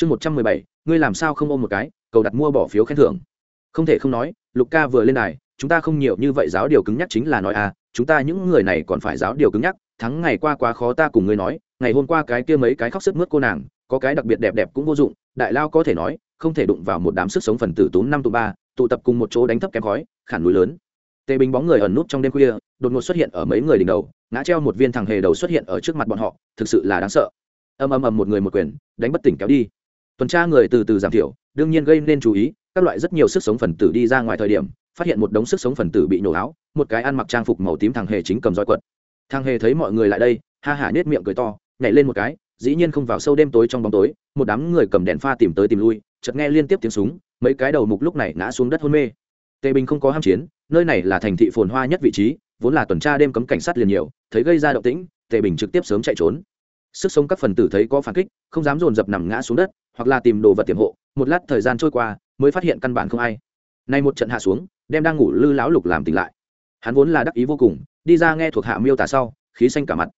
chương một trăm mười bảy, ngươi làm sao không ôm một cái, cầu đặt mua bỏ phiếu khen thưởng. Không thể không nói, lục ca vừa lên đài, chúng ta không nhiều như vậy giáo điều cứng nhắc chính là nói à chúng ta những người này còn phải giáo điều cứng nhắc, thắng ngày qua quá khó ta cùng ngươi nói, ngày hôm qua cái kia mấy cái khóc sức mướt cô nàng, có cái đặc biệt đẹp đẹp cũng vô dụng, đại lao có thể nói, không thể đụng vào một đám sức sống phần tử tốn năm tụ ba, tụ tập cùng một chỗ đánh thấp kém khói khản núi lớn. Tề bình bóng người ẩn nút trong đêm khuya, đột ngột xuất hiện ở mấy người đỉnh đầu, ngã treo một viên thằng hề đầu xuất hiện ở trước mặt bọn họ, thực sự là đáng sợ. Âm âm âm một người một quyền, đánh bất tỉnh kéo đi tuần tra người từ từ giảm thiểu, đương nhiên gây nên chú ý, các loại rất nhiều sức sống phần tử đi ra ngoài thời điểm, phát hiện một đống sức sống phần tử bị nổ áo, một cái ăn mặc trang phục màu tím thằng hề chính cầm roi quật. Thằng hề thấy mọi người lại đây, ha hả nết miệng cười to, nhảy lên một cái, dĩ nhiên không vào sâu đêm tối trong bóng tối, một đám người cầm đèn pha tìm tới tìm lui, chợt nghe liên tiếp tiếng súng, mấy cái đầu mục lúc này ngã xuống đất hôn mê. Tề bình không có ham chiến, nơi này là thành thị phồn hoa nhất vị trí, vốn là tuần tra đêm cấm cảnh sát liền nhiều, thấy gây ra động tĩnh, tề bình trực tiếp sớm chạy trốn sức sống các phần tử thấy có phản kích, không dám dồn dập nằm ngã xuống đất, hoặc là tìm đồ vật tiềm hộ, một lát thời gian trôi qua, mới phát hiện căn bản không ai. Nay một trận hạ xuống, đem đang ngủ lư láo lục làm tỉnh lại. Hắn vốn là đắc ý vô cùng, đi ra nghe thuộc hạ miêu tả sau, khí xanh cả mặt.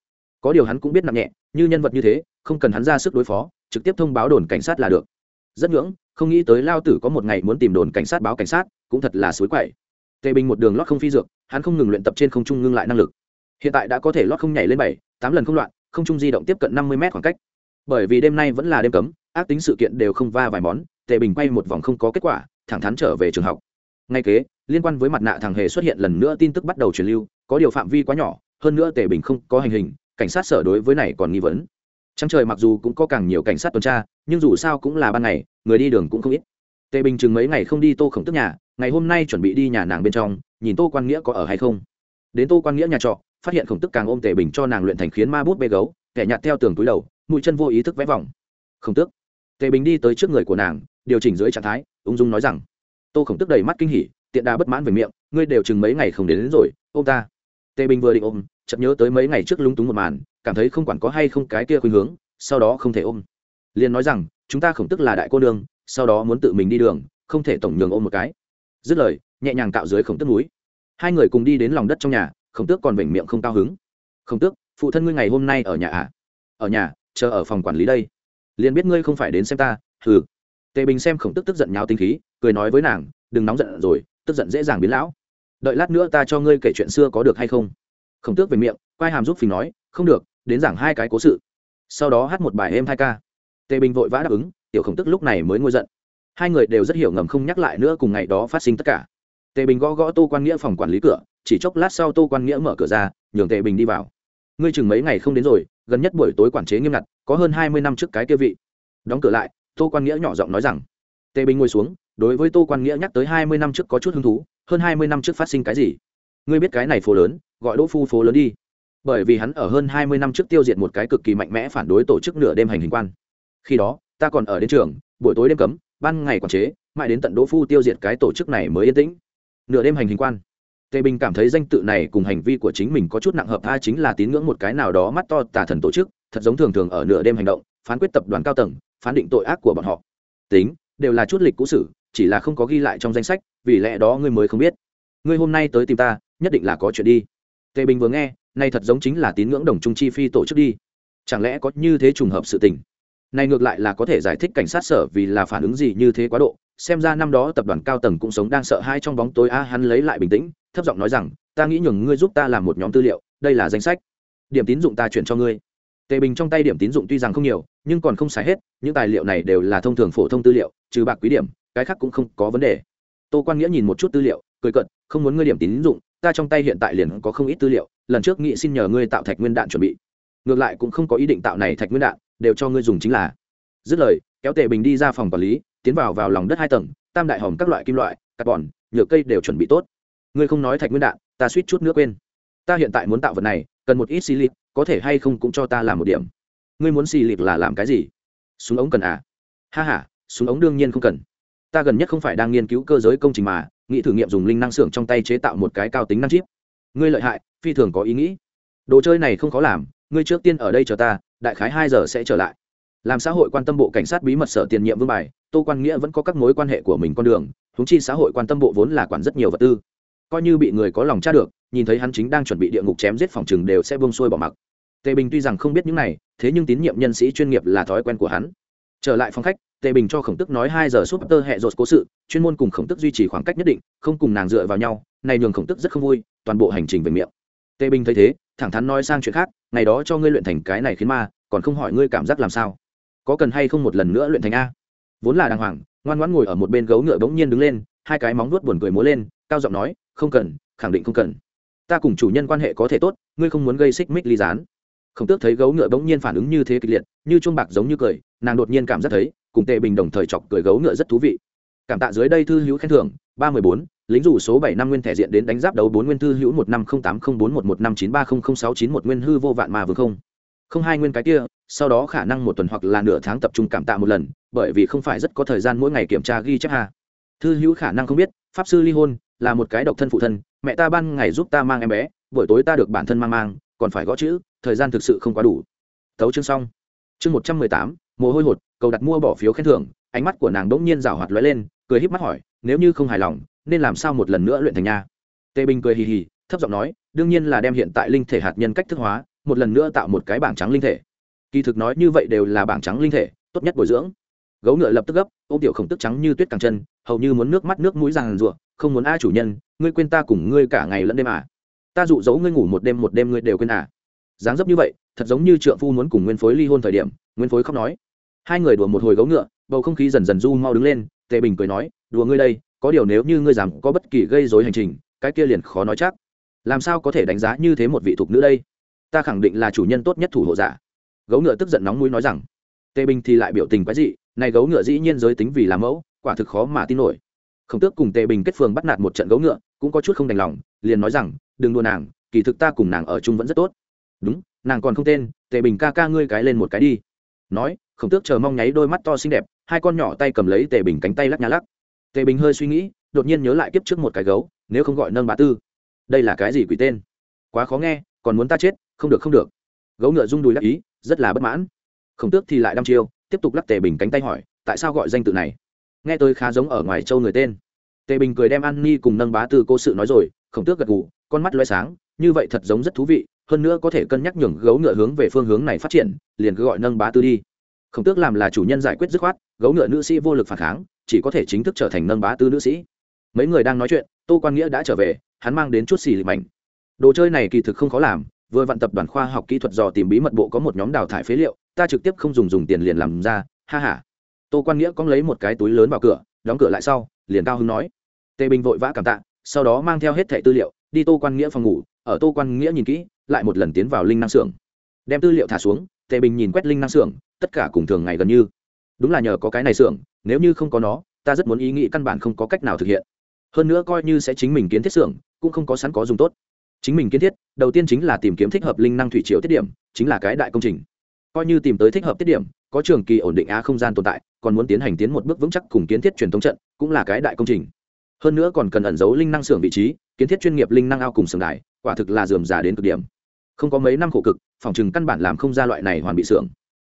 Có điều hắn cũng biết nặng nhẹ, như nhân vật như thế, không cần hắn ra sức đối phó, trực tiếp thông báo đồn cảnh sát là được. Rất ngưỡng, không nghĩ tới lao tử có một ngày muốn tìm đồn cảnh sát báo cảnh sát, cũng thật là suối quậy. Tề bình một đường lót không phi dược, hắn không ngừng luyện tập trên không trung ngưng lại năng lực. Hiện tại đã có thể lót không nhảy lên bảy, tám lần không loạn không trung di động tiếp cận năm mươi mét khoảng cách. Bởi vì đêm nay vẫn là đêm cấm, ác tính sự kiện đều không va vài món, tề bình quay một vòng không có kết quả, thẳng thắn trở về trường học. Ngay kế, liên quan với mặt nạ thằng hề xuất hiện lần nữa tin tức bắt đầu truyền lưu, có điều phạm vi quá nhỏ, hơn nữa tề bình không có hành hình, cảnh sát sở đối với này còn nghi vấn. Trăng trời mặc dù cũng có càng nhiều cảnh sát tuần tra, nhưng dù sao cũng là ban ngày, người đi đường cũng không ít. Tề bình chừng mấy ngày không đi tô khổng tức nhà, ngày hôm nay chuẩn bị đi nhà nàng bên trong, nhìn tô quan nghĩa có ở hay không. Đến tô quan nghĩa nhà trọ phát hiện khổng tức càng ôm tề bình cho nàng luyện thành khiến ma bút bê gấu kẻ nhạt theo tường túi đầu mũi chân vô ý thức vẽ vòng. Khổng tức. Tề bình đi tới trước người của nàng điều chỉnh dưới trạng thái ung dung nói rằng tô khổng tức đầy mắt kinh hỉ tiện đà bất mãn về miệng ngươi đều chừng mấy ngày không đến, đến rồi ôm ta. Tề bình vừa định ôm chợt nhớ tới mấy ngày trước lúng túng một màn cảm thấy không quản có hay không cái kia khuynh hướng sau đó không thể ôm. Liền nói rằng chúng ta khổng tức là đại cô nương sau đó muốn tự mình đi đường không thể tổng nhường ôm một cái. Dứt lời nhẹ nhàng cạo dưới khổng tức núi. Hai người cùng đi đến lòng đất trong nhà khổng tước còn vểnh miệng không cao hứng. Khổng tước, phụ thân ngươi ngày hôm nay ở nhà ạ à? ở nhà, chờ ở phòng quản lý đây. Liền biết ngươi không phải đến xem ta, hừ. Tề bình xem khổng tức tức giận nháo tinh khí, cười nói với nàng, đừng nóng giận rồi, tức giận dễ dàng biến lão. Đợi lát nữa ta cho ngươi kể chuyện xưa có được hay không? Khổng tước về miệng quai hàm giúp phình nói, không được, đến giảng hai cái cố sự. Sau đó hát một bài êm hai ca. Tề bình vội vã đáp ứng, tiểu khổng tức lúc này mới ngôi giận. Hai người đều rất hiểu ngầm không nhắc lại nữa cùng ngày đó phát sinh tất cả. Tề bình gõ gõ tô quan nghĩa phòng quản lý cửa chỉ chốc lát sau tô quan nghĩa mở cửa ra, nhường tề bình đi vào. Ngươi chừng mấy ngày không đến rồi, gần nhất buổi tối quản chế nghiêm ngặt, có hơn hai mươi năm trước cái kia vị. Đóng cửa lại, tô quan nghĩa nhỏ giọng nói rằng, tề bình ngồi xuống, đối với tô quan nghĩa nhắc tới hai mươi năm trước có chút hứng thú, hơn hai mươi năm trước phát sinh cái gì? Ngươi biết cái này phố lớn, gọi đỗ phu phố lớn đi. Bởi vì hắn ở hơn hai mươi năm trước tiêu diệt một cái cực kỳ mạnh mẽ phản đối tổ chức nửa đêm hành hình quan. Khi đó, ta còn ở đến trường, buổi tối đêm cấm, ban ngày quản chế, mãi đến tận đỗ phu tiêu diệt cái tổ chức này mới yên tĩnh. Nửa đêm hành hình quan tề bình cảm thấy danh tự này cùng hành vi của chính mình có chút nặng hợp a chính là tín ngưỡng một cái nào đó mắt to tà thần tổ chức, thật giống thường thường ở nửa đêm hành động, phán quyết tập đoàn cao tầng, phán định tội ác của bọn họ. Tính, đều là chút lịch cũ sử, chỉ là không có ghi lại trong danh sách, vì lẽ đó ngươi mới không biết. Ngươi hôm nay tới tìm ta, nhất định là có chuyện đi. Tề bình vừa nghe nay thật giống chính là tín ngưỡng đồng trung chi phi tổ chức đi. Chẳng lẽ có như thế trùng hợp sự tình? Này ngược lại là có thể giải thích cảnh sát sở vì là phản ứng gì như thế quá độ, xem ra năm đó tập đoàn cao tầng cũng sống đang sợ hai trong bóng tối, a, hắn lấy lại bình tĩnh thấp giọng nói rằng, ta nghĩ nhường ngươi giúp ta làm một nhóm tư liệu, đây là danh sách. Điểm tín dụng ta chuyển cho ngươi. Tề bình trong tay điểm tín dụng tuy rằng không nhiều, nhưng còn không xài hết, những tài liệu này đều là thông thường phổ thông tư liệu, trừ bạc quý điểm, cái khác cũng không có vấn đề. Tô quan nghĩa nhìn một chút tư liệu, cười cận không muốn ngươi điểm tín dụng, ta trong tay hiện tại liền có không ít tư liệu, lần trước nghị xin nhờ ngươi tạo thạch nguyên đạn chuẩn bị. Ngược lại cũng không có ý định tạo này thạch nguyên đạn, đều cho ngươi dùng chính là. Dứt lời, kéo tề bình đi ra phòng quản lý, tiến vào vào lòng đất hai tầng, tam đại hòm các loại kim loại cắt bòn, nhựa cây đều chuẩn bị tốt ngươi không nói thạch nguyên đạn, ta suýt chút nữa quên. Ta hiện tại muốn tạo vật này, cần một ít xì lịp có thể hay không cũng cho ta làm một điểm. Ngươi muốn xì lịp là làm cái gì? Súng ống cần à? Ha h a súng ống đương nhiên không cần. Ta gần nhất không phải đang nghiên cứu cơ giới công trình mà, nghĩ thử nghiệm dùng linh năng xưởng trong tay chế tạo một cái cao tính năng chip. Ngươi lợi hại, phi thường có ý nghĩ. Đồ chơi này không khó làm, ngươi trước tiên ở đây chờ ta, đại khái hai giờ sẽ trở lại. Làm xã hội quan tâm bộ cảnh sát bí mật sở tiền nhiệm vương bài, tô quan nghĩa vẫn có các mối quan hệ của mình con đường húng chi xã hội quan tâm bộ vốn là quản rất nhiều vật tư coi như bị người có lòng tra được, nhìn thấy hắn chính đang chuẩn bị địa ngục chém giết phòng chừng đều sẽ buông xuôi bỏ mặc. Tề bình tuy rằng không biết những này, thế nhưng tín nhiệm nhân sĩ chuyên nghiệp là thói quen của hắn. Trở lại phòng khách, tề bình cho khổng tức nói hai giờ súp tơ hẹ rột cố sự, chuyên môn cùng khổng tức duy trì khoảng cách nhất định, không cùng nàng dựa vào nhau, này nhường khổng tức rất không vui, toàn bộ hành trình về miệng. Tề bình thấy thế, thẳng thắn nói sang chuyện khác, ngày đó cho ngươi luyện thành cái này khiến ma, còn không hỏi ngươi cảm giác làm sao. Có cần hay không một lần nữa luyện thành a? Vốn là đàng hoàng, ngoan ngoãn ngồi ở một bên gấu ngựa bỗng nhiên đứng lên, hai cái móng vuốt buồn cười múa lên cao giọng nói, không cần, khẳng định không cần. Ta cùng chủ nhân quan hệ có thể tốt, ngươi không muốn gây xích mích ly gián. Khổng tước thấy gấu ngựa bỗng nhiên phản ứng như thế kịch liệt, như chuông bạc giống như cười, nàng đột nhiên cảm giác thấy, cùng tề bình đồng thời chọc cười gấu ngựa rất thú vị. Cảm tạ dưới đây thư hữu khen thưởng, ba mươi bốn, lính dù số bảy năm nguyên thẻ diện đến đánh giáp đấu bốn nguyên thư hữu một năm không tám không bốn một một năm chín ba không không sáu chín một nguyên hư vô vạn mà vừa không. Không hai nguyên cái kia, sau đó khả năng một tuần hoặc là nửa tháng tập trung cảm tạ một lần, bởi vì không phải rất có thời gian mỗi ngày kiểm tra ghi chép hà thư hữu khả năng không biết, pháp sư ly hôn là một cái độc thân phụ thân, mẹ ta ban ngày giúp ta mang em bé, buổi tối ta được bản thân mang mang, còn phải gõ chữ, thời gian thực sự không quá đủ. Thấu chương xong. Chương một trăm mười tám, mồ hôi hột, cầu đặt mua bỏ phiếu khen thưởng, ánh mắt của nàng đ ỗ n g nhiên rào hoạt lóe lên, cười híp mắt hỏi, nếu như không hài lòng, nên làm sao một lần nữa luyện thành nha? Tề bình cười hì hì, thấp giọng nói, đương nhiên là đem hiện tại linh thể hạt nhân cách thức hóa, một lần nữa tạo một cái bảng trắng linh thể. Kỳ thực nói như vậy đều là bảng trắng linh thể, tốt nhất bồi dưỡng gấu ngựa lập tức gấp ô tiểu khổng tức trắng như tuyết càng chân, hầu như muốn nước mắt nước mũi ràng rụa không muốn ai chủ nhân, ngươi quên ta cùng ngươi cả ngày lẫn đêm à. Ta dụ dỗ ngươi ngủ một đêm một đêm ngươi đều quên à. Dáng dấp như vậy, thật giống như trượng phu muốn cùng nguyên phối ly hôn thời điểm, nguyên phối khóc nói. Hai người đùa một hồi gấu ngựa, bầu không khí dần dần du mau đứng lên, tề bình cười nói, đùa ngươi đây, có điều nếu như ngươi dám có bất kỳ gây dối hành trình, cái kia liền khó nói chắc. Làm sao có thể đánh giá như thế một vị thục nữ đây? Ta khẳng định là chủ nhân tốt nhất thủ hộ giả. Gấu ngựa tức giận nóng mũi nói rằng. Tề bình thì lại biểu tình quái dị này gấu ngựa dĩ nhiên giới tính vì làm mẫu, quả thực khó mà tin nổi. Khổng tước cùng tề bình kết phường bắt nạt một trận gấu ngựa, cũng có chút không đành lòng, liền nói rằng, đừng đùa nàng, kỳ thực ta cùng nàng ở chung vẫn rất tốt. Đúng, nàng còn không tên, tề bình ca ca ngươi cái lên một cái đi. Nói, khổng tước chờ mong nháy đôi mắt to xinh đẹp, hai con nhỏ tay cầm lấy tề bình cánh tay lắc nhá lắc. Tề bình hơi suy nghĩ, đột nhiên nhớ lại kiếp trước một cái gấu, nếu không gọi nâng bá tư. Đây là cái gì quỷ tên? Quá khó nghe, còn muốn ta chết, không được không được. Gấu ngựa rung đùi lắc ý, rất là bất mãn. Khổng tước thì lại đăm chiêu tiếp tục lắc tề bình cánh tay hỏi, tại sao gọi danh tự này? Nghe tôi khá giống ở ngoài châu người tên. Tề bình cười đem an ni cùng nâng bá tư cô sự nói rồi, khổng tước gật gù, con mắt loay sáng, như vậy thật giống rất thú vị, hơn nữa có thể cân nhắc nhường gấu ngựa hướng về phương hướng này phát triển, liền cứ gọi nâng bá tư đi. Khổng tước làm là chủ nhân giải quyết dứt khoát, gấu ngựa nữ sĩ vô lực phản kháng, chỉ có thể chính thức trở thành nâng bá tư nữ sĩ. Mấy người đang nói chuyện, tô quan nghĩa đã trở về, hắn mang đến chút xì lịch mảnh đồ chơi này kỳ thực không khó làm vừa vận tập đoàn khoa học kỹ thuật dò tìm bí mật bộ có một nhóm đào thải phế liệu, ta trực tiếp không dùng dùng tiền liền làm ra, ha ha. Tô quan nghĩa cóng lấy một cái túi lớn vào cửa, đóng cửa lại sau, liền cao hưng nói. Tề bình vội vã cảm tạ, sau đó mang theo hết thẻ tư liệu, đi tô quan nghĩa phòng ngủ, ở tô quan nghĩa nhìn kỹ, lại một lần tiến vào linh năng xưởng. Đem tư liệu thả xuống, tề bình nhìn quét linh năng xưởng, tất cả cùng thường ngày gần như. Đúng là nhờ có cái này xưởng, nếu như không có nó, ta rất muốn ý nghĩ căn bản không có cách nào thực hiện. Hơn nữa coi như sẽ chính mình kiến thiết xưởng, cũng không có sẵn có dùng tốt chính mình kiến thiết, đầu tiên chính là tìm kiếm thích hợp linh năng thủy triều tiết điểm, chính là cái đại công trình. Coi như tìm tới thích hợp tiết điểm, có trường kỳ ổn định á không gian tồn tại, còn muốn tiến hành tiến một bước vững chắc cùng kiến thiết truyền thống trận, cũng là cái đại công trình. Hơn nữa còn cần ẩn giấu linh năng xưởng vị trí, kiến thiết chuyên nghiệp linh năng ao cùng xưởng đài, quả thực là dườm già đến cực điểm. Không có mấy năm khổ cực, phòng chừng căn bản làm không ra loại này hoàn bị xưởng.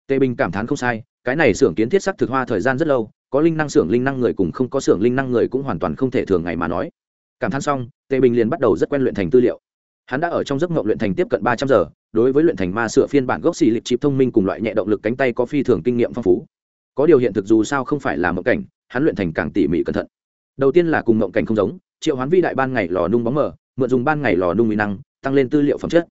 Tề bình cảm thán không sai, cái này xưởng kiến thiết sắc thực hoa thời gian rất lâu, có linh năng xưởng linh năng người cùng không có xưởng linh năng người cũng hoàn toàn không thể thường ngày mà nói. Cảm thán xong, tề bình liền bắt đầu rất quen luyện thành tư liệu hắn đã ở trong giấc mộng luyện thành tiếp cận ba trăm giờ, đối với luyện thành ma sửa phiên bản gốc xì lịch chip thông minh cùng loại nhẹ động lực cánh tay có phi thường kinh nghiệm phong phú. Có điều hiện thực dù sao không phải là mộng cảnh, hắn luyện thành càng tỉ mỉ cẩn thận. Đầu tiên là cùng mộng cảnh không giống, triệu hoán vi đại ban ngày lò nung bóng mờ, mượn dùng ban ngày lò nung mỹ năng, tăng lên tư liệu phẩm chất.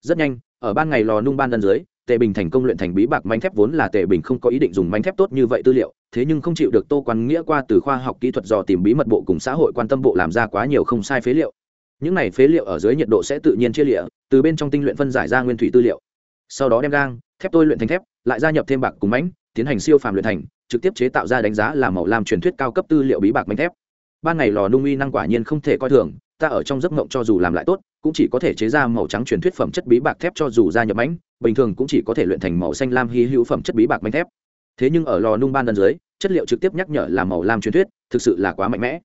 Rất nhanh, ở ban ngày lò nung ban đơn dưới, tề bình thành công luyện thành bí bạc manh thép vốn là tề bình không có ý định dùng manh thép tốt như vậy tư liệu, thế nhưng không chịu được tô quan nghĩa qua từ khoa học kỹ thuật dò tìm bí mật bộ cùng xã hội quan tâm bộ làm ra quá nhiều không sai phế liệu những này phế liệu ở dưới nhiệt độ sẽ tự nhiên chia lịa, từ bên trong tinh luyện phân giải ra nguyên thủy tư liệu. Sau đó đem gang, thép tôi luyện thành thép, lại gia nhập thêm bạc cùng mánh tiến hành siêu phàm luyện thành, trực tiếp chế tạo ra đánh giá là màu làm truyền thuyết cao cấp tư liệu bí bạc mánh thép. Ban ngày lò nung uy năng quả nhiên không thể coi thường, ta ở trong giấc mộng cho dù làm lại tốt, cũng chỉ có thể chế ra màu trắng truyền thuyết phẩm chất bí bạc thép cho dù gia nhập mánh bình thường cũng chỉ có thể luyện thành màu xanh lam hy hữu phẩm chất bí bạc mánh thép. Thế nhưng ở lò nung ban đơn dưới, chất liệu trực tiếp nhắc nhở là màu lam truyền thuyết, thực sự là quá mạnh mẽ.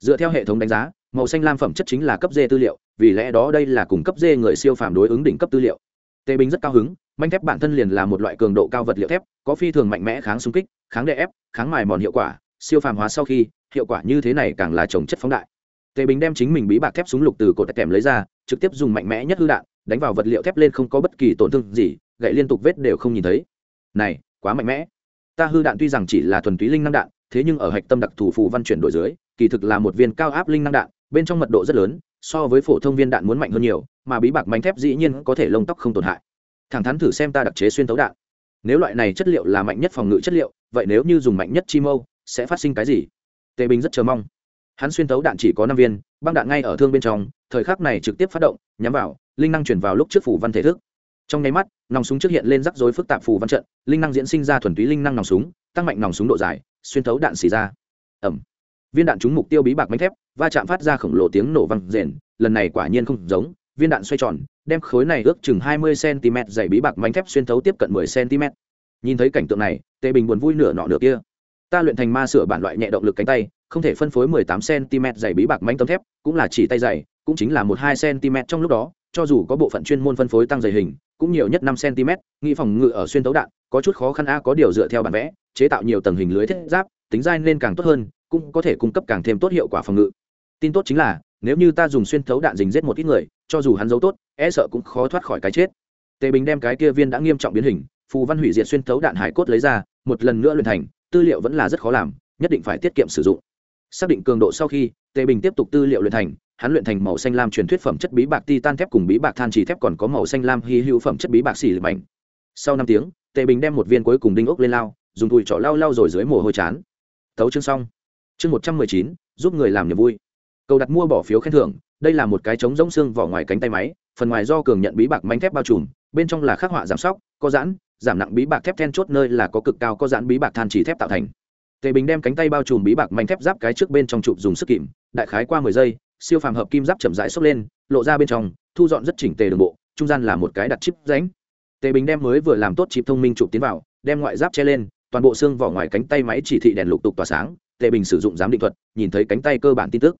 Dựa theo hệ thống đánh giá màu xanh lam phẩm chất chính là cấp d tư liệu, vì lẽ đó đây là cùng cấp d người siêu phàm đối ứng đỉnh cấp tư liệu. Tề bình rất cao hứng, manh thép bản thân liền là một loại cường độ cao vật liệu thép, có phi thường mạnh mẽ kháng xung kích, kháng đè ép, kháng mài mòn hiệu quả, siêu phàm hóa sau khi, hiệu quả như thế này càng là trồng chất phóng đại. Tề bình đem chính mình bí bạc thép súng lục từ cột kèm lấy ra, trực tiếp dùng mạnh mẽ nhất hư đạn, đánh vào vật liệu thép lên không có bất kỳ tổn thương gì, gậy liên tục vết đều không nhìn thấy. Này, quá mạnh mẽ. Ta hư đạn tuy rằng chỉ là thuần túy linh năng đạn, thế nhưng ở hạch tâm đặc thù phù văn chuyển đổi dưới, kỳ thực là một viên cao áp linh năng đạn bên trong mật độ rất lớn, so với phổ thông viên đạn muốn mạnh hơn nhiều, mà bí bạc mánh thép dĩ nhiên có thể lông tóc không tổn hại. Thẳng thắn thử xem ta đặc chế xuyên tấu đạn. Nếu loại này chất liệu là mạnh nhất phòng ngự chất liệu, vậy nếu như dùng mạnh nhất chi mâu, sẽ phát sinh cái gì? Tề bình rất chờ mong. Hắn xuyên tấu đạn chỉ có năm viên, băng đạn ngay ở thương bên trong, thời khắc này trực tiếp phát động, nhắm vào, linh năng chuyển vào lúc trước phủ văn thể thức. Trong nháy mắt, nòng súng trước hiện lên rắc rối phức tạp phù văn trận, linh năng diễn sinh ra thuần túy linh năng nòng súng, tăng mạnh nòng súng độ dài, xuyên thấu đạn xì ra. Ẩm. Viên đạn trúng mục tiêu bí bạc bánh thép va chạm phát ra khổng lồ tiếng nổ văng rền, lần này quả nhiên không giống, viên đạn xoay tròn, đem khối này ước chừng hai mươi cm dày bí bạc bánh thép xuyên thấu tiếp cận mười cm nhìn thấy cảnh tượng này, tề bình buồn vui nửa nọ nửa kia. Ta luyện thành ma sửa bản loại nhẹ động lực cánh tay, không thể phân phối mười tám cm dày bí bạc mảnh tấm thép, cũng là chỉ tay dày, cũng chính là một hai cm trong lúc đó, cho dù có bộ phận chuyên môn phân phối tăng dày hình, cũng nhiều nhất năm cm nghĩ phòng ngự ở xuyên tấu đạn, có chút khó khăn a, có điều dựa theo bản vẽ, chế tạo nhiều tầng hình lưới thiết giáp, tính dai nên càng tốt hơn, cũng có thể cung cấp càng thêm tốt hiệu quả phòng ngự tin tốt chính là, nếu như ta dùng xuyên thấu đạn dình giết một ít người, cho dù hắn giấu tốt e sợ cũng khó thoát khỏi cái chết. Tề bình đem cái kia viên đã nghiêm trọng biến hình, phù văn hủy diệt xuyên thấu đạn hải cốt lấy ra, một lần nữa luyện thành, tư liệu vẫn là rất khó làm, nhất định phải tiết kiệm sử dụng. Xác định cường độ sau khi, tề bình tiếp tục tư liệu luyện thành, hắn luyện thành màu xanh lam truyền thuyết phẩm chất bí bạc titan thép cùng bí bạc than trì thép còn có màu xanh lam hy hữu phẩm chất bí bạc xỉ lịp mảnh. Sau năm tiếng, tề bình đem một viên cuối cùng đinh ốc lên lao, dùng thùi trỏ lao lao rồi dưới mồ hôi chán. Thấu chương xong. Chương một trăm mười chín, giúp người làm niềm vui cầu đặt mua bỏ phiếu khen thưởng, đây là một cái trống rỗng xương vỏ ngoài cánh tay máy, phần ngoài do cường nhận bí bạc manh thép bao trùm, bên trong là khắc họa giảm sóc, có giãn, giảm nặng bí bạc thép then chốt nơi là có cực cao có giãn bí bạc than chỉ thép tạo thành. Tề bình đem cánh tay bao trùm bí bạc manh thép giáp cái trước bên trong chụp dùng sức kìm, đại khái qua mười giây, siêu phàm hợp kim giáp chậm rãi xốc lên, lộ ra bên trong, thu dọn rất chỉnh tề đường bộ, trung gian là một cái đặt chip ránh tề bình đem mới vừa làm tốt chip thông minh chụp tiến vào, đem ngoại giáp che lên, toàn bộ xương vỏ ngoài cánh tay máy chỉ thị đèn lục tục tỏa sáng, tề bình sử dụng giám định thuật, nhìn thấy cánh tay cơ bản tin tức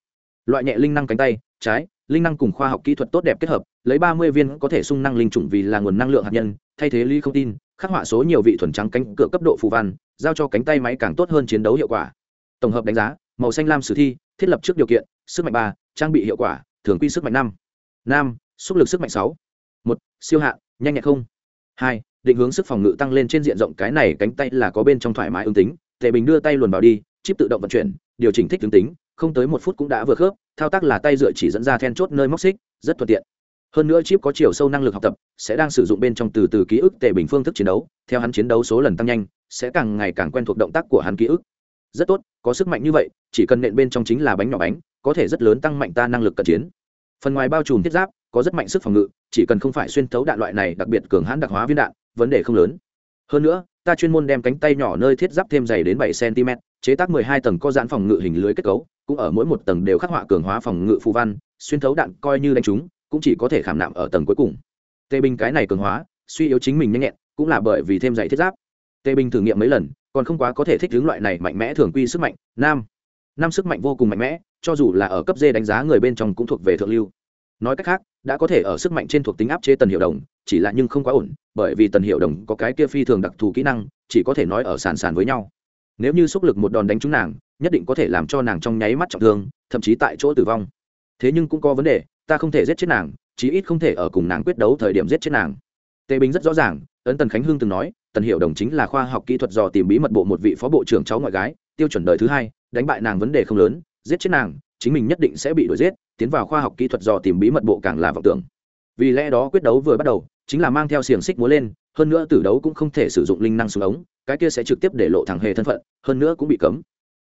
loại nhẹ linh năng cánh tay, trái, linh năng cùng khoa học kỹ thuật tốt đẹp kết hợp, lấy ba mươi viên có thể sung năng linh chủng vì là nguồn năng lượng hạt nhân, thay thế ly không tin, khắc họa số nhiều vị thuần trắng cánh cửa cấp độ phù văn, giao cho cánh tay máy càng tốt hơn chiến đấu hiệu quả. Tổng hợp đánh giá, màu xanh lam sử thi, thiết lập trước điều kiện, sức mạnh ba, trang bị hiệu quả, thường quy sức mạnh năm. Năm xúc lực sức mạnh sáu. Một, siêu hạ, nhanh nhẹn không. Hai, định hướng sức phòng ngự tăng lên trên diện rộng, cái này cánh tay là có bên trong thoải mái ứng tính, tề bình đưa tay luồn vào đi, chip tự động vận chuyển, điều chỉnh thích ứng tính không tới một phút cũng đã vừa khớp, thao tác là tay dựa chỉ dẫn ra then chốt nơi móc xích, rất thuận tiện. Hơn nữa chip có chiều sâu năng lực học tập, sẽ đang sử dụng bên trong từ từ ký ức tề bình phương thức chiến đấu, theo hắn chiến đấu số lần tăng nhanh, sẽ càng ngày càng quen thuộc động tác của hắn ký ức. Rất tốt, có sức mạnh như vậy, chỉ cần nện bên trong chính là bánh nhỏ bánh, có thể rất lớn tăng mạnh ta năng lực cận chiến. Phần ngoài bao trùm thiết giáp, có rất mạnh sức phòng ngự, chỉ cần không phải xuyên thấu đạn loại này, đặc biệt cường hãn đặc hóa viên đạn, vấn đề không lớn. Hơn nữa, ta chuyên môn đem cánh tay nhỏ nơi thiết giáp thêm dày đến bảy cm chế tác 12 tầng có giãn phòng ngự hình lưới kết cấu, cũng ở mỗi một tầng đều khắc họa cường hóa phòng ngự phù văn, xuyên thấu đạn coi như đánh trúng, cũng chỉ có thể khảm nạm ở tầng cuối cùng. Tê binh cái này cường hóa, suy yếu chính mình nhanh nhẹn, cũng là bởi vì thêm dày thiết giáp. Tê binh thử nghiệm mấy lần, còn không quá có thể thích ứng loại này mạnh mẽ thường quy sức mạnh, nam. Năm sức mạnh vô cùng mạnh mẽ, cho dù là ở cấp d đánh giá người bên trong cũng thuộc về thượng lưu. Nói cách khác, đã có thể ở sức mạnh trên thuộc tính áp chế tần hiệu đồng, chỉ là nhưng không quá ổn, bởi vì tần hiệu đồng có cái kia phi thường đặc thù kỹ năng, chỉ có thể nói ở sàn sàn với nhau nếu như xúc lực một đòn đánh trúng nàng, nhất định có thể làm cho nàng trong nháy mắt trọng thương, thậm chí tại chỗ tử vong. Thế nhưng cũng có vấn đề, ta không thể giết chết nàng, chí ít không thể ở cùng nàng quyết đấu thời điểm giết chết nàng. Tề bình rất rõ ràng, ấn tần khánh hương từng nói, tần hiệu đồng chính là khoa học kỹ thuật dò tìm bí mật bộ một vị phó bộ trưởng cháu ngoại gái, tiêu chuẩn đời thứ hai, đánh bại nàng vấn đề không lớn, giết chết nàng, chính mình nhất định sẽ bị đuổi giết, tiến vào khoa học kỹ thuật dò tìm bí mật bộ càng là vọng tưởng. Vì lẽ đó quyết đấu vừa bắt đầu, chính là mang theo xiềng xích múa lên, hơn nữa tử đấu cũng không thể sử dụng linh năng xuống ống cái kia sẽ trực tiếp để lộ thằng hề thân phận, hơn nữa cũng bị cấm.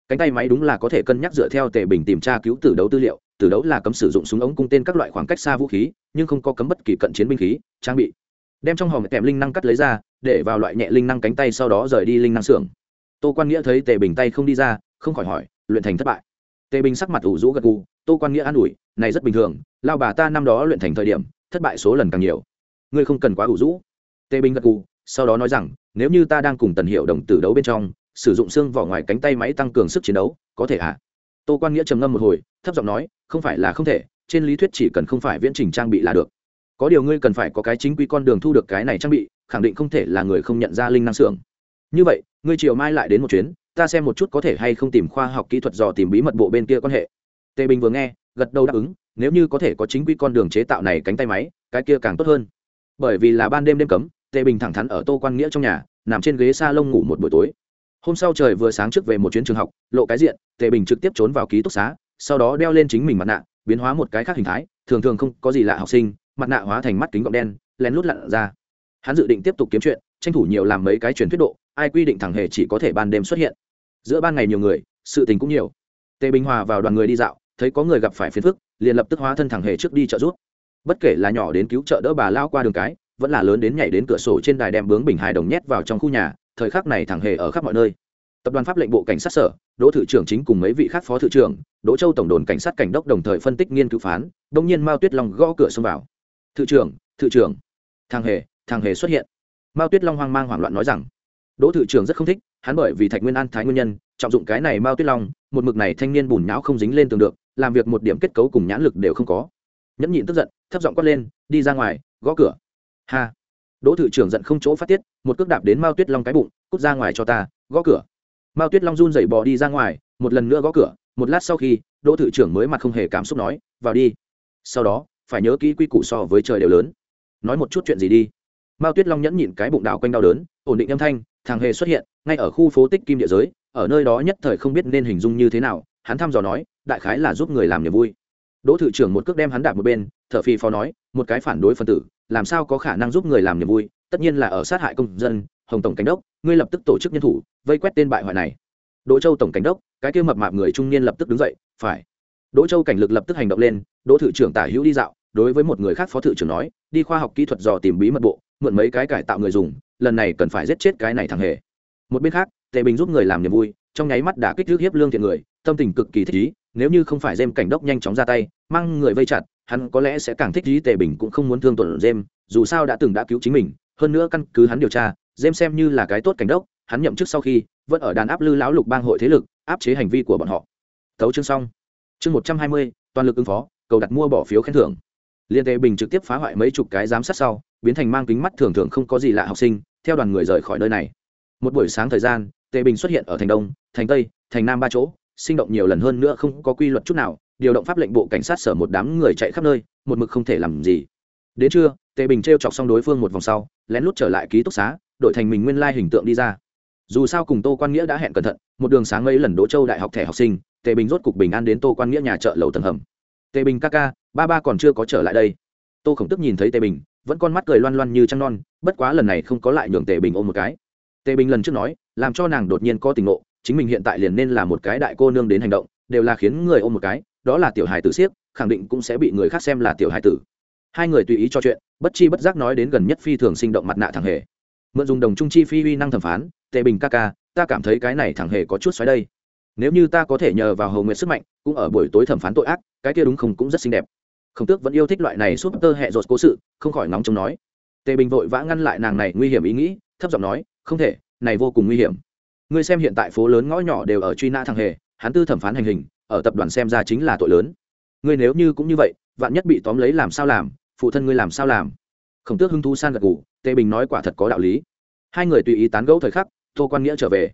Cánh tay máy đúng là có thể cân nhắc dựa theo tề bình tìm tra cứu tử đấu tư liệu, tử đấu là cấm sử dụng súng ống cung tên các loại khoảng cách xa vũ khí, nhưng không có cấm bất kỳ cận chiến binh khí, trang bị. Đem trong hòm kèm linh năng cắt lấy ra, để vào loại nhẹ linh năng cánh tay sau đó rời đi linh năng xưởng. Tô quan nghĩa thấy tề bình tay không đi ra, không khỏi hỏi, luyện thành thất bại? Tề bình sắc mặt ủ rũ gật gù, tô quan nghĩa an ủi, này rất bình thường, lao bà ta năm đó luyện thành thời điểm, thất bại số lần càng nhiều. Ngươi không cần quá ủ rũ. Tề bình gật gù, sau đó nói rằng nếu như ta đang cùng tần hiệu đồng tử đấu bên trong, sử dụng xương vỏ ngoài cánh tay máy tăng cường sức chiến đấu, có thể ạ à? tô quan nghĩa trầm ngâm một hồi, thấp giọng nói, không phải là không thể, trên lý thuyết chỉ cần không phải viễn trình trang bị là được. Có điều ngươi cần phải có cái chính quy con đường thu được cái này trang bị, khẳng định không thể là người không nhận ra linh năng xưởng. Như vậy, ngươi chiều mai lại đến một chuyến, ta xem một chút có thể hay không tìm khoa học kỹ thuật dò tìm bí mật bộ bên kia quan hệ. Tề bình vừa nghe, gật đầu đáp ứng, nếu như có thể có chính quy con đường chế tạo này cánh tay máy, cái kia càng tốt hơn. Bởi vì là ban đêm đêm cấm tề bình thẳng thắn ở tô quan nghĩa trong nhà, nằm trên ghế s a lông ngủ một buổi tối. Hôm sau trời vừa sáng trước về một chuyến trường học, lộ cái diện tề bình trực tiếp trốn vào ký túc xá, sau đó đeo lên chính mình mặt nạ, biến hóa một cái khác hình thái, thường thường không có gì lạ học sinh, mặt nạ hóa thành mắt kính gọng đen, lén lút lặn ra. Hắn dự định tiếp tục kiếm chuyện, tranh thủ nhiều làm mấy cái truyền thuyết độ, ai quy định thẳng hề chỉ có thể ban đêm xuất hiện. Giữa ban ngày nhiều người, sự tình cũng nhiều. Tề bình hòa vào đoàn người đi dạo, thấy có người gặp phải phiền phức, liền lập tức hóa thân thẳng hề trước đi trợ giúp. Bất kể là nhỏ đến cứu trợ đỡ bà lao qua đường cái vẫn là lớn đến nhảy đến cửa sổ trên đài đem bướng bình hài đồng nhét vào trong khu nhà, thời khắc này thẳng hề ở khắp mọi nơi. Tập đoàn pháp lệnh bộ cảnh sát sở, đỗ thự trưởng chính cùng mấy vị khác phó thự trưởng, đỗ châu tổng đồn cảnh sát cảnh đốc đồng thời phân tích nghiên cứu phán, đông nhiên mao tuyết long gõ cửa xông vào. Thự trưởng thự trưởng. Thằng hề thằng hề xuất hiện. Mao tuyết long hoang mang hoảng loạn nói rằng, đỗ thự trưởng rất không thích, hắn bởi vì thạch nguyên an thái nguyên nhân, trọng dụng cái này mao tuyết long, một mực này thanh niên bùn nhão không dính lên tường được, làm việc một điểm kết cấu cùng nhãn lực đều không có. Nhẫn nhịn tức giận, thấp giọng quát lên, đi ra ngoài, gõ cửa ha. Đỗ thự trưởng giận không chỗ phát tiết, một cước đạp đến mao tuyết long cái bụng, cút ra ngoài cho ta, gõ cửa. Mao tuyết long run dậy bò đi ra ngoài, một lần nữa gõ cửa, một lát sau khi, đỗ thự trưởng mới mặt không hề cảm xúc nói, vào đi. Sau đó, phải nhớ kỹ quy củ so với trời đều lớn. Nói một chút chuyện gì đi. Mao tuyết long nhẫn nhịn cái bụng đảo quanh đau đớn, ổn định âm thanh, thằng hề xuất hiện, ngay ở khu phố tích kim địa giới, ở nơi đó nhất thời không biết nên hình dung như thế nào, hắn thăm dò nói, đại khái là giúp người làm niềm vui. Đỗ thự trưởng một cước đem hắn đạp một bên thợ phi phó nói, một cái phản đối phân tử làm sao có khả năng giúp người làm niềm vui, tất nhiên là ở sát hại công dân, hồng tổng cảnh đốc, ngươi lập tức tổ chức nhân thủ, vây quét tên bại hoại này. Đỗ châu tổng cảnh đốc, cái kia mập mạp người trung niên lập tức đứng dậy, phải. Đỗ châu cảnh lực lập tức hành động lên, đỗ thự trưởng tả hữu đi dạo, đối với một người khác phó thự trưởng nói, đi khoa học kỹ thuật dò tìm bí mật bộ, mượn mấy cái cải tạo người dùng, lần này cần phải giết chết cái này thằng hề. Một bên khác, tề bình giúp người làm niềm vui, trong nháy mắt đã kích thước hiếp lương thiện người, tâm tình cực kỳ thích ý, nếu như không phải dêm cảnh đốc nhanh chóng ra tay, mang người vây chặt hắn có lẽ sẽ càng thích lý tề bình cũng không muốn thương tổn dêm dù sao đã từng đã cứu chính mình, hơn nữa căn cứ hắn điều tra dêm xem như là cái tốt cảnh đốc, hắn nhậm chức sau khi vẫn ở đàn áp lư lão lục bang hội thế lực, áp chế hành vi của bọn họ. Tấu chương xong. Chương một trăm hai mươi, toàn lực ứng phó, cầu đặt mua bỏ phiếu khen thưởng. Liên tề bình trực tiếp phá hoại mấy chục cái giám sát sau, biến thành mang kính mắt thường thường không có gì lạ học sinh, theo đoàn người rời khỏi nơi này. Một buổi sáng thời gian, tề bình xuất hiện ở thành đông, thành tây, thành nam ba chỗ sinh động nhiều lần hơn nữa không có quy luật chút nào, điều động pháp lệnh bộ cảnh sát sở một đám người chạy khắp nơi, một mực không thể làm gì. Đến trưa, tề bình t r e o chọc xong đối phương một vòng sau, lén lút trở lại ký túc xá, đổi thành mình nguyên lai hình tượng đi ra. Dù sao cùng tô quan nghĩa đã hẹn cẩn thận, một đường sáng mấy lần đỗ châu đại học thẻ học sinh, tề bình rốt cục bình an đến tô quan nghĩa nhà chợ lầu tầng hầm. Tề bình ca ca, ba ba còn chưa có trở lại đây. Tô khổng tức nhìn thấy tề bình, vẫn con mắt cười loan loan như trăng non, bất quá lần này không có lại nhường tề bình ôm một cái. Tề bình lần trước nói, làm cho nàng đột nhiên có tình ngộ chính mình hiện tại liền nên là một cái đại cô nương đến hành động, đều là khiến người ôm một cái, đó là tiểu hài tử siếc, khẳng định cũng sẽ bị người khác xem là tiểu hài tử. Hai người tùy ý cho chuyện, bất chi bất giác nói đến gần nhất phi thường sinh động mặt nạ thằng hề. Mượn dùng đồng trung chi phi uy năng thẩm phán, tề bình ca ca, ta cảm thấy cái này thằng hề có chút xoáy đây. Nếu như ta có thể nhờ vào hầu nguyệt sức mạnh, cũng ở buổi tối thẩm phán tội ác, cái kia đúng không cũng rất xinh đẹp. Khổng tước vẫn yêu thích loại này suốt tơ hẹ rột cố sự, không khỏi nóng chống nói. Tề bình vội vã ngăn lại nàng này nguy hiểm ý nghĩ, thấp giọng nói, không thể, này vô cùng nguy hiểm ngươi xem hiện tại phố lớn ngõ nhỏ đều ở truy nã thằng hề, hắn tư thẩm phán hành hình, ở tập đoàn xem ra chính là tội lớn. Ngươi nếu như cũng như vậy, vạn nhất bị tóm lấy làm sao làm, phụ thân ngươi làm sao làm? Khổng tước hưng thu san gật ngủ tề bình nói quả thật có đạo lý. Hai người tùy ý tán gẫu thời khắc, tô quan nghĩa trở về.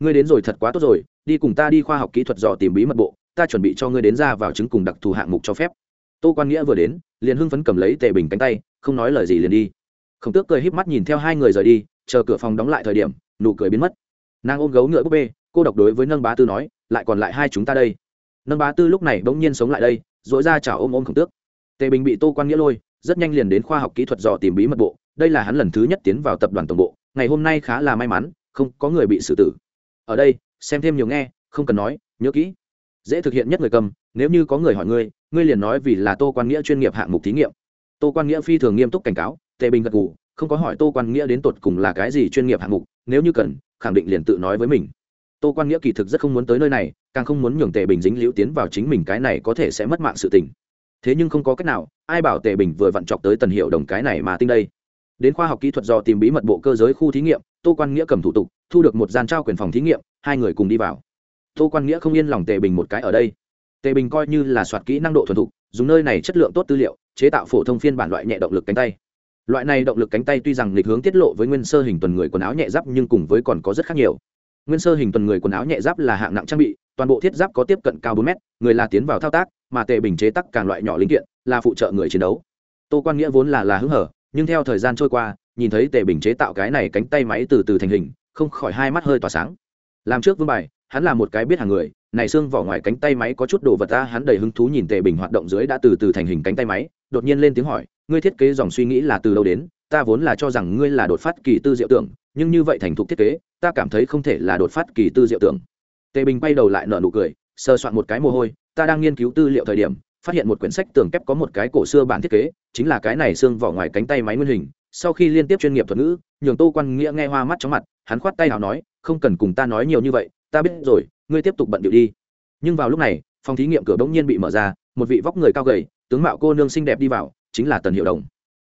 Ngươi đến rồi thật quá tốt rồi, đi cùng ta đi khoa học kỹ thuật dò tìm bí mật bộ, ta chuẩn bị cho ngươi đến ra vào chứng cùng đặc thù hạng mục cho phép. Tô quan nghĩa vừa đến, liền hưng phấn cầm lấy tề bình cánh tay, không nói lời gì liền đi. Khổng tước cười híp mắt nhìn theo hai người rời đi, chờ cửa phòng đóng lại thời điểm, nụ cười biến mất nàng ôm gấu ngựa búp bê, cô độc đối với nâng bá tư nói, lại còn lại hai chúng ta đây. Nâng bá tư lúc này bỗng nhiên sống lại đây dội ra chào ôm ôm khổng tước. Tề bình bị tô quan nghĩa lôi, rất nhanh liền đến khoa học kỹ thuật dò tìm bí mật bộ, đây là hắn lần thứ nhất tiến vào tập đoàn tổng bộ, ngày hôm nay khá là may mắn, không có người bị xử tử. Ở đây, xem thêm nhiều nghe, không cần nói, nhớ kỹ. Dễ thực hiện nhất người cầm, nếu như có người hỏi ngươi ngươi liền nói vì là tô quan nghĩa chuyên nghiệp hạng mục thí nghiệm. Tô quan nghĩa phi thường nghiêm túc cảnh cáo, tề bình gật gù không có hỏi tô quan nghĩa đến tột cùng là cái gì chuyên nghiệp hạng mục, nếu như cần, khẳng định liền tự nói với mình. Tô quan nghĩa kỳ thực rất không muốn tới nơi này, càng không muốn nhường tề bình dính liễu tiến vào chính mình cái này có thể sẽ mất mạng sự tình. Thế nhưng không có cách nào, ai bảo tề bình vừa vặn chọc tới tần hiệu đồng cái này mà tinh đây. Đến khoa học kỹ thuật do tìm bí mật bộ cơ giới khu thí nghiệm, tô quan nghĩa cầm thủ tục, thu được một gian trao quyền phòng thí nghiệm, hai người cùng đi vào. Tô quan nghĩa không yên lòng tề bình một cái ở đây. Tề bình coi như là soạt kỹ năng độ thuần thục, dùng nơi này chất lượng tốt tư liệu, chế tạo phổ thông phiên bản loại nhẹ động lực cánh tay loại này động lực cánh tay tuy rằng lịch hướng tiết lộ với nguyên sơ hình tuần người quần áo nhẹ giáp nhưng cùng với còn có rất khác nhiều. Nguyên sơ hình tuần người quần áo nhẹ giáp là hạng nặng trang bị, toàn bộ thiết giáp có tiếp cận cao bốn mét, người là tiến vào thao tác, mà tề bình chế tắc càng loại nhỏ linh kiện, là phụ trợ người chiến đấu. Tô quan nghĩa vốn là là hứng hở, nhưng theo thời gian trôi qua, nhìn thấy tề bình chế tạo cái này cánh tay máy từ từ thành hình, không khỏi hai mắt hơi tỏa sáng. Làm trước vương bài, hắn là một cái biết hàng người, này xương vỏ ngoài cánh tay máy có chút đồ vật ta hắn đầy hứng thú nhìn tề bình hoạt động dưới đã từ từ thành hình cánh tay máy đột nhiên lên tiếng hỏi, ngươi thiết kế dòng suy nghĩ là từ đâu đến? Ta vốn là cho rằng ngươi là đột phát kỳ tư diệu tưởng, nhưng như vậy thành thục thiết kế, ta cảm thấy không thể là đột phát kỳ tư diệu tưởng. Tề bình quay đầu lại nở nụ cười sơ soạn một cái mồ hôi, ta đang nghiên cứu tư liệu thời điểm, phát hiện một quyển sách tường kép có một cái cổ xưa bản thiết kế, chính là cái này xương vỏ ngoài cánh tay máy nguyên hình, sau khi liên tiếp chuyên nghiệp thuật ngữ, nhường tô quan nghĩa nghe hoa mắt chóng mặt, hắn khoát tay nào nói, không cần cùng ta nói nhiều như vậy, ta biết rồi, ngươi tiếp tục bận điệu đi. Nhưng vào lúc này, phòng thí nghiệm cửa bỗng nhiên bị mở ra, một vị vóc người cao gầy tướng mạo cô nương xinh đẹp đi vào, chính là tần hiệu đồng.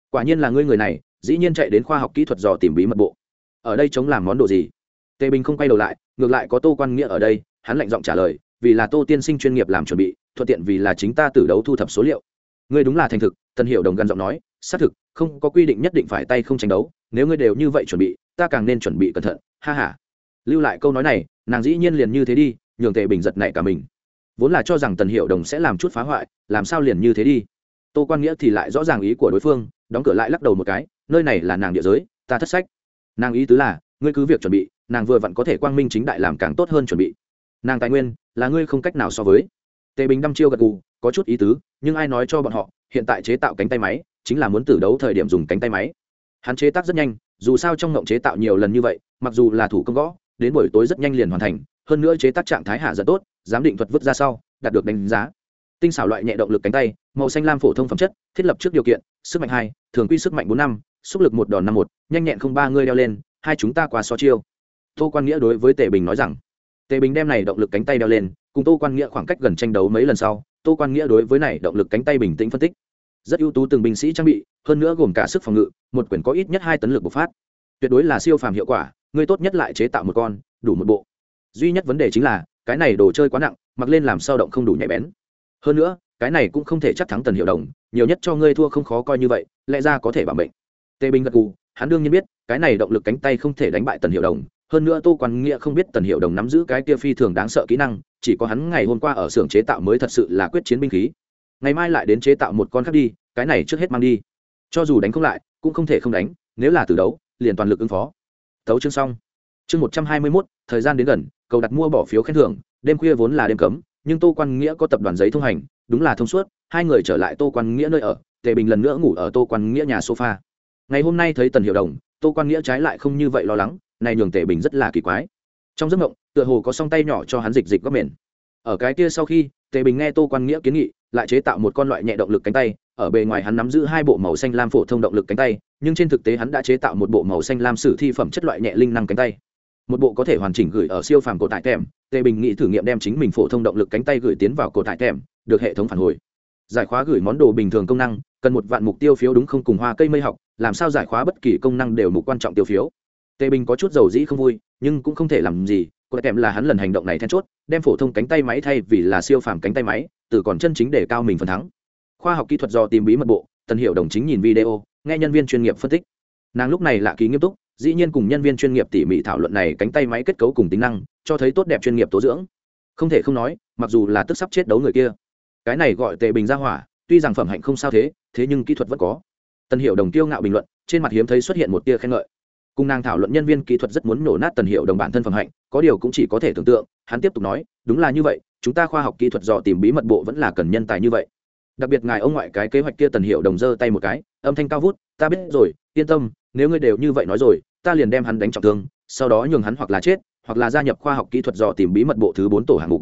Quả nhiên là ngươi người này, dĩ nhiên chạy đến khoa học kỹ thuật dò tìm bí mật bộ. Ở đây chống làm món đồ gì? Tề bình không quay đầu lại, ngược lại có tô quan nghĩa ở đây, hắn lạnh giọng trả lời, vì là tô tiên sinh chuyên nghiệp làm chuẩn bị, thuận tiện vì là chính ta từ đấu thu thập số liệu. Ngươi đúng là thành thực, tần hiệu đồng gần giọng nói, xác thực, không có quy định nhất định phải tay không tranh đấu, nếu ngươi đều như vậy chuẩn bị, ta càng nên chuẩn bị cẩn thận, ha ha. Lưu lại câu nói này, nàng dĩ nhiên liền như thế đi, nhường tề bình giật nảy cả mình vốn là cho rằng tần hiệu đồng sẽ làm chút phá hoại, làm sao liền như thế đi? Tô quan nghĩa thì lại rõ ràng ý của đối phương, đóng cửa lại lắc đầu một cái, nơi này là nàng địa giới, ta thất sách. Nàng ý tứ là, ngươi cứ việc chuẩn bị, nàng vừa vặn có thể quang minh chính đại làm càng tốt hơn chuẩn bị. Nàng tài nguyên, là ngươi không cách nào so với. Tề bình đăm chiêu gật gù, có chút ý tứ, nhưng ai nói cho bọn họ, hiện tại chế tạo cánh tay máy, chính là muốn tử đấu thời điểm dùng cánh tay máy. Hắn chế tác rất nhanh, dù sao trong ngộng chế tạo nhiều lần như vậy, mặc dù là thủ công gõ, đến buổi tối rất nhanh liền hoàn thành, hơn nữa chế tác trạng thái hạ rất tốt giám định thuật vứt ra sau, đạt được đánh giá. Tinh xảo loại nhẹ động lực cánh tay, màu xanh lam phổ thông phẩm chất, thiết lập trước điều kiện, sức mạnh hai, thường quy sức mạnh bốn năm sức lực một đòn năm một, nhanh nhẹn không ba ngươi đeo lên, hai chúng ta qua so chiêu. Tô quan nghĩa đối với tề bình nói rằng, tề bình đem này động lực cánh tay đeo lên, cùng tô quan nghĩa khoảng cách gần tranh đấu mấy lần sau, tô quan nghĩa đối với này động lực cánh tay bình tĩnh phân tích. Rất ưu tú từng binh sĩ trang bị, hơn nữa gồm cả sức phòng ngự, một quyển có ít nhất hai tấn lực bộc phát. Tuyệt đối là siêu phàm hiệu quả ngươi tốt nhất lại chế tạo một con, đủ một bộ. Duy nhất vấn đề chính là cái này đồ chơi quá nặng, mặc lên làm sao động không đủ nhạy bén. Hơn nữa, cái này cũng không thể chắc thắng tần hiệu đồng, nhiều nhất cho ngươi thua không khó coi như vậy, lẽ ra có thể bảo mệnh. Tề bình gật gù, hắn đương nhiên biết, cái này động lực cánh tay không thể đánh bại tần hiệu đồng. Hơn nữa tô quan nghĩa không biết tần hiệu đồng nắm giữ cái kia phi thường đáng sợ kỹ năng, chỉ có hắn ngày hôm qua ở xưởng chế tạo mới thật sự là quyết chiến binh khí. Ngày mai lại đến chế tạo một con khác đi, cái này trước hết mang đi. Cho dù đánh không lại, cũng không thể không đánh, nếu là từ đấu, liền toàn lực ứng phó. Thấu chương xong. Chương một trăm hai mươi mốt, thời gian đến gần cầu đặt mua bỏ phiếu khen thưởng, đêm khuya vốn là đêm cấm, nhưng tô quan nghĩa có tập đoàn giấy thông hành, đúng là thông suốt, hai người trở lại tô quan nghĩa nơi ở, tề bình lần nữa ngủ ở tô quan nghĩa nhà sofa. Ngày hôm nay thấy tần hiệu đồng, tô quan nghĩa trái lại không như vậy lo lắng, này nhường tề bình rất là kỳ quái. Trong giấc mộng, tựa hồ có song tay nhỏ cho hắn dịch dịch góc mền. Ở cái kia sau khi, tề bình nghe tô quan nghĩa kiến nghị, lại chế tạo một con loại nhẹ động lực cánh tay, ở bề ngoài hắn nắm giữ hai bộ màu xanh lam phổ thông động lực cánh tay, nhưng trên thực tế hắn đã chế tạo một bộ màu xanh lam sử thi phẩm chất loại nhẹ linh năng cánh tay một bộ có thể hoàn chỉnh gửi ở siêu phàm cổ tại kèm tề bình nghĩ thử nghiệm đem chính mình phổ thông động lực cánh tay gửi tiến vào cổ tại kèm được hệ thống phản hồi. Giải khóa gửi món đồ bình thường công năng, cần một vạn mục tiêu phiếu đúng không cùng hoa cây mây học, làm sao giải khóa bất kỳ công năng đều mục quan trọng tiêu phiếu. Tề bình có chút dầu dĩ không vui, nhưng cũng không thể làm gì, cổ kèm là hắn lần hành động này then chốt, đem phổ thông cánh tay máy thay vì là siêu phàm cánh tay máy, từ còn chân chính để cao mình phần thắng. Khoa học kỹ thuật do tìm bí mật bộ, tần hiệu đồng chính nhìn video, nghe nhân viên chuyên nghiệp phân tích. Nàng lúc này lạ ký nghiêm túc dĩ nhiên cùng nhân viên chuyên nghiệp tỉ mỉ thảo luận này cánh tay máy kết cấu cùng tính năng, cho thấy tốt đẹp chuyên nghiệp tố dưỡng. Không thể không nói, mặc dù là tức sắp chết đấu người kia, cái này gọi tề bình ra hỏa, tuy rằng phẩm hạnh không sao thế thế nhưng kỹ thuật vẫn có. Tần hiệu đồng tiêu ngạo bình luận, trên mặt hiếm thấy xuất hiện một tia khen ngợi. Cùng nàng thảo luận nhân viên kỹ thuật rất muốn nổ nát tần hiệu đồng bản thân phẩm hạnh, có điều cũng chỉ có thể tưởng tượng, hắn tiếp tục nói, đúng là như vậy, chúng ta khoa học kỹ thuật dò tìm bí mật bộ vẫn là cần nhân tài như vậy. Đặc biệt ngài ông ngoại cái kế hoạch kia tần hiệu đồng giơ tay một cái, âm thanh cao vút, ta biết rồi, yên tâm nếu ngươi đều như vậy nói rồi, ta liền đem hắn đánh trọng thương, sau đó nhường hắn hoặc là chết, hoặc là gia nhập khoa học kỹ thuật dò tìm bí mật bộ thứ bốn tổ hạng mục.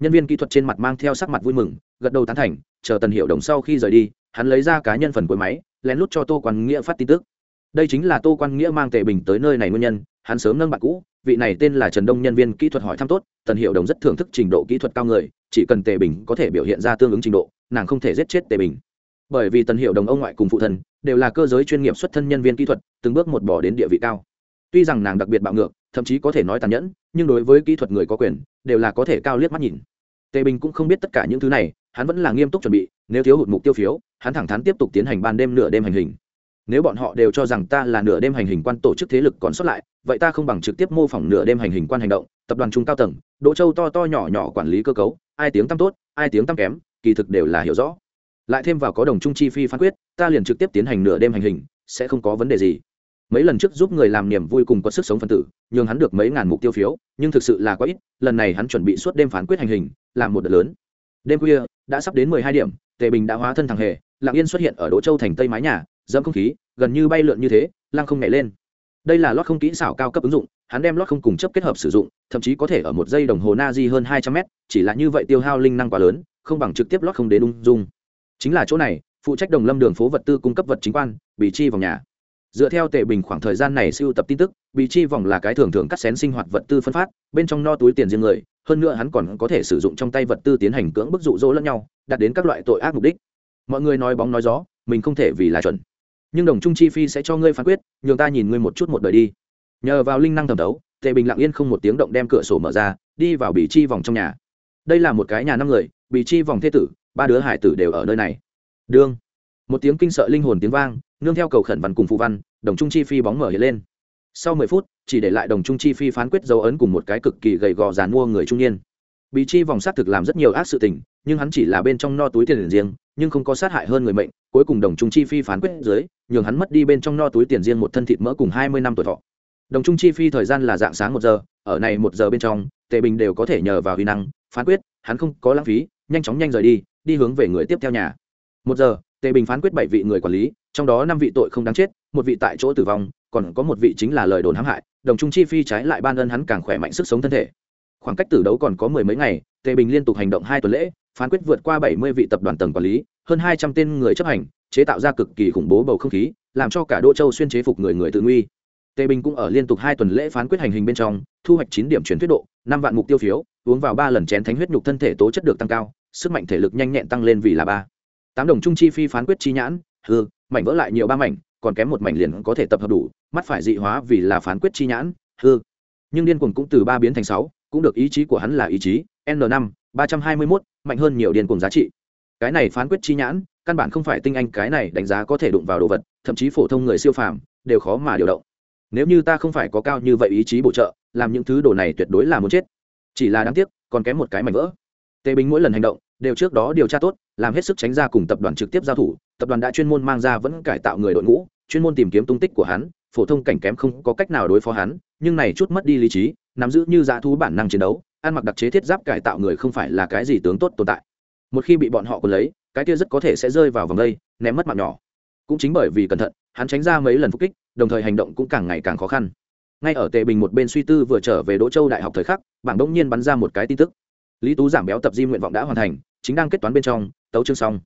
Nhân viên kỹ thuật trên mặt mang theo sắc mặt vui mừng, gật đầu tán thành, chờ tần hiệu đồng sau khi rời đi, hắn lấy ra cá nhân phần cuối máy, lén lút cho tô quan nghĩa phát tin tức. Đây chính là tô quan nghĩa mang tề bình tới nơi này nguyên nhân, hắn sớm nâng bạn cũ, vị này tên là trần đông nhân viên kỹ thuật hỏi thăm tốt, tần hiệu đồng rất thưởng thức trình độ kỹ thuật cao người, chỉ cần tề bình có thể biểu hiện ra tương ứng trình độ, nàng không thể giết chết tề bình. Bởi vì tần hiệu đồng ông ngoại cùng phụ thần đều là cơ giới chuyên nghiệp xuất thân nhân viên kỹ thuật, từng bước một bỏ đến địa vị cao. Tuy rằng nàng đặc biệt bạo ngược, thậm chí có thể nói tàn nhẫn, nhưng đối với kỹ thuật người có quyền, đều là có thể cao liếc mắt nhìn. Tề bình cũng không biết tất cả những thứ này, hắn vẫn là nghiêm túc chuẩn bị, nếu thiếu hụt mục tiêu phiếu, hắn thẳng thắn tiếp tục tiến hành ban đêm nửa đêm hành hình. Nếu bọn họ đều cho rằng ta là nửa đêm hành hình quan tổ chức thế lực còn sót lại, vậy ta không bằng trực tiếp mô phỏng nửa đêm hành hình quan hành động, tập đoàn trung cao tầng, đỗ châu to to nhỏ nhỏ quản lý cơ cấu, ai tiếng tăm tốt, ai tiếng tăm kém, kỳ thực đều là hiểu rõ lại thêm vào có đồng trung chi phi phán quyết, ta liền trực tiếp tiến hành nửa đêm hành hình, sẽ không có vấn đề gì. Mấy lần trước giúp người làm niềm vui cùng có sức sống phân tử, nhường hắn được mấy ngàn mục tiêu phiếu, nhưng thực sự là quá ít, lần này hắn chuẩn bị suốt đêm phán quyết hành hình, làm một đợt lớn. Đêm khuya, đã sắp đến mười hai điểm, tề bình đã hóa thân thằng hề lạng yên xuất hiện ở đỗ châu thành tây mái nhà, dẫm không khí, gần như bay lượn như thế, lăng không nhảy lên. Đây là lót không kỹ xảo cao cấp ứng dụng, hắn đem lót không cùng chấp kết hợp sử dụng, thậm chí có thể ở một giây đồng hồ na di hơn hai trăm mét, chỉ là như vậy tiêu hao linh năng quá lớn, không bằng trực tiếp lót không đến ung dung chính là chỗ này, phụ trách đồng lâm đường phố vật tư cung cấp vật chính quan bị chi vòng nhà. Dựa theo tệ bình khoảng thời gian này siêu tập tin tức bị chi vòng là cái thường thường cắt xén sinh hoạt vật tư phân phát, bên trong no túi tiền riêng người, hơn nữa hắn còn có thể sử dụng trong tay vật tư tiến hành cưỡng bức dụ dỗ lẫn nhau, đạt đến các loại tội ác mục đích. Mọi người nói bóng nói gió, mình không thể vì là chuẩn. Nhưng đồng trung chi phi sẽ cho ngươi phán quyết, nhường ta nhìn ngươi một chút một đời đi. Nhờ vào linh năng thẩm đấu tệ bình lặng yên không một tiếng động đem cửa sổ mở ra, đi vào bị chi vòng trong nhà. Đây là một cái nhà năm người bị chi vòng thế tử ba đứa hải tử đều ở nơi này. Đương. Một tiếng kinh sợ linh hồn tiếng vang, nương theo cầu khẩn văn cùng phụ văn, đồng trung chi phi bóng mở hiện lên. Sau mười phút, chỉ để lại đồng trung chi phi phán quyết dấu ấn cùng một cái cực kỳ gầy gò dàn mua người trung niên. Bị chi vòng sát thực làm rất nhiều ác sự tình, nhưng hắn chỉ là bên trong no túi tiền riêng, nhưng không có sát hại hơn người mệnh, cuối cùng đồng trung chi phi phán quyết dưới, nhường hắn mất đi bên trong no túi tiền riêng một thân thịt mỡ cùng hai mươi năm tuổi thọ. Đồng trung chi phi thời gian là dạng sáng một giờ, ở này một giờ bên trong, tề bình đều có thể nhờ vào huy năng, phán quyết, hắn không có lãng phí, nhanh chóng nhanh rời đi đi hướng về người tiếp theo nhà. Một giờ, tề bình phán quyết bảy vị người quản lý, trong đó năm vị tội không đáng chết, một vị tại chỗ tử vong, còn có một vị chính là lời đồn hãm hại, đồng trung chi phi trái lại ban ân hắn càng khỏe mạnh sức sống thân thể. Khoảng cách tử đấu còn có mười mấy ngày, tề bình liên tục hành động hai tuần lễ, phán quyết vượt qua bảy mươi vị tập đoàn tầng quản lý, hơn hai trăm tên người chấp hành, chế tạo ra cực kỳ khủng bố bầu không khí, làm cho cả đô châu xuyên chế phục người người tự nguy. Tề bình cũng ở liên tục hai tuần lễ phán quyết hành hình bên trong, thu hoạch chín điểm chuyển thuyết độ, năm vạn mục tiêu phiếu, uống vào ba lần chén thánh huyết nhục thân thể tố chất được tăng cao sức mạnh thể lực nhanh nhẹn tăng lên vì là ba. Tám đồng trung chi phi phán quyết chi nhãn, hư, mảnh vỡ lại nhiều ba mảnh, còn kém một mảnh liền có thể tập hợp đủ, mắt phải dị hóa vì là phán quyết chi nhãn, hư. Nhưng điên cuồng cũng từ ba biến thành sáu, cũng được ý chí của hắn là ý chí, n năm, ba trăm hai mươi mốt, mạnh hơn nhiều điên cuồng giá trị. Cái này phán quyết chi nhãn, căn bản không phải tinh anh cái này đánh giá có thể đụng vào đồ vật, thậm chí phổ thông người siêu phàm, đều khó mà điều động. Nếu như ta không phải có cao như vậy ý chí bổ trợ, làm những thứ đồ này tuyệt đối là muốn chết. Chỉ là đáng tiếc, còn kém một cái mảnh vỡ tề bình mỗi lần hành động đều trước đó điều tra tốt, làm hết sức tránh ra cùng tập đoàn trực tiếp giao thủ, tập đoàn đã chuyên môn mang ra vẫn cải tạo người đội ngũ, chuyên môn tìm kiếm tung tích của hắn, phổ thông cảnh kém không có cách nào đối phó hắn, nhưng này chút mất đi lý trí, nắm giữ như dã thú bản năng chiến đấu, ăn mặc đặc chế thiết giáp cải tạo người không phải là cái gì tướng tốt tồn tại. Một khi bị bọn họ còn lấy, cái kia rất có thể sẽ rơi vào vòng đây, ném mất mạng nhỏ. Cũng chính bởi vì cẩn thận, hắn tránh ra mấy lần phục kích, đồng thời hành động cũng càng ngày càng khó khăn. Ngay ở tề bình một bên suy tư vừa trở về đỗ châu đại học thời khắc, bảng đông nhiên bắn ra một cái tin tức lý tú giảm béo tập di nguyện vọng đã hoàn thành, chính đang kết toán bên trong, tấu chương xong.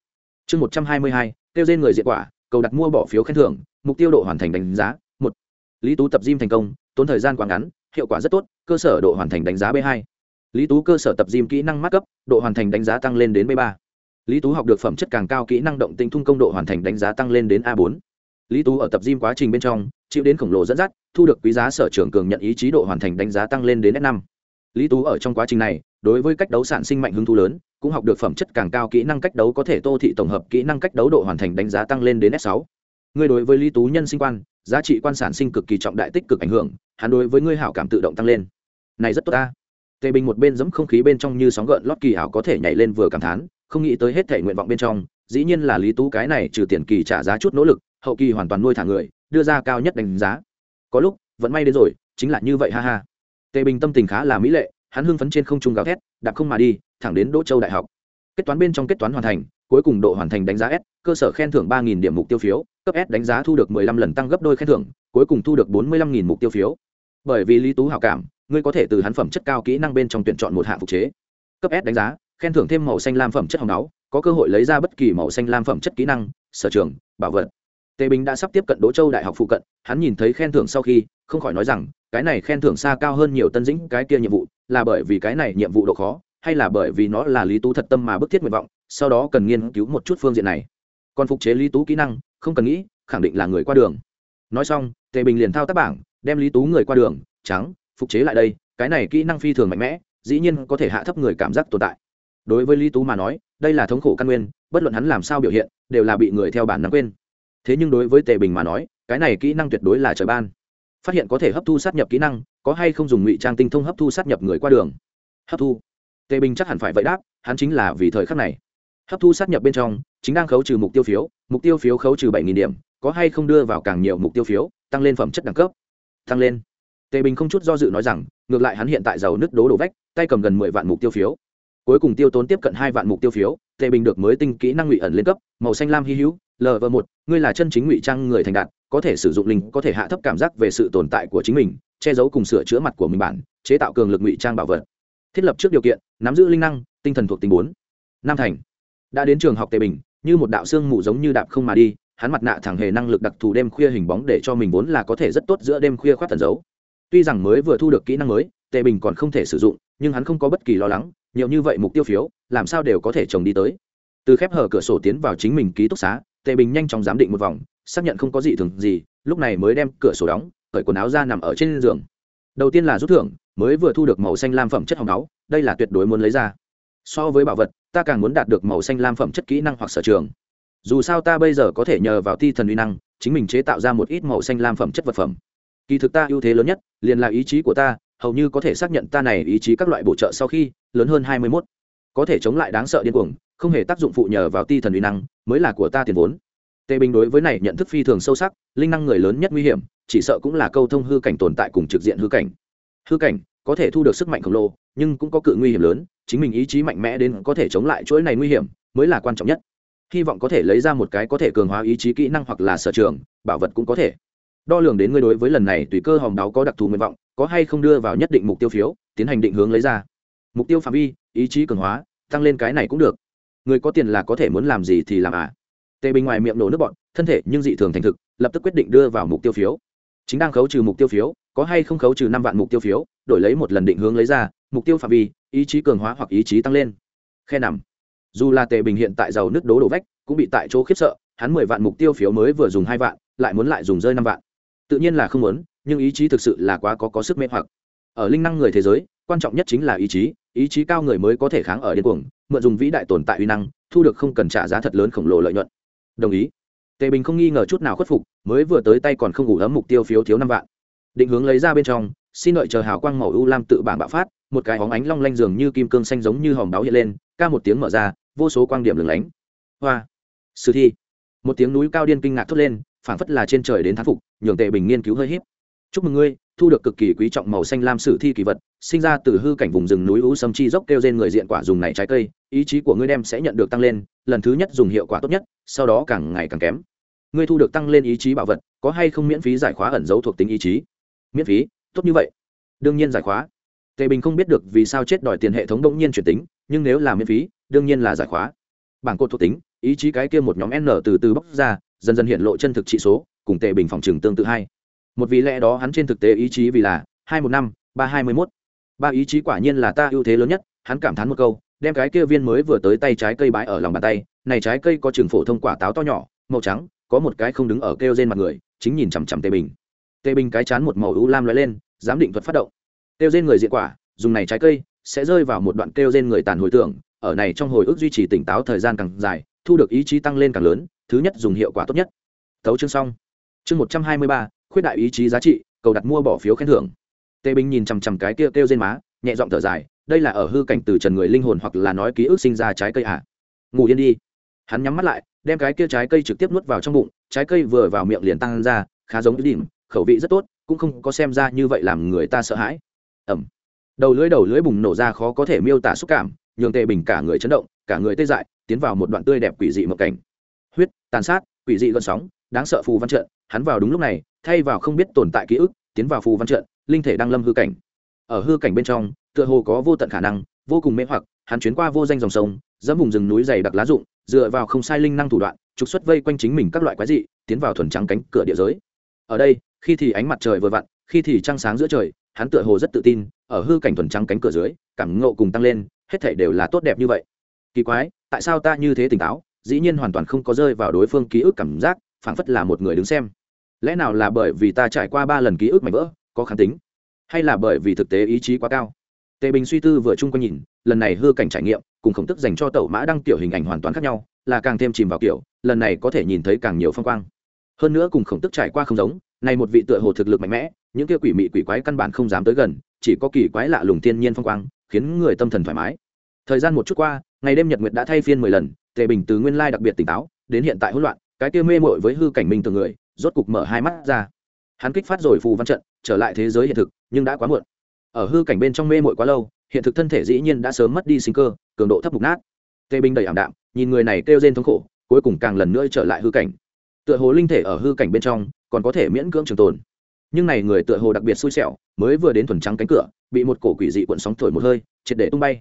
Chương một trăm hai mươi hai, kêu trên người diện quả, cầu đặt mua bỏ phiếu khen thưởng, mục tiêu độ hoàn thành đánh giá, một. Lý tú tập gym thành công, tốn thời gian quá ngắn, hiệu quả rất tốt, cơ sở độ hoàn thành đánh giá b hai. Lý tú cơ sở tập gym kỹ năng mắc cấp, độ hoàn thành đánh giá tăng lên đến b ba. Lý tú học được phẩm chất càng cao kỹ năng động tinh thung công độ hoàn thành đánh giá tăng lên đến a bốn. Lý tú ở tập gym quá trình bên trong, chịu đến khổng lồ dẫn dắt, thu được quý giá sở trường cường nhận ý chí độ hoàn thành đánh giá tăng lên đến s năm. Lý tú ở trong quá trình này đối với cách đấu sản sinh mạnh hứng thú lớn, cũng học được phẩm chất càng cao kỹ năng cách đấu có thể tô thị tổng hợp kỹ năng cách đấu độ hoàn thành đánh giá tăng lên đến s 6 ngươi đối với lý tú nhân sinh quan, giá trị quan sản sinh cực kỳ trọng đại tích cực ảnh hưởng, hắn đối với ngươi hảo cảm tự động tăng lên. Này rất tốt ta. Tề bình một bên giẫm không khí bên trong như sóng gợn lót kỳ hảo có thể nhảy lên vừa cảm thán, không nghĩ tới hết thể nguyện vọng bên trong, dĩ nhiên là lý tú cái này trừ tiền kỳ trả giá chút nỗ lực, hậu kỳ hoàn toàn nuôi thả người, đưa ra cao nhất đánh giá. Có lúc, vẫn may đến rồi, chính là như vậy ha ha. Tề bình tâm tình khá là mỹ lệ hắn hưng phấn trên không trung gào thét, đạp không mà đi, thẳng đến đỗ châu đại học. Kết toán bên trong kết toán hoàn thành, cuối cùng độ hoàn thành đánh giá s, cơ sở khen thưởng ba điểm mục tiêu phiếu, cấp s đánh giá thu được 15 lần tăng gấp đôi khen thưởng, cuối cùng thu được 45.000 mục tiêu phiếu. Bởi vì lý tú hảo cảm, ngươi có thể từ hắn phẩm chất cao kỹ năng bên trong tuyển chọn một hạng phục chế. Cấp s đánh giá, khen thưởng thêm màu xanh lam phẩm chất hồng náu có cơ hội lấy ra bất kỳ màu xanh lam phẩm chất kỹ năng, sở trường, bảo vật. Tề bình đã sắp tiếp cận đỗ châu đại học phụ cận, hắn nhìn thấy khen thưởng sau khi, không khỏi nói rằng, cái này khen thưởng xa cao hơn nhiều tân dĩnh, cái kia nhiệm vụ là bởi vì cái này nhiệm vụ độ khó, hay là bởi vì nó là lý tú thật tâm mà bức thiết nguyện vọng, sau đó cần nghiên cứu một chút phương diện này. Còn phục chế lý tú kỹ năng, không cần nghĩ, khẳng định là người qua đường. Nói xong, tề bình liền thao tác bảng, đem lý tú người qua đường, trắng, phục chế lại đây, cái này kỹ năng phi thường mạnh mẽ, dĩ nhiên có thể hạ thấp người cảm giác tồn tại. Đối với lý tú mà nói, đây là thống khổ căn nguyên, bất luận hắn làm sao biểu hiện, đều là bị người theo bản năng quên. Thế nhưng đối với tề bình mà nói, cái này kỹ năng tuyệt đối là trời ban phát hiện có thể hấp thu sát nhập kỹ năng, có hay không dùng ngụy trang tinh thông hấp thu sát nhập người qua đường. Hấp thu. Tề bình chắc hẳn phải vậy đáp, hắn chính là vì thời khắc này. Hấp thu sát nhập bên trong, chính đang khấu trừ mục tiêu phiếu, mục tiêu phiếu khấu trừ bảy điểm, có hay không đưa vào càng nhiều mục tiêu phiếu, tăng lên phẩm chất đẳng cấp. Tăng lên. Tề bình không chút do dự nói rằng, ngược lại hắn hiện tại giàu nứt đố đổ vách, tay cầm gần mười vạn mục tiêu phiếu. Cuối cùng tiêu tốn tiếp cận hai vạn mục tiêu phiếu, tề bình được mới tinh kỹ năng ngụy ẩn lên cấp, màu xanh lam hy hữu lv một, ngươi là chân chính ngụy trang người thành đạt có thể sử dụng linh, có thể hạ thấp cảm giác về sự tồn tại của chính mình, che giấu cùng sửa chữa mặt của mình bản, chế tạo cường lực ngụy trang bảo vật. Thiết lập trước điều kiện, nắm giữ linh năng, tinh thần thuộc tính bốn. Nam thành. Đã đến trường học tề bình, như một đạo xương mù giống như đạp không mà đi, hắn mặt nạ thẳng hề năng lực đặc thù đêm khuya hình bóng để cho mình vốn là có thể rất tốt giữa đêm khuya khoát tần giấu. Tuy rằng mới vừa thu được kỹ năng mới, tề bình còn không thể sử dụng, nhưng hắn không có bất kỳ lo lắng, nhiều như vậy mục tiêu phiếu, làm sao đều có thể trồng đi tới. Từ khép hở cửa sổ tiến vào chính mình ký túc xá, tề bình nhanh chóng giám định một vòng xác nhận không có gì thường gì, lúc này mới đem cửa sổ đóng, cởi quần áo ra nằm ở trên giường. Đầu tiên là rút thưởng, mới vừa thu được màu xanh lam phẩm chất hồng áo, đây là tuyệt đối muốn lấy ra. So với bảo vật, ta càng muốn đạt được màu xanh lam phẩm chất kỹ năng hoặc sở trường. Dù sao ta bây giờ có thể nhờ vào thi thần uy năng, chính mình chế tạo ra một ít màu xanh lam phẩm chất vật phẩm. Kỳ thực ta ưu thế lớn nhất, liền là ý chí của ta, hầu như có thể xác nhận ta này ý chí các loại bổ trợ sau khi, lớn hơn hai mươi mốt. Có thể chống lại đáng sợ điên cuồng, không hề tác dụng phụ nhờ vào ti thần uy năng, mới là của ta tiền vốn tề bình đối với này nhận thức phi thường sâu sắc, linh năng người lớn nhất nguy hiểm, chỉ sợ cũng là câu thông hư cảnh tồn tại cùng trực diện hư cảnh. Hư cảnh có thể thu được sức mạnh khổng lồ, nhưng cũng có cự nguy hiểm lớn, chính mình ý chí mạnh mẽ đến có thể chống lại chuỗi này nguy hiểm mới là quan trọng nhất. Hy vọng có thể lấy ra một cái có thể cường hóa ý chí kỹ năng hoặc là sở trường, bảo vật cũng có thể. Đo lường đến ngươi đối với lần này tùy cơ hòm đáo có đặc thù nguyện vọng, có hay không đưa vào nhất định mục tiêu phiếu, tiến hành định hướng lấy ra. Mục tiêu phạm vi, ý chí cường hóa, tăng lên cái này cũng được. Người có tiền là có thể muốn làm gì thì làm à? Tề bình ngoài miệng nổ nước bọn, thân thể nhưng dị thường thành thực, lập tức quyết định đưa vào mục tiêu phiếu. Chính đang khấu trừ mục tiêu phiếu, có hay không khấu trừ năm vạn mục tiêu phiếu, đổi lấy một lần định hướng lấy ra, mục tiêu phạm vi, ý chí cường hóa hoặc ý chí tăng lên. Khe nằm. Dù là tề bình hiện tại giàu nước đố đổ vách, cũng bị tại chỗ khiếp sợ, hắn mười vạn mục tiêu phiếu mới vừa dùng hai vạn, lại muốn lại dùng rơi năm vạn. Tự nhiên là không muốn, nhưng ý chí thực sự là quá có có sức mê hoặc. Ở linh năng người thế giới, quan trọng nhất chính là ý chí ý chí cao người mới có thể kháng ở điên cuồng, mượn dùng vĩ đại tồn tại uy năng, thu được không cần trả giá thật lớn khổng lồ lợi nhuận đồng ý. Tề bình không nghi ngờ chút nào khuất phục, mới vừa tới tay còn không ngủ ấm mục tiêu phiếu thiếu năm vạn. Định hướng lấy ra bên trong, xin lợi chờ hào quang màu u lam tự bản bạo phát, một cái hóng ánh long lanh dường như kim cương xanh giống như hòm báo hiện lên, ca một tiếng mở ra, vô số quang điểm lửng lánh. Hoa. Sử thi. Một tiếng núi cao điên kinh ngạc thốt lên, phảng phất là trên trời đến thán phục, nhường tề bình nghiên cứu hơi hiếp chúc mừng ngươi, thu được cực kỳ quý trọng màu xanh lam sử thi kỳ vật, sinh ra từ hư cảnh vùng rừng núi u sâm chi dốc kêu trên người diện quả dùng này trái cây ý chí của ngươi đem sẽ nhận được tăng lên, lần thứ nhất dùng hiệu quả tốt nhất, sau đó càng ngày càng kém. Ngươi thu được tăng lên ý chí bảo vật, có hay không miễn phí giải khóa ẩn dấu thuộc tính ý chí? Miễn phí, tốt như vậy. Đương nhiên giải khóa. Tề bình không biết được vì sao chết đòi tiền hệ thống đông nhiên chuyển tính, nhưng nếu là miễn phí, đương nhiên là giải khóa. Bảng cột thuộc tính, ý chí cái kia một nhóm n từ từ bóc ra, dần dần hiện lộ chân thực trị số, cùng tề bình phòng trường tương tự hai. Một vì lẽ đó hắn trên thực tế ý chí vì là hai một năm, ba hai mươi mốt. Ba ý chí quả nhiên là ta ưu thế lớn nhất, hắn cảm thán một câu đem cái kia viên mới vừa tới tay trái cây bãi ở lòng bàn tay, này trái cây có trường phổ thông quả táo to nhỏ, màu trắng, có một cái không đứng ở kêu trên mặt người, chính nhìn chằm chằm tề bình. Tề bình cái chán một màu ưu lam lóe lên, giám định thuật phát động. Kêu trên người diện quả, dùng này trái cây, sẽ rơi vào một đoạn kêu trên người tàn hồi tưởng, ở này trong hồi ức duy trì tỉnh táo thời gian càng dài, thu được ý chí tăng lên càng lớn, thứ nhất dùng hiệu quả tốt nhất. Thấu chương xong. Chương một trăm hai mươi ba, khuyết đại ý chí giá trị, cầu đặt mua bỏ phiếu khen thưởng. Tề bình nhìn chằm chằm cái kia kêu trên má, nhẹ giọng thở dài đây là ở hư cảnh từ trần người linh hồn hoặc là nói ký ức sinh ra trái cây ạ à. ngủ yên đi. Hắn nhắm mắt lại, đem cái kia trái cây trực tiếp nuốt vào trong bụng, trái cây vừa vào miệng liền tăng ra, khá giống đỉnh khẩu vị rất tốt, cũng không có xem ra như vậy làm người ta sợ hãi. Ẩm. Đầu lưỡi đầu lưỡi bùng nổ ra khó có thể miêu tả xúc cảm, nhường tề bình cả người chấn động, cả người tê dại, tiến vào một đoạn tươi đẹp quỷ dị mộng cảnh. Huyết, tàn sát, quỷ dị gợn sóng, đáng sợ phù văn trận, hắn vào đúng lúc này, thay vào không biết tồn tại ký ức, tiến vào phù văn trận, linh thể đang lâm hư cảnh ở hư cảnh bên trong, tựa hồ có vô tận khả năng, vô cùng mê hoặc, hắn chuyến qua vô danh dòng sông, dẫm vùng rừng núi dày đặc lá rụng, dựa vào không sai linh năng thủ đoạn, trục xuất vây quanh chính mình các loại quái dị, tiến vào thuần trắng cánh cửa địa giới. Ở đây, khi thì ánh mặt trời vừa vặn, khi thì trăng sáng giữa trời, hắn tựa hồ rất tự tin, ở hư cảnh thuần trắng cánh cửa dưới, cảm ngộ cùng tăng lên, hết thảy đều là tốt đẹp như vậy. Kỳ quái, tại sao ta như thế tỉnh táo, dĩ nhiên hoàn toàn không có rơi vào đối phương ký ức cảm giác, phảng phất là một người đứng xem. Lẽ nào là bởi vì ta trải qua ba lần ký ức mạnh vỡ, có kháng tính? Hay là bởi vì thực tế ý chí quá cao? Tề bình suy tư vừa chung quanh nhìn, lần này hư cảnh trải nghiệm, cùng khổng tức dành cho tẩu mã đăng tiểu hình ảnh hoàn toàn khác nhau, là càng thêm chìm vào kiểu, lần này có thể nhìn thấy càng nhiều phong quang. Hơn nữa cùng khổng tức trải qua không giống, này một vị tựa hồ thực lực mạnh mẽ, những kia quỷ mị quỷ quái căn bản không dám tới gần, chỉ có kỳ quái lạ lùng thiên nhiên phong quang, khiến người tâm thần thoải mái. Thời gian một chút qua, ngày đêm nhật nguyệt đã thay phiên mười lần, tề bình từ nguyên lai đặc biệt tỉnh táo, đến hiện tại hỗn loạn, cái kia mê mội với hư cảnh minh từ người, rốt cục mở hai mắt ra. Hắn kích phát rồi phù văn trận trở lại thế giới hiện thực, nhưng đã quá muộn. Ở hư cảnh bên trong mê mội quá lâu, hiện thực thân thể dĩ nhiên đã sớm mất đi sinh cơ, cường độ thấp mục nát. Tê binh đầy ảm đạm, nhìn người này kêu rên thống khổ, cuối cùng càng lần nữa trở lại hư cảnh. Tựa hồ linh thể ở hư cảnh bên trong, còn có thể miễn cưỡng trường tồn. Nhưng này người tựa hồ đặc biệt xui xẻo, mới vừa đến thuần trắng cánh cửa, bị một cổ quỷ dị cuộn sóng thổi một hơi, triệt để tung bay.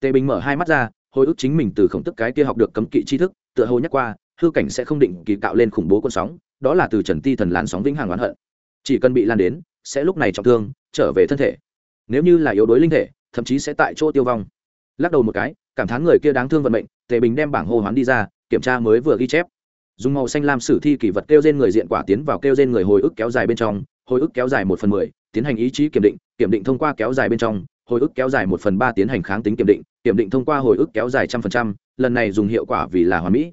Tề bình mở hai mắt ra, hồi ức chính mình từ khổng tức cái kia học được cấm kỵ tri thức, tựa hồ nhắc qua, hư cảnh sẽ không định kỳ cạo lên khủng bố cuộn sóng, đó là từ trần ti thần làn sóng vĩnh hằng oán hận. Chỉ cần bị lan đến sẽ lúc này trọng thương, trở về thân thể. Nếu như là yếu đuối linh thể, thậm chí sẽ tại chỗ tiêu vong. Lắc đầu một cái, cảm thán người kia đáng thương vận mệnh, tề bình đem bảng hô hoán đi ra, kiểm tra mới vừa ghi chép. Dùng màu xanh lam sử thi kỷ vật kêu trên người diện quả tiến vào kêu trên người hồi ức kéo dài bên trong, hồi ức kéo dài một phần mười, tiến hành ý chí kiểm định kiểm định thông qua kéo dài bên trong, hồi ức kéo dài một phần ba tiến hành kháng tính kiểm định kiểm định thông qua hồi ức kéo dài trăm phần trăm, lần này dùng hiệu quả vì là hoàn mỹ.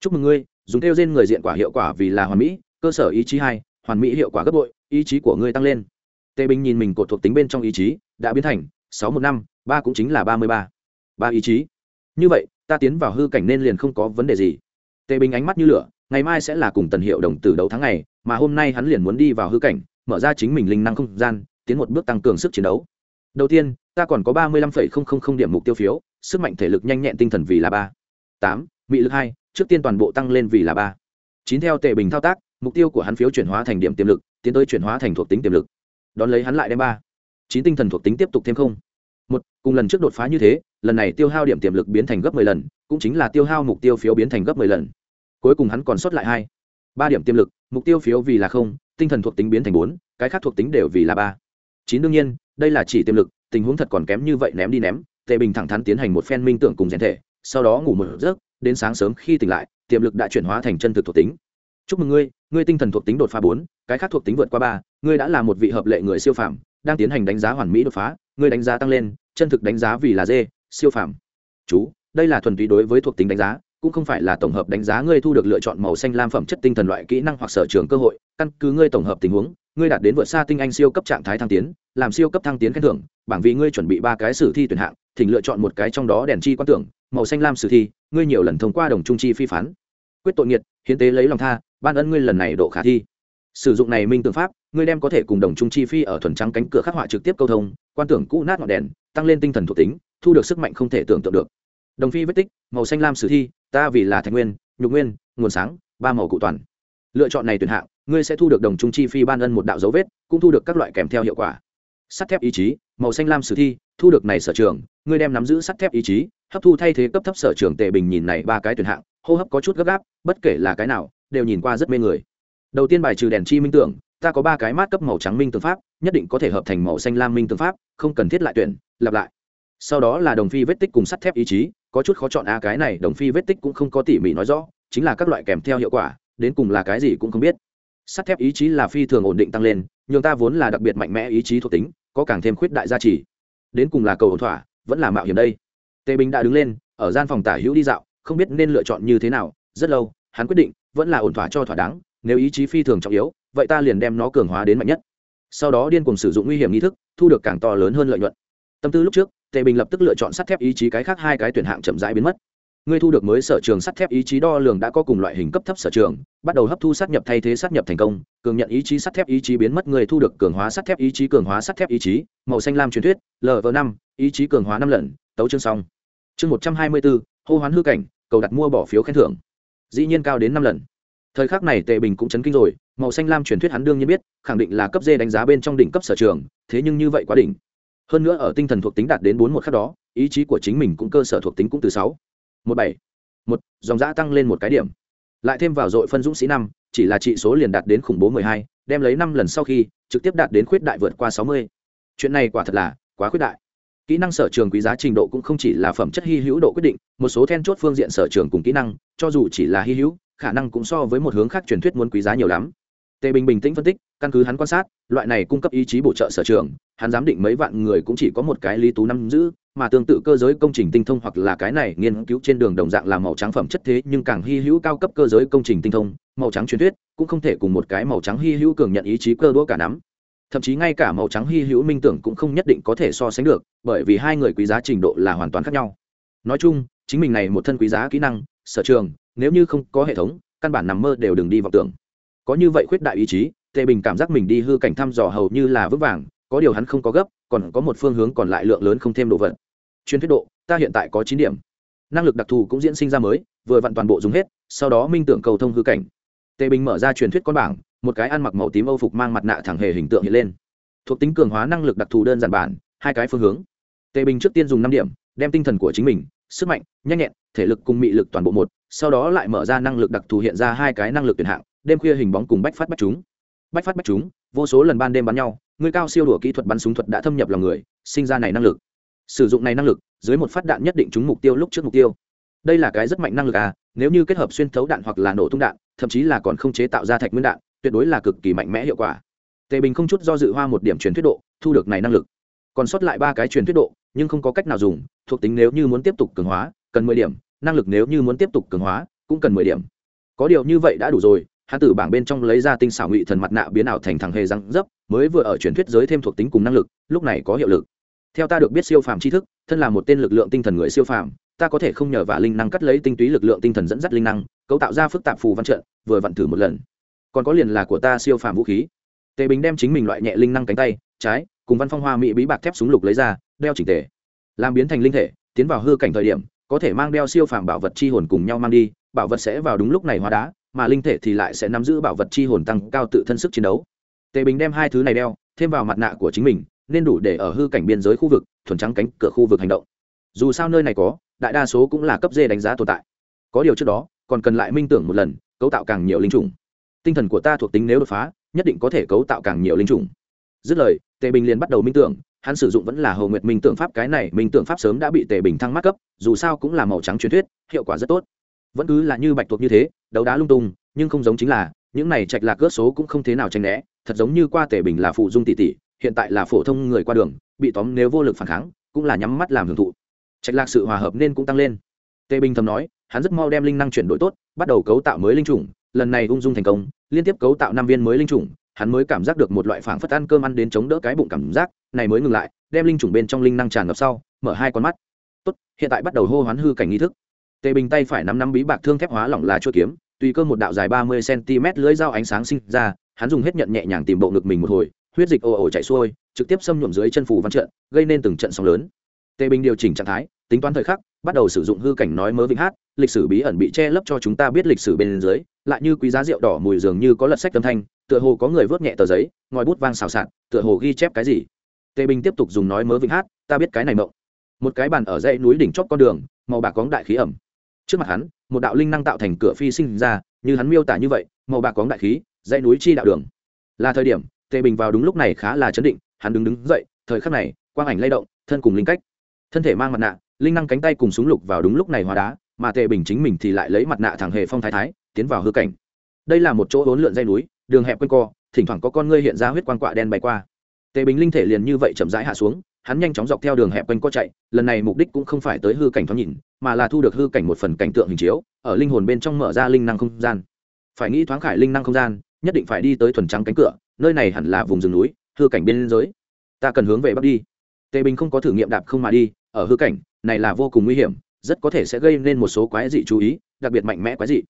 Chúc mừng ngươi, dùng kêu trên người diện quả hiệu quả vì là hoàn mỹ, cơ sở ý chí hai hoàn mỹ hiệu quả gấp bội, ý chí của ngươi tăng lên. Tề bình nhìn mình cột thuộc tính bên trong ý chí, đã biến thành sáu một năm, ba cũng chính là ba mươi ba. Ba ý chí. Như vậy, ta tiến vào hư cảnh nên liền không có vấn đề gì. Tề bình ánh mắt như lửa, ngày mai sẽ là cùng tần hiệu đồng tử đấu tháng ngày, mà hôm nay hắn liền muốn đi vào hư cảnh, mở ra chính mình linh năng không gian, tiến một bước tăng cường sức chiến đấu. Đầu tiên, ta còn có ba mươi lăm phẩy không không không điểm mục tiêu phiếu, sức mạnh thể lực nhanh nhẹn tinh thần vì là ba. Tám, mị lực hai, trước tiên toàn bộ tăng lên vì là ba. Chín theo tề bình thao tác mục tiêu của hắn phiếu chuyển hóa thành điểm tiềm lực, tiến tới chuyển hóa thành thuộc tính tiềm lực. Đón lấy hắn lại đem ba, chín tinh thần thuộc tính tiếp tục thêm không. Một, cùng lần trước đột phá như thế, lần này tiêu hao điểm tiềm lực biến thành gấp mười lần, cũng chính là tiêu hao mục tiêu phiếu biến thành gấp mười lần. Cuối cùng hắn còn sót lại hai, ba điểm tiềm lực, mục tiêu phiếu vì là không, tinh thần thuộc tính biến thành bốn, cái khác thuộc tính đều vì là ba. Chín đương nhiên, đây là chỉ tiềm lực, tình huống thật còn kém như vậy ném đi ném, tề bình thẳng thắn tiến hành một phen minh tưởng cùng rèn thể, sau đó ngủ một giấc, đến sáng sớm khi tỉnh lại, tiềm lực đã chuyển hóa thành chân thực thuộc tính chúc mừng ngươi ngươi tinh thần thuộc tính đột phá bốn, cái khác thuộc tính vượt qua ba, ngươi đã là một vị hợp lệ người siêu phàm, đang tiến hành đánh giá hoàn mỹ đột phá, ngươi đánh giá tăng lên, chân thực đánh giá vì là d siêu phàm. Chú, đây là thuần túy đối với thuộc tính đánh giá, cũng không phải là tổng hợp đánh giá ngươi thu được lựa chọn màu xanh lam phẩm chất tinh thần loại kỹ năng hoặc sở trường cơ hội, căn cứ ngươi tổng hợp tình huống, ngươi đạt đến vượt xa tinh anh siêu cấp trạng thái thăng tiến, làm siêu cấp thăng tiến khen thưởng, bảng vì ngươi chuẩn bị ba cái sử thi tuyển hạng, thỉnh lựa chọn một cái trong đó đèn chi quan tưởng, màu xanh lam sử thi, ngươi nhiều lần thông qua đồng trung chi phi phán quyết tội nghiệt, hiến tế lấy lòng tha, ban ân ngươi lần này độ khả thi. Sử dụng này minh tưởng pháp, ngươi đem có thể cùng đồng trung chi phi ở thuần trắng cánh cửa khắc họa trực tiếp câu thông, quan tưởng cũ nát ngọn đèn, tăng lên tinh thần thuộc tính, thu được sức mạnh không thể tưởng tượng được. Đồng phi vết tích, màu xanh lam sử thi, ta vì là thành nguyên, nhục nguyên, nguồn sáng, ba màu cụ toàn. Lựa chọn này tuyển hạng, ngươi sẽ thu được đồng trung chi phi ban ân một đạo dấu vết, cũng thu được các loại kèm theo hiệu quả. Sắt thép ý chí, màu xanh lam sử thi, thu được này sở trường, ngươi đem nắm giữ sắt thép ý chí hấp thu thay thế cấp thấp sở trường tề bình nhìn này ba cái tuyển hạng, hô hấp có chút gấp gáp, bất kể là cái nào, đều nhìn qua rất mê người. Đầu tiên bài trừ đèn chi minh tưởng, ta có ba cái mát cấp màu trắng minh tương pháp, nhất định có thể hợp thành màu xanh lam minh tương pháp, không cần thiết lại tuyển, lặp lại. Sau đó là đồng phi vết tích cùng sắt thép ý chí, có chút khó chọn a cái này đồng phi vết tích cũng không có tỉ mỉ nói rõ, chính là các loại kèm theo hiệu quả, đến cùng là cái gì cũng không biết. Sắt thép ý chí là phi thường ổn định tăng lên nhưng ta vốn là đặc biệt mạnh mẽ ý chí thuộc tính, có càng thêm khuyết đại gia trì. Đến cùng là cầu ổn thỏa, vẫn là mạo hiểm đây tề bình đã đứng lên, ở gian phòng tả hữu đi dạo, không biết nên lựa chọn như thế nào. Rất lâu, hắn quyết định, vẫn là ổn thỏa cho thỏa đáng, nếu ý chí phi thường trọng yếu, vậy ta liền đem nó cường hóa đến mạnh nhất. Sau đó điên cùng sử dụng nguy hiểm nghi thức, thu được càng to lớn hơn lợi nhuận. Tâm tư lúc trước, tề bình lập tức lựa chọn sắt thép ý chí cái khác hai cái tuyển hạng chậm rãi biến mất. Ngươi thu được mới sở trường sắt thép ý chí đo lường đã có cùng loại hình cấp thấp sở trường, bắt đầu hấp thu sát nhập thay thế sát nhập thành công, cường nhận ý chí sắt thép ý chí biến mất người thu được cường hóa sắt thép ý chí, cường hóa sắt thép ý chí, màu xanh lam truyền thuyết lv năm, ý chí cường hóa năm lần tấu chương xong. Chương một trăm hai mươi bốn hô hoán hư cảnh, cầu đặt mua bỏ phiếu khen thưởng. Dĩ nhiên cao đến năm lần. Thời khắc này tề bình cũng chấn kinh rồi, màu xanh lam truyền thuyết hắn đương nhiên biết, khẳng định là cấp d đánh giá bên trong đỉnh cấp sở trường, thế nhưng như vậy quá đỉnh. Hơn nữa ở tinh thần thuộc tính đạt đến bốn một khắc đó, ý chí của chính mình cũng cơ sở thuộc tính cũng từ sáu. Một bảy. Một, dòng giã tăng lên một cái điểm. Lại thêm vào dội phân dũng sĩ năm, chỉ là trị số liền đạt đến khủng bố mười hai, đem lấy năm lần sau khi, trực tiếp đạt đến khuyết đại vượt qua sáu mươi. Chuyện này quả thật là quá khuyết đại kỹ năng sở trường quý giá trình độ cũng không chỉ là phẩm chất hy hữu độ quyết định, một số then chốt phương diện sở trường cùng kỹ năng, cho dù chỉ là hy hữu, khả năng cũng so với một hướng khác truyền thuyết muốn quý giá nhiều lắm. Tề bình bình tĩnh phân tích, căn cứ hắn quan sát, loại này cung cấp ý chí bổ trợ sở trường, hắn giám định mấy vạn người cũng chỉ có một cái lý tú năm giữ, mà tương tự cơ giới công trình tinh thông hoặc là cái này nghiên cứu trên đường đồng dạng là màu trắng phẩm chất thế, nhưng càng hy hữu cao cấp cơ giới công trình tinh thông, màu trắng truyền thuyết, cũng không thể cùng một cái màu trắng hy hữu cường nhận ý chí cơ đũa cả nắm thậm chí ngay cả màu trắng hy hữu minh tưởng cũng không nhất định có thể so sánh được, bởi vì hai người quý giá trình độ là hoàn toàn khác nhau. Nói chung, chính mình này một thân quý giá kỹ năng, sở trường, nếu như không có hệ thống, căn bản nằm mơ đều đừng đi vào tưởng. Có như vậy khuyết đại ý chí, tề bình cảm giác mình đi hư cảnh thăm dò hầu như là vững vàng, có điều hắn không có gấp, còn có một phương hướng còn lại lượng lớn không thêm đồ vật. Chuyên thuyết độ, ta hiện tại có chín điểm. Năng lực đặc thù cũng diễn sinh ra mới, vừa vặn toàn bộ dùng hết, sau đó minh tưởng cầu thông hư cảnh. Tề bình mở ra truyền thuyết con bảng một cái ăn mặc màu tím âu phục mang mặt nạ thẳng hề hình tượng hiện lên. Thuộc tính cường hóa năng lực đặc thù đơn giản bản, hai cái phương hướng. Tề bình trước tiên dùng năm điểm, đem tinh thần của chính mình, sức mạnh, nhanh nhẹn, thể lực cùng mị lực toàn bộ một, sau đó lại mở ra năng lực đặc thù hiện ra hai cái năng lực tuyển hạng, đêm khuya hình bóng cùng bách phát bách chúng. Bách phát bách chúng, vô số lần ban đêm bắn nhau, người cao siêu đùa kỹ thuật bắn súng thuật đã thâm nhập lòng người, sinh ra này năng lực. Sử dụng này năng lực, dưới một phát đạn nhất định trúng mục tiêu lúc trước mục tiêu. Đây là cái rất mạnh năng lực à nếu như kết hợp xuyên thấu đạn hoặc là nổ tung đạn, thậm chí là còn không chế tạo ra thạch nguyên đạn tuyệt đối là cực kỳ mạnh mẽ hiệu quả. Tề bình không chút do dự hoa một điểm truyền thuyết độ, thu được này năng lực. Còn sót lại ba cái truyền thuyết độ, nhưng không có cách nào dùng, thuộc tính nếu như muốn tiếp tục cường hóa, cần mười điểm, năng lực nếu như muốn tiếp tục cường hóa, cũng cần mười điểm. Có điều như vậy đã đủ rồi hắn từ bảng bên trong lấy ra tinh xảo ngụy thần mặt nạ biến ảo thành thằng hề răng dấp, mới vừa ở truyền thuyết giới thêm thuộc tính cùng năng lực, lúc này có hiệu lực. Theo ta được biết siêu phàm tri thức, thân là một tên lực lượng tinh thần người siêu phàm, ta có thể không nhờ vả linh năng cắt lấy tinh túy lực lượng tinh thần dẫn dắt linh năng, cấu tạo ra phức tạp phù văn trận, vừa vặn thử một lần còn có liền là của ta siêu phàm vũ khí. Tề bình đem chính mình loại nhẹ linh năng cánh tay, trái, cùng văn phong hoa mỹ bí bạc thép súng lục lấy ra, đeo chỉnh tề. Làm biến thành linh thể, tiến vào hư cảnh thời điểm, có thể mang đeo siêu phàm bảo vật chi hồn cùng nhau mang đi, bảo vật sẽ vào đúng lúc này hóa đá, mà linh thể thì lại sẽ nắm giữ bảo vật chi hồn tăng cao tự thân sức chiến đấu. Tề bình đem hai thứ này đeo, thêm vào mặt nạ của chính mình, nên đủ để ở hư cảnh biên giới khu vực, thuần trắng cánh cửa khu vực hành động. Dù sao nơi này có, đại đa số cũng là cấp dê đánh giá tồn tại. Có điều trước đó, còn cần lại minh tưởng một lần, cấu tạo càng nhiều linh trùng tinh thần của ta thuộc tính nếu đột phá, nhất định có thể cấu tạo càng nhiều linh trùng. Dứt lời, tề bình liền bắt đầu minh tưởng, hắn sử dụng vẫn là hầu nguyệt minh tượng pháp, cái này minh tượng pháp sớm đã bị tề bình thăng mắt cấp, dù sao cũng là màu trắng truyền thuyết, hiệu quả rất tốt. Vẫn cứ là như bạch tuộc như thế, đấu đá lung tung, nhưng không giống chính là, những này trạch lạc cướp số cũng không thế nào tranh né, thật giống như qua tề bình là phụ dung tỷ tỷ, hiện tại là phổ thông người qua đường, bị tóm nếu vô lực phản kháng, cũng là nhắm mắt làm hưởng thụ. Trạch lạc sự hòa hợp nên cũng tăng lên. Tề bình thầm nói, hắn rất mau đem linh năng chuyển đổi tốt, bắt đầu cấu tạo mới linh chủng lần này ung dung thành công, liên tiếp cấu tạo năm viên mới linh chủng hắn mới cảm giác được một loại phảng phất ăn cơm ăn đến chống đỡ cái bụng cảm giác, này mới ngừng lại, đem linh chủng bên trong linh năng tràn ngập sau, mở hai con mắt. Tốt, hiện tại bắt đầu hô hoán hư cảnh nghi thức. Tề bình tay phải nắm nắm bí bạc thương thép hóa lỏng là chuôi kiếm, tùy cơ một đạo dài ba mươi cm lưới dao ánh sáng sinh ra, hắn dùng hết nhận nhẹ nhàng tìm bộ ngực mình một hồi, huyết dịch ồ ồ chảy xuôi, trực tiếp xâm nhuộm dưới chân phủ văn trận, gây nên từng trận sóng lớn. Tề bình điều chỉnh trạng thái, tính toán thời khắc, bắt đầu sử dụng hư cảnh nói mớ vĩnh hát lịch sử bí ẩn bị che lấp cho chúng ta biết lịch sử bên dưới, lại như quý giá rượu đỏ mùi dường như có lật sách âm thanh, tựa hồ có người vớt nhẹ tờ giấy, ngòi bút vang xào xạc, tựa hồ ghi chép cái gì. Tề bình tiếp tục dùng nói mớ vĩnh hát, ta biết cái này mộng. Một cái bàn ở dãy núi đỉnh chót con đường, màu bạc cóng đại khí ẩm. Trước mặt hắn, một đạo linh năng tạo thành cửa phi sinh ra, như hắn miêu tả như vậy, màu bạc cóng đại khí, dãy núi chi đạo đường. Là thời điểm, tề bình vào đúng lúc này khá là chấn định, hắn đứng đứng dậy, thời khắc này, quang ảnh lay động, thân cùng linh cách. Thân thể mang mặt nạ, linh năng cánh tay cùng súng lục vào đúng lúc này hóa đá mà tề bình chính mình thì lại lấy mặt nạ thẳng hề phong thái thái, tiến vào hư cảnh. Đây là một chỗ hỗn lượn dây núi, đường hẹp quanh co, thỉnh thoảng có con ngươi hiện ra huyết quang quạ đen bay qua. Tề bình linh thể liền như vậy chậm rãi hạ xuống, hắn nhanh chóng dọc theo đường hẹp quanh co chạy, lần này mục đích cũng không phải tới hư cảnh thoáng nhìn, mà là thu được hư cảnh một phần cảnh tượng hình chiếu, ở linh hồn bên trong mở ra linh năng không gian. Phải nghĩ thoáng khải linh năng không gian, nhất định phải đi tới thuần trắng cánh cửa, nơi này hẳn là vùng rừng núi, hư cảnh biên giới ta cần hướng về bắc đi. Tề bình không có thử nghiệm đạp không mà đi, ở hư cảnh, này là vô cùng nguy hiểm rất có thể sẽ gây nên một số quái dị chú ý, đặc biệt mạnh mẽ quái dị.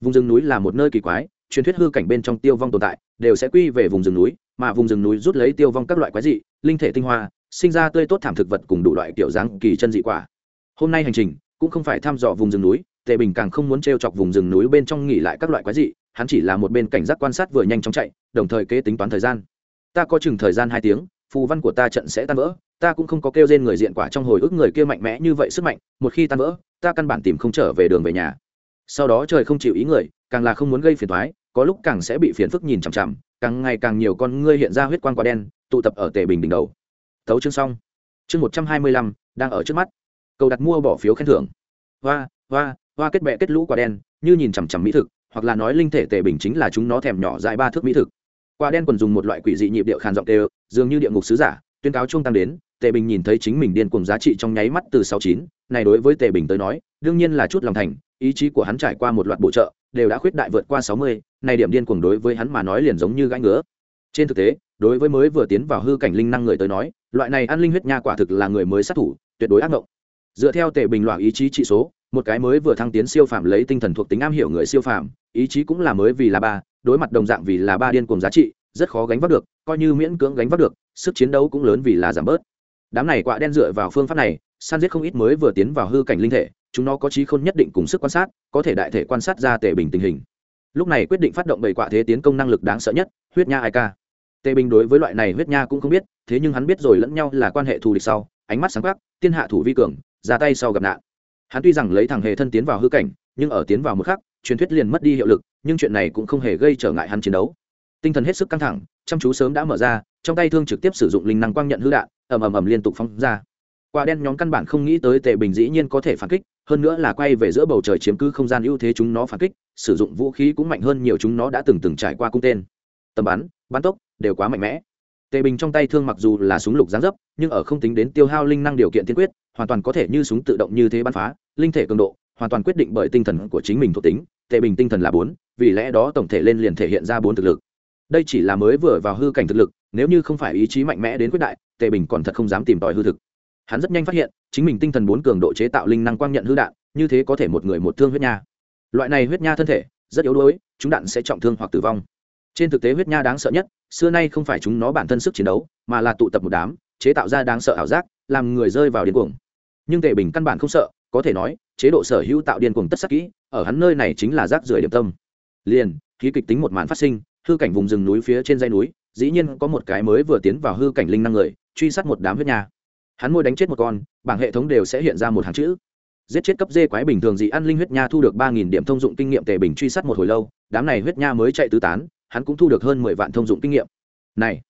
Vùng rừng núi là một nơi kỳ quái, truyền thuyết hư cảnh bên trong tiêu vong tồn tại, đều sẽ quy về vùng rừng núi, mà vùng rừng núi rút lấy tiêu vong các loại quái dị, linh thể tinh hoa, sinh ra tươi tốt thảm thực vật cùng đủ loại kiểu dáng kỳ chân dị quả. Hôm nay hành trình, cũng không phải thăm dò vùng rừng núi, tề bình càng không muốn t r e o chọc vùng rừng núi bên trong nghỉ lại các loại quái dị, hắn chỉ là một bên cảnh giác quan sát vừa nhanh chóng chạy, đồng thời kế tính toán thời gian. Ta có chừng thời gian hai tiếng, phù văn của ta trận sẽ tan vỡ ta cũng không có kêu trên người diện quả trong hồi ức người kia mạnh mẽ như vậy sức mạnh một khi tan vỡ ta căn bản tìm không trở về đường về nhà. Sau đó trời không chịu ý người càng là không muốn gây phiền thoái có lúc càng sẽ bị phiền phức nhìn chằm chằm càng ngày càng nhiều con ngươi hiện ra huyết quang quả đen tụ tập ở tề bình đỉnh đầu. Thấu chương xong. Chương một trăm hai mươi lăm đang ở trước mắt. Cầu đặt mua bỏ phiếu khen thưởng. Hoa hoa hoa kết bẹ kết lũ quả đen như nhìn chằm chằm mỹ thực hoặc là nói linh thể tề bình chính là chúng nó thèm nhỏ dài ba thước mỹ thực. Quả đen còn dùng một loại quỷ dị nhịp điệu khàn giọng tê, dường như địa ngục sứ giả tuyên cáo trung tăng đến tề bình nhìn thấy chính mình điên cuồng giá trị trong nháy mắt từ sáu chín, này đối với tề bình tới nói, đương nhiên là chút lòng thành, ý chí của hắn trải qua một loạt bổ trợ, đều đã khuyết đại vượt qua sáu mươi, này điểm điên cuồng đối với hắn mà nói liền giống như gãi ngứa. Trên thực tế, đối với mới vừa tiến vào hư cảnh linh năng người tới nói, loại này ăn linh huyết nha quả thực là người mới sát thủ, tuyệt đối ác mộng dựa theo tề bình loại ý chí trị số, một cái mới vừa thăng tiến siêu phàm lấy tinh thần thuộc tính am hiểu người siêu phàm, ý chí cũng là mới vì là ba, đối mặt đồng dạng vì là ba điên cuồng giá trị, rất khó gánh vác được, coi như miễn cưỡng gánh vác được, sức chiến đấu cũng lớn vì là giảm bớt đám này quạ đen dựa vào phương pháp này san giết không ít mới vừa tiến vào hư cảnh linh thể, chúng nó có trí khôn nhất định cùng sức quan sát, có thể đại thể quan sát ra tề bình tình hình. Lúc này quyết định phát động bảy quạ thế tiến công năng lực đáng sợ nhất, huyết nha ai ca. Tề bình đối với loại này huyết nha cũng không biết, thế nhưng hắn biết rồi lẫn nhau là quan hệ thù địch sau, ánh mắt sáng khắc tiên hạ thủ vi cường, ra tay sau gặp nạn. Hắn tuy rằng lấy thằng hề thân tiến vào hư cảnh, nhưng ở tiến vào một khắc, truyền thuyết liền mất đi hiệu lực, nhưng chuyện này cũng không hề gây trở ngại hắn chiến đấu. Tinh thần hết sức căng thẳng, chăm chú sớm đã mở ra, trong tay thương trực tiếp sử dụng linh năng quang nhận hư đạn ầm ầm ầm liên tục phóng ra. Quả đen nhóm căn bản không nghĩ tới tề bình dĩ nhiên có thể phản kích, hơn nữa là quay về giữa bầu trời chiếm cứ không gian ưu thế chúng nó phản kích, sử dụng vũ khí cũng mạnh hơn nhiều chúng nó đã từng từng trải qua cung tên. Tầm bắn bắn tốc, đều quá mạnh mẽ. Tề bình trong tay thương mặc dù là súng lục giáng dấp, nhưng ở không tính đến tiêu hao linh năng điều kiện tiên quyết, hoàn toàn có thể như súng tự động như thế bắn phá, linh thể cường độ, hoàn toàn quyết định bởi tinh thần của chính mình thuộc tính. Tề bình tinh thần là bốn, vì lẽ đó tổng thể lên liền thể hiện ra bốn thực lực. Đây chỉ là mới vừa vào hư cảnh thực lực nếu như không phải ý chí mạnh mẽ đến quyết đại, tề bình còn thật không dám tìm tòi hư thực. Hắn rất nhanh phát hiện, chính mình tinh thần bốn cường độ chế tạo linh năng quang nhận hư đạn, như thế có thể một người một thương huyết nha. Loại này huyết nha thân thể, rất yếu đuối, chúng đạn sẽ trọng thương hoặc tử vong. Trên thực tế huyết nha đáng sợ nhất, xưa nay không phải chúng nó bản thân sức chiến đấu, mà là tụ tập một đám, chế tạo ra đáng sợ ảo giác, làm người rơi vào điên cuồng. Nhưng tề bình căn bản không sợ, có thể nói, chế độ sở hữu tạo điên cuồng tất sắc kỹ, ở hắn nơi này chính là rác rưởi điểm tâm. Liền, khí kịch tính một màn phát sinh, hư cảnh vùng rừng núi phía trên dây núi dĩ nhiên có một cái mới vừa tiến vào hư cảnh linh năng người, truy sát một đám huyết nha. Hắn môi đánh chết một con, bảng hệ thống đều sẽ hiện ra một hàng chữ. Giết chết cấp dê quái bình thường dị ăn linh huyết nha thu được ba nghìn điểm thông dụng kinh nghiệm tề bình truy sát một hồi lâu, đám này huyết nha mới chạy tứ tán, hắn cũng thu được hơn mười vạn thông dụng kinh nghiệm. Này,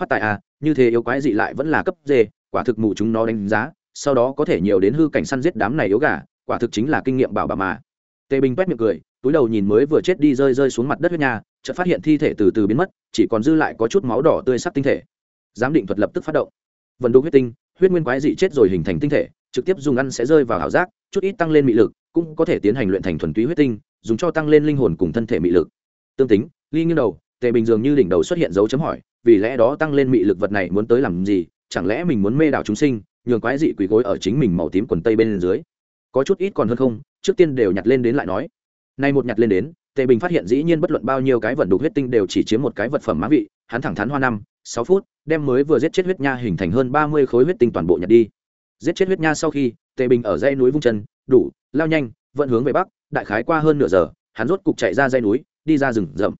phát tài à như thế yếu quái dị lại vẫn là cấp dê, quả thực mù chúng nó đánh giá, sau đó có thể nhiều đến hư cảnh săn giết đám này yếu gà, quả thực chính là kinh nghiệm bảo bà mà. Tề bình quét miệng cười túi đầu nhìn mới vừa chết đi rơi rơi xuống mặt đất huyết nhà chợt phát hiện thi thể từ từ biến mất, chỉ còn dư lại có chút máu đỏ tươi sắc tinh thể. Giám định thuật lập tức phát động. Vận động huyết tinh, huyết nguyên quái dị chết rồi hình thành tinh thể, trực tiếp dùng ăn sẽ rơi vào ảo giác, chút ít tăng lên mị lực, cũng có thể tiến hành luyện thành thuần túy huyết tinh, dùng cho tăng lên linh hồn cùng thân thể mị lực. Tương tính, ly nghiêng đầu, tề bình dường như đỉnh đầu xuất hiện dấu chấm hỏi, vì lẽ đó tăng lên mị lực vật này muốn tới làm gì, chẳng lẽ mình muốn mê đảo chúng sinh, nhường quái dị quỳ gối ở chính mình màu tím quần tây bên dưới. Có chút ít còn hơn không, trước tiên đều nhặt lên đến lại nói nay một nhặt lên đến, tề bình phát hiện dĩ nhiên bất luận bao nhiêu cái vận đục huyết tinh đều chỉ chiếm một cái vật phẩm mã vị, hắn thẳng thắn hoa năm, sáu phút, đem mới vừa giết chết huyết nha hình thành hơn ba mươi khối huyết tinh toàn bộ nhặt đi. Giết chết huyết nha sau khi, tề bình ở dãy núi vung chân, đủ, lao nhanh, vận hướng về bắc, đại khái qua hơn nửa giờ, hắn rốt cục chạy ra dãy núi, đi ra rừng rậm.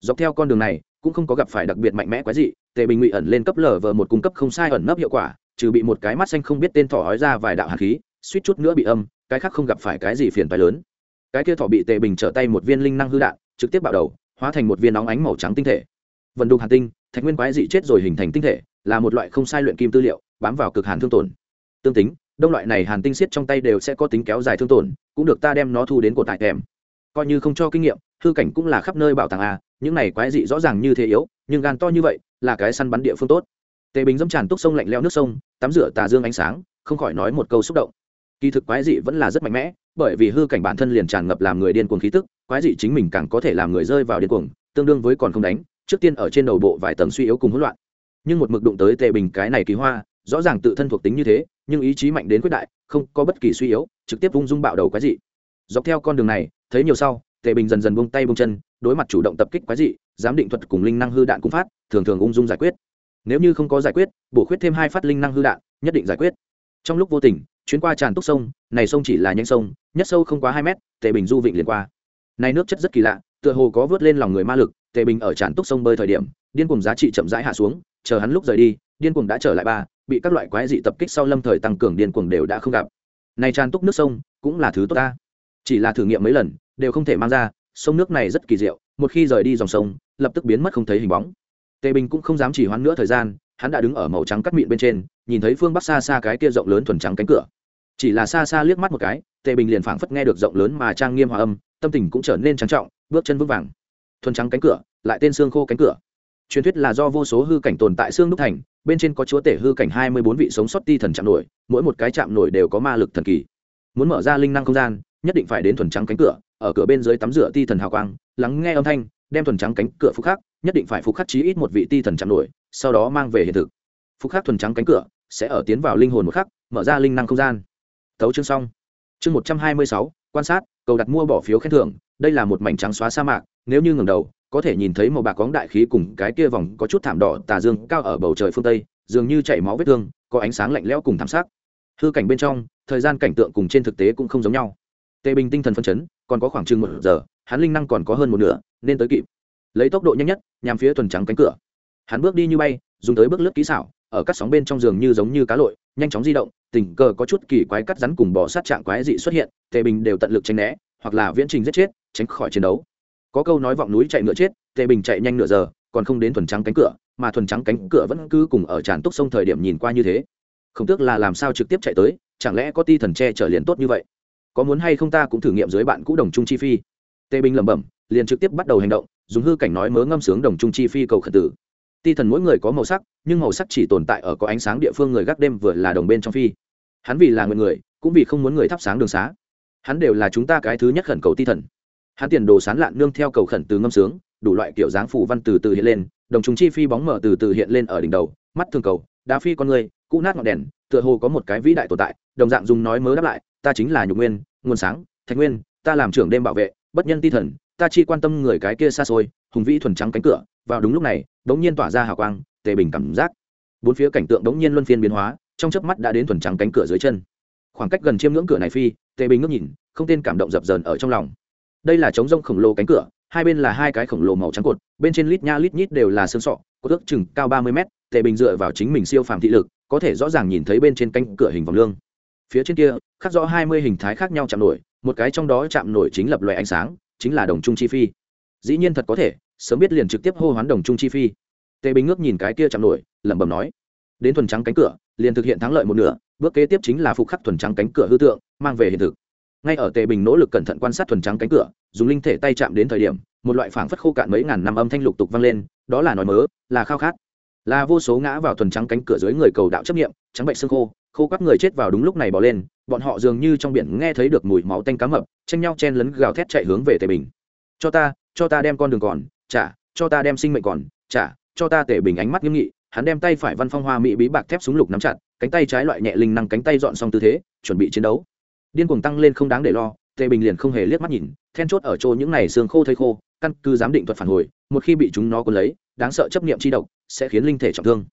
Dọc theo con đường này, cũng không có gặp phải đặc biệt mạnh mẽ quái dị, tề bình ngụy ẩn lên cấp lở vờ một cung cấp không sai ẩn nấp hiệu quả, trừ bị một cái mắt xanh không biết tên thỏ hói ra vài đạo hạt khí, suýt chút nữa bị âm, cái khác không gặp phải cái gì phiền phái lớn cái kia thỏ bị tề bình trở tay một viên linh năng hư đạn, trực tiếp bạo đầu, hóa thành một viên nóng ánh màu trắng tinh thể. Vận đục hàn tinh, thạch nguyên quái dị chết rồi hình thành tinh thể, là một loại không sai luyện kim tư liệu, bám vào cực hàn thương tổn. Tương tính, đông loại này hàn tinh xiết trong tay đều sẽ có tính kéo dài thương tổn, cũng được ta đem nó thu đến cột tại kèm coi như không cho kinh nghiệm, hư cảnh cũng là khắp nơi bảo tàng a những này quái dị rõ ràng như thế yếu, nhưng gan to như vậy, là cái săn bắn địa phương tốt. Tề bình dẫm tràn túc sông lạnh leo nước sông, tắm rửa tà dương ánh sáng, không khỏi nói một câu xúc động kỳ thực quái dị vẫn là rất mạnh mẽ, bởi vì hư cảnh bản thân liền tràn ngập làm người điên cuồng khí tức, quái dị chính mình càng có thể làm người rơi vào điên cuồng, tương đương với còn không đánh, trước tiên ở trên đầu bộ vài tầng suy yếu cùng hỗn loạn. Nhưng một mực đụng tới tề bình cái này kỳ hoa, rõ ràng tự thân thuộc tính như thế, nhưng ý chí mạnh đến quyết đại, không có bất kỳ suy yếu, trực tiếp vung dung bạo đầu quái dị. Dọc theo con đường này, thấy nhiều sau, tề bình dần dần buông tay buông chân, đối mặt chủ động tập kích quái dị, giám định thuật cùng linh năng hư đạn cung phát, thường thường ung dung giải quyết. Nếu như không có giải quyết, bổ khuyết thêm hai phát linh năng hư đạn, nhất định giải quyết. Trong lúc vô tình chuyến qua tràn túc sông, này sông chỉ là nhanh sông, nhất sâu không quá hai mét, tề bình du vịnh liền qua. Này nước chất rất kỳ lạ, tựa hồ có vớt lên lòng người ma lực, tề bình ở tràn túc sông bơi thời điểm, điên cùng giá trị chậm rãi hạ xuống, chờ hắn lúc rời đi, điên cuồng đã trở lại ba, bị các loại quái dị tập kích sau lâm thời tăng cường điên cuồng đều đã không gặp. Này tràn túc nước sông, cũng là thứ tốt ta. Chỉ là thử nghiệm mấy lần, đều không thể mang ra, sông nước này rất kỳ diệu, một khi rời đi dòng sông, lập tức biến mất không thấy hình bóng. Tề bình cũng không dám chỉ hoãn nữa thời gian, hắn đã đứng ở màu trắng cắt mịn bên trên, nhìn thấy phương bắc xa xa cái kia rộng lớn thuần trắng cánh cửa chỉ là xa xa liếc mắt một cái, tề bình liền phảng phất nghe được rộng lớn mà trang nghiêm hòa âm, tâm tình cũng trở nên trang trọng, bước chân vững vàng. Thuần trắng cánh cửa, lại tên xương khô cánh cửa. Truyền thuyết là do vô số hư cảnh tồn tại xương đúc thành, bên trên có chúa tể hư cảnh hai mươi bốn vị sống sót ti thần chạm nổi, mỗi một cái chạm nổi đều có ma lực thần kỳ. Muốn mở ra linh năng không gian, nhất định phải đến thuần trắng cánh cửa, ở cửa bên dưới tắm rửa ti thần hào quang, lắng nghe âm thanh, đem thuần trắng cánh cửa phục khắc, nhất định phải phục khắc chí ít một vị ti thần chạm nổi, sau đó mang về hiện thực. Phục khắc thuần trắng cánh cửa, sẽ ở tiến vào linh hồn một khắc, mở ra linh năng không gian thấu chương xong. Chương một trăm hai mươi sáu, quan sát, cầu đặt mua bỏ phiếu khen thưởng, đây là một mảnh trắng xóa sa mạc, nếu như ngẩng đầu, có thể nhìn thấy màu bạc cóng đại khí cùng cái kia vòng có chút thảm đỏ tà dương cao ở bầu trời phương tây, dường như chảy máu vết thương, có ánh sáng lạnh lẽo cùng thảm sắc. Hư cảnh bên trong, thời gian cảnh tượng cùng trên thực tế cũng không giống nhau. Tề bình tinh thần phân chấn, còn có khoảng chừng một giờ, hắn linh năng còn có hơn một nửa, nên tới kịp. Lấy tốc độ nhanh nhất, nhằm phía thuần trắng cánh cửa. Hắn bước đi như bay, dùng tới bước lướt kỹ xảo, ở các sóng bên trong giường như giống như cá lội nhanh chóng di động, tình cờ có chút kỳ quái cắt rắn cùng bò sát trạng quái dị xuất hiện, tề bình đều tận lực tránh né, hoặc là viễn trình giết chết, tránh khỏi chiến đấu. Có câu nói vọng núi chạy ngựa chết, tề bình chạy nhanh nửa giờ, còn không đến thuần trắng cánh cửa, mà thuần trắng cánh cửa vẫn cứ cùng ở tràn túc sông thời điểm nhìn qua như thế. Không tước là làm sao trực tiếp chạy tới, chẳng lẽ có ti thần tre trở liền tốt như vậy? Có muốn hay không ta cũng thử nghiệm dưới bạn cũ đồng trung chi phi. Tề bình lẩm bẩm, liền trực tiếp bắt đầu hành động, dùng hư cảnh nói mớ ngâm sướng đồng trung chi phi cầu khẩn tử ti thần mỗi người có màu sắc, nhưng màu sắc chỉ tồn tại ở có ánh sáng địa phương người gác đêm vừa là đồng bên trong phi. Hắn vì là người người, cũng vì không muốn người thắp sáng đường xá. Hắn đều là chúng ta cái thứ nhất khẩn cầu ti thần. Hắn tiền đồ sán lạn nương theo cầu khẩn từ ngâm sướng, đủ loại kiểu dáng phủ văn từ từ hiện lên, đồng chúng chi phi bóng mở từ từ hiện lên ở đỉnh đầu, mắt thường cầu, đá phi con người, cũ nát ngọn đèn, tựa hồ có một cái vĩ đại tồn tại, đồng dạng dùng nói mớ đáp lại, ta chính là nhục nguyên, nguồn sáng, thạch nguyên, ta làm trưởng đêm bảo vệ, bất nhân ti thần, ta chi quan tâm người cái kia xa xôi, hùng vĩ thuần trắng cánh cửa, vào đúng lúc này đống nhiên tỏa ra hào quang, tề bình cảm giác. Bốn phía cảnh tượng đống nhiên luân phiên biến hóa, trong chớp mắt đã đến thuần trắng cánh cửa dưới chân. Khoảng cách gần chiêm ngưỡng cửa này phi, tề bình ngước nhìn, không tên cảm động dập dờn ở trong lòng. Đây là trống rông khổng lồ cánh cửa, hai bên là hai cái khổng lồ màu trắng cột, bên trên lít nha lít nhít đều là xương sọ có ước chừng cao ba mươi mét, tề bình dựa vào chính mình siêu phàm thị lực, có thể rõ ràng nhìn thấy bên trên cánh cửa hình vòng lương. Phía trên kia, khắc rõ hai mươi hình thái khác nhau chạm nổi, một cái trong đó chạm nổi chính lập loại ánh sáng, chính là đồng trung chi phi. Dĩ nhiên thật có thể sớm biết liền trực tiếp hô hoán đồng trung chi phi. Tề bình ngước nhìn cái kia chạm nổi, lẩm bẩm nói, đến thuần trắng cánh cửa, liền thực hiện thắng lợi một nửa, bước kế tiếp chính là phục khắc thuần trắng cánh cửa hư tượng, mang về hiện thực. Ngay ở tề bình nỗ lực cẩn thận quan sát thuần trắng cánh cửa, dùng linh thể tay chạm đến thời điểm, một loại phảng phất khô cạn mấy ngàn năm âm thanh lục tục vang lên, đó là nói mớ, là khao khát. Là vô số ngã vào thuần trắng cánh cửa dưới người cầu đạo chấp nghiệm trắng bệnh xương khô khô các người chết vào đúng lúc này bỏ lên, bọn họ dường như trong biển nghe thấy được mùi máu tanh cá mập, tranh nhau chen lấn gào thét chạy hướng về tề bình. Cho ta cho ta đem con đường còn trả cho ta đem sinh mệnh còn trả cho ta tể bình ánh mắt nghiêm nghị. Hắn đem tay phải văn phong hoa mỹ bí bạc thép súng lục nắm chặt, cánh tay trái loại nhẹ linh năng cánh tay dọn xong tư thế, chuẩn bị chiến đấu. Điên cuồng tăng lên không đáng để lo tề bình liền không hề liếc mắt nhìn, then chốt ở chỗ những này xương khô thây khô, căn cứ giám định thuật phản hồi, một khi bị chúng nó cuốn lấy, đáng sợ chấp niệm chi độc sẽ khiến linh thể trọng thương.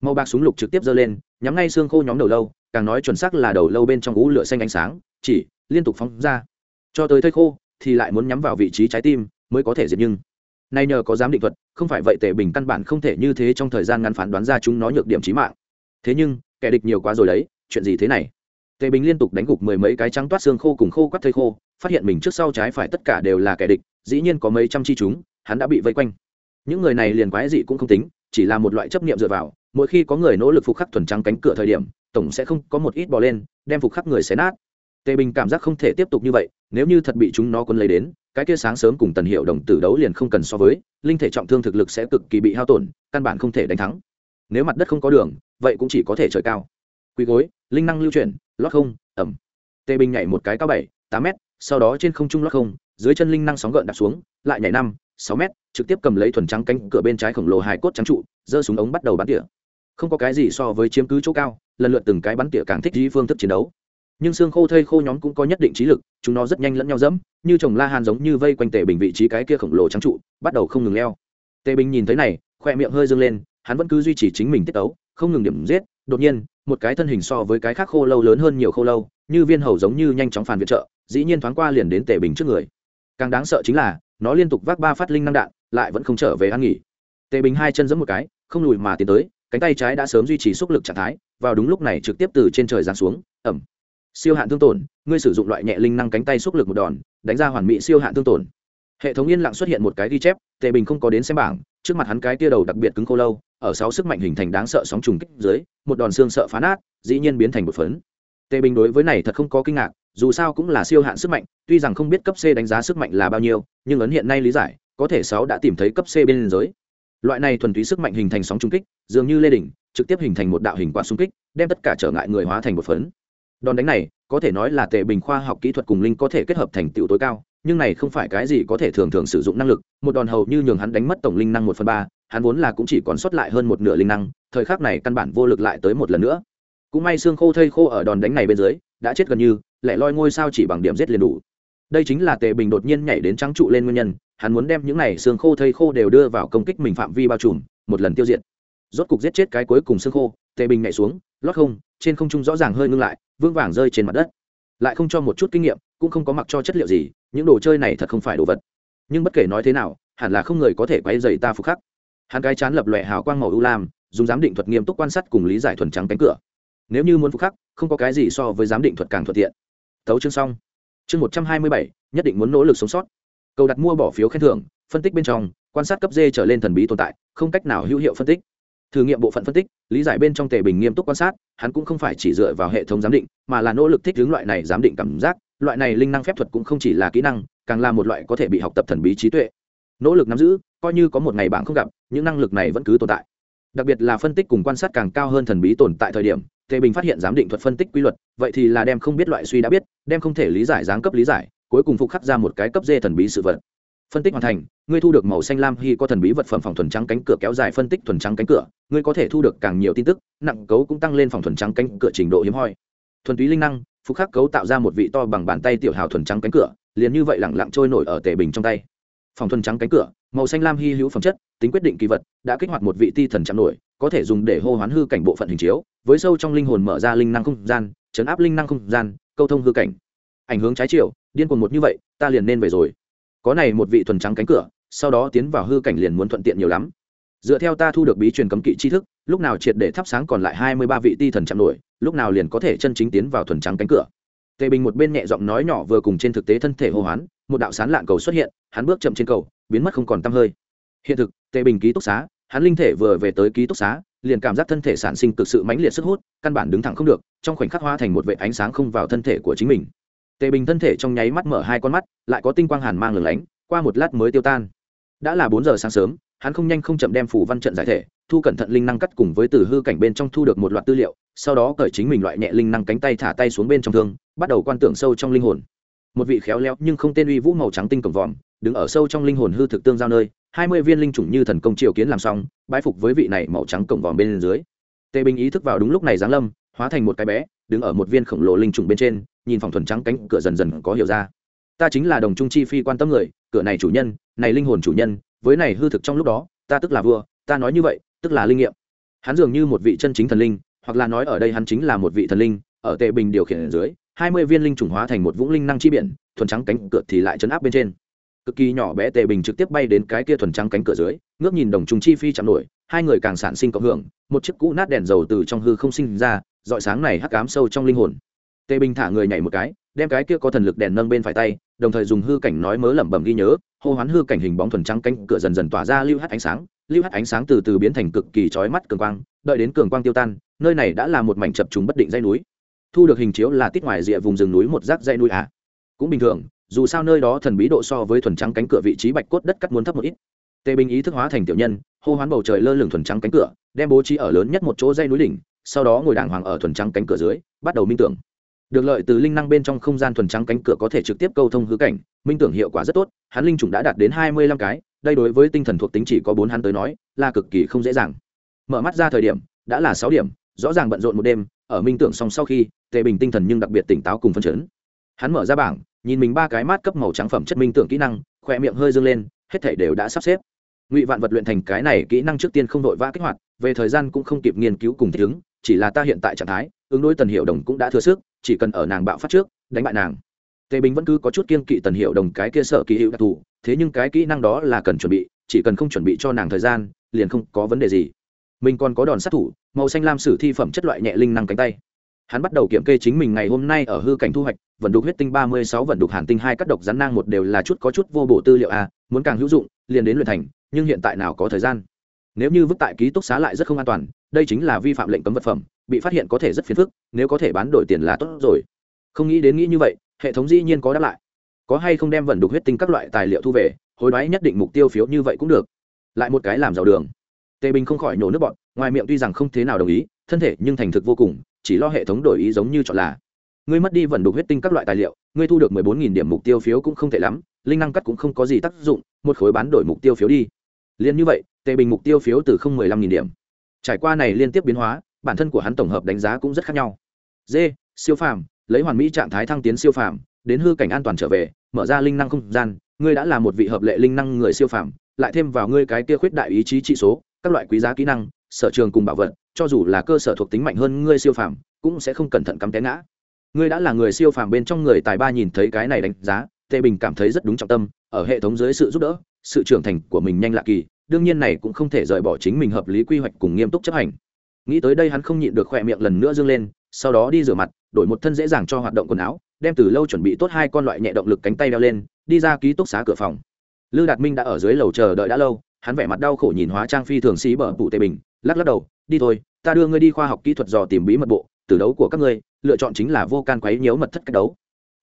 Màu bạc súng lục trực tiếp giơ lên, nhắm ngay xương khô nhóm đầu lâu, càng nói chuẩn xác là đầu lâu bên trong gũ lửa xanh ánh sáng, chỉ liên tục phóng ra. Cho tới thây khô thì lại muốn nhắm vào vị trí trái tim mới có thể diệt nhưng nay nhờ có giám định thuật, không phải vậy tề bình căn bản không thể như thế trong thời gian ngắn phán đoán ra chúng nó nhược điểm trí mạng. Thế nhưng, kẻ địch nhiều quá rồi đấy, chuyện gì thế này? Tề bình liên tục đánh gục mười mấy cái trắng toát xương khô cùng khô quắt thây khô, phát hiện mình trước sau trái phải tất cả đều là kẻ địch, dĩ nhiên có mấy trăm chi chúng, hắn đã bị vây quanh. Những người này liền quái dị cũng không tính, chỉ là một loại chấp niệm dựa vào, mỗi khi có người nỗ lực phục khắc thuần trắng cánh cửa thời điểm, tổng sẽ không có một ít bò lên, đem phục khắc người xé nát. Tề bình cảm giác không thể tiếp tục như vậy, nếu như thật bị chúng nó quân lấy đến cái kia sáng sớm cùng tần hiệu đồng tử đấu liền không cần so với, linh thể trọng thương thực lực sẽ cực kỳ bị hao tổn, căn bản không thể đánh thắng. Nếu mặt đất không có đường, vậy cũng chỉ có thể trời cao. Quý gối, linh năng lưu chuyển, lót không, ẩm. Tê bình nhảy một cái cao bảy, tám mét, sau đó trên không trung lót không, dưới chân linh năng sóng gợn đạp xuống, lại nhảy năm, sáu mét, trực tiếp cầm lấy thuần trắng cánh cửa bên trái khổng lồ hài cốt trắng trụ, giơ súng ống bắt đầu bắn tỉa. Không có cái gì so với chiếm cứ chỗ cao, lần lượt từng cái bắn tỉa càng thích dĩ phương thức chiến đấu nhưng xương khô thây khô nhóm cũng có nhất định trí lực, chúng nó rất nhanh lẫn nhau dẫm, như chồng la hàn giống như vây quanh tề bình vị trí cái kia khổng lồ trắng trụ, bắt đầu không ngừng leo. Tề bình nhìn thấy này, khoe miệng hơi dâng lên, hắn vẫn cứ duy trì chính mình tiết tấu, không ngừng điểm giết, đột nhiên, một cái thân hình so với cái khác khô lâu lớn hơn nhiều khô lâu, như viên hầu giống như nhanh chóng phản viện trợ, dĩ nhiên thoáng qua liền đến tề bình trước người. Càng đáng sợ chính là, nó liên tục vác ba phát linh năng đạn, lại vẫn không trở về ăn nghỉ. Tề bình hai chân giẫm một cái, không lùi mà tiến tới, cánh tay trái đã sớm duy trì sức lực trạng thái, vào đúng lúc này trực tiếp từ trên trời giáng xuống ẩm siêu hạn thương tổn, ngươi sử dụng loại nhẹ linh năng cánh tay xúc lực một đòn, đánh ra hoàn mỹ siêu hạn thương tổn. Hệ thống yên lặng xuất hiện một cái ghi chép, tề bình không có đến xem bảng, trước mặt hắn cái tia đầu đặc biệt cứng khô lâu, ở sáu sức mạnh hình thành đáng sợ sóng trùng kích dưới, một đòn xương sợ phá nát, dĩ nhiên biến thành một phấn. Tề bình đối với này thật không có kinh ngạc, dù sao cũng là siêu hạn sức mạnh, tuy rằng không biết cấp c đánh giá sức mạnh là bao nhiêu, nhưng ấn hiện nay lý giải, có thể sáu đã tìm thấy cấp c bên giới loại này thuần túy sức mạnh hình thành sóng trung kích, dường như lê đỉnh, trực tiếp hình thành một đạo hình quả xung kích, đem tất cả trở ngại người hóa thành một phấn đòn đánh này, có thể nói là tề bình khoa học kỹ thuật cùng linh có thể kết hợp thành tựu tối cao, nhưng này không phải cái gì có thể thường thường sử dụng năng lực. Một đòn hầu như nhường hắn đánh mất tổng linh năng một phần ba, hắn vốn là cũng chỉ còn sót lại hơn một nửa linh năng, thời khắc này căn bản vô lực lại tới một lần nữa. Cũng may xương khô thây khô ở đòn đánh này bên dưới, đã chết gần như lại loi ngôi sao chỉ bằng điểm giết liền đủ. Đây chính là tề bình đột nhiên nhảy đến trắng trụ lên nguyên nhân, hắn muốn đem những này xương khô thây khô đều đưa vào công kích mình phạm vi bao trùm, một lần tiêu diệt rốt cục giết chết cái cuối cùng xương khô, tề bình nhảy xuống, lót không, trên không trung rõ ràng hơi ngưng lại vương vàng rơi trên mặt đất. Lại không cho một chút kinh nghiệm, cũng không có mặc cho chất liệu gì, những đồ chơi này thật không phải đồ vật. Nhưng bất kể nói thế nào, hẳn là không người có thể quay dày ta phục khắc. Hắn cái chán lập lòe hào quang màu ưu lam, dùng giám định thuật nghiêm túc quan sát cùng lý giải thuần trắng cánh cửa. Nếu như muốn phục khắc, không có cái gì so với giám định thuật càng thuận tiện. Tấu chương xong. Chương một trăm hai mươi bảy, nhất định muốn nỗ lực sống sót. Cầu đặt mua bỏ phiếu khen thưởng, phân tích bên trong, quan sát cấp d trở lên thần bí tồn tại, không cách nào hữu hiệu phân tích thử nghiệm bộ phận phân tích, lý giải bên trong tề bình nghiêm túc quan sát, hắn cũng không phải chỉ dựa vào hệ thống giám định, mà là nỗ lực thích hướng loại này giám định cảm giác. Loại này linh năng phép thuật cũng không chỉ là kỹ năng, càng là một loại có thể bị học tập thần bí trí tuệ. Nỗ lực nắm giữ, coi như có một ngày bạn không gặp, những năng lực này vẫn cứ tồn tại. Đặc biệt là phân tích cùng quan sát càng cao hơn thần bí tồn tại thời điểm, tề bình phát hiện giám định thuật phân tích quy luật, vậy thì là đem không biết loại suy đã biết, đem không thể lý giải giáng cấp lý giải, cuối cùng phục khắc ra một cái cấp dê thần bí sự vật phân tích hoàn thành, ngươi thu được màu xanh lam khi có thần bí vật phẩm phòng thuần trắng cánh cửa kéo dài phân tích thuần trắng cánh cửa, ngươi có thể thu được càng nhiều tin tức, nặng cấu cũng tăng lên phòng thuần trắng cánh cửa trình độ hiếm hoi. Thuần túy linh năng phục khắc cấu tạo ra một vị to bằng bàn tay tiểu hào thuần trắng cánh cửa, liền như vậy lẳng lặng trôi nổi ở tề bình trong tay. Phòng thuần trắng cánh cửa, màu xanh lam hy hữu phẩm chất, tính quyết định kỳ vật, đã kích hoạt một vị ti thần chạm nổi, có thể dùng để hô hoán hư cảnh bộ phận hình chiếu, với sâu trong linh hồn mở ra linh năng không gian, chấn áp linh năng không gian, câu thông hư cảnh. Ảnh hướng trái chiều, điên cuồng một như vậy, ta liền nên về rồi có này một vị thuần trắng cánh cửa, sau đó tiến vào hư cảnh liền muốn thuận tiện nhiều lắm. Dựa theo ta thu được bí truyền cấm kỵ tri thức, lúc nào triệt để thắp sáng còn lại hai mươi ba vị ti thần chạm nổi, lúc nào liền có thể chân chính tiến vào thuần trắng cánh cửa. Tề bình một bên nhẹ giọng nói nhỏ vừa cùng trên thực tế thân thể hô hoán, một đạo sán lạng cầu xuất hiện, hắn bước chậm trên cầu, biến mất không còn tăm hơi. Hiện thực, tề bình ký túc xá, hắn linh thể vừa về tới ký túc xá, liền cảm giác thân thể sản sinh cực sự mãnh liệt sức hút, căn bản đứng thẳng không được, trong khoảnh khắc hóa thành một vệ ánh sáng không vào thân thể của chính mình tề bình thân thể trong nháy mắt mở hai con mắt, lại có tinh quang hàn mang lửng lánh, qua một lát mới tiêu tan. Đã là bốn giờ sáng sớm, hắn không nhanh không chậm đem phủ văn trận giải thể, thu cẩn thận linh năng cắt cùng với từ hư cảnh bên trong thu được một loạt tư liệu, sau đó cởi chính mình loại nhẹ linh năng cánh tay thả tay xuống bên trong thương, bắt đầu quan tưởng sâu trong linh hồn. Một vị khéo léo nhưng không tên uy vũ màu trắng tinh cổng vòm, đứng ở sâu trong linh hồn hư thực tương giao nơi, hai mươi viên linh chủng như thần công triều kiến làm xong, bái phục với vị này màu trắng cổng vòm bên dưới. Tề bình ý thức vào đúng lúc này giáng lâm, hóa thành một cái bé, đứng ở một viên khổng lồ linh trùng bên trên nhìn phòng thuần trắng cánh cửa dần dần có hiểu ra. Ta chính là đồng trung chi phi quan tâm người, cửa này chủ nhân, này linh hồn chủ nhân, với này hư thực trong lúc đó, ta tức là vua, ta nói như vậy, tức là linh nghiệm. Hắn dường như một vị chân chính thần linh, hoặc là nói ở đây hắn chính là một vị thần linh, ở tệ bình điều khiển ở dưới, hai mươi viên linh trùng hóa thành một vũng linh năng chi biển, thuần trắng cánh cửa thì lại chấn áp bên trên. Cực kỳ nhỏ bé tệ bình trực tiếp bay đến cái kia thuần trắng cánh cửa dưới, ngước nhìn đồng trung chi phi chạm nổi, hai người càng sản sinh cộng hưởng, một chiếc cũ nát đèn dầu từ trong hư không sinh ra dọi sáng này hắc ám sâu trong linh hồn tề bình thả người nhảy một cái, đem cái kia có thần lực đèn nâng bên phải tay, đồng thời dùng hư cảnh nói mớ lẩm bẩm ghi nhớ, hô hoán hư cảnh hình bóng thuần trắng cánh cửa dần dần tỏa ra lưu hắt ánh sáng, lưu hắt ánh sáng từ từ biến thành cực kỳ chói mắt cường quang, đợi đến cường quang tiêu tan, nơi này đã là một mảnh chập trùng bất định dây núi. Thu được hình chiếu là tít ngoài rìa vùng rừng núi một rác dây núi á cũng bình thường, dù sao nơi đó thần bí độ so với thuần trắng cánh cửa vị trí bạch cốt đất cắt muốn thấp một ít. Tề bình ý thức hóa thành tiểu nhân, hô hoán bầu trời lơ lửng thuần trắng cánh cửa, đem bố trí ở lớn nhất một chỗ dây núi đỉnh, sau đó ngồi đàng hoàng ở thuần trắng cánh cửa dưới, bắt đầu minh tưởng được lợi từ linh năng bên trong không gian thuần trắng cánh cửa có thể trực tiếp câu thông hư cảnh, minh tưởng hiệu quả rất tốt, hắn linh chủng đã đạt đến hai mươi lăm cái, đây đối với tinh thần thuộc tính chỉ có bốn hắn tới nói, là cực kỳ không dễ dàng. Mở mắt ra thời điểm, đã là sáu điểm, rõ ràng bận rộn một đêm, ở minh tưởng xong sau khi, tề bình tinh thần nhưng đặc biệt tỉnh táo cùng phân chấn. Hắn mở ra bảng, nhìn mình ba cái mát cấp màu trắng phẩm chất minh tưởng kỹ năng khỏe miệng hơi dâng lên, hết thể đều đã sắp xếp. Ngụy vạn vật luyện thành cái này kỹ năng trước tiên không đội vã kích hoạt, về thời gian cũng không kịp nghiên cứu cùng thích ứng, chỉ là ta hiện tại trạng thái ứng đối tần hiệu đồng cũng đã thừa sức, chỉ cần ở nàng bạo phát trước, đánh bại nàng. Tề bình vẫn cứ có chút kiên kỵ tần hiệu đồng cái kia sợ kỳ hiệu đặc thù, thế nhưng cái kỹ năng đó là cần chuẩn bị, chỉ cần không chuẩn bị cho nàng thời gian, liền không có vấn đề gì. Mình còn có đòn sát thủ, màu xanh lam sử thi phẩm chất loại nhẹ linh năng cánh tay. Hắn bắt đầu kiểm kê chính mình ngày hôm nay ở hư cảnh thu hoạch, vận đục huyết tinh ba mươi sáu, vận đục hàn tinh hai cắt độc rắn nang một đều là chút có chút vô bổ tư liệu a, muốn càng hữu dụng, liền đến luyện thành, nhưng hiện tại nào có thời gian. Nếu như vứt tại ký túc xá lại rất không an toàn, đây chính là vi phạm lệnh cấm vật phẩm bị phát hiện có thể rất phiền phức, nếu có thể bán đổi tiền là tốt rồi. Không nghĩ đến nghĩ như vậy, hệ thống dĩ nhiên có đáp lại. Có hay không đem vận đục huyết tinh các loại tài liệu thu về, hối đoái nhất định mục tiêu phiếu như vậy cũng được. Lại một cái làm giàu đường. Tề bình không khỏi nổ nước bọn, ngoài miệng tuy rằng không thế nào đồng ý, thân thể nhưng thành thực vô cùng, chỉ lo hệ thống đổi ý giống như chọn là. Ngươi mất đi vận đục huyết tinh các loại tài liệu, ngươi thu được mười bốn nghìn điểm mục tiêu phiếu cũng không tệ lắm, linh năng cắt cũng không có gì tác dụng, một khối bán đổi mục tiêu phiếu đi. Liền như vậy, tề bình mục tiêu phiếu từ không mười lăm nghìn điểm. Trải qua này liên tiếp biến hóa bản thân của hắn tổng hợp đánh giá cũng rất khác nhau. D, siêu phàm, lấy hoàn mỹ trạng thái thăng tiến siêu phàm, đến hư cảnh an toàn trở về, mở ra linh năng không gian, ngươi đã là một vị hợp lệ linh năng người siêu phàm, lại thêm vào ngươi cái kia khuyết đại ý chí trị số, các loại quý giá kỹ năng, sở trường cùng bảo vật, cho dù là cơ sở thuộc tính mạnh hơn ngươi siêu phàm, cũng sẽ không cẩn thận cắm té ngã. Ngươi đã là người siêu phàm bên trong người tài ba nhìn thấy cái này đánh giá tề bình cảm thấy rất đúng trọng tâm, ở hệ thống dưới sự giúp đỡ, sự trưởng thành của mình nhanh lạ kỳ, đương nhiên này cũng không thể rời bỏ chính mình hợp lý quy hoạch cùng nghiêm túc chấp hành nghĩ tới đây hắn không nhịn được khỏe miệng lần nữa dâng lên, sau đó đi rửa mặt, đổi một thân dễ dàng cho hoạt động quần áo, đem từ lâu chuẩn bị tốt hai con loại nhẹ động lực cánh tay đeo lên, đi ra ký túc xá cửa phòng. Lư đạt minh đã ở dưới lầu chờ đợi đã lâu, hắn vẻ mặt đau khổ nhìn hóa trang phi thường xí bở bụ tề bình, lắc lắc đầu, đi thôi, ta đưa ngươi đi khoa học kỹ thuật dò tìm bí mật bộ, từ đấu của các ngươi, lựa chọn chính là vô can quấy nhiễu mật thất cách đấu.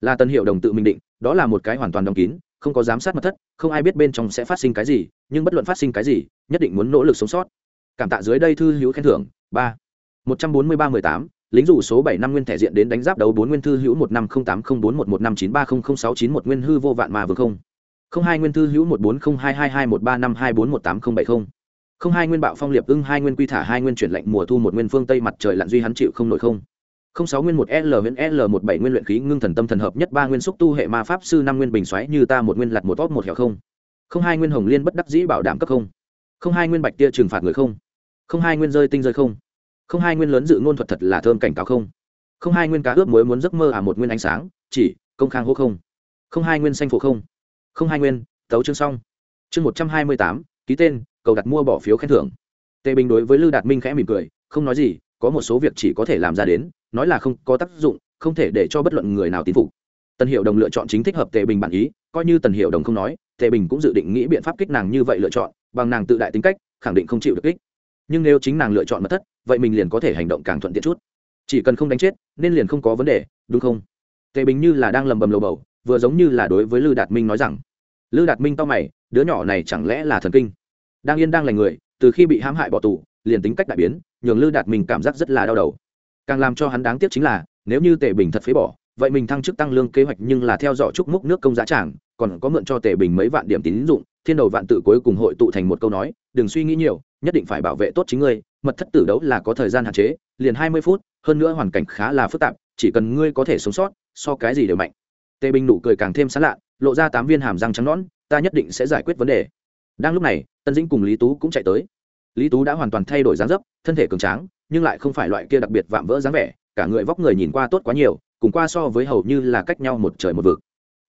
Là tân hiệu đồng tự mình định, đó là một cái hoàn toàn đóng kín, không có giám sát mật thất, không ai biết bên trong sẽ phát sinh cái gì, nhưng bất luận phát sinh cái gì, nhất định muốn nỗ lực sống sót. Cảm tạ dưới đây thư hữu khen thưởng ba. Một trăm bốn mươi ba mười tám, lính dù số bảy năm nguyên thể diện đến đánh giáp đấu bốn nguyên thư hữu một năm không tám không bốn một một năm chín ba không không sáu chín một nguyên hư vô vạn mà vừa không. Không hai nguyên thư hữu một bốn không hai hai hai một ba năm hai bốn một tám không bảy không. Không hai nguyên bạo phong liệp ưng hai nguyên quy thả hai nguyên chuyển lệnh mùa thu một nguyên phương tây mặt trời lặn duy hắn chịu không nổi không. Không sáu nguyên một l nguyên l một bảy nguyên luyện khí ngưng thần tâm thần hợp nhất ba nguyên xúc tu hệ ma pháp sư năm nguyên bình xoáy như ta một nguyên lặt một tóp một hẻo không. Không hai nguyên hồng liên bất đắc dĩ bảo đảm cấp không. Không hai nguyên bạch tia trừng phạt người không không hai nguyên rơi tinh rơi không? Không hai nguyên lớn dự ngôn thuật thật là thơm cảnh cáo không? Không hai nguyên cá ướp muối muốn giấc mơ à một nguyên ánh sáng, chỉ, công khang hô không? Không hai nguyên xanh phổ không? Không hai nguyên, tấu chương xong. Chương một trăm hai mươi tám, ký tên, cầu đặt mua bỏ phiếu khen thưởng. Tề bình đối với lư đạt minh khẽ mỉm cười, không nói gì, có một số việc chỉ có thể làm ra đến, nói là không có tác dụng, không thể để cho bất luận người nào tín phục. Tần hiệu đồng lựa chọn chính thích hợp tề bình bản ý, coi như tần hiệu đồng không nói, tề bình cũng dự định nghĩ biện pháp kích nàng như vậy lựa chọn, bằng nàng tự đại tính cách, khẳng định không chịu được kích nhưng nếu chính nàng lựa chọn mất thất, vậy mình liền có thể hành động càng thuận tiện chút. Chỉ cần không đánh chết, nên liền không có vấn đề, đúng không? Tề bình như là đang lầm bầm lầu bầu, vừa giống như là đối với lư đạt minh nói rằng. Lư đạt minh to mày, đứa nhỏ này chẳng lẽ là thần kinh? Đang yên đang lành người, từ khi bị hãm hại bỏ tù, liền tính cách đại biến, nhường lư đạt minh cảm giác rất là đau đầu. Càng làm cho hắn đáng tiếc chính là, nếu như tề bình thật phế bỏ, vậy mình thăng chức tăng lương kế hoạch nhưng là theo dõi chúc múc nước công giá tràng, còn có mượn cho tề bình mấy vạn điểm tín dụng, thiên đầu vạn tự cuối cùng hội tụ thành một câu nói, đừng suy nghĩ nhiều nhất định phải bảo vệ tốt chính ngươi, mật thất tử đấu là có thời gian hạn chế, liền hai mươi phút, hơn nữa hoàn cảnh khá là phức tạp, chỉ cần ngươi có thể sống sót, so cái gì đều mạnh. Tề bình nụ cười càng thêm sán lạ, lộ ra tám viên hàm răng trắng nõn, ta nhất định sẽ giải quyết vấn đề. Đang lúc này, tân dĩnh cùng lý tú cũng chạy tới. Lý tú đã hoàn toàn thay đổi dáng dấp, thân thể cường tráng, nhưng lại không phải loại kia đặc biệt vạm vỡ dáng vẻ, cả người vóc người nhìn qua tốt quá nhiều, cùng qua so với hầu như là cách nhau một trời một vực.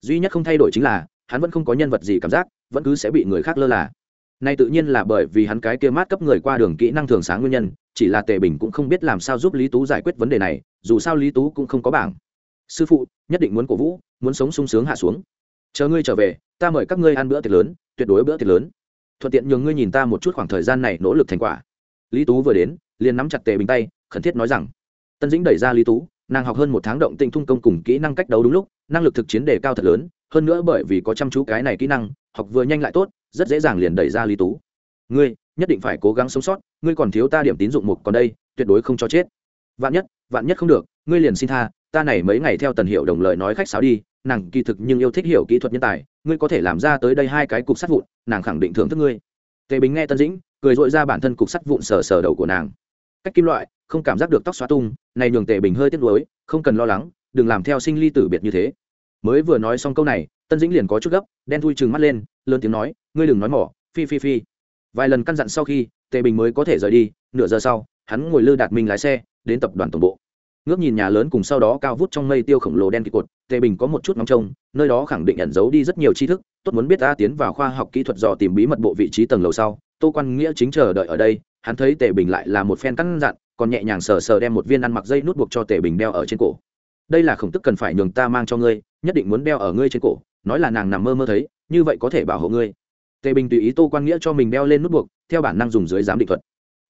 Duy nhất không thay đổi chính là, hắn vẫn không có nhân vật gì cảm giác, vẫn cứ sẽ bị người khác lơ là nay tự nhiên là bởi vì hắn cái kia mát cấp người qua đường kỹ năng thường sáng nguyên nhân, chỉ là tề bình cũng không biết làm sao giúp lý tú giải quyết vấn đề này, dù sao lý tú cũng không có bảng. Sư phụ, nhất định muốn cổ vũ, muốn sống sung sướng hạ xuống. Chờ ngươi trở về, ta mời các ngươi ăn bữa tiệc lớn, tuyệt đối bữa tiệc lớn. Thuận tiện nhường ngươi nhìn ta một chút khoảng thời gian này nỗ lực thành quả. Lý tú vừa đến, liền nắm chặt tề bình tay, khẩn thiết nói rằng, tân dĩnh đẩy ra lý tú, nàng học hơn một tháng động tinh thung công cùng kỹ năng cách đấu đúng lúc, năng lực thực chiến đề cao thật lớn, hơn nữa bởi vì có chăm chú cái này kỹ năng, học vừa nhanh lại tốt rất dễ dàng liền đẩy ra lý tú. Ngươi, nhất định phải cố gắng sống sót, ngươi còn thiếu ta điểm tín dụng một còn đây, tuyệt đối không cho chết. Vạn nhất vạn nhất không được, ngươi liền xin tha, ta này mấy ngày theo tần hiệu đồng lời nói khách sáo đi, nàng kỳ thực nhưng yêu thích hiểu kỹ thuật nhân tài, ngươi có thể làm ra tới đây hai cái cục sắt vụn, nàng khẳng định thưởng thức ngươi. Tề bình nghe tân dĩnh, cười dội ra bản thân cục sắt vụn sờ sờ đầu của nàng. Cách kim loại, không cảm giác được tóc xóa tung, này nhường tề bình hơi tiếc nuối, không cần lo lắng, đừng làm theo sinh ly tử biệt như thế. Mới vừa nói xong câu này tân dĩnh liền có chút gấp, đen thui trừng mắt lên, lớn tiếng nói, ngươi đừng nói mỏ, phi phi phi. Vài lần căn dặn sau khi, tề bình mới có thể rời đi, nửa giờ sau, hắn ngồi lư đạt minh lái xe, đến tập đoàn tổng bộ. Ngước nhìn nhà lớn cùng sau đó cao vút trong mây tiêu khổng lồ đen kịt cột, tề bình có một chút ngóng trông, nơi đó khẳng định ẩn giấu đi rất nhiều tri thức, tốt muốn biết ta tiến vào khoa học kỹ thuật dò tìm bí mật bộ vị trí tầng lầu sau, tô quan nghĩa chính chờ đợi ở đây, hắn thấy tề bình lại là một phen căn dặn, còn nhẹ nhàng sờ sờ đem một viên ăn mặc dây nút buộc cho tề bình đeo ở trên cổ. Đây là khổng tức cần phải nhường ta mang cho ngươi, nhất định muốn đeo ở ngươi trên cổ nói là nàng nằm mơ mơ thấy, như vậy có thể bảo hộ ngươi. Tề bình tùy ý tô quan nghĩa cho mình đeo lên nút buộc, theo bản năng dùng dưới giám định thuật.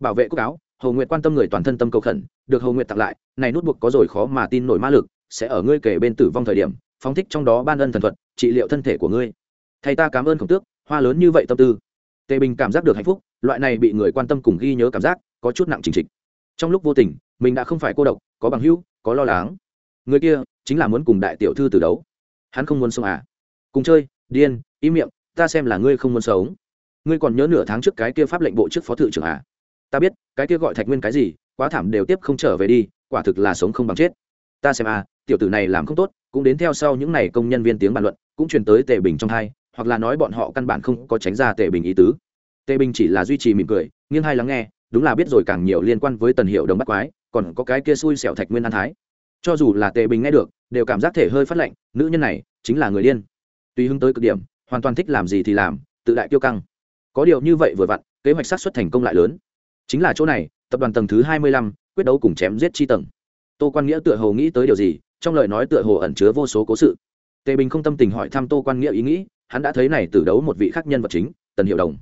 Bảo vệ quốc áo hầu nguyệt quan tâm người toàn thân tâm cầu khẩn, được hầu nguyệt tặng lại, này nút buộc có rồi khó mà tin nổi ma lực, sẽ ở ngươi kể bên tử vong thời điểm, phóng thích trong đó ban ân thần thuật, trị liệu thân thể của ngươi. Thầy ta cảm ơn khổng tước, hoa lớn như vậy tâm tư. Tề bình cảm giác được hạnh phúc, loại này bị người quan tâm cùng ghi nhớ cảm giác, có chút nặng trình trịch. Trong lúc vô tình, mình đã không phải cô độc, có bằng hữu, có lo lắng. Người kia, chính là muốn cùng đại tiểu thư từ đấu. Hắn không muốn sống à? Cùng chơi, điên im miệng, ta xem là ngươi không muốn sống. Ngươi còn nhớ nửa tháng trước cái kia pháp lệnh bộ trước phó thự trưởng à? Ta biết, cái kia gọi thạch nguyên cái gì, quá thảm đều tiếp không trở về đi, quả thực là sống không bằng chết. Ta xem à tiểu tử này làm không tốt, cũng đến theo sau những n à y công nhân viên tiếng bàn luận, cũng truyền tới tề bình trong hai, hoặc là nói bọn họ căn bản không có tránh ra tề bình ý tứ. Tề bình chỉ là duy trì mỉm cười, nghiêng hai lắng nghe, đúng là biết rồi càng nhiều liên quan với tần hiệu đồng bắt quái, còn có cái kia xui xẻo thạch nguyên an thái. Cho dù là tề bình nghe được, đều cảm giác thể hơi phát lạnh, nữ nhân này chính là người điên tùy hứng tới cực điểm, hoàn toàn thích làm gì thì làm, tự đại tiêu căng. Có điều như vậy vừa vặn, kế hoạch sát xuất thành công lại lớn. Chính là chỗ này, tập đoàn tầng thứ hai mươi lăm, quyết đấu cùng chém giết chi tầng. Tô quan nghĩa tựa hồ nghĩ tới điều gì, trong lời nói tựa hồ ẩn chứa vô số cố sự. Tề bình không tâm tình hỏi thăm tô quan nghĩa ý nghĩ, hắn đã thấy này từ đấu một vị khác nhân vật chính, tần hiệu đồng.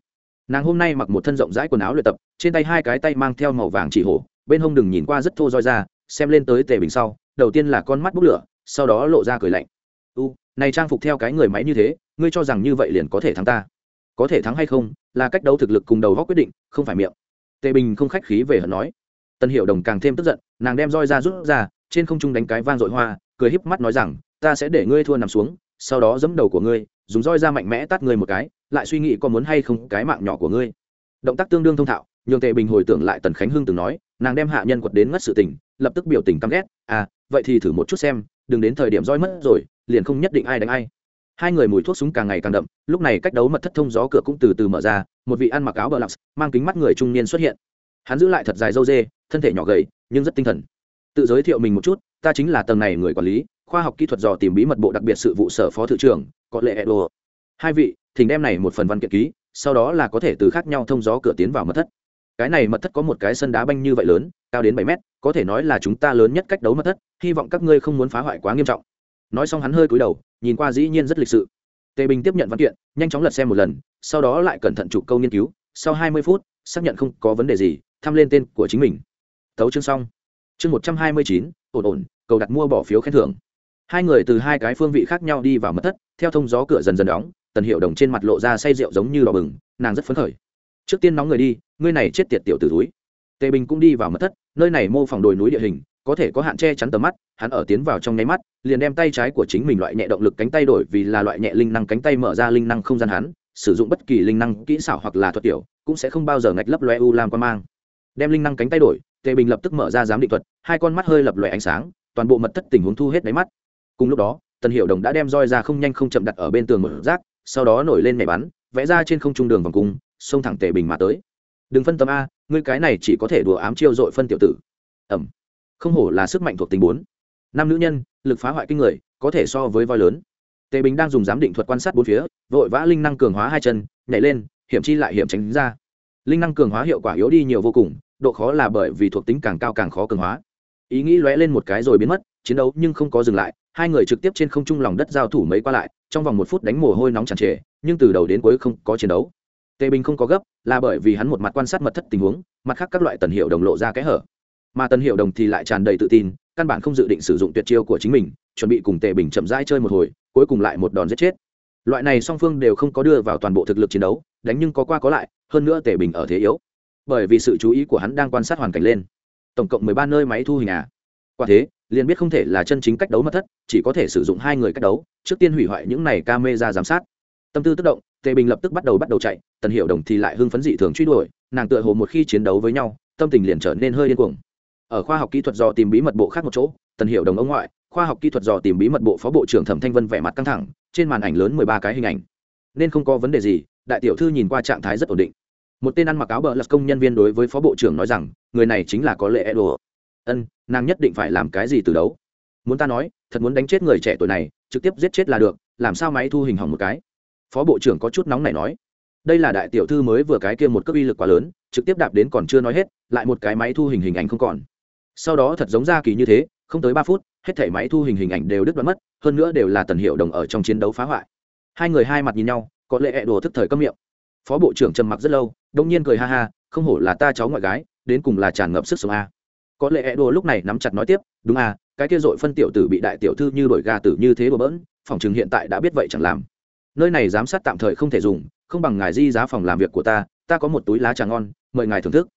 Nàng hôm nay mặc một thân rộng rãi quần áo luyện tập, trên tay hai cái tay mang theo màu vàng chỉ hổ, bên hông đừng nhìn qua rất thô roi ra, xem lên tới tề bình sau, đầu tiên là con mắt bốc lửa, sau đó lộ ra cười lạnh u, này trang phục theo cái người máy như thế, ngươi cho rằng như vậy liền có thể thắng ta? Có thể thắng hay không, là cách đấu thực lực cùng đầu góc quyết định, không phải miệng. Tề bình không khách khí về hận nói. Tân hiệu đồng càng thêm tức giận, nàng đem roi ra rút ra, trên không trung đánh cái vang dội hoa, cười híp mắt nói rằng, ta sẽ để ngươi thua nằm xuống, sau đó giẫm đầu của ngươi, dùng roi ra mạnh mẽ tát ngươi một cái, lại suy nghĩ có muốn hay không cái mạng nhỏ của ngươi. Động tác tương đương thông thạo, nhường tề bình hồi tưởng lại tần khánh hưng từng nói, nàng đem hạ nhân quật đến ngất sự tình, lập tức biểu tình căm ghét à vậy thì thử một chút xem đừng đến thời điểm roi mất rồi, liền không nhất định ai đánh ai. Hai người mùi thuốc súng càng ngày càng đậm, lúc này cách đấu mật thất thông gió cửa cũng từ từ mở ra, một vị ăn mặc áo bờ lọc mang kính mắt người trung niên xuất hiện. Hắn giữ lại thật dài dâu dê, thân thể nhỏ gầy, nhưng rất tinh thần. Tự giới thiệu mình một chút, ta chính là tầng này người quản lý, khoa học kỹ thuật dò tìm bí mật bộ đặc biệt sự vụ sở phó thự trưởng, có lệ edo. Hai vị, thỉnh đem này một phần văn kiện ký, sau đó là có thể từ khác nhau thông gió cửa tiến vào mật thất. Cái này mật thất có một cái sân đá banh như vậy lớn, cao đến bảy mét có thể nói là chúng ta lớn nhất cách đấu mất thất, hy vọng các ngươi không muốn phá hoại quá nghiêm trọng. Nói xong hắn hơi cúi đầu, nhìn qua dĩ nhiên rất lịch sự. Tề bình tiếp nhận văn kiện, nhanh chóng lật xem một lần, sau đó lại cẩn thận chụp câu nghiên cứu, sau hai mươi phút, xác nhận không có vấn đề gì, thăm lên tên của chính mình. Thấu chương xong. Chương một trăm hai mươi chín, ổn ổn, cầu đặt mua bỏ phiếu khen thưởng. Hai người từ hai cái phương vị khác nhau đi vào mật thất, theo thông gió cửa dần dần đóng, tần hiệu đồng trên mặt lộ ra say rượu giống như đỏ bừng, nàng rất phấn khởi. Trước tiên nóng người đi, ngươi này chết tiệt tiểu t ử túi tề bình cũng đi vào mật thất, nơi này mô phỏng đồi núi địa hình, có thể có hạn che chắn tầm mắt, hắn ở tiến vào trong nháy mắt, liền đem tay trái của chính mình loại nhẹ động lực cánh tay đổi vì là loại nhẹ linh năng cánh tay mở ra linh năng không gian hắn, sử dụng bất kỳ linh năng kỹ xảo hoặc là thuật tiểu, cũng sẽ không bao giờ ngạch lấp loe u lam quan mang. Đem linh năng cánh tay đổi, tề bình lập tức mở ra giám định thuật, hai con mắt hơi lập loè ánh sáng, toàn bộ mật thất tình huống thu hết đáy mắt. Cùng lúc đó, tần hiệu đồng đã đem roi ra không nhanh không chậm đặt ở bên tường mở rác, sau đó nổi lên nhảy bắn, vẽ ra trên không trung đường vòng cung, xông thẳng tề bình mà tới đừng phân tâm a, ngươi cái này chỉ có thể đùa ám chiêu dội phân tiểu tử. Ẩm. Không hổ là sức mạnh thuộc tính bốn. Năm nữ nhân, lực phá hoại kinh người, có thể so với voi lớn. Tề bình đang dùng giám định thuật quan sát bốn phía, vội vã linh năng cường hóa hai chân, nhảy lên, hiểm chi lại hiểm tránh ra. Linh năng cường hóa hiệu quả yếu đi nhiều vô cùng, độ khó là bởi vì thuộc tính càng cao càng khó cường hóa. Ý nghĩ lóe lên một cái rồi biến mất, chiến đấu nhưng không có dừng lại, hai người trực tiếp trên không trung lòng đất giao thủ mấy qua lại, trong vòng một phút đánh mồ hôi nóng tràn trề, nhưng từ đầu đến cuối không có chiến đấu tề bình không có gấp, là bởi vì hắn một mặt quan sát mật thất tình huống, mặt khác các loại tần hiệu đồng lộ ra kẽ hở. Mà tần hiệu đồng thì lại tràn đầy tự tin, căn bản không dự định sử dụng tuyệt chiêu của chính mình, chuẩn bị cùng tề bình chậm rãi chơi một hồi, cuối cùng lại một đòn giết chết. Loại này song phương đều không có đưa vào toàn bộ thực lực chiến đấu, đánh nhưng có qua có lại, hơn nữa tề bình ở thế yếu. Bởi vì sự chú ý của hắn đang quan sát hoàn cảnh lên. Tổng cộng mười ba nơi máy thu hình à? Quả thế, liền biết không thể là chân chính cách đấu mất thất, chỉ có thể sử dụng hai người cách đấu, trước tiên hủy hoại những này ca mê ra giám sát. Tâm tư tức động tề bình lập tức bắt đầu bắt đầu chạy, tần hiệu đồng thì lại hưng phấn dị thường truy đuổi, nàng tựa hồ một khi chiến đấu với nhau, tâm tình liền trở nên hơi điên cuồng. Ở khoa học kỹ thuật do tìm bí mật bộ khác một chỗ, tần hiệu đồng ông ngoại, khoa học kỹ thuật do tìm bí mật bộ phó bộ trưởng thẩm thanh vân vẻ mặt căng thẳng, trên màn ảnh lớn mười ba cái hình ảnh. Nên không có vấn đề gì, đại tiểu thư nhìn qua trạng thái rất ổn định. Một tên ăn mặc áo bờ lật công nhân viên đối với phó bộ trưởng nói rằng, người này chính là có lệ edo. Ân, nàng nhất định phải làm cái gì từ đấu? Muốn ta nói, thật muốn đánh chết người trẻ tuổi này, trực tiếp giết chết là được, làm sao máy thu hình hỏng một cái? Phó bộ trưởng có chút nóng này nói, đây là đại tiểu thư mới vừa cái kia một cấp uy lực quá lớn, trực tiếp đạp đến còn chưa nói hết, lại một cái máy thu hình hình ảnh không còn. Sau đó thật giống ra kỳ như thế, không tới ba phút, hết thảy máy thu hình hình ảnh đều đứt đoạn mất, hơn nữa đều là tần hiệu đồng ở trong chiến đấu phá hoại. Hai người hai mặt nhìn nhau, có lẽ đồ thức thời cấm miệng. Phó bộ trưởng trầm mặc rất lâu đông nhiên cười ha ha, không hổ là ta cháu ngoại gái, đến cùng là tràn ngập sức sống a. Có lẽ đồ lúc này nắm chặt nói tiếp, đúng a, cái kia dội phân tiểu tử bị đại tiểu thư như đổi gà tử như thế bừa bỡn, phòng chừng hiện tại đã biết vậy chẳng làm nơi này giám sát tạm thời không thể dùng, không bằng ngài di giá phòng làm việc của ta ta có một túi lá trà ngon, mời ngài thưởng thức.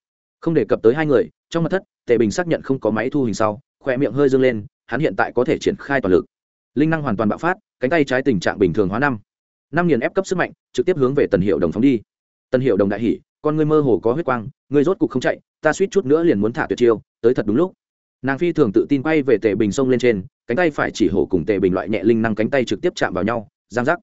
Không đề cập tới hai người, trong mặt thất, tề bình xác nhận không có máy thu hình sau khỏe miệng hơi dâng lên, hắn hiện tại có thể triển khai toàn lực. Linh năng hoàn toàn bạo phát, cánh tay trái tình trạng bình thường hóa năm. Năm nghiền ép cấp sức mạnh, trực tiếp hướng về tần hiệu đồng phóng đi. Tần hiệu đồng đại hỉ, con ngươi mơ hồ có huyết quang, ngươi rốt cục không chạy, ta suýt chút nữa liền muốn thả tuyệt chiêu, tới thật đúng lúc. Nàng phi thường tự tin quay về tề bình sông lên trên, cánh tay phải chỉ hổ cùng tề bình loại nhẹ linh năng cánh tay trực tiếp chạm vào nhau, giang giác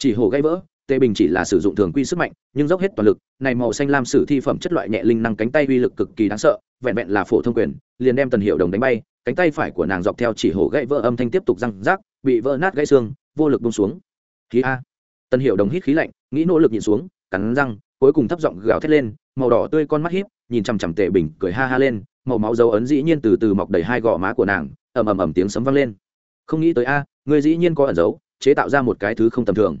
chỉ hổ gây vỡ tề bình chỉ là sử dụng thường quy sức mạnh, nhưng dốc hết toàn lực, này màu xanh lam sử thi phẩm chất loại nhẹ linh năng cánh tay uy lực cực kỳ đáng sợ, vẹn vẹn là phổ thông quyền, liền đem tần hiệu đồng đánh bay, cánh tay phải của nàng dọc theo chỉ hổ gãy vỡ âm thanh tiếp tục răng rác, bị vỡ nát gãy xương, vô lực bông xuống. Khí a. Tần hiệu đồng hít khí lạnh, nghĩ nỗ lực nhìn xuống, cắn răng, cuối cùng thấp giọng gào thét lên, màu đỏ tươi con mắt hiếp nhìn chằm chằm tề bình, cười ha ha lên, màu máu dấu ấn dĩ nhiên từ từ mọc đầy hai gò má của nàng, ầm ầm ầm tiếng sấm vang lên. Không nghĩ tới a người dĩ nhiên có ẩn dấu, chế tạo ra một cái thứ không tầm thường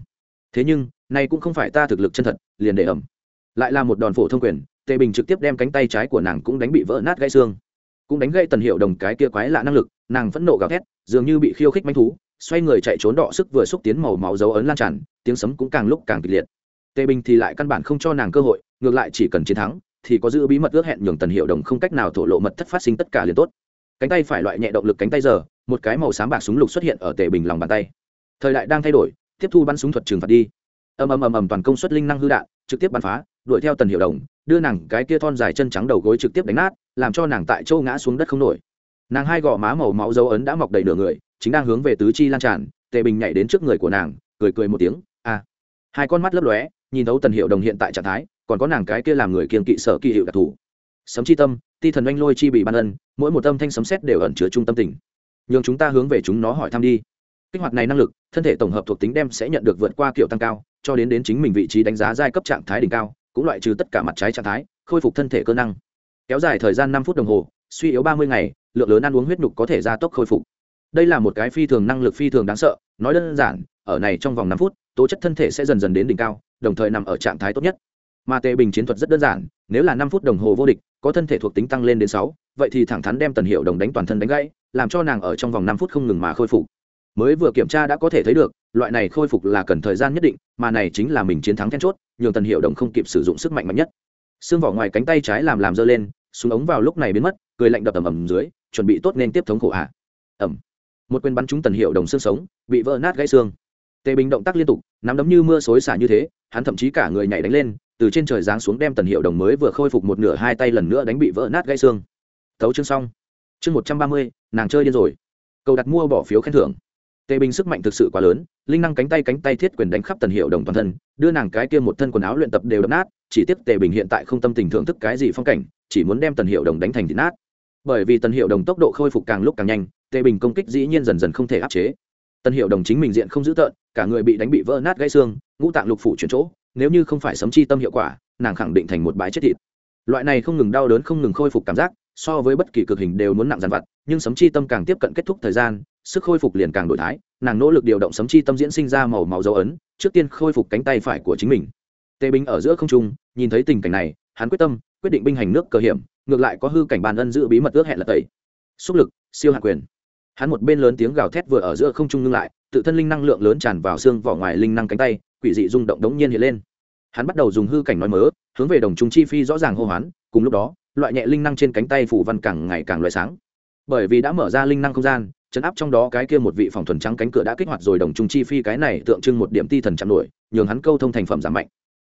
thế nhưng này cũng không phải ta thực lực chân thật, liền để ẩm. Lại là một đòn phổ thông quyền, tề bình trực tiếp đem cánh tay trái của nàng cũng đánh bị vỡ nát gãy xương. Cũng đánh gãy tần hiệu đồng cái kia quái lạ năng lực, nàng phẫn nộ gào thét, dường như bị khiêu khích manh thú, xoay người chạy trốn đọ sức vừa xúc tiến màu máu dấu ấn lan tràn, tiếng sấm cũng càng lúc càng kịch liệt. Tề bình thì lại căn bản không cho nàng cơ hội, ngược lại chỉ cần chiến thắng, thì có giữ bí mật ước hẹn nhường tần hiệu đồng không cách nào thổ lộ mật thất phát sinh tất cả liền tốt. Cánh tay phải loại nhẹ động lực cánh tay giờ, một cái màu xám bạc súng lục xuất hiện ở tề bình lòng bàn tay. Thời đại đang thay đổi tiếp thu bắn súng thuật trừng phạt đi. Ầm ầm ầm ầm, toàn công suất linh năng hư đạn trực tiếp bắn phá, đuổi theo tần hiệu đồng, đưa nàng cái kia thon dài chân trắng đầu gối trực tiếp đánh nát, làm cho nàng tại châu ngã xuống đất không nổi. Nàng hai gò má màu máu dấu ấn đã mọc đầy nửa người, chính đang hướng về tứ chi lan tràn, tề bình nhảy đến trước người của nàng, cười cười một tiếng, a. Hai con mắt lấp lóe, nhìn thấu tần hiệu đồng hiện tại trạng thái, còn có nàng cái kia làm người kiên kỵ sở kỳ hiệu đặc thù. Sấm chi tâm, ti thần oanh lôi chi bị ban ân, mỗi một tâm thanh sấm xét đều ẩn chứa trung tâm tình. Nhường chúng ta hướng về chúng nó hỏi thăm đi kích hoạt này năng lực, thân thể tổng hợp thuộc tính đem sẽ nhận được vượt qua kiểu tăng cao, cho đến đến chính mình vị trí đánh giá giai cấp trạng thái đỉnh cao, cũng loại trừ tất cả mặt trái trạng thái, khôi phục thân thể cơ năng. Kéo dài thời gian năm phút đồng hồ, suy yếu ba mươi ngày, lượng lớn ăn uống huyết nhục có thể gia tốc khôi phục. Đây là một cái phi thường năng lực phi thường đáng sợ, nói đơn giản, ở này trong vòng năm phút, tố chất thân thể sẽ dần dần đến đỉnh cao, đồng thời nằm ở trạng thái tốt nhất. Mà tề bình chiến thuật rất đơn giản, nếu là năm phút đồng hồ vô địch, có thân thể thuộc tính tăng lên đến sáu, vậy thì thẳng thắn đem tần hiệu đồng đánh toàn thân đánh gãy, làm cho nàng ở trong vòng năm phút không ngừng mà khôi phục mới vừa kiểm tra đã có thể thấy được, loại này khôi phục là cần thời gian nhất định, mà này chính là mình chiến thắng then chốt, nhường tần hiệu đồng không kịp sử dụng sức mạnh mạnh nhất. Xương vỏ ngoài cánh tay trái làm làm dơ lên, súng ống vào lúc này biến mất, cười lạnh đập ầm ầm dưới, chuẩn bị tốt nên tiếp thống khổ hạ. Ẩm một quyền bắn trúng tần hiệu đồng xương sống, bị vỡ nát gãy xương. Tề bình động tác liên tục, nắm đấm như mưa xối xả như thế, hắn thậm chí cả người nhảy đánh lên, từ trên trời giáng xuống đem tần hiệu đồng mới vừa khôi phục một nửa hai tay lần nữa đánh bị vỡ nát gãy xương. Thấu chương xong. Chương một trăm ba mươi, nàng chơi điên rồi. Cầu đặt mua bỏ phiếu khen thưởng tề bình sức mạnh thực sự quá lớn, linh năng cánh tay cánh tay thiết quyền đánh khắp tần hiệu đồng toàn thân, đưa nàng cái kia một thân quần áo luyện tập đều đập nát, chỉ tiếc tề bình hiện tại không tâm tình thưởng thức cái gì phong cảnh, chỉ muốn đem tần hiệu đồng đánh thành thịt nát. Bởi vì tần hiệu đồng tốc độ khôi phục càng lúc càng nhanh tề bình công kích dĩ nhiên dần dần không thể áp chế. Tần hiệu đồng chính mình diện không giữ tợn, cả người bị đánh bị vỡ nát gãy xương, ngũ tạng lục phủ chuyển chỗ, nếu như không phải sấm chi tâm hiệu quả, nàng khẳng định thành một bãi chết thịt. Loại này không ngừng đau đớn không ngừng khôi phục cảm giác, so với bất kỳ cực hình đều muốn nặng dàn vặt, nhưng sấm chi tâm càng tiếp cận kết thúc thời gian sức khôi phục liền càng đổi thái, nàng nỗ lực điều động sấm chi tâm diễn sinh ra màu màu dấu ấn, trước tiên khôi phục cánh tay phải của chính mình. Tề binh ở giữa không trung, nhìn thấy tình cảnh này, hắn quyết tâm, quyết định binh hành nước cờ hiểm, ngược lại có hư cảnh bàn ân giữ bí mật ước hẹn là tẩy. Xúc lực, siêu hạ quyền. Hắn một bên lớn tiếng gào thét vừa ở giữa không trung ngưng lại, tự thân linh năng lượng lớn tràn vào xương vỏ ngoài linh năng cánh tay, quỷ dị rung động đống nhiên hiện lên. Hắn bắt đầu dùng hư cảnh nói mớ, hướng về đồng trung chi phi rõ ràng hô hoán, cùng lúc đó, loại nhẹ linh năng trên cánh tay phủ văn càng ngày càng loại sáng. Bởi vì đã mở ra linh năng không gian chấn áp trong đó cái kia một vị phòng thuần trắng cánh cửa đã kích hoạt rồi, đồng trung chi phi cái này tượng trưng một điểm ti thần chạm nổi, nhường hắn câu thông thành phẩm giảm mạnh.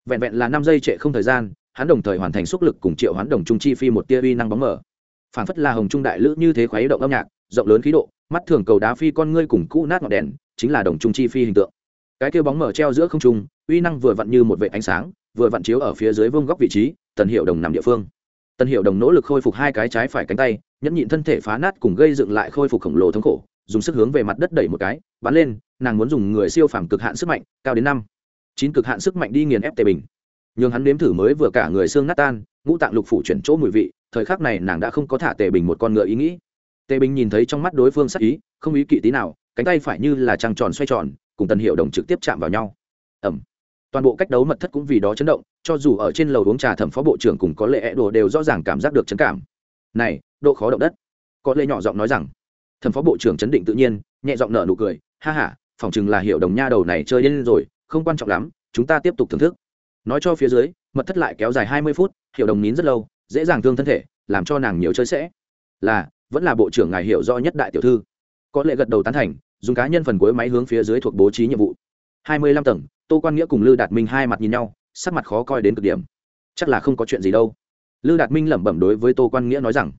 Vẹn vẹn là năm giây trệ không thời gian, hắn đồng thời hoàn thành sức lực cùng triệu hắn đồng trung chi phi một tia uy năng bóng mở. Phản phất là hồng trung đại lữ như thế khuấy động âm nhạc, rộng lớn khí độ, mắt thường cầu đá phi con ngươi cùng cũ nát ngọn đèn, chính là đồng trung chi phi hình tượng. Cái kia bóng mở treo giữa không trung, uy năng vừa vặn như một vệ ánh sáng, vừa vặn chiếu ở phía dưới vương góc vị trí, tần hiệu đồng nằm địa phương. Tân hiệu đồng nỗ lực khôi phục hai cái trái phải cánh tay, nhẫn nhịn thân thể phá nát cùng gây dựng lại khôi phục khổng lồ thống khổ, dùng sức hướng về mặt đất đẩy một cái, bắn lên, nàng muốn dùng người siêu phàm cực hạn sức mạnh, cao đến năm, chín cực hạn sức mạnh đi nghiền ép tề bình. Nhưng hắn nếm thử mới vừa cả người xương nát tan, ngũ tạng lục phủ chuyển chỗ mùi vị, thời khắc này nàng đã không có thả tề bình một con ngựa ý nghĩ. Tề bình nhìn thấy trong mắt đối phương sắc ý, không ý kỵ tí nào, cánh tay phải như là trăng tròn xoay tròn, cùng tần hiệu đồng trực tiếp chạm vào nhau. Ẩm toàn bộ cách đấu mật thất cũng vì đó chấn động cho dù ở trên lầu uống trà thẩm phó bộ trưởng cùng có lệ đồ đều rõ ràng cảm giác được chấn cảm. Này, độ khó động đất. Có lệ nhỏ giọng nói rằng, thẩm phó bộ trưởng chấn định tự nhiên, nhẹ giọng nở nụ cười, ha ha phỏng chừng là hiệu đồng nha đầu này chơi đến rồi, không quan trọng lắm, chúng ta tiếp tục thưởng thức. Nói cho phía dưới, mật thất lại kéo dài hai mươi phút hiệu đồng nín rất lâu, dễ dàng thương thân thể, làm cho nàng nhiều chơi sẽ. Là, vẫn là bộ trưởng ngài hiểu rõ nhất đại tiểu thư. Có lệ gật đầu tán thành, dùng cá nhân phần cuối máy hướng phía dưới thuộc bố trí nhiệm vụ. hai mươi lăm tầng, tô quan nghĩa cùng lư đạt minh hai mặt nhìn nhau sắc mặt khó coi đến cực điểm. Chắc là không có chuyện gì đâu. Lư đạt minh lẩm bẩm đối với tô quan nghĩa nói rằng,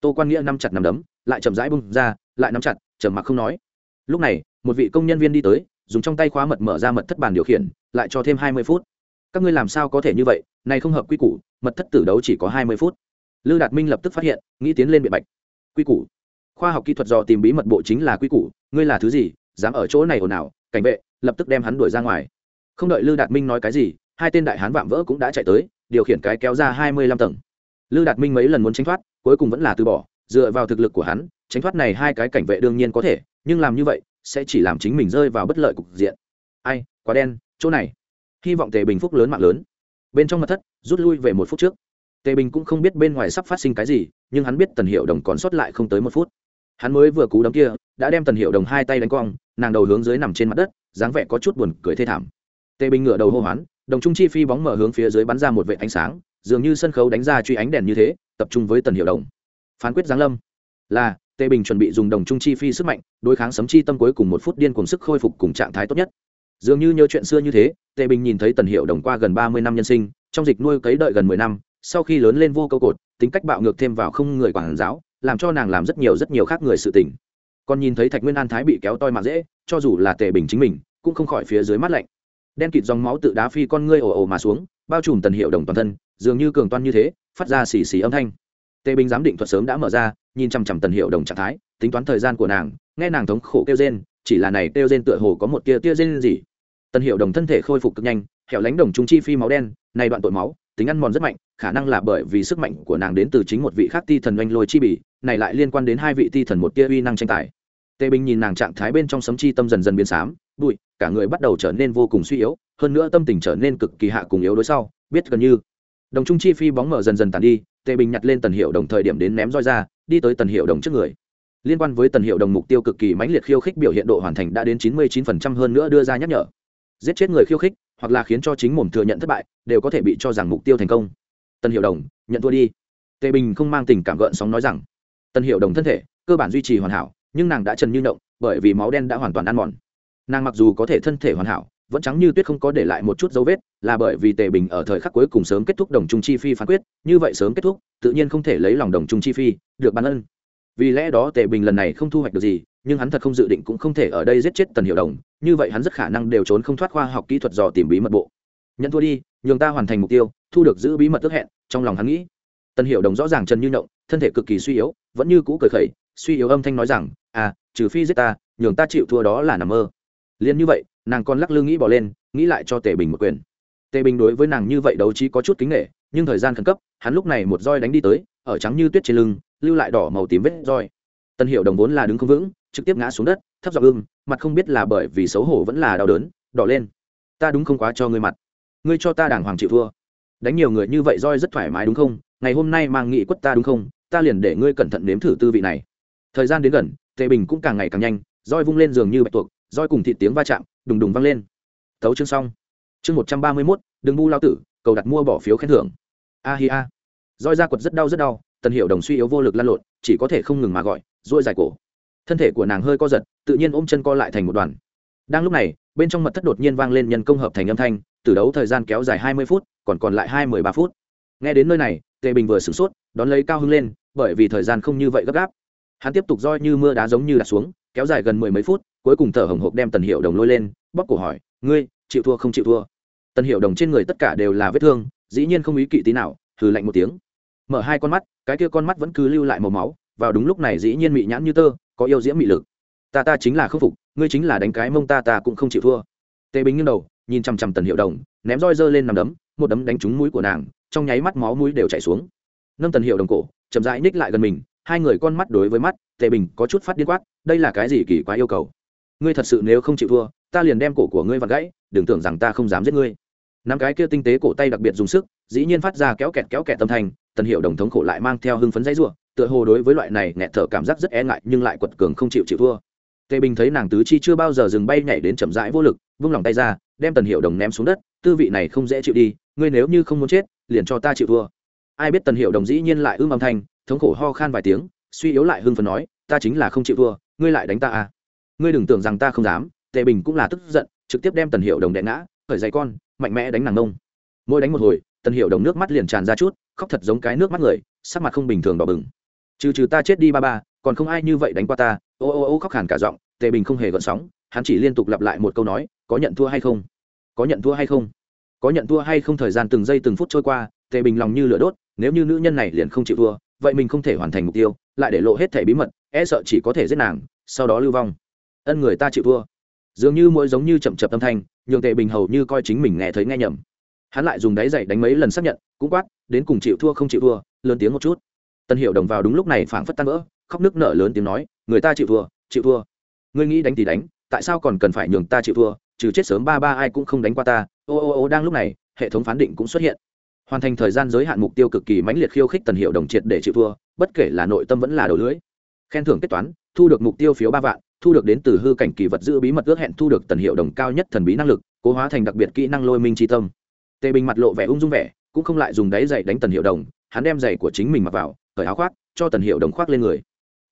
tô quan nghĩa nắm chặt nắm đấm, lại chậm rãi bung ra, lại nắm chặt, trầm mặc không nói. Lúc này, một vị công nhân viên đi tới, dùng trong tay khóa mật mở ra mật thất bàn điều khiển, lại cho thêm hai mươi phút. Các ngươi làm sao có thể như vậy, này không hợp quy củ, mật thất tử đấu chỉ có hai mươi phút. Lư đạt minh lập tức phát hiện, nghĩ tiến lên biện bạch. Quy củ. Khoa học kỹ thuật dò tìm bí mật bộ chính là quy củ, ngươi là thứ gì, dám ở chỗ này ồn ào, cảnh vệ, lập tức đem hắn đuổi ra ngoài. Không đợi lư đạt minh nói cái gì hai tên đại hán vạm vỡ cũng đã chạy tới, điều khiển cái kéo ra hai mươi lăm tầng. Lư đạt minh mấy lần muốn tránh thoát, cuối cùng vẫn là từ bỏ, dựa vào thực lực của hắn, tránh thoát này hai cái cảnh vệ đương nhiên có thể, nhưng làm như vậy, sẽ chỉ làm chính mình rơi vào bất lợi cục diện. Ai, quá đen, chỗ này. Hy vọng tề bình phúc lớn mạng lớn. Bên trong mặt thất, rút lui về một phút trước. Tề bình cũng không biết bên ngoài sắp phát sinh cái gì, nhưng hắn biết tần hiệu đồng còn sót lại không tới một phút. Hắn mới vừa cú đấm kia, đã đem tần hiệu đồng hai tay đánh cong, nàng đầu hướng dưới nằm trên mặt đất, dáng vẻ có chút buồn cười thê thảm. Tề bình ngửa đầu hô hoán đồng trung chi phi bóng mở hướng phía dưới bắn ra một vệ ánh sáng, dường như sân khấu đánh ra truy ánh đèn như thế, tập trung với tần hiệu đồng. Phán quyết giáng lâm. Là tề bình chuẩn bị dùng đồng trung chi phi sức mạnh, đối kháng sấm chi tâm cuối cùng một phút điên cùng sức khôi phục cùng trạng thái tốt nhất. Dường như nhớ chuyện xưa như thế tề bình nhìn thấy tần hiệu đồng qua gần ba mươi năm nhân sinh, trong dịch nuôi cấy đợi gần mười năm, sau khi lớn lên vô câu cột, tính cách bạo ngược thêm vào không người quản giáo, làm cho nàng làm rất nhiều rất nhiều khác người sự tình. Còn nhìn thấy thạch nguyên an thái bị kéo toi mạng dễ, cho dù là tề bình chính mình, cũng không khỏi phía dưới mắt lạnh đen kịt dòng máu tự đá phi con ngươi ồ ồ mà xuống, bao trùm tần hiệu đồng toàn thân, dường như cường toan như thế, phát ra xì xì âm thanh. Tề bình giám định thuật sớm đã mở ra, nhìn chằm chằm tần hiệu đồng trạng thái, tính toán thời gian của nàng, nghe nàng thống khổ kêu rên, chỉ là này kêu rên tựa hồ có một tia tia rên gì. Tần hiệu đồng thân thể khôi phục cực nhanh, hẻo lánh đồng trung chi phi máu đen, này đoạn tội máu, tính ăn mòn rất mạnh, khả năng là bởi vì sức mạnh của nàng đến từ chính một vị khác ti thần oanh lôi chi bỉ này lại liên quan đến hai vị ti thần một tia uy năng tranh tài. Tề bình nhìn nàng trạng thái bên trong sấm chi tâm dần dần biến xám bụi cả người bắt đầu trở nên vô cùng suy yếu, hơn nữa tâm tình trở nên cực kỳ hạ cùng yếu đối sau, biết gần như. Đồng trung chi phi bóng mở dần dần tàn đi, tề bình nhặt lên tần hiệu đồng thời điểm đến ném roi ra, đi tới tần hiệu đồng trước người. Liên quan với tần hiệu đồng mục tiêu cực kỳ mãnh liệt khiêu khích biểu hiện độ hoàn thành đã đến chín mươi 99% hơn nữa đưa ra nhắc nhở. Giết chết người khiêu khích, hoặc là khiến cho chính mồm thừa nhận thất bại, đều có thể bị cho rằng mục tiêu thành công. Tần hiệu đồng, nhận thua đi. Tề bình không mang tình cảm gợn sóng nói rằng, tần hiệu đồng thân thể, cơ bản duy trì hoàn hảo, nhưng nàng đã trần như động, bởi vì máu đen đã hoàn toàn ăn mòn nàng mặc dù có thể thân thể hoàn hảo, vẫn trắng như tuyết không có để lại một chút dấu vết, là bởi vì tề bình ở thời khắc cuối cùng sớm kết thúc đồng trung chi phi phán quyết, như vậy sớm kết thúc, tự nhiên không thể lấy lòng đồng trung chi phi, được ban ân. Vì lẽ đó tề bình lần này không thu hoạch được gì, nhưng hắn thật không dự định cũng không thể ở đây giết chết tần hiệu đồng, như vậy hắn rất khả năng đều trốn không thoát khoa học kỹ thuật dò tìm bí mật bộ. Nhận thua đi, nhường ta hoàn thành mục tiêu, thu được giữ bí mật ước hẹn, trong lòng hắn nghĩ. Tần hiệu đồng rõ ràng trần như động, thân thể cực kỳ suy yếu, vẫn như cũ cười khẩy, suy yếu âm thanh nói rằng à trừ phi giết ta, nhường ta chịu thua đó là nằm mơ liền như vậy, nàng còn lắc lư nghĩ bỏ lên, nghĩ lại cho tề bình một quyền. Tề bình đối với nàng như vậy đấu trí có chút kính nghệ nhưng thời gian khẩn cấp, hắn lúc này một roi đánh đi tới, ở trắng như tuyết trên lưng, lưu lại đỏ màu tím vết roi. Tân hiệu đồng vốn là đứng không vững, trực tiếp ngã xuống đất, thấp giọng ưng mặt không biết là bởi vì xấu hổ vẫn là đau đớn, đỏ lên. Ta đúng không quá cho ngươi mặt. Ngươi cho ta đàng hoàng chịu thua. Đánh nhiều người như vậy roi rất thoải mái đúng không? Ngày hôm nay mang nghị quất ta đúng không? Ta liền để ngươi cẩn thận nếm thử tư vị này. Thời gian đến gần, tề bình cũng càng ngày càng nhanh, roi vung lên giường như bạch tuộc roi cùng thịt tiếng va chạm, đùng đùng vang lên. Tấu chương xong. Chương một trăm ba mươi mốt, đừng bu lao tử, cầu đặt mua bỏ phiếu khen thưởng. A hi a. Roi ra quật rất đau rất đau, tần hiệu đồng suy yếu vô lực lăn lộn, chỉ có thể không ngừng mà gọi dỗi dài cổ. Thân thể của nàng hơi co giật, tự nhiên ôm chân co lại thành một đoàn. Đang lúc này, bên trong mật thất đột nhiên vang lên nhân công hợp thành âm thanh, từ đấu thời gian kéo dài hai mươi phút, còn còn lại hai mươi ba phút. Nghe đến nơi này, tề bình vừa sửng sốt, đón lấy cao hưng lên, bởi vì thời gian không như vậy gấp gáp. Hắn tiếp tục roi như mưa đá giống như đặt xuống kéo dài gần mười mấy phút, cuối cùng thở hồng hộc đem tần hiệu đồng lôi lên bóc cổ hỏi, ngươi, chịu thua không chịu thua? Tần hiệu đồng trên người tất cả đều là vết thương, dĩ nhiên không ý kỵ tí nào thử lạnh một tiếng. Mở hai con mắt, cái kia con mắt vẫn cứ lưu lại màu máu, vào đúng lúc này dĩ nhiên mị nhãn như tơ, có yêu diễm mị lực. Ta ta chính là khâm phục, ngươi chính là đánh cái mông ta ta cũng không chịu thua. Tề bình nghiêng đầu, nhìn chằm chằm tần hiệu đồng, ném roi dơ lên nằm đấm, một đấm đánh trúng mũi của nàng, trong nháy mắt máu mũi đều chảy xuống. Nâng tần hiệu đồng cổ, chậm rãi ních lại gần mình, hai người con mắt đối với mắt, tề bình có chút phát điên quát đây là cái gì kỳ quá yêu cầu? Ngươi thật sự nếu không chịu thua, ta liền đem cổ của ngươi vặt gãy, đừng tưởng rằng ta không dám giết ngươi. Năm cái kia tinh tế cổ tay đặc biệt dùng sức, dĩ nhiên phát ra kéo kẹt kéo kẹt tâm thành tần hiệu đồng thống khổ lại mang theo hưng phấn dãy rủa, tựa hồ đối với loại này nghẹt thở cảm giác rất e ngại, nhưng lại quật cường không chịu chịu thua. Tề bình thấy nàng tứ chi chưa bao giờ dừng bay nhảy đến chậm rãi vô lực, vung lòng tay ra, đem tần hiệu đồng ném xuống đất, tư vị này không dễ chịu đi, ngươi nếu như không muốn chết, liền cho ta chịu thua. Ai biết tần hiệu đồng dĩ nhiên lại ưm âm thanh, thống khổ ho khan vài tiếng, suy yếu lại hưng phấn nói ta chính là không chịu thua, ngươi lại đánh ta à? Ngươi đừng tưởng rằng ta không dám, tề bình cũng là tức giận, trực tiếp đem tần hiệu đồng đè ngã, khởi dày con, mạnh mẽ đánh nàng nông. Mỗi đánh một hồi, tần hiệu đồng nước mắt liền tràn ra chút, khóc thật giống cái nước mắt người, sắc mặt không bình thường đỏ bừng. Trừ trừ ta chết đi ba ba, còn không ai như vậy đánh qua ta, ô ô ô khóc hẳn cả giọng, tề bình không hề gợn sóng, hắn chỉ liên tục lặp lại một câu nói, có nhận thua hay không? Có nhận thua hay không? Có nhận thua hay không thời gian từng giây từng phút trôi qua, tề bình lòng như lửa đốt, nếu như nữ nhân này liền không chịu thua, vậy mình không thể hoàn thành mục tiêu, lại để lộ hết thẻ bí mật e sợ chỉ có thể giết nàng, sau đó lưu vong. Ân người ta chịu thua. Dường như mỗi giống như chậm chập âm thanh, nhường tề bình hầu như coi chính mình nghe thấy nghe nhầm. Hắn lại dùng đáy dậy đánh mấy lần xác nhận, cũng quát, đến cùng chịu thua không chịu thua, lớn tiếng một chút. Tân hiệu đồng vào đúng lúc này phảng phất tan vỡ, khóc nước nở lớn tiếng nói, người ta chịu thua chịu thua. Ngươi nghĩ đánh thì đánh, tại sao còn cần phải nhường ta chịu thua, trừ chết sớm ba ba ai cũng không đánh qua ta. Ô ô ô, đang lúc này, hệ thống phán định cũng xuất hiện. Hoàn thành thời gian giới hạn mục tiêu cực kỳ mãnh liệt khiêu khích tần hiệu đồng triệt để chịu thua, bất kể là nội tâm vẫn là đầu lưỡi khen thưởng kết toán, thu được mục tiêu phiếu ba vạn, thu được đến từ hư cảnh kỳ vật giữ bí mật ước hẹn, thu được tần hiệu đồng cao nhất thần bí năng lực, cố hóa thành đặc biệt kỹ năng lôi minh tri tâm. Tề bình mặt lộ vẻ ung dung vẻ, cũng không lại dùng đáy giày đánh tần hiệu đồng, hắn đem giày của chính mình mặc vào khởi áo khoác, cho tần hiệu đồng khoác lên người.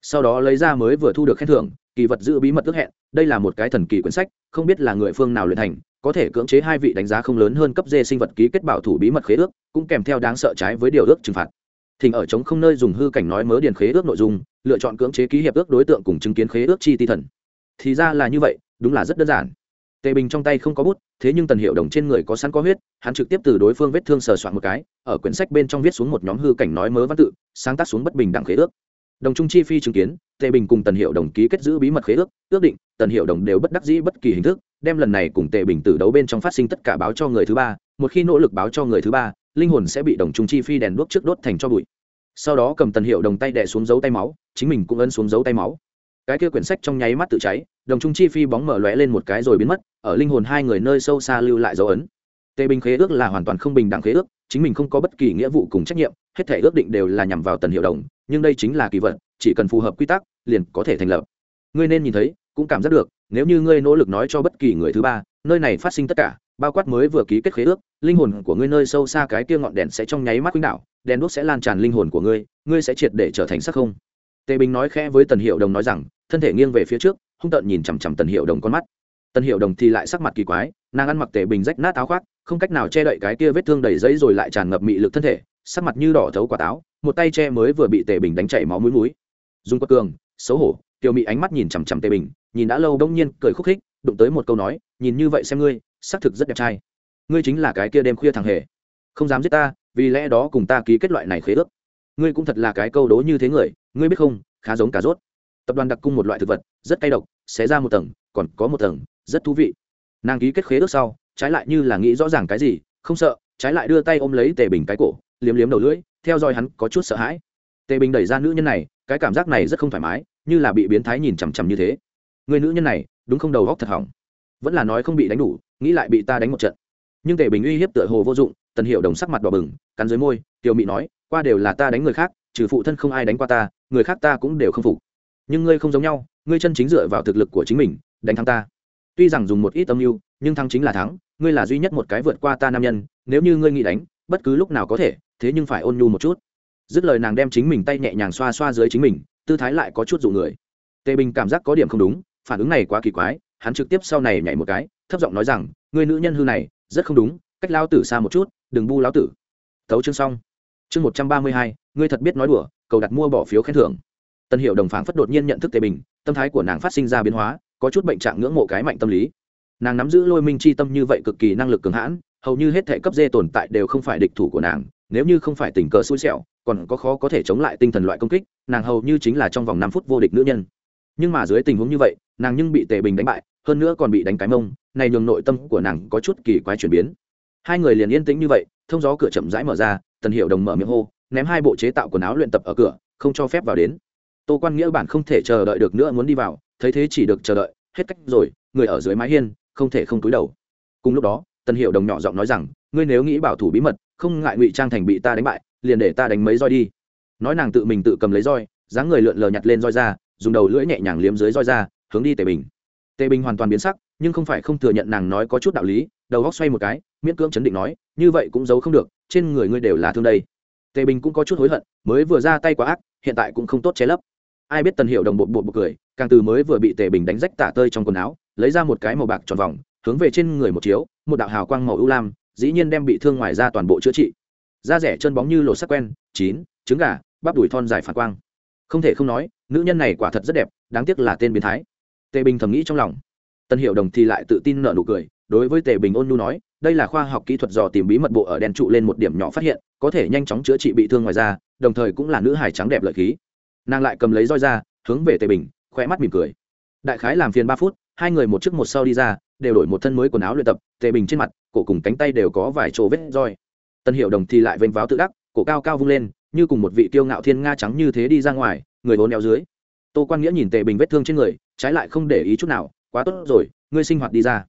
Sau đó lấy ra mới vừa thu được khen thưởng, kỳ vật giữ bí mật ước hẹn, đây là một cái thần kỳ quyển sách, không biết là người phương nào luyện thành, có thể cưỡng chế hai vị đánh giá không lớn hơn cấp dê sinh vật ký kết bảo thủ bí mật khế ước, cũng kèm theo đáng sợ trái với điều ước trừng phạt thỉnh ở chống không nơi dùng hư cảnh nói mớ điền khế ước nội dung, lựa chọn cưỡng chế ký hiệp ước đối tượng cùng chứng kiến khế ước chi ti thần. Thì ra là như vậy, đúng là rất đơn giản. Tề bình trong tay không có bút, thế nhưng tần hiệu đồng trên người có sẵn có huyết, hắn trực tiếp từ đối phương vết thương sờ soạn một cái, ở quyển sách bên trong viết xuống một nhóm hư cảnh nói mớ văn tự, sáng tác xuống bất bình đẳng khế ước. Đồng trung chi phi chứng kiến, tề bình cùng tần hiệu đồng ký kết giữ bí mật khế ước ước định, tần hiệu đồng đều bất đắc dĩ bất kỳ hình thức, đem lần này cùng tề bình tử đấu bên trong phát sinh tất cả báo cho người thứ ba, một khi nỗ lực báo cho người thứ ba linh hồn sẽ bị đồng trung chi phi đèn đuốc trước đốt thành cho bụi. Sau đó cầm tần hiệu đồng tay đẻ xuống dấu tay máu, chính mình cũng ấn xuống dấu tay máu. Cái kia quyển sách trong nháy mắt tự cháy, đồng trung chi phi bóng mở lóe lên một cái rồi biến mất, ở linh hồn hai người nơi sâu xa lưu lại dấu ấn. Tề bình khế ước là hoàn toàn không bình đẳng khế ước, chính mình không có bất kỳ nghĩa vụ cùng trách nhiệm, hết thể ước định đều là nhằm vào tần hiệu đồng, nhưng đây chính là kỳ vật, chỉ cần phù hợp quy tắc, liền có thể thành lập. Ngươi nên nhìn thấy, cũng cảm giác được, nếu như ngươi nỗ lực nói cho bất kỳ người thứ ba, nơi này phát sinh tất cả bao quát mới vừa ký kết khế ước, linh hồn của ngươi nơi sâu xa cái kia ngọn đèn sẽ trong nháy mắt quýnh đạo đèn đuốc sẽ lan tràn linh hồn của ngươi ngươi sẽ triệt để trở thành sắc không. Tề bình nói khẽ với tần hiệu đồng nói rằng, thân thể nghiêng về phía trước, hung tợn nhìn chằm chằm tần hiệu đồng con mắt. Tần hiệu đồng thì lại sắc mặt kỳ quái, nàng ăn mặc tề bình rách nát áo khoác, không cách nào che đậy cái kia vết thương đầy giấy rồi lại tràn ngập mị lực thân thể, sắc mặt như đỏ thấu quả táo, một tay che mới vừa bị tề bình đánh chảy máu mũi mũi. Dung quất cường, xấu hổ tiểu mị ánh mắt nhìn chằm chằm tề bình, nhìn đã lâu đông nhiên cười khúc khích, đụng tới một câu nói, nhìn như vậy xem ngươi xác thực rất đẹp trai. Ngươi chính là cái kia đêm khuya thằng hề. Không dám giết ta, vì lẽ đó cùng ta ký kết loại này khế ước. Ngươi cũng thật là cái câu đố như thế người, ngươi biết không, khá giống cà rốt. Tập đoàn đặc cung một loại thực vật, rất cay độc, xé ra một tầng, còn có một tầng, rất thú vị. Nàng ký kết khế ước sau, trái lại như là nghĩ rõ ràng cái gì, không sợ, trái lại đưa tay ôm lấy tề bình cái cổ, liếm liếm đầu lưỡi, theo dõi hắn có chút sợ hãi. Tề bình đẩy ra nữ nhân này, cái cảm giác này rất không thoải mái, như là bị biến thái nhìn chằm chằm như thế. Người nữ nhân này, đúng không đầu góc thật hỏng. Vẫn là nói không bị đánh đủ nghĩ lại bị ta đánh một trận. Nhưng tề bình uy hiếp tựa hồ vô dụng, tần hiệu đồng sắc mặt đỏ bừng, cắn dưới môi, tiểu mị nói, qua đều là ta đánh người khác, trừ phụ thân không ai đánh qua ta, người khác ta cũng đều không phục. Nhưng ngươi không giống nhau, ngươi chân chính dựa vào thực lực của chính mình, đánh thắng ta. Tuy rằng dùng một ít âm mưu, nhưng thắng chính là thắng, ngươi là duy nhất một cái vượt qua ta nam nhân, nếu như ngươi nghĩ đánh, bất cứ lúc nào có thể, thế nhưng phải ôn nhu một chút. Dứt lời nàng đem chính mình tay nhẹ nhàng xoa xoa dưới chính mình, tư thái lại có chút dụ người. Tề bình cảm giác có điểm không đúng, phản ứng này quá kỳ quái hắn trực tiếp sau này nhảy một cái, thấp giọng nói rằng người nữ nhân hư này, rất không đúng, cách lao tử xa một chút, đừng bu lao tử. Tấu chương xong. Chương một trăm ba mươi hai, ngươi thật biết nói đùa, cầu đặt mua bỏ phiếu khen thưởng. Tân hiệu đồng phảng phất đột nhiên nhận thức tề bình, tâm thái của nàng phát sinh ra biến hóa, có chút bệnh trạng ngưỡng mộ cái mạnh tâm lý. Nàng nắm giữ lôi minh chi tâm như vậy cực kỳ năng lực cường hãn, hầu như hết thể cấp dê tồn tại đều không phải địch thủ của nàng, nếu như không phải tình cờ xui xẻo, còn có khó có thể chống lại tinh thần loại công kích, nàng hầu như chính là trong vòng năm phút vô địch nữ nhân. Nhưng mà dưới tình huống như vậy, nàng nhưng bị tề bình đánh bại hơn nữa còn bị đánh cái mông, này nhường nội tâm của nàng có chút kỳ quái chuyển biến. Hai người liền yên tĩnh như vậy, thông gió cửa chậm rãi mở ra, tần hiệu đồng mở miệng hô, ném hai bộ chế tạo quần áo luyện tập ở cửa, không cho phép vào đến. Tô quan nghĩa bản không thể chờ đợi được nữa muốn đi vào, thấy thế chỉ được chờ đợi, hết cách rồi, người ở dưới mái hiên, không thể không túi đầu. Cùng lúc đó, tần hiệu đồng nhỏ giọng nói rằng, ngươi nếu nghĩ bảo thủ bí mật, không ngại ngụy trang thành bị ta đánh bại, liền để ta đánh mấy roi đi. Nói nàng tự mình tự cầm lấy roi, dáng người lượn lờ nhặt lên roi ra, dùng đầu lưỡi nhẹ nhàng liếm dưới roi ra, hướng đi tề bình tề bình hoàn toàn biến sắc, nhưng không phải không thừa nhận nàng nói có chút đạo lý, đầu góc xoay một cái, miễn cưỡng chấn định nói, như vậy cũng giấu không được, trên người ngươi đều là thương đây. Tề bình cũng có chút hối hận, mới vừa ra tay quá ác, hiện tại cũng không tốt che lấp. Ai biết tần hiệu đồng bộ bộ bộ cười, càng từ mới vừa bị tề bình đánh rách tả tơi trong quần áo, lấy ra một cái màu bạc tròn vòng, hướng về trên người một chiếu, một đạo hào quang màu ưu lam, dĩ nhiên đem bị thương ngoài ra toàn bộ chữa trị. Da rẻ chân bóng như lột sắc quen, chín, trứng gà, bắp đùi thon dài phản quang. Không thể không nói, nữ nhân này quả thật rất đẹp, đáng tiếc là tên biến thái tề bình thầm nghĩ trong lòng. Tân hiệu đồng thì lại tự tin nợ nụ cười, đối với tề bình ôn nhu nói, đây là khoa học kỹ thuật dò tìm bí mật bộ ở đèn trụ lên một điểm nhỏ phát hiện, có thể nhanh chóng chữa trị bị thương ngoài da, đồng thời cũng là nữ hài trắng đẹp lợi khí. Nàng lại cầm lấy roi ra, hướng về tề bình khoe mắt mỉm cười. Đại khái làm phiền ba phút, hai người một trước một sau đi ra, đều đổi một thân mới quần áo luyện tập, tề bình trên mặt, cổ cùng cánh tay đều có vài chỗ vết roi. Tân hiệu đồng thì lại vênh váo tự đắc, cổ cao cao vung lên, như cùng một vị tiêu ngạo thiên nga trắng như thế đi ra ngoài, người hôn neo dưới. Tô quan nghĩa nhìn tề bình vết thương trên người trái lại không để ý chút nào, quá tốt rồi, ngươi sinh hoạt đi ra.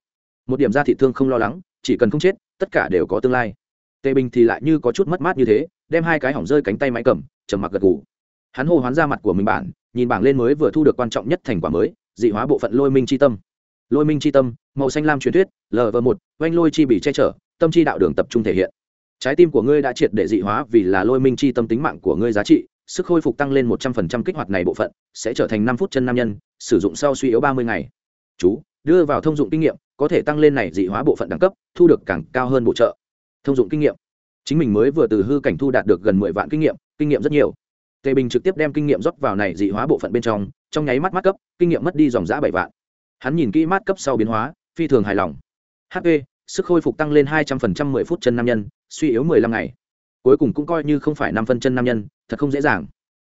Một điểm ra thị thương không lo lắng, chỉ cần không chết, tất cả đều có tương lai. Tề bình thì lại như có chút mất mát như thế, đem hai cái hỏng rơi cánh tay máy cầm, trầm mặc gật gù. Hắn hô hoán ra mặt của mình bản nhìn bảng lên mới vừa thu được quan trọng nhất thành quả mới, dị hóa bộ phận lôi minh c h i tâm. Lôi minh c h i tâm, màu xanh lam truyền thuyết lv một, oanh lôi chi bị che chở, tâm chi đạo đường tập trung thể hiện. Trái tim của ngươi đã triệt để dị hóa vì là lôi minh chi tâm tính mạng của ngươi giá trị sức khôi phục tăng lên một trăm phần trăm kích hoạt này bộ phận, sẽ trở thành năm phút chân nam nhân, sử dụng sau suy yếu ba mươi ngày. Chú, đưa vào thông dụng kinh nghiệm, có thể tăng lên này dị hóa bộ phận đẳng cấp, thu được càng cao hơn bổ trợ. Thông dụng kinh nghiệm. Chính mình mới vừa từ hư cảnh thu đạt được gần mười vạn kinh nghiệm kinh nghiệm rất nhiều. Tề bình trực tiếp đem kinh nghiệm rót vào này dị hóa bộ phận bên trong trong nháy mắt mắt cấp, kinh nghiệm mất đi dòng giã bảy vạn. Hắn nhìn kỹ mát cấp sau biến hóa, phi thường hài lòng. Hp sức khôi phục tăng lên hai trăm phần trăm mười phút chân nam nhân, suy yếu mười lăm ngày cuối cùng cũng coi như không phải năm phân chân nam nhân, thật không dễ dàng.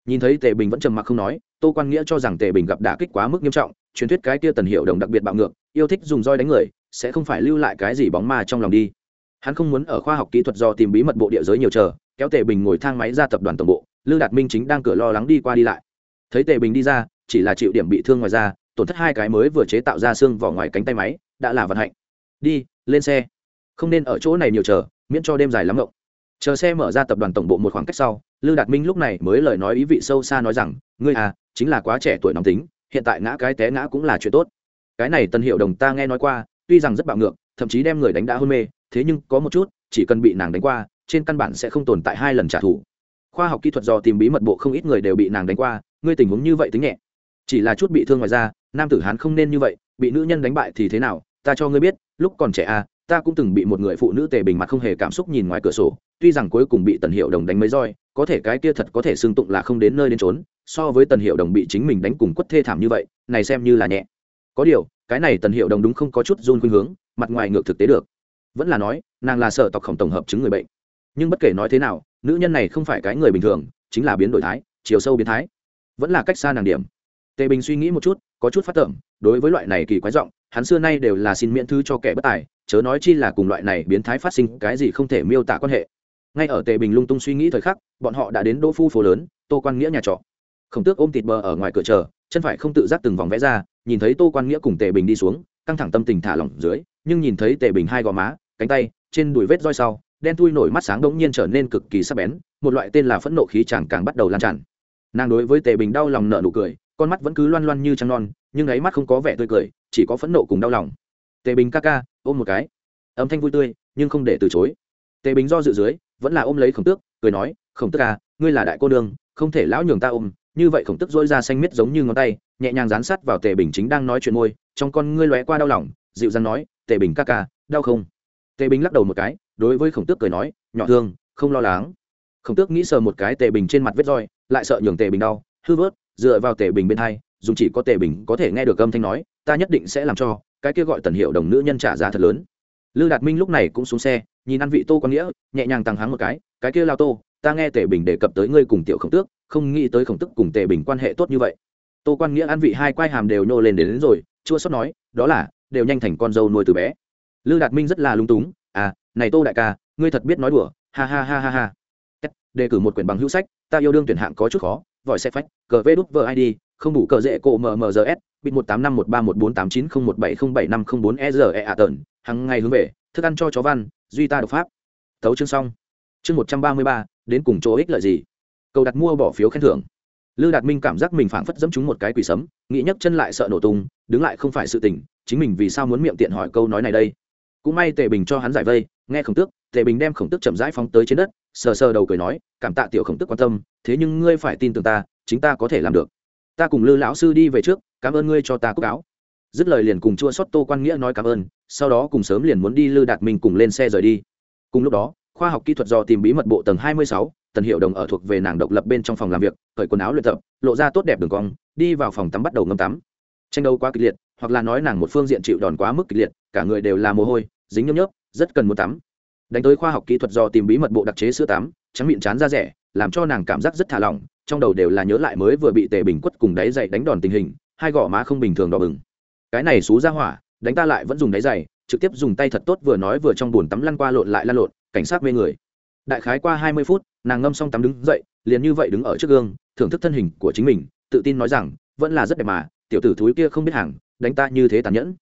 Nhìn thấy tề bình vẫn trầm mặc không nói, tô quan nghĩa cho rằng tề bình gặp đả kích quá mức nghiêm trọng, truyền thuyết cái kia tần hiệu đồng đặc biệt bạo ngược, yêu thích dùng roi đánh người, sẽ không phải lưu lại cái gì bóng ma trong lòng đi. Hắn không muốn ở khoa học kỹ thuật do tìm bí mật bộ địa giới nhiều chờ, kéo tề bình ngồi thang máy ra tập đoàn tổng bộ, lư đạt minh chính đang cửa lo lắng đi qua đi lại. Thấy tề bình đi ra, chỉ là chịu điểm bị thương ngoài ra tổn thất hai cái mới vừa chế tạo ra xương vỏ ngoài cánh tay máy, đã là vận hạnh. Đi, lên xe. Không nên ở chỗ này nhiều chờ, miễn cho đêm dài lắm ngộng chờ xe mở ra tập đoàn tổng bộ một khoảng cách sau lư đạt minh lúc này mới lời nói ý vị sâu xa nói rằng, ngươi à chính là quá trẻ tuổi nóng tính, hiện tại ngã cái té ngã cũng là chuyện tốt. Cái này tân hiệu đồng ta nghe nói qua, tuy rằng rất bạo ngược, thậm chí đem người đánh đã hôn mê, thế nhưng có một chút, chỉ cần bị nàng đánh qua, trên căn bản sẽ không tồn tại hai lần trả thù. Khoa học kỹ thuật do tìm bí mật bộ không ít người đều bị nàng đánh qua, ngươi tình huống như vậy tính nhẹ. Chỉ là chút bị thương ngoài ra nam tử hán không nên như vậy, bị nữ nhân đánh bại thì thế nào, ta cho ngươi biết, lúc còn trẻ à ta cũng từng bị một người phụ nữ tề bình mặt không hề cảm xúc nhìn ngoài cửa sổ, tuy rằng cuối cùng bị tần hiệu đồng đánh mấy roi, có thể cái kia thật có thể xưng tụng là không đến nơi đến trốn so với tần hiệu đồng bị chính mình đánh cùng quất thê thảm như vậy, này xem như là nhẹ. Có điều, cái này tần hiệu đồng đúng không có chút run khuynh hướng, mặt ngoài ngược thực tế được. Vẫn là nói, nàng là sợ tộc khổng tổng hợp chứng người bệnh. Nhưng bất kể nói thế nào, nữ nhân này không phải cái người bình thường, chính là biến đổi thái, chiều sâu biến thái. Vẫn là cách xa nàng điểm. Tề bình suy nghĩ một chút, có chút phát tưởng, đối với loại này kỳ quái giọng, hắn xưa nay đều là xin miễn thư cho kẻ bất tài chớ nói chi là cùng loại này biến thái phát sinh, cái gì không thể miêu tả quan hệ. Ngay ở tề bình lung tung suy nghĩ thời khắc, bọn họ đã đến đỗ phu phố lớn, tô quan nghĩa nhà trọ. Khổng tước ôm thịt bờ ở ngoài cửa chờ, chân phải không tự giác từng vòng vẽ ra, nhìn thấy tô quan nghĩa cùng tề bình đi xuống, căng thẳng tâm tình thả lỏng dưới, nhưng nhìn thấy tề bình hai gò má, cánh tay, trên đùi vết roi sau, đen thui nổi mắt sáng đ ỗ n g nhiên trở nên cực kỳ sắc bén, một loại tên là phẫn nộ khí chàng càng bắt đầu lan tràn. Nàng đối với tề bình đau lòng nợ nụ cười, con mắt vẫn cứ loan loan như trăng non, nhưng ấy mắt không có vẻ tươi cười, chỉ có phẫn nộ cùng đau lòng tề bình ca ca, ôm một cái. Âm thanh vui tươi, nhưng không để từ chối. Tề bình do dự dưới, vẫn là ôm lấy khổng tước, cười nói, khổng tước ca ngươi là đại cô nương, không thể lão nhường ta ôm. Như vậy khổng tước dỗi ra xanh miết giống như ngón tay, nhẹ nhàng dán sát vào tề bình chính đang nói chuyện môi, trong con ngươi lóe qua đau lòng, dịu dàng nói, tề bình ca ca, đau không? Tề bình lắc đầu một cái, đối với khổng tước cười nói, nhỏ thương, không lo lắng. Khổng tước nghĩ sờ một cái tề bình trên mặt vết roi, lại sợ nhường tề bình đau, hư vớt, dựa vào tề bình bên hai dùng chỉ có tề bình có thể nghe được âm thanh nói, ta nhất định sẽ làm cho cái kia gọi tần hiệu đồng nữ nhân trả giá thật lớn. Lư đạt minh lúc này cũng xuống xe nhìn ăn vị tô quan nghĩa nhẹ nhàng tăng háng một cái cái kia lao tô ta nghe tề bình đề cập tới ngươi cùng tiểu khổng tước không nghĩ tới khổng tước cùng tề bình quan hệ tốt như vậy. Tô quan nghĩa ăn vị hai quai hàm đều nhô lên đến, đến rồi chua sót nói đó là đều nhanh thành con dâu nuôi từ bé. Lư đạt minh rất là lung túng à này tô đại ca ngươi thật biết nói đùa ha ha ha ha ha. Đề cử một quyển bằng hữu sách ta yêu đương tuyển hạng có chút khó vội xe phách cờ vê đút vờ id không đủ cờ dễ cổ s bit một tám năm một ba một bốn tám chín không một bảy không bảy năm không bốn e r e a tần hằng ngày hướng về, thức ăn cho chó văn, duy ta độc pháp. Thấu chương xong. Chương một trăm ba mươi ba, đến cùng chỗ ích lợi gì? Cầu đặt mua bỏ phiếu khen thưởng. Lư đạt minh cảm giác mình phảng phất dẫm trúng một cái quỷ sấm, nghĩ nhấc chân lại sợ nổ tung, đứng lại không phải sự tình, chính mình vì sao muốn miệng tiện hỏi câu nói này đây? Cũng may tề bình cho hắn giải vây, nghe khổng tước, tề bình đem khổng tước chậm rãi phóng tới trên đất, sờ sờ đầu cười nói, cảm tạ tiểu khổng tước quan tâm, thế nhưng ngươi phải tin tưởng ta, chính ta có thể làm được ta cùng lư lão sư đi về trước cảm ơn ngươi cho ta cúc áo. Dứt lời liền cùng chua xót tô quan nghĩa nói cảm ơn sau đó cùng sớm liền muốn đi lư đạt mình cùng lên xe rời đi. Cùng lúc đó khoa học kỹ thuật do tìm bí mật bộ tầng 26, tần hiệu đồng ở thuộc về nàng độc lập bên trong phòng làm việc cởi quần áo luyện tập lộ ra tốt đẹp đường cong đi vào phòng tắm bắt đầu ngâm tắm. Tranh đấu quá kịch liệt hoặc là nói nàng một phương diện chịu đòn quá mức kịch liệt cả người đều là mồ hôi dính nhớp nhớp rất cần muốn tắm. Đánh tới khoa học kỹ thuật do tìm bí mật bộ đặc chế sữa tắm trắng miệng chán ra rẻ làm cho nàng cảm giác rất thả lỏng trong đầu đều là nhớ lại mới vừa bị tề bình quất cùng đáy dậy đánh đòn tình hình, hai gò má không bình thường đỏ bừng. Cái này xú ra hỏa, đánh ta lại vẫn dùng đáy dày, trực tiếp dùng tay thật tốt vừa nói vừa trong bồn tắm lăn qua lộn lại lăn lộn, cảnh sát mê người. Đại khái qua hai mươi phút, nàng ngâm xong tắm đứng dậy, liền như vậy đứng ở trước gương, thưởng thức thân hình của chính mình, tự tin nói rằng, vẫn là rất đẹp mà, tiểu tử thúi kia không biết hàng, đánh ta như thế tàn nhẫn.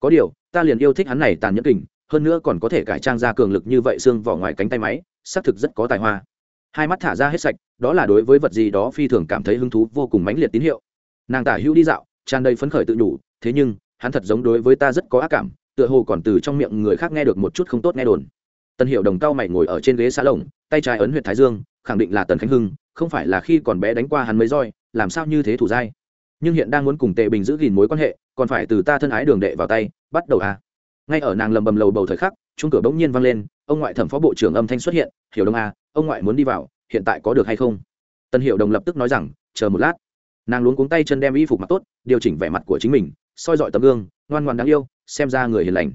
Có điều, ta liền yêu thích hắn này tàn nhẫn kình, hơn nữa còn có thể cải trang ra cường lực như vậy xương vỏ ngoài cánh tay máy, xác thực rất có tài hoa hai mắt thả ra hết sạch, đó là đối với vật gì đó phi thường cảm thấy hứng thú, vô cùng mãnh liệt tín hiệu. Nàng tả hữu đi dạo, tràn đầy phấn khởi tự nhủ, thế nhưng, hắn thật giống đối với ta rất có ác cảm, tựa hồ còn từ trong miệng người khác nghe được một chút không tốt nghe đồn. Tân hiệu đồng cao mày ngồi ở trên ghế xa lồng, tay trái ấn huyện thái dương, khẳng định là tần khánh hưng, không phải là khi còn bé đánh qua hắn mới roi, làm sao như thế thủ dai. Nhưng hiện đang muốn cùng tề bình giữ gìn mối quan hệ, còn phải từ ta thân ái đường đệ vào tay, bắt đầu à. Ngay ở nàng lầm bầm lầu bầu thời khắc chung cửa bỗng nhiên vang lên, ông ngoại thẩm phó bộ trưởng âm thanh xuất hiện, hiểu đông à ông ngoại muốn đi vào, hiện tại có được hay không? Tân hiệu đồng lập tức nói rằng, chờ một lát. Nàng luống cuống tay chân đem y phục mặc tốt, điều chỉnh vẻ mặt của chính mình, soi dọi tấm gương, ngoan ngoan đáng yêu, xem ra người hiền lành.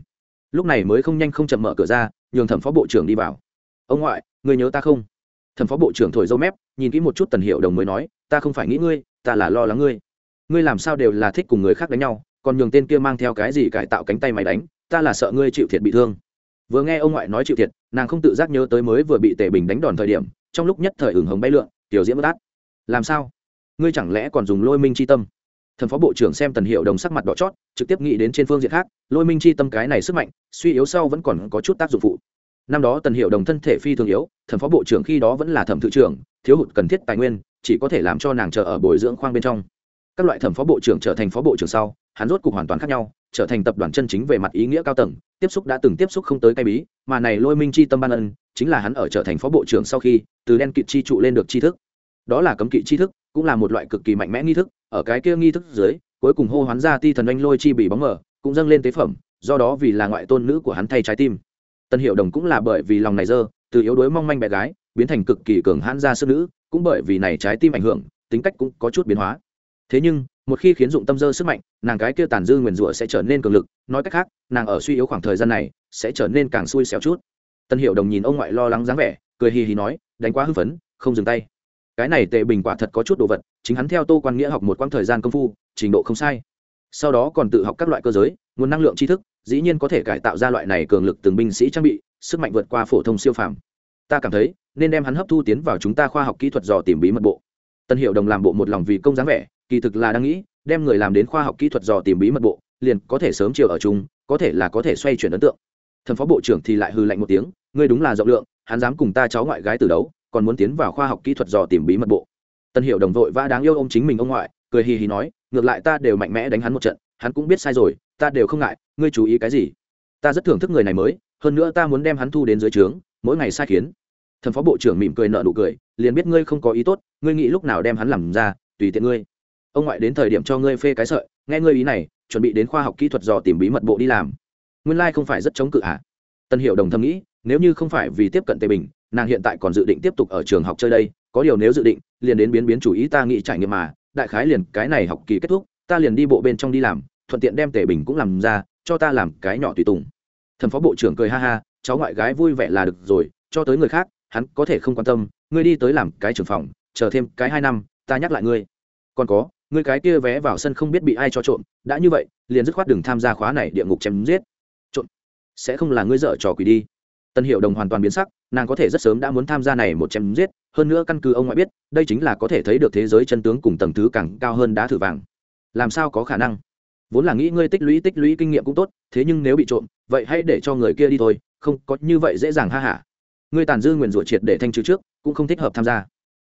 Lúc này mới không nhanh không chậm mở cửa ra, nhường thẩm phó bộ trưởng đi vào. Ông ngoại, người nhớ ta không? Thẩm phó bộ trưởng thổi dâu mép, nhìn kỹ một chút tần hiệu đồng mới nói, ta không phải nghĩ ngươi, ta là lo lắng ngươi. Ngươi làm sao đều là thích cùng người khác đánh nhau, còn nhường tên kia mang theo cái gì cải tạo cánh tay mày đánh, ta là sợ ngươi chịu thiệt bị thương vừa nghe ông ngoại nói chịu thiệt, nàng không tự giác nhớ tới mới vừa bị tề bình đánh đòn thời điểm, trong lúc nhất thời ửng hồng bay lượn, tiểu diễm bất át. Làm sao? Ngươi chẳng lẽ còn dùng lôi minh chi tâm? Thần phó bộ trưởng xem tần hiệu đồng sắc mặt đỏ chót, trực tiếp nghĩ đến trên phương diện khác, lôi minh chi tâm cái này sức mạnh, suy yếu sau vẫn còn có chút tác dụng phụ. Năm đó tần hiệu đồng thân thể phi thường yếu, thần phó bộ trưởng khi đó vẫn là thẩm thự trưởng, thiếu hụt cần thiết tài nguyên, chỉ có thể làm cho nàng chờ ở bồi dưỡng khoang bên trong. Các loại thẩm phó bộ trưởng trở thành phó bộ trưởng sau, hắn rốt cục hoàn toàn khác nhau trở thành tập đoàn chân chính về mặt ý nghĩa cao tầng, tiếp xúc đã từng tiếp xúc không tới cay bí, mà này lôi minh chi tâm ban ân, chính là hắn ở trở thành phó bộ trưởng sau khi, từ đen kịt chi trụ lên được chi thức. Đó là cấm kỵ chi thức, cũng là một loại cực kỳ mạnh mẽ nghi thức, ở cái kia nghi thức dưới, cuối cùng hô hoán ra ti thần anh lôi chi bị bóng mở cũng dâng lên tế phẩm, do đó vì là ngoại tôn nữ của hắn thay trái tim. Tân hiệu đồng cũng là bởi vì lòng này dơ, từ yếu đuối mong manh bé gái, biến thành cực kỳ cường hãn gia sư nữ, cũng bởi vì này trái tim ảnh hưởng, tính cách cũng có chút biến hóa. Thế nhưng một khi khiến dụng tâm dơ sức mạnh, nàng cái kia tàn dư nguyền rủa sẽ trở nên cường lực. Nói cách khác, nàng ở suy yếu khoảng thời gian này sẽ trở nên càng xui xẻo chút. Tân hiệu đồng nhìn ông ngoại lo lắng dáng vẻ, cười hì hì nói, đánh quá hưng phấn, không dừng tay. Cái này tệ bình quả thật có chút đồ vật, chính hắn theo tô quan nghĩa học một quãng thời gian công phu, trình độ không sai. Sau đó còn tự học các loại cơ giới, nguồn năng lượng tri thức, dĩ nhiên có thể cải tạo ra loại này cường lực từng binh sĩ trang bị, sức mạnh vượt qua phổ thông siêu phàm. Ta cảm thấy, nên đem hắn hấp thu tiến vào chúng ta khoa học kỹ thuật dò tìm bí mật bộ tân hiệu đồng làm bộ một lòng vì công dáng vẻ, kỳ thực là đang nghĩ, đem người làm đến khoa học kỹ thuật dò tìm bí mật bộ, liền có thể sớm chiều ở chung, có thể là có thể xoay chuyển ấn tượng. Thần phó bộ trưởng thì lại hư lạnh một tiếng, ngươi đúng là rộng lượng, hắn dám cùng ta cháu ngoại gái từ đấu, còn muốn tiến vào khoa học kỹ thuật dò tìm bí mật bộ. Tân hiệu đồng vội vã đáng yêu ông chính mình ông ngoại, cười hì hì nói, ngược lại ta đều mạnh mẽ đánh hắn một trận, hắn cũng biết sai rồi, ta đều không ngại, ngươi chú ý cái gì? Ta rất thưởng thức người này mới, hơn nữa ta muốn đem hắn thu đến dưới trướng, mỗi ngày sai khiến. Thần phó bộ trưởng mỉm cười nợ nụ cười liền biết ngươi không có ý tốt, ngươi nghĩ lúc nào đem hắn làm ra, tùy tiện ngươi. Ông ngoại đến thời điểm cho ngươi phê cái sợi, nghe ngươi ý này, chuẩn bị đến khoa học kỹ thuật dò tìm bí mật bộ đi làm. Nguyên lai、like、không phải rất chống cự hả tân hiệu đồng thầm nghĩ, nếu như không phải vì tiếp cận tề bình, nàng hiện tại còn dự định tiếp tục ở trường học chơi đây, có điều nếu dự định, liền đến biến biến chủ ý ta nghĩ trải nghiệm mà, đại khái liền cái này học kỳ kết thúc, ta liền đi bộ bên trong đi làm, thuận tiện đem tề bình cũng làm ra, cho ta làm cái nhỏ tùy tùng. Thần phó bộ trưởng cười ha ha, cháu ngoại gái vui vẻ là được rồi, cho tới người khác, hắn có thể không quan tâm ngươi đi tới làm cái trưởng phòng, chờ thêm cái hai năm, ta nhắc lại ngươi. Còn có, ngươi cái kia vé vào sân không biết bị ai cho trộm, đã như vậy, liền dứt khoát đừng tham gia khóa này địa ngục chém giết. Trộm. Sẽ không là ngươi dở trò quỷ đi. Tân hiệu đồng hoàn toàn biến sắc, nàng có thể rất sớm đã muốn tham gia này một chém giết, hơn nữa căn cứ ông ngoại biết, đây chính là có thể thấy được thế giới chân tướng cùng tầng thứ càng cao hơn đá thử vàng. Làm sao có khả năng? Vốn là nghĩ ngươi tích lũy tích lũy kinh nghiệm cũng tốt, thế nhưng nếu bị trộm, vậy hãy để cho người kia đi thôi, không có như vậy dễ dàng ha hả ngươi tàn dư nguyện rủa triệt để thanh trừ trước, cũng không thích hợp tham gia.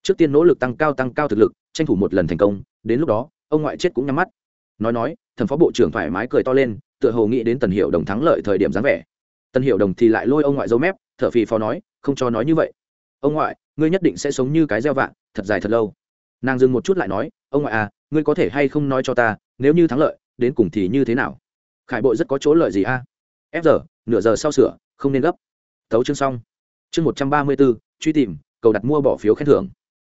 Trước tiên nỗ lực tăng cao tăng cao thực lực, tranh thủ một lần thành công, đến lúc đó, ông ngoại chết cũng nhắm mắt. Nói nói thần phó bộ trưởng thoải mái cười to lên, tựa hồ nghĩ đến tần hiệu đồng thắng lợi thời điểm dáng vẻ. Tần hiệu đồng thì lại lôi ông ngoại dâu mép, thở phì phò nói, không cho nói như vậy. Ông ngoại, ngươi nhất định sẽ sống như cái gieo vạn thật dài thật lâu. Nàng dừng một chút lại nói, ông ngoại à ngươi có thể hay không nói cho ta, nếu như thắng lợi, đến cùng thì như thế nào? Khải bội rất có chỗ lợi gì a? À? ép giờ, nửa giờ sau sửa, không nên gấp. Thấu chương xong chương một trăm ba mươi bốn truy tìm, cầu đặt mua bỏ phiếu khen thưởng.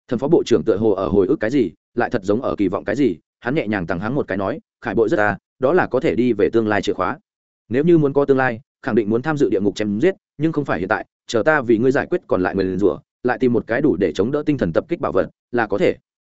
Thần phó bộ trưởng tựa hồ ở hồi ức cái gì, lại thật giống ở kỳ vọng cái gì, hắn nhẹ nhàng tằng hắng một cái nói, khải bội rất à đó là có thể đi về tương lai chìa khóa. Nếu như muốn có tương lai, khẳng định muốn tham dự địa ngục chém giết, nhưng không phải hiện tại, chờ ta vì ngươi giải quyết còn lại người liền rủa, lại tìm một cái đủ để chống đỡ tinh thần tập kích bảo vật, là có thể.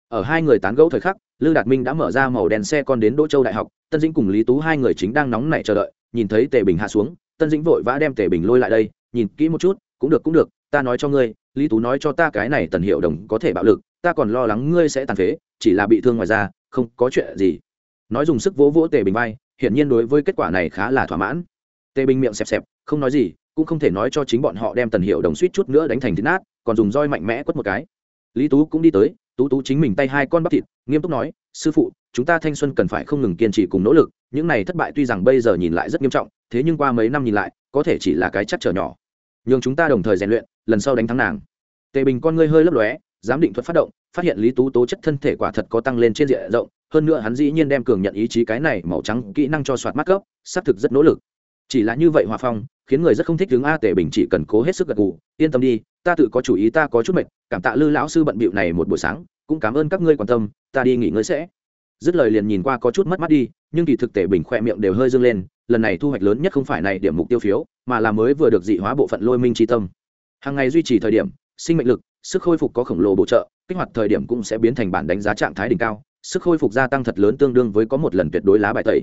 Ở hai người tán gẫu thời khắc, lư đạt minh đã mở ra màu đèn xe con đến đỗ châu đại học, tân dĩnh cùng lý tú hai người chính đang nóng nảy chờ đợi, nhìn thấy tề bình hạ xuống, tân dĩnh vội vã đem tề bình lôi lại đây, nhìn kỹ một chút cũng được cũng được, ta nói cho ngươi, lý tú nói cho ta cái này tần hiệu đồng có thể bạo lực, ta còn lo lắng ngươi sẽ tàn phế, chỉ là bị thương ngoài ra không có chuyện gì. Nói dùng sức vỗ vỗ tề bình vai, hiển nhiên đối với kết quả này khá là thỏa mãn. Tề bình miệng xẹp xẹp, không nói gì, cũng không thể nói cho chính bọn họ đem tần hiệu đồng suýt chút nữa đánh thành thịt nát, còn dùng roi mạnh mẽ quất một cái. Lý tú cũng đi tới, tú tú chính mình tay hai con bắp thịt, nghiêm túc nói, sư phụ, chúng ta thanh xuân cần phải không ngừng kiên trì cùng nỗ lực, những này thất bại tuy rằng bây giờ nhìn lại rất nghiêm trọng, thế nhưng qua mấy năm nhìn lại, có thể chỉ là cái chắc trở nhỏ nhưng chúng ta đồng thời rèn luyện, lần sau đánh thắng nàng. Tề bình con ngươi hơi lấp lóe, giám định thuật phát động, phát hiện lý tú tố chất thân thể quả thật có tăng lên trên diện rộng, hơn nữa hắn dĩ nhiên đem cường nhận ý chí cái này màu trắng kỹ năng cho soạt mắt cấp, xác thực rất nỗ lực. Chỉ là như vậy hòa phong, khiến người rất không thích đứng a, tề bình chỉ cần cố hết sức gật gù, yên tâm đi, ta tự có chủ ý, ta có chút mệt, cảm tạ lư lão sư bận bịu này một buổi sáng, cũng cảm ơn các ngươi quan tâm, ta đi nghỉ ngơi sẽ. Dứt lời liền nhìn qua có chút mất mắt đi nhưng kỳ thực tề bình khoe miệng đều hơi dâng lên, lần này thu hoạch lớn nhất không phải này điểm mục tiêu phiếu, mà là mới vừa được dị hóa bộ phận lôi minh tri tâm. Hàng ngày duy trì thời điểm, sinh mệnh lực, sức khôi phục có khổng lồ bổ trợ, kích hoạt thời điểm cũng sẽ biến thành bản đánh giá trạng thái đỉnh cao, sức khôi phục gia tăng thật lớn tương đương với có một lần tuyệt đối lá bài tẩy.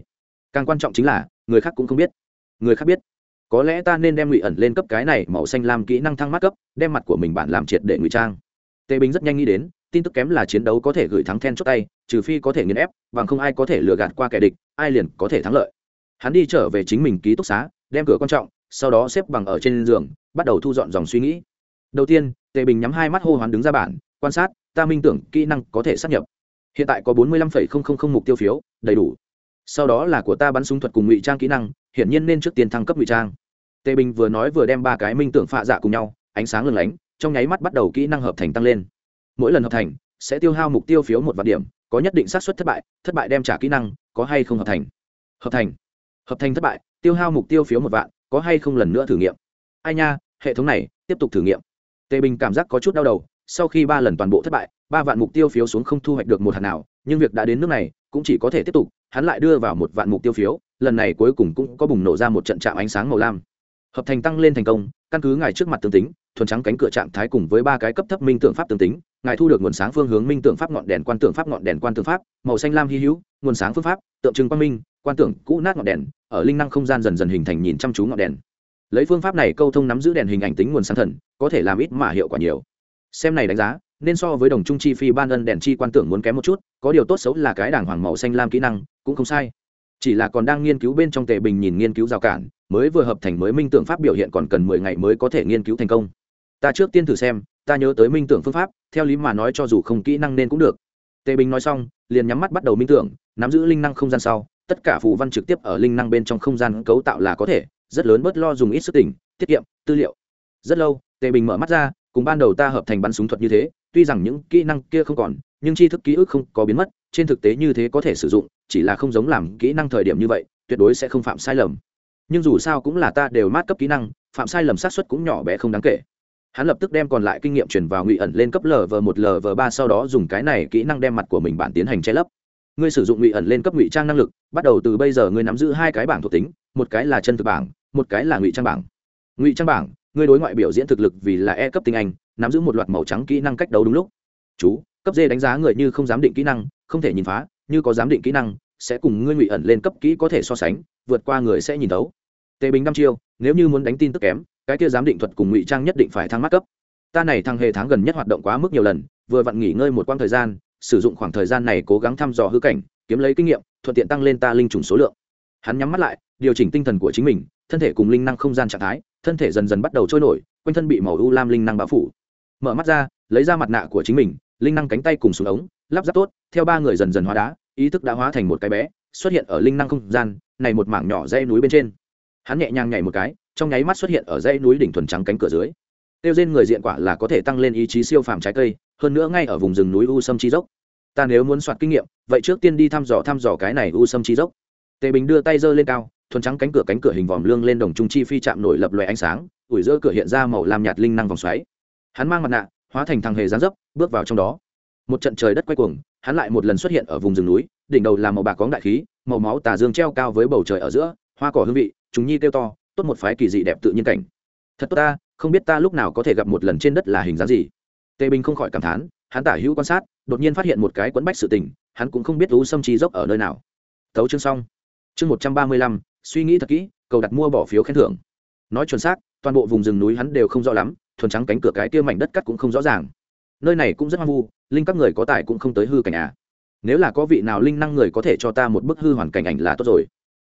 Càng quan trọng chính là, người khác cũng không biết. Người khác biết. Có lẽ ta nên đem ngụy ẩn lên cấp cái này màu xanh lam kỹ năng thăng mát cấp, đem mặt của mình bản làm triệt để ngụy trang. Tề bình rất nhanh nghĩ đến tin tức kém là chiến đấu có thể gửi thắng then chốt tay, trừ phi có thể nghiền ép, bằng không ai có thể lừa gạt qua kẻ địch, ai liền có thể thắng lợi. Hắn đi trở về chính mình ký túc xá, đem cửa quan trọng, sau đó xếp bằng ở trên giường, bắt đầu thu dọn dòng suy nghĩ. Đầu tiên, tề bình nhắm hai mắt hô hoán đứng ra bản, quan sát, ta minh tưởng kỹ năng có thể sát nhập. Hiện tại có bốn mươi lăm phẩy không không không mục tiêu phiếu, đầy đủ. Sau đó là của ta bắn súng thuật cùng ngụy trang kỹ năng, hiển nhiên nên trước tiên thăng cấp ngụy trang. Tề bình vừa nói vừa đem ba cái minh tưởng phạ dạ cùng nhau, ánh sáng lừng lánh, trong nháy mắt bắt đầu kỹ năng hợp thành tăng lên mỗi lần hợp thành, sẽ tiêu hao mục tiêu phiếu một vạn điểm, có nhất định xác suất thất bại thất bại đem trả kỹ năng, có hay không hợp thành? Hợp thành. Hợp thành thất bại, tiêu hao mục tiêu phiếu một vạn, có hay không lần nữa thử nghiệm? Ai nha, hệ thống này, tiếp tục thử nghiệm. Tề bình cảm giác có chút đau đầu, sau khi ba lần toàn bộ thất bại, ba vạn mục tiêu phiếu xuống không thu hoạch được một hạt nào, nhưng việc đã đến nước này, cũng chỉ có thể tiếp tục, hắn lại đưa vào một vạn mục tiêu phiếu, lần này cuối cùng cũng có bùng nổ ra một trận trạm ánh sáng màu lam. Hợp thành tăng lên thành công, căn cứ ngài trước mặt tương tính thuần trắng cánh cửa trạng thái cùng với ba cái cấp thấp minh tượng pháp tương tính, ngài thu được nguồn sáng phương hướng minh tượng pháp ngọn đèn quan tượng pháp ngọn đèn quan tượng pháp, màu xanh lam hy hữu, nguồn sáng phương pháp, tượng trưng quang minh, quan tượng cũ nát ngọn đèn, ở linh năng không gian dần dần hình thành nhìn chăm chú ngọn đèn. Lấy phương pháp này câu thông nắm giữ đèn hình ảnh tính nguồn sáng thần, có thể làm ít mà hiệu quả nhiều. Xem này đánh giá, nên so với đồng trung chi phi ban ân đèn chi quan tưởng muốn kém một chút, có điều tốt xấu là cái đảng hoàng màu xanh lam kỹ năng, cũng không sai. Chỉ là còn đang nghiên cứu bên trong tề bình nhìn nghiên cứu rào cản, mới vừa hợp thành mới minh tượng pháp biểu hiện còn cần mười ngày mới có thể nghiên cứu thành công ta trước tiên thử xem, ta nhớ tới minh tưởng phương pháp, theo lý mà nói cho dù không kỹ năng nên cũng được. Tề bình nói xong, liền nhắm mắt bắt đầu minh tưởng, nắm giữ linh năng không gian sau, tất cả phù văn trực tiếp ở linh năng bên trong không gian cấu tạo là có thể, rất lớn bớt lo dùng ít sức tỉnh, tiết kiệm, tư liệu. Rất lâu, tề bình mở mắt ra, cùng ban đầu ta hợp thành bắn súng thuật như thế, tuy rằng những kỹ năng kia không còn, nhưng tri thức ký ức không có biến mất, trên thực tế như thế có thể sử dụng, chỉ là không giống làm kỹ năng thời điểm như vậy, tuyệt đối sẽ không phạm sai lầm. Nhưng dù sao cũng là ta đều mát cấp kỹ năng, phạm sai lầm sát xuất cũng nhỏ bé không đáng kể hắn lập tức đem còn lại kinh nghiệm chuyển vào ngụy ẩn lên cấp lv một lv ba, sau đó dùng cái này kỹ năng đem mặt của mình bản tiến hành che lấp. Ngươi sử dụng ngụy ẩn lên cấp ngụy trang năng lực, bắt đầu từ bây giờ ngươi nắm giữ hai cái bảng thuộc tính, một cái là chân thực bảng, một cái là ngụy trang bảng. Ngụy trang bảng, ngươi đối ngoại biểu diễn thực lực vì là e cấp tinh anh, nắm giữ một loạt màu trắng kỹ năng cách đấu đúng lúc. Chú, cấp d đánh giá người như không dám định kỹ năng, không thể nhìn phá, như có giám định kỹ năng, sẽ cùng ngươi ngụy ẩn lên cấp kỹ có thể so sánh, vượt qua người sẽ nhìn thấu. Tề bình năm chiêu, nếu như muốn đánh tin tức kém cái kia giám định thuật cùng ngụy trang nhất định phải thăng mắt cấp. Ta này thăng hề tháng gần nhất hoạt động quá mức nhiều lần, vừa vặn nghỉ ngơi một quãng thời gian, sử dụng khoảng thời gian này cố gắng thăm dò hư cảnh, kiếm lấy kinh nghiệm, thuận tiện tăng lên ta linh trùng số lượng. Hắn nhắm mắt lại, điều chỉnh tinh thần của chính mình, thân thể cùng linh năng không gian trạng thái, thân thể dần dần bắt đầu trôi nổi, quanh thân bị màu u lam linh năng bao phủ. Mở mắt ra, lấy ra mặt nạ của chính mình, linh năng cánh tay cùng xuống ống, lắp ráp tốt, theo ba người dần dần hóa đá, ý thức đã hóa thành một cái bé, xuất hiện ở linh năng không gian, này một mảng nhỏ dây núi bên trên. Hắn nhẹ nhàng nhảy một cái trong nháy mắt xuất hiện ở dãy núi đỉnh thuần trắng cánh cửa dưới. Tiêu trên người diện quả là có thể tăng lên ý chí siêu phàm trái cây, hơn nữa ngay ở vùng rừng núi u sâm chi dốc. Ta nếu muốn soạt kinh nghiệm, vậy trước tiên đi thăm dò thăm dò cái này u sâm chi dốc. Tề bình đưa tay giơ lên cao, thuần trắng cánh cửa cánh cửa hình vòm lương lên đồng trung chi phi chạm nổi lập loè ánh sáng, ủi giữa cửa hiện ra màu lam nhạt linh năng vòng xoáy. Hắn mang mặt nạ, hóa thành thằng hề gián dấp, bước vào trong đó. Một trận trời đất quay cuồng, hắn lại một lần xuất hiện ở vùng rừng núi, đỉnh đầu là màu bạc có đại khí, màu máu tà dương treo cao với bầu trời ở giữa, hoa cỏ hương vị chúng nhi kêu to tốt một phái kỳ dị đẹp tự nhiên cảnh. Thật tốt ta, không biết ta lúc nào có thể gặp một lần trên đất là hình dáng gì. Tề bình không khỏi cảm thán, hắn tả hữu quan sát, đột nhiên phát hiện một cái quẫn bách sự tình, hắn cũng không biết lũ xâm trí dốc ở nơi nào. Thấu chương xong. Chương một trăm ba mươi lăm, suy nghĩ thật kỹ, cầu đặt mua bỏ phiếu khen thưởng. Nói chuẩn xác, toàn bộ vùng rừng núi hắn đều không rõ lắm, thuần trắng cánh cửa cái kia mảnh đất cắt cũng không rõ ràng. Nơi này cũng rất hoang vu, linh các người có tài cũng không tới hư cảnh à. Nếu là có vị nào linh năng người có thể cho ta một bức hư hoàn cảnh ảnh là tốt rồi.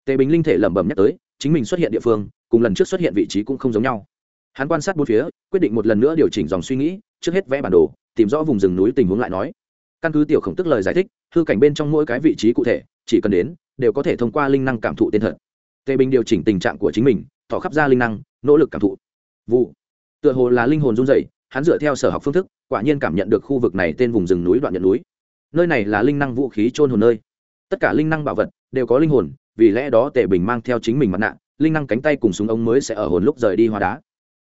Tề bình linh thể lẩm bẩm nhắc tới chính mình xuất hiện địa phương, cùng lần trước xuất hiện vị trí cũng không giống nhau. Hắn quan sát bốn phía, quyết định một lần nữa điều chỉnh dòng suy nghĩ, trước hết vẽ bản đồ, tìm rõ vùng rừng núi tình huống lại nói. Căn cứ tiểu khổng tức lời giải thích, hư cảnh bên trong mỗi cái vị trí cụ thể, chỉ cần đến, đều có thể thông qua linh năng cảm thụ tên thật. Tề bình điều chỉnh tình trạng của chính mình thỏ khắp ra linh năng, nỗ lực cảm thụ. Vụ. Tựa hồ là linh hồn run dày hắn dựa theo sở học phương thức, quả nhiên cảm nhận được khu vực này tên vùng rừng núi đoạn nhận núi. Nơi này là linh năng vũ khí trôn hồn nơi. Tất cả linh năng bảo vật đều có linh hồn vì lẽ đó tề bình mang theo chính mình mặt nạ, linh năng cánh tay cùng súng ống mới sẽ ở hồn lúc rời đi hóa đá.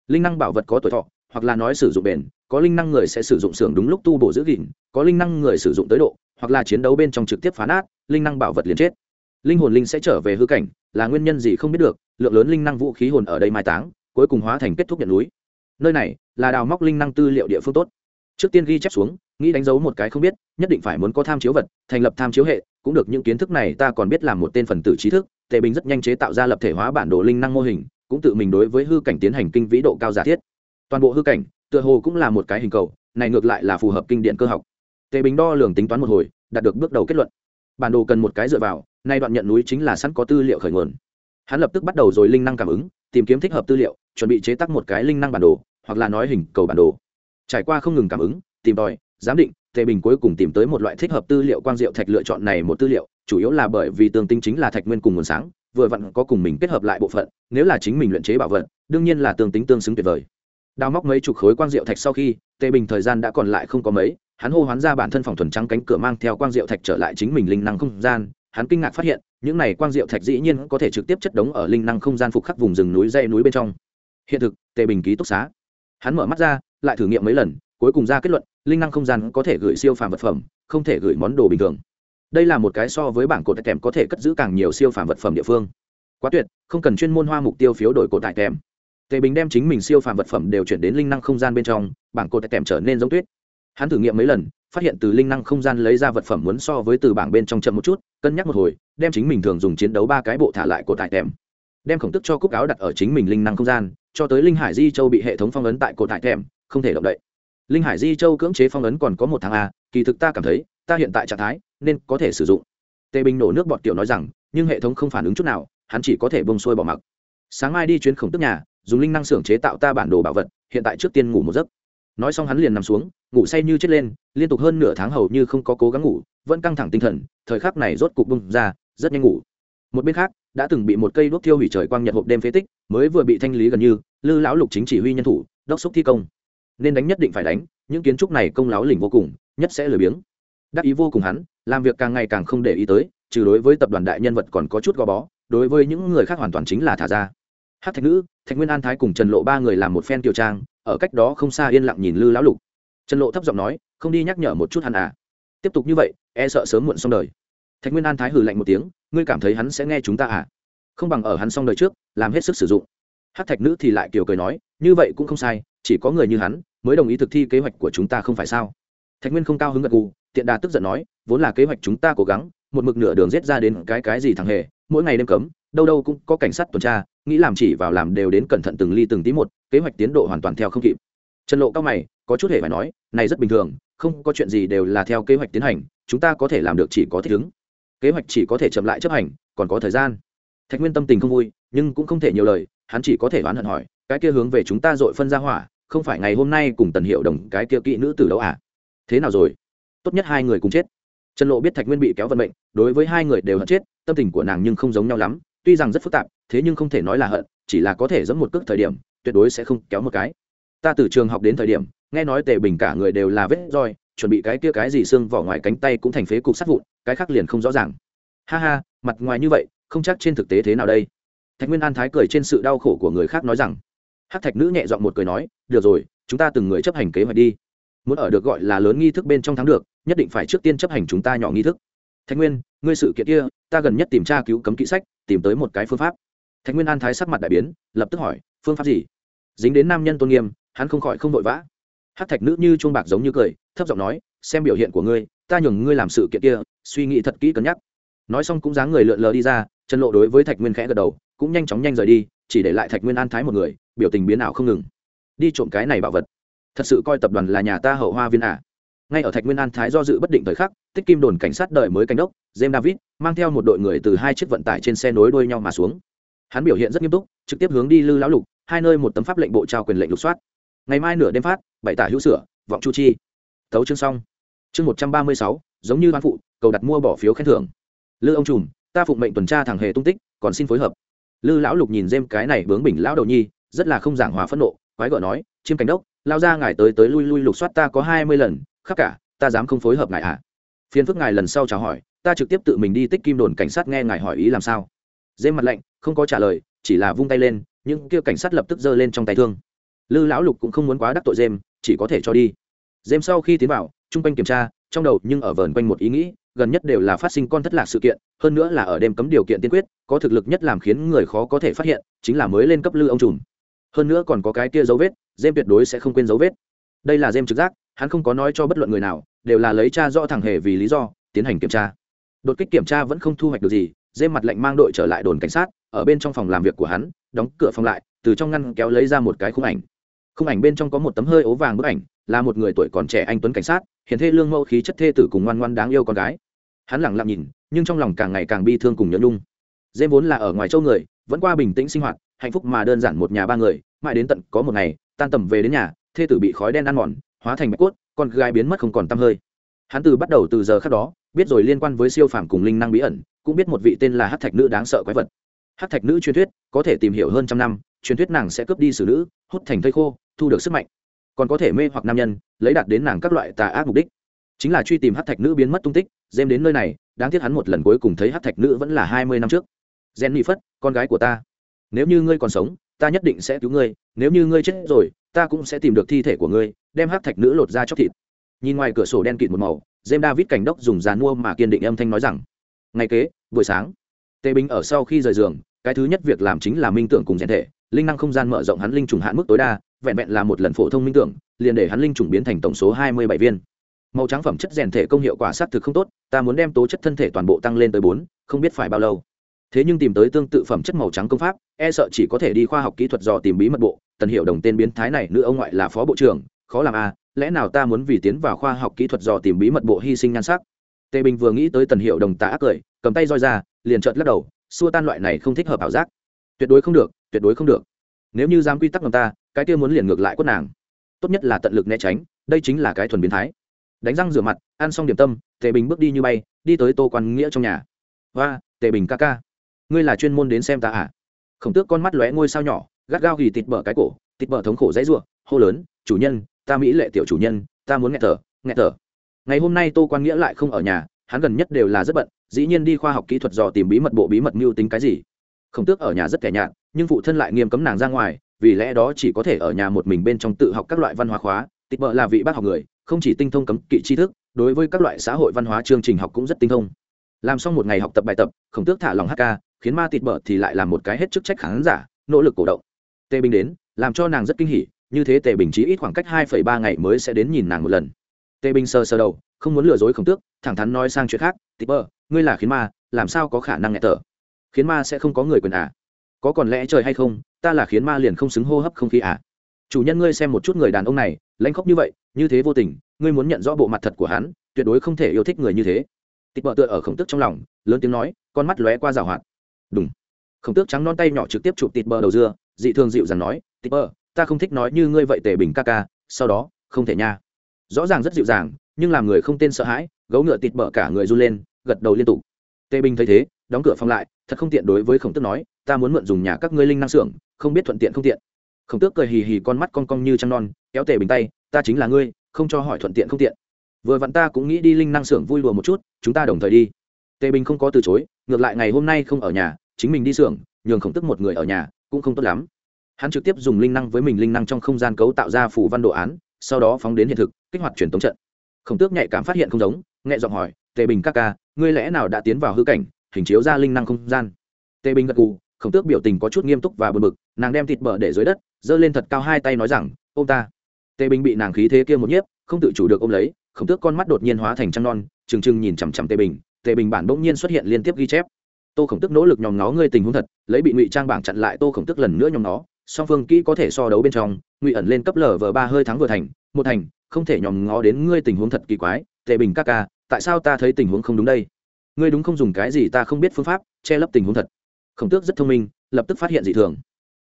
Linh năng bảo vật có tuổi thọ, hoặc là nói sử dụng bền, có linh năng người sẽ sử dụng xưởng đúng lúc tu bổ giữ gìn, có linh năng người sử dụng tới độ, hoặc là chiến đấu bên trong trực tiếp phá nát, linh năng bảo vật liền chết. Linh hồn linh sẽ trở về hư cảnh, là nguyên nhân gì không biết được, lượng lớn linh năng vũ khí hồn ở đây mai táng, cuối cùng hóa thành kết thúc nhận núi. Nơi này là đào móc linh năng tư liệu địa phương tốt. Trước tiên ghi chép xuống, nghĩ đánh dấu một cái không biết, nhất định phải muốn có tham chiếu vật, thành lập tham chiếu hệ cũng được, những kiến thức này ta còn biết làm một tên phần tử trí thức, tề bình rất nhanh chế tạo ra lập thể hóa bản đồ linh năng mô hình, cũng tự mình đối với hư cảnh tiến hành kinh vĩ độ cao giả thiết. Toàn bộ hư cảnh, tựa hồ cũng là một cái hình cầu, này ngược lại là phù hợp kinh điện cơ học. Tề bình đo lường tính toán một hồi, đạt được bước đầu kết luận. Bản đồ cần một cái dựa vào, nay đoạn nhận núi chính là sẵn có tư liệu khởi nguồn. Hắn lập tức bắt đầu rồi linh năng cảm ứng, tìm kiếm thích hợp tư liệu, chuẩn bị chế tác một cái linh năng bản đồ, hoặc là nói hình cầu bản đồ. Trải qua không ngừng cảm ứng, tìm tòi, giám định tề bình cuối cùng tìm tới một loại thích hợp tư liệu quang diệu thạch lựa chọn này một tư liệu, chủ yếu là bởi vì tương tinh chính là thạch nguyên cùng nguồn sáng, vừa vặn có cùng mình kết hợp lại bộ phận, nếu là chính mình luyện chế bảo vật, đương nhiên là tương tính tương xứng tuyệt vời. Đào móc mấy chục khối quang diệu thạch sau khi, tề bình thời gian đã còn lại không có mấy, hắn hô hoán ra bản thân phòng thuần trắng cánh cửa mang theo quang diệu thạch trở lại chính mình linh năng không gian, hắn kinh ngạc phát hiện, những này quang diệu thạch dĩ nhiên có thể trực tiếp chất đống ở linh năng không gian phục khắc vùng rừng núi dây núi bên trong. Hiện thực, tề bình ký túc xá. Hắn mở mắt ra, lại thử nghiệm mấy lần cuối cùng ra kết luận, linh năng không gian có thể gửi siêu phàm vật phẩm, không thể gửi món đồ bình thường. Đây là một cái so với bảng cột kèm có thể cất giữ càng nhiều siêu phàm vật phẩm địa phương. Quá tuyệt, không cần chuyên môn hoa mục tiêu phiếu đổi cột tại kèm tề bình đem chính mình siêu phàm vật phẩm đều chuyển đến linh năng không gian bên trong, bảng cột kèm trở nên giống tuyết. Hắn thử nghiệm mấy lần, phát hiện từ linh năng không gian lấy ra vật phẩm muốn so với từ bảng bên trong chậm một chút, cân nhắc một hồi, đem chính mình thường dùng chiến đấu ba cái bộ thả lại cột tại kèm đem khổng tức cho cúc áo đặt ở chính mình linh năng không gian, cho tới linh hải di châu bị hệ thống phong ấn tại cột tại kèm không thể động đậy linh hải di châu cưỡng chế phong ấn còn có một tháng a, kỳ thực ta cảm thấy, ta hiện tại trạng thái, nên có thể sử dụng. Tề bình nổ nước bọt tiểu nói rằng, nhưng hệ thống không phản ứng chút nào, hắn chỉ có thể bông xuôi bỏ mặc. Sáng mai đi chuyến khổng tức nhà, dùng linh năng xưởng chế tạo ta bản đồ bảo vật, hiện tại trước tiên ngủ một giấc. Nói xong hắn liền nằm xuống, ngủ say như chết lên, liên tục hơn nửa tháng hầu như không có cố gắng ngủ, vẫn căng thẳng tinh thần, thời khắc này rốt cục bung ra, rất nhanh ngủ. Một bên khác, đã từng bị một cây đuốc thiêu hủy trời quang nhật hộp đêm phế tích, mới vừa bị thanh lý gần như, lư lão lục chính chỉ huy nhân thủ, đốc xúc thi công nên đánh nhất định phải đánh, những kiến trúc này công láo lỉnh vô cùng, nhất sẽ lười biếng. Đắc ý vô cùng hắn, làm việc càng ngày càng không để ý tới, trừ đối với tập đoàn đại nhân vật còn có chút gò bó, đối với những người khác hoàn toàn chính là thả ra. Hát thạch nữ, thạch nguyên an thái cùng trần lộ ba người làm một phen kiều trang, ở cách đó không xa yên lặng nhìn lư lão lục. Trần lộ thấp giọng nói, không đi nhắc nhở một chút hắn à. Tiếp tục như vậy e sợ sớm muộn xong đời. Thạch nguyên an thái hừ lạnh một tiếng, ngươi cảm thấy hắn sẽ nghe chúng ta à? Không bằng ở hắn xong đời trước, làm hết sức sử dụng. Hát thạch nữ thì lại kiều cười nói, như vậy cũng không sai, chỉ có người như hắn mới đồng ý thực thi kế hoạch của chúng ta không phải sao? Thạch nguyên không cao hứng gật gù, tiện đà tức giận nói, vốn là kế hoạch chúng ta cố gắng, một mực nửa đường rết ra đến cái cái gì thằng hề, mỗi ngày đêm cấm, đâu đâu cũng có cảnh sát tuần tra, nghĩ làm chỉ vào làm đều đến cẩn thận từng ly từng tí một, kế hoạch tiến độ hoàn toàn theo không kịp. Trần lộ cao mày, có chút hề phải nói, này rất bình thường, không có chuyện gì đều là theo kế hoạch tiến hành, chúng ta có thể làm được chỉ có thích ứng. Kế hoạch chỉ có thể chậm lại chấp hành, còn có thời gian. Thạch nguyên tâm tình không vui, nhưng cũng không thể nhiều lời, hắn chỉ có thể oán hận hỏi, cái kia hướng về chúng ta dội phân ra hỏa không phải ngày hôm nay cùng tần hiệu đồng cái kia kỹ nữ từ đâu à? Thế nào rồi? Tốt nhất hai người cùng chết. Trần lộ biết thạch nguyên bị kéo vận mệnh, đối với hai người đều hận chết, tâm tình của nàng nhưng không giống nhau lắm, tuy rằng rất phức tạp, thế nhưng không thể nói là hận, chỉ là có thể dẫn một cước thời điểm, tuyệt đối sẽ không kéo một cái. Ta từ trường học đến thời điểm, nghe nói tề bình cả người đều là vết roi, chuẩn bị cái kia cái gì xương vỏ ngoài cánh tay cũng thành phế cục sát vụn, cái khác liền không rõ ràng. Ha ha, mặt ngoài như vậy, không chắc trên thực tế thế nào đây? Thạch nguyên an thái cười trên sự đau khổ của người khác nói rằng hát thạch nữ nhẹ dọn một cười nói, được rồi, chúng ta từng người chấp hành kế hoạch đi. Muốn ở được gọi là lớn nghi thức bên trong thắng được, nhất định phải trước tiên chấp hành chúng ta nhỏ nghi thức. Thạch nguyên, ngươi sự kiện kia, ta gần nhất tìm tra cứu cấm kỹ sách, tìm tới một cái phương pháp. Thạch nguyên an thái sắc mặt đại biến, lập tức hỏi, phương pháp gì? Dính đến nam nhân tôn nghiêm, hắn không khỏi không vội vã. Hát thạch nữ như chuông bạc giống như cười, thấp giọng nói, xem biểu hiện của ngươi, ta nhường ngươi làm sự kiện kia, suy nghĩ thật kỹ cân nhắc. Nói xong cũng dáng người lượn lờ đi ra chân lộ đối với thạch nguyên khẽ gật đầu, cũng nhanh chóng nhanh rời đi, chỉ để lại thạch nguyên an thái một người biểu tình biến ảo không ngừng. Đi trộm cái này bảo vật. Thật sự coi tập đoàn là nhà ta hậu hoa viên à. ngay ở thạch nguyên an thái do dự bất định thời khắc, tích kim đồn cảnh sát đợi mới cánh đốc, james david, mang theo một đội người từ hai chiếc vận tải trên xe nối đuôi nhau mà xuống. Hắn biểu hiện rất nghiêm túc, trực tiếp hướng đi lư lão lục, hai nơi một tấm pháp lệnh bộ trao quyền lệnh lục soát. Ngày mai nửa đêm phát, bảy tả hữu sửa, vọng chu chi. Thấu chương xong. Chương một trăm ba mươi sáu, giống như văn phụ, cầu đặt mua bỏ phiếu khen thưởng. Lư ông trùm, ta phụng mệnh tuần tra thằng hề tung tích, còn xin phối hợp. Lư lão lục nhìn dêm cái này bướng bỉnh lão đầu nhi rất là không giảng hòa phẫn nộ, quái gở nói, chiêm cảnh đốc, lao ra ngài tới tới lui lui lục soát ta có hai mươi lần khắc cả, ta dám không phối hợp ngài ạ. À. phiền phức ngài lần sau chào hỏi, ta trực tiếp tự mình đi tích kim đồn cảnh sát nghe ngài hỏi ý làm sao. Dêm mặt lạnh, không có trả lời, chỉ là vung tay lên, những kia cảnh sát lập tức giơ lên trong tay thương. Lư lão lục cũng không muốn quá đắc tội dêm, chỉ có thể cho đi. Dêm sau khi tiến vào, chung quanh kiểm tra, trong đầu nhưng ở vờn quanh một ý nghĩ, gần nhất đều là phát sinh con thất lạc sự kiện, hơn nữa là ở đêm cấm điều kiện tiên quyết, có thực lực nhất làm khiến người khó có thể phát hiện, chính là mới lên cấp lư ông trùm hơn nữa còn có cái kia dấu vết dêm tuyệt đối sẽ không quên dấu vết. Đây là dêm trực giác, hắn không có nói cho bất luận người nào, đều là lấy cha rõ thẳng hề vì lý do, tiến hành kiểm tra. Đột kích kiểm tra vẫn không thu hoạch được gì dêm mặt lệnh mang đội trở lại đồn cảnh sát, ở bên trong phòng làm việc của hắn, đóng cửa phòng lại, từ trong ngăn kéo lấy ra một cái khung ảnh. Khung ảnh bên trong có một tấm hơi ố vàng bức ảnh, là một người tuổi còn trẻ anh tuấn cảnh sát hiện thê lương mẫu khí chất thê tử cùng ngoan ngoan đáng yêu con gái. Hắn lẳng lặng nhìn, nhưng trong lòng càng ngày càng bi thương cùng nhớ nhung. Dêm vốn là ở ngoài châu người, vẫn qua bình tĩnh sinh hoạt hạnh phúc mà đơn giản một nhà ba người, mãi đến tận có một ngày, tan tầm về đến nhà, thê tử bị khói đen ăn mòn, hóa thành bạch cốt, con gái biến mất không còn tăm hơi. Hắn từ bắt đầu từ giờ khác đó, biết rồi liên quan với siêu phàm cùng linh năng bí ẩn, cũng biết một vị tên là hát thạch nữ đáng sợ quái vật. Hát thạch nữ truyền thuyết, có thể tìm hiểu hơn trăm năm, truyền thuyết nàng sẽ cướp đi xử nữ, hút thành thây khô, thu được sức mạnh. Còn có thể mê hoặc nam nhân, lấy đạt đến nàng các loại tà ác mục đích. Chính là truy tìm hát thạch nữ biến mất tung tích dêm đến nơi này, đáng tiếc hắn một lần cuối cùng thấy hát thạch nữ vẫn là hai mươi năm trước. Gen nị phất con gái của ta nếu như ngươi còn sống, ta nhất định sẽ cứu ngươi, nếu như ngươi chết rồi, ta cũng sẽ tìm được thi thể của ngươi, đem hát thạch nữ lột ra chóc thịt. Nhìn ngoài cửa sổ đen kịt một màu jem david cảnh đốc dùng dàn mua mà kiên định âm thanh nói rằng, ngày kế, buổi sáng. Tề binh ở sau khi rời giường, cái thứ nhất việc làm chính là minh tưởng cùng rèn thể, linh năng không gian mở rộng hắn linh trùng hạn mức tối đa, vẹn vẹn là một lần phổ thông minh tưởng, liền để hắn linh trùng biến thành tổng số hai mươi bảy viên. Màu trắng phẩm chất rèn thể công hiệu quả sát thực không tốt, ta muốn đem tố chất thân thể toàn bộ tăng lên tới bốn, không biết phải bao lâu thế nhưng tìm tới tương tự phẩm chất màu trắng công pháp e sợ chỉ có thể đi khoa học kỹ thuật dò tìm bí mật bộ. Tần hiệu đồng tên biến thái này nữ ông ngoại là phó bộ trưởng khó làm a à, lẽ nào ta muốn vì tiến vào khoa học kỹ thuật dò tìm bí mật bộ hy sinh nhan sắc? Tề bình vừa nghĩ tới tần hiệu đồng tạ ác cười cầm tay roi ra liền trợt lắc đầu xua tan loại này không thích hợp ảo giác. Tuyệt đối không được tuyệt đối không được. Nếu như dám quy tắc ngầm ta cái kia muốn liền ngược lại quất nàng. Tốt nhất là tận lực né tránh đây chính là cái thuần biến thái. Đánh răng rửa mặt ăn xong điểm tâm tề bình bước đi như bay đi tới tô quan nghĩa trong nhà. Hoa tề bình ca ca ngươi là chuyên môn đến xem ta à? Khổng tước con mắt lóe ngôi sao nhỏ, gắt gao ghi tịt bở cái cổ, tịt bở thống khổ dãy ruộng, hô lớn, chủ nhân, ta mỹ lệ tiểu chủ nhân, ta muốn nghe thở nghe thở. Ngày hôm nay tô quan nghĩa lại không ở nhà, hắn gần nhất đều là rất bận, dĩ nhiên đi khoa học kỹ thuật dò tìm bí mật bộ bí mật mưu tính cái gì. Khổng tước ở nhà rất kẻ nhạt, nhưng phụ thân lại nghiêm cấm nàng ra ngoài, vì lẽ đó chỉ có thể ở nhà một mình bên trong tự học các loại văn hóa khóa. Tịt bợ là vị bác học người, không chỉ tinh thông cấm kỵ tri thức, đối với các loại xã hội văn hóa chương trình học cũng rất tinh thông làm xong một ngày học tập bài tập, khổng tước thả lòng hát ca, khiến ma tịt bợ thì lại làm một cái hết chức trách khán giả, nỗ lực cổ động. Tề bình đến, làm cho nàng rất kinh hỉ, như thế tề bình chỉ ít khoảng cách hai ba ngày mới sẽ đến nhìn nàng một lần. Tề bình sờ sờ đầu, không muốn lừa dối khổng tước, thẳng thắn nói sang chuyện khác, tịt bợ, ngươi là khiến ma, làm sao có khả năng nghe tở khiến ma sẽ không có người quyền à? Có còn lẽ trời hay không, ta là khiến ma liền không xứng hô hấp không khí à? Chủ nhân ngươi xem một chút người đàn ông này, lãnh khóc như vậy, như thế vô tình, ngươi muốn nhận rõ bộ mặt thật của hắn, tuyệt đối không thể yêu thích người như thế tịch bợ tựa ở khổng tước trong lòng, lớn tiếng nói, con mắt lóe qua rào hoạt. Đúng khổng tước trắng non tay nhỏ trực tiếp chụp tịt bờ đầu dưa, dị thường dịu dàng nói tịch bờ ta không thích nói như ngươi vậy tề bình ca ca, sau đó, không thể nha. Rõ ràng rất dịu dàng, nhưng làm người không tên sợ hãi, gấu ngựa tịt bờ cả người run lên, gật đầu liên tục. Tề bình thấy thế, đóng cửa phòng lại, thật không tiện đối với khổng tước nói, ta muốn mượn dùng nhà các ngươi linh năng xưởng, không biết thuận tiện không tiện. Khổng tước cười hì hì con mắt con cong như trăng non, kéo tề bình tay, ta chính là ngươi, không cho hỏi thuận tiện không tiện vừa vặn ta cũng nghĩ đi linh năng xưởng vui lùa một chút, chúng ta đồng thời đi. Tề bình không có từ chối, ngược lại ngày hôm nay không ở nhà, chính mình đi xưởng, nhường khổng tức một người ở nhà, cũng không tốt lắm. Hắn trực tiếp dùng linh năng với mình linh năng trong không gian cấu tạo ra phủ văn đồ án, sau đó phóng đến hiện thực, kích hoạt truyền tống trận. Khổng tước nhạy cảm phát hiện không giống, nhẹ giọng hỏi, tề bình các ca, ngươi lẽ nào đã tiến vào hư cảnh, hình chiếu ra linh năng không gian? Tề bình gật gù, khổng tước biểu tình có chút nghiêm túc và bực bực, nàng đem thịt bờ để dưới đất, giơ lên thật cao hai tay nói rằng ô ta. Tề bình bị nàng khí thế kia một nhiếp, không tự chủ được ôm lấy khổng tước con mắt đột nhiên hóa thành trăng non, trừng trừng nhìn chằm chằm tề bình tề bình bản bỗng nhiên xuất hiện liên tiếp ghi chép. Tô khổng tức nỗ lực nhòm nó ngươi tình huống thật, lấy bị ngụy trang bảng chặn lại tô khổng tức lần nữa nhòm nó song phương kỹ có thể so đấu bên trong, ngụy ẩn lên cấp lở vờ ba hơi thắng vừa thành, một thành, không thể nhòm ngó đến ngươi tình huống thật kỳ quái, tề bình ca ca, tại sao ta thấy tình huống không đúng đây? Ngươi đúng không dùng cái gì ta không biết phương pháp che lấp tình huống thật. Khổng tước rất thông minh, lập tức phát hiện dị thường.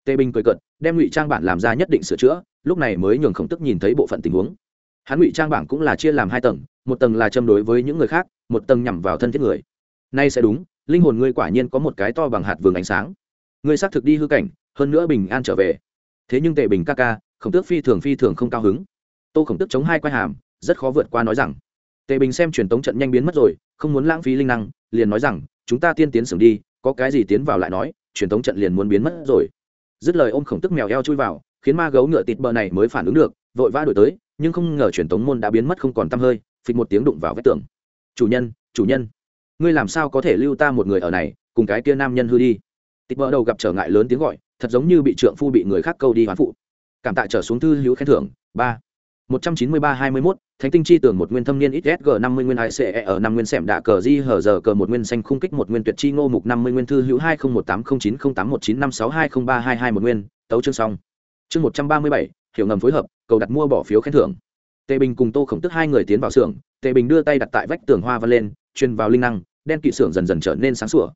Tề bình cười cận đem ngụy trang bản làm ra nhất định sửa chữa, lúc này mới nhường khổng tức nhìn thấy bộ phận tình huống hắn ngụy trang bảng cũng là chia làm hai tầng, một tầng là châm đối với những người khác, một tầng nhằm vào thân thiết người. Nay sẽ đúng, linh hồn ngươi quả nhiên có một cái to bằng hạt vườn ánh sáng. Ngươi xác thực đi hư cảnh, hơn nữa bình an trở về. Thế nhưng tệ bình ca ca, khổng tước phi thường phi thường không cao hứng. Tô khổng tước chống hai quai hàm, rất khó vượt qua nói rằng tề bình xem truyền tống trận nhanh biến mất rồi, không muốn lãng phí linh năng, liền nói rằng, chúng ta tiên tiến sưởng đi, có cái gì tiến vào lại nói, truyền tống trận liền muốn biến mất rồi. Dứt lời ôm khổng tức mèo eo chui vào, khiến ma gấu ngựa tịt bờ này mới phản ứng được, vội vã đổi tới nhưng không ngờ truyền tống môn đã biến mất không còn tăm hơi, phịch một tiếng đụng vào vách tường. Chủ nhân chủ nhân, ngươi làm sao có thể lưu ta một người ở này, cùng cái kia nam nhân hư đi? Tịt bờ đầu gặp trở ngại lớn tiếng gọi, thật giống như bị trượng phu bị người khác câu đi hoán phụ. Cảm tạ trở xuống thư hữu khen thưởng, ba. Một trăm chín mươi ba hai mươi mốt, thánh tinh chi tưởng một nguyên thâm niên ít g năm mươi nguyên ice ở năm nguyên xẻm đạ cờ di hở giờ cờ một nguyên xanh khung kích một nguyên tuyệt chi ngô mục năm mươi nguyên thư hữu hai không một tám không chín không tám một chín năm sáu hai không ba hai hai một nguyên, tấu chương xong. Chương một trăm ba mươi bảy, hiểu ngầm phối hợp cầu đặt mua bỏ phiếu khen thưởng. Tề bình cùng tô khổng tức hai người tiến vào xưởng, tề bình đưa tay đặt tại vách tường hoa văn lên, truyền vào linh năng, đen kỵ xưởng dần dần trở nên sáng sủa.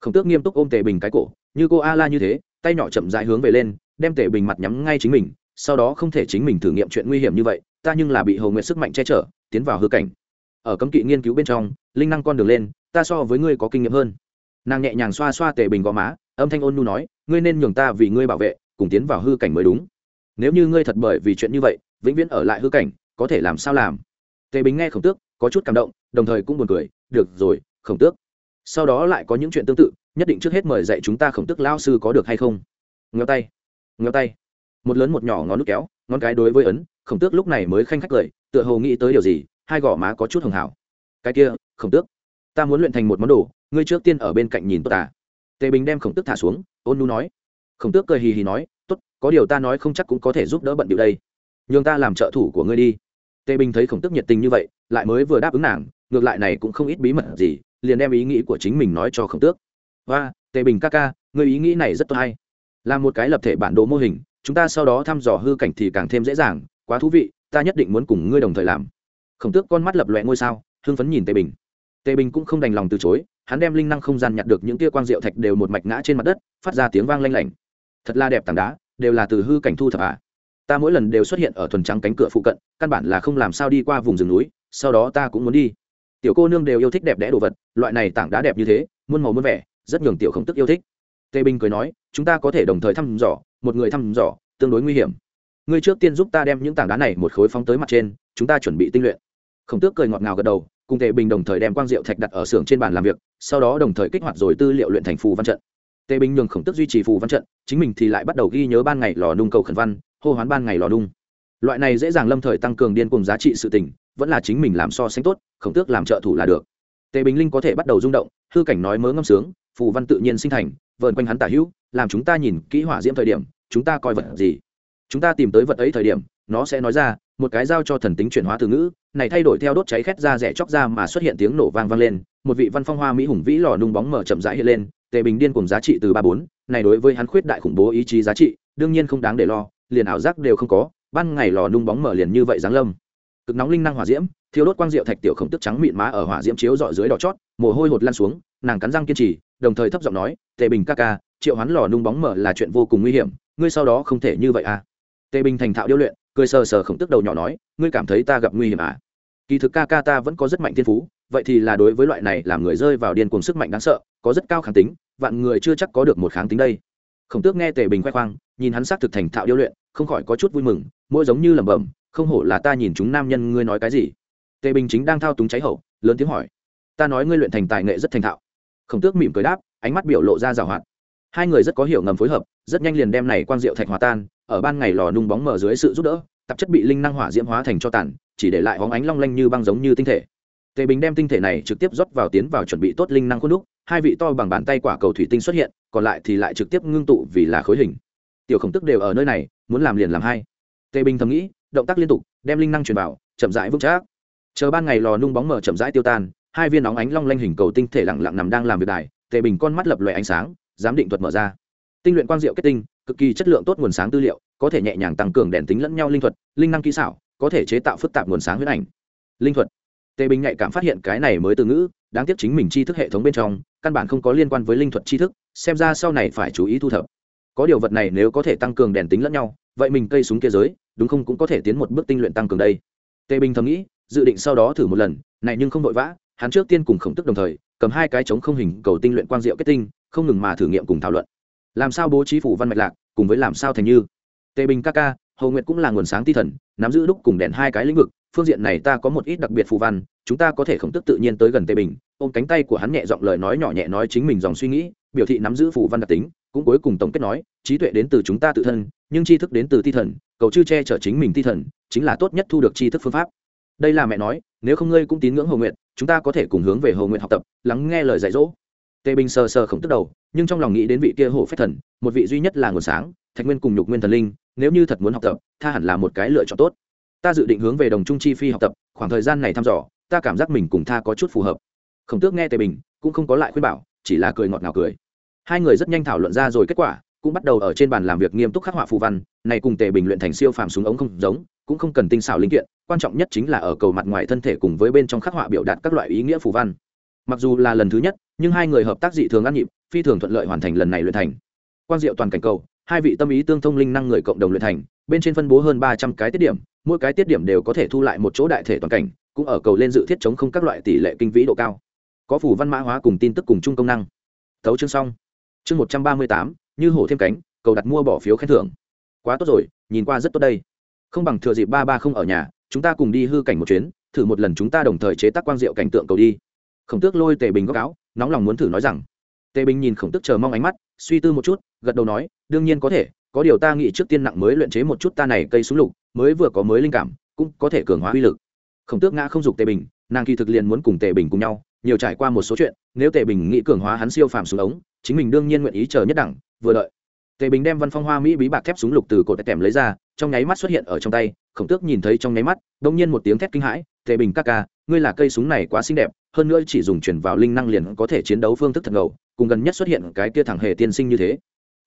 Khổng tước nghiêm túc ôm tề bình cái cổ, như cô a la như thế, tay nhỏ chậm rãi hướng về lên, đem tề bình mặt nhắm ngay chính mình, sau đó không thể chính mình thử nghiệm chuyện nguy hiểm như vậy, ta nhưng là bị hầu nguyệt sức mạnh che chở, tiến vào hư cảnh. Ở cấm kỵ nghiên cứu bên trong, linh năng con đường lên, ta so với ngươi có kinh nghiệm hơn. Nàng nhẹ nhàng xoa xoa tề bình gò má, âm thanh ôn nu nói, ngươi nên nhường ta vì ngươi bảo vệ, cùng tiến vào hư cảnh mới đúng nếu như ngươi thật bởi vì chuyện như vậy, vĩnh viễn ở lại hư cảnh, có thể làm sao làm? Tề bình nghe khổng tước có chút cảm động, đồng thời cũng buồn cười, được rồi, khổng tước, sau đó lại có những chuyện tương tự, nhất định trước hết mời dạy chúng ta khổng tước lao sư có được hay không? Ngheo tay ngheo tay. Một lớn một nhỏ ngón nút kéo, ngón cái đối với ấn, khổng tước lúc này mới khanh khách cười, tựa hồ nghĩ tới điều gì, hai gò má có chút hường hảo cái kia, khổng tước, ta muốn luyện thành một món đồ, ngươi trước tiên ở bên cạnh nhìn tôi ta. Tề bình đem khổng tước thả xuống, ôn nu nói. Khổng tước cười hì hì nói tốt, có điều ta nói không chắc cũng có thể giúp đỡ bận điệu đây. Nhường ta làm trợ thủ của ngươi đi. Tề bình thấy khổng tước nhiệt tình như vậy, lại mới vừa đáp ứng nàng, ngược lại này cũng không ít bí mật gì, liền đem ý nghĩ của chính mình nói cho khổng tước. Và tề bình ca ca người ý nghĩ này rất tốt hay. Là một cái lập thể bản đồ mô hình, chúng ta sau đó thăm dò hư cảnh thì càng thêm dễ dàng, quá thú vị, ta nhất định muốn cùng ngươi đồng thời làm. Khổng tước con mắt lập loẹ ngôi sao, hưng phấn nhìn tề bình. Tề bình cũng không đành lòng từ chối, hắn đem linh năng không gian nhặt được những tia quang diệu thạch đều một mạch ngã trên mặt đất, phát ra tiếng vang lanh lảnh. Thật là đẹp tảng đá đều là từ hư cảnh thu thập à. ta mỗi lần đều xuất hiện ở thuần trắng cánh cửa phụ cận, căn bản là không làm sao đi qua vùng rừng núi, sau đó ta cũng muốn đi. Tiểu cô nương đều yêu thích đẹp đẽ đồ vật, loại này tảng đá đẹp như thế, muôn màu muôn vẻ, rất nhường tiểu khổng tức yêu thích. Tề bình cười nói, chúng ta có thể đồng thời thăm dò, một người thăm dò, tương đối nguy hiểm. Ngươi trước tiên giúp ta đem những tảng đá này một khối phóng tới mặt trên, chúng ta chuẩn bị tinh luyện. Khổng tước cười ngọt ngào gật đầu, cùng tề bình đồng thời đem quang diệu thạch đặt ở xưởng trên bàn làm việc, sau đó đồng thời kích hoạt rồi tư liệu luyện thành phù văn trận tề bình nhường khổng tước duy trì phù văn trận, chính mình thì lại bắt đầu ghi nhớ ban ngày lò nung cầu khẩn văn, hô hoán ban ngày lò nung. Loại này dễ dàng lâm thời tăng cường điên cùng giá trị sự tình, vẫn là chính mình làm so sánh tốt, khổng tước làm trợ thủ là được. Tề bình linh có thể bắt đầu rung động, hư cảnh nói mớ ngâm sướng, phù văn tự nhiên sinh thành vợn quanh hắn tả hữu, làm chúng ta nhìn kỹ hỏa diễm thời điểm, chúng ta coi vật gì? Chúng ta tìm tới vật ấy thời điểm, nó sẽ nói ra, một cái giao cho thần tính chuyển hóa từ ngữ, này thay đổi theo đốt cháy khét ra rẻ chóc ra mà xuất hiện tiếng nổ vang vang lên, một vị văn phong hoa mỹ hùng vĩ lò nung bóng mở chậm rãi hiện lên tề bình điên cùng giá trị từ ba bốn, này đối với hắn khuyết đại khủng bố ý chí giá trị, đương nhiên không đáng để lo, liền ảo giác đều không có, ban ngày lò nung bóng mở liền như vậy giáng lâm. Cực nóng linh năng hỏa diễm thiếu đốt quang diệu thạch tiểu khổng tức trắng mịn má ở hỏa diễm chiếu dọi dưới đỏ chót, mồ hôi hột lan xuống, nàng cắn răng kiên trì, đồng thời thấp giọng nói, tề bình ca ca, triệu hắn lò nung bóng mở là chuyện vô cùng nguy hiểm, ngươi sau đó không thể như vậy à? Tề bình thành thạo điêu luyện, cười sờ sờ khổng tức đầu nhỏ nói, ngươi cảm thấy ta gặp nguy hiểm à? Kỳ thực ca ca ta vẫn có rất mạnh thiên phú vậy thì là đối với loại này làm người rơi vào điên cuồng sức mạnh đáng sợ, có rất cao kháng tính, vạn người chưa chắc có được một kháng tính đây. Khổng tước nghe tề bình khoe khoang, nhìn hắn xác thực thành thạo điêu luyện, không khỏi có chút vui mừng mỗi giống như lẩm bẩm, không hổ là ta nhìn chúng nam nhân ngươi nói cái gì? Tề bình chính đang thao túng cháy hậu, lớn tiếng hỏi, ta nói ngươi luyện thành tài nghệ rất thành thạo. Khổng tước mỉm cười đáp, ánh mắt biểu lộ ra rào hoạt. Hai người rất có hiểu ngầm phối hợp, rất nhanh liền đem này quang diệu thạch hòa tan, ở ban ngày lò nung bóng mở dưới sự giúp đỡ, tạp chất bị linh năng hỏa diễm hóa thành cho tàn, chỉ để lại hóng ánh long lanh như băng giống như tinh thể tề bình đem tinh thể này trực tiếp rót vào tiến vào chuẩn bị tốt linh năng khuôn đúc, hai vị to bằng bàn tay quả cầu thủy tinh xuất hiện, còn lại thì lại trực tiếp ngưng tụ vì là khối hình. Tiểu khổng tức đều ở nơi này, muốn làm liền làm hai. Tề bình thầm nghĩ, động tác liên tục, đem linh năng truyền vào, chậm rãi vững chắc. Chờ ban ngày lò nung bóng mở chậm rãi tiêu tan, hai viên nóng ánh long lanh hình cầu tinh thể lặng lặng nằm đang làm việc đài, tề bình con mắt lập lòe ánh sáng, giám định thuật mở ra. Tinh luyện quang diệu kết tinh, cực kỳ chất lượng tốt nguồn sáng tư liệu, có thể nhẹ nhàng tăng cường đèn tính lẫn nhau linh thuật, linh năng kỹ xảo, có thể chế tạo phức tạp nguồn sáng huyết ảnh. Linh thuật tề bình nhạy cảm phát hiện cái này mới từ ngữ, đáng tiếc chính mình tri thức hệ thống bên trong, căn bản không có liên quan với linh thuật tri thức, xem ra sau này phải chú ý thu thập. Có điều vật này nếu có thể tăng cường đèn tính lẫn nhau, vậy mình cây súng kia giới, đúng không cũng có thể tiến một bước tinh luyện tăng cường đây. Tề bình thầm nghĩ, dự định sau đó thử một lần, này nhưng không vội vã, hắn trước tiên cùng khổng tức đồng thời, cầm hai cái chống không hình cầu tinh luyện quang diệu kết tinh, không ngừng mà thử nghiệm cùng thảo luận. Làm sao bố trí phủ văn mạch lạc, cùng với làm sao thành như? Tề bình ca ca hầu nguyệt cũng là nguồn sáng ti thần, nắm giữ đúc cùng đèn hai cái lĩnh vực phương diện này ta có một ít đặc biệt phù văn, chúng ta có thể khổng tức tự nhiên tới gần tề bình, ôm cánh tay của hắn nhẹ giọng lời nói nhỏ nhẹ nói chính mình dòng suy nghĩ, biểu thị nắm giữ phù văn đặc tính, cũng cuối cùng tổng kết nói, trí tuệ đến từ chúng ta tự thân, nhưng tri thức đến từ ti thần, cầu chư che chở chính mình ti thần, chính là tốt nhất thu được tri thức phương pháp. Đây là mẹ nói, nếu không ngươi cũng tín ngưỡng hồ nguyện chúng ta có thể cùng hướng về hồ nguyện học tập, lắng nghe lời dạy dỗ. Tề bình sờ sờ khổng tức đầu, nhưng trong lòng nghĩ đến vị kia hồ phép thần, một vị duy nhất là nguồn sáng, thạch nguyên cùng nhục nguyên thần linh, nếu như thật muốn học tập, tha hẳn là một cái lựa chọn tốt ta dự định hướng về đồng trung chi phi học tập, khoảng thời gian này thăm dò, ta cảm giác mình cùng tha có chút phù hợp. Khổng tước nghe tề bình, cũng không có lại khuyên bảo, chỉ là cười ngọt ngào cười. Hai người rất nhanh thảo luận ra rồi kết quả, cũng bắt đầu ở trên bàn làm việc nghiêm túc khắc họa phù văn, này cùng tề bình luyện thành siêu phàm súng ống không giống, cũng không cần tinh xảo linh kiện, quan trọng nhất chính là ở cầu mặt ngoài thân thể cùng với bên trong khắc họa biểu đạt các loại ý nghĩa phù văn. Mặc dù là lần thứ nhất, nhưng hai người hợp tác dị thường ăn nhịp, phi thường thuận lợi hoàn thành lần này luyện thành. Quan diệu toàn cảnh cầu, hai vị tâm ý tương thông linh năng người cộng đồng luyện thành, bên trên phân bố hơn ba trăm cái tiết điểm mỗi cái tiết điểm đều có thể thu lại một chỗ đại thể toàn cảnh, cũng ở cầu lên dự thiết chống không các loại tỷ lệ kinh vĩ độ cao. Có phủ văn mã hóa cùng tin tức cùng chung công năng. Thấu chương xong. Chương một trăm ba mươi tám, như hổ thêm cánh, cầu đặt mua bỏ phiếu khen thưởng. Quá tốt rồi, nhìn qua rất tốt đây. Không bằng thừa dịp ba ba không ở nhà, chúng ta cùng đi hư cảnh một chuyến, thử một lần chúng ta đồng thời chế tác quang diệu cảnh tượng cầu đi. Khổng tước lôi tề bình góc áo, nóng lòng muốn thử nói rằng. Tề bình nhìn khổng tước chờ mong ánh mắt, suy tư một chút, gật đầu nói, đương nhiên có thể, có điều ta nghĩ trước tiên nặng mới luyện chế một chút ta này cây súng lục mới vừa có mới linh cảm, cũng có thể cường hóa uy lực. Khổng tước ngã không dục tề bình, nàng kỳ thực liền muốn cùng tề bình cùng nhau, nhiều trải qua một số chuyện, nếu tề bình nghĩ cường hóa hắn siêu phàm xuống ống, chính mình đương nhiên nguyện ý chờ nhất đẳng, vừa đợi. Tề bình đem văn phong hoa mỹ bí bạc thép súng lục từ cột tèm lấy ra, trong nháy mắt xuất hiện ở trong tay, khổng tước nhìn thấy trong nháy mắt đông nhiên một tiếng thét kinh hãi, tề bình ca ca, ngươi là cây súng này quá xinh đẹp, hơn nữa chỉ dùng chuyển vào linh năng liền có thể chiến đấu phương thức thật ngầu, cùng gần nhất xuất hiện cái kia thằng hề tiên sinh như thế.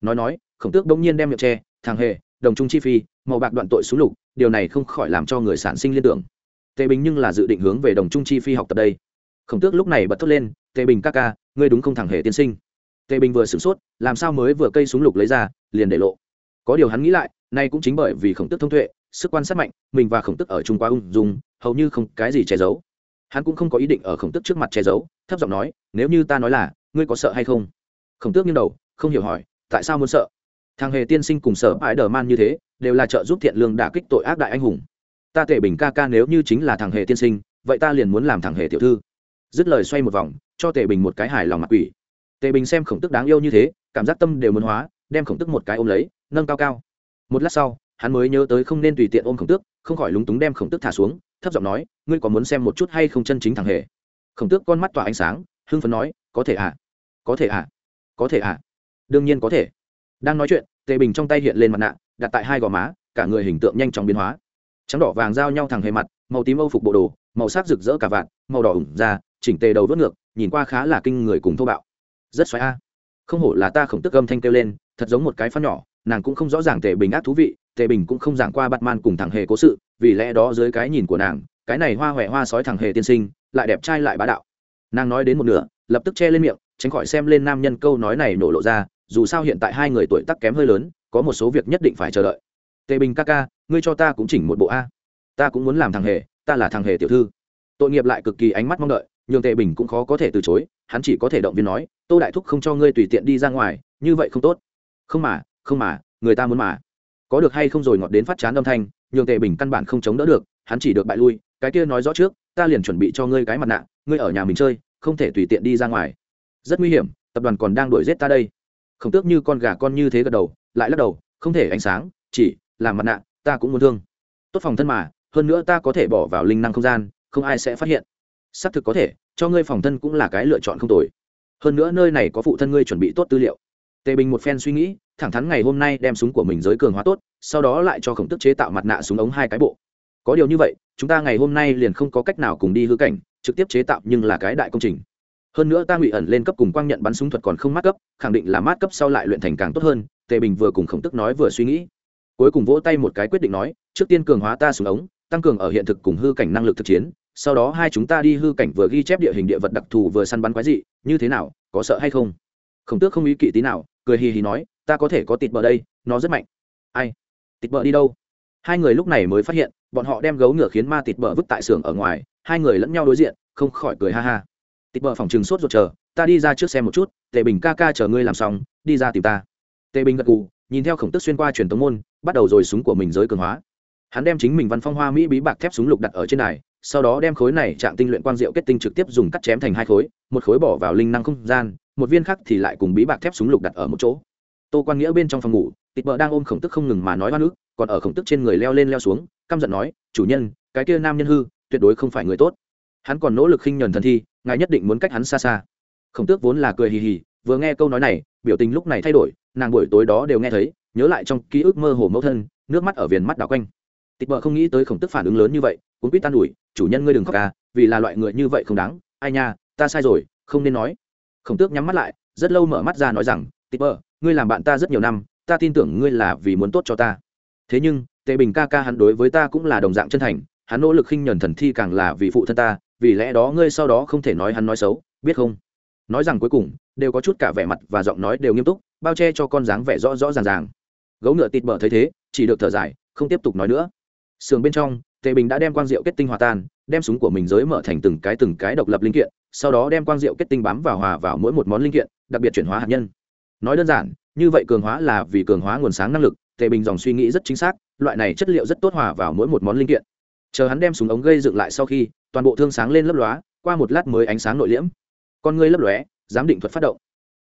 Nói nói, khổng tước đông nhiên đem miệng tre thằng hề đồng trung chi phi, màu bạc đoạn tội xuống lục, điều này không khỏi làm cho người sản sinh liên tưởng. Tề bình nhưng là dự định hướng về đồng trung chi phi học tập đây. Khổng tước lúc này bật thốt lên, tề bình ca ca, ngươi đúng không thẳng hề tiên sinh? Tề bình vừa sửng sốt, làm sao mới vừa cây súng lục lấy ra, liền để lộ? Có điều hắn nghĩ lại, nay cũng chính bởi vì khổng Tước thông tuệ, sức quan sát mạnh, mình và khổng Tước ở trung quá ung dung, hầu như không cái gì che giấu. Hắn cũng không có ý định ở khổng Tước trước mặt che giấu, thấp giọng nói, nếu như ta nói là, ngươi có sợ hay không? Khổng tước nghiêng đầu, không hiểu hỏi, tại sao muốn sợ? Thằng hề tiên sinh cùng sở ái đờ man như thế, đều là trợ giúp thiện lương đả kích tội ác đại anh hùng ta tể bình ca ca nếu như chính là thằng hề tiên sinh, vậy ta liền muốn làm thằng hề tiểu thư dứt lời xoay một vòng, cho tề bình một cái hài lòng mặt quỷ tề bình xem khổng tức đáng yêu như thế, cảm giác tâm đều muốn hóa, đem khổng tức một cái ôm lấy, nâng cao cao một lát sau, hắn mới nhớ tới không nên tùy tiện ôm khổng tước không khỏi lúng túng đem khổng tước thả xuống, thấp giọng nói, ngươi có muốn xem một chút hay không chân chính thằng hề khổng tước con mắt tỏa ánh sáng, hưng phấn nói, có thể ạ à? có thể ạ à? có thể ạ à? đương nhiên có thể đang nói chuyện, tề bình trong tay hiện lên mặt nạ, đặt tại hai gò má, cả người hình tượng nhanh chóng biến hóa. Trắng đỏ vàng giao nhau thẳng hề mặt, màu tím âu phục bộ đồ, màu sắc rực rỡ cả vạn màu đỏ ửng ra chỉnh tề đầu vớt ngược, nhìn qua khá là kinh người cùng thô bạo. Rất xoáy a. Không hổ là ta khổng tức âm thanh kêu lên, thật giống một cái phát nhỏ, nàng cũng không rõ ràng tề bình ác thú vị, tề bình cũng không giảng qua bắt man cùng thằng hề cố sự, vì lẽ đó dưới cái nhìn của nàng, cái này hoa huệ hoa sói thằng hề tiên sinh, lại đẹp trai lại bá đạo. Nàng nói đến một nửa, lập tức che lên miệng, tránh khỏi xem lên nam nhân câu nói này nổ lộ ra dù sao hiện tại hai người tuổi tác kém hơi lớn, có một số việc nhất định phải chờ đợi. Tề bình ca ca, ngươi cho ta cũng chỉnh một bộ a. Ta cũng muốn làm thằng hề, ta là thằng hề tiểu thư. Tội nghiệp lại cực kỳ ánh mắt mong đợi, nhường tề bình cũng khó có thể từ chối, hắn chỉ có thể động viên nói, tô đại thúc không cho ngươi tùy tiện đi ra ngoài, như vậy không tốt. Không mà không mà, người ta muốn mà. Có được hay không rồi ngọt đến phát chán âm thanh, nhường tề bình căn bản không chống đỡ được, hắn chỉ được bại lui, cái kia nói rõ trước, ta liền chuẩn bị cho ngươi cái mặt nạ, ngươi ở nhà mình chơi, không thể tùy tiện đi ra ngoài. Rất nguy hiểm, tập đoàn còn đang đuổi giết ta đây không tước như con gà con như thế gật đầu, lại lắc đầu, không thể ánh sáng, chỉ làm mặt nạ, ta cũng muốn thương. Tốt phòng thân mà, hơn nữa ta có thể bỏ vào linh năng không gian, không ai sẽ phát hiện. Xác thực có thể, cho ngươi phòng thân cũng là cái lựa chọn không tồi. Hơn nữa nơi này có phụ thân ngươi chuẩn bị tốt tư liệu. Tề bình một phen suy nghĩ, thẳng thắn ngày hôm nay đem súng của mình giới cường hóa tốt, sau đó lại cho khổng tức chế tạo mặt nạ súng ống hai cái bộ. Có điều như vậy, chúng ta ngày hôm nay liền không có cách nào cùng đi hư cảnh, trực tiếp chế tạo nhưng là cái đại công trình hơn nữa ta ngụy ẩn lên cấp cùng quang nhận bắn súng thuật còn không mát cấp, khẳng định là mát cấp sau lại luyện thành càng tốt hơn, tề bình vừa cùng khổng tức nói vừa suy nghĩ. Cuối cùng vỗ tay một cái quyết định nói, trước tiên cường hóa ta súng ống, tăng cường ở hiện thực cùng hư cảnh năng lực thực chiến, sau đó hai chúng ta đi hư cảnh vừa ghi chép địa hình địa vật đặc thù vừa săn bắn quái dị, như thế nào, có sợ hay không? Khổng tước không ý kỵ tí nào, cười hì hì nói, ta có thể có tịt bờ đây, nó rất mạnh. Ai? Tịt bờ đi đâu? Hai người lúc này mới phát hiện, bọn họ đem gấu ngựa khiến ma tịt bờ vứt tại xưởng ở ngoài, hai người lẫn nhau đối diện, không khỏi cười ha ha tịch vợ phòng chừng sốt ruột chờ, ta đi ra trước xem một chút, tề bình ca ca chờ ngươi làm xong, đi ra tìm ta. Tề bình gật gù, nhìn theo khổng tức xuyên qua truyền tống môn, bắt đầu rồi súng của mình giới cường hóa. Hắn đem chính mình văn phong hoa mỹ bí bạc thép súng lục đặt ở trên này sau đó đem khối này trạng tinh luyện quang diệu kết tinh trực tiếp dùng cắt chém thành hai khối, một khối bỏ vào linh năng không gian, một viên khác thì lại cùng bí bạc thép súng lục đặt ở một chỗ. Tô quan nghĩa bên trong phòng ngủ tịch vợ đang ôm khổng tức không ngừng mà nói hoa nước còn ở khổng tức trên người leo lên leo xuống, căm giận nói, chủ nhân, cái kia nam nhân hư, tuyệt đối không phải người tốt. Hắn còn nỗ lực khinh nhuần thần thi ngài nhất định muốn cách hắn xa xa. Khổng tước vốn là cười hì hì, vừa nghe câu nói này, biểu tình lúc này thay đổi, nàng buổi tối đó đều nghe thấy, nhớ lại trong ký ức mơ hồ mẫu thân, nước mắt ở viền mắt đảo quanh. Tịch vợ không nghĩ tới khổng tức phản ứng lớn như vậy cũng quýt tan ủi, chủ nhân ngươi đừng khóc à vì là loại người như vậy không đáng, ai nha, ta sai rồi, không nên nói. Khổng tước nhắm mắt lại, rất lâu mở mắt ra nói rằng, tịch vợ ngươi làm bạn ta rất nhiều năm, ta tin tưởng ngươi là vì muốn tốt cho ta. Thế nhưng, tề bình ca ca hắn đối với ta cũng là đồng dạng chân thành, hắn nỗ lực khinh nhuần thần thi càng là vì phụ thân ta vì lẽ đó ngươi sau đó không thể nói hắn nói xấu, biết không? Nói rằng cuối cùng, đều có chút cả vẻ mặt và giọng nói đều nghiêm túc, bao che cho con dáng vẻ rõ rõ ràng ràng. Gấu ngựa tịt bờ thấy thế, chỉ được thở dài, không tiếp tục nói nữa. Sườn bên trong, tề bình đã đem quang diệu kết tinh hòa tan, đem súng của mình giới mở thành từng cái từng cái độc lập linh kiện, sau đó đem quang diệu kết tinh bám vào hòa vào mỗi một món linh kiện, đặc biệt chuyển hóa hạt nhân. Nói đơn giản, như vậy cường hóa là vì cường hóa nguồn sáng năng lực, tề bình dòng suy nghĩ rất chính xác, loại này chất liệu rất tốt hòa vào mỗi một món linh kiện chờ hắn đem súng ống gây dựng lại sau khi, toàn bộ thương sáng lên lấp lóa, qua một lát mới ánh sáng nội liễm. Con ngươi lấp lóe, giám định thuật phát động.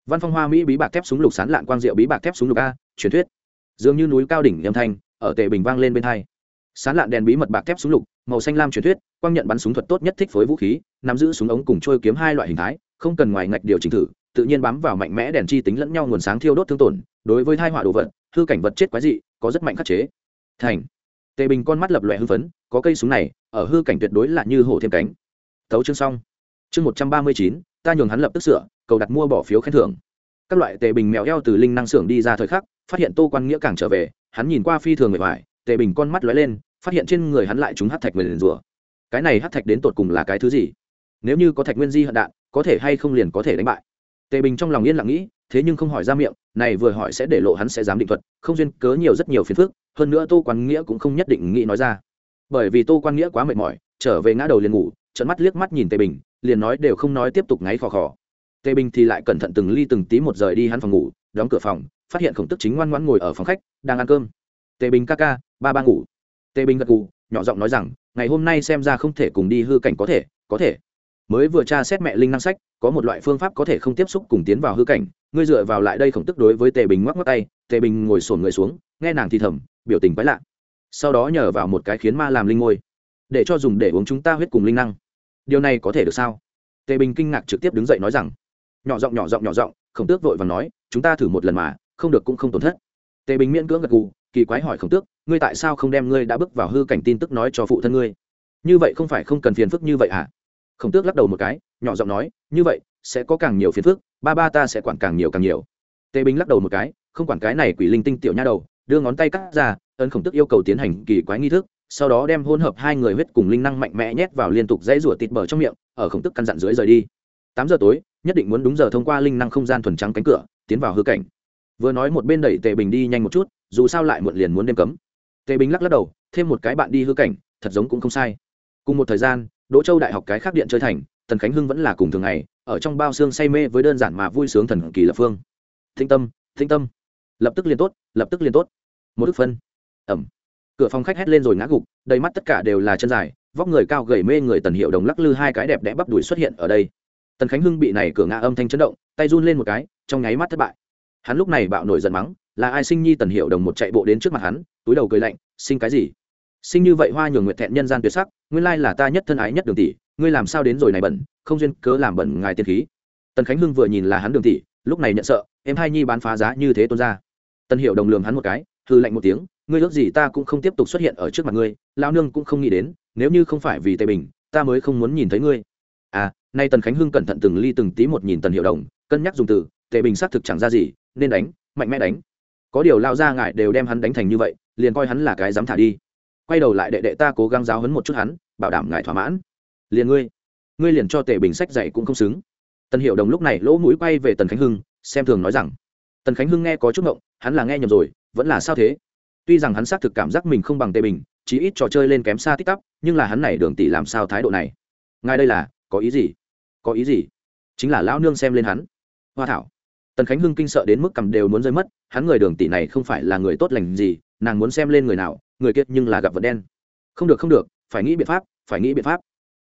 Văn phong hoa mỹ bí bạc thép súng lục sán lạn quang diệu bí bạc thép súng lục a, truyền thuyết. Dường như núi cao đỉnh âm thanh, ở tề bình vang lên bên hai. Sán lạn đèn bí mật bạc thép súng lục, màu xanh lam truyền thuyết, quang nhận bắn súng thuật tốt nhất thích phối vũ khí, nắm giữ súng ống cùng trôi kiếm hai loại hình thái, không cần ngoài ngạch điều chỉnh thử, tự nhiên bám vào mạnh mẽ đèn chi tính lẫn nhau nguồn sáng thiêu đốt thương tổn, đối với thai họa đồ vật, hư cảnh vật chết quái dị, có rất mạnh khắc chế. Thành tề bình con mắt lập lòe hưng phấn, có cây súng này, ở hư cảnh tuyệt đối là như hổ thêm cánh. Tấu chương xong. Chương một trăm ba mươi chín, ta nhường hắn lập tức sửa, cầu đặt mua bỏ phiếu khen thưởng. Các loại tề bình mèo eo từ linh năng xưởng đi ra thời khắc, phát hiện tô quan nghĩa càng trở về, hắn nhìn qua phi thường người vải tề bình con mắt lóe lên, phát hiện trên người hắn lại chúng hát thạch nguyền liền rùa. Cái này hát thạch đến tột cùng là cái thứ gì? Nếu như có thạch nguyên di hận đạn, có thể hay không liền có thể đánh bại. Tề bình trong lòng yên lặng nghĩ thế nhưng không hỏi ra miệng, này vừa hỏi sẽ để lộ hắn sẽ dám định thuật, không duyên cớ nhiều rất nhiều phiền phức, hơn nữa tô quan nghĩa cũng không nhất định nghĩ nói ra. Bởi vì tô quan nghĩa quá mệt mỏi, trở về ngã đầu liền ngủ trận mắt liếc mắt nhìn tề bình, liền nói đều không nói tiếp tục ngáy khò khò. Tề bình thì lại cẩn thận từng ly từng tí một rời đi hắn phòng ngủ, đóng cửa phòng, phát hiện khổng tức chính ngoan ngoãn ngồi ở phòng khách, đang ăn cơm. Tề bình ca ca, ba ba ngủ. Tề bình gật gù, nhỏ giọng nói rằng, ngày hôm nay xem ra không thể cùng đi hư cảnh có thể có thể. Mới vừa tra xét mẹ linh năng sách có một loại phương pháp có thể không tiếp xúc cùng tiến vào hư cảnh. Ngươi dựa vào lại đây khổng tức đối với tề bình ngoắc ngoắc tay, tề bình ngồi sổn người xuống, nghe nàng thì thầm, biểu tình quái lạ. Sau đó nhờ vào một cái khiến ma làm linh ngôi, để cho dùng để uống chúng ta huyết cùng linh năng. Điều này có thể được sao? Tề bình kinh ngạc trực tiếp đứng dậy nói rằng, nhỏ giọng nhỏ giọng nhỏ giọng, khổng tước vội và nói, chúng ta thử một lần mà, không được cũng không tổn thất. Tề bình miễn cưỡng gật gù, kỳ quái hỏi khổng tước, ngươi tại sao không đem ngươi đã bước vào hư cảnh tin tức nói cho phụ thân ngươi? Như vậy không phải không cần phiền phức như vậy à? Khổng tước lắc đầu một cái nhỏ giọng nói, như vậy, sẽ có càng nhiều phiền phức, ba ba ta sẽ quản càng nhiều càng nhiều. Tề bình lắc đầu một cái, không quản cái này quỷ linh tinh tiểu nha đầu, đưa ngón tay cắt ra, ấn khổng tức yêu cầu tiến hành kỳ quái nghi thức, sau đó đem hỗn hợp hai người huyết cùng linh năng mạnh mẽ nhét vào liên tục dãy rủa tịt bờ trong miệng, ở khổng tức căn dặn dưới rời đi. Tám giờ tối, nhất định muốn đúng giờ thông qua linh năng không gian thuần trắng cánh cửa, tiến vào hư cảnh. Vừa nói một bên đẩy tề bình đi nhanh một chút, dù sao lại muộn liền muốn đêm cấm. Tề bình lắc lắc đầu, thêm một cái bạn đi hư cảnh, thật giống cũng không sai. Cùng một thời gian, đỗ châu đại học cái khác điện chơi thành tần khánh hưng vẫn là cùng thường ngày, ở trong bao xương say mê với đơn giản mà vui sướng thần kỳ lập phương. Thinh tâm thinh tâm. Lập tức liền tốt, lập tức liền tốt. Một đức phân. Ẩm. Cửa phòng khách hét lên rồi ngã gục, đầy mắt tất cả đều là chân dài, vóc người cao gầy mê người tần hiệu đồng lắc lư hai cái đẹp đẽ bắp đùi xuất hiện ở đây. Tần khánh hưng bị này cửa ngã âm thanh chấn động, tay run lên một cái, trong nháy mắt thất bại. Hắn lúc này bạo nổi giận mắng, là ai sinh nhi tần hiệu đồng một chạy bộ đến trước mặt hắn, túi đầu cười lạnh, sinh cái gì? Sinh như vậy hoa nhường nguyệt thẹn nhân gian tuyệt sắc, nguyên lai là ta nhất thân ái nhất đường tỷ ngươi làm sao đến rồi này bẩn, không duyên cớ làm bẩn ngài tiên khí. Tần khánh hưng vừa nhìn là hắn đường tỷ, lúc này nhận sợ, em hai nhi bán phá giá như thế tôn ra. Tần hiệu đồng lường hắn một cái hư lạnh một tiếng, ngươi ước gì ta cũng không tiếp tục xuất hiện ở trước mặt ngươi lao nương cũng không nghĩ đến, nếu như không phải vì tề bình, ta mới không muốn nhìn thấy ngươi. À nay tần khánh hưng cẩn thận từng ly từng tí một nhìn tần hiệu đồng, cân nhắc dùng từ tề bình xác thực chẳng ra gì, nên đánh, mạnh mẽ đánh. Có điều lao ra ngại đều đem hắn đánh thành như vậy, liền coi hắn là cái dám thả đi. Quay đầu lại đệ đệ ta cố gắng giáo hấn một chút hắn, bảo đảm ngài thỏa mãn liền ngươi. Ngươi liền cho tề bình sách dạy cũng không xứng. Tần hiệu đồng lúc này lỗ mũi quay về tần khánh hưng, xem thường nói rằng, tần khánh hưng nghe có chút ngộng, hắn là nghe nhầm rồi, vẫn là sao thế? Tuy rằng hắn xác thực cảm giác mình không bằng tề bình chỉ ít trò chơi lên kém xa tích tắp, nhưng là hắn này đường tỷ làm sao thái độ này? Ngài đây là, có ý gì? Có ý gì? Chính là lão nương xem lên hắn. Hoa thảo. Tần khánh hưng kinh sợ đến mức cầm đều muốn rơi mất, hắn người đường tỷ này không phải là người tốt lành gì, nàng muốn xem lên người nào, người kiệt nhưng là gặp vật đen. Không được không được, phải nghĩ biện pháp, phải nghĩ biện pháp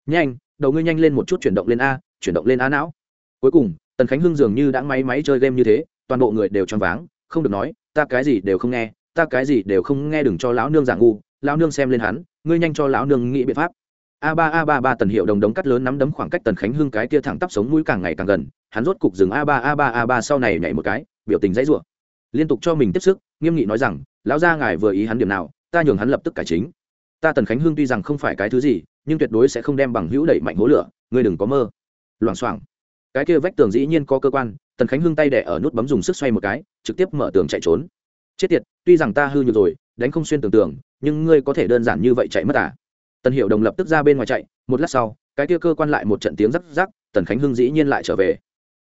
nhanh, đầu ngươi nhanh lên một chút chuyển động lên a, chuyển động lên a não. Cuối cùng, tần khánh hưng dường như đã máy máy chơi game như thế, toàn bộ người đều choáng váng, không được nói, ta cái gì đều không nghe, ta cái gì đều không nghe đừng cho lão nương giả ngu, lão nương xem lên hắn, ngươi nhanh cho lão nương nghĩ biện pháp. A ba a ba ba tần hiệu đồng đống cắt lớn nắm đấm khoảng cách tần khánh hưng cái kia thẳng tắp sống mũi càng ngày càng gần, hắn rốt cục dừng a ba a ba a ba sau này nhảy một cái, biểu tình dãy rủa. Liên tục cho mình tiếp sức, nghiêm nghị nói rằng, lão gia ngài vừa ý hắn điểm nào, ta nhường hắn lập tức cải chính. Ta tần khánh hưng tuy rằng không phải cái thứ gì nhưng tuyệt đối sẽ không đem bằng hữu đẩy mạnh hố lửa, ngươi đừng có mơ. Loảng xoảng. Cái kia vách tường dĩ nhiên có cơ quan, tần khánh hưng tay đẻ ở nút bấm dùng sức xoay một cái, trực tiếp mở tường chạy trốn. Chết tiệt, tuy rằng ta hư nhược rồi, đánh không xuyên tường tường, nhưng ngươi có thể đơn giản như vậy chạy mất à? Tần hiệu đồng lập tức ra bên ngoài chạy, một lát sau, cái kia cơ quan lại một trận tiếng rắc rắc, tần khánh hưng dĩ nhiên lại trở về.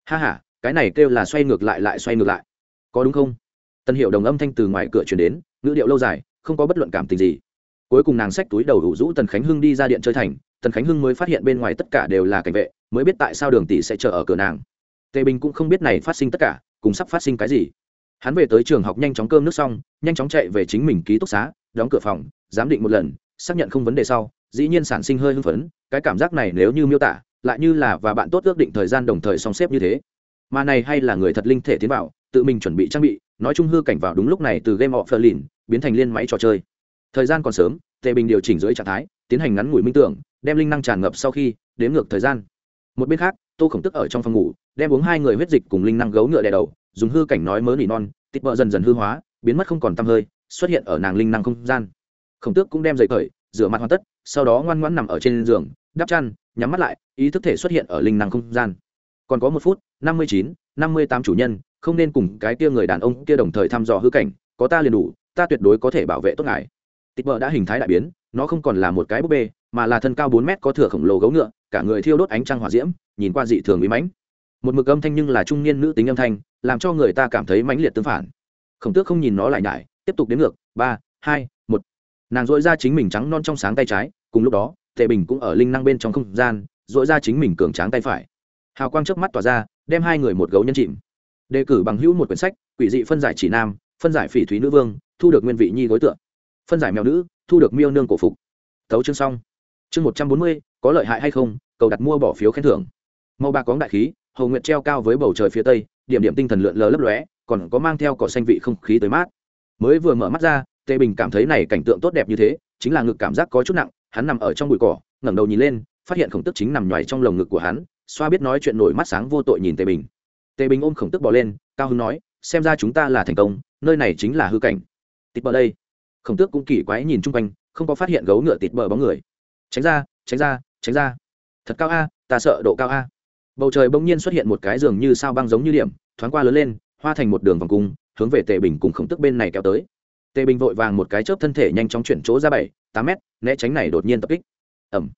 Ha h a cái này kêu là xoay ngược lại lại xoay ngược lại. Có đúng không? Tần hiệu đồng âm thanh từ ngoài cửa chuyển đến, ngữ điệu lâu dài, không có bất luận cảm tình gì cuối cùng nàng xách túi đầu đủ rũ tần khánh hưng đi ra điện chơi thành, tần khánh hưng mới phát hiện bên ngoài tất cả đều là cảnh vệ, mới biết tại sao đường tỷ sẽ chờ ở cửa nàng. Tề bình cũng không biết này phát sinh tất cả, cùng sắp phát sinh cái gì. Hắn về tới trường học nhanh chóng cơm nước xong, nhanh chóng chạy về chính mình ký túc xá, đóng cửa phòng, giám định một lần, xác nhận không vấn đề sau, dĩ nhiên sản sinh hơi hưng phấn, cái cảm giác này nếu như miêu tả, lại như là và bạn tốt ước định thời gian đồng thời song xếp như thế. Mà này hay là người thật linh thể tiến vào, tự mình chuẩn bị trang bị, nói chung hư cảnh vào đúng lúc này từ game họ phờ lìn biến thành liên máy trò chơi thời gian còn sớm, tề bình điều chỉnh dưới trạng thái, tiến hành ngắn ngủi minh tưởng, đem linh năng tràn ngập sau khi, đếm ngược thời gian. Một bên khác, tô khổng tức ở trong phòng ngủ, đem uống hai người huyết dịch cùng linh năng gấu ngựa đè đầu, dùng hư cảnh nói mớ nỉ non tịt vợ dần dần hư hóa, biến mất không còn tăm hơi, xuất hiện ở nàng linh năng không gian. Khổng tước cũng đem dậy khởi rửa mặt hoàn tất, sau đó ngoan ngoãn nằm ở trên giường, đắp chăn, nhắm mắt lại, ý thức thể xuất hiện ở linh năng không gian. Còn có một phút, năm mươi chín, năm mươi tám chủ nhân, không nên cùng cái kia người đàn ông kia đồng thời thăm dò hư cảnh, có ta liền đủ, ta tuyệt đối có thể bảo vệ tốt ngài tịt bờ đã hình thái đại biến, nó không còn là một cái búp bê, mà là thân cao bốn mét có thừa khổng lồ gấu ngựa, cả người thiêu đốt ánh trăng hỏa diễm, nhìn qua dị thường bí mãnh. Một mực âm thanh nhưng là trung niên nữ tính âm thanh, làm cho người ta cảm thấy mãnh liệt tương phản. Khổng tước không nhìn nó lại nhải, tiếp tục đến ngược, ba, hai, một. Nàng dội ra chính mình trắng non trong sáng tay trái, cùng lúc đó, tề bình cũng ở linh năng bên trong không gian dội ra chính mình cường tráng tay phải. Hào quang trước mắt tỏa ra, đem hai người một gấu nhân chìm. Đề cử bằng hữu một quyển sách, quỷ dị phân giải chỉ nam, phân giải phỉ thúy nữ vương, thu được nguyên vị nhi gối tượng phân giải mèo nữ, thu được miêu nương cổ phục. Thấu chương xong. Chương một trăm bốn mươi, có lợi hại hay không, cầu đặt mua bỏ phiếu khen thưởng. Màu bạc cóng đại khí, hầu nguyệt treo cao với bầu trời phía tây, điểm điểm tinh thần lượn lờ lấp lóe, còn có mang theo cỏ xanh vị không khí tới mát. Mới vừa mở mắt ra, tề bình cảm thấy này cảnh tượng tốt đẹp như thế, chính là ngực cảm giác có chút nặng, hắn nằm ở trong bụi cỏ, ngẩng đầu nhìn lên, phát hiện khổng tức chính nằm nhoài trong lồng ngực của hắn, xoa biết nói chuyện nổi mắt sáng vô tội nhìn tề bình. Tề bình ôm khổng tức bỏ lên, cao hưng nói, xem ra chúng ta là thành công, nơi này chính là hư cảnh. Tít bờ đây khổng tước cũng kỳ quái nhìn chung quanh, không có phát hiện gấu ngựa tịt bờ bóng người. Tránh ra tránh ra tránh ra. Thật cao a, ta sợ độ cao a. Bầu trời bỗng nhiên xuất hiện một cái giường như sao băng giống như điểm, thoáng qua lớn lên, hoa thành một đường vòng cung, hướng về tề bình cùng khổng tức bên này kéo tới. Tề bình vội vàng một cái chớp thân thể nhanh chóng chuyển chỗ ra bảy, tám mét, né tránh này đột nhiên tập kích. Ẩm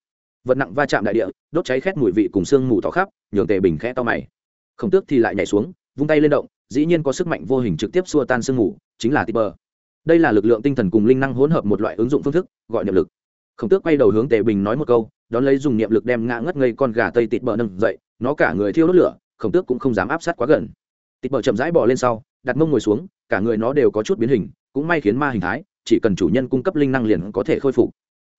vật nặng va chạm đại địa, đốt cháy khét mùi vị cùng xương mù tỏ khắp, nhường tề bình khẽ to mày. Khổng tước thì lại nhảy xuống, vung tay lên động, dĩ nhiên có sức mạnh vô hình trực tiếp xua tan sương mù, chính là tipper đây là lực lượng tinh thần cùng linh năng hỗn hợp một loại ứng dụng phương thức, gọi niệm lực. Khổng tước quay đầu hướng tề bình nói một câu, đón lấy dùng niệm lực đem ngã ngất ngây con gà tây tịt bờ nâng dậy, nó cả người thiêu đốt lửa, khổng tước cũng không dám áp sát quá gần. Tịt bờ chậm rãi bỏ lên sau, đặt mông ngồi xuống, cả người nó đều có chút biến hình, cũng may khiến ma hình thái, chỉ cần chủ nhân cung cấp linh năng liền có thể khôi phục.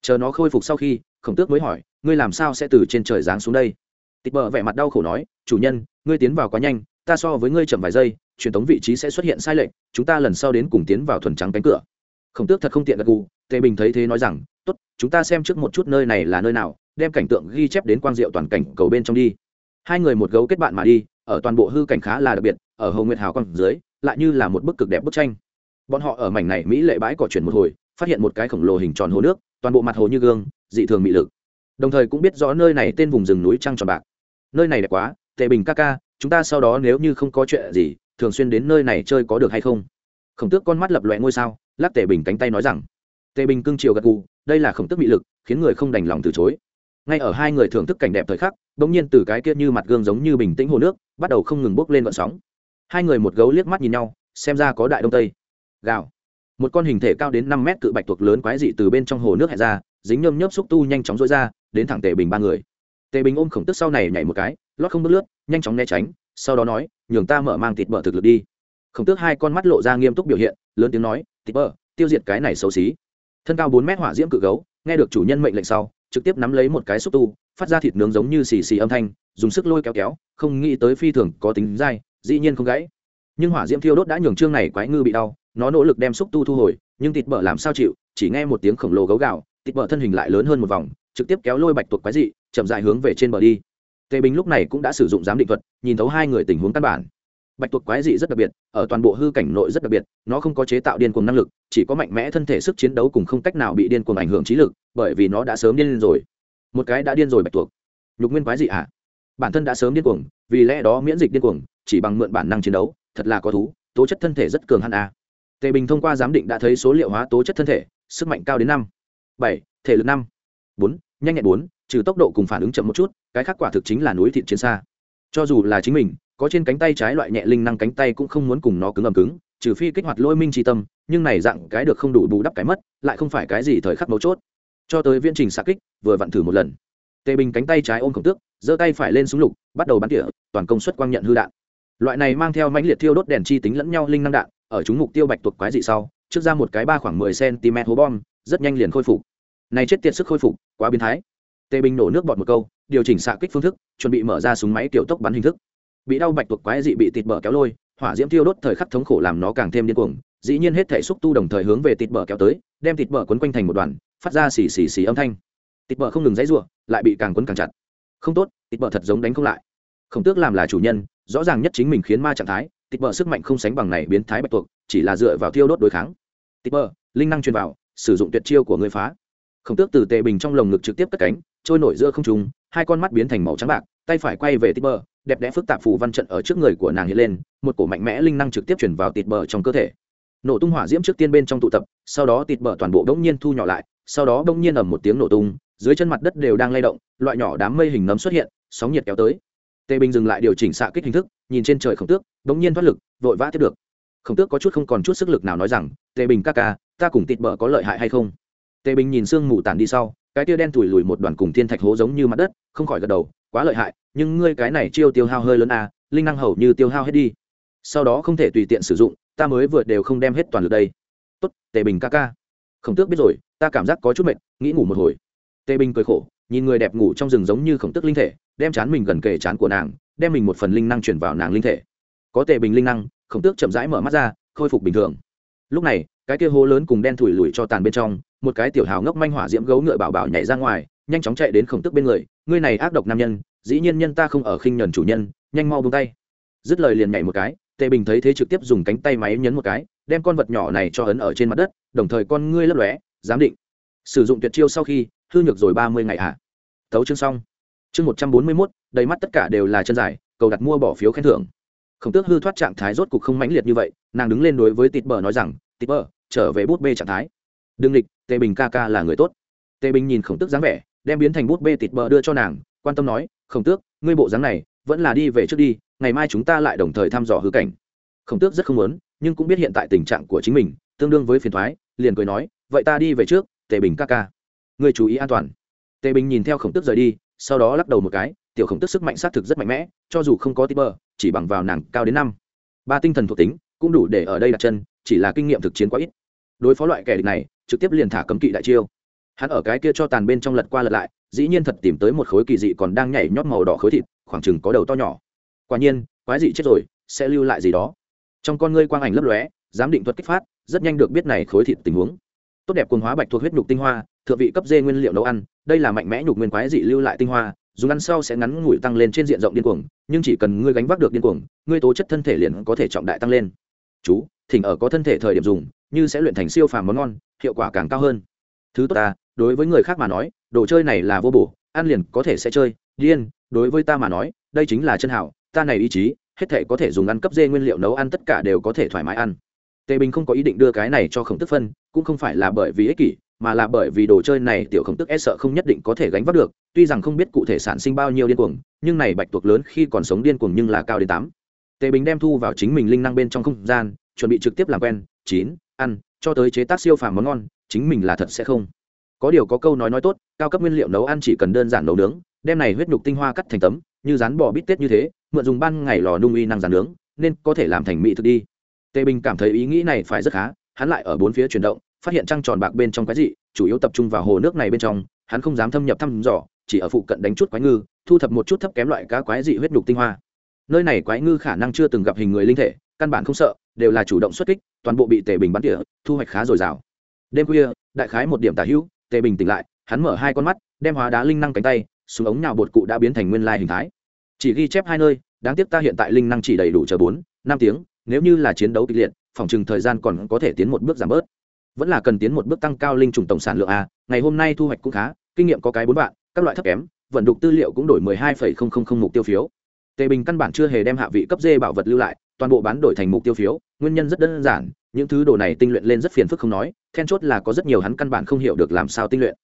Chờ nó khôi phục sau khi, khổng tước mới hỏi, ngươi làm sao sẽ từ trên trời giáng xuống đây? Tịt bờ vẻ mặt đau khổ nói, chủ nhân, ngươi tiến vào quá nhanh, ta so với ngươi chậm vài giây truyền thống vị trí sẽ xuất hiện sai lệch, chúng ta lần sau đến cùng tiến vào thuần trắng cánh cửa. Khổng tước thật không tiện gật gù, tề bình thấy thế nói rằng, tốt, chúng ta xem trước một chút nơi này là nơi nào, đem cảnh tượng ghi chép đến quang diệu toàn cảnh cầu bên trong đi. Hai người một gấu kết bạn mà đi, ở toàn bộ hư cảnh khá là đặc biệt, ở hồ nguyệt hào quang dưới, lại như là một bức cực đẹp bức tranh. Bọn họ ở mảnh này mỹ lệ bãi cỏ chuyển một hồi, phát hiện một cái khổng lồ hình tròn hồ nước, toàn bộ mặt hồ như gương, dị thường mị lực. Đồng thời cũng biết rõ nơi này tên vùng rừng núi trăng tròn bạc. Nơi này đẹp quá, tề bình ca ca, chúng ta sau đó nếu như không có chuyện gì thường xuyên đến nơi này chơi có được hay không? Khổng tước con mắt lập loẹ ngôi sao, lắc tề bình cánh tay nói rằng, tề bình cưng chiều gật gù, đây là khổng tước bị lực, khiến người không đành lòng từ chối. Ngay ở hai người thưởng thức cảnh đẹp thời khắc đ ỗ n g nhiên từ cái kia như mặt gương giống như bình tĩnh hồ nước, bắt đầu không ngừng bốc lên vận sóng. Hai người một gấu liếc mắt nhìn nhau, xem ra có đại đông tây. Gào. Một con hình thể cao đến năm mét cự bạch tuộc lớn quái dị từ bên trong hồ nước hẹ ra, dính nhôm nhớp xúc tu nhanh chóng rối ra, đến thẳng tề bình ba người. Tề bình ôm khổng tức sau này nhảy một cái, lót không bước lướt, nhanh chóng né tránh, sau đó nói nhường ta mở mang thịt bờ thực lực đi. Khổng tước hai con mắt lộ ra nghiêm túc biểu hiện, lớn tiếng nói, thịt bờ, tiêu diệt cái này xấu xí. Thân cao bốn mét hỏa diễm cự gấu, nghe được chủ nhân mệnh lệnh sau, trực tiếp nắm lấy một cái xúc tu, phát ra thịt nướng giống như xì xì âm thanh, dùng sức lôi kéo kéo, không nghĩ tới phi thường có tính dai, dĩ nhiên không gãy. Nhưng hỏa diễm thiêu đốt đã nhường trương này quái ngư bị đau, nó nỗ lực đem xúc tu thu hồi, nhưng thịt bờ làm sao chịu, chỉ nghe một tiếng khổng lồ gấu gạo thịt bờ thân hình lại lớn hơn một vòng, trực tiếp kéo lôi bạch tuộc quái dị, chậm dại hướng về trên bờ đi tề bình lúc này cũng đã sử dụng giám định thuật, nhìn thấu hai người tình huống căn bản. Bạch tuộc quái dị rất đặc biệt, ở toàn bộ hư cảnh nội rất đặc biệt, nó không có chế tạo điên cuồng năng lực, chỉ có mạnh mẽ thân thể sức chiến đấu cùng không cách nào bị điên cuồng ảnh hưởng trí lực, bởi vì nó đã sớm điên rồi. Một cái đã điên rồi bạch tuộc. Nhục nguyên quái dị ạ à? bản thân đã sớm điên cuồng, vì lẽ đó miễn dịch điên cuồng, chỉ bằng mượn bản năng chiến đấu, thật là có thú, tố chất thân thể rất cường hạn a à. tề bình thông qua giám định đã thấy số liệu hóa tố chất thân thể, sức mạnh cao đến năm. Bảy, thể lực năm. Bốn, nhanh nhẹn bốn trừ tốc độ cùng phản ứng chậm một chút, cái khác quả thực chính là núi thịt chiến xa. Cho dù là chính mình, có trên cánh tay trái loại nhẹ linh năng cánh tay cũng không muốn cùng nó cứng ầm cứng, trừ phi kích hoạt lôi minh tri tâm, nhưng này dạng cái được không đủ bù đắp cái mất, lại không phải cái gì thời khắc mấu chốt. Cho tới viễn trình xạ kích, vừa vặn thử một lần. Tề bình cánh tay trái ôm khổng tước, giơ tay phải lên súng lục, bắt đầu bắn tỉa, toàn công suất quang nhận hư đạn. Loại này mang theo mãnh liệt thiêu đốt đèn chi tính lẫn nhau linh năng đạn, ở chúng mục tiêu bạch tuộc quái dị sau, trước ra một cái ba khoảng mười cm hố bom, rất nhanh liền khôi phục. Này chết tiệt sức khôi phục, quá biến thái tề bình nổ nước bọt một câu, điều chỉnh xạ kích phương thức, chuẩn bị mở ra súng máy tiểu tốc bắn hình thức. Bị đau bạch tuộc quái dị bị tịt bờ kéo lôi, hỏa diễm thiêu đốt thời khắc thống khổ làm nó càng thêm điên cuồng, dĩ nhiên hết thể xúc tu đồng thời hướng về tịt bờ kéo tới, đem tịt bờ quấn quanh thành một đoàn, phát ra xì xì xì âm thanh. Tịt bờ không ngừng dãy ruộng lại bị càng quấn càng chặt. Không tốt, tịt bờ thật giống đánh không lại. Không tước làm là chủ nhân, rõ ràng nhất chính mình khiến ma trạng thái, tịt bờ sức mạnh không sánh bằng này biến thái bạch tuộc, chỉ là dựa vào thiêu đốt đối kháng. Tịt bờ, linh năng truyền vào, sử dụng tuyệt chiêu của người phá không tước từ tề bình trong lồng ngực trực tiếp cất cánh, trôi nổi giữa không trung, hai con mắt biến thành màu trắng bạc, tay phải quay về tít bờ, đẹp đẽ phức tạp phù văn trận ở trước người của nàng hiện lên, một cổ mạnh mẽ linh năng trực tiếp chuyển vào tịt bờ trong cơ thể. Nổ tung hỏa diễm trước tiên bên trong tụ tập, sau đó tịt bờ toàn bộ đ ỗ n g nhiên thu nhỏ lại, sau đó đ ỗ n g nhiên ầm một tiếng nổ tung, dưới chân mặt đất đều đang lay động, loại nhỏ đám mây hình nấm xuất hiện, sóng nhiệt kéo tới. Tề bình dừng lại điều chỉnh xạ kích hình thức, nhìn trên trời khổng tước đ ỗ n g nhiên thoát lực, vội vã tiếp được. Khổng tước có chút không còn chút sức lực nào nói rằng, tề bình ca ca, ta cùng tịt bờ có lợi hại hay không? Tề bình nhìn sương mù tàn đi sau, cái tia đen thủi lùi một đoàn cùng thiên thạch hố giống như mặt đất, không khỏi gật đầu, quá lợi hại, nhưng ngươi cái này chiêu tiêu hao hơi lớn à linh năng hầu như tiêu hao hết đi. Sau đó không thể tùy tiện sử dụng, ta mới vượt đều không đem hết toàn lực đây. Tốt, tề bình ca ca. Khổng tước biết rồi, ta cảm giác có chút mệt, nghĩ ngủ một hồi. Tề bình cười khổ, nhìn người đẹp ngủ trong rừng giống như khổng tước linh thể, đem chán mình gần kề chán của nàng, đem mình một phần linh năng chuyển vào nàng linh thể. Có tề bình linh năng, khổng tước chậm rãi mở mắt ra, khôi phục bình thường. Lúc này, cái kia hố lớn cùng đen thủi lùi cho tàn bên trong một cái tiểu hào ngốc manh hỏa diễm gấu ngựa bảo bảo nhảy ra ngoài, nhanh chóng chạy đến khổng tức bên người, ngươi này ác độc nam nhân, dĩ nhiên nhân ta không ở khinh nhẫn chủ nhân, nhanh mau buông tay. Dứt lời liền nhảy một cái, tề bình thấy thế trực tiếp dùng cánh tay máy nhấn một cái, đem con vật nhỏ này cho ấn ở trên mặt đất, đồng thời con ngươi lấp lóe, giám định. Sử dụng tuyệt chiêu sau khi, hư nhược rồi ba mươi ngày ạ. À. thấu chương xong. Chương một trăm bốn mươi mốt, đầy mắt tất cả đều là chân dài, cầu đặt mua bỏ phiếu khen thưởng. Khổng tước hư thoát trạng thái rốt cục không mãnh liệt như vậy, nàng đứng lên đối với tịt bờ nói rằng tịt bờ, trở về bút bê trạng thái. Đương lịch tề bình ca ca là người tốt. Tề bình nhìn khổng tước dáng vẻ, đem biến thành bút bê tịt bờ đưa cho nàng, quan tâm nói, khổng tước, ngươi bộ dáng này, vẫn là đi về trước đi, ngày mai chúng ta lại đồng thời thăm dò hư cảnh. Khổng tước rất không muốn, nhưng cũng biết hiện tại tình trạng của chính mình tương đương với phiền thoái liền cười nói, vậy ta đi về trước, tề bình ca ca. Ngươi chú ý an toàn. Tề bình nhìn theo khổng tước rời đi, sau đó lắc đầu một cái, tiểu khổng tước sức mạnh xác thực rất mạnh mẽ, cho dù không có tít bờ chỉ bằng vào nàng cao đến năm. Ba tinh thần thuộc tính cũng đủ để ở đây đặt chân, chỉ là kinh nghiệm thực chiến quá ít. Đối phó loại kẻ địch này trực tiếp liền thả cấm kỵ đại chiêu. Hắn ở cái kia cho tàn bên trong lật qua lật lại, dĩ nhiên thật tìm tới một khối kỳ dị còn đang nhảy nhót màu đỏ khối thịt, khoảng chừng có đầu to nhỏ. Quả nhiên, quái dị chết rồi, sẽ lưu lại gì đó. Trong con ngươi quang ảnh lấp lóe, giám định thuật kích phát, rất nhanh được biết này khối thịt tình huống. Tốt đẹp cuồng hóa bạch thuộc huyết nhục tinh hoa, thượng vị cấp dê nguyên liệu nấu ăn, đây là mạnh mẽ nhục nguyên quái dị lưu lại tinh hoa, dùng ăn sau sẽ ngắn ngủi tăng lên trên diện rộng điên cuồng, nhưng chỉ cần ngươi gánh vác được điên cuồng, ngươi tố chất thân thể liền có thể trọng đại tăng lên. Chú, thỉnh ở có thân thể thời điểm dùng như sẽ luyện thành siêu phàm món ngon, hiệu quả càng cao hơn. Thứ tốt ta, đối với người khác mà nói, đồ chơi này là vô bổ, ăn liền có thể sẽ chơi. Điên, đối với ta mà nói, đây chính là chân hảo, ta này ý chí, hết thể có thể dùng ăn cấp dê nguyên liệu nấu ăn tất cả đều có thể thoải mái ăn. Tề bình không có ý định đưa cái này cho khổng tức phân, cũng không phải là bởi vì ích kỷ, mà là bởi vì đồ chơi này tiểu khổng tức e sợ không nhất định có thể gánh vác được, tuy rằng không biết cụ thể sản sinh bao nhiêu điên cuồng, nhưng này bạch tuộc lớn khi còn sống điên cuồng nhưng là cao đến tám. Tề bình đem thu vào chính mình linh năng bên trong không gian, chuẩn bị trực tiếp làm quen, chín ăn, cho tới chế tác siêu phàm món ngon, chính mình là thật sẽ không. Có điều có câu nói nói tốt, cao cấp nguyên liệu nấu ăn chỉ cần đơn giản nấu nướng, đem này huyết nhục tinh hoa cắt thành tấm, như rán bò bít tết như thế, mượn dùng ban ngày lò nung y năng rán nướng, nên có thể làm thành mỹ thực đi. Tề bình cảm thấy ý nghĩ này phải rất khá, hắn lại ở bốn phía chuyển động, phát hiện trăng tròn bạc bên trong cái gì chủ yếu tập trung vào hồ nước này bên trong, hắn không dám thâm nhập thăm dò, chỉ ở phụ cận đánh chút quái ngư, thu thập một chút thấp kém loại cá quái dị huyết nhục tinh hoa nơi này quái ngư khả năng chưa từng gặp hình người linh thể, căn bản không sợ, đều là chủ động xuất kích, toàn bộ bị tề bình bắn tỉa, thu hoạch khá dồi dào. Đêm khuya, đại khái một điểm tả hữu, tề bình tỉnh lại, hắn mở hai con mắt, đem hóa đá linh năng cánh tay, súng ống nhào bột cụ đã biến thành nguyên lai hình thái. Chỉ ghi chép hai nơi, đáng tiếc ta hiện tại linh năng chỉ đầy đủ chờ bốn, năm tiếng, nếu như là chiến đấu kịch liệt, phòng chừng thời gian còn có thể tiến một bước giảm bớt. Vẫn là cần tiến một bước tăng cao linh trùng tổng sản lượng a, ngày hôm nay thu hoạch cũng khá, kinh nghiệm có cái bốn vạn, các loại thấp kém, vận đục tư liệu cũng đổi mười hai phẩy không không không mục tiêu phiếu tề bình căn bản chưa hề đem hạ vị cấp dê bảo vật lưu lại, toàn bộ bán đổi thành mục tiêu phiếu, nguyên nhân rất đơn giản, những thứ đồ này tinh luyện lên rất phiền phức không nói, then chốt là có rất nhiều hắn căn bản không hiểu được làm sao tinh luyện.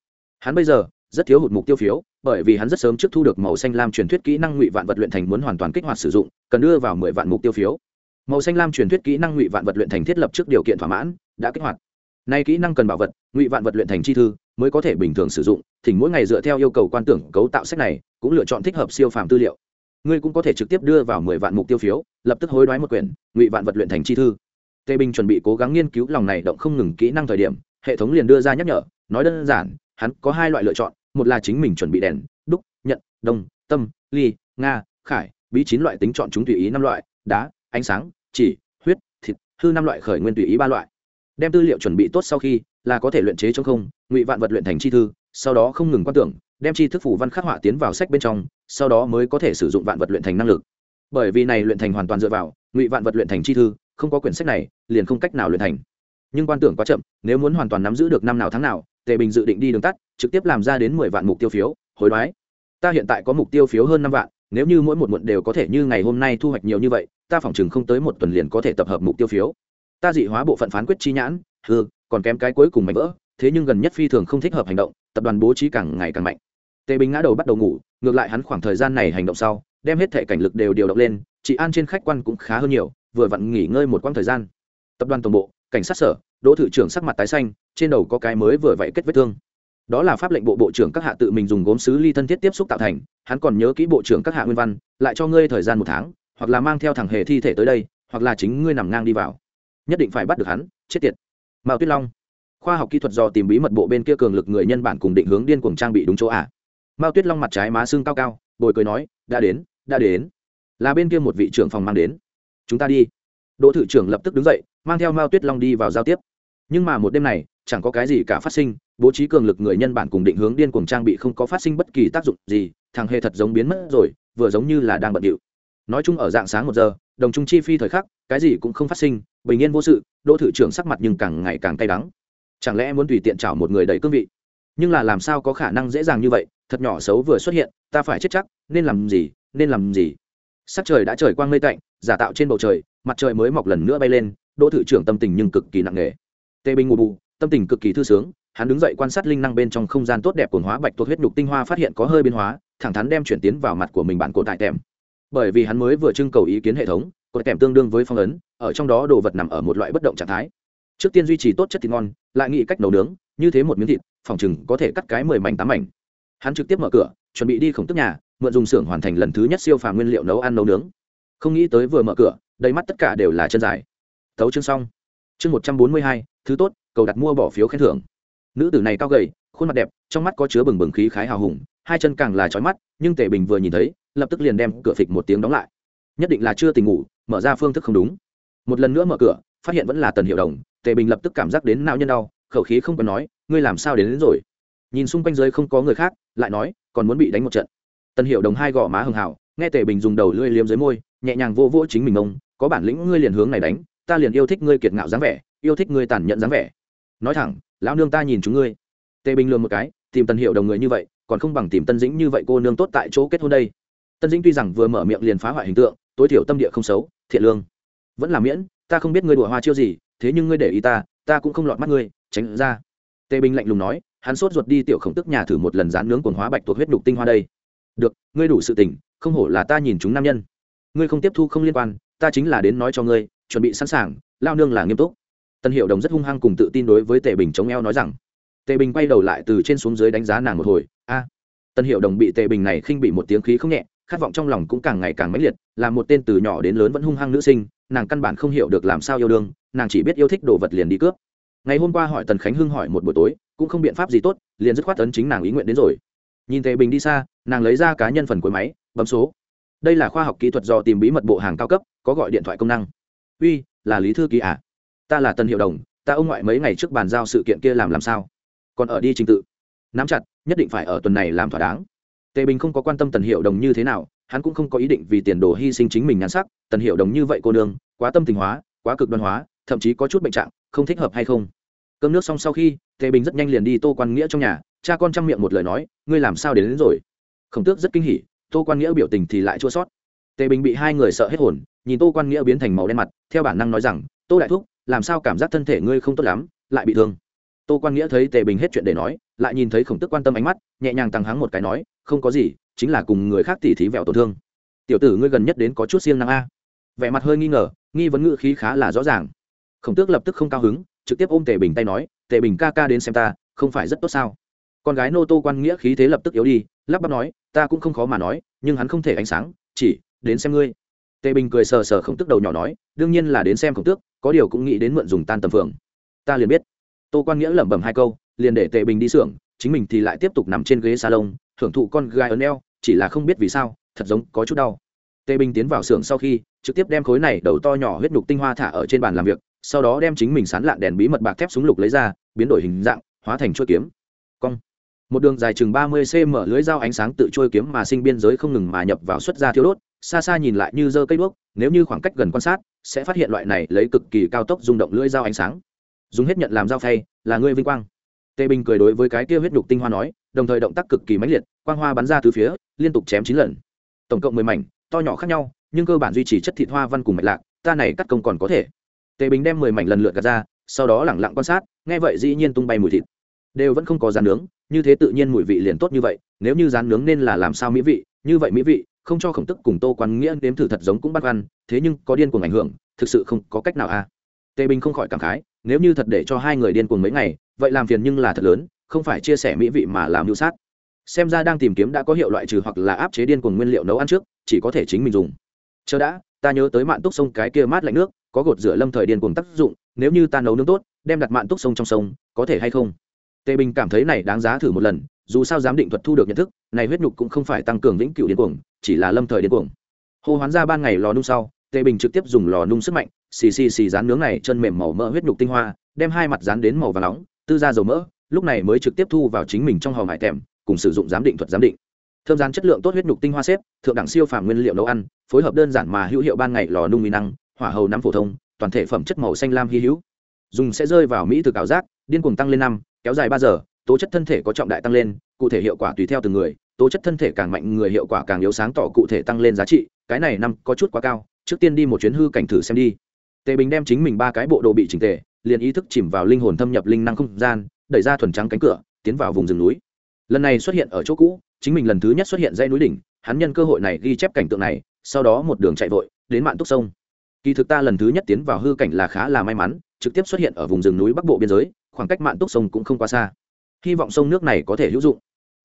Hắn bây giờ, rất thiếu hụt mục tiêu phiếu, bởi vì hắn rất sớm trước thu được màu xanh lam truyền thuyết kỹ năng ngụy vạn vật luyện thành muốn hoàn toàn kích hoạt sử dụng, cần đưa vào mười vạn mục tiêu phiếu. Màu xanh lam truyền thuyết kỹ năng ngụy vạn vật luyện thành thiết lập trước điều kiện thỏa mãn, đã kích hoạt. Nay kỹ năng cần bảo vật, ngụy vạn vật luyện thành chi thư, mới có thể bình thường sử dụng, thỉnh mỗi ngày dựa theo yêu cầu quan tưởng cấu tạo sách này, cũng lựa chọn thích hợp siêu phàm tư liệu ngươi cũng có thể trực tiếp đưa vào mười vạn mục tiêu phiếu, lập tức hối đoái một quyển, ngụy vạn vật luyện thành chi thư. Tề bình chuẩn bị cố gắng nghiên cứu lòng này động không ngừng kỹ năng thời điểm, hệ thống liền đưa ra nhắc nhở, nói đơn giản, hắn có hai loại lựa chọn, một là chính mình chuẩn bị đèn, đúc, nhận, đông, tâm, ly, nga, khải, bí chín loại tính chọn chúng tùy ý năm loại, đá, ánh sáng, chỉ, huyết, thịt, hư năm loại khởi nguyên tùy ý ba loại. Đem tư liệu chuẩn bị tốt sau khi, là có thể luyện chế trong không, ngụy vạn vật luyện thành chi thư, sau đó không ngừng quan tưởng đem chi thức phủ văn khắc họa tiến vào sách bên trong, sau đó mới có thể sử dụng vạn vật luyện thành năng lực. Bởi vì này luyện thành hoàn toàn dựa vào ngụy vạn vật luyện thành chi thư, không có quyển sách này, liền không cách nào luyện thành. Nhưng quan tưởng quá chậm, nếu muốn hoàn toàn nắm giữ được năm nào tháng nào, tề bình dự định đi đường tắt, trực tiếp làm ra đến mười vạn mục tiêu phiếu, hối đoái. Ta hiện tại có mục tiêu phiếu hơn năm vạn, nếu như mỗi một muộn đều có thể như ngày hôm nay thu hoạch nhiều như vậy, ta phỏng chừng không tới một tuần liền có thể tập hợp mục tiêu phiếu. Ta dị hóa bộ phận phán quyết chi nhãn hư còn kém cái cuối cùng mạnh vỡ, thế nhưng gần nhất phi thường không thích hợp hành động, tập đoàn bố trí càng ngày càng mạnh tề bình ngã đầu bắt đầu ngủ, ngược lại hắn khoảng thời gian này hành động sau, đem hết thể cảnh lực đều điều động lên, chị an trên khách quan cũng khá hơn nhiều, vừa vặn nghỉ ngơi một quãng thời gian. Tập đoàn tổng bộ, cảnh sát sở, đỗ thự trưởng sắc mặt tái xanh, trên đầu có cái mới vừa vậy kết vết thương. Đó là pháp lệnh bộ bộ trưởng các hạ tự mình dùng gốm sứ ly thân thiết tiếp xúc tạo thành, hắn còn nhớ kỹ bộ trưởng các hạ nguyên văn, lại cho ngươi thời gian một tháng, hoặc là mang theo thằng hề thi thể tới đây, hoặc là chính ngươi nằm ngang đi vào. Nhất định phải bắt được hắn, chết tiệt. Mao tuyết long. Khoa học kỹ thuật do tìm bí mật bộ bên kia cường lực người nhân bản cùng định hướng điên cuồng trang bị đúng chỗ à mao tuyết long mặt trái má xương cao cao, bồi cười nói, đã đến đã đến. Là bên kia một vị trưởng phòng mang đến. Chúng ta đi. Đỗ thự trưởng lập tức đứng dậy, mang theo mao tuyết long đi vào giao tiếp. Nhưng mà một đêm này, chẳng có cái gì cả phát sinh, bố trí cường lực người nhân bản cùng định hướng điên cuồng trang bị không có phát sinh bất kỳ tác dụng gì, thằng hề thật giống biến mất rồi, vừa giống như là đang bận điệu. Nói chung ở dạng sáng một giờ, đồng trung chi phi thời khắc, cái gì cũng không phát sinh, bình yên vô sự, đỗ thự trưởng sắc mặt nhưng càng ngày càng cay đắng. Chẳng lẽ muốn tùy tiện chảo một người đầy cương vị? Nhưng là làm sao có khả năng dễ dàng như vậy, thật nhỏ xấu vừa xuất hiện, ta phải chết chắc, nên làm gì, nên làm gì? Sắc trời đã trời quang mây tạnh, giả tạo trên bầu trời, mặt trời mới mọc lần nữa bay lên, đỗ thự trưởng tâm tình nhưng cực kỳ nặng nề. Tê binh ngủ bù, tâm tình cực kỳ thư sướng, hắn đứng dậy quan sát linh năng bên trong không gian tốt đẹp của hóa bạch tuột huyết nhục tinh hoa phát hiện có hơi biến hóa, thẳng thắn đem chuyển tiến vào mặt của mình bản cổ tại tèm. Bởi vì hắn mới vừa trưng cầu ý kiến hệ thống cột tèm tương đương với phong ấn, ở trong đó đồ vật nằm ở một loại bất động trạng thái. Trước tiên duy trì tốt chất thịt ngon, lại nghĩ cách nấu nướng, như thế một miếng thịt phòng chừng có thể cắt cái mười mảnh tám mảnh. Hắn trực tiếp mở cửa, chuẩn bị đi khổng tức nhà, mượn dùng xưởng hoàn thành lần thứ nhất siêu phà nguyên liệu nấu ăn nấu nướng. Không nghĩ tới vừa mở cửa, đầy mắt tất cả đều là chân dài. Thấu chương xong. Chương một trăm bốn mươi hai, thứ tốt, cầu đặt mua bỏ phiếu khen thưởng. Nữ tử này cao gầy, khuôn mặt đẹp, trong mắt có chứa bừng bừng khí khái hào hùng, hai chân càng là trói mắt, nhưng tề bình vừa nhìn thấy, lập tức liền đem cửa phịch một tiếng đóng lại. Nhất định là chưa tỉnh ngủ, mở ra phương thức không đúng. Một lần nữa mở cửa, phát hiện vẫn là tần hiệu đồng, tề bình lập tức cảm giác đến não nhân đau, khẩu khí không cần nói ngươi làm sao đến, đến rồi? Nhìn xung quanh dưới không có người khác lại nói còn muốn bị đánh một trận. Tân hiệu đồng hai gò má hưng hào, nghe tề bình dùng đầu lưỡi liếm dưới môi nhẹ nhàng vô vỗ chính mình ông có bản lĩnh ngươi liền hướng này đánh ta liền yêu thích ngươi kiệt ngạo dáng vẻ yêu thích ngươi tàn nhẫn dáng vẻ. Nói thẳng lão nương ta nhìn chúng ngươi. Tề bình lừa một cái tìm tân hiệu đồng người như vậy còn không bằng tìm tân dĩnh như vậy cô nương tốt tại chỗ kết hôn đây. Tân dĩnh tuy rằng vừa mở miệng liền phá hoại hình tượng tối thiểu tâm địa không xấu thiện lương. Vẫn là miễn ta không biết ngươi đùa hoa chiêu gì thế nhưng ngươi để ý ta ta cũng không lọt mắt ngươi tránh ra tề bình lạnh lùng nói, hắn sốt ruột đi tiểu khổng tức nhà thử một lần dán nướng quần hóa bạch tuộc huyết đục tinh hoa đây. Được, ngươi đủ sự tình, không hổ là ta nhìn chúng nam nhân. Ngươi không tiếp thu không liên quan, ta chính là đến nói cho ngươi, chuẩn bị sẵn sàng, lao nương là nghiêm túc. Tân hiệu đồng rất hung hăng cùng tự tin đối với tề bình chống eo nói rằng. Tề bình quay đầu lại từ trên xuống dưới đánh giá nàng một hồi, a. Tân hiệu đồng bị tề bình này khinh bị một tiếng khí không nhẹ, khát vọng trong lòng cũng càng ngày càng mãnh liệt, là một tên từ nhỏ đến lớn vẫn hung hăng nữ sinh, nàng căn bản không hiểu được làm sao yêu đương, nàng chỉ biết yêu thích đồ vật liền đi cướp ngày hôm qua hỏi tần khánh hưng hỏi một buổi tối, cũng không biện pháp gì tốt, liền dứt khoát tấn chính nàng ý nguyện đến rồi. Nhìn tề bình đi xa, nàng lấy ra cá nhân phần cuối máy, bấm số. Đây là khoa học kỹ thuật do tìm bí mật bộ hàng cao cấp, có gọi điện thoại công năng. Uy, là lý thư ký à? Ta là Tần hiệu đồng, ta ông ngoại mấy ngày trước bàn giao sự kiện kia làm làm sao? Còn ở đi trình tự. Nắm chặt, nhất định phải ở tuần này làm thỏa đáng. Tề bình không có quan tâm tần hiệu đồng như thế nào, hắn cũng không có ý định vì tiền đồ hy sinh chính mình nhắn sắc. Tần hiệu đồng như vậy cô nương, quá tâm tình hóa, quá cực đoan hóa, thậm chí có chút bệnh trạng, không thích hợp hay không? Cơm nước xong sau khi tề bình rất nhanh liền đi tô quan nghĩa trong nhà. Cha con chăm miệng một lời nói ngươi làm sao đến, đến rồi? Khổng tước rất kinh hỉ tô quan nghĩa biểu tình thì lại chua sót. Tề bình bị hai người sợ hết hồn nhìn tô quan nghĩa biến thành màu đen mặt theo bản năng nói rằng tô đại thúc làm sao cảm giác thân thể ngươi không tốt lắm lại bị thương? Tô quan nghĩa thấy tề bình hết chuyện để nói lại nhìn thấy khổng tức quan tâm ánh mắt nhẹ nhàng tăng hắng một cái nói không có gì chính là cùng người khác tỉ thí vẹo tổn thương. Tiểu tử ngươi gần nhất đến có chút siêng năng a. Vẻ mặt hơi nghi ngờ nghi vấn ngữ khí khá là rõ ràng. Khổng tước lập tức không cao hứng trực tiếp ôm tề bình tay nói, tề bình ca ca đến xem ta, không phải rất tốt sao? Con gái nô tô quan nghĩa khí thế lập tức yếu đi, lắp bắp nói, ta cũng không khó mà nói, nhưng hắn không thể ánh sáng, chỉ đến xem ngươi. Tề bình cười sờ sờ khổng tức đầu nhỏ nói, đương nhiên là đến xem khổng tước, có điều cũng nghĩ đến mượn dùng tan tầm phường ta liền biết. Tô quan nghĩa lẩm bẩm hai câu, liền để tề bình đi xưởng, chính mình thì lại tiếp tục nằm trên ghế salon, thưởng thụ con gái ấn eo, chỉ là không biết vì sao, thật giống có chút đau. Tề bình tiến vào xưởng sau khi, trực tiếp đem khối này đầu to nhỏ huyết nhục tinh hoa thả ở trên bàn làm việc sau đó đem chính mình sán lạn đèn bí mật bạc thép súng lục lấy ra, biến đổi hình dạng, hóa thành chuôi kiếm. Cong. Một đường dài chừng ba mươi cm lưới dao ánh sáng tự trôi kiếm mà sinh biên giới không ngừng mà nhập vào xuất ra thiếu đốt, xa xa nhìn lại như dơ cây đuốc, nếu như khoảng cách gần quan sát, sẽ phát hiện loại này lấy cực kỳ cao tốc rung động lưỡi dao ánh sáng. Dùng hết nhận làm dao phay, là ngươi vinh quang. Tề bình cười đối với cái kia huyết nhục tinh hoa nói, đồng thời động tác cực kỳ mãnh liệt, quang hoa bắn ra từ phía, liên tục chém chín lần. Tổng cộng mười mảnh, to nhỏ khác nhau, nhưng cơ bản duy trì chất thịt hoa văn cùng mạch lạc, ta này cắt công còn có thể tề bình đem mười mảnh lần lượt gạt ra, sau đó lẳng lặng quan sát, nghe vậy dĩ nhiên tung bay mùi thịt. Đều vẫn không có rán nướng, như thế tự nhiên mùi vị liền tốt như vậy, nếu như rán nướng nên là làm sao mỹ vị, như vậy mỹ vị, không cho khổng tức cùng tô quan nghĩa nếm thử thật giống cũng bắt ăn, thế nhưng có điên cuồng ảnh hưởng, thực sự không có cách nào a à. tề bình không khỏi cảm khái, nếu như thật để cho hai người điên cuồng mấy ngày, vậy làm phiền nhưng là thật lớn, không phải chia sẻ mỹ vị mà làm mưu sát. Xem ra đang tìm kiếm đã có hiệu loại trừ hoặc là áp chế điên cuồng nguyên liệu nấu ăn trước, chỉ có thể chính mình dùng. Chờ đã, ta nhớ tới mạn túc sông cái kia mát lạnh nước có gột rửa lâm thời điên cuồng tác dụng, nếu như ta nấu nướng tốt, đem đặt mạn túc sông trong sông, có thể hay không? Tề bình cảm thấy này đáng giá thử một lần, dù sao giám định thuật thu được nhận thức, này huyết nhục cũng không phải tăng cường vĩnh cửu điên cuồng, chỉ là lâm thời điên cuồng. Hô hoán ra ban ngày lò nung sau, tề bình trực tiếp dùng lò nung sức mạnh, xì xì xì rán nướng này chân mềm màu mỡ huyết nhục tinh hoa, đem hai mặt rán đến màu và nóng, tư ra dầu mỡ, lúc này mới trực tiếp thu vào chính mình trong hòm hải tèm, cùng sử dụng giám định thuật giám định. Thơm rán chất lượng tốt huyết nhục tinh hoa xếp, thượng đẳng siêu phàm nguyên liệu nấu ăn, phối hợp đơn giản mà hữu hiệu ban ngày lò nung mỹ năng hỏa hầu nắm phổ thông, toàn thể phẩm chất màu xanh lam hy hữu. Dùng sẽ rơi vào mỹ thực ảo giác, điên cuồng tăng lên năm, kéo dài ba giờ, tố chất thân thể có trọng đại tăng lên, cụ thể hiệu quả tùy theo từng người, tố chất thân thể càng mạnh người hiệu quả càng yếu sáng tỏ cụ thể tăng lên giá trị, cái này năm có chút quá cao, trước tiên đi một chuyến hư cảnh thử xem đi. Tề bình đem chính mình ba cái bộ đồ bị chỉnh tề, liền ý thức chìm vào linh hồn thâm nhập linh năng không gian, đẩy ra thuần trắng cánh cửa, tiến vào vùng rừng núi. Lần này xuất hiện ở chỗ cũ, chính mình lần thứ nhất xuất hiện dãy núi đỉnh, hắn nhân cơ hội này ghi chép cảnh tượng này, sau đó một đường chạy vội, đến mạn túc sông kỳ thực ta lần thứ nhất tiến vào hư cảnh là khá là may mắn, trực tiếp xuất hiện ở vùng rừng núi bắc bộ biên giới, khoảng cách mạn túc sông cũng không quá xa. Hy vọng sông nước này có thể hữu dụng.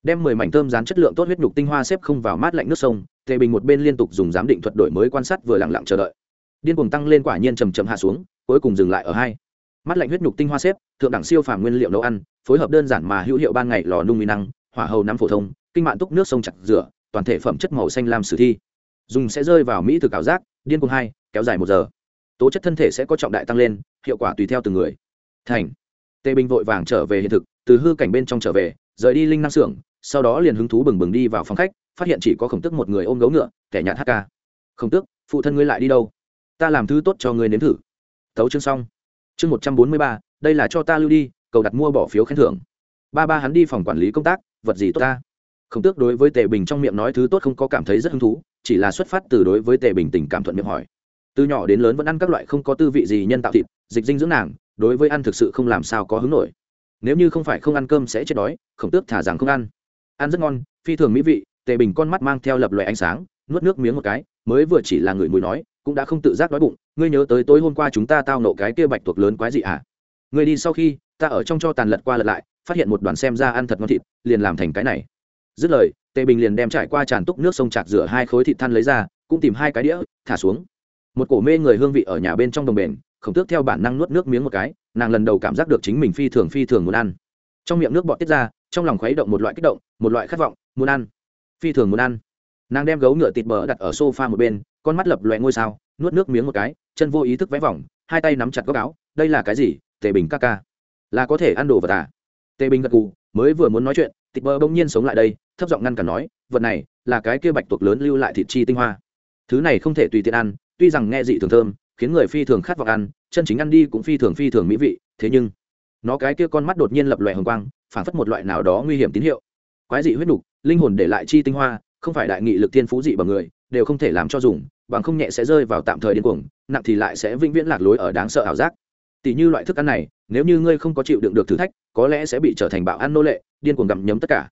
Đem mười mảnh thơm rán chất lượng tốt huyết nhục tinh hoa xếp không vào mát lạnh nước sông, tề bình một bên liên tục dùng giám định thuật đổi mới quan sát vừa lặng lặng chờ đợi. Điên cuồng tăng lên quả nhiên chầm chầm hạ xuống, cuối cùng dừng lại ở hai. Mắt lạnh huyết nhục tinh hoa xếp, thượng đẳng siêu phàm nguyên liệu nấu ăn, phối hợp đơn giản mà hữu hiệu ban ngày lò nung mỹ năng, hỏa hầu nắm phổ thông, kinh mạng túc nước sông chặt rửa, toàn thể phẩm chất màu xanh lam sử thi. Dùng sẽ rơi vào mỹ thực ảo giác, điên cuồng hai kéo dài một giờ. Tố chất thân thể sẽ có trọng đại tăng lên, hiệu quả tùy theo từng người. Thành. Tề bình vội vàng trở về hiện thực, từ hư cảnh bên trong trở về, rời đi linh năng xưởng, sau đó liền hứng thú bừng bừng đi vào phòng khách, phát hiện chỉ có khổng tước một người ôm gấu ngựa, kẻ nhạt hát ca. Khổng tước, phụ thân ngươi lại đi đâu? Ta làm thứ tốt cho ngươi nếm thử. Tấu chương xong. Chương một trăm bốn mươi ba, đây là cho ta lưu đi, cầu đặt mua bỏ phiếu khen thưởng. Ba ba hắn đi phòng quản lý công tác, vật gì tốt ta? Khổng tước đối với tề bình trong miệng nói thứ tốt không có cảm thấy rất hứng thú, chỉ là xuất phát từ đối với tề bình tình cảm thuận miệng hỏi từ nhỏ đến lớn vẫn ăn các loại không có tư vị gì nhân tạo thịt, dịch dinh dưỡng nàng, đối với ăn thực sự không làm sao có hứng nổi. Nếu như không phải không ăn cơm sẽ chết đói, khổng tước thả rằng không ăn. Ăn rất ngon, phi thường mỹ vị, tề bình con mắt mang theo lập loại ánh sáng, nuốt nước miếng một cái, mới vừa chỉ là người mùi nói, cũng đã không tự giác đói bụng, ngươi nhớ tới tối hôm qua chúng ta tao nộ cái kia bạch tuộc lớn quái gì à? Ngươi đi sau khi, ta ở trong cho tàn lật qua lật lại, phát hiện một đoàn xem ra ăn thật ngon thịt, liền làm thành cái này. Dứt lời, tề bình liền đem trải qua tràn túc nước sông chạc rửa hai khối thịt than lấy ra, cũng tìm hai cái đĩa, thả xuống một cổ mê người hương vị ở nhà bên trong đồng bền, khổng tước theo bản năng nuốt nước miếng một cái, nàng lần đầu cảm giác được chính mình phi thường phi thường muốn ăn. Trong miệng nước bọt tiết ra, trong lòng khuấy động một loại kích động, một loại khát vọng, muốn ăn. Phi thường muốn ăn. Nàng đem gấu ngựa thịt bờ đặt ở sofa một bên, con mắt lập loẹ ngôi sao, nuốt nước miếng một cái, chân vô ý thức vẽ vòng, hai tay nắm chặt góc áo, đây là cái gì? Tề bình ca ca. Là có thể ăn đồ vật à? Tề bình gật gù, mới vừa muốn nói chuyện thịt bờ bỗng nhiên sống lại đây, thấp giọng ngăn cản nói, vật này là cái kia bạch tuộc lớn lưu lại thịt chi tinh hoa. Thứ này không thể tùy tiện ăn tuy rằng nghe dị thường thơm, khiến người phi thường khát vọng ăn, chân chính ăn đi cũng phi thường phi thường mỹ vị, thế nhưng, nó cái kia con mắt đột nhiên lập loè hồng quang, phản phất một loại nào đó nguy hiểm tín hiệu. Quái dị huyết nục, linh hồn để lại chi tinh hoa, không phải đại nghị lực thiên phú dị bằng người, đều không thể làm cho dùng, bằng không nhẹ sẽ rơi vào tạm thời điên cuồng, nặng thì lại sẽ vĩnh viễn lạc lối ở đáng sợ ảo giác. Tỷ như loại thức ăn này, nếu như ngươi không có chịu đựng được thử thách, có lẽ sẽ bị trở thành bạo ăn nô lệ, điên cuồng gặm nhấm tất cả.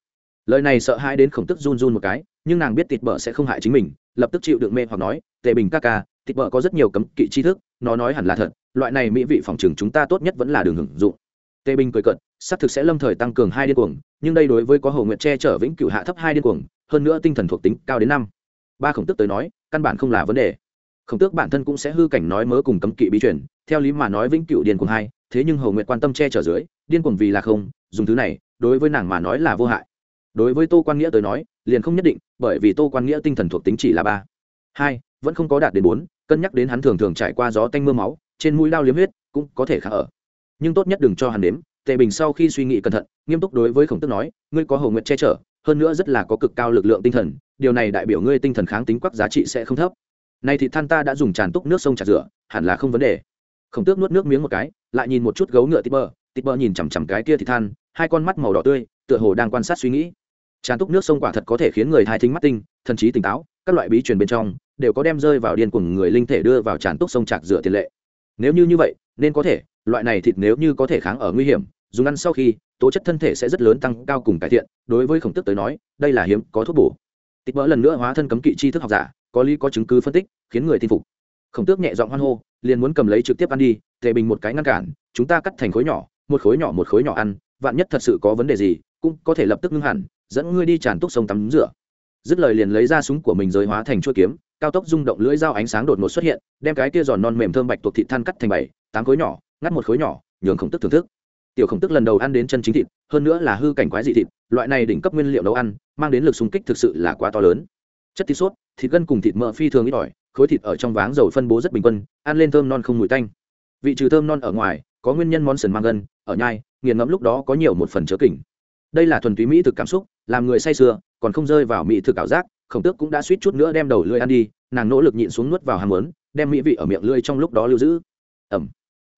Lời này sợ hãi đến khổng tức run run một cái, nhưng nàng biết tịt bợ sẽ không hại chính mình lập tức chịu đựng mê hoặc nói, tề bình ca ca, thịt bợ có rất nhiều cấm kỵ tri thức, nó nói hẳn là thật, loại này mỹ vị phòng trường chúng ta tốt nhất vẫn là đường hưởng dụng. Tề bình cười cận xác thực sẽ lâm thời tăng cường hai điên cuồng, nhưng đây đối với có hồ nguyện che chở vĩnh cửu hạ thấp hai điên cuồng, hơn nữa tinh thần thuộc tính cao đến năm. Ba khổng tức tới nói, căn bản không là vấn đề. Khổng tước bản thân cũng sẽ hư cảnh nói mớ cùng cấm kỵ bí truyền, theo lý mà nói vĩnh cửu điên cuồng hai, thế nhưng hầu nguyện quan tâm che chở dưới, điên cuồng vì là không, dùng thứ này, đối với nàng mà nói là vô hại đối với tô quan nghĩa tới nói, liền không nhất định, bởi vì tô quan nghĩa tinh thần thuộc tính chỉ là ba. Hai, vẫn không có đạt đến bốn, cân nhắc đến hắn thường thường trải qua gió tanh mưa máu, trên mũi lao liếm huyết, cũng có thể khá ở. Nhưng tốt nhất đừng cho hắn đếm, tề bình sau khi suy nghĩ cẩn thận, nghiêm túc đối với khổng tức nói, ngươi có hầu nguyện che chở, hơn nữa rất là có cực cao lực lượng tinh thần, điều này đại biểu ngươi tinh thần kháng tính quắc giá trị sẽ không thấp. Nay thì than ta đã dùng tràn túc nước sông chặt rửa, hẳn là không vấn đề. Khổng tước nuốt nước miếng một cái, lại nhìn một chút gấu ngựa tít bơ. Tít bơ nhìn chằm chằm cái kia thì than, hai con mắt màu đỏ tươi tựa hồ đang quan sát suy nghĩ. Tràn túc nước sông quả thật có thể khiến người thai thính mắt tinh, thần trí tỉnh táo, các loại bí truyền bên trong, đều có đem rơi vào điên cuồng người linh thể đưa vào tràn túc sông chạc rửa tiền lệ. Nếu như như vậy, nên có thể, loại này thịt nếu như có thể kháng ở nguy hiểm, dùng ăn sau khi, tố chất thân thể sẽ rất lớn tăng cao cùng cải thiện, đối với khổng tức tới nói, đây là hiếm, có thuốc bổ. Tịch mỡ lần nữa hóa thân cấm kỵ tri thức học giả, có lý có chứng cứ phân tích, khiến người tin phục. Khổng tước nhẹ giọng hoan hô, liền muốn cầm lấy trực tiếp ăn đi tề bình một cái ngăn cản, chúng ta cắt thành khối nhỏ, một khối nhỏ một khối nhỏ ăn, vạn nhất thật sự có vấn đề gì cũng có thể lập tức ngưng hẳn, dẫn ngươi đi tràn túc sông tắm rửa. Dứt lời liền lấy ra súng của mình giới hóa thành chuôi kiếm, cao tốc rung động lưỡi dao ánh sáng đột ngột xuất hiện, đem cái kia giòn non mềm thơm bạch tuộc thịt than cắt thành bảy, tám khối nhỏ, ngắt một khối nhỏ, nhường khổng tức thưởng thức. Tiểu khổng tức lần đầu ăn đến chân chính thịt, hơn nữa là hư cảnh quái dị thịt, loại này đỉnh cấp nguyên liệu nấu ăn, mang đến lực xung kích thực sự là quá to lớn. Chất thịt sốt, thịt gân cùng thịt mỡ phi thường ít ỏi, khối thịt ở trong váng dầu phân bố rất bình quân, ăn lên thơm non không mùi tanh. Vị trừ thơm non ở ngoài, có nguyên nhân món sần mang gân, ở nhai, nghiền ngẫm lúc đó có nhiều một phần chớ kỉnh đây là thuần túy mỹ thực cảm xúc, làm người say sưa, còn không rơi vào mỹ thực ảo giác, khổng tước cũng đã suýt chút nữa đem đầu lưỡi ăn đi, nàng nỗ lực nhịn xuống nuốt vào ham muốn đem mỹ vị ở miệng lưỡi trong lúc đó lưu giữ. Ẩm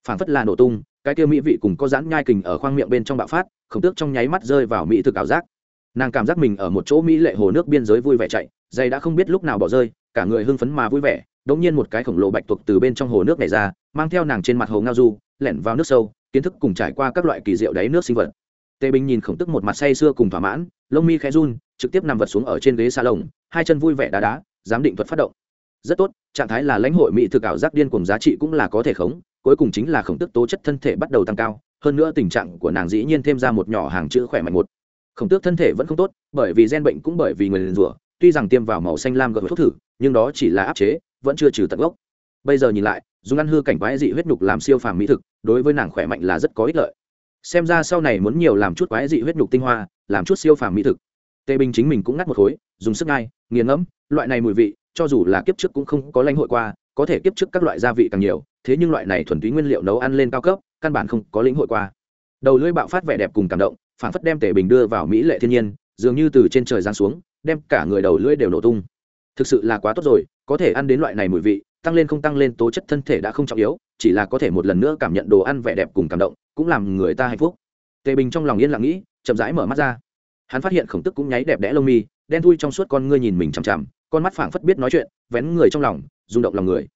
phảng phất là nổ tung, cái kia mỹ vị cùng có dãn nhai kình ở khoang miệng bên trong bạo phát, khổng tước trong nháy mắt rơi vào mỹ thực ảo giác. Nàng cảm giác mình ở một chỗ mỹ lệ hồ nước biên giới vui vẻ chạy, dây đã không biết lúc nào bỏ rơi, cả người hưng phấn mà vui vẻ đống nhiên một cái khổng lồ bạch tuộc từ bên trong hồ nước này ra, mang theo nàng trên mặt hồ ngao du, lẻn vào nước sâu, kiến thức cùng trải qua các loại kỳ diệu đáy nước sinh vật tề bình nhìn khổng tức một mặt say sưa cùng thỏa mãn, lông mi khẽ run, trực tiếp nằm vật xuống ở trên ghế xa lồng hai chân vui vẻ đá đá, giám định thuật phát động. Rất tốt, trạng thái là lãnh hội mỹ thực ảo giác điên cùng giá trị cũng là có thể khống, cuối cùng chính là khổng tức tố chất thân thể bắt đầu tăng cao, hơn nữa tình trạng của nàng dĩ nhiên thêm ra một nhỏ hàng chữ khỏe mạnh một. Khổng tước thân thể vẫn không tốt, bởi vì gen bệnh cũng bởi vì người liền rủa, tuy rằng tiêm vào màu xanh lam gợi thuốc thử, nhưng đó chỉ là áp chế, vẫn chưa trừ tận gốc. Bây giờ nhìn lại, dùng ăn hư cảnh quái dị huyết nhục làm siêu phàm mỹ thực, đối với nàng khỏe mạnh là rất có ích lợi xem ra sau này muốn nhiều làm chút quái dị huyết nhục tinh hoa, làm chút siêu phàm mỹ thực. Tề bình chính mình cũng ngắt một khối, dùng sức ngai nghiền ngẫm, loại này mùi vị, cho dù là kiếp trước cũng không có lãnh hội qua, có thể kiếp trước các loại gia vị càng nhiều, thế nhưng loại này thuần túy nguyên liệu nấu ăn lên cao cấp, căn bản không có lĩnh hội qua. Đầu lưỡi bạo phát vẻ đẹp cùng cảm động phản phất đem tề bình đưa vào mỹ lệ thiên nhiên, dường như từ trên trời giáng xuống, đem cả người đầu lưỡi đều nổ tung. Thực sự là quá tốt rồi, có thể ăn đến loại này mùi vị, tăng lên không tăng lên tố chất thân thể đã không trọng yếu chỉ là có thể một lần nữa cảm nhận đồ ăn vẻ đẹp cùng cảm động, cũng làm người ta hạnh phúc. Tề bình trong lòng yên lặng nghĩ, chậm rãi mở mắt ra. Hắn phát hiện khổng tức cũng nháy đẹp đẽ lông mi, đen thui trong suốt con ngươi nhìn mình chằm chằm, con mắt phảng phất biết nói chuyện, vén người trong lòng, rung động lòng người.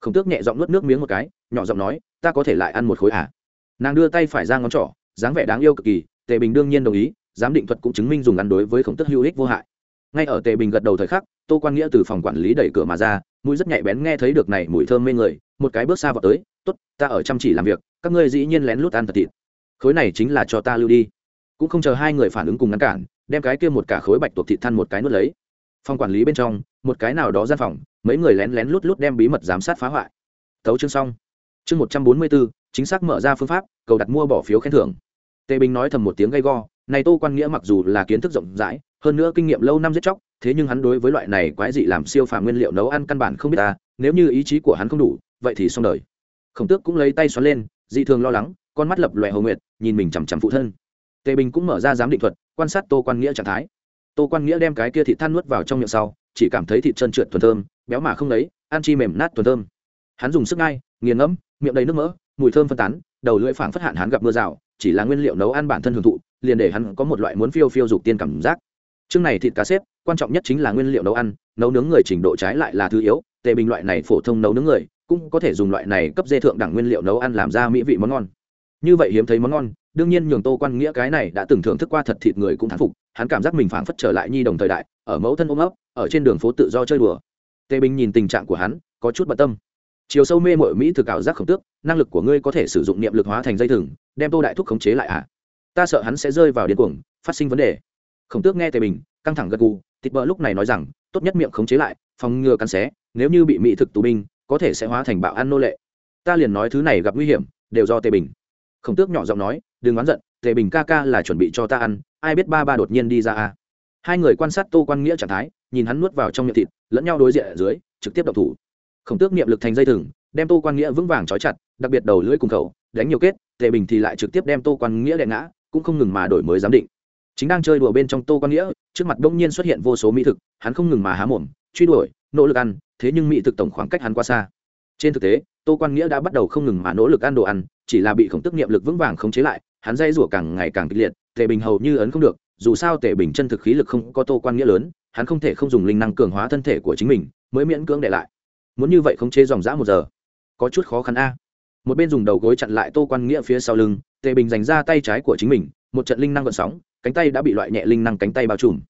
Khổng tước nhẹ giọng nuốt nước miếng một cái, nhỏ giọng nói, ta có thể lại ăn một khối à? Nàng đưa tay phải ra ngón trỏ, dáng vẻ đáng yêu cực kỳ, tề bình đương nhiên đồng ý, giám định thuật cũng chứng minh dùng ăn đối với khổng tức hữu ích vô hại. Ngay ở tề bình gật đầu thời khắc, tô quan nghĩa từ phòng quản lý đẩy cửa mà ra, mũi rất nhạy bén nghe thấy được này mùi thơm mê người, một cái bước xa vào tới tốt, ta ở chăm chỉ làm việc các ngươi dĩ nhiên lén lút ăn thật thịt. Khối này chính là cho ta lưu đi. Cũng không chờ hai người phản ứng cùng ngăn cản đem cái kia một cả khối bạch tuộc thịt than một cái nuốt lấy. Phòng quản lý bên trong một cái nào đó gian phòng mấy người lén lén lút lút đem bí mật giám sát phá hoại. Thấu chương xong. Chương một trăm bốn mươi bốn chính xác mở ra phương pháp cầu đặt mua bỏ phiếu khen thưởng. Tề bình nói thầm một tiếng gay go này tô quan nghĩa mặc dù là kiến thức rộng rãi hơn nữa kinh nghiệm lâu năm giết chóc thế nhưng hắn đối với loại này quái dị làm siêu phàm nguyên liệu nấu ăn căn bản không biết ta nếu như ý chí của hắn không đủ vậy thì xong đời khổng tước cũng lấy tay xoắn lên, dị thường lo lắng, con mắt lập loè hồ nguyệt, nhìn mình chằm chằm phụ thân. Tề bình cũng mở ra giám định thuật, quan sát tô quan nghĩa trạng thái. Tô quan nghĩa đem cái kia thịt than nuốt vào trong miệng sau, chỉ cảm thấy thịt chân trượt thuần thơm, béo mà không lấy, ăn chi mềm nát thuần thơm. Hắn dùng sức ngay, nghiền ngẫm, miệng đầy nước mỡ, mùi thơm phân tán, đầu lưỡi phảng phất hạn hắn gặp mưa rào, chỉ là nguyên liệu nấu ăn bản thân hưởng thụ, liền để hắn có một loại muốn phiêu phiêu dục tiên cảm giác. Chương này thịt cá xếp, quan trọng nhất chính là nguyên liệu nấu ăn, nấu nướng người trình độ trái lại là thứ yếu, tề bình loại này phổ thông nấu nướng người cũng có thể dùng loại này cấp dê thượng đẳng nguyên liệu nấu ăn làm ra mỹ vị món ngon. Như vậy hiếm thấy món ngon, đương nhiên nhường tô quan nghĩa cái này đã từng thưởng thức qua thật thịt người cũng thán phục, hắn cảm giác mình phảng phất trở lại nhi đồng thời đại, ở mẫu thân ôm ấp, ở trên đường phố tự do chơi đùa. Tề bình nhìn tình trạng của hắn, có chút bận tâm. Chiều sâu mê mội mỹ thực ảo giác khổng tước, năng lực của ngươi có thể sử dụng niệm lực hóa thành dây thừng, đem tô đại thúc khống chế lại ạ à? ta sợ hắn sẽ rơi vào điên cuồng, phát sinh vấn đề. Khổng tước nghe tề bình, căng thẳng gật gù thịt bờ lúc này nói rằng, tốt nhất miệng khống chế lại, phòng ngừa cắn xé, nếu như bị mỹ thực tù binh có thể sẽ hóa thành bạo ăn nô lệ. Ta liền nói thứ này gặp nguy hiểm, đều do tề bình. Khổng tước nhỏ giọng nói, đừng oán giận, tề bình ca ca là chuẩn bị cho ta ăn, ai biết ba ba đột nhiên đi ra à? Hai người quan sát tô quan nghĩa trạng thái, nhìn hắn nuốt vào trong miệng thịt, lẫn nhau đối diện ở dưới, trực tiếp đập thủ. Khổng tước niệm lực thành dây thừng, đem tô quan nghĩa vững vàng trói chặt, đặc biệt đầu lưỡi cùng khẩu, đánh nhiều kết, tề bình thì lại trực tiếp đem tô quan nghĩa đè ngã, cũng không ngừng mà đổi mới giám định. Chính đang chơi đùa bên trong tô quan nghĩa, trước mặt đông nhiên xuất hiện vô số mỹ thực, hắn không ngừng mà há mồm, truy đuổi nỗ lực ăn, thế nhưng mỹ thực tổng khoảng cách hắn quá xa. Trên thực tế, tô quan nghĩa đã bắt đầu không ngừng mà nỗ lực ăn đồ ăn, chỉ là bị khổng tức niệm lực vững vàng khống chế lại, hắn dây rủa càng ngày càng kịch liệt, tề bình hầu như ấn không được, dù sao tề bình chân thực khí lực không có tô quan nghĩa lớn, hắn không thể không dùng linh năng cường hóa thân thể của chính mình, mới miễn cưỡng để lại. Muốn như vậy khống chế dòng dã một giờ, có chút khó khăn a. Một bên dùng đầu gối chặn lại tô quan nghĩa phía sau lưng, tề bình dành ra tay trái của chính mình, một trận linh năng gợn sóng, cánh tay đã bị loại nhẹ linh năng cánh tay bao trùm.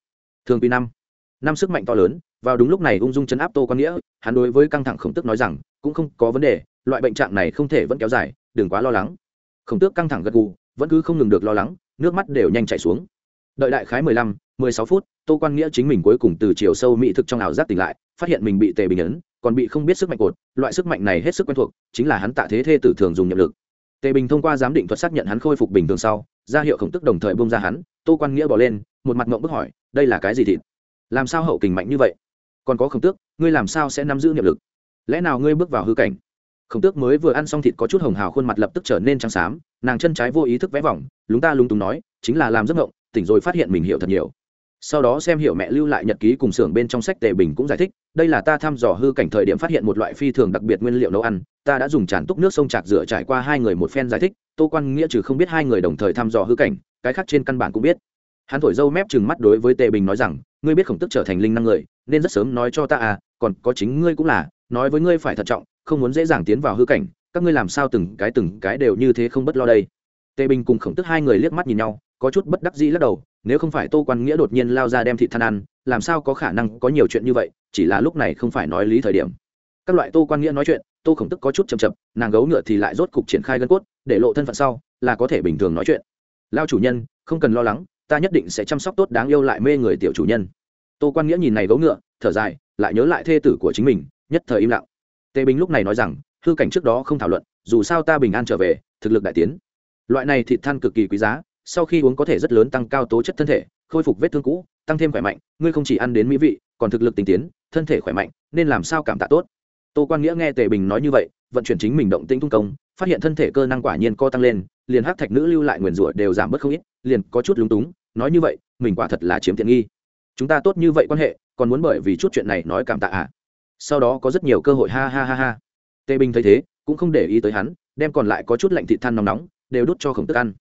Thường quy năm. Năm sức mạnh to lớn vào đúng lúc này ung dung chấn áp tô quan nghĩa, hắn đối với căng thẳng khổng tức nói rằng, cũng không có vấn đề, loại bệnh trạng này không thể vẫn kéo dài, đừng quá lo lắng. Khổng tước căng thẳng gật gù, vẫn cứ không ngừng được lo lắng, nước mắt đều nhanh chảy xuống. Đợi đại khái mười lăm, mười sáu phút, tô quan nghĩa chính mình cuối cùng từ chiều sâu mỹ thực trong ảo giác tỉnh lại, phát hiện mình bị tề bình ấn, còn bị không biết sức mạnh cột, loại sức mạnh này hết sức quen thuộc, chính là hắn tạ thế thê tử thường dùng nhiệm lực. Tề bình thông qua giám định thuật xác nhận hắn khôi phục bình thường sau, ra hiệu khổng tức đồng thời bông ra hắn, tô quan nghĩa bỏ lên, một mặt mộng bức hỏi, đây là cái gì thịt? Làm sao hậu kình mạnh như vậy? Còn có khổng tước, ngươi làm sao sẽ nắm giữ niệm lực? Lẽ nào ngươi bước vào hư cảnh? Khổng tước mới vừa ăn xong thịt có chút hồng hào, khuôn mặt lập tức trở nên trắng xám, nàng chân trái vô ý thức vẽ vòng, lúng ta lúng túng nói, chính là làm giấc ngộng tỉnh rồi phát hiện mình hiểu thật nhiều. Sau đó xem hiểu mẹ lưu lại nhật ký cùng xưởng bên trong sách tề bình cũng giải thích, đây là ta thăm dò hư cảnh thời điểm phát hiện một loại phi thường đặc biệt nguyên liệu nấu ăn, ta đã dùng tràn túc nước sông trạc rửa trải qua hai người một phen giải thích, tô quan nghĩa trừ không biết hai người đồng thời thăm dò hư cảnh, cái khác trên căn bản cũng biết. Hắn thổi dâu mép chừng mắt đối với tề bình nói rằng, ngươi biết khổng tức trở thành linh năng người nên rất sớm nói cho ta à còn có chính ngươi cũng là, nói với ngươi phải thận trọng, không muốn dễ dàng tiến vào hư cảnh, các ngươi làm sao từng cái từng cái đều như thế không bất lo đây? Tề bình cùng khổng tức hai người liếc mắt nhìn nhau, có chút bất đắc dĩ lắc đầu, nếu không phải tô quan nghĩa đột nhiên lao ra đem thị than ăn, làm sao có khả năng có nhiều chuyện như vậy, chỉ là lúc này không phải nói lý thời điểm. Các loại tô quan nghĩa nói chuyện, tô khổng tức có chút chầm chậm, nàng gấu ngựa thì lại rốt cục triển khai gân cốt, để lộ thân phận sau, là có thể bình thường nói chuyện. Lao chủ nhân, không cần lo lắng, ta nhất định sẽ chăm sóc tốt đáng yêu lại mê người tiểu chủ nhân tô quan nghĩa nhìn này gấu ngựa, thở dài, lại nhớ lại thê tử của chính mình, nhất thời im lặng. Tề bình lúc này nói rằng, hư cảnh trước đó không thảo luận, dù sao ta bình an trở về, thực lực đại tiến. Loại này thịt than cực kỳ quý giá, sau khi uống có thể rất lớn tăng cao tố chất thân thể, khôi phục vết thương cũ, tăng thêm khỏe mạnh, ngươi không chỉ ăn đến mỹ vị, còn thực lực tinh tiến, thân thể khỏe mạnh, nên làm sao cảm tạ tốt? Tô quan nghĩa nghe tề bình nói như vậy, vận chuyển chính mình động tĩnh tung công, phát hiện thân thể cơ năng quả nhiên co tăng lên, liền hắc thạch nữ lưu lại nguyền rủa đều giảm bớt không ít, liền có chút lúng túng, nói như vậy, mình quả thật là chiếm tiện nghi chúng ta tốt như vậy quan hệ, còn muốn bởi vì chút chuyện này nói cảm tạ à? Sau đó có rất nhiều cơ hội, ha ha ha ha. Tề bình thấy thế, cũng không để ý tới hắn, đem còn lại có chút lạnh thị than nóng nóng, đều đút cho khổng tức ăn.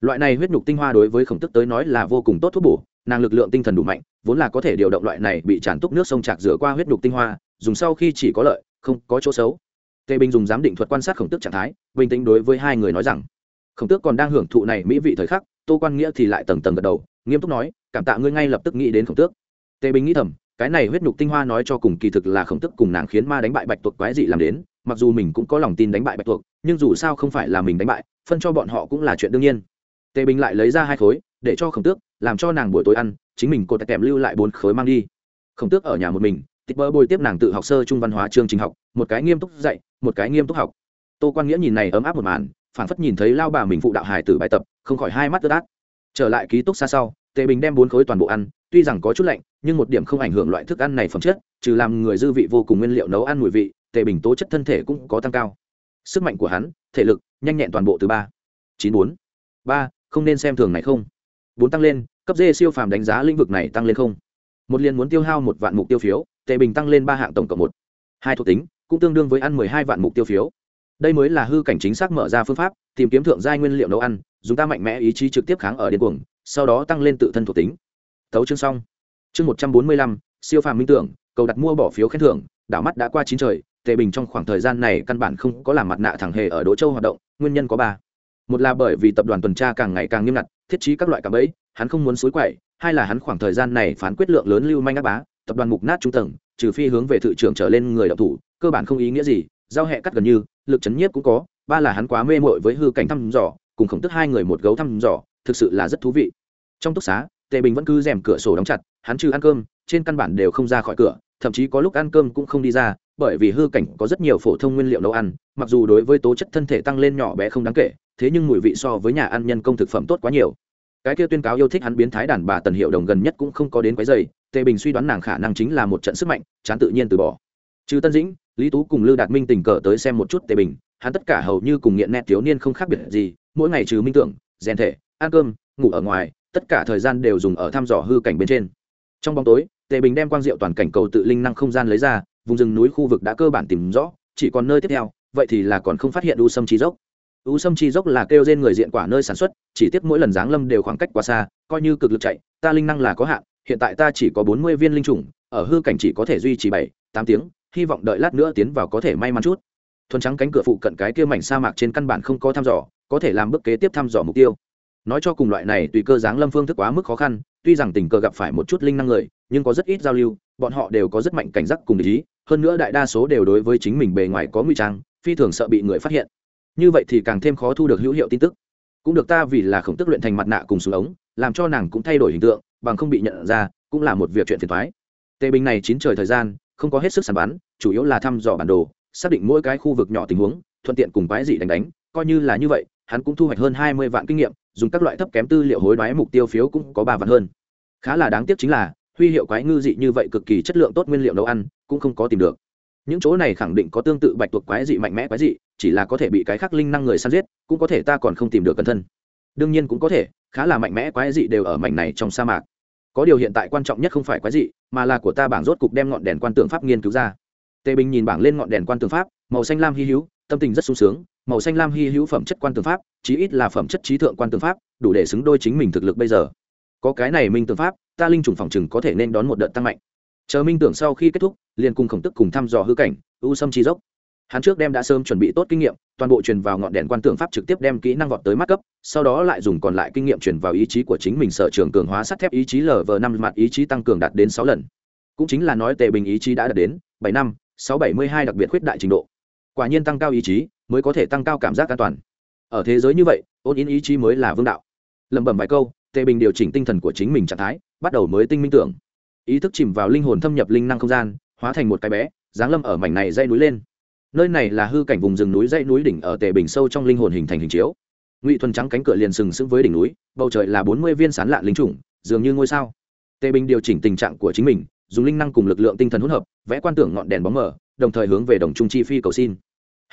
Loại này huyết nhục tinh hoa đối với khổng tức tới nói là vô cùng tốt thuốc bổ, nàng lực lượng tinh thần đủ mạnh, vốn là có thể điều động loại này bị tràn túc nước sông trạc rửa qua huyết nhục tinh hoa, dùng sau khi chỉ có lợi, không có chỗ xấu. Tề bình dùng giám định thuật quan sát khổng tước trạng thái, bình tĩnh đối với hai người nói rằng, khổng tước còn đang hưởng thụ này mỹ vị thời khắc, tô quan nghĩa thì lại tầng tầng gật đầu, nghiêm túc nói cảm tạ ngươi ngay lập tức nghĩ đến khổng tước. Tề bình nghĩ thầm, cái này huyết nhục tinh hoa nói cho cùng kỳ thực là khổng tước cùng nàng khiến ma đánh bại bạch tuộc quái dị làm đến, mặc dù mình cũng có lòng tin đánh bại bạch tuộc, nhưng dù sao không phải là mình đánh bại, phân cho bọn họ cũng là chuyện đương nhiên. Tề bình lại lấy ra hai khối, để cho khổng tước, làm cho nàng buổi tối ăn, chính mình cột kèm lưu lại bốn khối mang đi. Khổng tước ở nhà một mình tịch bơ bồi tiếp nàng tự học sơ trung văn hóa chương trình học, một cái nghiêm túc dạy, một cái nghiêm túc học. Tô quan nghĩa nhìn này ấm áp một màn phản phất nhìn thấy lao bà mình phụ đạo hài tử bài tập, không khỏi hai mắt tơ át. Trở lại ký túc xa sau tề bình đem bốn khối toàn bộ ăn, tuy rằng có chút lạnh, nhưng một điểm không ảnh hưởng loại thức ăn này phẩm chất, trừ làm người dư vị vô cùng nguyên liệu nấu ăn mùi vị, tề bình tố chất thân thể cũng có tăng cao. Sức mạnh của hắn, thể lực, nhanh nhẹn toàn bộ từ ba, chín, bốn. Ba, không nên xem thường này không. Bốn tăng lên, cấp d siêu phàm đánh giá lĩnh vực này tăng lên không. Một liền muốn tiêu hao một vạn mục tiêu phiếu, tề bình tăng lên ba hạng tổng cộng một. Hai thuộc tính, cũng tương đương với ăn mười hai vạn mục tiêu phiếu. Đây mới là hư cảnh chính xác mở ra phương pháp, tìm kiếm thượng giai nguyên liệu nấu ăn, dùng ta mạnh mẽ ý chí trực tiếp kháng ở điên cuồng sau đó tăng lên tự thân thuộc tính. Thấu chương xong. Chương một trăm bốn mươi lăm, siêu phàm minh tưởng, cầu đặt mua bỏ phiếu khen thưởng, đảo mắt đã qua chín trời, tề bình trong khoảng thời gian này căn bản không có làm mặt nạ thẳng hề ở đỗ châu hoạt động, nguyên nhân có ba. Một là bởi vì tập đoàn tuần tra càng ngày càng nghiêm ngặt, thiết trí các loại cạm bẫy, hắn không muốn xối quậy, hai là hắn khoảng thời gian này phán quyết lượng lớn lưu manh ác bá, tập đoàn mục nát trung tầng, trừ phi hướng về thị trường trở lên người đạo thủ, cơ bản không ý nghĩa gì, giao hẹ cắt gần như, lực chấn nhiếp cũng có, ba là hắn quá mê mội với hư cảnh thăm dò, cùng khổng tức hai người một gấu thăm dò thực sự là rất thú vị. Trong túc xá, tề bình vẫn cứ rèm cửa sổ đóng chặt, hắn trừ ăn cơm, trên căn bản đều không ra khỏi cửa, thậm chí có lúc ăn cơm cũng không đi ra, bởi vì hư cảnh có rất nhiều phổ thông nguyên liệu nấu ăn, mặc dù đối với tố chất thân thể tăng lên nhỏ bé không đáng kể, thế nhưng mùi vị so với nhà ăn nhân công thực phẩm tốt quá nhiều. Cái kia tuyên cáo yêu thích hắn biến thái đàn bà tần hiệu đồng gần nhất cũng không có đến quái dày tề bình suy đoán nàng khả năng chính là một trận sức mạnh, chán tự nhiên từ bỏ. Trừ tân dĩnh, lý tú cùng lưu đạt minh tình cờ tới xem một chút tề bình, hắn tất cả hầu như cùng nghiện nét thiếu niên không khác biệt gì, mỗi ngày trừ minh tưởng, rèn thể ăn cơm, ngủ ở ngoài, tất cả thời gian đều dùng ở thăm dò hư cảnh bên trên. Trong bóng tối, tề bình đem quang diệu toàn cảnh cầu tự linh năng không gian lấy ra, vùng rừng núi khu vực đã cơ bản tìm rõ, chỉ còn nơi tiếp theo, vậy thì là còn không phát hiện u sâm chi dốc. U sâm chi dốc là kêu trên người diện quả nơi sản xuất, chỉ tiếc mỗi lần giáng lâm đều khoảng cách quá xa, coi như cực lực chạy, ta linh năng là có hạn, hiện tại ta chỉ có bốn mươi viên linh trùng ở hư cảnh chỉ có thể duy trì bảy, tám tiếng, hy vọng đợi lát nữa tiến vào có thể may mắn chút. Thuần trắng cánh cửa phụ cận cái kia mảnh sa mạc trên căn bản không có thăm dò, có thể làm bước kế tiếp thăm dò mục tiêu nói cho cùng loại này tùy cơ giáng lâm phương thức quá mức khó khăn, tuy rằng tình cờ gặp phải một chút linh năng người, nhưng có rất ít giao lưu, bọn họ đều có rất mạnh cảnh giác cùng ý hơn nữa đại đa số đều đối với chính mình bề ngoài có nguy trang, phi thường sợ bị người phát hiện. Như vậy thì càng thêm khó thu được hữu hiệu tin tức. Cũng được ta vì là khổng tức luyện thành mặt nạ cùng xuống ống, làm cho nàng cũng thay đổi hình tượng, bằng không bị nhận ra, cũng là một việc chuyện phiền thoái tề bình này chín trời thời gian, không có hết sức sàn bắn, chủ yếu là thăm dò bản đồ, xác định mỗi cái khu vực nhỏ tình huống, thuận tiện cùng quái dị đánh đánh, coi như là như vậy, hắn cũng thu hoạch hơn hai mươi vạn kinh nghiệm dùng các loại thấp kém tư liệu hối đoái mục tiêu phiếu cũng có ba vạn hơn. Khá là đáng tiếc chính là, huy hiệu quái ngư dị như vậy cực kỳ chất lượng tốt nguyên liệu nấu ăn, cũng không có tìm được. Những chỗ này khẳng định có tương tự bạch tuộc quái dị mạnh mẽ quái dị, chỉ là có thể bị cái khác linh năng người săn giết, cũng có thể ta còn không tìm được cẩn thân đương nhiên cũng có thể, khá là mạnh mẽ quái dị đều ở mảnh này trong sa mạc. Có điều hiện tại quan trọng nhất không phải quái dị, mà là của ta bảng rốt cục đem ngọn đèn quan tượng pháp nghiên cứu ra. Tề bình nhìn bảng lên ngọn đèn quan tượng pháp, màu xanh lam hy hữu, tâm tình rất sung sướng màu xanh lam hy hữu phẩm chất quan tượng pháp, chí ít là phẩm chất trí thượng quan tượng pháp, đủ để xứng đôi chính mình thực lực bây giờ. Có cái này minh tượng pháp, ta linh trùng phòng chừng có thể nên đón một đợt tăng mạnh. Chờ minh tưởng sau khi kết thúc, liền cùng khổng tức cùng thăm dò hư cảnh, u sâm chi dốc. Hắn trước đem đã sớm chuẩn bị tốt kinh nghiệm, toàn bộ truyền vào ngọn đèn quan tượng pháp trực tiếp đem kỹ năng vọt tới mắt cấp, sau đó lại dùng còn lại kinh nghiệm truyền vào ý chí của chính mình sở trường cường hóa sắt thép ý chí lv năm mặt ý chí tăng cường đạt đến sáu lần. Cũng chính là nói tề bình ý chí đã đạt đến bảy năm, sáu bảy mươi hai đặc biệt khuyết đại trình độ. Quả nhiên tăng cao ý chí mới có thể tăng cao cảm giác an toàn. Ở thế giới như vậy, ôn in ý chí mới là vương đạo. Lẩm bẩm vài câu, tề bình điều chỉnh tinh thần của chính mình trạng thái, bắt đầu mới tinh minh tưởng. Ý thức chìm vào linh hồn thâm nhập linh năng không gian, hóa thành một cái bé, giáng lâm ở mảnh này dây núi lên. Nơi này là hư cảnh vùng rừng núi dãy núi đỉnh ở tề bình sâu trong linh hồn hình thành hình chiếu. Ngụy thuần trắng cánh cửa liền sừng sững với đỉnh núi, bầu trời là bốn mươi viên sán lạ linh trùng, dường như ngôi sao. Tề bình điều chỉnh tình trạng của chính mình, dùng linh năng cùng lực lượng tinh thần hỗn hợp, vẽ quan tưởng ngọn đèn bóng mở đồng thời hướng về đồng trung chi phi cầu xin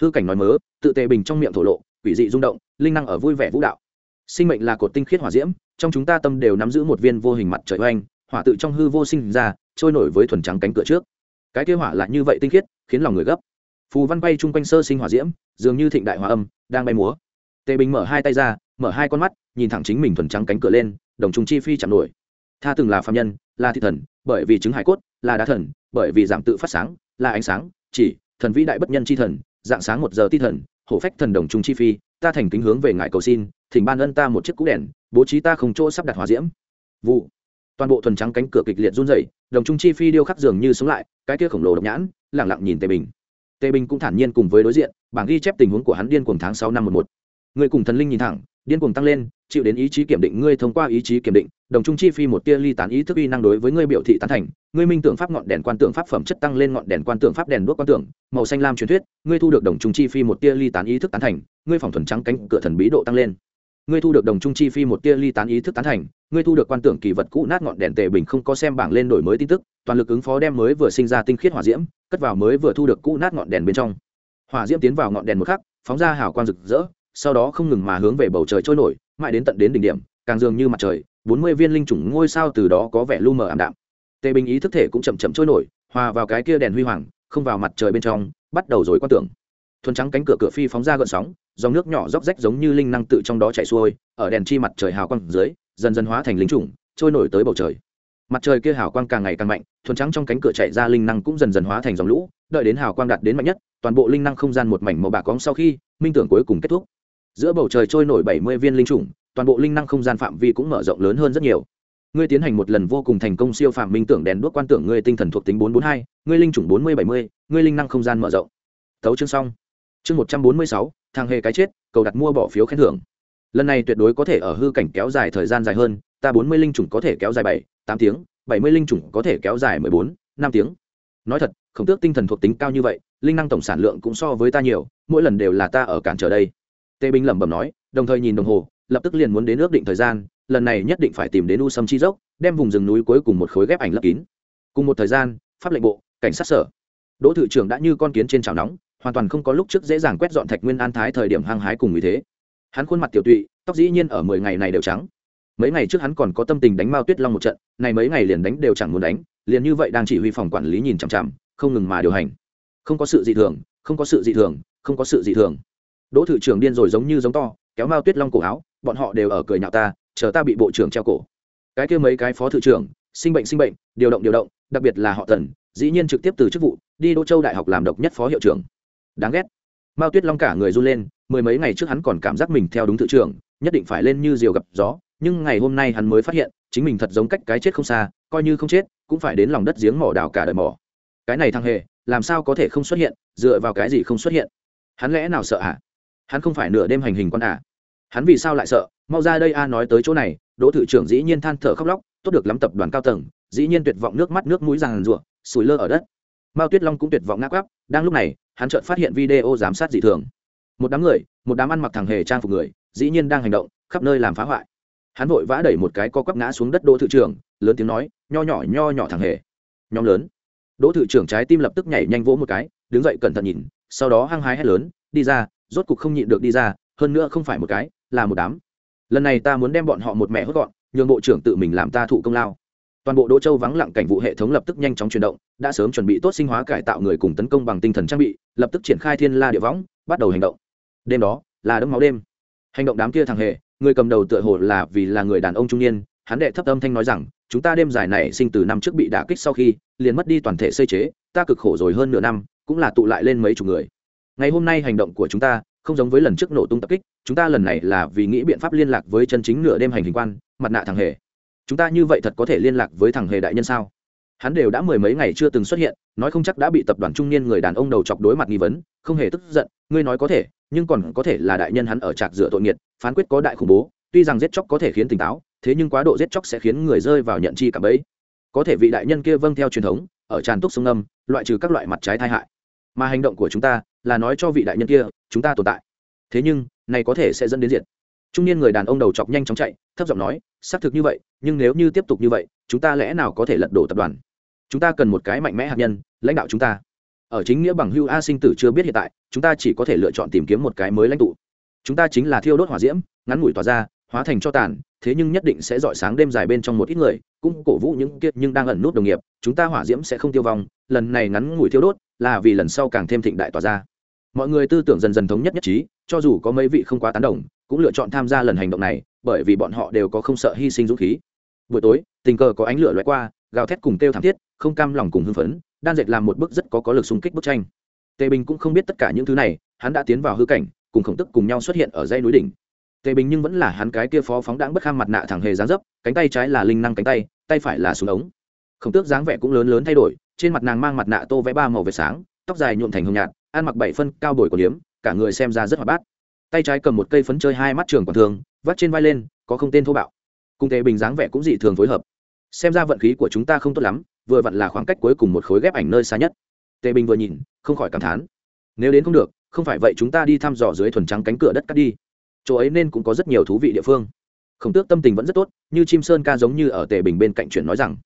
hư cảnh nói mớ, tự tề bình trong miệng thổ lộ, quỷ dị rung động, linh năng ở vui vẻ vũ đạo. Sinh mệnh là cột tinh khiết hỏa diễm, trong chúng ta tâm đều nắm giữ một viên vô hình mặt trời oanh, hỏa tự trong hư vô sinh ra, trôi nổi với thuần trắng cánh cửa trước. Cái kia hỏa lại như vậy tinh khiết, khiến lòng người gấp. Phù văn bay chung quanh sơ sinh hỏa diễm, dường như thịnh đại hòa âm, đang bay múa. Tề bình mở hai tay ra, mở hai con mắt, nhìn thẳng chính mình thuần trắng cánh cửa lên, đồng trùng chi phi chạm nổi. Tha từng là phạm nhân, là thị thần, bởi vì chứng hải cốt, là đá thần, bởi vì giảm tự phát sáng, là ánh sáng, chỉ thần vĩ đại bất nhân chi thần dạng sáng một giờ ti thần, hổ phách thần đồng trung chi phi, ta thành kính hướng về ngài cầu xin, thỉnh ban ân ta một chiếc cũ đèn, bố trí ta không chỗ sắp đặt hòa diễm. Vụ. Toàn bộ thuần trắng cánh cửa kịch liệt run rẩy, đồng trung chi phi điêu khắc dường như sống lại, cái kia khổng lồ độc nhãn lẳng lặng nhìn tề bình. Tề bình cũng thản nhiên cùng với đối diện, bảng ghi chép tình huống của hắn điên cuồng tháng sáu năm một một. Người cùng thần linh nhìn thẳng, điên cuồng tăng lên chịu đến ý chí kiểm định, ngươi thông qua ý chí kiểm định, đồng trung chi phi một tia ly tán ý thức uy năng đối với ngươi biểu thị tán thành. Ngươi minh tượng pháp ngọn đèn quan tượng pháp phẩm chất tăng lên ngọn đèn quan tượng pháp đèn đuốc quan tượng màu xanh lam truyền thuyết, ngươi thu được đồng trung chi phi một tia ly tán ý thức tán thành, ngươi phòng thuần trắng cánh cửa thần bí độ tăng lên. Ngươi thu được đồng trung chi phi một tia ly tán ý thức tán thành, ngươi thu được quan tưởng kỳ vật cũ nát ngọn đèn tề bình không có xem bảng lên đổi mới tin tức, toàn lực ứng phó đem mới vừa sinh ra tinh khiết hỏa diễm, cất vào mới vừa thu được cũ nát ngọn đèn bên trong. Hỏa diễm tiến vào ngọn đèn một khắc, phóng ra hào quang rực rỡ, sau đó không ngừng mà hướng về bầu trời trôi nổi mãi đến tận đến đỉnh điểm, càng dường như mặt trời, bốn mươi viên linh chủng ngôi sao từ đó có vẻ lu mờ ảm đạm. Tề bình ý thức thể cũng chậm chậm trôi nổi, hòa vào cái kia đèn huy hoàng, không vào mặt trời bên trong, bắt đầu rồi quan tưởng. Thuần trắng cánh cửa cửa phi phóng ra gợn sóng, dòng nước nhỏ róc rách giống như linh năng tự trong đó chảy xuôi, ở đèn chi mặt trời hào quang dưới, dần dần hóa thành lính chủng, trôi nổi tới bầu trời. Mặt trời kia hào quang càng ngày càng mạnh, thuần trắng trong cánh cửa chạy ra linh năng cũng dần dần hóa thành dòng lũ, đợi đến hào quang đạt đến mạnh nhất, toàn bộ linh năng không gian một mảnh màu bạc cóng sau khi, minh tưởng cuối cùng kết thúc giữa bầu trời trôi nổi bảy mươi viên linh chủng, toàn bộ linh năng không gian phạm vi cũng mở rộng lớn hơn rất nhiều. Ngươi tiến hành một lần vô cùng thành công siêu phàm minh tưởng đèn đuốc quan tưởng ngươi tinh thần thuộc tính bốn bốn hai, ngươi linh chủng bốn mươi bảy mươi, ngươi linh năng không gian mở rộng. Tấu chương xong. Chương một trăm bốn mươi sáu thang hề cái chết, cầu đặt mua bỏ phiếu khen thưởng. Lần này tuyệt đối có thể ở hư cảnh kéo dài thời gian dài hơn, ta bốn mươi linh chủng có thể kéo dài bảy, tám tiếng, bảy mươi linh chủng có thể kéo dài mười bốn, năm tiếng. Nói thật, khổng tước tinh thần thuộc tính cao như vậy, linh năng tổng sản lượng cũng so với ta nhiều, mỗi lần đều là ta ở cản trở đây tê Bình lẩm bẩm nói, đồng thời nhìn đồng hồ, lập tức liền muốn đến ước định thời gian, lần này nhất định phải tìm đến u sâm chi dốc, đem vùng rừng núi cuối cùng một khối ghép ảnh lấp kín. Cùng một thời gian, pháp lệnh bộ, cảnh sát sở. Đỗ thự trưởng đã như con kiến trên chảo nóng, hoàn toàn không có lúc trước dễ dàng quét dọn thạch nguyên an thái thời điểm hăng hái cùng vì thế. Hắn khuôn mặt tiểu tụy, tóc dĩ nhiên ở mười ngày này đều trắng. Mấy ngày trước hắn còn có tâm tình đánh mao tuyết long một trận, này mấy ngày liền đánh đều chẳng muốn đánh, liền như vậy đang chỉ huy phòng quản lý nhìn chằm chằm, không ngừng mà điều hành. Không có sự dị thường, không có sự dị thường, không có sự dị thường đỗ thự trưởng điên rồi giống như giống to, kéo mao tuyết long cổ áo, bọn họ đều ở cười nhạo ta, chờ ta bị bộ trưởng treo cổ. Cái kia mấy cái phó thự trưởng, sinh bệnh sinh bệnh, điều động điều động, đặc biệt là họ tần, dĩ nhiên trực tiếp từ chức vụ, đi đỗ châu đại học làm độc nhất phó hiệu trưởng. Đáng ghét. Mao tuyết long cả người run lên, mười mấy ngày trước hắn còn cảm giác mình theo đúng thự trưởng, nhất định phải lên như diều gặp gió, nhưng ngày hôm nay hắn mới phát hiện, chính mình thật giống cách cái chết không xa, coi như không chết, cũng phải đến lòng đất giếng mỏ đào cả đời mỏ. Cái này thằng hề, làm sao có thể không xuất hiện, dựa vào cái gì không xuất hiện? Hắn lẽ nào sợ à hắn không phải nửa đêm hành hình con à. Hắn vì sao lại sợ? Mau ra đây a, nói tới chỗ này, đỗ thự trưởng dĩ nhiên than thở khóc lóc, tốt được lắm tập đoàn cao tầng, dĩ nhiên tuyệt vọng nước mắt nước mũi ràng rụa, sủi lơ ở đất. Mao tuyết long cũng tuyệt vọng ngáp quắp đang lúc này, hắn chợt phát hiện video giám sát dị thường. Một đám người, một đám ăn mặc thằng hề trang phục người, dĩ nhiên đang hành động, khắp nơi làm phá hoại. Hắn vội vã đẩy một cái co quắp ngã xuống đất đỗ thự trưởng, lớn tiếng nói, nho nhỏ nho nhỏ thằng hề. Nhóm lớn. Đỗ thự trưởng trái tim lập tức nhảy nhanh vỗ một cái, đứng dậy cẩn thận nhìn, sau đó hăng hái hét lớn, đi ra rốt cục không nhịn được đi ra, hơn nữa không phải một cái, là một đám. Lần này ta muốn đem bọn họ một mẹ hốt gọn, nhường bộ trưởng tự mình làm ta thụ công lao. Toàn bộ đỗ châu vắng lặng cảnh vụ hệ thống lập tức nhanh chóng chuyển động, đã sớm chuẩn bị tốt sinh hóa cải tạo người cùng tấn công bằng tinh thần trang bị, lập tức triển khai thiên la địa võng, bắt đầu hành động. Đêm đó, là đấm máu đêm. Hành động đám kia thằng hề, người cầm đầu tựa hồ là vì là người đàn ông trung niên, hắn đệ thấp âm thanh nói rằng, chúng ta đêm dài này sinh từ năm trước bị đả kích sau khi, liền mất đi toàn thể xây chế, ta cực khổ rồi hơn nửa năm, cũng là tụ lại lên mấy chục người ngày hôm nay hành động của chúng ta không giống với lần trước nổ tung tập kích, chúng ta lần này là vì nghĩ biện pháp liên lạc với chân chính nửa đêm hành hình quan, mặt nạ thằng hề. Chúng ta như vậy thật có thể liên lạc với thằng hề đại nhân sao? Hắn đều đã mười mấy ngày chưa từng xuất hiện, nói không chắc đã bị tập đoàn trung niên người đàn ông đầu chọc đối mặt nghi vấn, không hề tức giận, ngươi nói có thể, nhưng còn có thể là đại nhân hắn ở trạc dựa tội nghiệt, phán quyết có đại khủng bố, tuy rằng giết chóc có thể khiến tỉnh táo, thế nhưng quá độ giết chóc sẽ khiến người rơi vào nhận chi cả bấy có thể vị đại nhân kia vâng theo truyền thống, ở tràn túc sông âm loại trừ các loại mặt trái tai hại. Mà hành động của chúng ta là nói cho vị đại nhân kia, chúng ta tồn tại. Thế nhưng, này có thể sẽ dẫn đến diệt. Trung niên người đàn ông đầu chọc nhanh chóng chạy, thấp giọng nói, xác thực như vậy, nhưng nếu như tiếp tục như vậy, chúng ta lẽ nào có thể lật đổ tập đoàn? Chúng ta cần một cái mạnh mẽ hạt nhân, lãnh đạo chúng ta. Ở chính nghĩa bằng hưu a sinh tử chưa biết hiện tại, chúng ta chỉ có thể lựa chọn tìm kiếm một cái mới lãnh tụ. Chúng ta chính là thiêu đốt hỏa diễm, ngắn ngủi tỏa ra, hóa thành cho tàn, thế nhưng nhất định sẽ dọi sáng đêm dài bên trong một ít người, cũng cổ vũ những kiệt nhưng đang ẩn nút đồng nghiệp, chúng ta hỏa diễm sẽ không tiêu vong, lần này ngắn ngủi thiêu đốt là vì lần sau càng thêm thịnh đại tỏa ra mọi người tư tưởng dần dần thống nhất nhất trí, cho dù có mấy vị không quá tán đồng, cũng lựa chọn tham gia lần hành động này, bởi vì bọn họ đều có không sợ hy sinh dũng khí. Buổi tối, tình cờ có ánh lửa loại qua, gào thét cùng kêu thảm thiết, không cam lòng cùng hưng phấn, đan dệt làm một bức rất có có lực xung kích bức tranh. Tề bình cũng không biết tất cả những thứ này, hắn đã tiến vào hư cảnh, cùng khổng tức cùng nhau xuất hiện ở dây núi đỉnh. Tề bình nhưng vẫn là hắn cái kia phó phóng đãng bất kham mặt nạ thẳng hề dáng dấp, cánh tay trái là linh năng cánh tay tay phải là súng ống. Khổng tước dáng vẻ cũng lớn lớn thay đổi, trên mặt nàng mang mặt nạ tô vẽ ba màu về sáng, tóc dài nhuộm thành hồng nhạt ăn mặc bảy phân, cao bồi của liếm cả người xem ra rất hoạt bát. Tay trái cầm một cây phấn chơi hai mắt trường quản thường, vắt trên vai lên, có không tên thô bạo. Cùng tề bình dáng vẻ cũng dị thường phối hợp. Xem ra vận khí của chúng ta không tốt lắm, vừa vặn là khoảng cách cuối cùng một khối ghép ảnh nơi xa nhất. Tề bình vừa nhìn, không khỏi cảm thán. Nếu đến không được, không phải vậy chúng ta đi thăm dò dưới thuần trắng cánh cửa đất cắt đi. Chỗ ấy nên cũng có rất nhiều thú vị địa phương. Khổng tước tâm tình vẫn rất tốt, như chim sơn ca giống như ở tề bình bên cạnh chuyển nói rằng,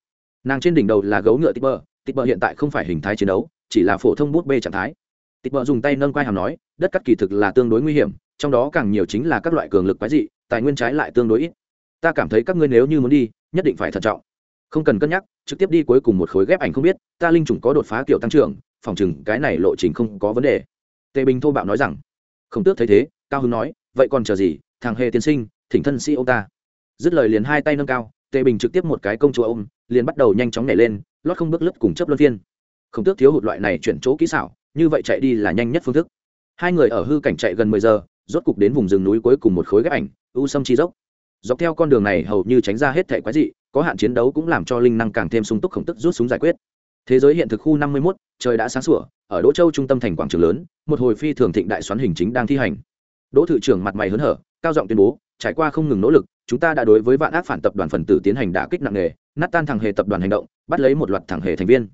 nàng trên đỉnh đầu là gấu ngựa tít bờ. Tít bờ hiện tại không phải hình thái chiến đấu, chỉ là phổ thông bút bê trạng thái. Tịch bờ dùng tay nâng quai hàm nói, đất cắt kỳ thực là tương đối nguy hiểm, trong đó càng nhiều chính là các loại cường lực quái dị, tài nguyên trái lại tương đối ít. Ta cảm thấy các ngươi nếu như muốn đi, nhất định phải thận trọng. Không cần cân nhắc, trực tiếp đi cuối cùng một khối ghép ảnh không biết, ta linh chủng có đột phá kiểu tăng trưởng, phòng chừng cái này lộ trình không có vấn đề. Tề bình thô bạo nói rằng, không tước thấy thế, cao hưng nói, vậy còn chờ gì, thằng hề tiên sinh, thỉnh thân sĩ ông ta. Dứt lời liền hai tay nâng cao, tề bình trực tiếp một cái công chúa ôm, liền bắt đầu nhanh chóng nhảy lên, lót không bước lướt cùng chấp luân phiên. Không tước thiếu hụt loại này chuyển chỗ kỹ xảo như vậy chạy đi là nhanh nhất phương thức. Hai người ở hư cảnh chạy gần mười giờ rốt cục đến vùng rừng núi cuối cùng một khối ghép ảnh u sâm chi dốc. Dọc theo con đường này hầu như tránh ra hết thẻ quái dị có hạn chiến đấu cũng làm cho linh năng càng thêm sung túc khổng tức rút súng giải quyết. Thế giới hiện thực khu năm mươi 51, trời đã sáng sủa ở đỗ châu trung tâm thành quảng trường lớn một hồi phi thường thịnh đại xoắn hình chính đang thi hành. Đỗ thự trưởng mặt mày hớn hở cao giọng tuyên bố trải qua không ngừng nỗ lực chúng ta đã đối với vạn ác phản tập đoàn phần tử tiến hành đả kích nặng nề nát tan thằng hề tập đoàn hành động bắt lấy một loạt thằng hề thành viên.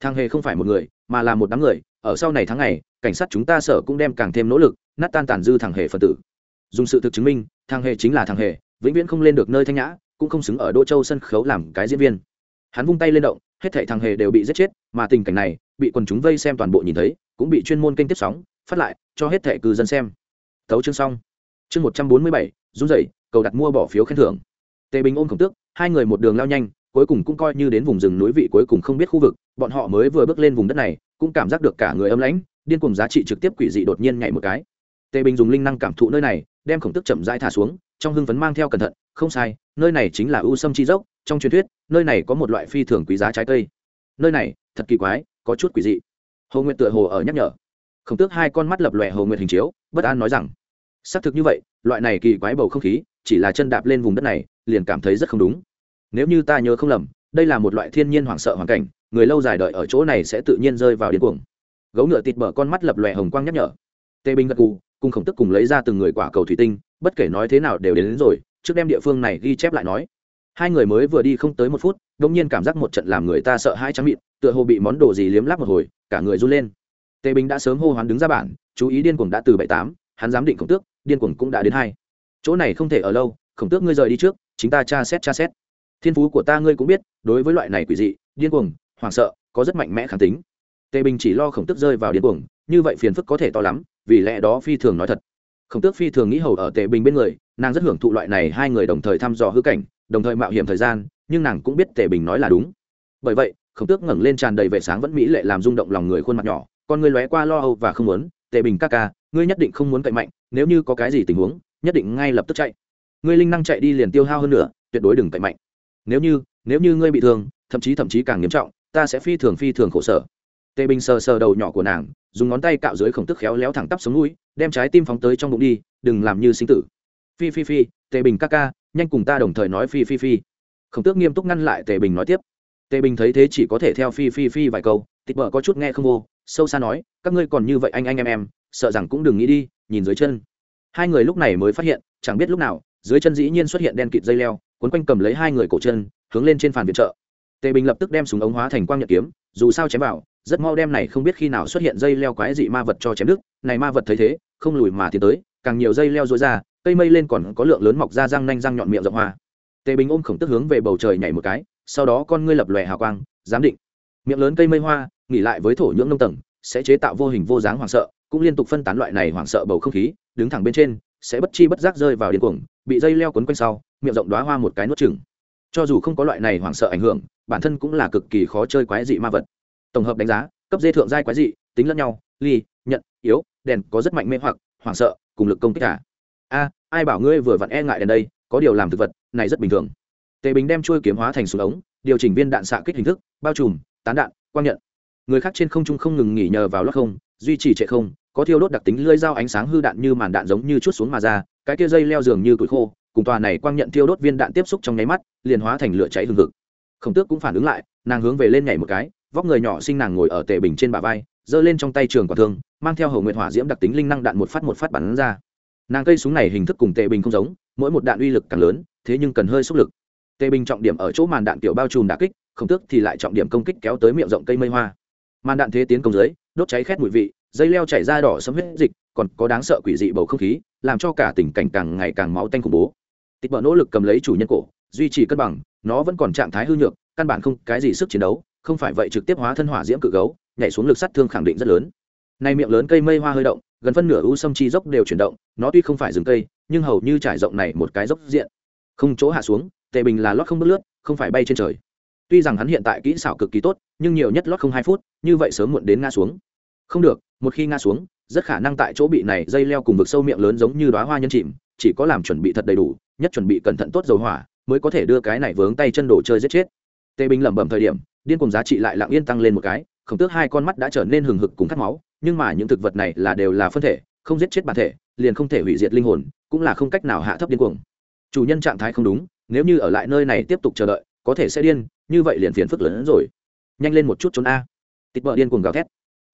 Thằng hề không phải một người mà là một đám người, ở sau này tháng ngày, cảnh sát chúng ta sở cũng đem càng thêm nỗ lực, nát tan tàn dư thằng hề phần tử. Dùng sự thực chứng minh, thằng hề chính là thằng hề, vĩnh viễn không lên được nơi thanh nhã, cũng không xứng ở Đô châu sân khấu làm cái diễn viên. Hắn vung tay lên động, hết thảy thằng hề đều bị giết chết, mà tình cảnh này, bị quần chúng vây xem toàn bộ nhìn thấy, cũng bị chuyên môn kênh tiếp sóng, phát lại, cho hết thảy cư dân xem. Tấu chương xong. Chương một trăm bốn mươi bảy, run rẩy, cầu đặt mua bỏ phiếu khen thưởng. Tề bình ôm khổng tước, hai người một đường lao nhanh cuối cùng cũng coi như đến vùng rừng núi vị cuối cùng không biết khu vực, bọn họ mới vừa bước lên vùng đất này, cũng cảm giác được cả người âm lãnh, điên cùng giá trị trực tiếp quỷ dị đột nhiên nhảy một cái. Tề bình dùng linh năng cảm thụ nơi này, đem khổng tức chậm rãi thả xuống, trong hưng phấn mang theo cẩn thận, không sai, nơi này chính là u sâm chi dốc, trong truyền thuyết, nơi này có một loại phi thường quý giá trái cây. Nơi này, thật kỳ quái, có chút quỷ dị. Hồ nguyệt tựa hồ ở nhắc nhở. Khổng tước hai con mắt lập lòe hồ nguyệt hình chiếu, bất an nói rằng, xác thực như vậy, loại này kỳ quái bầu không khí, chỉ là chân đạp lên vùng đất này, liền cảm thấy rất không đúng nếu như ta nhớ không lầm đây là một loại thiên nhiên hoảng sợ hoàn cảnh người lâu dài đợi ở chỗ này sẽ tự nhiên rơi vào điên cuồng. Gấu ngựa tịt bở con mắt lập lòe hồng quang nhắc nhở. Tê binh gật cù cùng khổng tức cùng lấy ra từng người quả cầu thủy tinh bất kể nói thế nào đều đến, đến rồi trước đem địa phương này ghi chép lại nói. Hai người mới vừa đi không tới một phút đông nhiên cảm giác một trận làm người ta sợ hai trắng mịn tựa hồ bị món đồ gì liếm láp một hồi cả người run lên. Tề bình đã sớm hô hoán đứng ra bản chú ý điên cuồng đã từ bảy tám hắn giám định khổng tước điên cuồng cũng đã đến hai. Chỗ này không thể ở lâu khổng tước ngươi rời đi trước chính ta tra xét tra xét thiên phú của ta ngươi cũng biết, đối với loại này quỷ dị, điên cuồng, hoảng sợ, có rất mạnh mẽ kháng tính. Tề bình chỉ lo khổng tước rơi vào điên cuồng, như vậy phiền phức có thể to lắm, vì lẽ đó phi thường nói thật. Khổng tước phi thường nghĩ hầu ở tề bình bên người, nàng rất hưởng thụ loại này hai người đồng thời thăm dò hư cảnh, đồng thời mạo hiểm thời gian, nhưng nàng cũng biết tề bình nói là đúng. Bởi vậy, khổng tước ngẩng lên tràn đầy vẻ sáng vẫn mỹ lệ làm rung động lòng người khuôn mặt nhỏ, con ngươi lóe qua lo âu và không muốn, tề bình ca ca, ngươi nhất định không muốn cậy mạnh, nếu như có cái gì tình huống, nhất định ngay lập tức chạy. Ngươi linh năng chạy đi liền tiêu hao hơn nữa, tuyệt đối đừng cậy mạnh nếu như nếu như ngươi bị thương, thậm chí thậm chí càng nghiêm trọng, ta sẽ phi thường phi thường khổ sở. Tề bình sờ sờ đầu nhỏ của nàng, dùng ngón tay cạo dưới khổng tức khéo léo thẳng tắp xuống mũi đem trái tim phóng tới trong bụng đi, đừng làm như sinh tử. Phi phi phi tề bình ca ca, nhanh cùng ta đồng thời nói phi phi phi. Khổng tước nghiêm túc ngăn lại tề bình nói tiếp. Tề bình thấy thế chỉ có thể theo phi phi phi vài câu tịch vợ có chút nghe không vô, sâu xa nói, các ngươi còn như vậy anh anh em em, sợ rằng cũng đừng nghĩ đi, nhìn dưới chân. Hai người lúc này mới phát hiện, chẳng biết lúc nào, dưới chân dĩ nhiên xuất hiện đen kịt dây leo Cuốn quanh cầm lấy hai người cổ chân, hướng lên trên phản viện trợ. Tề bình lập tức đem súng ống hóa thành quang nhật kiếm, dù sao chém vào, rất mau đem này không biết khi nào xuất hiện dây leo quái dị ma vật cho chém đứt. Này ma vật thấy thế, không lùi mà tiến tới, càng nhiều dây leo rối ra, cây mây lên còn có lượng lớn mọc ra răng nanh răng nhọn miệng rộng hoa. Tề bình ôm khổng tức hướng về bầu trời nhảy một cái, sau đó con ngươi lập lòe hào quang, giám định. Miệng lớn cây mây hoa, nghỉ lại với thổ nhưỡng nông tầng, sẽ chế tạo vô hình vô dáng hoảng sợ, cũng liên tục phân tán loại này hoảng sợ bầu không khí, đứng thẳng bên trên, sẽ bất chi bất giác rơi vào điên cuồng, bị dây leo quấn quanh sau miệng rộng đoá hoa một cái nuốt chừng cho dù không có loại này hoảng sợ ảnh hưởng, bản thân cũng là cực kỳ khó chơi quái dị ma vật. Tổng hợp đánh giá, cấp dê thượng giai quái dị, tính lẫn nhau, ly, nhận, yếu, đèn có rất mạnh mê hoặc, hoảng sợ, cùng lực công kích cả. A, ai bảo ngươi vừa vặn e ngại đèn đây, có điều làm thực vật, này rất bình thường. Tề bình đem chuôi kiếm hóa thành súng ống, điều chỉnh viên đạn xạ kích hình thức, bao trùm, tán đạn, quang nhận. Người khác trên không trung không ngừng nghỉ nhờ vào lót không, duy trì trệ không, có thiêu đốt đặc tính lưỡi dao ánh sáng hư đạn như màn đạn giống như chút xuống mà ra, cái kia dây leo dường như củi khô cùng tòa này quang nhận thiêu đốt viên đạn tiếp xúc trong nháy mắt, liền hóa thành lửa cháy hừng hực. Khổng tước cũng phản ứng lại, nàng hướng về lên nhảy một cái, vóc người nhỏ sinh nàng ngồi ở tề bình trên bả vai, giơ lên trong tay trường quả thương, mang theo hầu nguyệt hỏa diễm đặc tính linh năng đạn một phát một phát bắn ra. Nàng cây súng này hình thức cùng tề bình không giống, mỗi một đạn uy lực càng lớn, thế nhưng cần hơi sức lực. Tề bình trọng điểm ở chỗ màn đạn tiểu bao trùm đà kích, khổng tước thì lại trọng điểm công kích kéo tới miệng rộng cây mây hoa. Màn đạn thế tiến công dưới, đốt cháy khét mùi vị, dây leo chảy ra đỏ sấm huyết dịch, còn có đáng sợ quỷ dị bầu không khí, làm cho cả tình cảnh càng ngày càng máu tanh khủng bố tịch bờ nỗ lực cầm lấy chủ nhân cổ, duy trì cân bằng, nó vẫn còn trạng thái hư nhược, căn bản không cái gì sức chiến đấu, không phải vậy trực tiếp hóa thân hỏa diễm cự gấu, nhảy xuống lực sát thương khẳng định rất lớn. Nay miệng lớn cây mây hoa hơi động, gần phân nửa u sâm chi dốc đều chuyển động, nó tuy không phải rừng cây, nhưng hầu như trải rộng này một cái dốc diện. Không chỗ hạ xuống, tề bình là lót không bước lướt, không phải bay trên trời. Tuy rằng hắn hiện tại kỹ xảo cực kỳ tốt, nhưng nhiều nhất lót không hai phút, như vậy sớm muộn đến ngã xuống. Không được, một khi ngã xuống, rất khả năng tại chỗ bị này dây leo cùng vực sâu miệng lớn giống như đoá hoa nhân chìm chỉ có làm chuẩn bị thật đầy đủ, nhất chuẩn bị cẩn thận tốt dầu hỏa, mới có thể đưa cái này vướng tay chân đồ chơi giết chết. Tề bình lẩm bẩm thời điểm, điên cùng giá trị lại lặng yên tăng lên một cái khổng tước hai con mắt đã trở nên hừng hực cùng khát máu, nhưng mà những thực vật này là đều là phân thể, không giết chết bản thể, liền không thể hủy diệt linh hồn, cũng là không cách nào hạ thấp điên cuồng. Chủ nhân trạng thái không đúng, nếu như ở lại nơi này tiếp tục chờ đợi, có thể sẽ điên, như vậy liền phiền phức lớn hơn rồi. Nhanh lên một chút trốn a. Tịch vợ điên cuồng gào thét.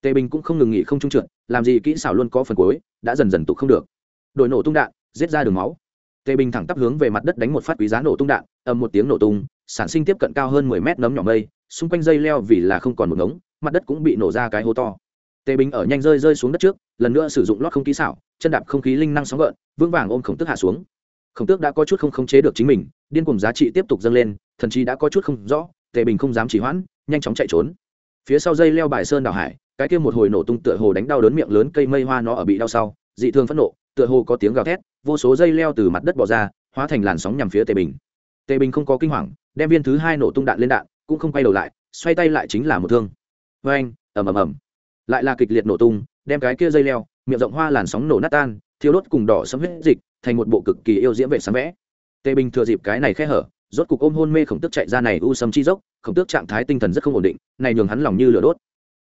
Tề bình cũng không ngừng nghỉ không trung trượt, làm gì kỹ xảo luôn có phần cuối, đã dần dần tục không được. Đội nổ tung đạn giết ra đường máu. Tề bình thẳng tắp hướng về mặt đất đánh một phát quý giá nổ tung đạn, ầm một tiếng nổ tung, sản sinh tiếp cận cao hơn mười mét nấm nhỏ mây, xung quanh dây leo vì là không còn một ngống, mặt đất cũng bị nổ ra cái hố to. Tề bình ở nhanh rơi rơi xuống đất trước, lần nữa sử dụng lót không khí xảo, chân đạp không khí linh năng sóng gợn, vững vàng ôm khổng tức hạ xuống. Khổng tước đã có chút không khống chế được chính mình, điên cùng giá trị tiếp tục dâng lên, thần chí đã có chút không rõ, tề bình không dám chỉ hoãn, nhanh chóng chạy trốn. Phía sau dây leo bài sơn đảo hải, cái kia một hồi nổ tung tựa hồ đánh đau đớn miệng lớn, cây mây hoa nó ở bị đau sau, dị thường phẫn nộ tựa hồ có tiếng gào thét, vô số dây leo từ mặt đất bỏ ra, hóa thành làn sóng nhằm phía tề bình. Tề bình không có kinh hoàng, đem viên thứ hai nổ tung đạn lên đạn, cũng không quay đầu lại, xoay tay lại chính là một thương. Vê anh ầm ầm ầm. Lại là kịch liệt nổ tung, đem cái kia dây leo, miệng rộng hoa làn sóng nổ nát tan thiếu đốt cùng đỏ sấm huyết dịch, thành một bộ cực kỳ yêu diễm vệ sáng vẽ. Tề bình thừa dịp cái này khe hở, rốt cục ôm hôn mê khổng tước chạy ra này u sâm chi dốc, khổng tước trạng thái tinh thần rất không ổn định, này nhường hắn lòng như lửa đốt.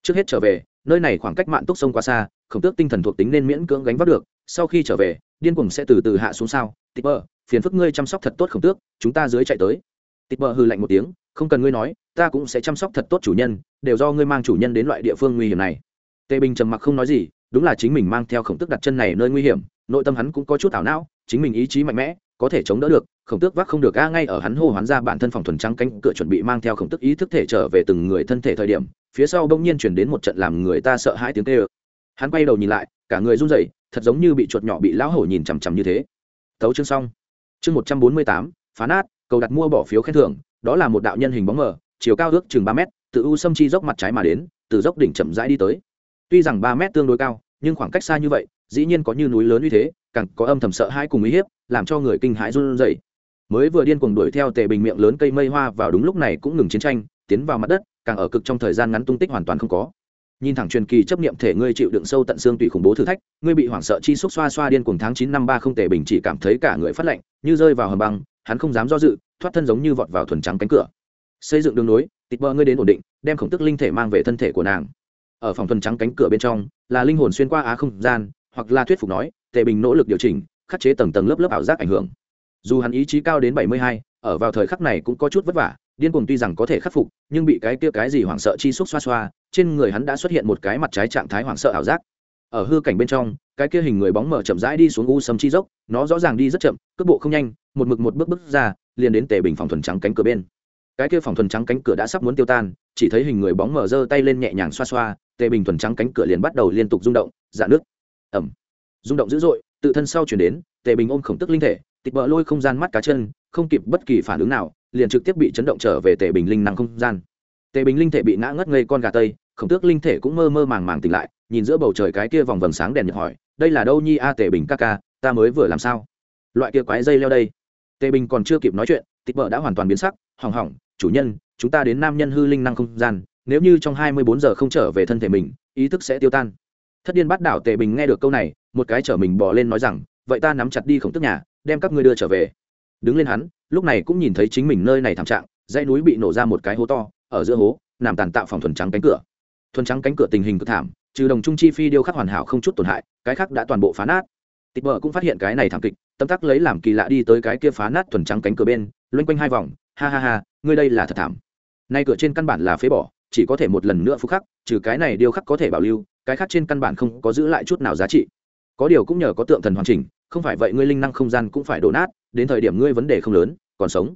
Trước hết trở về, nơi này khoảng cách mạn túc sông quá xa, khổng tước tinh thần thuộc tính nên miễn cưỡng gánh vác được sau khi trở về, điên cuồng sẽ từ từ hạ xuống sao? Tịch bờ, phiền phức ngươi chăm sóc thật tốt khổng tước, chúng ta dưới chạy tới. Tịch bờ hư lạnh một tiếng, không cần ngươi nói, ta cũng sẽ chăm sóc thật tốt chủ nhân, đều do ngươi mang chủ nhân đến loại địa phương nguy hiểm này. Tề bình trầm mặc không nói gì, đúng là chính mình mang theo khổng tước đặt chân này nơi nguy hiểm, nội tâm hắn cũng có chút ảo não, chính mình ý chí mạnh mẽ, có thể chống đỡ được, khổng tước vác không được ga ngay ở hắn hô hoán ra bản thân phòng thuần trắng cánh cửa chuẩn bị mang theo khổng tước ý thức thể trở về từng người thân thể thời điểm, phía sau bỗng nhiên chuyển đến một trận làm người ta sợ hãi tiếng kêu. Hắn quay đầu nhìn lại, cả người run rẩy thật giống như bị chuột nhỏ bị lão hổ nhìn chằm chằm như thế. Tấu chương xong. Chương một trăm bốn mươi tám, phá nát, cầu đặt mua bỏ phiếu khen thưởng, đó là một đạo nhân hình bóng mờ, chiều cao ước chừng ba mét, từ u sâm chi dốc mặt trái mà đến, từ dốc đỉnh chậm rãi đi tới. Tuy rằng ba mét tương đối cao, nhưng khoảng cách xa như vậy, dĩ nhiên có như núi lớn như thế, càng có âm thầm sợ hãi cùng uy hiếp, làm cho người kinh hãi run rẩy. Mới vừa điên cuồng đuổi theo tề bình miệng lớn cây mây hoa vào đúng lúc này cũng ngừng chiến tranh, tiến vào mặt đất, càng ở cực trong thời gian ngắn tung tích hoàn toàn không có nhìn thẳng truyền kỳ chấp niệm thể ngươi chịu đựng sâu tận xương tùy khủng bố thử thách, ngươi bị hoảng sợ chi xúc xoa xoa điên cuồng tháng chín năm ba không tề bình chỉ cảm thấy cả người phát lạnh, như rơi vào hầm băng, hắn không dám do dự, thoát thân giống như vọt vào thuần trắng cánh cửa. Xây dựng đường nối tịt bơ ngươi đến ổn định, đem khổng tức linh thể mang về thân thể của nàng. Ở phòng thuần trắng cánh cửa bên trong, là linh hồn xuyên qua á không gian, hoặc là thuyết phục nói, tề bình nỗ lực điều chỉnh, khắc chế tầng tầng lớp lớp ảo giác ảnh hưởng. Dù hắn ý chí cao đến bảy mươi hai, ở vào thời khắc này cũng có chút vất vả điên cuồng tuy rằng có thể khắc phục, nhưng bị cái kia cái gì hoảng sợ chi xúc xoa xoa, trên người hắn đã xuất hiện một cái mặt trái trạng thái hoảng sợ ảo giác. Ở hư cảnh bên trong, cái kia hình người bóng mở chậm rãi đi xuống u sầm chi dốc, nó rõ ràng đi rất chậm, cước bộ không nhanh, một mực một bước bước ra, liền đến tề bình phòng thuần trắng cánh cửa bên. Cái kia phòng thuần trắng cánh cửa đã sắp muốn tiêu tan, chỉ thấy hình người bóng mở giơ tay lên nhẹ nhàng xoa xoa, tề bình thuần trắng cánh cửa liền bắt đầu liên tục rung động dạ nước ẩm rung động dữ dội, tự thân sau chuyển đến, tề bình ôm khổng tức linh thể tịch bờ lôi không gian mắt cá chân không kịp bất kỳ phản ứng nào, liền trực tiếp bị chấn động trở về tề bình linh năng không gian. Tề bình linh thể bị ngã ngất ngây con gà tây, khổng tước linh thể cũng mơ mơ màng màng tỉnh lại, nhìn giữa bầu trời cái kia vòng vầng sáng đèn nhật hỏi, đây là đâu nhi a tề bình ca ca, ta mới vừa làm sao? Loại kia quái dây leo đây. Tề bình còn chưa kịp nói chuyện, tịch vợ đã hoàn toàn biến sắc, hỏng hỏng, chủ nhân, chúng ta đến nam nhân hư linh năng không gian, nếu như trong hai mươi bốn giờ không trở về thân thể mình, ý thức sẽ tiêu tan. Thất điên bắt đảo tề bình nghe được câu này, một cái chở mình bỏ lên nói rằng, vậy ta nắm chặt đi khổng tức nhà, đem các ngươi đưa trở về đứng lên hắn, lúc này cũng nhìn thấy chính mình nơi này thảm trạng, dãy núi bị nổ ra một cái hố to, ở giữa hố, nằm tàn tạo phòng thuần trắng cánh cửa. Thuần trắng cánh cửa tình hình cực thảm, trừ đồng trung chi phi điêu khắc hoàn hảo không chút tổn hại, cái khác đã toàn bộ phá nát. Tịch vợ cũng phát hiện cái này thảm kịch, tâm tắc lấy làm kỳ lạ đi tới cái kia phá nát thuần trắng cánh cửa bên, loanh quanh hai vòng, ha ha ha, ngươi đây là thật thảm. Nay cửa trên căn bản là phế bỏ, chỉ có thể một lần nữa phú khắc, trừ cái này điêu khắc có thể bảo lưu, cái khác trên căn bản không có giữ lại chút nào giá trị. Có điều cũng nhờ có tượng thần hoàn chỉnh không phải vậy ngươi linh năng không gian cũng phải đổ nát, đến thời điểm ngươi vấn đề không lớn, còn sống.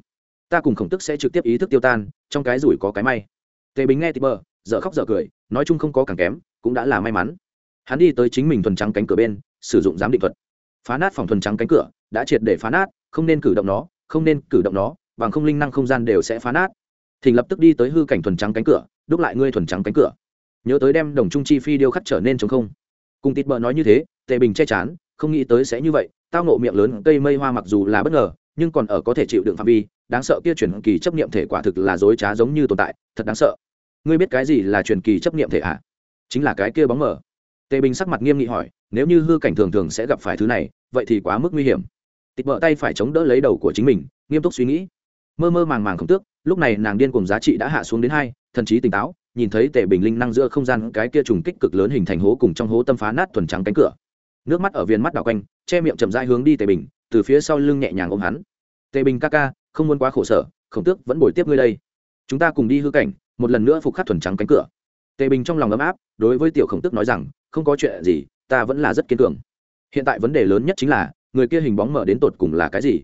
Ta cùng khổng tức sẽ trực tiếp ý thức tiêu tan, trong cái rủi có cái may. Tề bình nghe tịp bờ, dở khóc dở cười, nói chung không có càng kém, cũng đã là may mắn. Hắn đi tới chính mình thuần trắng cánh cửa bên, sử dụng giám định thuật. Phá nát phòng thuần trắng cánh cửa, đã triệt để phá nát, không nên cử động nó, không nên cử động nó, bằng không linh năng không gian đều sẽ phá nát. Thỉnh lập tức đi tới hư cảnh thuần trắng cánh cửa, đúc lại ngươi thuần trắng cánh cửa. Nhớ tới đem đồng trung chi phi điêu khắc trở nên chống không. Cùng tịt bờ nói như thế, tề bình che chán không nghĩ tới sẽ như vậy, tao nộ miệng lớn cây mây hoa mặc dù là bất ngờ, nhưng còn ở có thể chịu đựng phạm vi, đáng sợ kia truyền kỳ chấp niệm thể quả thực là dối trá giống như tồn tại, thật đáng sợ. Ngươi biết cái gì là truyền kỳ chấp niệm thể ạ à? chính là cái kia bóng mờ. Tề bình sắc mặt nghiêm nghị hỏi, nếu như hư cảnh thường thường sẽ gặp phải thứ này, vậy thì quá mức nguy hiểm. Tịt bợ tay phải chống đỡ lấy đầu của chính mình, nghiêm túc suy nghĩ. Mơ mơ màng màng không tước, lúc này nàng điên cùng giá trị đã hạ xuống đến hai, thần trí tỉnh táo, nhìn thấy tề bình linh năng giữa không gian cái kia trùng kích cực lớn hình thành hố cùng trong hố tâm phá nát thuần trắng cánh cửa nước mắt ở viên mắt đảo quanh, che miệng chậm rãi hướng đi tề bình, từ phía sau lưng nhẹ nhàng ôm hắn. Tề bình ca ca, không muốn quá khổ sở, khổng tước vẫn bồi tiếp ngươi đây. Chúng ta cùng đi hư cảnh, một lần nữa phục khắc thuần trắng cánh cửa. Tề bình trong lòng ấm áp, đối với tiểu khổng tước nói rằng, không có chuyện gì, ta vẫn là rất kiên cường. Hiện tại vấn đề lớn nhất chính là, người kia hình bóng mở đến tột cùng là cái gì?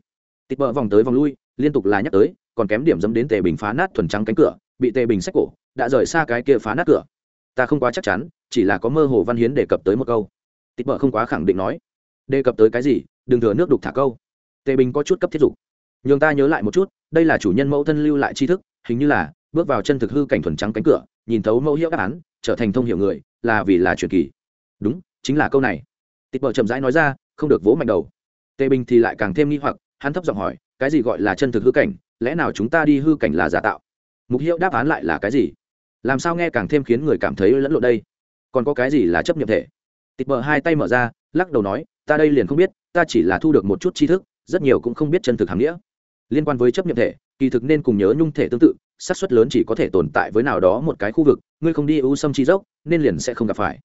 Tịt bờ vòng tới vòng lui, liên tục là nhắc tới, còn kém điểm dẫm đến tề bình phá nát thuần trắng cánh cửa, bị tề bình xách cổ, đã rời xa cái kia phá nát cửa. Ta không quá chắc chắn, chỉ là có mơ hồ văn hiến đề cập tới một câu tịt bờ không quá khẳng định nói, đề cập tới cái gì? Đừng thừa nước đục thả câu. Tề bình có chút cấp thiết dục, nhường ta nhớ lại một chút, đây là chủ nhân mẫu thân lưu lại tri thức, hình như là bước vào chân thực hư cảnh thuần trắng cánh cửa, nhìn thấu mẫu hiệu đáp án, trở thành thông hiểu người, là vì là truyền kỳ. Đúng, chính là câu này. Tịt bờ chậm rãi nói ra, không được vỗ mạnh đầu. Tề bình thì lại càng thêm nghi hoặc, hắn thấp giọng hỏi, cái gì gọi là chân thực hư cảnh? Lẽ nào chúng ta đi hư cảnh là giả tạo? Mục hiệu đáp án lại là cái gì? Làm sao nghe càng thêm khiến người cảm thấy lẫn lộn đây? Còn có cái gì là chấp nhận thể? Tịch bờ hai tay mở ra, lắc đầu nói, ta đây liền không biết, ta chỉ là thu được một chút tri thức, rất nhiều cũng không biết chân thực hàm nghĩa. Liên quan với chấp nhận thể, kỳ thực nên cùng nhớ nhung thể tương tự, xác suất lớn chỉ có thể tồn tại với nào đó một cái khu vực, ngươi không đi ưu xâm chi dốc, nên liền sẽ không gặp phải.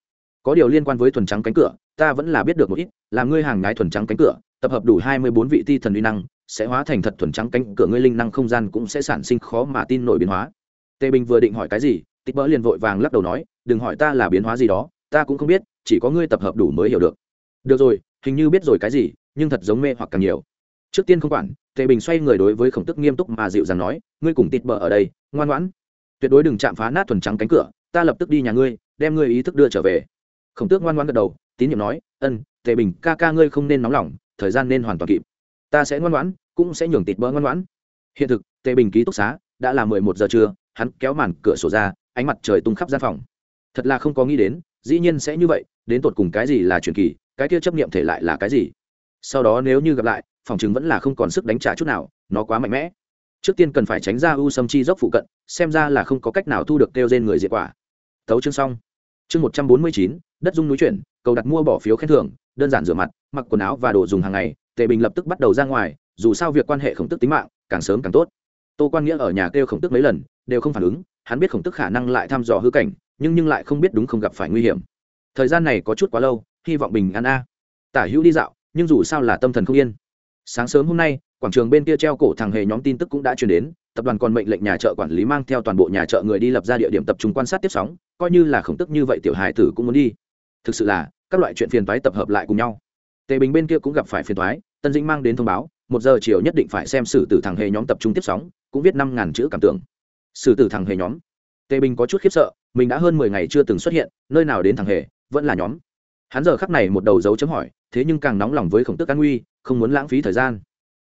Có điều liên quan với thuần trắng cánh cửa, ta vẫn là biết được một ít, là ngươi hàng ngái thuần trắng cánh cửa, tập hợp đủ hai mươi bốn vị ti thần uy năng, sẽ hóa thành thật thuần trắng cánh cửa ngươi linh năng không gian cũng sẽ sản sinh khó mà tin nổi biến hóa. Tề bình vừa định hỏi cái gì, tịch bỡ liền vội vàng lắc đầu nói, đừng hỏi ta là biến hóa gì đó ta cũng không biết, chỉ có ngươi tập hợp đủ mới hiểu được. Được rồi, hình như biết rồi cái gì, nhưng thật giống mê hoặc càng nhiều. Trước tiên không quản, tề bình xoay người đối với khổng tức nghiêm túc mà dịu dàng nói, ngươi cùng tịt bờ ở đây, ngoan ngoãn. Tuyệt đối đừng chạm phá nát thuần trắng cánh cửa, ta lập tức đi nhà ngươi, đem ngươi ý thức đưa trở về. Khổng tước ngoan ngoãn gật đầu, tín nhiệm nói, ân, tề bình, ca ca ngươi không nên nóng lòng, thời gian nên hoàn toàn kịp. Ta sẽ ngoan ngoãn, cũng sẽ nhường tịt bờ ngoan ngoãn. Hiện thực, tề bình ký túc xá, đã là mười một giờ trưa, hắn kéo màn cửa sổ ra, ánh mặt trời tung khắp gian phòng. Thật là không có nghĩ đến dĩ nhiên sẽ như vậy, đến tột cùng cái gì là truyền kỳ, cái kia chấp niệm thể lại là cái gì? Sau đó nếu như gặp lại, phòng chứng vẫn là không còn sức đánh trả chút nào, nó quá mạnh mẽ. Trước tiên cần phải tránh ra u sâm chi dốc phụ cận, xem ra là không có cách nào thu được kêu trên người diệt quả. Thấu chương xong. Chương một trăm bốn mươi chín, đất dung núi chuyển, cầu đặt mua bỏ phiếu khen thưởng, đơn giản rửa mặt, mặc quần áo và đồ dùng hàng ngày, tề bình lập tức bắt đầu ra ngoài, dù sao việc quan hệ khổng tức tính mạng, càng sớm càng tốt. Tô quan nghĩa ở nhà kêu khổng tức mấy lần, đều không phản ứng, hắn biết khổng tức khả năng lại thăm dò hư cảnh nhưng nhưng lại không biết đúng không gặp phải nguy hiểm. Thời gian này có chút quá lâu, hy vọng bình an a. Tả hữu đi dạo, nhưng dù sao là tâm thần không yên. Sáng sớm hôm nay, quảng trường bên kia treo cổ thằng hề nhóm tin tức cũng đã truyền đến, tập đoàn còn mệnh lệnh nhà chợ quản lý mang theo toàn bộ nhà chợ người đi lập ra địa điểm tập trung quan sát tiếp sóng, coi như là khổng tức như vậy tiểu hài tử cũng muốn đi. Thực sự là, các loại chuyện phiền toái tập hợp lại cùng nhau. Tề bình bên kia cũng gặp phải phiền toái, tân dĩnh mang đến thông báo, một giờ chiều nhất định phải xem xử tử thằng hề nhóm tập trung tiếp sóng, cũng viết năm ngàn chữ cảm tưởng. Sử tử thằng hề nhóm tề bình có chút khiếp sợ, mình đã hơn mười ngày chưa từng xuất hiện, nơi nào đến thằng hề, vẫn là nhóm. Hắn giờ khắc này một đầu dấu chấm hỏi, thế nhưng càng nóng lòng với khổng tức an nguy, không muốn lãng phí thời gian.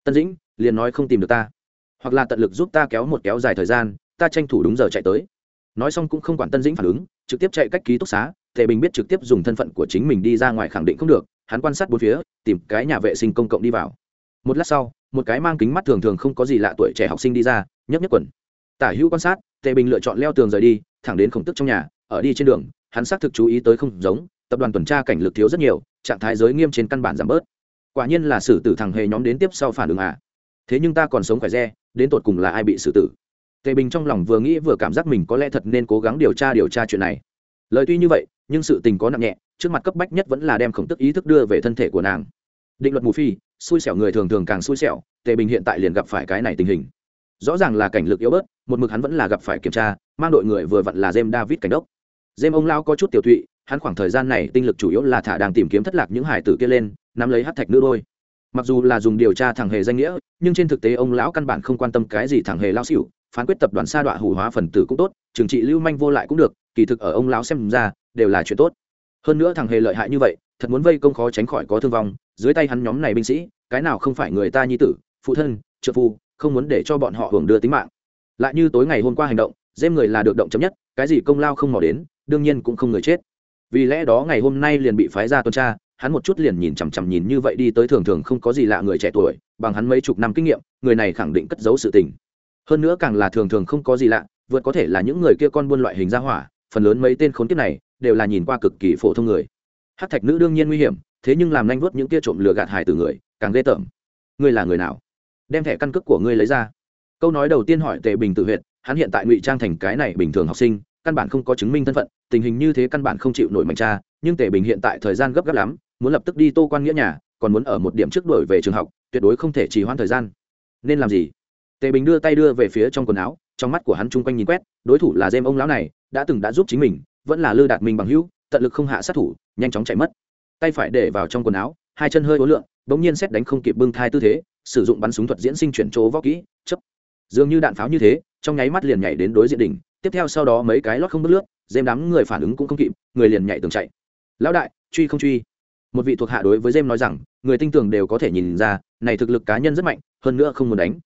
Tân dĩnh, liền nói không tìm được ta. Hoặc là tận lực giúp ta kéo một kéo dài thời gian, ta tranh thủ đúng giờ chạy tới. Nói xong cũng không quản tân dĩnh phản ứng, trực tiếp chạy cách ký túc xá, tề bình biết trực tiếp dùng thân phận của chính mình đi ra ngoài khẳng định không được, hắn quan sát bốn phía, tìm cái nhà vệ sinh công cộng đi vào. Một lát sau, một cái mang kính mắt thường thường không có gì lạ tuổi trẻ học sinh đi ra nhấp nhấp quần. Tả hữu quan sát tề bình lựa chọn leo tường rời đi, thẳng đến khổng tức trong nhà, ở đi trên đường, hắn xác thực chú ý tới không giống, tập đoàn tuần tra cảnh lực thiếu rất nhiều, trạng thái giới nghiêm trên căn bản giảm bớt. Quả nhiên là xử tử thằng hề nhóm đến tiếp sau phản ứng à. Thế nhưng ta còn sống khỏe re, đến tột cùng là ai bị xử tử? Tề bình trong lòng vừa nghĩ vừa cảm giác mình có lẽ thật nên cố gắng điều tra điều tra chuyện này. Lời tuy như vậy, nhưng sự tình có nặng nhẹ, trước mặt cấp bách nhất vẫn là đem khổng tức ý thức đưa về thân thể của nàng. Định luật mù phi, xui xẻo người thường thường càng xui xẻo, tề bình hiện tại liền gặp phải cái này tình hình rõ ràng là cảnh lực yếu bớt, một mực hắn vẫn là gặp phải kiểm tra, mang đội người vừa vặn là jem david cảnh đốc. Jem ông lao có chút tiểu thụy hắn khoảng thời gian này tinh lực chủ yếu là thả đang tìm kiếm thất lạc những hải tử kia lên, nắm lấy hát thạch nữ đôi. Mặc dù là dùng điều tra thằng hề danh nghĩa, nhưng trên thực tế ông lão căn bản không quan tâm cái gì thằng hề lao xỉu, phán quyết tập đoàn sa đọa hủ hóa phần tử cũng tốt, trừng trị lưu manh vô lại cũng được, kỳ thực ở ông lão xem ra, đều là chuyện tốt. Hơn nữa thằng hề lợi hại như vậy, thật muốn vây công khó tránh khỏi có thương vong, dưới tay hắn nhóm này binh sĩ, cái nào không phải người ta nhi tử, phụ thân, trợ phu không muốn để cho bọn họ hưởng đưa tính mạng. Lại như tối ngày hôm qua hành động dêm người là được động chấm nhất, cái gì công lao không mò đến, đương nhiên cũng không người chết. Vì lẽ đó ngày hôm nay liền bị phái ra tuần tra, hắn một chút liền nhìn chằm chằm nhìn như vậy đi tới thường thường không có gì lạ người trẻ tuổi, bằng hắn mấy chục năm kinh nghiệm, người này khẳng định cất giấu sự tình. Hơn nữa càng là thường thường không có gì lạ, vượt có thể là những người kia con buôn loại hình ra hỏa, phần lớn mấy tên khốn kiếp này, đều là nhìn qua cực kỳ phổ thông người. Hát thạch nữ đương nhiên nguy hiểm, thế nhưng làm nhanh vuốt những kia trộm lừa gạt hài từ người, càng ghê tởm. Ngươi là người nào? Đem thẻ căn cước của ngươi lấy ra. Câu nói đầu tiên hỏi tề bình tự huyện hắn hiện tại ngụy trang thành cái này bình thường học sinh, căn bản không có chứng minh thân phận, tình hình như thế căn bản không chịu nổi mạnh cha nhưng tề bình hiện tại thời gian gấp gáp lắm, muốn lập tức đi tô quan nghĩa nhà, còn muốn ở một điểm trước đổi về trường học, tuyệt đối không thể trì hoãn thời gian. Nên làm gì? Tề bình đưa tay đưa về phía trong quần áo, trong mắt của hắn chung quanh nhìn quét, đối thủ là dêm ông lão này, đã từng đã giúp chính mình, vẫn là lư đạt mình bằng hữu, tận lực không hạ sát thủ, nhanh chóng chạy mất. Tay phải để vào trong quần áo, hai chân hơi ố lượng bỗng nhiên xét đánh không kịp bưng thai tư thế sử dụng bắn súng thuật diễn sinh chuyển chỗ võ kỹ, chấp. Dường như đạn pháo như thế, trong nháy mắt liền nhảy đến đối diện đỉnh, tiếp theo sau đó mấy cái lót không bước lướt, dêm đám người phản ứng cũng không kịp, người liền nhảy tường chạy. Lão đại, truy không truy. Một vị thuộc hạ đối với dêm nói rằng, người tinh tường đều có thể nhìn ra, này thực lực cá nhân rất mạnh, hơn nữa không muốn đánh.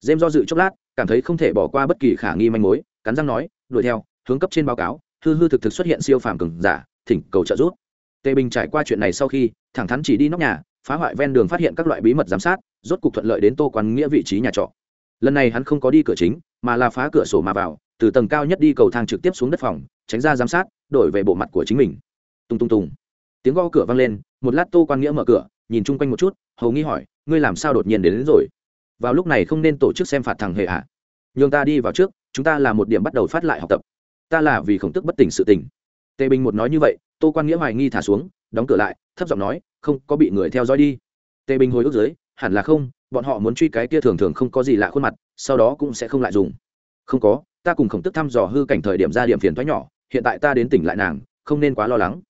Dêm do dự chốc lát, cảm thấy không thể bỏ qua bất kỳ khả nghi manh mối, cắn răng nói, đuổi theo, hướng cấp trên báo cáo, hư hư thực thực xuất hiện siêu phàm cường giả, thỉnh cầu trợ giúp. Tề bình trải qua chuyện này sau khi, thẳng thắn chỉ đi nóc nhà phá hoại ven đường phát hiện các loại bí mật giám sát rốt cục thuận lợi đến tô quán nghĩa vị trí nhà trọ. Lần này hắn không có đi cửa chính mà là phá cửa sổ mà vào từ tầng cao nhất đi cầu thang trực tiếp xuống đất phòng tránh ra giám sát đổi về bộ mặt của chính mình. Tung tung tung, tiếng gõ cửa vang lên một lát tô quan nghĩa mở cửa nhìn chung quanh một chút hầu nghi hỏi ngươi làm sao đột nhiên đến, đến rồi? Vào lúc này không nên tổ chức xem phạt thằng hề hạ à. nhường ta đi vào trước chúng ta là một điểm bắt đầu phát lại học tập. Ta là vì khổng tức bất tỉnh sự tình. Tề bình một nói như vậy tô quan nghĩa hoài nghi thả xuống đóng cửa lại thấp giọng nói không có bị người theo dõi đi. Tề bình hồi ước dưới, hẳn là không, bọn họ muốn truy cái kia thường thường không có gì lạ khuôn mặt, sau đó cũng sẽ không lại dùng. Không có, ta cùng khổng tức thăm dò hư cảnh thời điểm ra điểm phiền thoái nhỏ, hiện tại ta đến tỉnh lại nàng, không nên quá lo lắng.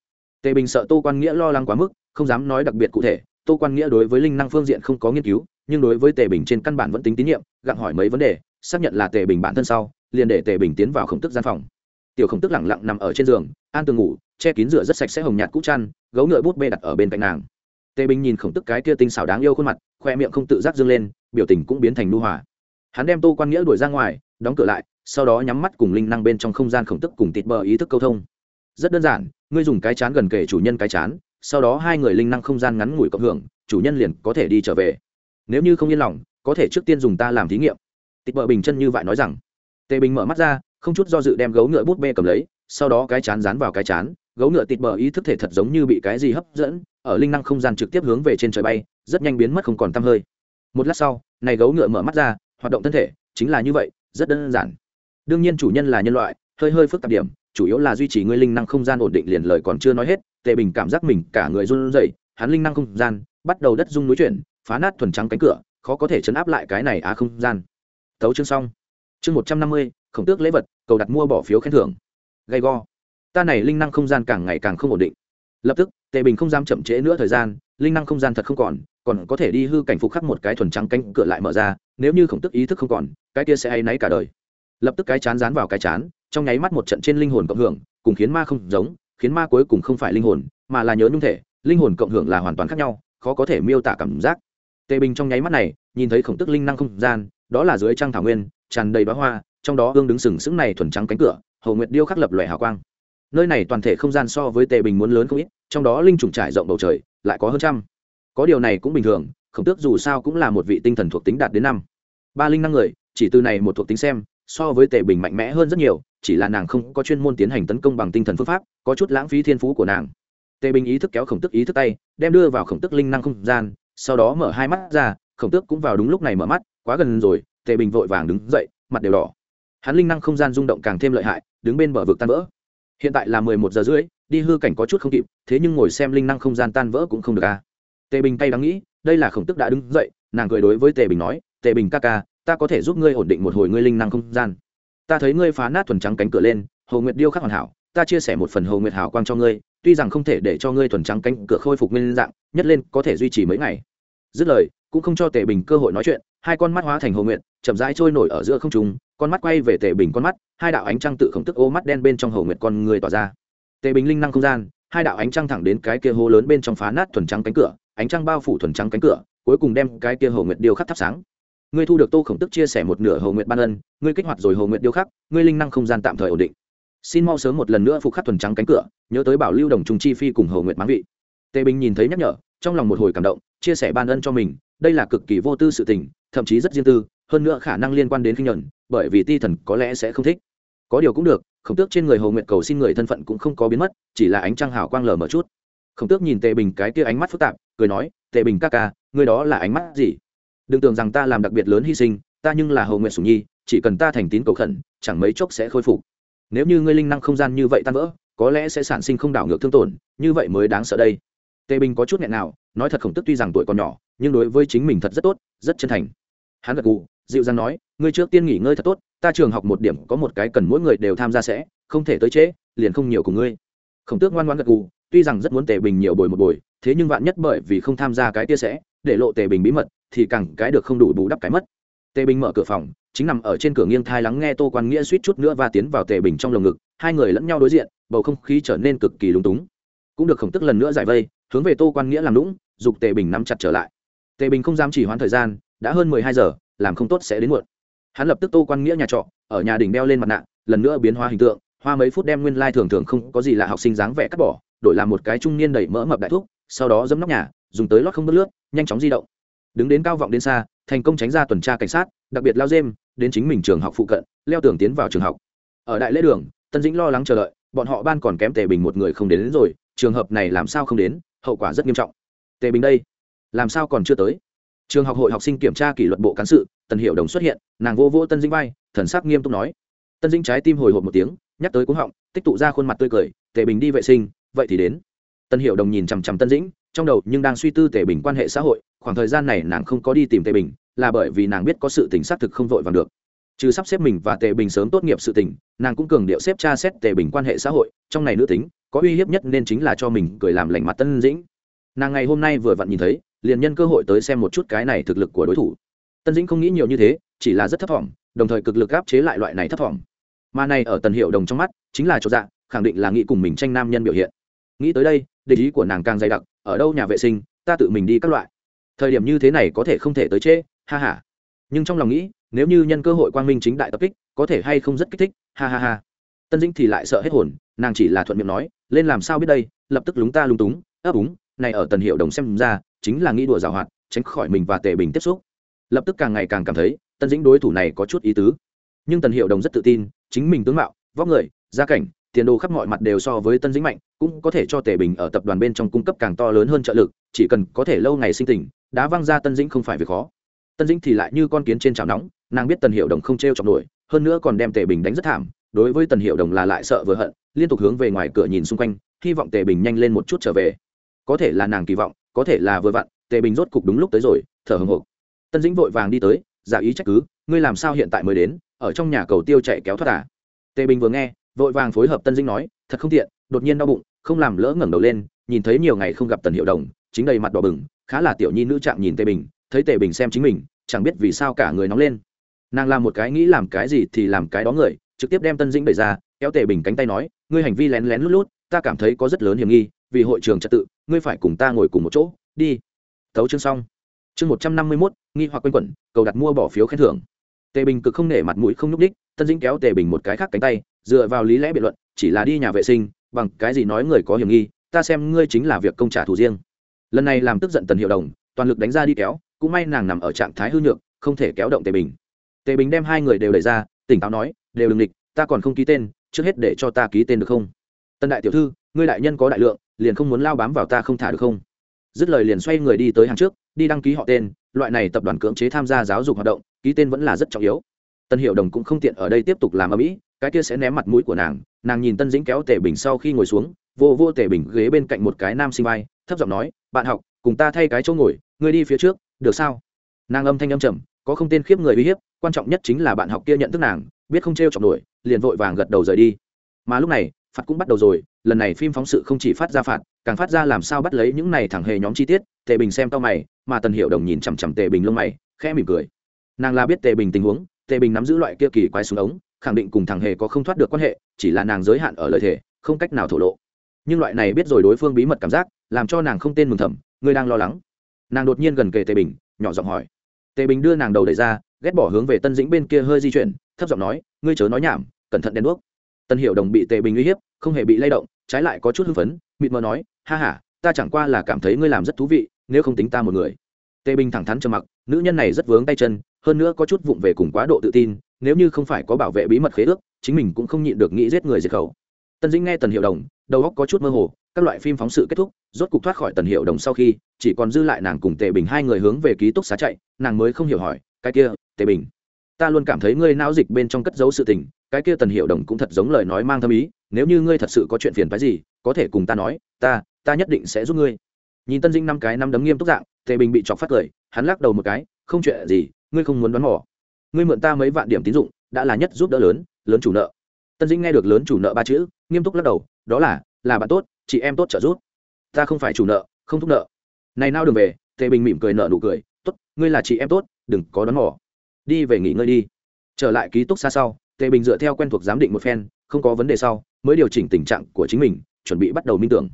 Tề bình sợ tô quan nghĩa lo lắng quá mức, không dám nói đặc biệt cụ thể, tô quan nghĩa đối với linh năng phương diện không có nghiên cứu, nhưng đối với tề bình trên căn bản vẫn tính tín nhiệm, gặng hỏi mấy vấn đề, xác nhận là tề bình bản thân sau, liền để tề bình tiến vào khổng tức gian phòng. Tiểu khổng tức lẳng lặng nằm ở trên giường, an tường ngủ che kín rửa rất sạch sẽ hồng nhạt cũ chăn, gấu ngựa bút bê đặt ở bên cạnh nàng. Tề bình nhìn khổng tức cái kia tinh xảo đáng yêu khuôn mặt, khoe miệng không tự giác dâng lên, biểu tình cũng biến thành nu hòa. Hắn đem tô quan nghĩa đuổi ra ngoài, đóng cửa lại, sau đó nhắm mắt cùng linh năng bên trong không gian khổng tức cùng tịt bờ ý thức câu thông. Rất đơn giản, ngươi dùng cái chán gần kể chủ nhân cái chán, sau đó hai người linh năng không gian ngắn ngủi cộng hưởng, chủ nhân liền có thể đi trở về. Nếu như không yên lòng, có thể trước tiên dùng ta làm thí nghiệm. Tịt bờ bình chân như vậy nói rằng. Tề bình mở mắt ra, không chút do dự đem gấu ngựa bút bê cầm lấy, sau đó cái chán dán vào cái chán gấu ngựa tịt bờ ý thức thể thật giống như bị cái gì hấp dẫn, ở linh năng không gian trực tiếp hướng về trên trời bay, rất nhanh biến mất không còn t hơi. Một lát sau, này gấu ngựa mở mắt ra, hoạt động thân thể, chính là như vậy, rất đơn giản. Đương nhiên chủ nhân là nhân loại, hơi hơi phức tạp điểm, chủ yếu là duy trì ngươi linh năng không gian ổn định liền lời còn chưa nói hết, tề bình cảm giác mình cả người run rẩy, hắn linh năng không gian, bắt đầu đất rung núi chuyển, phá nát thuần trắng cánh cửa, khó có thể chấn áp lại cái này á không gian. Tấu chương xong. Chương một trăm năm mươi, khổng tước lễ vật, cầu đặt mua bỏ phiếu khen thưởng. Gay go ta này linh năng không gian càng ngày càng không ổn định. Lập tức, tề bình không dám chậm trễ nữa thời gian, linh năng không gian thật không còn còn có thể đi hư cảnh phục khắc một cái thuần trắng cánh cửa lại mở ra, nếu như khổng tức ý thức không còn, cái kia sẽ hay náy cả đời. Lập tức cái chán dán vào cái chán, trong nháy mắt một trận trên linh hồn cộng hưởng, cùng khiến ma không giống, khiến ma cuối cùng không phải linh hồn, mà là nhớ nhung thể, linh hồn cộng hưởng là hoàn toàn khác nhau, khó có thể miêu tả cảm giác. Tề bình trong nháy mắt này, nhìn thấy khổng tức linh năng không gian, đó là dưới trang thảo nguyên, tràn đầy bá hoa, trong đó ương đứng sừng sững này thuần trắng cánh cửa, hầu nguyệt điêu khắc lập loè hào quang nơi này toàn thể không gian so với tề bình muốn lớn không ít, trong đó linh trùng trải rộng bầu trời, lại có hơn trăm. Có điều này cũng bình thường, khổng tước dù sao cũng là một vị tinh thần thuộc tính đạt đến năm. Ba linh năng người, chỉ từ này một thuộc tính xem, so với tề bình mạnh mẽ hơn rất nhiều, chỉ là nàng không có chuyên môn tiến hành tấn công bằng tinh thần phương pháp, có chút lãng phí thiên phú của nàng. Tề bình ý thức kéo khổng tức ý thức tay, đem đưa vào khổng tức linh năng không gian, sau đó mở hai mắt ra, khổng tước cũng vào đúng lúc này mở mắt, quá gần rồi, tề bình vội vàng đứng dậy, mặt đều đỏ. Hắn linh năng không gian rung động càng thêm lợi hại, đứng bên bờ vực tan vỡ hiện tại là mười một giờ rưỡi, đi hư cảnh có chút không kịp, thế nhưng ngồi xem linh năng không gian tan vỡ cũng không được à. tề bình tay đáng nghĩ, đây là khổng tức đã đứng dậy, nàng cười đối với tề bình nói, tề bình ca ca, ta có thể giúp ngươi ổn định một hồi ngươi linh năng không gian ta thấy ngươi phá nát thuần trắng cánh cửa lên, hồ nguyệt điêu khắc hoàn hảo, ta chia sẻ một phần hồ nguyệt hảo quang cho ngươi, tuy rằng không thể để cho ngươi thuần trắng cánh cửa khôi phục nguyên dạng, nhất lên có thể duy trì mấy ngày dứt lời, cũng không cho tề bình cơ hội nói chuyện, hai con mắt hóa thành hồ nguyệt, chậm rãi trôi nổi ở giữa không trung con mắt quay về tề bình con mắt, hai đạo ánh trăng tự khổng tức ô mắt đen bên trong hầu nguyệt con người tỏa ra. Tề bình linh năng không gian, hai đạo ánh trăng thẳng đến cái kia hố lớn bên trong phá nát thuần trắng cánh cửa, ánh trăng bao phủ thuần trắng cánh cửa, cuối cùng đem cái kia hầu nguyệt điêu khắc thắp sáng. Ngươi thu được tô khổng tức chia sẻ một nửa hầu nguyệt ban ân, ngươi kích hoạt rồi hầu nguyệt điêu khắc, ngươi linh năng không gian tạm thời ổn định. Xin mau sớm một lần nữa phục khắc thuần trắng cánh cửa, nhớ tới bảo lưu đồng trùng chi phi cùng hầu nguyệt mãn vị. Tề bình nhìn thấy nhắc nhở, trong lòng một hồi cảm động, chia sẻ ban ân cho mình, đây là cực kỳ vô tư sự tình, thậm chí rất riêng tư hơn nữa khả năng liên quan đến kinh nhuận, bởi vì ti thần có lẽ sẽ không thích. Có điều cũng được, khổng tước trên người hồ nguyện cầu xin người thân phận cũng không có biến mất, chỉ là ánh trăng hào quang lờ mở chút. Khổng tước nhìn tề bình cái kia ánh mắt phức tạp, cười nói, tề bình ca ca người đó là ánh mắt gì? Đừng tưởng rằng ta làm đặc biệt lớn hy sinh, ta nhưng là hầu nguyện sùng nhi, chỉ cần ta thành tín cầu khẩn, chẳng mấy chốc sẽ khôi phục. Nếu như ngươi linh năng không gian như vậy tan vỡ, có lẽ sẽ sản sinh không đảo ngược thương tổn, như vậy mới đáng sợ đây. Tề bình có chút nghẹn nào nói thật khổng tức tuy rằng tuổi còn nhỏ, nhưng đối với chính mình thật rất tốt, rất chân thành. Hắn gật gù dịu dàng nói, ngươi trước tiên nghỉ ngơi thật tốt, ta trường học một điểm có một cái cần mỗi người đều tham gia sẽ, không thể tới trễ, liền không nhiều của ngươi. Khổng tước ngoan ngoan gật gù, tuy rằng rất muốn tề bình nhiều bồi một bồi, thế nhưng vạn nhất bởi vì không tham gia cái tia sẽ, để lộ tề bình bí mật, thì càng cái được không đủ bù đắp cái mất. Tề bình mở cửa phòng, chính nằm ở trên cửa nghiêng thai lắng nghe tô quan nghĩa suýt chút nữa và tiến vào tề bình trong lồng ngực, hai người lẫn nhau đối diện, bầu không khí trở nên cực kỳ lúng túng. Cũng được khổng tức lần nữa giải vây, hướng về tô quan nghĩa làm lũng giục tề bình nắm chặt trở lại. Tề bình không dám chỉ hoãn thời gian, đã hơn mười hai giờ làm không tốt sẽ đến muộn. Hắn lập tức tô quan nghĩa nhà trọ ở nhà đỉnh đeo lên mặt nạ lần nữa biến hóa hình tượng hoa mấy phút đem nguyên lai thường thường không có gì là học sinh dáng vẻ cắt bỏ đổi làm một cái trung niên đẩy mỡ mập đại thuốc sau đó dẫm nóc nhà dùng tới lót không bớt lướt nhanh chóng di động. Đứng đến cao vọng đến xa thành công tránh ra tuần tra cảnh sát đặc biệt lao dêm đến chính mình trường học phụ cận leo tường tiến vào trường học. Ở đại lễ đường tân dĩnh lo lắng chờ đợi bọn họ ban còn kém tề bình một người không đến, đến rồi trường hợp này làm sao không đến hậu quả rất nghiêm trọng. Tề bình đây làm sao còn chưa tới? Trường học hội học sinh kiểm tra kỷ luật bộ cán sự, tần hiệu đồng xuất hiện, nàng vô vô tân dĩnh vai, thần sắc nghiêm túc nói. Tân dĩnh trái tim hồi hộp một tiếng, nhắc tới cúng họng, tích tụ ra khuôn mặt tươi cười, tề bình đi vệ sinh, vậy thì đến. Tân hiệu đồng nhìn chằm chằm tân dĩnh, trong đầu nhưng đang suy tư tề bình quan hệ xã hội, khoảng thời gian này nàng không có đi tìm tề bình, là bởi vì nàng biết có sự tình xác thực không vội vàng được. Trừ sắp xếp mình và tề bình sớm tốt nghiệp sự tình, nàng cũng cường điệu xếp tra xét tề bình quan hệ xã hội, trong này nữ tính, có uy hiếp nhất nên chính là cho mình cười làm lành mặt tân dĩnh. Nàng ngày hôm nay vừa vặn nhìn thấy liền nhân cơ hội tới xem một chút cái này thực lực của đối thủ. Tân dĩnh không nghĩ nhiều như thế chỉ là rất thấp thỏm đồng thời cực lực áp chế lại loại này thấp thỏm. Mà này ở tần hiệu đồng trong mắt chính là chỗ dạ khẳng định là nghĩ cùng mình tranh nam nhân biểu hiện. Nghĩ tới đây địch ý của nàng càng dày đặc ở đâu nhà vệ sinh ta tự mình đi các loại. Thời điểm như thế này có thể không thể tới chê, ha ha. Nhưng trong lòng nghĩ nếu như nhân cơ hội quang minh chính đại tập kích có thể hay không rất kích thích ha ha ha. Tân dĩnh thì lại sợ hết hồn nàng chỉ là thuận miệng nói lên làm sao biết đây lập tức lúng ta lúng túng ấp úng này ở tần hiệu đồng xem ra chính là nghĩ đùa giảo hoạt, tránh khỏi mình và tề bình tiếp xúc. Lập tức càng ngày càng cảm thấy, tân dĩnh đối thủ này có chút ý tứ. Nhưng tần hiệu đồng rất tự tin, chính mình tướng mạo, vóc người, gia cảnh, tiền đồ khắp mọi mặt đều so với tân dĩnh mạnh, cũng có thể cho tề bình ở tập đoàn bên trong cung cấp càng to lớn hơn trợ lực, chỉ cần có thể lâu ngày sinh tình, đá văng ra tân dĩnh không phải việc khó. Tân dĩnh thì lại như con kiến trên chảo nóng, nàng biết tần hiệu đồng không t r chọc nổi, hơn nữa còn đem tề bình đánh rất thảm, đối với tần hiệu đồng là lại sợ vừa hận, liên tục hướng về ngoài cửa nhìn xung quanh, hy vọng tề bình nhanh lên một chút trở về. Có thể là nàng kỳ vọng có thể là vừa vặn, tề bình rốt cục đúng lúc tới rồi, thở hồng hộc tân dĩnh vội vàng đi tới, giả ý trách cứ, ngươi làm sao hiện tại mới đến, ở trong nhà cầu tiêu chạy kéo thoát à? Tề bình vừa nghe, vội vàng phối hợp tân dĩnh nói, thật không tiện, đột nhiên đau bụng, không làm lỡ ngẩng đầu lên, nhìn thấy nhiều ngày không gặp tần hiệu đồng, chính đầy mặt đỏ bừng, khá là tiểu nhi nữ trạng nhìn tề bình, thấy tề bình xem chính mình, chẳng biết vì sao cả người nóng lên. Nàng làm một cái nghĩ làm cái gì thì làm cái đó người, trực tiếp đem tân dĩnh đẩy ra, kéo tề bình cánh tay nói, ngươi hành vi lén lén lút lút, ta cảm thấy có rất lớn hiểm nghi vì hội trường trật tự, ngươi phải cùng ta ngồi cùng một chỗ, đi. Thấu chương xong. Chương một trăm năm mươi mốt, nghi hoặc quanh quẩn, cầu đặt mua bỏ phiếu khen thưởng. Tề bình cực không nể mặt mũi không nhúc đích tân dĩnh kéo tề bình một cái khác cánh tay, dựa vào lý lẽ biện luận, chỉ là đi nhà vệ sinh, bằng cái gì nói người có hiểm nghi, ta xem ngươi chính là việc công trả thù riêng. Lần này làm tức giận tần hiệu đồng, toàn lực đánh ra đi kéo, cũng may nàng nằm ở trạng thái hư nhược, không thể kéo động tề bình. Tề bình đem hai người đều đẩy ra, tỉnh táo nói, đều đừng địch, ta còn không ký tên, trước hết để cho ta ký tên được không? Tân đại tiểu thư, ngươi đại nhân có đại lượng liền không muốn lao bám vào ta không thả được không? Dứt lời liền xoay người đi tới hàng trước, đi đăng ký họ tên, loại này tập đoàn cưỡng chế tham gia giáo dục hoạt động, ký tên vẫn là rất trọng yếu. Tân hiệu đồng cũng không tiện ở đây tiếp tục làm ở mỹ cái kia sẽ ném mặt mũi của nàng nàng nhìn tân dĩnh kéo tề bình sau khi ngồi xuống, vô vô tề bình ghế bên cạnh một cái nam sinh vai, thấp giọng nói, bạn học, cùng ta thay cái chỗ ngồi, ngươi đi phía trước, được sao? Nàng âm thanh âm trầm, có không tên khiếp người uy hiếp, quan trọng nhất chính là bạn học kia nhận thức nàng, biết không t r e o chọc nổi, liền vội vàng gật đầu rời đi. Mà lúc này phạt cũng bắt đầu rồi, lần này phim phóng sự không chỉ phát ra phạt, càng phát ra làm sao bắt lấy những này thẳng hề nhóm chi tiết, tề bình xem tao mày, mà tần hiệu đồng nhìn chằm chằm tề bình lông mày, khẽ mỉm cười. Nàng là biết tề bình tình huống, tề bình nắm giữ loại kia kỳ quái xuống ống, khẳng định cùng thằng hề có không thoát được quan hệ, chỉ là nàng giới hạn ở lợi thể không cách nào thổ lộ. Nhưng loại này biết rồi đối phương bí mật cảm giác, làm cho nàng không tên mừng thầm ngươi đang lo lắng. Nàng đột nhiên gần kề tề bình, nhỏ giọng hỏi. Tề bình đưa nàng đầu đẩy ra, ghét bỏ hướng về tân dĩnh bên kia hơi di chuyển, thấp giọng nói, ngươi chớ nói nhảm, cẩn thận đen đuốc tân hiệu đồng bị tề bình uy hiếp, không hề bị lay động, trái lại có chút hưng phấn, mịt mờ nói, ha h a ta chẳng qua là cảm thấy ngươi làm rất thú vị, nếu không tính ta một người. Tề bình thẳng thắn trầm mặc, nữ nhân này rất vướng tay chân, hơn nữa có chút vụng về cùng quá độ tự tin, nếu như không phải có bảo vệ bí mật khế ước, chính mình cũng không nhịn được nghĩ giết người diệt khẩu. Tân dĩnh nghe tần hiệu đồng, đầu óc có chút mơ hồ, các loại phim phóng sự kết thúc, rốt cục thoát khỏi tần hiệu đồng sau khi, chỉ còn dư lại nàng cùng tề bình hai người hướng về ký túc xá chạy, nàng mới không hiểu hỏi, cái kia, tề bình, ta luôn cảm thấy ngươi não dịch bên trong cất giấu sự tình cái kia tần hiệu đồng cũng thật giống lời nói mang thâm ý, nếu như ngươi thật sự có chuyện phiền phái gì, có thể cùng ta nói, ta ta nhất định sẽ giúp ngươi. Nhìn tân dinh năm cái năm đấm nghiêm túc dạng, tề bình bị chọc phát cười, hắn lắc đầu một cái, không chuyện gì, ngươi không muốn đoán mỏ ngươi mượn ta mấy vạn điểm tín dụng, đã là nhất giúp đỡ lớn lớn chủ nợ. Tân dinh nghe được lớn chủ nợ ba chữ, nghiêm túc lắc đầu, đó là là bạn tốt, chị em tốt trợ giúp. Ta không phải chủ nợ, không thúc nợ. Này nao đường về, tề bình mỉm cười nợ nụ cười, tốt, ngươi là chị em tốt, đừng có đón mỏ đi về nghỉ ngơi đi. Trở lại ký túc xa sau tề bình dựa theo quen thuộc giám định một phen, không có vấn đề sau, mới điều chỉnh tình trạng của chính mình, chuẩn bị bắt đầu minh tưởng.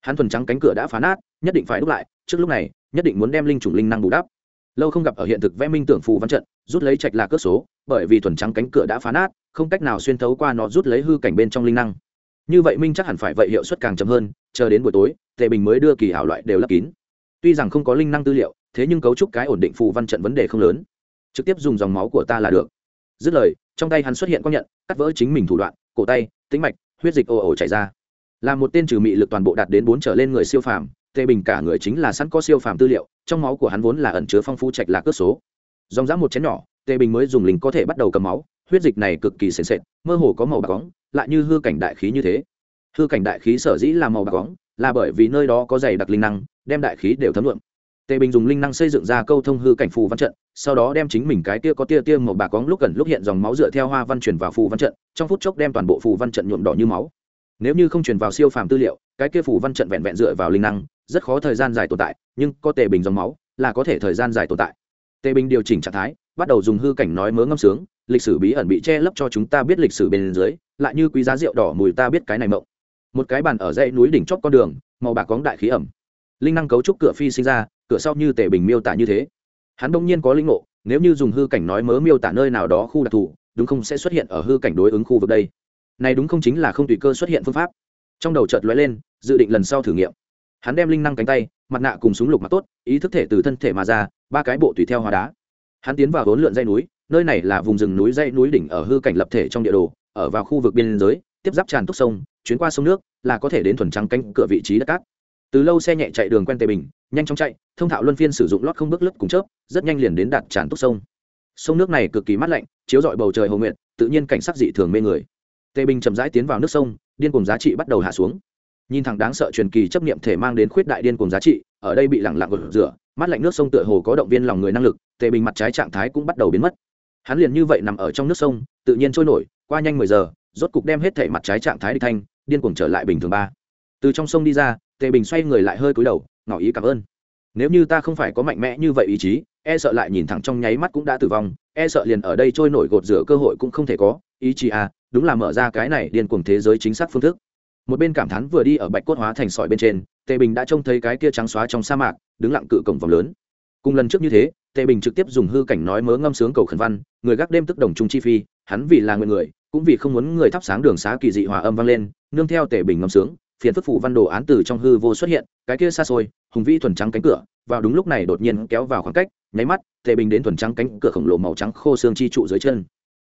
Hắn thuần trắng cánh cửa đã phá nát, nhất định phải đúc lại, trước lúc này, nhất định muốn đem linh chủng linh năng bù đắp. Lâu không gặp ở hiện thực vẽ minh tưởng phù văn trận, rút lấy trạch là cước số, bởi vì thuần trắng cánh cửa đã phá nát, không cách nào xuyên thấu qua nó rút lấy hư cảnh bên trong linh năng. Như vậy minh chắc hẳn phải vậy hiệu suất càng chậm hơn, chờ đến buổi tối, tề bình mới đưa kỳ hảo loại đều lấp kín. Tuy rằng không có linh năng tư liệu, thế nhưng cấu trúc cái ổn định phù văn trận vấn đề không lớn. Trực tiếp dùng dòng máu của ta là được dứt lời, trong tay hắn xuất hiện quang nhận, cắt vỡ chính mình thủ đoạn, cổ tay tính mạch, huyết dịch ồ ồ chảy ra. Là một tên trừ mị lực toàn bộ đạt đến bốn trở lên người siêu phàm, tề bình cả người chính là sẵn có siêu phàm tư liệu, trong máu của hắn vốn là ẩn chứa phong phú trạch là cước số. Dòng dã một chén nhỏ, tề bình mới dùng lính có thể bắt đầu cầm máu, huyết dịch này cực kỳ sền sệt, mơ hồ có màu bạc bóng, lại như hư cảnh đại khí như thế. Hư cảnh đại khí sở dĩ là màu bạc bóng, là bởi vì nơi đó có dày đặc linh năng, đem đại khí đều thấm luộm tề bình dùng linh năng xây dựng ra câu thông hư cảnh phù văn trận, sau đó đem chính mình cái tia có tia tia màu bạc cóng lúc gần lúc hiện dòng máu dựa theo hoa văn chuyển vào phù văn trận, trong phút chốc đem toàn bộ phù văn trận nhuộm đỏ như máu. Nếu như không chuyển vào siêu phàm tư liệu, cái kia phù văn trận vẹn vẹn dựa vào linh năng, rất khó thời gian dài tồn tại, nhưng có tề bình dòng máu, là có thể thời gian dài tồn tại. Tề bình điều chỉnh trạng thái, bắt đầu dùng hư cảnh nói mớ ngâm sướng, lịch sử bí ẩn bị che lấp cho chúng ta biết lịch sử bên dưới, lại như quý giá rượu đỏ mùi ta biết cái này mộng. Một cái bàn ở dãy núi đỉnh chót con đường, màu bạc cóng đại khí ẩm. Linh năng cấu trúc cửa phi sinh ra cửa sau như tề bình miêu tả như thế. Hắn đông nhiên có linh ngộ, nếu như dùng hư cảnh nói mớ miêu tả nơi nào đó khu đặc thù, đúng không sẽ xuất hiện ở hư cảnh đối ứng khu vực đây. Này đúng không chính là không tùy cơ xuất hiện phương pháp. Trong đầu chợt lóe lên, dự định lần sau thử nghiệm. Hắn đem linh năng cánh tay, mặt nạ cùng súng lục mặc tốt, ý thức thể từ thân thể mà ra, ba cái bộ tùy theo hóa đá. Hắn tiến vào hỗn lượn dây núi, nơi này là vùng rừng núi dây núi đỉnh ở hư cảnh lập thể trong địa đồ, ở vào khu vực biên giới, tiếp giáp tràn túc sông, chuyến qua sông nước, là có thể đến thuần trắng cánh cửa vị trí đất cát từ lâu xe nhẹ chạy đường quen tề bình, nhanh chóng chạy, thông thạo luân phiên sử dụng lót không bước lướt cùng chớp, rất nhanh liền đến đạt tràn túc sông. Sông nước này cực kỳ mát lạnh, chiếu rọi bầu trời hồ nguyện tự nhiên cảnh sắc dị thường mê người. Tề bình chậm rãi tiến vào nước sông, điên cùng giá trị bắt đầu hạ xuống. Nhìn thẳng đáng sợ truyền kỳ chấp niệm thể mang đến khuyết đại điên cùng giá trị, ở đây bị lẳng lặng gột rửa, mát lạnh nước sông tựa hồ có động viên lòng người năng lực, tề bình mặt trái trạng thái cũng bắt đầu biến mất. Hắn liền như vậy nằm ở trong nước sông, tự nhiên trôi nổi, qua nhanh mười giờ, rốt cục đem hết thể mặt trái trạng thái đi thanh, điên cuồng trở lại bình thường ba. Từ trong sông đi ra tề bình xoay người lại hơi cúi đầu, ngỏ ý cảm ơn. Nếu như ta không phải có mạnh mẽ như vậy ý chí e sợ lại nhìn thẳng trong nháy mắt cũng đã tử vong e sợ liền ở đây trôi nổi gột rửa cơ hội cũng không thể có. Ý chí à đúng là mở ra cái này điên cuồng thế giới chính xác phương thức. Một bên cảm thán vừa đi ở bạch cốt hóa thành sỏi bên trên, tề bình đã trông thấy cái kia trắng xóa trong sa mạc, đứng lặng cự cổng vòng lớn. Cùng lần trước như thế, tề bình trực tiếp dùng hư cảnh nói mớ ngâm sướng cầu khẩn văn, người gác đêm tức đồng trung chi phi, hắn vì là người người, cũng vì không muốn người thắp sáng đường xá kỳ dị hòa âm vang lên, nương theo tề bình ngâm sướng phiền phức phủ văn đồ án từ trong hư vô xuất hiện, cái kia xa xôi, hùng vĩ thuần trắng cánh cửa, vào đúng lúc này đột nhiên kéo vào khoảng cách, nháy mắt, tề bình đến thuần trắng cánh cửa khổng lồ màu trắng khô xương chi trụ dưới chân.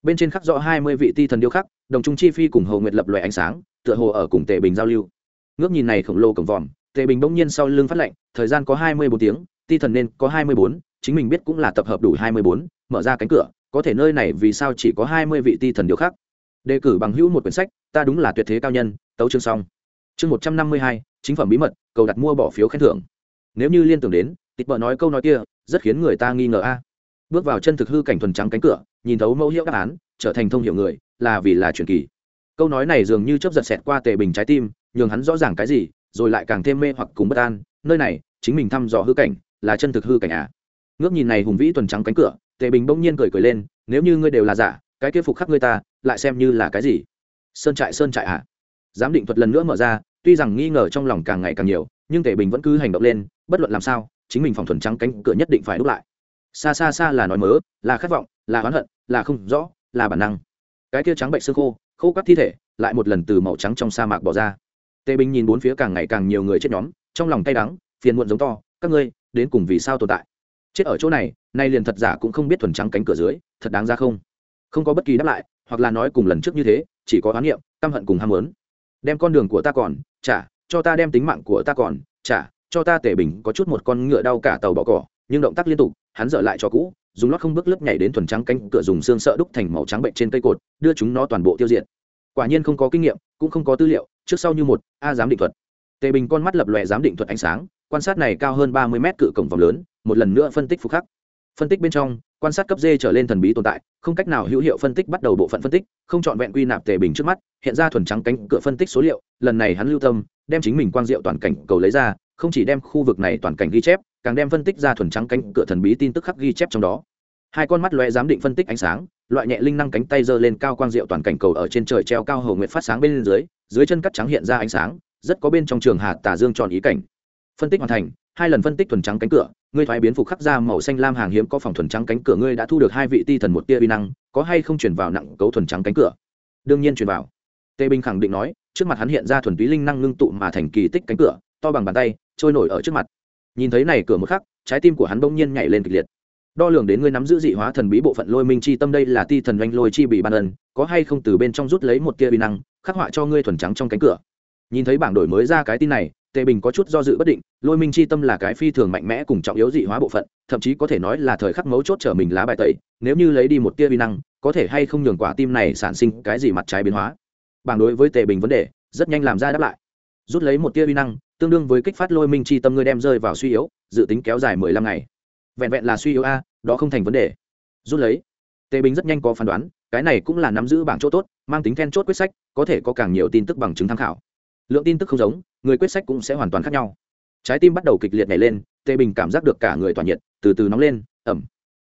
Bên trên khắc rõ hai mươi vị ti thần điêu khắc, đồng trung chi phi cùng hồ nguyệt lập loè ánh sáng, tựa hồ ở cùng tề bình giao lưu. Ngước nhìn này khổng lồ cổng vòm, tề bình bỗng nhiên sau lưng phát lệnh thời gian có hai mươi bốn tiếng, ti thần nên có hai mươi bốn, chính mình biết cũng là tập hợp đủ hai mươi bốn, mở ra cánh cửa, có thể nơi này vì sao chỉ có hai mươi vị ti thần điêu khắc. Đề cử bằng hữu một quyển sách, ta đúng là tuyệt thế cao nhân, tấu chương xong chương một trăm năm mươi hai, chính phẩm bí mật, cầu đặt mua bỏ phiếu khen thưởng. Nếu như liên tưởng đến, tịch bợ nói câu nói kia, rất khiến người ta nghi ngờ a. Bước vào chân thực hư cảnh thuần trắng cánh cửa, nhìn thấu mẫu hiệu đáp án, trở thành thông hiểu người, là vì là truyền kỳ. Câu nói này dường như chớp giật xẹt qua tề bình trái tim, nhường hắn rõ ràng cái gì, rồi lại càng thêm mê hoặc cùng bất an, nơi này, chính mình thăm dò hư cảnh, là chân thực hư cảnh à. Ngước nhìn này hùng vĩ tuần trắng cánh cửa, tề bình bỗng nhiên cười cười lên, nếu như ngươi đều là giả, cái kia phục khắc ngươi ta, lại xem như là cái gì? Sơn trại sơn trại à? Giám định thuật lần nữa mở ra, tuy rằng nghi ngờ trong lòng càng ngày càng nhiều, nhưng tề bình vẫn cứ hành động lên, bất luận làm sao, chính mình phòng thuần trắng cánh cửa nhất định phải đúc lại. Xa xa xa là nói mớ, là khát vọng, là oán hận, là không rõ, là bản năng. Cái kia trắng bệnh xương khô khô các thi thể, lại một lần từ màu trắng trong sa mạc bỏ ra. Tề bình nhìn bốn phía càng ngày càng nhiều người chết nhóm, trong lòng cay đắng, phiền muộn giống to, các ngươi, đến cùng vì sao tồn tại? Chết ở chỗ này, nay liền thật giả cũng không biết thuần trắng cánh cửa dưới, thật đáng ra không? Không có bất kỳ đáp lại, hoặc là nói cùng lần trước như thế, chỉ có oán niệm căm hận cùng ham muốn đem con đường của ta còn trả cho ta đem tính mạng của ta còn trả cho ta tể bình có chút một con ngựa đau cả tàu bỏ cỏ, nhưng động tác liên tục, hắn dở lại cho cũ, dùng lót không bước lớp nhảy đến thuần trắng cánh cửa dùng xương sợ đúc thành màu trắng bệnh trên cây cột, đưa chúng nó toàn bộ tiêu diệt. Quả nhiên không có kinh nghiệm, cũng không có tư liệu, trước sau như một, a giám định thuật. Tề bình con mắt lập lòe giám định thuật ánh sáng, quan sát này cao hơn ba mươi mét cự cổng vòng lớn, một lần nữa phân tích phục khắc. Phân tích bên trong quan sát cấp d trở lên thần bí tồn tại, không cách nào hữu hiệu phân tích bắt đầu bộ phận phân tích, không chọn vẹn quy nạp tề bình trước mắt, hiện ra thuần trắng cánh cửa phân tích số liệu, lần này hắn lưu tâm, đem chính mình quang diệu toàn cảnh cầu lấy ra, không chỉ đem khu vực này toàn cảnh ghi chép, càng đem phân tích ra thuần trắng cánh cửa thần bí tin tức khắc ghi chép trong đó. Hai con mắt loe giám định phân tích ánh sáng, loại nhẹ linh năng cánh tay giơ lên cao quang diệu toàn cảnh cầu ở trên trời treo cao hầu nguyện phát sáng bên dưới dưới chân cắt trắng hiện ra ánh sáng, rất có bên trong trường hạt tà dương tròn ý cảnh. Phân tích hoàn thành hai lần phân tích thuần trắng cánh cửa, ngươi thoái biến phục khắc ra màu xanh lam hàng hiếm có phòng thuần trắng cánh cửa ngươi đã thu được hai vị ti thần một tia uy năng, có hay không chuyển vào nặng cấu thuần trắng cánh cửa? Đương nhiên chuyển vào. Tê bình khẳng định nói, trước mặt hắn hiện ra thuần túy linh năng ngưng tụ mà thành kỳ tích cánh cửa, to bằng bàn tay, trôi nổi ở trước mặt. Nhìn thấy này cửa một khắc, trái tim của hắn bỗng nhiên nhảy lên kịch liệt. Đo lường đến ngươi nắm giữ dị hóa thần bí bộ phận lôi minh chi tâm đây là ti thần doanh lôi chi bị ban ân, có hay không từ bên trong rút lấy một tia uy năng, khắc họa cho ngươi thuần trắng trong cánh cửa. Nhìn thấy bảng đổi mới ra cái tin này tề bình có chút do dự bất định, lôi minh chi tâm là cái phi thường mạnh mẽ cùng trọng yếu dị hóa bộ phận, thậm chí có thể nói là thời khắc mấu chốt trở mình lá bài tẩy, nếu như lấy đi một tia vi năng, có thể hay không nhường quả tim này sản sinh cái gì mặt trái biến hóa. Bảng đối với tề bình vấn đề, rất nhanh làm ra đáp lại. Rút lấy một tia vi năng, tương đương với kích phát lôi minh chi tâm ngươi đem rơi vào suy yếu, dự tính kéo dài mười lăm ngày. Vẹn vẹn là suy yếu a, đó không thành vấn đề. Rút lấy. Tề bình rất nhanh có phán đoán, cái này cũng là nắm giữ bảng chỗ tốt, mang tính then chốt quyết sách, có thể có càng nhiều tin tức bằng chứng tham khảo lượng tin tức không giống, người quyết sách cũng sẽ hoàn toàn khác nhau. Trái tim bắt đầu kịch liệt nhảy lên tề bình cảm giác được cả người tỏa nhiệt, từ từ nóng lên, ẩm.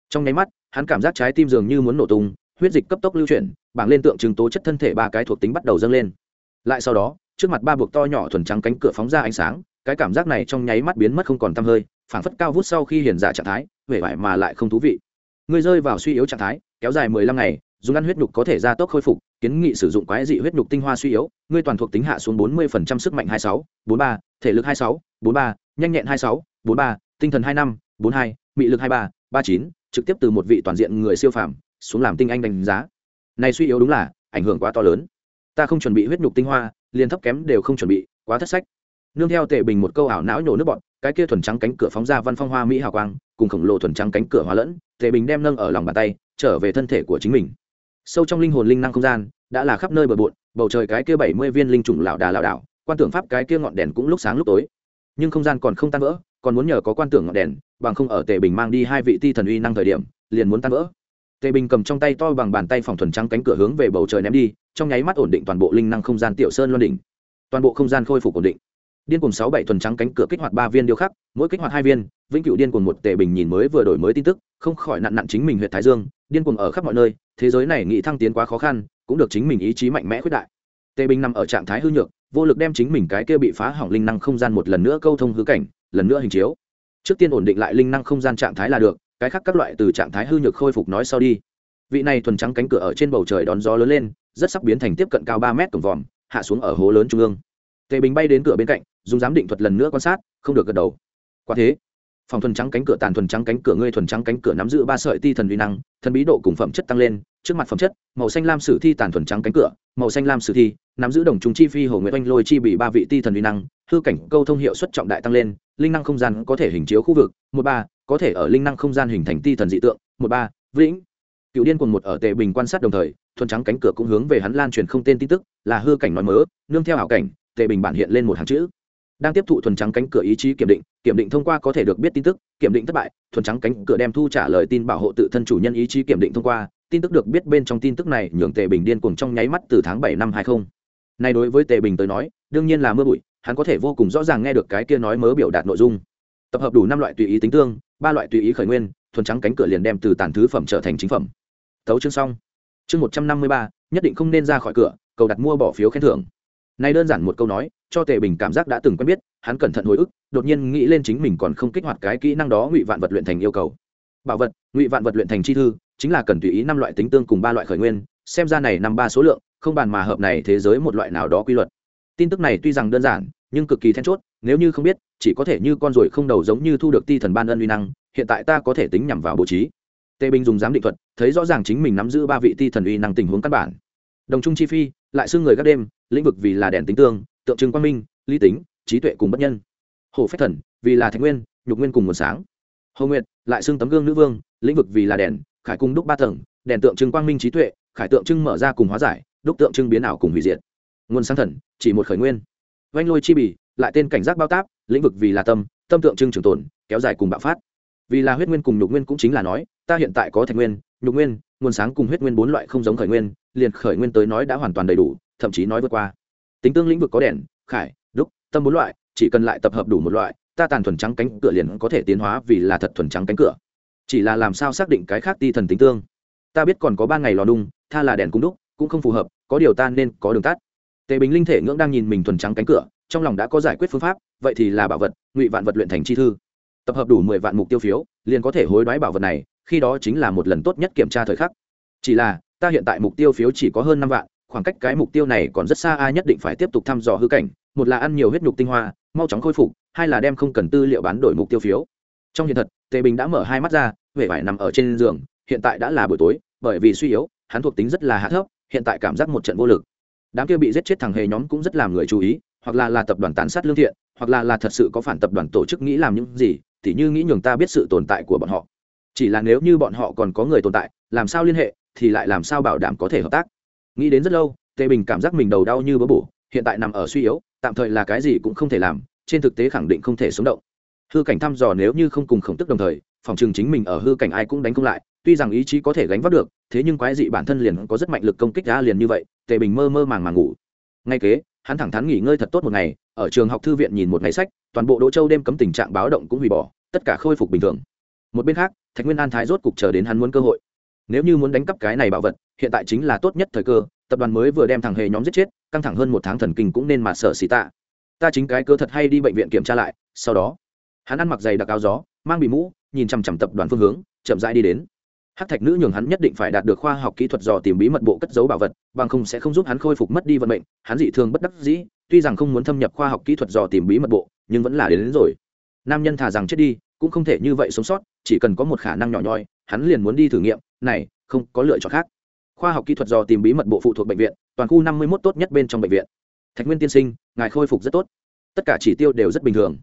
Trong nháy mắt, hắn cảm giác trái tim dường như muốn nổ tung, huyết dịch cấp tốc lưu chuyển, bảng lên tượng trưng tố chất thân thể ba cái thuộc tính bắt đầu dâng lên. Lại sau đó, trước mặt ba buộc to nhỏ thuần trắng cánh cửa phóng ra ánh sáng, cái cảm giác này trong nháy mắt biến mất không còn tăm hơi, phảng phất cao vút sau khi hiền giả trạng thái, vẻ vải mà lại không thú vị. Người rơi vào suy yếu trạng thái, kéo dài mười lăm ngày dùng ăn huyết nhục có thể gia tốc khôi phục, kiến nghị sử dụng quái dị huyết nhục tinh hoa suy yếu, ngươi toàn thuộc tính hạ xuống bốn mươi phần trăm sức mạnh hai sáu, bốn ba, thể lực hai sáu, bốn ba, nhanh nhẹn hai sáu, bốn ba, tinh thần hai năm, bốn hai, mị lực hai ba ba chín, trực tiếp từ một vị toàn diện người siêu phàm xuống làm tinh anh đánh giá. Này suy yếu đúng là ảnh hưởng quá to lớn. Ta không chuẩn bị huyết nhục tinh hoa, liền thấp kém đều không chuẩn bị, quá thất sách. Nương theo tệ bình một câu ảo não nhổ nước bọn, cái kia thuần trắng cánh cửa phóng ra văn phong hoa mỹ hào quang, cùng khổng lồ thuần trắng cánh cửa hóa lẫn tệ bình đem nâng ở lòng bàn tay, trở về thân thể của chính mình sâu trong linh hồn linh năng không gian, đã là khắp nơi bờ bộn, bầu trời cái kia bảy mươi viên linh trùng lảo đà lảo đảo, quan tưởng pháp cái kia ngọn đèn cũng lúc sáng lúc tối. Nhưng không gian còn không tan vỡ, còn muốn nhờ có quan tưởng ngọn đèn, bằng không ở tề bình mang đi hai vị ti thần uy năng thời điểm, liền muốn tan vỡ. Tề bình cầm trong tay to bằng bàn tay phòng thuần trắng cánh cửa hướng về bầu trời ném đi, trong nháy mắt ổn định toàn bộ linh năng không gian tiểu sơn loan đỉnh. Toàn bộ không gian khôi phục ổn định. Điên cùng sáu bảy thuần trắng cánh cửa kích hoạt ba viên điêu khắc, mỗi kích hoạt hai viên, vĩnh cửu điên cùng một tề bình nhìn mới vừa đổi mới tin tức, không khỏi nặn nặn chính mình huyện thái dương, điên cuồng ở khắp mọi nơi thế giới này nghĩ thăng tiến quá khó khăn, cũng được chính mình ý chí mạnh mẽ khuyết đại. Tề bình nằm ở trạng thái hư nhược, vô lực đem chính mình cái kia bị phá hỏng linh năng không gian một lần nữa câu thông hư cảnh, lần nữa hình chiếu. Trước tiên ổn định lại linh năng không gian trạng thái là được, cái khác các loại từ trạng thái hư nhược khôi phục nói sau đi. Vị này thuần trắng cánh cửa ở trên bầu trời đón gió lớn lên, rất sắp biến thành tiếp cận cao ba mét cổng vòm, hạ xuống ở hố lớn trung ương. Tề bình bay đến cửa bên cạnh, dùng giám định thuật lần nữa quan sát, không được gật đầu. Quả thế phòng thuần trắng cánh cửa tàn thuần trắng cánh cửa ngươi thuần trắng cánh cửa nắm giữ ba sợi ti thần uy năng, thần bí độ cùng phẩm chất tăng lên, trước mặt phẩm chất, màu xanh lam sử thi tàn thuần trắng cánh cửa, màu xanh lam sử thi, nắm giữ đồng trùng chi phi hồ nguyễn oanh lôi chi bị ba vị ti thần uy năng, hư cảnh câu thông hiệu suất trọng đại tăng lên, linh năng không gian có thể hình chiếu khu vực, một ba, có thể ở linh năng không gian hình thành ti thần dị tượng, một ba, vĩnh. Cựu điên cùng một ở tệ bình quan sát đồng thời, thuần trắng cánh cửa cũng hướng về hắn lan truyền không tên tin tức, là hư cảnh nói mớ, nương theo hảo cảnh tệ bình bản hiện lên một hàng chữ đang tiếp thụ thuần trắng cánh cửa ý chí kiểm định kiểm định thông qua có thể được biết tin tức, kiểm định thất bại, thuần trắng cánh cửa đem thu trả lời tin bảo hộ tự thân chủ nhân ý chí kiểm định thông qua, tin tức được biết bên trong tin tức này nhường tề bình điên cuồng trong nháy mắt từ tháng bảy năm hai không. Này đối với tề bình tới nói, đương nhiên là mưa bụi, hắn có thể vô cùng rõ ràng nghe được cái kia nói mớ biểu đạt nội dung. Tập hợp đủ năm loại tùy ý tính tương, ba loại tùy ý khởi nguyên, thuần trắng cánh cửa liền đem từ tàn thứ phẩm trở thành chính phẩm. Tấu chương xong. Chương một trăm năm mươi ba, nhất định không nên ra khỏi cửa, cầu đặt mua bỏ phiếu khen thưởng. Nay đơn giản một câu nói cho tề bình cảm giác đã từng quen biết, hắn cẩn thận hồi ức, đột nhiên nghĩ lên chính mình còn không kích hoạt cái kỹ năng đó ngụy vạn vật luyện thành yêu cầu. Bảo vật, ngụy vạn vật luyện thành chi thư, chính là cần tùy ý năm loại tính tương cùng ba loại khởi nguyên, xem ra này năm ba số lượng, không bàn mà hợp này thế giới một loại nào đó quy luật. Tin tức này tuy rằng đơn giản, nhưng cực kỳ then chốt, nếu như không biết, chỉ có thể như con ruồi không đầu giống như thu được ti thần ban ân uy năng, hiện tại ta có thể tính nhằm vào bố trí. Tề bình dùng giám định thuật, thấy rõ ràng chính mình nắm giữ ba vị ti thần uy năng tình huống căn bản. Đồng trung chi phi, lại xưng người các đêm, lĩnh vực vì là đèn tính tương tượng trưng quang minh, lý tính, trí tuệ cùng bất nhân. Hồ phách thần, vì là thạch nguyên, nhục nguyên cùng nguồn sáng. Hồ nguyệt, lại xưng tấm gương nữ vương, lĩnh vực vì là đèn, khải cung đúc ba tầng, đèn tượng trưng quang minh trí tuệ, khải tượng trưng mở ra cùng hóa giải, đúc tượng trưng biến ảo cùng hủy diệt. Nguồn sáng thần, chỉ một khởi nguyên. Vanh lôi chi bì, lại tên cảnh giác bao táp, lĩnh vực vì là tâm tâm tượng trưng trường tồn, kéo dài cùng bạo phát. Vì là huyết nguyên cùng nhục nguyên cũng chính là nói, ta hiện tại có thạch nguyên, nhục nguyên, nguồn sáng cùng huyết nguyên bốn loại không giống khởi nguyên, liền khởi nguyên tới nói đã hoàn toàn đầy đủ, thậm chí nói vượt qua tính tương lĩnh vực có đèn, khải, đúc, tâm bốn loại, chỉ cần lại tập hợp đủ một loại, ta tàn thuần trắng cánh cửa liền có thể tiến hóa vì là thật thuần trắng cánh cửa. Chỉ là làm sao xác định cái khác ti thần tính tương? Ta biết còn có ba ngày lò đung, tha là đèn cung đúc, cũng không phù hợp, có điều ta nên có đường tắt. Tề bình linh thể ngưỡng đang nhìn mình thuần trắng cánh cửa, trong lòng đã có giải quyết phương pháp, vậy thì là bảo vật, ngụy vạn vật luyện thành chi thư. Tập hợp đủ mười vạn mục tiêu phiếu, liền có thể hối đoái bảo vật này, khi đó chính là một lần tốt nhất kiểm tra thời khắc. Chỉ là, ta hiện tại mục tiêu phiếu chỉ có hơn năm vạn khoảng cách cái mục tiêu này còn rất xa, ai nhất định phải tiếp tục thăm dò hư cảnh. Một là ăn nhiều huyết nhục tinh hoa, mau chóng khôi phục, hai là đem không cần tư liệu bán đổi mục tiêu phiếu. Trong hiện thật, tề bình đã mở hai mắt ra, vẻ vải nằm ở trên giường, hiện tại đã là buổi tối, bởi vì suy yếu, hắn thuộc tính rất là hạ thấp, hiện tại cảm giác một trận vô lực. Đám kia bị giết chết thằng hề nhóm cũng rất làm người chú ý, hoặc là là tập đoàn tàn sát lương thiện, hoặc là là thật sự có phản tập đoàn tổ chức nghĩ làm những gì, thì như nghĩ nhường ta biết sự tồn tại của bọn họ. Chỉ là nếu như bọn họ còn có người tồn tại, làm sao liên hệ, thì lại làm sao bảo đảm có thể hợp tác nghĩ đến rất lâu, tề bình cảm giác mình đầu đau như bớ bổ, hiện tại nằm ở suy yếu, tạm thời là cái gì cũng không thể làm, trên thực tế khẳng định không thể sống động. Hư cảnh thăm dò nếu như không cùng khổng tức đồng thời, phòng trường chính mình ở hư cảnh ai cũng đánh không lại, tuy rằng ý chí có thể gánh vác được, thế nhưng quái dị bản thân liền có rất mạnh lực công kích ra liền như vậy, tề bình mơ mơ màng màng ngủ. Ngay kế, hắn thẳng thắn nghỉ ngơi thật tốt một ngày, ở trường học thư viện nhìn một ngày sách, toàn bộ đỗ châu đêm cấm tình trạng báo động cũng hủy bỏ, tất cả khôi phục bình thường. Một bên khác, thạch nguyên an thái rốt cục chờ đến hắn muốn cơ hội nếu như muốn đánh cắp cái này bảo vật hiện tại chính là tốt nhất thời cơ tập đoàn mới vừa đem thằng hề nhóm giết chết căng thẳng hơn một tháng thần kinh cũng nên mà sợ xì tạ. Ta chính cái cơ thật hay đi bệnh viện kiểm tra lại sau đó hắn ăn mặc giày đặc áo gió mang bị mũ nhìn chằm chằm tập đoàn phương hướng chậm rãi đi đến. Hát thạch nữ nhường hắn nhất định phải đạt được khoa học kỹ thuật dò tìm bí mật bộ cất giấu bảo vật bằng không sẽ không giúp hắn khôi phục mất đi vận mệnh hắn dị thường bất đắc dĩ tuy rằng không muốn thâm nhập khoa học kỹ thuật dò tìm bí mật bộ nhưng vẫn là đến, đến rồi. Nam nhân thà rằng chết đi cũng không thể như vậy sống sót chỉ cần có một khả năng nhỏ nhoi hắn liền muốn đi thử nghiệm này, không có lựa chọn khác. Khoa học kỹ thuật dò tìm bí mật bộ phụ thuộc bệnh viện, toàn khu năm mươi một tốt nhất bên trong bệnh viện. Thạch nguyên tiên sinh, ngài khôi phục rất tốt. Tất cả chỉ tiêu đều rất bình thường.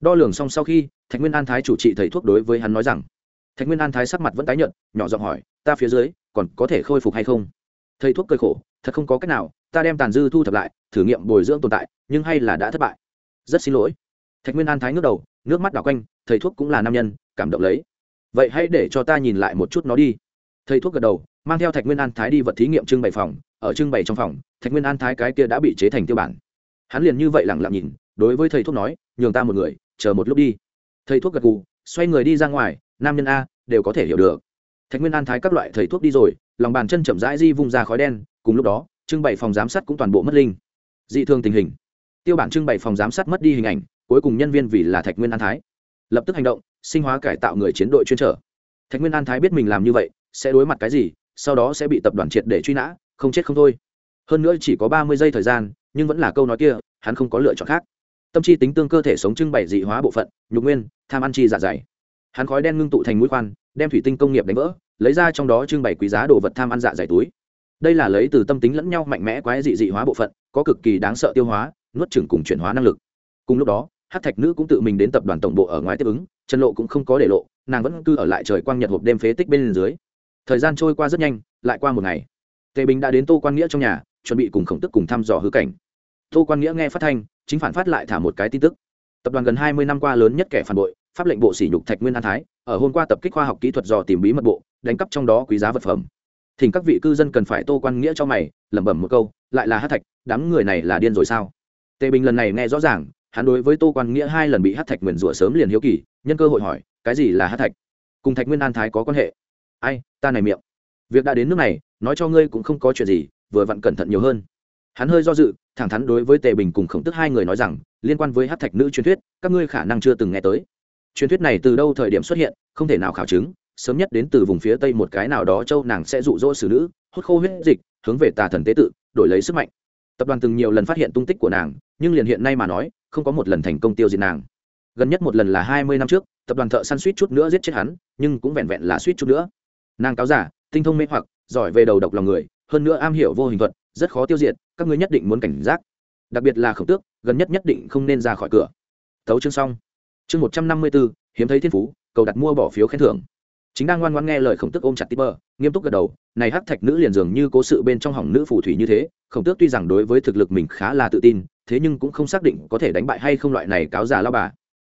Đo lường xong sau khi, thạch nguyên an thái chủ trị thầy thuốc đối với hắn nói rằng, thạch nguyên an thái sắc mặt vẫn tái nhợt, nhỏ giọng hỏi, ta phía dưới, còn có thể khôi phục hay không? Thầy thuốc cười khổ, thật không có cách nào, ta đem tàn dư thu thập lại, thử nghiệm bồi dưỡng tồn tại, nhưng hay là đã thất bại. Rất xin lỗi. Thạch nguyên an thái ngước đầu, nước mắt đảo quanh, thầy thuốc cũng là nam nhân, cảm động lấy. Vậy hãy để cho ta nhìn lại một chút nó đi thầy thuốc gật đầu, mang theo thạch nguyên an thái đi vật thí nghiệm trưng bày phòng. Ở trưng bày trong phòng, thạch nguyên an thái cái kia đã bị chế thành tiêu bản. Hắn liền như vậy lẳng lặng nhìn, đối với thầy thuốc nói, nhường ta một người, chờ một lúc đi. Thầy thuốc gật gù, xoay người đi ra ngoài, nam nhân a, đều có thể hiểu được. Thạch nguyên an thái các loại thầy thuốc đi rồi, lòng bàn chân chậm rãi di vung ra khói đen, cùng lúc đó, trưng bày phòng giám sát cũng toàn bộ mất linh. Dị thương tình hình. Tiêu bản trưng bày phòng giám sát mất đi hình ảnh, cuối cùng nhân viên vì là thạch nguyên an thái lập tức hành động, sinh hóa cải tạo người chiến đội chuyên trở. Thạch nguyên an thái biết mình làm như vậy sẽ đối mặt cái gì, sau đó sẽ bị tập đoàn triệt để truy nã, không chết không thôi. Hơn nữa chỉ có ba mươi giây thời gian, nhưng vẫn là câu nói kia, hắn không có lựa chọn khác. Tâm chi tính tương cơ thể sống trưng bày dị hóa bộ phận, nhục nguyên, tham ăn chi dạ dày. Hắn khói đen ngưng tụ thành mũi khoan, đem thủy tinh công nghiệp đánh vỡ, lấy ra trong đó trưng bày quý giá đồ vật tham ăn dạ dày túi. Đây là lấy từ tâm tính lẫn nhau mạnh mẽ quái dị dị hóa bộ phận, có cực kỳ đáng sợ tiêu hóa, nuốt chửng cùng chuyển hóa năng lực. Cùng lúc đó hát thạch nữ cũng tự mình đến tập đoàn tổng bộ ở ngoài tiếp ứng, trần lộ cũng không có để lộ, nàng vẫn cư ở lại trời quang nhật hộp đêm phế tích bên dưới thời gian trôi qua rất nhanh, lại qua một ngày. Tề bình đã đến tô quan nghĩa trong nhà, chuẩn bị cùng khổng tức cùng thăm dò hư cảnh. Tô quan nghĩa nghe phát thanh, chính phản phát lại thả một cái tin tức. Tập đoàn gần hai mươi năm qua lớn nhất kẻ phản bội, pháp lệnh bộ sỉ nhục thạch nguyên an thái, ở hôm qua tập kích khoa học kỹ thuật dò tìm bí mật bộ, đánh cắp trong đó quý giá vật phẩm. Thỉnh các vị cư dân cần phải tô quan nghĩa cho mày, lẩm bẩm một câu, lại là hát thạch, đám người này là điên rồi sao? Tề bình lần này nghe rõ ràng, hắn đối với tô quan nghĩa hai lần bị hát thạch nguyền rủa sớm liền hiếu kỳ, nhân cơ hội hỏi, cái gì là hát thạch? Cùng thạch nguyên an thái có quan hệ? Ai, ta này miệng. Việc đã đến nước này, nói cho ngươi cũng không có chuyện gì, vừa vặn cẩn thận nhiều hơn. Hắn hơi do dự, thẳng thắn đối với tề bình cùng khổng tức hai người nói rằng, liên quan với hát thạch nữ truyền thuyết, các ngươi khả năng chưa từng nghe tới. Truyền thuyết này từ đâu thời điểm xuất hiện, không thể nào khảo chứng, sớm nhất đến từ vùng phía tây một cái nào đó châu nàng sẽ dụ dỗ xử nữ, hút khô huyết dịch, hướng về tà thần tế tự, đổi lấy sức mạnh. Tập đoàn từng nhiều lần phát hiện tung tích của nàng, nhưng liền hiện nay mà nói, không có một lần thành công tiêu diệt nàng. Gần nhất một lần là hai mươi năm trước, tập đoàn thợ săn suýt chút nữa giết chết hắn, nhưng cũng vẹn vẹn là suýt chút nữa nàng cáo giả, tinh thông mê hoặc, giỏi về đầu độc lòng người, hơn nữa am hiểu vô hình thuật, rất khó tiêu diệt, các ngươi nhất định muốn cảnh giác. Đặc biệt là khổng tước, gần nhất nhất định không nên ra khỏi cửa. Tấu chương xong. Chương một trăm năm mươi bốn hiếm thấy thiên phú, cầu đặt mua bỏ phiếu khen thưởng. Chính đang ngoan ngoan nghe lời khổng tước ôm chặt tít bơ nghiêm túc gật đầu, này hắc thạch nữ liền dường như cố sự bên trong hỏng nữ phù thủy như thế, khổng tước tuy rằng đối với thực lực mình khá là tự tin, thế nhưng cũng không xác định có thể đánh bại hay không loại này cáo già lao bà.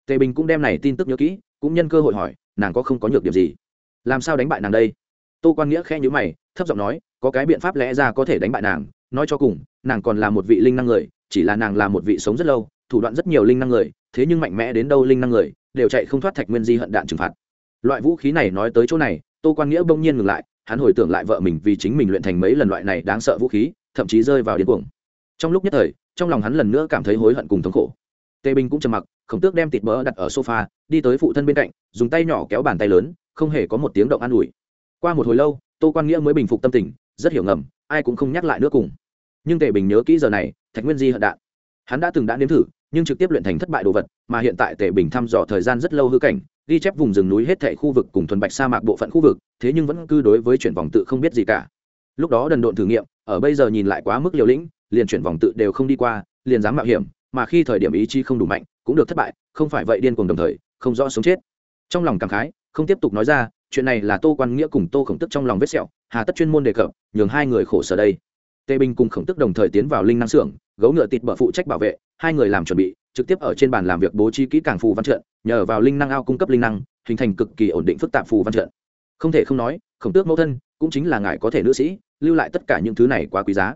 Tề bình cũng đem này tin tức nhớ kỹ, cũng nhân cơ hội hỏi, nàng có không có nhược điểm gì? Làm sao đánh bại nàng đây? Tô quan nghĩa khe nhữ mày, thấp giọng nói, có cái biện pháp lẽ ra có thể đánh bại nàng, nói cho cùng, nàng còn là một vị linh năng người, chỉ là nàng là một vị sống rất lâu, thủ đoạn rất nhiều linh năng người, thế nhưng mạnh mẽ đến đâu linh năng người, đều chạy không thoát thạch nguyên di hận đạn trừng phạt. Loại vũ khí này nói tới chỗ này, tô quan nghĩa bỗng nhiên ngừng lại, hắn hồi tưởng lại vợ mình vì chính mình luyện thành mấy lần loại này đáng sợ vũ khí, thậm chí rơi vào điên cuồng. Trong lúc nhất thời, trong lòng hắn lần nữa cảm thấy hối hận cùng thống khổ. Tề bình cũng trầm mặc, khổng tước đem thịt mỡ đặt ở sofa, đi tới phụ thân bên cạnh, dùng tay nhỏ kéo bàn tay lớn không hề có một tiếng động an ủi. Qua một hồi lâu, tô quan nghĩa mới bình phục tâm tình, rất hiểu ngầm, ai cũng không nhắc lại nữa cùng. Nhưng tề bình nhớ kỹ giờ này, thạch nguyên di hận đạn. Hắn đã từng đã nếm thử, nhưng trực tiếp luyện thành thất bại đồ vật, mà hiện tại tề bình thăm dò thời gian rất lâu hư cảnh, ghi chép vùng rừng núi hết thệ khu vực cùng thuần bạch sa mạc bộ phận khu vực, thế nhưng vẫn cư đối với chuyển vòng tự không biết gì cả. Lúc đó đần độn thử nghiệm, ở bây giờ nhìn lại quá mức liều lĩnh, liền chuyển vòng tự đều không đi qua, liền dám mạo hiểm, mà khi thời điểm ý chí không đủ mạnh, cũng được thất bại, không phải vậy điên cuồng đồng thời, không rõ sống chết. Trong lòng cảm khái không tiếp tục nói ra, chuyện này là tô quan nghĩa cùng tô khổng tức trong lòng vết sẹo, hà tất chuyên môn đề cập, nhường hai người khổ sở đây. Tề bình cùng khổng tức đồng thời tiến vào linh năng xưởng, gấu ngựa tịt bờ phụ trách bảo vệ, hai người làm chuẩn bị, trực tiếp ở trên bàn làm việc bố trí kỹ càng phù văn trận, nhờ vào linh năng ao cung cấp linh năng, hình thành cực kỳ ổn định phức tạp phù văn trận. Không thể không nói, khổng tước mẫu thân cũng chính là ngài có thể nữ sĩ, lưu lại tất cả những thứ này quá quý giá.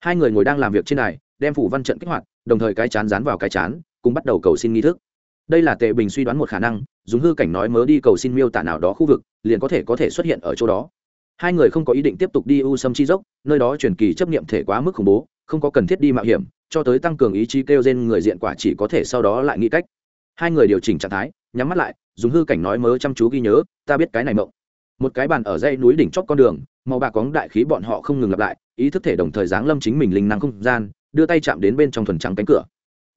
Hai người ngồi đang làm việc trên này đem phù văn trận kích hoạt, đồng thời cái chán dán vào cái chán, cùng bắt đầu cầu xin nghi thức đây là tề bình suy đoán một khả năng, dùng hư cảnh nói mớ đi cầu xin miêu tả nào đó khu vực, liền có thể có thể xuất hiện ở chỗ đó. Hai người không có ý định tiếp tục đi u sâm chi dốc, nơi đó truyền kỳ chấp nghiệm thể quá mức khủng bố, không có cần thiết đi mạo hiểm, cho tới tăng cường ý chí kêu trên người diện quả chỉ có thể sau đó lại nghĩ cách. Hai người điều chỉnh trạng thái, nhắm mắt lại, dùng hư cảnh nói mớ chăm chú ghi nhớ, ta biết cái này mộng. Một cái bàn ở dãy núi đỉnh chót con đường, màu bạc cóng đại khí bọn họ không ngừng lặp lại, ý thức thể đồng thời giáng lâm chính mình linh năng không gian, đưa tay chạm đến bên trong thuần trắng cánh cửa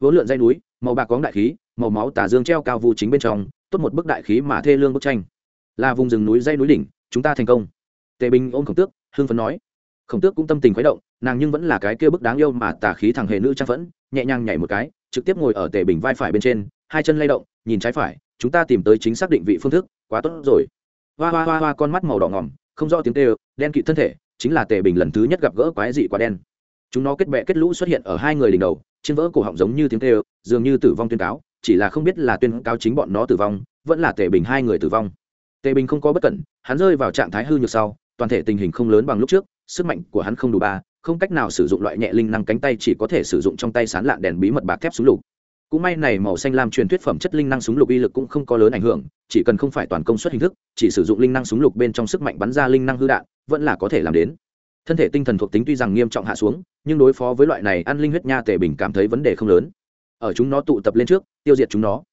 vốn lượn dây núi, màu bạc cóng đại khí, màu máu tà dương treo cao vu chính bên trong, tốt một bức đại khí mà thê lương bức tranh. Là vùng rừng núi dây núi đỉnh, chúng ta thành công. Tề bình ôm khổng tước, hưng phấn nói. Khổng tước cũng tâm tình khuấy động, nàng nhưng vẫn là cái kia bức đáng yêu mà tà khí thằng hề nữ trang phẫn, nhẹ nhàng nhảy một cái, trực tiếp ngồi ở tề bình vai phải bên trên, hai chân lay động, nhìn trái phải, chúng ta tìm tới chính xác định vị phương thức, quá tốt rồi. Hoa hoa hoa hoa, con mắt màu đỏ ngỏm, không rõ tiếng tê đen kịt thân thể, chính là tề bình lần thứ nhất gặp gỡ quái dị quá đen chúng nó kết bệ kết lũ xuất hiện ở hai người đỉnh đầu, trên vỡ cổ họng giống như tiếng tê dường như tử vong tuyên cáo, chỉ là không biết là tuyên cáo chính bọn nó tử vong, vẫn là tề bình hai người tử vong. Tề bình không có bất cẩn, hắn rơi vào trạng thái hư nhược sau, toàn thể tình hình không lớn bằng lúc trước, sức mạnh của hắn không đủ ba, không cách nào sử dụng loại nhẹ linh năng cánh tay chỉ có thể sử dụng trong tay sán lạn đèn bí mật bạc thép súng lục. Cũng may này màu xanh lam truyền thuyết phẩm chất linh năng súng lục uy lực cũng không có lớn ảnh hưởng, chỉ cần không phải toàn công suất hình thức, chỉ sử dụng linh năng súng lục bên trong sức mạnh bắn ra linh năng hư đạn, vẫn là có thể làm đến thân thể tinh thần thuộc tính tuy rằng nghiêm trọng hạ xuống, nhưng đối phó với loại này ăn linh huyết nha tề bình cảm thấy vấn đề không lớn. Ở chúng nó tụ tập lên trước, tiêu diệt chúng nó.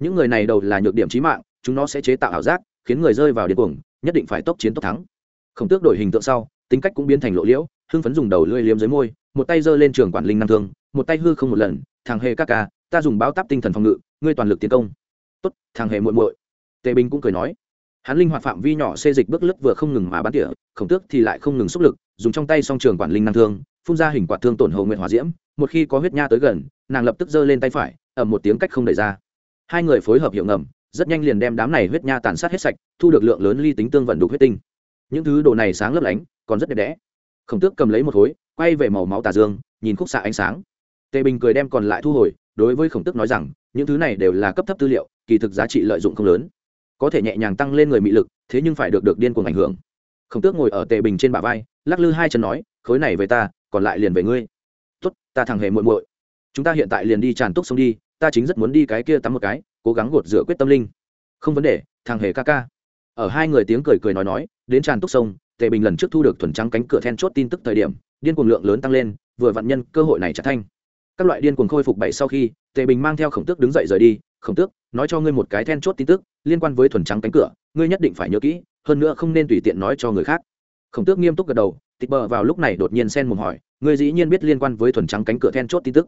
Những người này đầu là nhược điểm trí mạng, chúng nó sẽ chế tạo ảo giác, khiến người rơi vào điên cuồng, nhất định phải tốc chiến tốc thắng. Không tước đổi hình tượng sau, tính cách cũng biến thành lộ liễu, hưng phấn dùng đầu lưỡi liếm dưới môi, một tay giơ lên trường quản linh năng thương, một tay hư không một lần, thằng hề ca ca, ta dùng báo táp tinh thần phòng ngự, ngươi toàn lực tiến công. Tốt, thằng hề muội muội. Tề bình cũng cười nói hắn linh hoạt phạm vi nhỏ xê dịch bước lướt vừa không ngừng mà bắn tỉa, khổng tước thì lại không ngừng xúc lực, dùng trong tay song trường quản linh năng thương, phun ra hình quạt thương tổn hầu nguyện hòa diễm, một khi có huyết nha tới gần, nàng lập tức giơ lên tay phải ẩm một tiếng cách không đẩy ra. Hai người phối hợp hiệu ngầm, rất nhanh liền đem đám này huyết nha tàn sát hết sạch, thu được lượng lớn ly tính tương vận đục huyết tinh. Những thứ đồ này sáng lấp lánh, còn rất đẹp đẽ. Khổng tước cầm lấy một khối, quay về màu máu tà dương, nhìn khúc xạ ánh sáng. Tề bình cười đem còn lại thu hồi, đối với khổng tước nói rằng, những thứ này đều là cấp thấp tư liệu, kỳ thực giá trị lợi dụng không lớn có thể nhẹ nhàng tăng lên người mị lực, thế nhưng phải được được điên cuồng ảnh hưởng. Khổng tước ngồi ở tề bình trên bả vai, lắc lư hai chân nói, khối này về ta, còn lại liền về ngươi. Tốt, ta thằng hề muội muội. Chúng ta hiện tại liền đi tràn túc sông đi, ta chính rất muốn đi cái kia tắm một cái, cố gắng gột rửa quyết tâm linh. Không vấn đề, thằng hề ca ca. Ở hai người tiếng cười cười nói nói, đến tràn túc sông, tề bình lần trước thu được thuần trắng cánh cửa then chốt tin tức thời điểm, điên cuồng lượng lớn tăng lên, vừa vặn nhân cơ hội này trả thanh. Các loại điên cuồng khôi phục bảy sau khi, tề bình mang theo khổng tước đứng dậy rời đi khổng tước, nói cho ngươi một cái then chốt tin tức, liên quan với thuần trắng cánh cửa, ngươi nhất định phải nhớ kỹ, hơn nữa không nên tùy tiện nói cho người khác. Khổng tước nghiêm túc gật đầu tịch bờ vào lúc này đột nhiên xen mồm hỏi, ngươi dĩ nhiên biết liên quan với thuần trắng cánh cửa then chốt tin tức.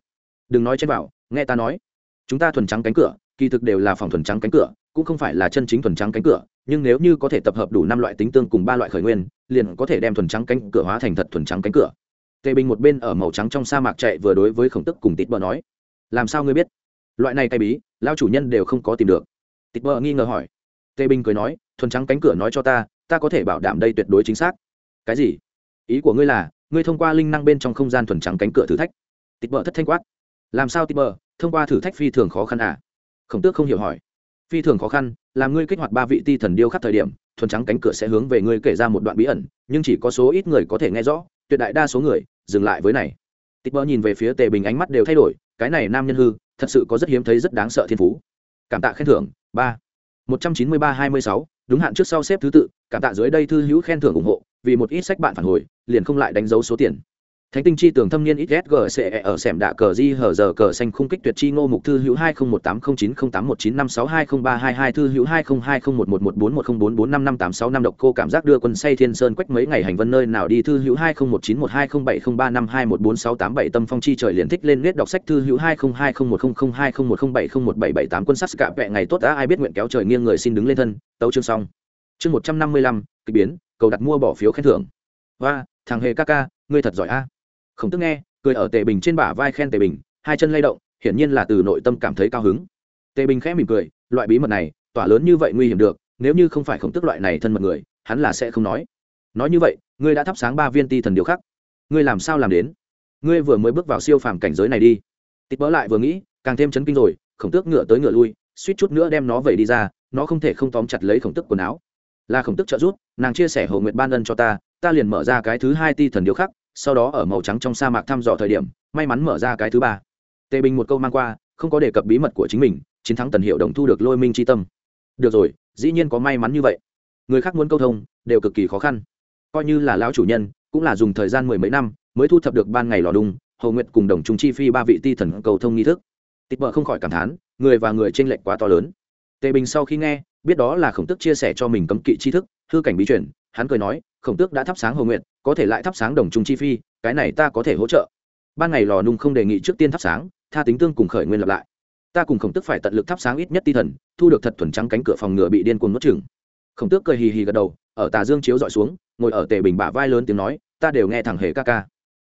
Đừng nói trên bảo, nghe ta nói. Chúng ta thuần trắng cánh cửa, kỳ thực đều là phòng thuần trắng cánh cửa, cũng không phải là chân chính thuần trắng cánh cửa, nhưng nếu như có thể tập hợp đủ năm loại tính tương cùng ba loại khởi nguyên, liền có thể đem thuần trắng cánh cửa hóa thành thật thuần trắng cánh cửa. Tề bình một bên ở màu trắng trong sa mạc chạy vừa đối với khổng tức cùng tịt bờ nói, làm sao ngươi biết? Loại này tay bí, lao chủ nhân đều không có tìm được. Tịch bờ nghi ngờ hỏi. Tề bình cười nói, thuần trắng cánh cửa nói cho ta ta có thể bảo đảm đây tuyệt đối chính xác. Cái gì? Ý của ngươi là, ngươi thông qua linh năng bên trong không gian thuần trắng cánh cửa thử thách. Tịch bờ thất thanh quát. Làm sao tịch bờ thông qua thử thách phi thường khó khăn à? Khổng tước không hiểu hỏi. Phi thường khó khăn là ngươi kích hoạt ba vị ti thần điêu khắc thời điểm, thuần trắng cánh cửa sẽ hướng về ngươi kể ra một đoạn bí ẩn, nhưng chỉ có số ít người có thể nghe rõ, tuyệt đại đa số người dừng lại với này. Tịch bơ nhìn về phía tề bình ánh mắt đều thay đổi, cái này nam nhân hư thật sự có rất hiếm thấy rất đáng sợ thiên phú. Cảm tạ khen thưởng, ba. một trăm chín mươi ba hai mươi sáu, đúng hạn trước sau xếp thứ tự, cảm tạ dưới đây thư hữu khen thưởng ủng hộ, vì một ít sách bạn phản hồi, liền không lại đánh dấu số tiền thánh tinh chi tường thâm niên ít sgce ở xẻm đạ cờ di hở giờ cờ xanh khung kích tuyệt chi ngô mục thư hữu hai không một tám không chín không tám một chín năm sáu hai không ba hai hai thư hữu hai không hai không một một một bốn một không bốn bốn năm năm tám sáu năm độc cô cảm giác đưa quân say thiên sơn quách mấy ngày hành vân nơi nào đi thư hữu hai không một chín một hai không bảy không ba năm hai một bốn sáu tám bảy tâm phong chi trời liền thích lên viết đọc sách thư hữu hai không hai không một không không hai không một không bảy không một bảy bảy tám quân sắt cả vẹ ngày tốt đã ai biết nguyện kéo trời nghiêng người xin đứng lên thân, tấu chương xong. Chương một trăm năm mươi lăm, kịch biến, cầu đặt mua bỏ phiếu khen thưởng. Và thằng hề ca ca, ngươi thật giỏi a khổng tức nghe, cười ở tề bình trên bả vai khen tề bình, hai chân lay động, hiển nhiên là từ nội tâm cảm thấy cao hứng. Tề bình khẽ mỉm cười, loại bí mật này, tỏa lớn như vậy nguy hiểm được, nếu như không phải khổng tức loại này thân mật người, hắn là sẽ không nói. Nói như vậy, ngươi đã thắp sáng ba viên ti thần điều khắc. Ngươi làm sao làm đến? Ngươi vừa mới bước vào siêu phàm cảnh giới này đi. Tít bỡ lại vừa nghĩ, càng thêm chấn kinh rồi, khổng tước ngựa tới ngựa lui, suýt chút nữa đem nó vẩy đi ra, nó không thể không tóm chặt lấy khổng tức quần áo. Là khổng tức trợ giúp, nàng chia sẻ hậu nguyện ban ân cho ta ta liền mở ra cái thứ hai ti thần điều khắc sau đó ở màu trắng trong sa mạc thăm dò thời điểm, may mắn mở ra cái thứ ba. Tề bình một câu mang qua, không có đề cập bí mật của chính mình, chiến thắng tần hiệu đồng thu được lôi minh tri tâm. Được rồi, dĩ nhiên có may mắn như vậy. Người khác muốn câu thông, đều cực kỳ khó khăn. Coi như là lão chủ nhân, cũng là dùng thời gian mười mấy năm, mới thu thập được ban ngày lò đung hầu nguyệt cùng đồng chúng chi phi ba vị ti thần cầu thông nghi thức. Tịch bờ không khỏi cảm thán, người và người t r ê n lệch quá to lớn. Tề bình sau khi nghe, biết đó là khổng tức chia sẻ cho mình cấm kỵ tri thức, hư cảnh bí chuyển hắn cười nói, khổng tước đã thắp sáng hầu nguyện có thể lại thắp sáng đồng trung chi phi, cái này ta có thể hỗ trợ. Ban ngày lò nung không đề nghị trước tiên thắp sáng, tha tính tương cùng khởi nguyên lập lại. Ta cùng khổng tước phải tận lực thắp sáng ít nhất ti thần, thu được thật thuần trắng cánh cửa phòng ngựa bị điên cuồng nuốt chừng khổng tước cười hì hì gật đầu, ở tà dương chiếu dọi xuống, ngồi ở tề bình bả vai lớn tiếng nói, ta đều nghe thẳng hề ca ca.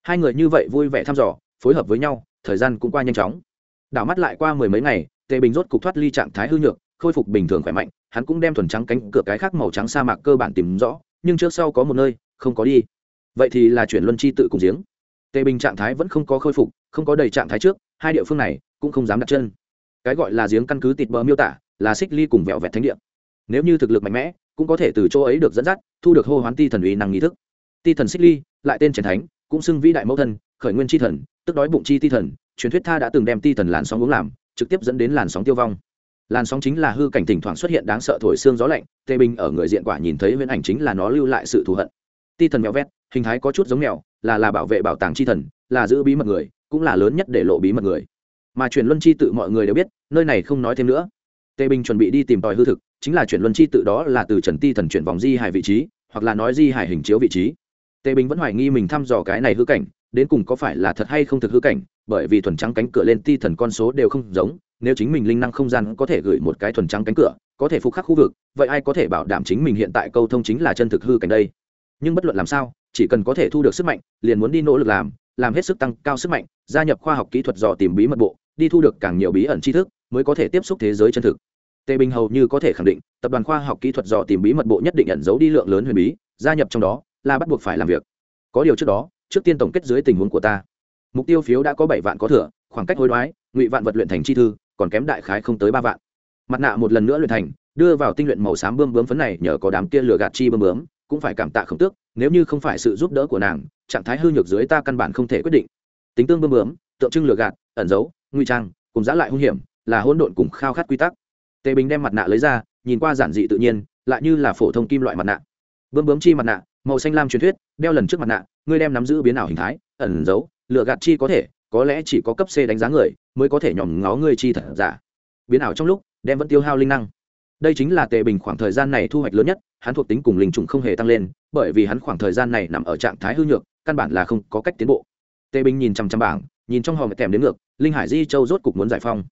Hai người như vậy vui vẻ thăm dò, phối hợp với nhau, thời gian cũng qua nhanh chóng. Đảo mắt lại qua mười mấy ngày, tề bình rốt cục thoát ly trạng thái hư nhược, khôi phục bình thường khỏe mạnh, hắn cũng đem thuần trắng cánh cửa cái khác màu trắng sa mạc cơ bản tìm rõ nhưng trước sau có một nơi, không có đi. Vậy thì là chuyển luân chi tự cùng giếng. Tề bình trạng thái vẫn không có khôi phục, không có đầy trạng thái trước, hai địa phương này cũng không dám đặt chân. Cái gọi là giếng căn cứ tịt bờ miêu tả, là xích ly cùng vẹo vẹt thánh địa. Nếu như thực lực mạnh mẽ, cũng có thể từ chỗ ấy được dẫn dắt, thu được hô hoán ti thần uy năng nghi thức. Ti thần xích ly, lại tên trần thánh, cũng xưng vĩ đại mẫu thân, khởi nguyên chi thần, tức đói bụng chi ti thần, truyền thuyết tha đã từng đem ti thần làn sóng uống làm, trực tiếp dẫn đến làn sóng tiêu vong làn sóng chính là hư cảnh thỉnh thoảng xuất hiện đáng sợ thổi xương gió lạnh, tê binh ở người diện quả nhìn thấy huyễn ảnh chính là nó lưu lại sự thù hận. Ti thần mèo vét, hình thái có chút giống mèo, là là bảo vệ bảo tàng chi thần, là giữ bí mật người, cũng là lớn nhất để lộ bí mật người. Mà truyền luân chi tự mọi người đều biết, nơi này không nói thêm nữa. Tề bình chuẩn bị đi tìm tòi hư thực, chính là chuyển luân chi tự đó là từ trần ti thần chuyển vòng di hải vị trí, hoặc là nói di hải hình chiếu vị trí. Tề bình vẫn hoài nghi mình thăm dò cái này hư cảnh, đến cùng có phải là thật hay không thực hư cảnh, bởi vì thuần trắng cánh cửa lên ti thần con số đều không giống nếu chính mình linh năng không gian có thể gửi một cái thuần trắng cánh cửa, có thể phục khắc khu vực, vậy ai có thể bảo đảm chính mình hiện tại câu thông chính là chân thực hư cảnh đây? Nhưng bất luận làm sao, chỉ cần có thể thu được sức mạnh, liền muốn đi nỗ lực làm làm hết sức tăng cao sức mạnh, gia nhập khoa học kỹ thuật dò tìm bí mật bộ, đi thu được càng nhiều bí ẩn tri thức, mới có thể tiếp xúc thế giới chân thực. Tề bình hầu như có thể khẳng định, tập đoàn khoa học kỹ thuật dò tìm bí mật bộ nhất định ẩn giấu đi lượng lớn huyền bí, gia nhập trong đó là bắt buộc phải làm việc. Có điều trước đó, trước tiên tổng kết dưới tình huống của ta. Mục tiêu phiếu đã có bảy vạn có thừa, khoảng cách hối đoái, ngụy vạn vật luyện thành chi thư còn kém đại khái không tới ba vạn. Mặt nạ một lần nữa luyện thành, đưa vào tinh luyện màu xám bơm bướm phấn này, nhờ có đám kia lửa gạt chi bơm bướm, cũng phải cảm tạ khổng tước, nếu như không phải sự giúp đỡ của nàng, trạng thái hư nhược dưới ta căn bản không thể quyết định. Tính tương bơm bướm, tượng trưng lửa gạt, ẩn giấu, nguy trang, cùng giã lại hung hiểm, là hỗn độn cùng khao khát quy tắc. Tề bình đem mặt nạ lấy ra, nhìn qua giản dị tự nhiên, lại như là phổ thông kim loại mặt nạ. Bơm bướm chi mặt nạ, màu xanh lam truyền thuyết, đeo lần trước mặt nạ, ngươi đem nắm giữ biến ảo hình thái, ẩn giấu lựa gạt chi có thể, có lẽ chỉ có cấp c đánh giá người mới có thể nhòm ngó ngươi chi thật giả. Biến ảo trong lúc, đem vẫn tiêu hao linh năng. Đây chính là tề bình khoảng thời gian này thu hoạch lớn nhất, hắn thuộc tính cùng linh trùng không hề tăng lên, bởi vì hắn khoảng thời gian này nằm ở trạng thái hư nhược, căn bản là không có cách tiến bộ. Tề bình nhìn chằm chằm bảng, nhìn trong hòm kèm đến ngược, linh hải di châu rốt cục muốn giải phong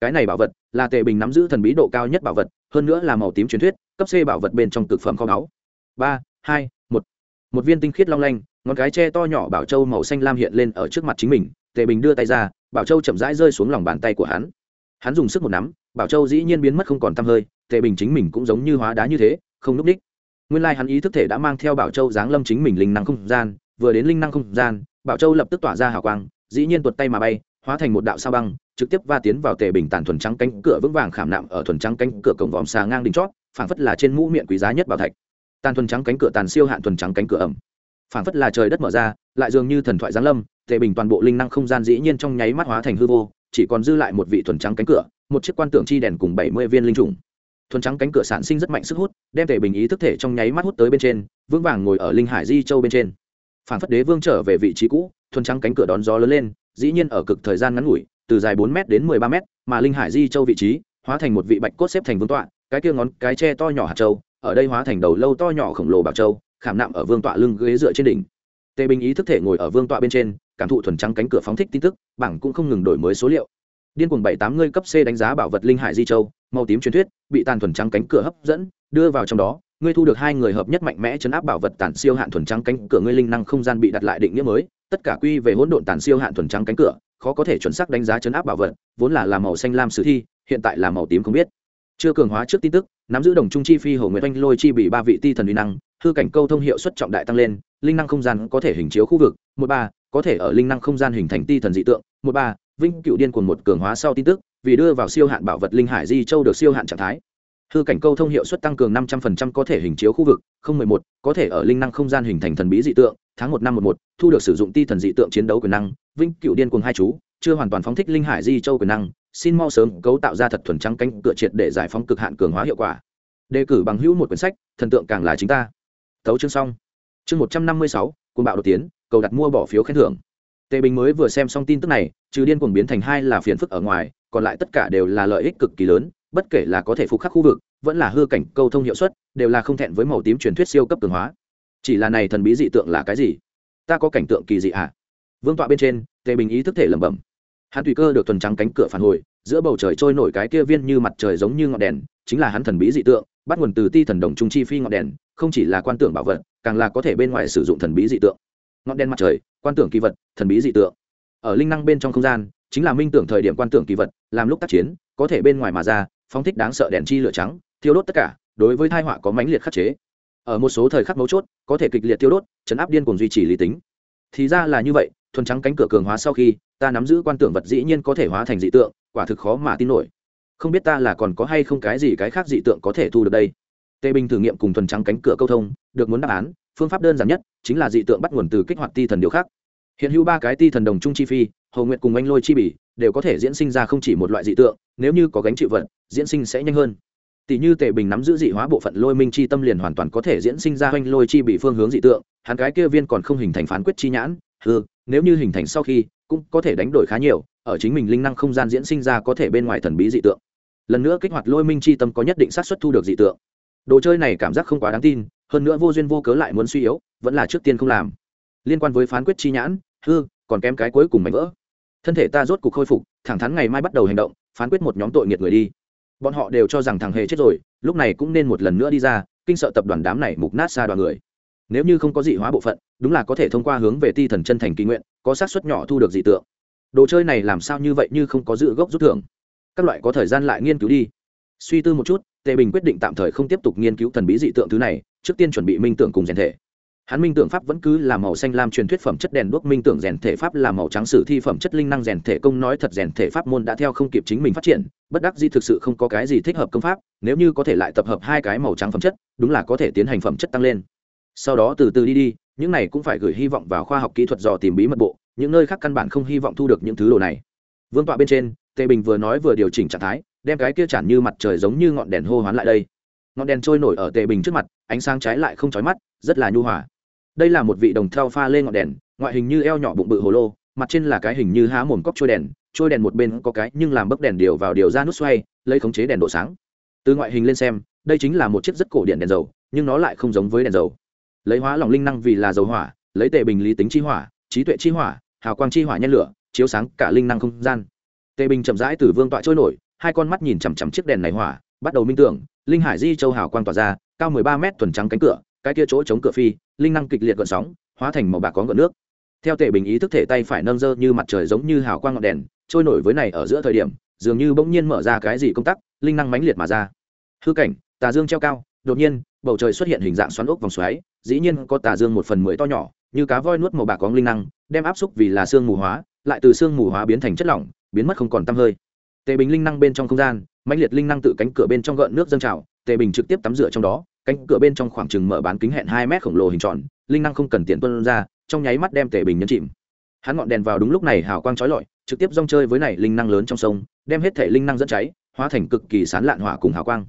cái này bảo vật là tề bình nắm giữ thần bí độ cao nhất bảo vật, hơn nữa là màu tím truyền thuyết, cấp c bảo vật bên trong cực phẩm kho báu. Ba, hai, một. Một viên tinh khiết long lanh, ngón cái tre to nhỏ bảo châu màu xanh lam hiện lên ở trước mặt chính mình tề bình đưa tay ra, bảo châu chậm rãi rơi xuống lòng bàn tay của hắn. Hắn dùng sức một nắm, bảo châu dĩ nhiên biến mất không còn t hơi, tề bình chính mình cũng giống như hóa đá như thế, không núp h nguyên lai hắn ý thức thể đã mang theo bảo châu giáng lâm chính mình linh năng không gian, vừa đến linh năng không gian, bảo châu lập tức tỏa ra hào quang, dĩ nhiên tuột tay mà bay, hóa thành một đạo sao băng, trực tiếp va tiến vào tề bình tàn thuần trắng cánh cửa vững vàng khảm nạm ở thuần trắng cánh cửa cổng vòm xà ngang đỉnh chót, phảng phất là trên mũ miệng quý giá nhất bảo thạch. Tàn thuần trắng cánh cửa tàn siêu hạn thuần trắng cánh cửa ẩm. Phảng phất là trời đất mở ra, lại dường như thần thoại giáng lâm tề bình toàn bộ linh năng không gian dĩ nhiên trong nháy mắt hóa thành hư vô, chỉ còn dư lại một vị thuần trắng cánh cửa, một chiếc quan tượng chi đèn cùng bảy mươi viên linh trùng. Thuần trắng cánh cửa sản sinh rất mạnh sức hút, đem tề bình ý thức thể trong nháy mắt hút tới bên trên, vững vàng ngồi ở linh hải di châu bên trên. Phảng phất đế vương trở về vị trí cũ, thuần trắng cánh cửa đón gió lớn lên, dĩ nhiên ở cực thời gian ngắn ngủi, từ dài bốn m đến mười ba m mà linh hải di châu vị trí hóa thành một vị bạch cốt xếp thành vương tọa, cái kia ngón cái tre to nhỏ hạt châu, ở đây hóa thành đầu lâu to nhỏ khổng lồ bảo châu, khảm nạm ở vương tọa lưng ghế dựa trên đỉnh tề bình ý thức thể ngồi ở vương tọa bên trên, cảm thụ thuần trắng cánh cửa phóng thích tin tức, bảng cũng không ngừng đổi mới số liệu. Điên cuồng bảy tám ngươi cấp c đánh giá bảo vật linh hải di châu, màu tím truyền thuyết, bị tàn thuần trắng cánh cửa hấp dẫn, đưa vào trong đó, ngươi thu được hai người hợp nhất mạnh mẽ chấn áp bảo vật tàn siêu hạn thuần trắng cánh cửa ngươi linh năng không gian bị đặt lại định nghĩa mới, tất cả quy về hỗn độn tàn siêu hạn thuần trắng cánh cửa, khó có thể chuẩn xác đánh giá chấn áp bảo vật, vốn là làm màu xanh lam sử thi, hiện tại là màu tím không biết. Chưa cường hóa trước tin tức, nắm giữ đồng trung chi phi hồ nguyệt oanh lôi chi bị ba vị ti thần uy năng hư cảnh câu thông hiệu suất trọng đại tăng lên, linh năng không gian có thể hình chiếu khu vực. Một ba, có thể ở linh năng không gian hình thành ti thần dị tượng. Một ba vinh cựu điên cuồng một cường hóa sau tin tức, vì đưa vào siêu hạn bảo vật linh hải di châu được siêu hạn trạng thái. Hư cảnh câu thông hiệu suất tăng cường năm trăm phần trăm có thể hình chiếu khu vực. Không mười một, có thể ở linh năng không gian hình thành thần bí dị tượng. Tháng một năm một một, thu được sử dụng ti thần dị tượng chiến đấu quyền năng vinh cựu điên cuồng hai chú, chưa hoàn toàn phóng thích linh hải di châu quyền năng. Xin mau sớm cấu tạo ra thật thuần trắng cánh cửa triệt để giải phóng cực hạn cường hóa hiệu quả. Đề cử bằng hữu một quyển sách, thần tượng càng là chính ta tấu chương xong. Chương một trăm năm mươi sáu, cuồng bạo đột tiến, cầu đặt mua bỏ phiếu khen thưởng. Tề bình mới vừa xem xong tin tức này, trừ điên cuồng biến thành hai là phiền phức ở ngoài, còn lại tất cả đều là lợi ích cực kỳ lớn, bất kể là có thể phục khắc khu vực, vẫn là hư cảnh câu thông hiệu suất, đều là không thẹn với màu tím truyền thuyết siêu cấp cường hóa. Chỉ là này thần bí dị tượng là cái gì? Ta có cảnh tượng kỳ dị ạ à? vương tọa bên trên, tề bình ý thức thể lẩm bẩm. Hắn tùy cơ được thuần trắng cánh cửa phản hồi, giữa bầu trời trôi nổi cái kia viên như mặt trời giống như ngọn đèn, chính là hắn thần bí dị tượng bắt nguồn từ ti thần đồng trung chi phi ngọn đèn, không chỉ là quan tưởng bảo vật, càng là có thể bên ngoài sử dụng thần bí dị tượng. Ngọn đèn mặt trời, quan tưởng kỳ vật, thần bí dị tượng. Ở linh năng bên trong không gian, chính là minh tưởng thời điểm quan tưởng kỳ vật, làm lúc tác chiến, có thể bên ngoài mà ra, phóng thích đáng sợ đèn chi lửa trắng, thiêu đốt tất cả, đối với thai họa có mãnh liệt khắc chế. Ở một số thời khắc mấu chốt, có thể kịch liệt thiêu đốt, chấn áp điên cùng duy trì lý tính. Thì ra là như vậy, thuần trắng cánh cửa cường hóa sau khi, ta nắm giữ quan tưởng vật dĩ nhiên có thể hóa thành dị tượng, quả thực khó mà tin nổi không biết ta là còn có hay không cái gì cái khác dị tượng có thể thu được đây. Tề bình thử nghiệm cùng thuần trắng cánh cửa câu thông, được muốn đáp án, phương pháp đơn giản nhất chính là dị tượng bắt nguồn từ kích hoạt ti thần điều khác. Hiện hữu ba cái ti thần đồng trung chi phi hầu nguyện cùng anh lôi chi bỉ, đều có thể diễn sinh ra không chỉ một loại dị tượng, nếu như có gánh chịu vật, diễn sinh sẽ nhanh hơn. Tỷ như tề bình nắm giữ dị hóa bộ phận lôi minh chi tâm liền hoàn toàn có thể diễn sinh ra anh lôi chi bị phương hướng dị tượng, hắn cái kia viên còn không hình thành phán quyết chi nhãn ừ nếu như hình thành sau khi, cũng có thể đánh đổi khá nhiều, ở chính mình linh năng không gian diễn sinh ra có thể bên ngoài thần bí dị tượng lần nữa kích hoạt lôi minh chi tâm có nhất định xác suất thu được dị tượng. Đồ chơi này cảm giác không quá đáng tin, hơn nữa vô duyên vô cớ lại muốn suy yếu, vẫn là trước tiên không làm. Liên quan với phán quyết chi nhãn, hư, còn kém cái cuối cùng mảnh vỡ. Thân thể ta rốt cuộc khôi phục, thẳng thắn ngày mai bắt đầu hành động, phán quyết một nhóm tội nghiệt người đi. Bọn họ đều cho rằng thằng hề chết rồi, lúc này cũng nên một lần nữa đi ra, kinh sợ tập đoàn đám này mục nát xa đoàn người. Nếu như không có dị hóa bộ phận, đúng là có thể thông qua hướng về ti thần chân thành kỳ nguyện, có xác suất nhỏ thu được dị tượng. Đồ chơi này làm sao như vậy như không có dự gốc rút thưởng các loại có thời gian lại nghiên cứu đi. Suy tư một chút, tề bình quyết định tạm thời không tiếp tục nghiên cứu thần bí dị tượng thứ này, trước tiên chuẩn bị minh tưởng cùng rèn thể. Hắn minh tưởng pháp vẫn cứ là màu xanh lam truyền thuyết phẩm chất đèn đuốc, minh tưởng rèn thể pháp là màu trắng sử thi phẩm chất linh năng rèn thể công, nói thật rèn thể pháp môn đã theo không kịp chính mình phát triển, bất đắc di thực sự không có cái gì thích hợp công pháp, nếu như có thể lại tập hợp hai cái màu trắng phẩm chất, đúng là có thể tiến hành phẩm chất tăng lên. Sau đó từ từ đi đi, những này cũng phải gửi hy vọng vào khoa học kỹ thuật dò tìm bí mật bộ, những nơi khác căn bản không hy vọng thu được những thứ đồ này. Vương tọa bên trên tề bình vừa nói vừa điều chỉnh trạng thái, đem cái kia chản như mặt trời giống như ngọn đèn hô hoán lại đây. Ngọn đèn trôi nổi ở tề bình trước mặt, ánh sáng trái lại không chói mắt, rất là nhu hòa. Đây là một vị đồng theo pha lên ngọn đèn, ngoại hình như eo nhỏ bụng bự hồ lô, mặt trên là cái hình như há mồm cóc trôi đèn trôi đèn một bên có cái nhưng làm bấc đèn điều vào điều ra nút xoay, lấy khống chế đèn độ sáng. Từ ngoại hình lên xem, đây chính là một chiếc rất cổ điện đèn dầu, nhưng nó lại không giống với đèn dầu. Lấy hóa lỏng linh năng vì là dầu hỏa, lấy tề bình lý tính chi hỏa, trí tuệ chi hỏa, hào quang chi hỏa nhen lửa, chiếu sáng cả linh năng không gian tề bình chậm rãi từ vương tọa trôi nổi, hai con mắt nhìn chằm chằm chiếc đèn này hỏa, bắt đầu minh tưởng, linh hải di châu hào quang tỏa ra, cao mười ba mét thuần trắng cánh cửa, cái kia chỗ chống cửa phi, linh năng kịch liệt gợn sóng, hóa thành màu bạc có ngợn nước. Theo tề bình ý thức thể tay phải nâng dơ như mặt trời giống như hào quang ngọn đèn, trôi nổi với này ở giữa thời điểm, dường như bỗng nhiên mở ra cái gì công tắc, linh năng mãnh liệt mà ra. Hư cảnh, tà dương treo cao, đột nhiên, bầu trời xuất hiện hình dạng xoắn ốc vòng xoáy, dĩ nhiên có tà dương một phần mười to nhỏ, như cá voi nuốt màu bạc có linh năng, đem áp xúc vì là xương mù hóa lại từ xương mù hóa biến thành chất lỏng, biến mất không còn tăm hơi. Tề bình linh năng bên trong không gian, mãnh liệt linh năng tự cánh cửa bên trong gợn nước dâng trào, tề bình trực tiếp tắm rửa trong đó, cánh cửa bên trong khoảng chừng mở bán kính hẹn hai mét khổng lồ hình tròn, linh năng không cần tiền tuân ra, trong nháy mắt đem tề bình nhấn chìm. Hắn ngọn đèn vào đúng lúc này hào quang trói lọi, trực tiếp rong chơi với này linh năng lớn trong sông, đem hết thể linh năng dẫn cháy, hóa thành cực kỳ sán lạn hỏa cùng hào quang.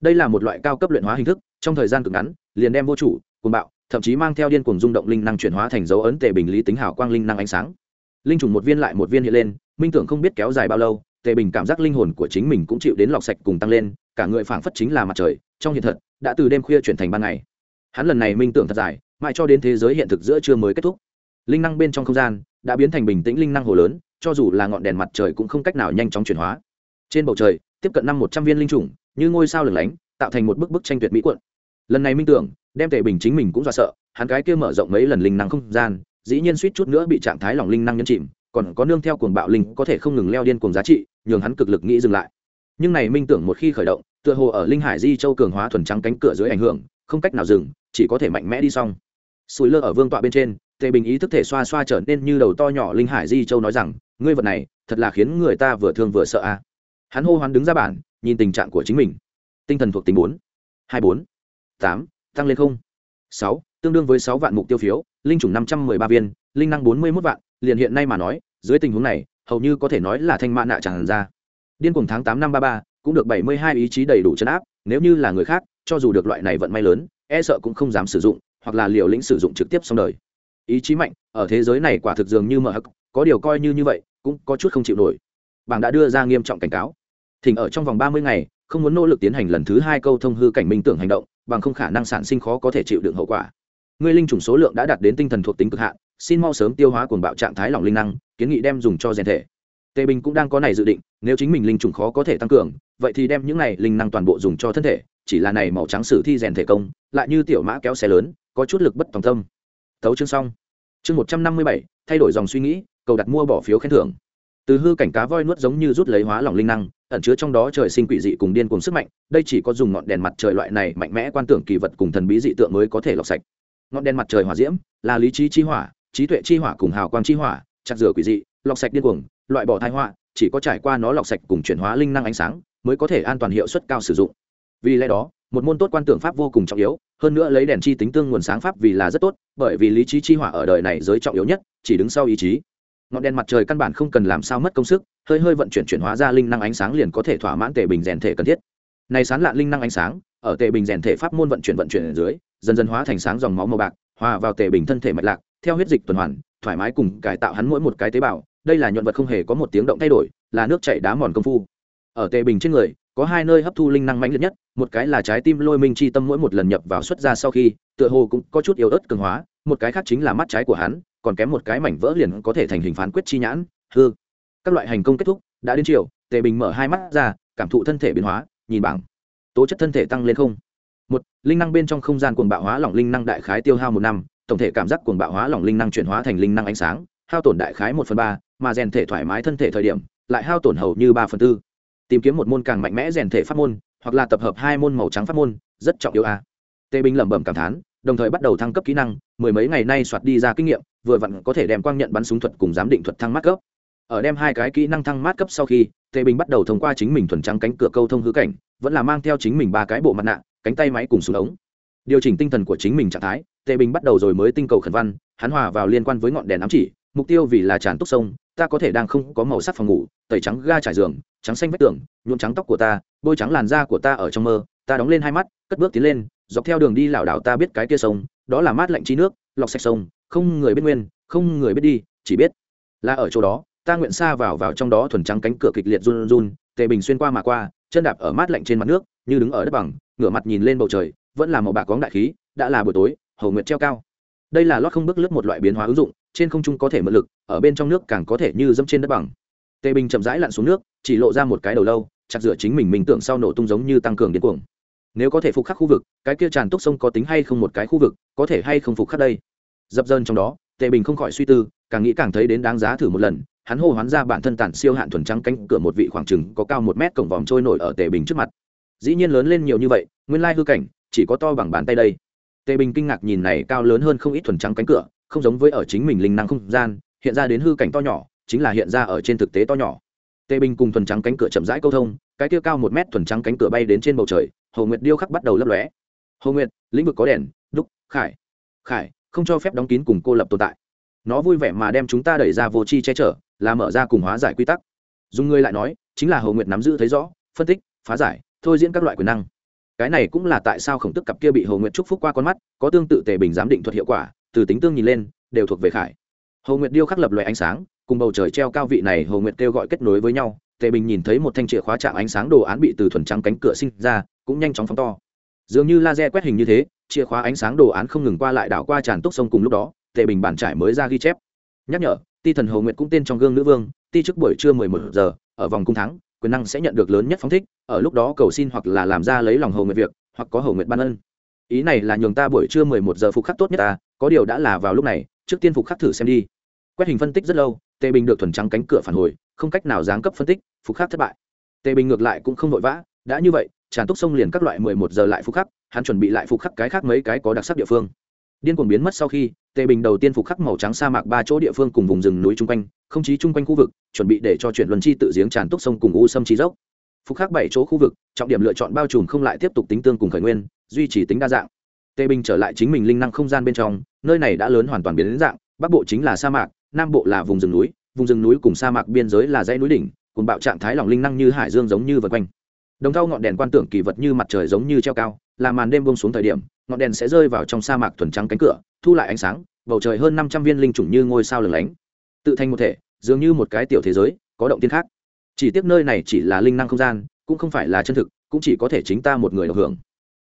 Đây là một loại cao cấp luyện hóa hình thức, trong thời gian cực ngắn, liền đem vô chủ, cuồng bạo, thậm chí mang theo điên cuồng rung động linh năng chuyển hóa thành dấu ấn tề bình lý tính hào quang linh năng ánh sáng linh trùng một viên lại một viên hiện lên, minh tưởng không biết kéo dài bao lâu, tề bình cảm giác linh hồn của chính mình cũng chịu đến lọc sạch cùng tăng lên, cả người phảng phất chính là mặt trời, trong hiện thật, đã từ đêm khuya chuyển thành ban ngày. Hắn lần này minh tưởng thật dài, mãi cho đến thế giới hiện thực giữa trưa mới kết thúc. Linh năng bên trong không gian, đã biến thành bình tĩnh linh năng hồ lớn, cho dù là ngọn đèn mặt trời cũng không cách nào nhanh chóng chuyển hóa. Trên bầu trời, tiếp cận năm một trăm viên linh trùng, như ngôi sao lửng lánh, tạo thành một bức bức tranh tuyệt mỹ quận lần này minh tưởng, đem tề bình chính mình cũng dọa sợ, hắn cái kia mở rộng mấy lần linh năng không gian dĩ nhiên suýt chút nữa bị trạng thái lòng linh năng nhấn chìm, còn có nương theo cuồng bạo linh có thể không ngừng leo điên cuồng giá trị, nhường hắn cực lực nghĩ dừng lại. Nhưng này minh tưởng một khi khởi động, tựa hồ ở linh hải di châu cường hóa thuần trắng cánh cửa dưới ảnh hưởng, không cách nào dừng, chỉ có thể mạnh mẽ đi xong. Sùi lơ ở vương tọa bên trên, tề bình ý thức thể xoa xoa trở nên như đầu to nhỏ linh hải di châu nói rằng, ngươi vật này, thật là khiến người ta vừa thương vừa sợ a. Hắn hô hoán đứng ra bản nhìn tình trạng của chính mình. Tinh thần thuộc tính bốn, hai bốn, tám, tăng lên không, sáu tương đương với sáu vạn mục tiêu phiếu, linh chủng năm trăm mười ba viên, linh năng bốn mươi mốt vạn, liền hiện nay mà nói, dưới tình huống này, hầu như có thể nói là thanh mã nạ tràn ra. Điên cùng tháng tám năm ba ba, cũng được bảy mươi hai ý chí đầy đủ chấn áp, nếu như là người khác, cho dù được loại này vận may lớn e sợ cũng không dám sử dụng, hoặc là liều lĩnh sử dụng trực tiếp xong đời. Ý chí mạnh, ở thế giới này quả thực dường như mở hắc, có điều coi như như vậy, cũng có chút không chịu nổi. Bảng đã đưa ra nghiêm trọng cảnh cáo. Thỉnh ở trong vòng ba mươi ngày, không muốn nỗ lực tiến hành lần thứ hai câu thông hư cảnh minh tưởng hành động, bằng không khả năng sản sinh khó có thể chịu đựng hậu quả ngươi linh chủng số lượng đã đạt đến tinh thần thuộc tính cực hạn, xin mau sớm tiêu hóa cuồng bạo trạng thái lỏng linh năng, kiến nghị đem dùng cho rèn thể. Tề bình cũng đang có này dự định, nếu chính mình linh trùng khó có thể tăng cường, vậy thì đem những này linh năng toàn bộ dùng cho thân thể, chỉ là này màu trắng sử thi rèn thể công, lại như tiểu mã kéo xe lớn, có chút lực bất tòng tâm. Thấu chương xong. Chương một trăm năm mươi bảy, thay đổi dòng suy nghĩ, cầu đặt mua bỏ phiếu khen thưởng. Từ hư cảnh cá voi nuốt giống như rút lấy hóa lỏng linh năng, ẩn chứa trong đó trời sinh quỷ dị cùng điên cùng sức mạnh, đây chỉ có dùng ngọn đèn mặt trời loại này mạnh mẽ quan tưởng kỳ vật cùng thần bí dị tượng mới có thể lọc sạch ngọn đèn mặt trời hỏa diễm, là lý trí chi hỏa, trí tuệ chi hỏa cùng hào quang chi hỏa, chặt rửa quỷ dị, lọc sạch điên cuồng, loại bỏ thai họa, chỉ có trải qua nó lọc sạch cùng chuyển hóa linh năng ánh sáng, mới có thể an toàn hiệu suất cao sử dụng. Vì lẽ đó, một môn tốt quan tưởng pháp vô cùng trọng yếu, hơn nữa lấy đèn chi tính tương nguồn sáng pháp vì là rất tốt, bởi vì lý trí chi hỏa ở đời này giới trọng yếu nhất, chỉ đứng sau ý chí. Ngọn đèn mặt trời căn bản không cần làm sao mất công sức, hơi hơi vận chuyển chuyển hóa ra linh năng ánh sáng liền có thể thỏa mãn tề bình rèn thể cần thiết. Này sán lạ linh năng ánh sáng, ở tề bình rèn thể pháp môn vận chuyển vận chuyển ở dưới dần dần hóa thành sáng dòng máu màu bạc, hòa vào tề bình thân thể mạch lạc, theo huyết dịch tuần hoàn, thoải mái cùng cải tạo hắn mỗi một cái tế bào. Đây là nhuận vật không hề có một tiếng động thay đổi, là nước chảy đá mòn công phu. Ở tề bình trên người, có hai nơi hấp thu linh năng mạnh liệt nhất, một cái là trái tim lôi minh chi tâm mỗi một lần nhập vào xuất ra sau khi, tựa hồ cũng có chút yếu ớt cường hóa, một cái khác chính là mắt trái của hắn, còn kém một cái mảnh vỡ liền có thể thành hình phán quyết chi nhãn. Hư các loại hành công kết thúc, đã đến chiều, tề bình mở hai mắt ra, cảm thụ thân thể biến hóa, nhìn bảng. Tố chất thân thể tăng lên không? Một, linh năng bên trong không gian cuồng bạo hóa lỏng linh năng đại khái tiêu hao một năm, tổng thể cảm giác cuồng bạo hóa lỏng linh năng chuyển hóa thành linh năng ánh sáng, hao tổn đại khái một phần ba, mà rèn thể thoải mái thân thể thời điểm, lại hao tổn hầu như ba phần tư tìm kiếm một môn càng mạnh mẽ rèn thể pháp môn, hoặc là tập hợp hai môn màu trắng pháp môn, rất trọng yếu a à. binh lẩm bẩm cảm thán, đồng thời bắt đầu thăng cấp kỹ năng, mười mấy ngày nay soạt đi ra kinh nghiệm, vừa vặn có thể đem quang nhận bắn súng thuật cùng giám định thuật thăng mát cấp ở đem hai cái kỹ năng thăng mát cấp sau khi tề bình bắt đầu thông qua chính mình thuần trắng cánh cửa câu thông hư cảnh, vẫn là mang theo chính mình ba cái bộ mặt nạ cánh tay máy cùng xuống ống. Điều chỉnh tinh thần của chính mình trạng thái, tề bình bắt đầu rồi mới tinh cầu khẩn văn, hắn hòa vào liên quan với ngọn đèn ám chỉ, mục tiêu vì là tràn túc sông, ta có thể đang không có màu sắc phòng ngủ, tẩy trắng ga trải giường, trắng xanh vách tường, nhuộm trắng tóc của ta, bôi trắng làn da của ta ở trong mơ, ta đóng lên hai mắt, cất bước tiến lên, dọc theo đường đi lảo đảo ta biết cái kia sông, đó là mát lạnh trí nước, lọc sạch sông, không người biết nguyên, không người biết đi, chỉ biết là ở chỗ đó, ta nguyện xa vào vào trong đó thuần trắng cánh cửa kịch liệt run run tề bình xuyên qua mà qua, chân đạp ở mát lạnh trên mặt nước, như đứng ở đất bằng, ngửa mặt nhìn lên bầu trời, vẫn là màu bạc cóng đại khí, đã là buổi tối, hầu nguyệt treo cao. Đây là lót không bước lướt một loại biến hóa ứng dụng, trên không trung có thể mượn lực, ở bên trong nước càng có thể như dẫm trên đất bằng. Tề bình chậm rãi lặn xuống nước, chỉ lộ ra một cái đầu lâu, chặt rửa chính mình mình tưởng sau nổ tung giống như tăng cường điên cuồng. Nếu có thể phục khắc khu vực, cái kia tràn túc sông có tính hay không một cái khu vực, có thể hay không phục khắc đây? Dập dơn trong đó, tề bình không khỏi suy tư, càng nghĩ càng thấy đến đáng giá thử một lần hắn hô hoán ra bản thân tản siêu hạn thuần trắng cánh cửa một vị khoảng trừng có cao một mét cổng vòm trôi nổi ở tề bình trước mặt. Dĩ nhiên lớn lên nhiều như vậy, nguyên lai hư cảnh, chỉ có to bằng bàn tay đây. Tề bình kinh ngạc nhìn này cao lớn hơn không ít thuần trắng cánh cửa, không giống với ở chính mình linh năng không gian, hiện ra đến hư cảnh to nhỏ, chính là hiện ra ở trên thực tế to nhỏ. Tề bình cùng thuần trắng cánh cửa chậm rãi câu thông, cái kia cao một mét thuần trắng cánh cửa bay đến trên bầu trời, hồ nguyệt điêu khắc bắt đầu lấp lóe. Hồ nguyệt, lĩnh vực có đèn, đúc, khải. Khải, không cho phép đóng kín cùng cô lập tồn tại nó vui vẻ mà đem chúng ta đẩy ra vô tri che chở, là mở ra cùng hóa giải quy tắc. Dùng người lại nói, chính là hồ nguyệt nắm giữ thấy rõ, phân tích, phá giải, thôi diễn các loại quyền năng. Cái này cũng là tại sao khổng tức cặp kia bị hồ nguyệt trúc phúc qua con mắt, có tương tự tề bình giám định thuật hiệu quả, từ tính tương nhìn lên, đều thuộc về khải. Hồ nguyệt điêu khắc lập loại ánh sáng, cùng bầu trời treo cao vị này hồ nguyệt kêu gọi kết nối với nhau, tề bình nhìn thấy một thanh chìa khóa trạng ánh sáng đồ án bị từ thuần trắng cánh cửa sinh ra, cũng nhanh chóng phóng to. Dường như laser quét hình như thế, chìa khóa ánh sáng đồ án không ngừng qua lại đảo qua tràn túc sông cùng lúc đó tề bình bản trải mới ra ghi chép. Nhắc nhở, ti thần hầu nguyện cũng tên trong gương nữ vương, ti trước buổi trưa mười một giờ, ở vòng cung thắng, quyền năng sẽ nhận được lớn nhất phóng thích, ở lúc đó cầu xin hoặc là làm ra lấy lòng hầu nguyện việc, hoặc có hầu nguyện ban ân. Ý này là nhường ta buổi trưa mười một giờ phục khắc tốt nhất ta, có điều đã là vào lúc này, trước tiên phục khắc thử xem đi. Quét hình phân tích rất lâu, tề bình được thuần trắng cánh cửa phản hồi, không cách nào giáng cấp phân tích, phục khắc thất bại. Tề bình ngược lại cũng không vội vã, đã như vậy, tràn túc sông liền các loại mười một giờ lại phục khắc, hắn chuẩn bị lại phục khắc cái khác mấy cái có đặc sắc địa phương điên cuồng biến mất sau khi, tề bình đầu tiên phục khắc màu trắng sa mạc ba chỗ địa phương cùng vùng rừng núi chung quanh, không chí chung quanh khu vực, chuẩn bị để cho chuyển luân chi tự giếng tràn túc sông cùng u sâm trí dốc. Phục khắc bảy chỗ khu vực, trọng điểm lựa chọn bao trùm không lại tiếp tục tính tương cùng khởi nguyên, duy trì tính đa dạng. Tề bình trở lại chính mình linh năng không gian bên trong, nơi này đã lớn hoàn toàn biến đến dạng, bắc bộ chính là sa mạc, nam bộ là vùng rừng núi, vùng rừng núi cùng sa mạc biên giới là dãy núi đỉnh, cùng bạo trạng thái lòng linh năng như hải dương giống như vật quanh. Đồng thau ngọn đèn quan tưởng kỳ vật như mặt trời giống như treo cao, là màn đêm bông xuống thời điểm ngọn đèn sẽ rơi vào trong sa mạc thuần trắng cánh cửa, thu lại ánh sáng, bầu trời hơn năm trăm viên linh chủng như ngôi sao lửng lánh, tự thành một thể, dường như một cái tiểu thế giới, có động tiên khác. Chỉ tiếc nơi này chỉ là linh năng không gian, cũng không phải là chân thực, cũng chỉ có thể chính ta một người được hưởng.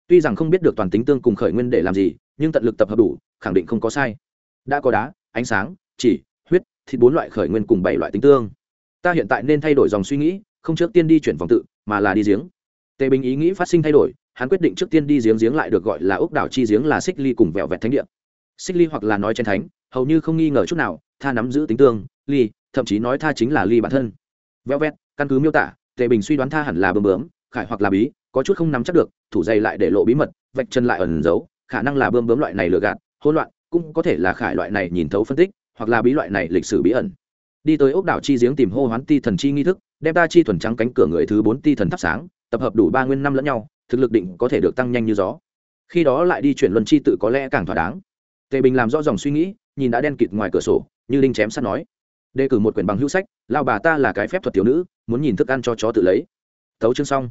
Tuy rằng không biết được toàn tính tương cùng khởi nguyên để làm gì, nhưng tận lực tập hợp đủ, khẳng định không có sai. Đã có đá, ánh sáng, chỉ, huyết, thịt bốn loại khởi nguyên cùng bảy loại tính tương. Ta hiện tại nên thay đổi dòng suy nghĩ, không trước tiên đi chuyển vòng tự, mà là đi giếng. Tề bình ý nghĩ phát sinh thay đổi hắn quyết định trước tiên đi giếng giếng lại được gọi là ốc đảo chi giếng là xích ly cùng vẹo vẹt thánh địa. Xích ly hoặc là nói chen thánh, hầu như không nghi ngờ chút nào, tha nắm giữ tính tương, ly, thậm chí nói tha chính là ly bản thân. Vẹo vẹt, căn cứ miêu tả, tề bình suy đoán tha hẳn là bơm bướm, khải hoặc là bí, có chút không nắm chắc được, thủ dày lại để lộ bí mật, vạch chân lại ẩn giấu, khả năng là bơm bướm loại này lừa gạt, hỗn loạn, cũng có thể là khải loại này nhìn thấu phân tích, hoặc là bí loại này lịch sử bí ẩn. Đi tới ốc đảo chi giếng tìm hô hoán ti thần chi nghi thức, đem ta chi thuần trắng cánh cửa người thứ bốn ti thần thắp sáng, tập hợp đủ ba nguyên năm lẫn nhau thực lực định có thể được tăng nhanh như gió. Khi đó lại đi chuyển luân chi tự có lẽ càng thỏa đáng. Tề bình làm rõ dòng suy nghĩ, nhìn đã đen kịt ngoài cửa sổ, như đinh chém sắt nói. Đề cử một quyển bằng hữu sách lao bà ta là cái phép thuật thiếu nữ, muốn nhìn thức ăn cho chó tự lấy. Thấu chương xong.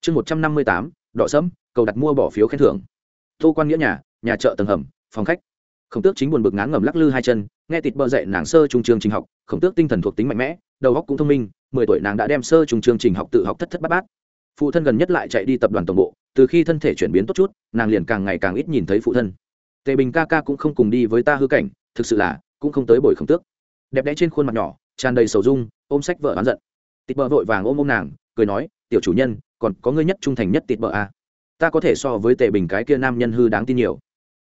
Chương một trăm năm mươi tám, đỏ sẫm, cầu đặt mua bỏ phiếu khen thưởng. Tô quan nghĩa nhà nhà chợ tầng hầm, phòng khách. Khổng tước chính buồn bực ngán ngầm lắc lư hai chân, nghe tịt bơ dậy nàng sơ trung trường trình học, khổng tước tinh thần thuộc tính mạnh mẽ, đầu óc cũng thông minh, mười tuổi nàng đã đem sơ trung trường trình học tự học thất thất bát bát phụ thân gần nhất lại chạy đi tập đoàn tổng bộ, từ khi thân thể chuyển biến tốt chút, nàng liền càng ngày càng ít nhìn thấy phụ thân. Tề bình ca ca cũng không cùng đi với ta hư cảnh, thực sự là, cũng không tới bồi khổng tước. Đẹp đẽ trên khuôn mặt nhỏ, tràn đầy sầu dung, ôm sách vợ oán giận. Tịt bờ vội vàng ôm ôm nàng, cười nói, tiểu chủ nhân, còn có ngươi nhất trung thành nhất tịt bờ à. ta có thể so với tề bình cái kia nam nhân hư đáng tin nhiều.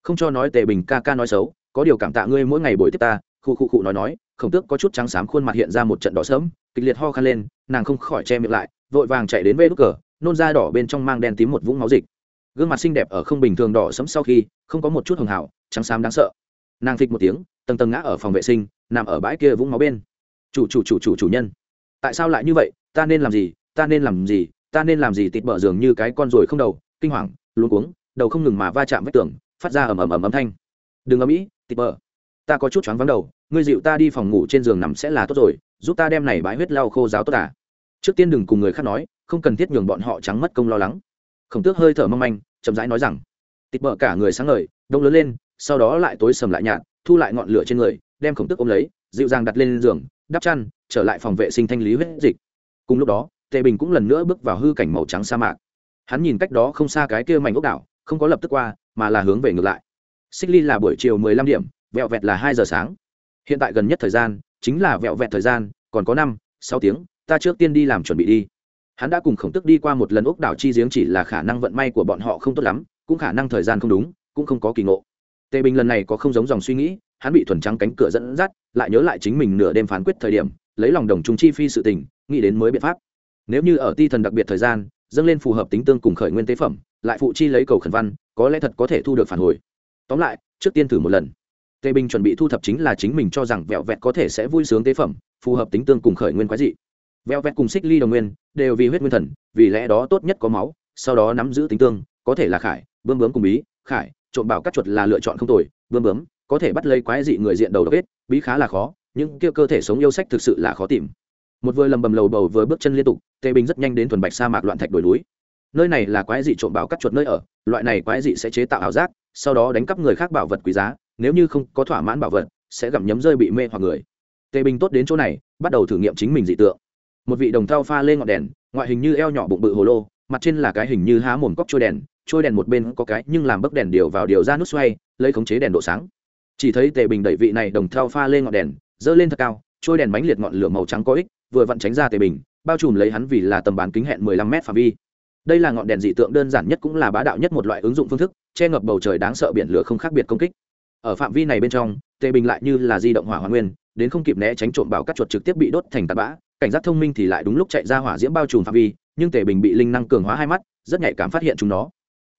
Không cho nói tề bình ca ca nói xấu, có điều cảm tạ ngươi mỗi ngày buổi tiếp ta khu khu khu nói nói, khổng tước có chút trắng xám khuôn mặt hiện ra một trận đỏ sớm kịch liệt ho khăn lên, nàng không khỏi che miệng lại, vội vàng chạy đến vê đúc cờ nôn da đỏ bên trong mang đen tím một vũng máu dịch. Gương mặt xinh đẹp ở không bình thường đỏ sẫm sau khi, không có một chút hường hảo, trắng xám đáng sợ. Nàng phịch một tiếng, tầng tầng ngã ở phòng vệ sinh, nằm ở bãi kia vũng máu bên. Chủ chủ chủ chủ chủ nhân, tại sao lại như vậy? Ta nên làm gì? Ta nên làm gì? Ta nên làm gì? Tịt bờ giường như cái con ruồi không đầu, kinh hoàng, luống cuống, đầu không ngừng mà va chạm vách tường, phát ra ầm ầm ầm âm thanh. Đừng ầm ĩ tịt bờ ta có chút choáng vắng đầu, ngươi dịu ta đi phòng ngủ trên giường nằm sẽ là tốt rồi, giúp ta đem này bãi huyết lau khô giáo tốt à. Trước tiên đừng cùng người khác nói không cần thiết nhường bọn họ trắng mất công lo lắng. Khổng tước hơi thở mong manh, chậm rãi nói rằng, tịt bợ cả người sáng ngời, đông lớn lên, sau đó lại tối sầm lại nhạt, thu lại ngọn lửa trên người, đem khổng tước ôm lấy, dịu dàng đặt lên giường, đắp chăn, trở lại phòng vệ sinh thanh lý huyết dịch. Cùng lúc đó, tề bình cũng lần nữa bước vào hư cảnh màu trắng sa mạc. Hắn nhìn cách đó không xa cái kia mảnh ốc đảo, không có lập tức qua, mà là hướng về ngược lại. Xích ly là buổi chiều mười lăm điểm, vẹo vẹt là hai giờ sáng. Hiện tại gần nhất thời gian, chính là vẹo vẹt thời gian, còn có năm, sáu tiếng, ta trước tiên đi làm chuẩn bị đi hắn đã cùng khổng tức đi qua một lần ốc đảo chi giếng chỉ là khả năng vận may của bọn họ không tốt lắm, cũng khả năng thời gian không đúng, cũng không có kỳ ngộ. Tề bình lần này có không giống dòng suy nghĩ, hắn bị thuần trắng cánh cửa dẫn dắt, lại nhớ lại chính mình nửa đêm phán quyết thời điểm, lấy lòng đồng trung chi phi sự tình, nghĩ đến mới biện pháp. Nếu như ở ti thần đặc biệt thời gian, dâng lên phù hợp tính tương cùng khởi nguyên tế phẩm, lại phụ chi lấy cầu khẩn văn, có lẽ thật có thể thu được phản hồi. Tóm lại, trước tiên thử một lần. Tề bình chuẩn bị thu thập chính là chính mình cho rằng vẹo vẹt có thể sẽ vui sướng tế phẩm, phù hợp tính tương cùng khởi nguyên quái dị. Vẹo vẹt cùng xích ly đồng nguyên đều vì huyết nguyên thần, vì lẽ đó tốt nhất có máu, sau đó nắm giữ tính tương, có thể là khải, bươm bướm cùng bí, khải trộm bảo các chuột là lựa chọn không tồi, bươm bướm, có thể bắt lấy quái dị người diện đầu độc hết bí khá là khó nhưng kia cơ thể sống yêu sách thực sự là khó tìm. Một vừa lầm bầm lầu bầu vừa bước chân liên tục tề bình rất nhanh đến thuần bạch sa mạc loạn thạch đồi núi. Nơi này là quái dị trộm bảo các chuột nơi ở, loại này quái dị sẽ chế tạo ảo giác, sau đó đánh cắp người khác bảo vật quý giá, nếu như không có thỏa mãn bảo vật, sẽ gặm nhấm rơi bị mê hoặc người. Tề bình tốt đến chỗ này, bắt đầu thử nghiệm chính mình dị tượng một vị đồng thau pha lên ngọn đèn, ngoại hình như eo nhỏ bụng bự hồ lô, mặt trên là cái hình như há mồm cóc trôi đèn trôi đèn một bên có cái nhưng làm bấc đèn điều vào điều ra nút xoay, lấy khống chế đèn độ sáng. Chỉ thấy tề bình đẩy vị này đồng thau pha lên ngọn đèn dơ lên thật cao, trôi đèn bánh liệt ngọn lửa màu trắng có ích, vừa vặn tránh ra tề bình, bao trùm lấy hắn vì là tầm bán kính hẹn mười lăm m phạm vi. Đây là ngọn đèn dị tượng đơn giản nhất cũng là bá đạo nhất một loại ứng dụng phương thức, che ngập bầu trời đáng sợ biển lửa không khác biệt công kích. Ở phạm vi này bên trong, tề bình lại như là di động hỏa hoàn nguyên, đến không kịp né tránh trộm bảo các chuột trực tiếp bị đốt thành tạt bã cảnh giác thông minh thì lại đúng lúc chạy ra hỏa diễm bao trùm phạm vi, nhưng tề bình bị linh năng cường hóa hai mắt, rất nhạy cảm phát hiện chúng nó.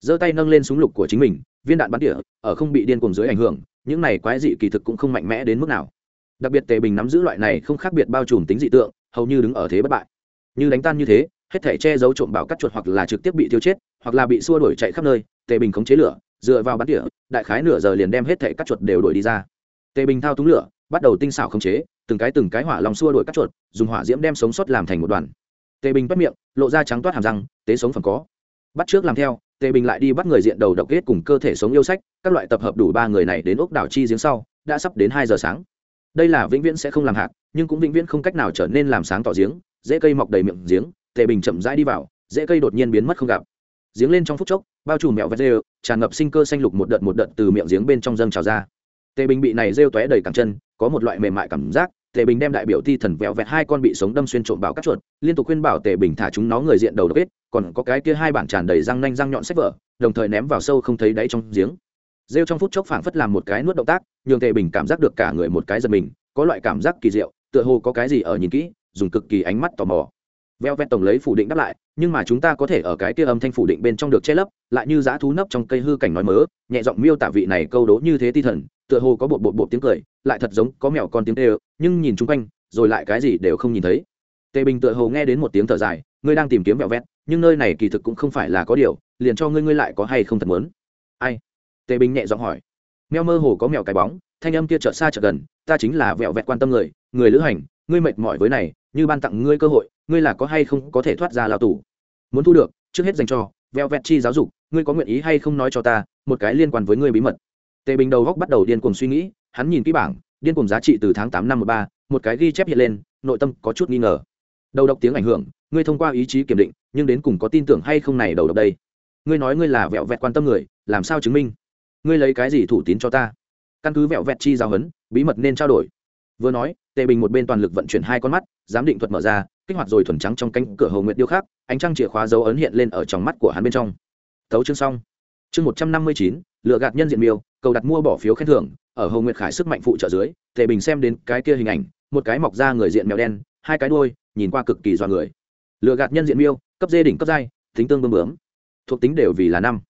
Giơ tay nâng lên súng lục của chính mình, viên đạn bắn tỉa, ở không bị điên cuồng dưới ảnh hưởng, những này quái dị kỳ thực cũng không mạnh mẽ đến mức nào. Đặc biệt tề bình nắm giữ loại này không khác biệt bao trùm tính dị tượng, hầu như đứng ở thế bất bại. Như đánh tan như thế, hết thể che giấu trộm bảo cắt chuột hoặc là trực tiếp bị tiêu chết, hoặc là bị xua đuổi chạy khắp nơi, tề bình khống chế lửa, dựa vào bắn tỉa, đại khái nửa giờ liền đem hết thể cắt chuột đều đuổi đi ra. Tề bình thao túng lửa, bắt đầu tinh xảo khống chế từng cái từng cái hỏa lòng xua đuổi cắt chuột, dùng hỏa diễm đem sống sót làm thành một đoàn. Tề bình bắt miệng, lộ ra trắng toát hàm răng, tế sống phần có. Bắt trước làm theo, tề bình lại đi bắt người diện đầu độc kết cùng cơ thể sống yêu sách, các loại tập hợp đủ ba người này đến ốc đảo chi giếng sau, đã sắp đến hai giờ sáng. Đây là vĩnh viễn sẽ không làm hạt nhưng cũng vĩnh viễn không cách nào trở nên làm sáng tỏ giếng, dễ cây mọc đầy miệng giếng, tề bình chậm rãi đi vào, dễ cây đột nhiên biến mất không gặp. Giếng lên trong phút chốc, bao trùm mẹo vét rêu, tràn ngập sinh cơ xanh lục một đợt một đợt từ miệng giếng bên trong dâng trào ra tề bình bị này rêu tóe đầy cẳng chân, có một loại mềm mại cảm giác, tề bình đem đại biểu thi thần vẹo vẹt hai con bị sống đâm xuyên trộm bảo các chuột, liên tục khuyên bảo tề bình thả chúng nó người diện đầu độc hết còn có cái kia hai bản tràn đầy răng nanh răng nhọn sách vở, đồng thời ném vào sâu không thấy đáy trong giếng. Rêu trong phút chốc phảng phất làm một cái nuốt động tác, nhường tề bình cảm giác được cả người một cái giật mình, có loại cảm giác kỳ diệu, tựa hồ có cái gì ở nhìn kỹ, dùng cực kỳ ánh mắt tò mò. Veo vẹt tổng lấy phủ định đáp lại, nhưng mà chúng ta có thể ở cái kia âm thanh phủ định bên trong được che lấp, lại như dã thú nấp trong cây hư cảnh nói mớ, nhẹ giọng miêu tả vị này câu đố như thế ti thần tựa hồ có bột bột bột tiếng cười, lại thật giống có mèo con tiếng tê nhưng nhìn chung quanh, rồi lại cái gì đều không nhìn thấy. Tề bình tựa hồ nghe đến một tiếng thở dài, ngươi đang tìm kiếm vẹo vẹt, nhưng nơi này kỳ thực cũng không phải là có điều, liền cho ngươi ngươi lại có hay không thật muốn. Ai? Tề bình nhẹ giọng hỏi. Mèo mơ hồ có mèo cái bóng, thanh âm kia chợt xa chợt gần, ta chính là vẹo vẹt quan tâm người người lữ hành, ngươi mệt mỏi với này, như ban tặng ngươi cơ hội, ngươi là có hay không có thể thoát ra lao tù? Muốn thu được, trước hết dành cho vẹo vẹt chi giáo dục, ngươi có nguyện ý hay không nói cho ta, một cái liên quan với ngươi bí mật? Tề bình đầu góc bắt đầu điên cuồng suy nghĩ, hắn nhìn kỹ bảng, điên cuồng giá trị từ tháng tám năm một ba, một cái ghi chép hiện lên, nội tâm có chút nghi ngờ. Đầu độc tiếng ảnh hưởng, ngươi thông qua ý chí kiểm định, nhưng đến cùng có tin tưởng hay không này đầu độc đây? Ngươi nói ngươi là vẹo vẹt quan tâm người, làm sao chứng minh? Ngươi lấy cái gì thủ tín cho ta? Căn cứ vẹo vẹt chi giáo hấn bí mật nên trao đổi. Vừa nói, tề bình một bên toàn lực vận chuyển hai con mắt, giám định thuật mở ra, kích hoạt rồi thuần trắng trong cánh cửa hầu nguyện điêu khắc, ánh trăng chìa khóa dấu ấn hiện lên ở trong mắt của hắn bên trong. Tấu chương xong. Chương một trăm năm mươi chín, lựa gạt nhân diện miêu cầu đặt mua bỏ phiếu khen thưởng, ở hồ nguyệt khải sức mạnh phụ trợ dưới, tề bình xem đến cái kia hình ảnh, một cái mọc ra người diện mèo đen, hai cái đuôi, nhìn qua cực kỳ dọa người. Lựa gạt nhân diện miêu, cấp dê đỉnh cấp dai tính tương bơm bướm. Thuộc tính đều vì là năm,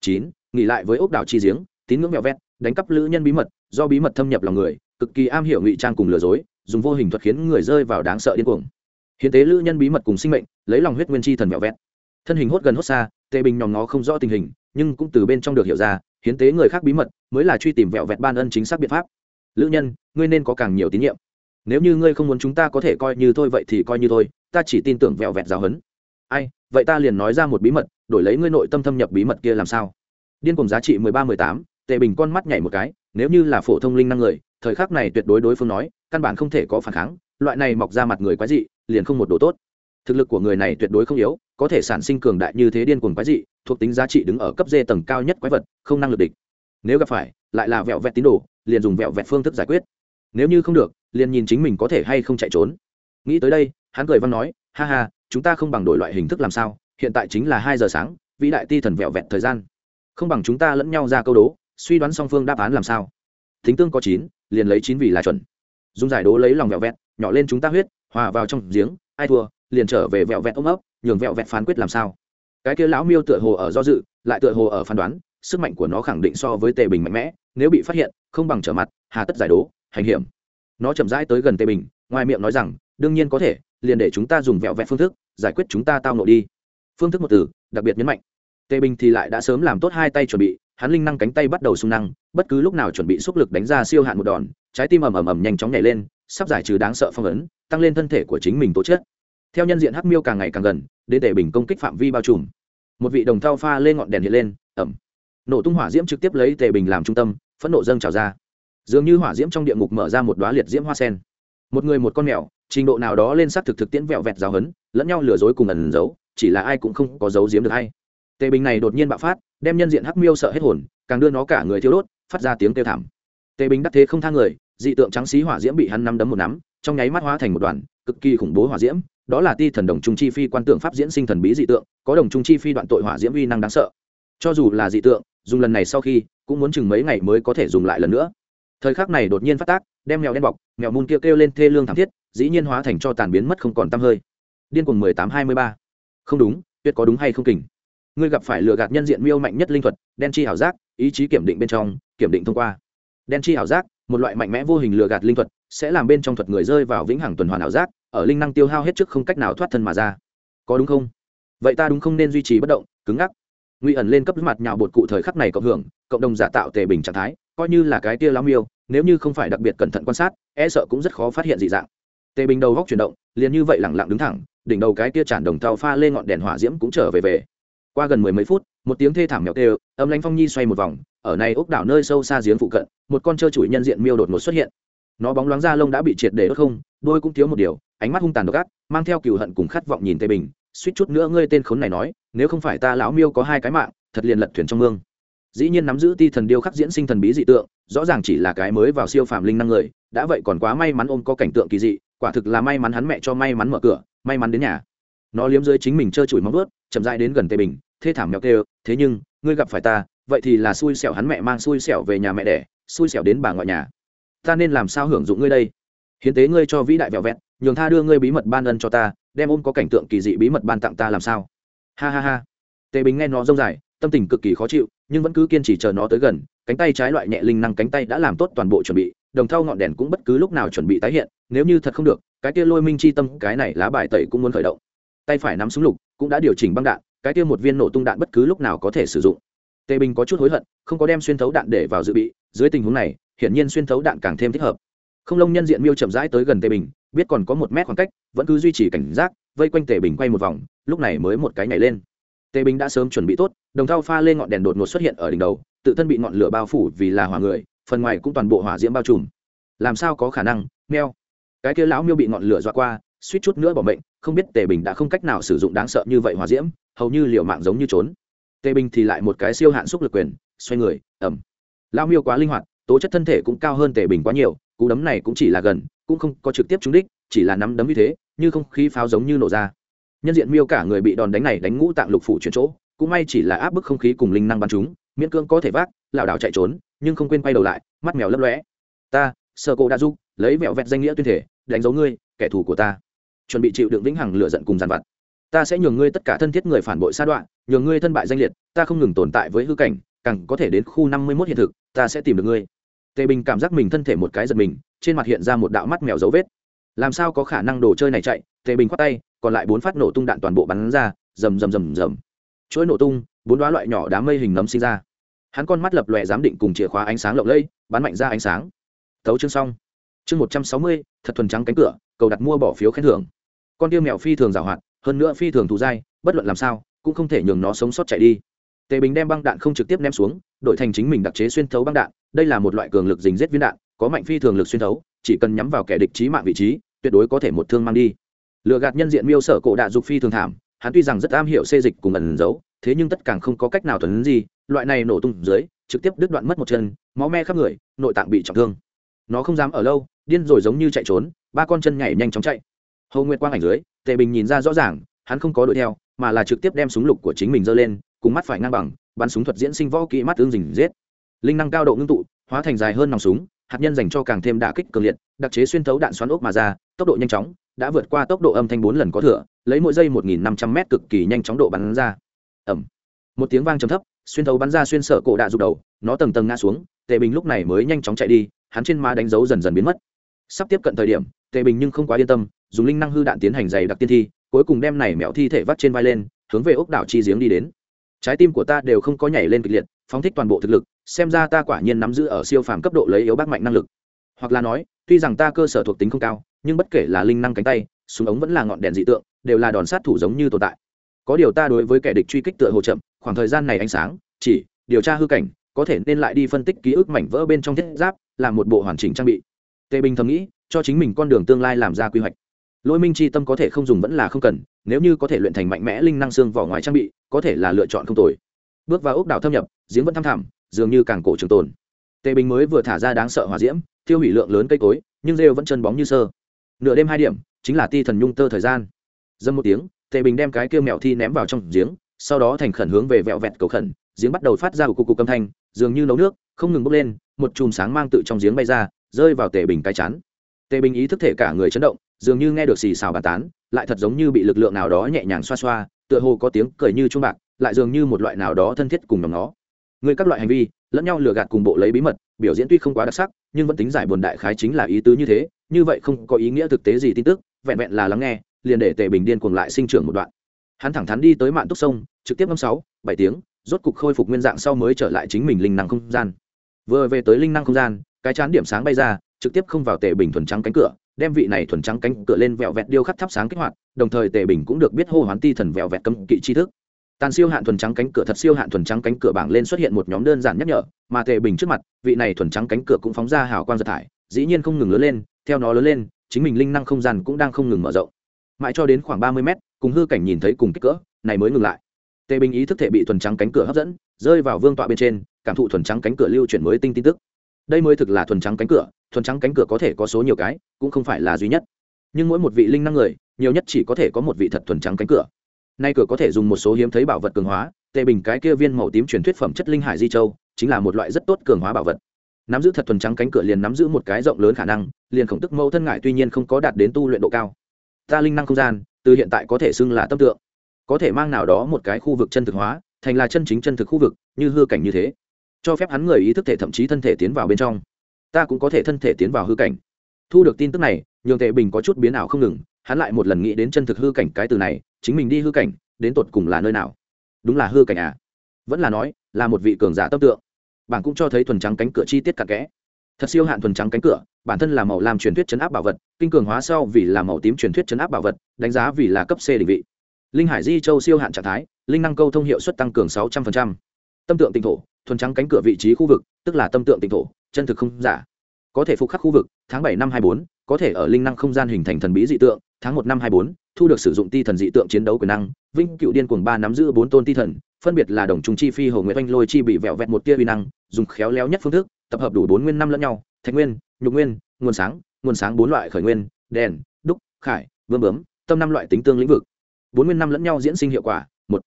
chín, nghỉ lại với ốc đảo chi giếng, tín ngưỡng mèo vét đánh cắp lữ nhân bí mật, do bí mật thâm nhập lòng người, cực kỳ am hiểu ngụy trang cùng lừa dối, dùng vô hình thuật khiến người rơi vào đáng sợ điên cuồng. Hiến tế lữ nhân bí mật cùng sinh mệnh, lấy lòng huyết nguyên chi thần mèo vét thân hình hốt gần hốt xa, tề bình nhòm nó không rõ tình hình nhưng cũng từ bên trong được hiểu ra, hiến tế người khác bí mật mới là truy tìm vẹo vẹt ban ân chính xác biện pháp. Lữ nhân, ngươi nên có càng nhiều tín nhiệm. Nếu như ngươi không muốn chúng ta có thể coi như thôi, vậy thì coi như thôi, ta chỉ tin tưởng vẹo vẹt giáo hấn ai, vậy ta liền nói ra một bí mật, đổi lấy ngươi nội tâm thâm nhập bí mật kia làm sao? Điên cùng giá trị mười ba mười tám, tề bình con mắt nhảy một cái, nếu như là phổ thông linh năng người, thời khắc này tuyệt đối đối phương nói, căn bản không thể có phản kháng, loại này mọc ra mặt người quái dị, liền không một đồ tốt. Thực lực của người này tuyệt đối không yếu có thể sản sinh cường đại như thế điên cuồng quái dị, thuộc tính giá trị đứng ở cấp d tầng cao nhất quái vật, không năng lực địch. Nếu gặp phải, lại là vẹo vẹt tín đồ, liền dùng vẹo vẹt phương thức giải quyết. Nếu như không được, liền nhìn chính mình có thể hay không chạy trốn. Nghĩ tới đây, hắn cười văn nói, ha ha, chúng ta không bằng đổi loại hình thức làm sao, hiện tại chính là hai giờ sáng, vĩ đại ti thần vẹo vẹt thời gian. Không bằng chúng ta lẫn nhau ra câu đố, suy đoán song phương đáp án làm sao. Thính tương có chín, liền lấy chín vì là chuẩn. Dùng giải đố lấy lòng vẹo vẹt, nhỏ lên chúng ta huyết, hòa vào trong giếng, ai thua, liền trở về vẹo vẹt ôm ấp nhường vẹo vẹt phán quyết làm sao? Cái kia lão miêu tựa hồ ở do dự, lại tựa hồ ở phán đoán, sức mạnh của nó khẳng định so với tề bình mạnh mẽ, nếu bị phát hiện, không bằng trở mặt, hà tất giải đố, hành hiểm. Nó chậm rãi tới gần tề bình, ngoài miệng nói rằng, đương nhiên có thể, liền để chúng ta dùng vẹo vẹt phương thức, giải quyết chúng ta tao nộ đi. Phương thức một từ, đặc biệt nhấn mạnh. Tề bình thì lại đã sớm làm tốt hai tay chuẩn bị, hắn linh năng cánh tay bắt đầu sung năng, bất cứ lúc nào chuẩn bị xúc lực đánh ra siêu hạn một đòn, trái tim ầm ầm ầm nhanh chóng nhảy lên, sắp giải trừ đáng sợ phong ấn, tăng lên thân thể của chính mình tố chất theo nhân diện hắc miêu càng ngày càng gần, đến tề bình công kích phạm vi bao trùm. Một vị đồng thao pha lên ngọn đèn hiện lên, ẩm. Nổ tung hỏa diễm trực tiếp lấy tề bình làm trung tâm, phẫn nộ dâng trào ra. Dường như hỏa diễm trong địa ngục mở ra một đoá liệt diễm hoa sen. Một người một con mèo, trình độ nào đó lên s thực thực tiễn vẹo vẹt giáo hấn lẫn nhau lừa dối cùng ẩn giấu, chỉ là ai cũng không có giấu diếm được hay tề bình này đột nhiên bạo phát, đem nhân diện hắc miêu sợ hết hồn, càng đưa nó cả người thiêu đốt, phát ra tiếng kêu thảm. Tề bình đắc thế không thang người, dị tượng trắng xí hỏa diễm bị hắn nắm đấm một nắm, trong nháy mắt hóa thành một đoàn, cực kỳ khủng bố hỏa diễm đó là ti thần đồng trung chi phi quan tượng pháp diễn sinh thần bí dị tượng có đồng trung chi phi đoạn tội hỏa diễm uy năng đáng sợ. Cho dù là dị tượng dùng lần này sau khi cũng muốn chừng mấy ngày mới có thể dùng lại lần nữa. Thời khắc này đột nhiên phát tác đem mèo đen bọc mèo mun kia kêu, kêu lên thê lương thảm thiết dĩ nhiên hóa thành cho tàn biến mất không còn t hơi. Điên cuồng mười tám hai mươi ba. Không đúng tuyệt có đúng hay không kình. Ngươi gặp phải lừa gạt nhân diện miêu mạnh nhất linh thuật đen chi ảo giác ý chí kiểm định bên trong kiểm định thông qua. Đen chi ảo giác một loại mạnh mẽ vô hình lừa gạt linh thuật sẽ làm bên trong thuật người rơi vào vĩnh hằng tuần hoàn ảo giác ở linh năng tiêu hao hết trước không cách nào thoát thân mà ra. Có đúng không? Vậy ta đúng không nên duy trì bất động, cứng ngắc? Nguy ẩn lên cấp mặt nhạo bột cụ thời khắc này cộng hưởng, cộng đồng giả tạo tề bình trạng thái, coi như là cái tia lao miêu, nếu như không phải đặc biệt cẩn thận quan sát e sợ cũng rất khó phát hiện dị dạng. Tề bình đầu góc chuyển động, liền như vậy lẳng lặng đứng thẳng, đỉnh đầu cái tia tràn đồng thao pha lên ngọn đèn hỏa diễm cũng trở về về. Qua gần mười mấy phút, một tiếng thê thảm mèo tê, âm lanh phong nhi xoay một vòng, ở này ốc đảo nơi sâu xa giếng phụ cận, một con trơ chủi nhân diện miêu đột ngột xuất hiện. Nó bóng loáng da lông đã bị triệt để đốt không đôi cũng thiếu một điều, ánh mắt hung tàn độc ác, mang theo cừu hận cùng khát vọng nhìn tề bình, suýt chút nữa ngươi tên khốn này nói, nếu không phải ta lão miêu có hai cái mạng, thật liền lật thuyền trong mương. Dĩ nhiên nắm giữ ti thần điêu khắc diễn sinh thần bí dị tượng, rõ ràng chỉ là cái mới vào siêu phàm linh năng người, đã vậy còn quá may mắn ôm có cảnh tượng kỳ dị, quả thực là may mắn hắn mẹ cho may mắn mở cửa, may mắn đến nhà. Nó liếm dưới chính mình trơ chùi móng vớt chậm dại đến gần tề bình, thê thảm mèo kêu, thế nhưng, ngươi gặp phải ta, vậy thì là xui xẻo hắn mẹ mang xui xẻo về nhà mẹ đẻ, xui xẻo đến bà ngoại nhà. Ta nên làm sao hưởng dụng ngươi đây? Hiến tế ngươi cho vĩ đại vẹo vẹn, nhường tha đưa ngươi bí mật ban ân cho ta, đem ôm có cảnh tượng kỳ dị bí mật ban tặng ta làm sao? Ha ha ha. Tề bình nghe nó rông dài, tâm tình cực kỳ khó chịu, nhưng vẫn cứ kiên trì chờ nó tới gần, cánh tay trái loại nhẹ linh năng cánh tay đã làm tốt toàn bộ chuẩn bị, đồng thau ngọn đèn cũng bất cứ lúc nào chuẩn bị tái hiện, nếu như thật không được, cái kia lôi minh chi tâm, cái này lá bài tẩy cũng muốn khởi động. Tay phải nắm súng lục, cũng đã điều chỉnh băng đạn, cái kia một viên nổ tung đạn bất cứ lúc nào có thể sử dụng. Tề bình có chút hối hận, không có đem xuyên thấu đạn để vào dự bị, dưới tình huống này, hiển nhiên xuyên thấu đạn càng thêm thích hợp không lông nhân diện miêu chậm rãi tới gần tề bình, biết còn có một mét khoảng cách, vẫn cứ duy trì cảnh giác, vây quanh tề bình quay một vòng, lúc này mới một cái nhảy lên. Tề bình đã sớm chuẩn bị tốt, đồng thau pha lên ngọn đèn đột ngột xuất hiện ở đỉnh đầu, tự thân bị ngọn lửa bao phủ vì là hỏa người, phần ngoài cũng toàn bộ hỏa diễm bao trùm. Làm sao có khả năng, meo? Cái kia lão miêu bị ngọn lửa dọa qua, suýt chút nữa bỏ mệnh, không biết tề bình đã không cách nào sử dụng đáng sợ như vậy hỏa diễm, hầu như liều mạng giống như trốn. Tề bình thì lại một cái siêu hạn xúc lực quyền, xoay người ẩm Lão miêu quá linh hoạt, tố chất thân thể cũng cao hơn tề bình quá nhiều cú đấm này cũng chỉ là gần, cũng không có trực tiếp trúng đích, chỉ là nắm đấm như thế, như không khí pháo giống như nổ ra. Nhân diện miêu cả người bị đòn đánh này đánh ngũ tạng lục phủ chuyển chỗ, cũng may chỉ là áp bức không khí cùng linh năng bắn chúng, miễn cưỡng có thể vác, lảo đảo chạy trốn, nhưng không quên quay đầu lại, mắt mèo lấp lóe. Ta, sơ cô đã giúp, lấy mẹo vẹt danh nghĩa tuyên thể, đánh dấu ngươi, kẻ thù của ta. Chuẩn bị chịu đựng vĩnh hằng lựa giận cùng giàn vặt. Ta sẽ nhường ngươi tất cả thân thiết người phản bội sa đoạn, nhường ngươi thân bại danh liệt, ta không ngừng tồn tại với hư cảnh, càng có thể đến khu năm mươi mốt hiện thực, ta sẽ tìm được ngươi tề bình cảm giác mình thân thể một cái giật mình, trên mặt hiện ra một đạo mắt mèo dấu vết. Làm sao có khả năng đồ chơi này chạy? Tề bình khoát tay, còn lại bốn phát nổ tung đạn toàn bộ bắn ra, rầm rầm rầm rầm. Chuỗi nổ tung, bốn đoá loại nhỏ đám mây hình nấm sinh ra. Hắn con mắt lập lòe giám định cùng chìa khóa ánh sáng lộng lẫy, bắn mạnh ra ánh sáng. Thấu chương xong. Chương một trăm sáu mươi, thật thuần trắng cánh cửa, cầu đặt mua bỏ phiếu khen thưởng. Con tiêu mèo phi thường giảo hoạt, hơn nữa phi thường thù dai, bất luận làm sao, cũng không thể nhường nó sống sót chạy đi. Tề bình đem băng đạn không trực tiếp ném xuống đổi thành chính mình đặc chế xuyên thấu băng đạn, đây là một loại cường lực dình giết viên đạn, có mạnh phi thường lực xuyên thấu, chỉ cần nhắm vào kẻ địch trí mạng vị trí, tuyệt đối có thể một thương mang đi. Lựa gạt nhân diện miêu sở cổ đạ dục phi thường thảm, hắn tuy rằng rất am hiểu xê dịch cùng ẩn giấu, thế nhưng tất cả không có cách nào thuần gì loại này nổ tung dưới, trực tiếp đứt đoạn mất một chân, máu me khắp người, nội tạng bị trọng thương. Nó không dám ở lâu, điên rồi giống như chạy trốn, ba con chân nhảy nhanh chóng chạy. Hầu nguyệt quang ảnh dưới, tề bình nhìn ra rõ ràng, hắn không có đuổi theo, mà là trực tiếp đem súng lục của chính mình giơ lên, cùng mắt phải ngang bằng bắn súng thuật diễn sinh võ kỹ mắt tương dình giết linh năng cao độ ngưng tụ, hóa thành dài hơn nòng súng, hạt nhân dành cho càng thêm đả kích cường liệt, đặc chế xuyên thấu đạn xoắn ốc mà ra, tốc độ nhanh chóng, đã vượt qua tốc độ âm thanh bốn lần có thừa, lấy mỗi giây một nghìn năm trăm m cực kỳ nhanh chóng độ bắn ra. Ẩm một tiếng vang trầm thấp, xuyên thấu bắn ra xuyên sở cổ đạ rụt đầu, nó tầng tầng ngã xuống, tề bình lúc này mới nhanh chóng chạy đi, hắn trên má đánh dấu dần dần biến mất. Sắp tiếp cận thời điểm, tề bình nhưng không quá yên tâm, dùng linh năng hư đạn tiến hành dày đặc tiên thi, cuối cùng đem này mẹo thi thể vắt trên vai lên, hướng về ốc đảo chi giếng đi đến trái tim của ta đều không có nhảy lên kịch liệt, phóng thích toàn bộ thực lực, xem ra ta quả nhiên nắm giữ ở siêu phàm cấp độ lấy yếu bác mạnh năng lực. Hoặc là nói, tuy rằng ta cơ sở thuộc tính không cao, nhưng bất kể là linh năng cánh tay, súng ống vẫn là ngọn đèn dị tượng, đều là đòn sát thủ giống như tồn tại. Có điều ta đối với kẻ địch truy kích tựa hồ chậm, khoảng thời gian này ánh sáng, chỉ điều tra hư cảnh, có thể nên lại đi phân tích ký ức mảnh vỡ bên trong thiết giáp, làm một bộ hoàn chỉnh trang bị. Tề bình thầm nghĩ, cho chính mình con đường tương lai làm ra quy hoạch. Lôi minh chi tâm có thể không dùng vẫn là không cần, nếu như có thể luyện thành mạnh mẽ linh năng xương vỏ ngoài trang bị, có thể là lựa chọn không tồi. Bước vào ốc đảo thâm nhập, giếng vẫn thăm thẳm, dường như càng cổ trường tồn. Tề bình mới vừa thả ra đáng sợ hòa diễm tiêu hủy lượng lớn cây cối, nhưng rêu vẫn chân bóng như sơ. Nửa đêm hai điểm, chính là ti thần nhung tơ thời gian. Dâm một tiếng, tề bình đem cái kêu mèo thi ném vào trong giếng, sau đó thành khẩn hướng về vẹo vẹt cầu khẩn, giếng bắt đầu phát ra của cục cục âm thanh, dường như nấu nước, không ngừng bốc lên, một chùm sáng mang tự trong giếng bay ra, rơi vào tề bình cái chắn tề bình ý thức thể cả người chấn động dường như nghe được xì xào bàn tán, lại thật giống như bị lực lượng nào đó nhẹ nhàng xoa xoa, tựa hồ có tiếng cười như chuông bạc, lại dường như một loại nào đó thân thiết cùng nhóm nó. Người các loại hành vi, lẫn nhau lừa gạt cùng bộ lấy bí mật, biểu diễn tuy không quá đặc sắc, nhưng vẫn tính giải buồn đại khái chính là ý tứ như thế, như vậy không có ý nghĩa thực tế gì tin tức, vẹn vẹn là lắng nghe, liền để tề bình điên cuồng lại sinh trưởng một đoạn. Hắn thẳng thắn đi tới mạn túc sông, trực tiếp năm sáu, bảy tiếng, rốt cục khôi phục nguyên dạng sau mới trở lại chính mình linh năng không gian. Vừa về tới linh năng không gian, cái chán điểm sáng bay ra, trực tiếp không vào tề bình thuần trắng cánh cửa đem vị này thuần trắng cánh cửa lên vẹo vẹt điêu khắc thắp sáng kích hoạt, đồng thời tề bình cũng được biết hô hoán ti thần vẹo vẹt cấm kỵ tri thức. Tàn siêu hạn thuần trắng cánh cửa thật siêu hạn thuần trắng cánh cửa bảng lên xuất hiện một nhóm đơn giản nhắc nhở, mà tề bình trước mặt, vị này thuần trắng cánh cửa cũng phóng ra hào quang giật thải, dĩ nhiên không ngừng lớn lên, theo nó lớn lên, chính mình linh năng không gian cũng đang không ngừng mở rộng. Mãi cho đến khoảng ba mươi mét, cùng hư cảnh nhìn thấy cùng kích cỡ, này mới ngừng lại. Tề bình ý thức thể bị thuần trắng cánh cửa hấp dẫn, rơi vào vương tọa bên trên, cảm thụ thuần trắng cánh cửa lưu chuyển mới tinh tin tức. Đây mới thực là thuần trắng cánh cửa thuần trắng cánh cửa có thể có số nhiều cái, cũng không phải là duy nhất. Nhưng mỗi một vị linh năng người, nhiều nhất chỉ có thể có một vị thật thuần trắng cánh cửa. Nay cửa có thể dùng một số hiếm thấy bảo vật cường hóa tệ bình cái kia viên màu tím truyền thuyết phẩm chất linh hải di châu, chính là một loại rất tốt cường hóa bảo vật. Nắm giữ thật thuần trắng cánh cửa liền nắm giữ một cái rộng lớn khả năng, liền khổng tức mẫu thân ngại tuy nhiên không có đạt đến tu luyện độ cao. Ta linh năng không gian, từ hiện tại có thể xưng là tâm tượng. Có thể mang nào đó một cái khu vực chân thực hóa, thành là chân chính chân thực khu vực, như hư cảnh như thế. Cho phép hắn người ý thức thể thậm chí thân thể tiến vào bên trong ta cũng có thể thân thể tiến vào hư cảnh. Thu được tin tức này, nhường tệ bình có chút biến ảo không ngừng, hắn lại một lần nghĩ đến chân thực hư cảnh cái từ này, chính mình đi hư cảnh, đến tột cùng là nơi nào? Đúng là hư cảnh à? Vẫn là nói, là một vị cường giả tâm tượng. Bảng cũng cho thấy thuần trắng cánh cửa chi tiết cặn kẽ. Thật siêu hạn thuần trắng cánh cửa, bản thân là màu làm truyền thuyết chấn áp bảo vật, kinh cường hóa sau vì là màu tím truyền thuyết chấn áp bảo vật, đánh giá vì là cấp c định vị. Linh hải di châu siêu hạn trạng thái, linh năng câu thông hiệu suất tăng cường sáu trăm linh tâm tượng tỉnh thổ, thuần trắng cánh cửa vị trí khu vực, tức là tâm tượng tỉnh thổ chân thực không giả. Có thể phục khắc khu vực, tháng bảy năm hai bốn, có thể ở linh năng không gian hình thành thần bí dị tượng, tháng một năm hai bốn, thu được sử dụng ti thần dị tượng chiến đấu quyền năng vinh cựu điên cuồng ba nắm giữ bốn tôn ti thần, phân biệt là đồng trung chi phi hồ nguyễn oanh lôi chi bị vẹo vẹt một tia uy năng, dùng khéo léo nhất phương thức, tập hợp đủ bốn nguyên năm lẫn nhau, thạch nguyên, nhục nguyên, nguồn sáng nguồn sáng bốn loại khởi nguyên, đèn, đúc, khải, vương bướm, tâm năm loại tính tương lĩnh vực. Bốn nguyên năm lẫn nhau diễn sinh hiệu quả, một,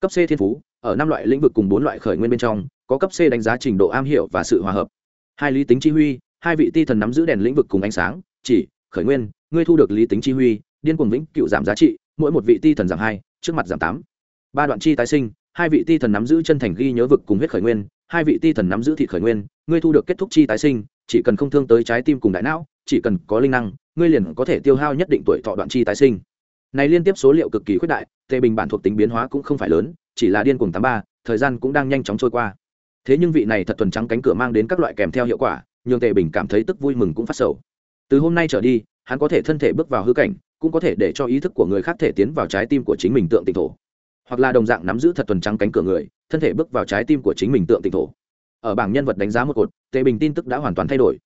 cấp c thiên phú, ở năm loại lĩnh vực cùng bốn loại khởi nguyên bên trong, có cấp c đánh giá trình độ am hiểu và sự hòa hợp hai lý tính chi huy, hai vị ti thần nắm giữ đèn lĩnh vực cùng ánh sáng, chỉ, khởi nguyên, ngươi thu được lý tính chi huy, điên cuồng vĩnh cựu giảm giá trị, mỗi một vị ti thần giảm hai, trước mặt giảm tám. Ba đoạn chi tái sinh, hai vị ti thần nắm giữ chân thành ghi nhớ vực cùng huyết khởi nguyên, hai vị ti thần nắm giữ thị khởi nguyên, ngươi thu được kết thúc chi tái sinh, chỉ cần không thương tới trái tim cùng đại não, chỉ cần có linh năng, ngươi liền có thể tiêu hao nhất định tuổi thọ đoạn chi tái sinh. Này liên tiếp số liệu cực kỳ khuyết đại, tề bình bản thuộc tính biến hóa cũng không phải lớn, chỉ là điên cuồng tám ba, thời gian cũng đang nhanh chóng trôi qua thế nhưng vị này thật thuần trắng cánh cửa mang đến các loại kèm theo hiệu quả, nhường tề bình cảm thấy tức vui mừng cũng phát sầu. Từ hôm nay trở đi, hắn có thể thân thể bước vào hư cảnh, cũng có thể để cho ý thức của người khác thể tiến vào trái tim của chính mình tượng tịnh thổ. Hoặc là đồng dạng nắm giữ thật thuần trắng cánh cửa người, thân thể bước vào trái tim của chính mình tượng tịnh thổ. Ở bảng nhân vật đánh giá một cột, tề bình tin tức đã hoàn toàn thay đổi.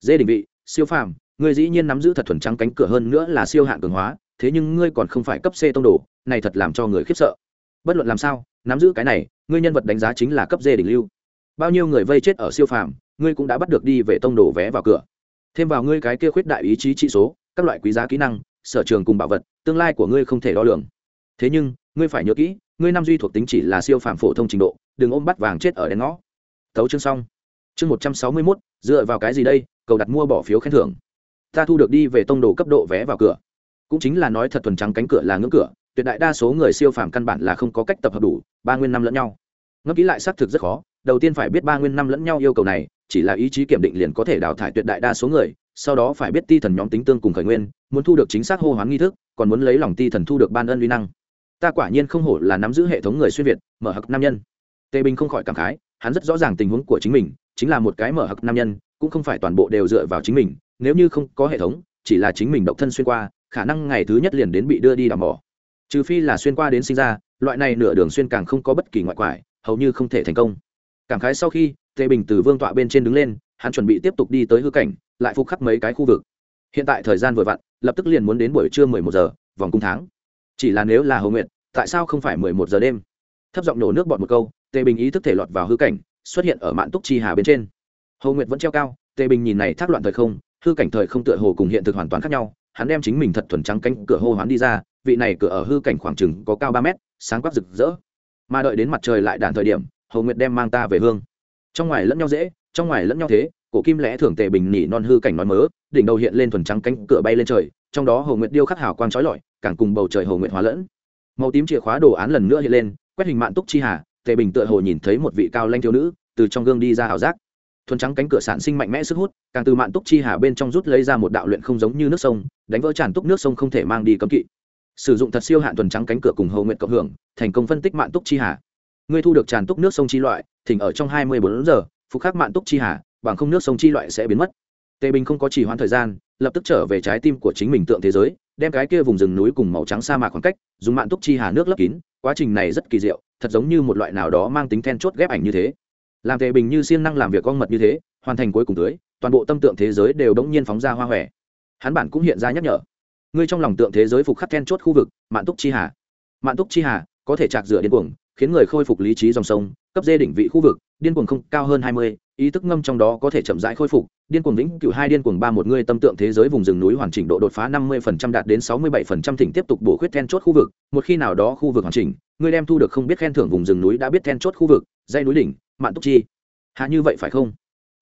Dê định vị, siêu phàm người dĩ nhiên nắm giữ thật thuần trắng cánh cửa hơn nữa là siêu hạn cường hóa, thế nhưng ngươi còn không phải cấp c tông đồ, này thật làm cho người khiếp sợ. Bất luận làm sao, nắm giữ cái này, ngươi nhân vật đánh giá chính là cấp d đỉnh lưu bao nhiêu người vây chết ở siêu phàm, ngươi cũng đã bắt được đi về tông đồ vé vào cửa. Thêm vào ngươi cái kia khuyết đại ý chí trị số, các loại quý giá kỹ năng, sở trường cùng bảo vật, tương lai của ngươi không thể đo lường. Thế nhưng, ngươi phải nhớ kỹ, ngươi năm duy thuộc tính chỉ là siêu phàm phổ thông trình độ, đừng ôm bắt vàng chết ở đèn ngõ. Thấu chương xong. Chương một trăm sáu mươi mốt, dựa vào cái gì đây, cầu đặt mua bỏ phiếu khen thưởng. Ta thu được đi về tông đồ cấp độ vé vào cửa. Cũng chính là nói thật thuần trắng cánh cửa là ngưỡng cửa, tuyệt đại đa số người siêu phàm căn bản là không có cách tập hợp đủ, ba nguyên năm lẫn nhau ngẫm kỹ lại xác thực rất khó. Đầu tiên phải biết ba nguyên năm lẫn nhau yêu cầu này, chỉ là ý chí kiểm định liền có thể đào thải tuyệt đại đa số người, sau đó phải biết ti thần nhóm tính tương cùng khởi nguyên, muốn thu được chính xác hô hoán nghi thức, còn muốn lấy lòng ti thần thu được ban ân uy năng. Ta quả nhiên không hổ là nắm giữ hệ thống người xuyên việt, mở hặc nam nhân. Tề bình không khỏi cảm khái, hắn rất rõ ràng tình huống của chính mình, chính là một cái mở hặc nam nhân, cũng không phải toàn bộ đều dựa vào chính mình, nếu như không có hệ thống, chỉ là chính mình độc thân xuyên qua, khả năng ngày thứ nhất liền đến bị đưa đi đào mỏ. Trừ phi là xuyên qua đến sinh ra, loại này nửa đường xuyên càng không có bất kỳ ngoại quải hầu như không thể thành công. Cảm khái sau khi, tề bình từ vương tọa bên trên đứng lên, hắn chuẩn bị tiếp tục đi tới hư cảnh, lại phục khắc mấy cái khu vực. Hiện tại thời gian vừa vặn, lập tức liền muốn đến buổi trưa mười một giờ, vòng cung tháng. Chỉ là nếu là hầu nguyện tại sao không phải mười một giờ đêm? Thấp giọng nổ nước bọt một câu, tề bình ý thức thể lọt vào hư cảnh, xuất hiện ở mạn túc chi hà bên trên. Hầu nguyện vẫn treo cao, tề bình nhìn này thác loạn thời không, hư cảnh thời không tựa hồ cùng hiện thực hoàn toàn khác nhau, hắn đem chính mình thật thuần trắng cánh cửa hô hoán đi ra, vị này cửa ở hư cảnh khoảng chừng có cao ba mét, sáng quắc rực rỡ mà đợi đến mặt trời lại đàn thời điểm hầu nguyệt đem mang ta về hương. Trong ngoài lẫn nhau dễ, trong ngoài lẫn nhau thế, cổ kim lẽ thường tề bình nỉ non hư cảnh nói mớ, đỉnh đầu hiện lên thuần trắng cánh cửa bay lên trời, trong đó hầu nguyệt điêu khắc hào quang trói lọi, càng cùng bầu trời hầu nguyệt hóa lẫn. Màu tím chìa khóa đồ án lần nữa hiện lên, quét hình mạng túc chi hà, tề bình tựa hồ nhìn thấy một vị cao lanh thiếu nữ, từ trong gương đi ra hào giác. Thuần trắng cánh cửa sản sinh mạnh mẽ sức hút, càng từ mạn túc chi hà bên trong rút lấy ra một đạo luyện không giống như nước sông, đánh vỡ tràn túc nước sông không thể mang đi cấm kỵ sử dụng thật siêu hạn tuần trắng cánh cửa cùng hầu nguyện cộng hưởng, thành công phân tích mạng túc chi hà. Ngươi thu được tràn túc nước sông chi loại, thỉnh ở trong hai mươi bốn giờ, phục khắc mạng túc chi hà, bằng không nước sông chi loại sẽ biến mất. Tề bình không có chỉ hoãn thời gian, lập tức trở về trái tim của chính mình tượng thế giới, đem cái kia vùng rừng núi cùng màu trắng sa mạc khoảng cách, dùng mạng túc chi hà nước lấp kín, quá trình này rất kỳ diệu, thật giống như một loại nào đó mang tính then chốt ghép ảnh như thế. Làm tề bình như siêng năng làm việc con mật như thế, hoàn thành cuối cùng tưới toàn bộ tâm tượng thế giới đều đống nhiên phóng ra hoa hòe. Hắn bản cũng hiện ra nhắc nhở ngươi trong lòng tượng thế giới phục khắc then chốt khu vực, mạn túc chi hà. Mạn túc chi hà, có thể chạc rửa điên cuồng, khiến người khôi phục lý trí dòng sông, cấp dê đỉnh vị khu vực, điên cuồng không, cao hơn hai mươi, ý thức ngâm trong đó có thể chậm rãi khôi phục, điên cuồng vĩnh cửu hai, điên cuồng ba, một người tâm tượng thế giới vùng rừng núi hoàn chỉnh độ đột phá năm mươi phần trăm, đạt đến sáu mươi bảy phần trăm, thỉnh tiếp tục bổ khuyết then chốt khu vực. Một khi nào đó khu vực hoàn chỉnh, ngươi đem thu được không biết khen thưởng vùng rừng núi đã biết then chốt khu vực dây núi đỉnh, mạn túc chi hạ như vậy phải không?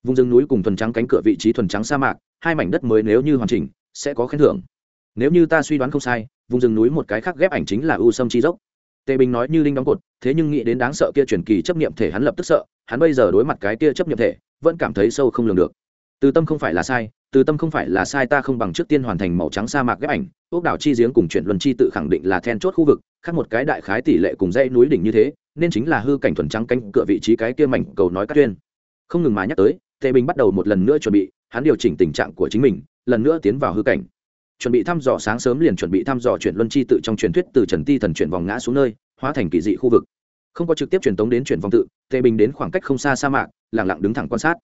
Vùng rừng núi cùng thuần trắng cánh cửa vị trí thuần trắng sa mạc, hai mảnh đất mới nếu như hoàn chỉnh, sẽ có khen thưởng nếu như ta suy đoán không sai, vùng rừng núi một cái khác ghép ảnh chính là u sâm chi dốc. Tề bình nói như linh đóng cột, thế nhưng nghĩ đến đáng sợ kia truyền kỳ chấp niệm thể hắn lập tức sợ, hắn bây giờ đối mặt cái kia chấp niệm thể, vẫn cảm thấy sâu không lường được. Từ tâm không phải là sai, từ tâm không phải là sai ta không bằng trước tiên hoàn thành màu trắng sa mạc ghép ảnh ốc đảo chi giếng cùng chuyển luân chi tự khẳng định là then chốt khu vực, khác một cái đại khái tỷ lệ cùng dãy núi đỉnh như thế, nên chính là hư cảnh thuần trắng cánh cửa vị trí cái kia mảnh cầu nói các tuyên. Không ngừng mà nhắc tới, tề bình bắt đầu một lần nữa chuẩn bị, hắn điều chỉnh tình trạng của chính mình, lần nữa tiến vào hư cảnh chuẩn bị thăm dò sáng sớm liền chuẩn bị thăm dò chuyển luân chi tự trong truyền thuyết từ trần ti thần chuyển vòng ngã xuống nơi, hóa thành kỳ dị khu vực. Không có trực tiếp truyền tống đến chuyển vòng tự, tề bình đến khoảng cách không xa sa mạc lẳng lặng đứng thẳng quan sát.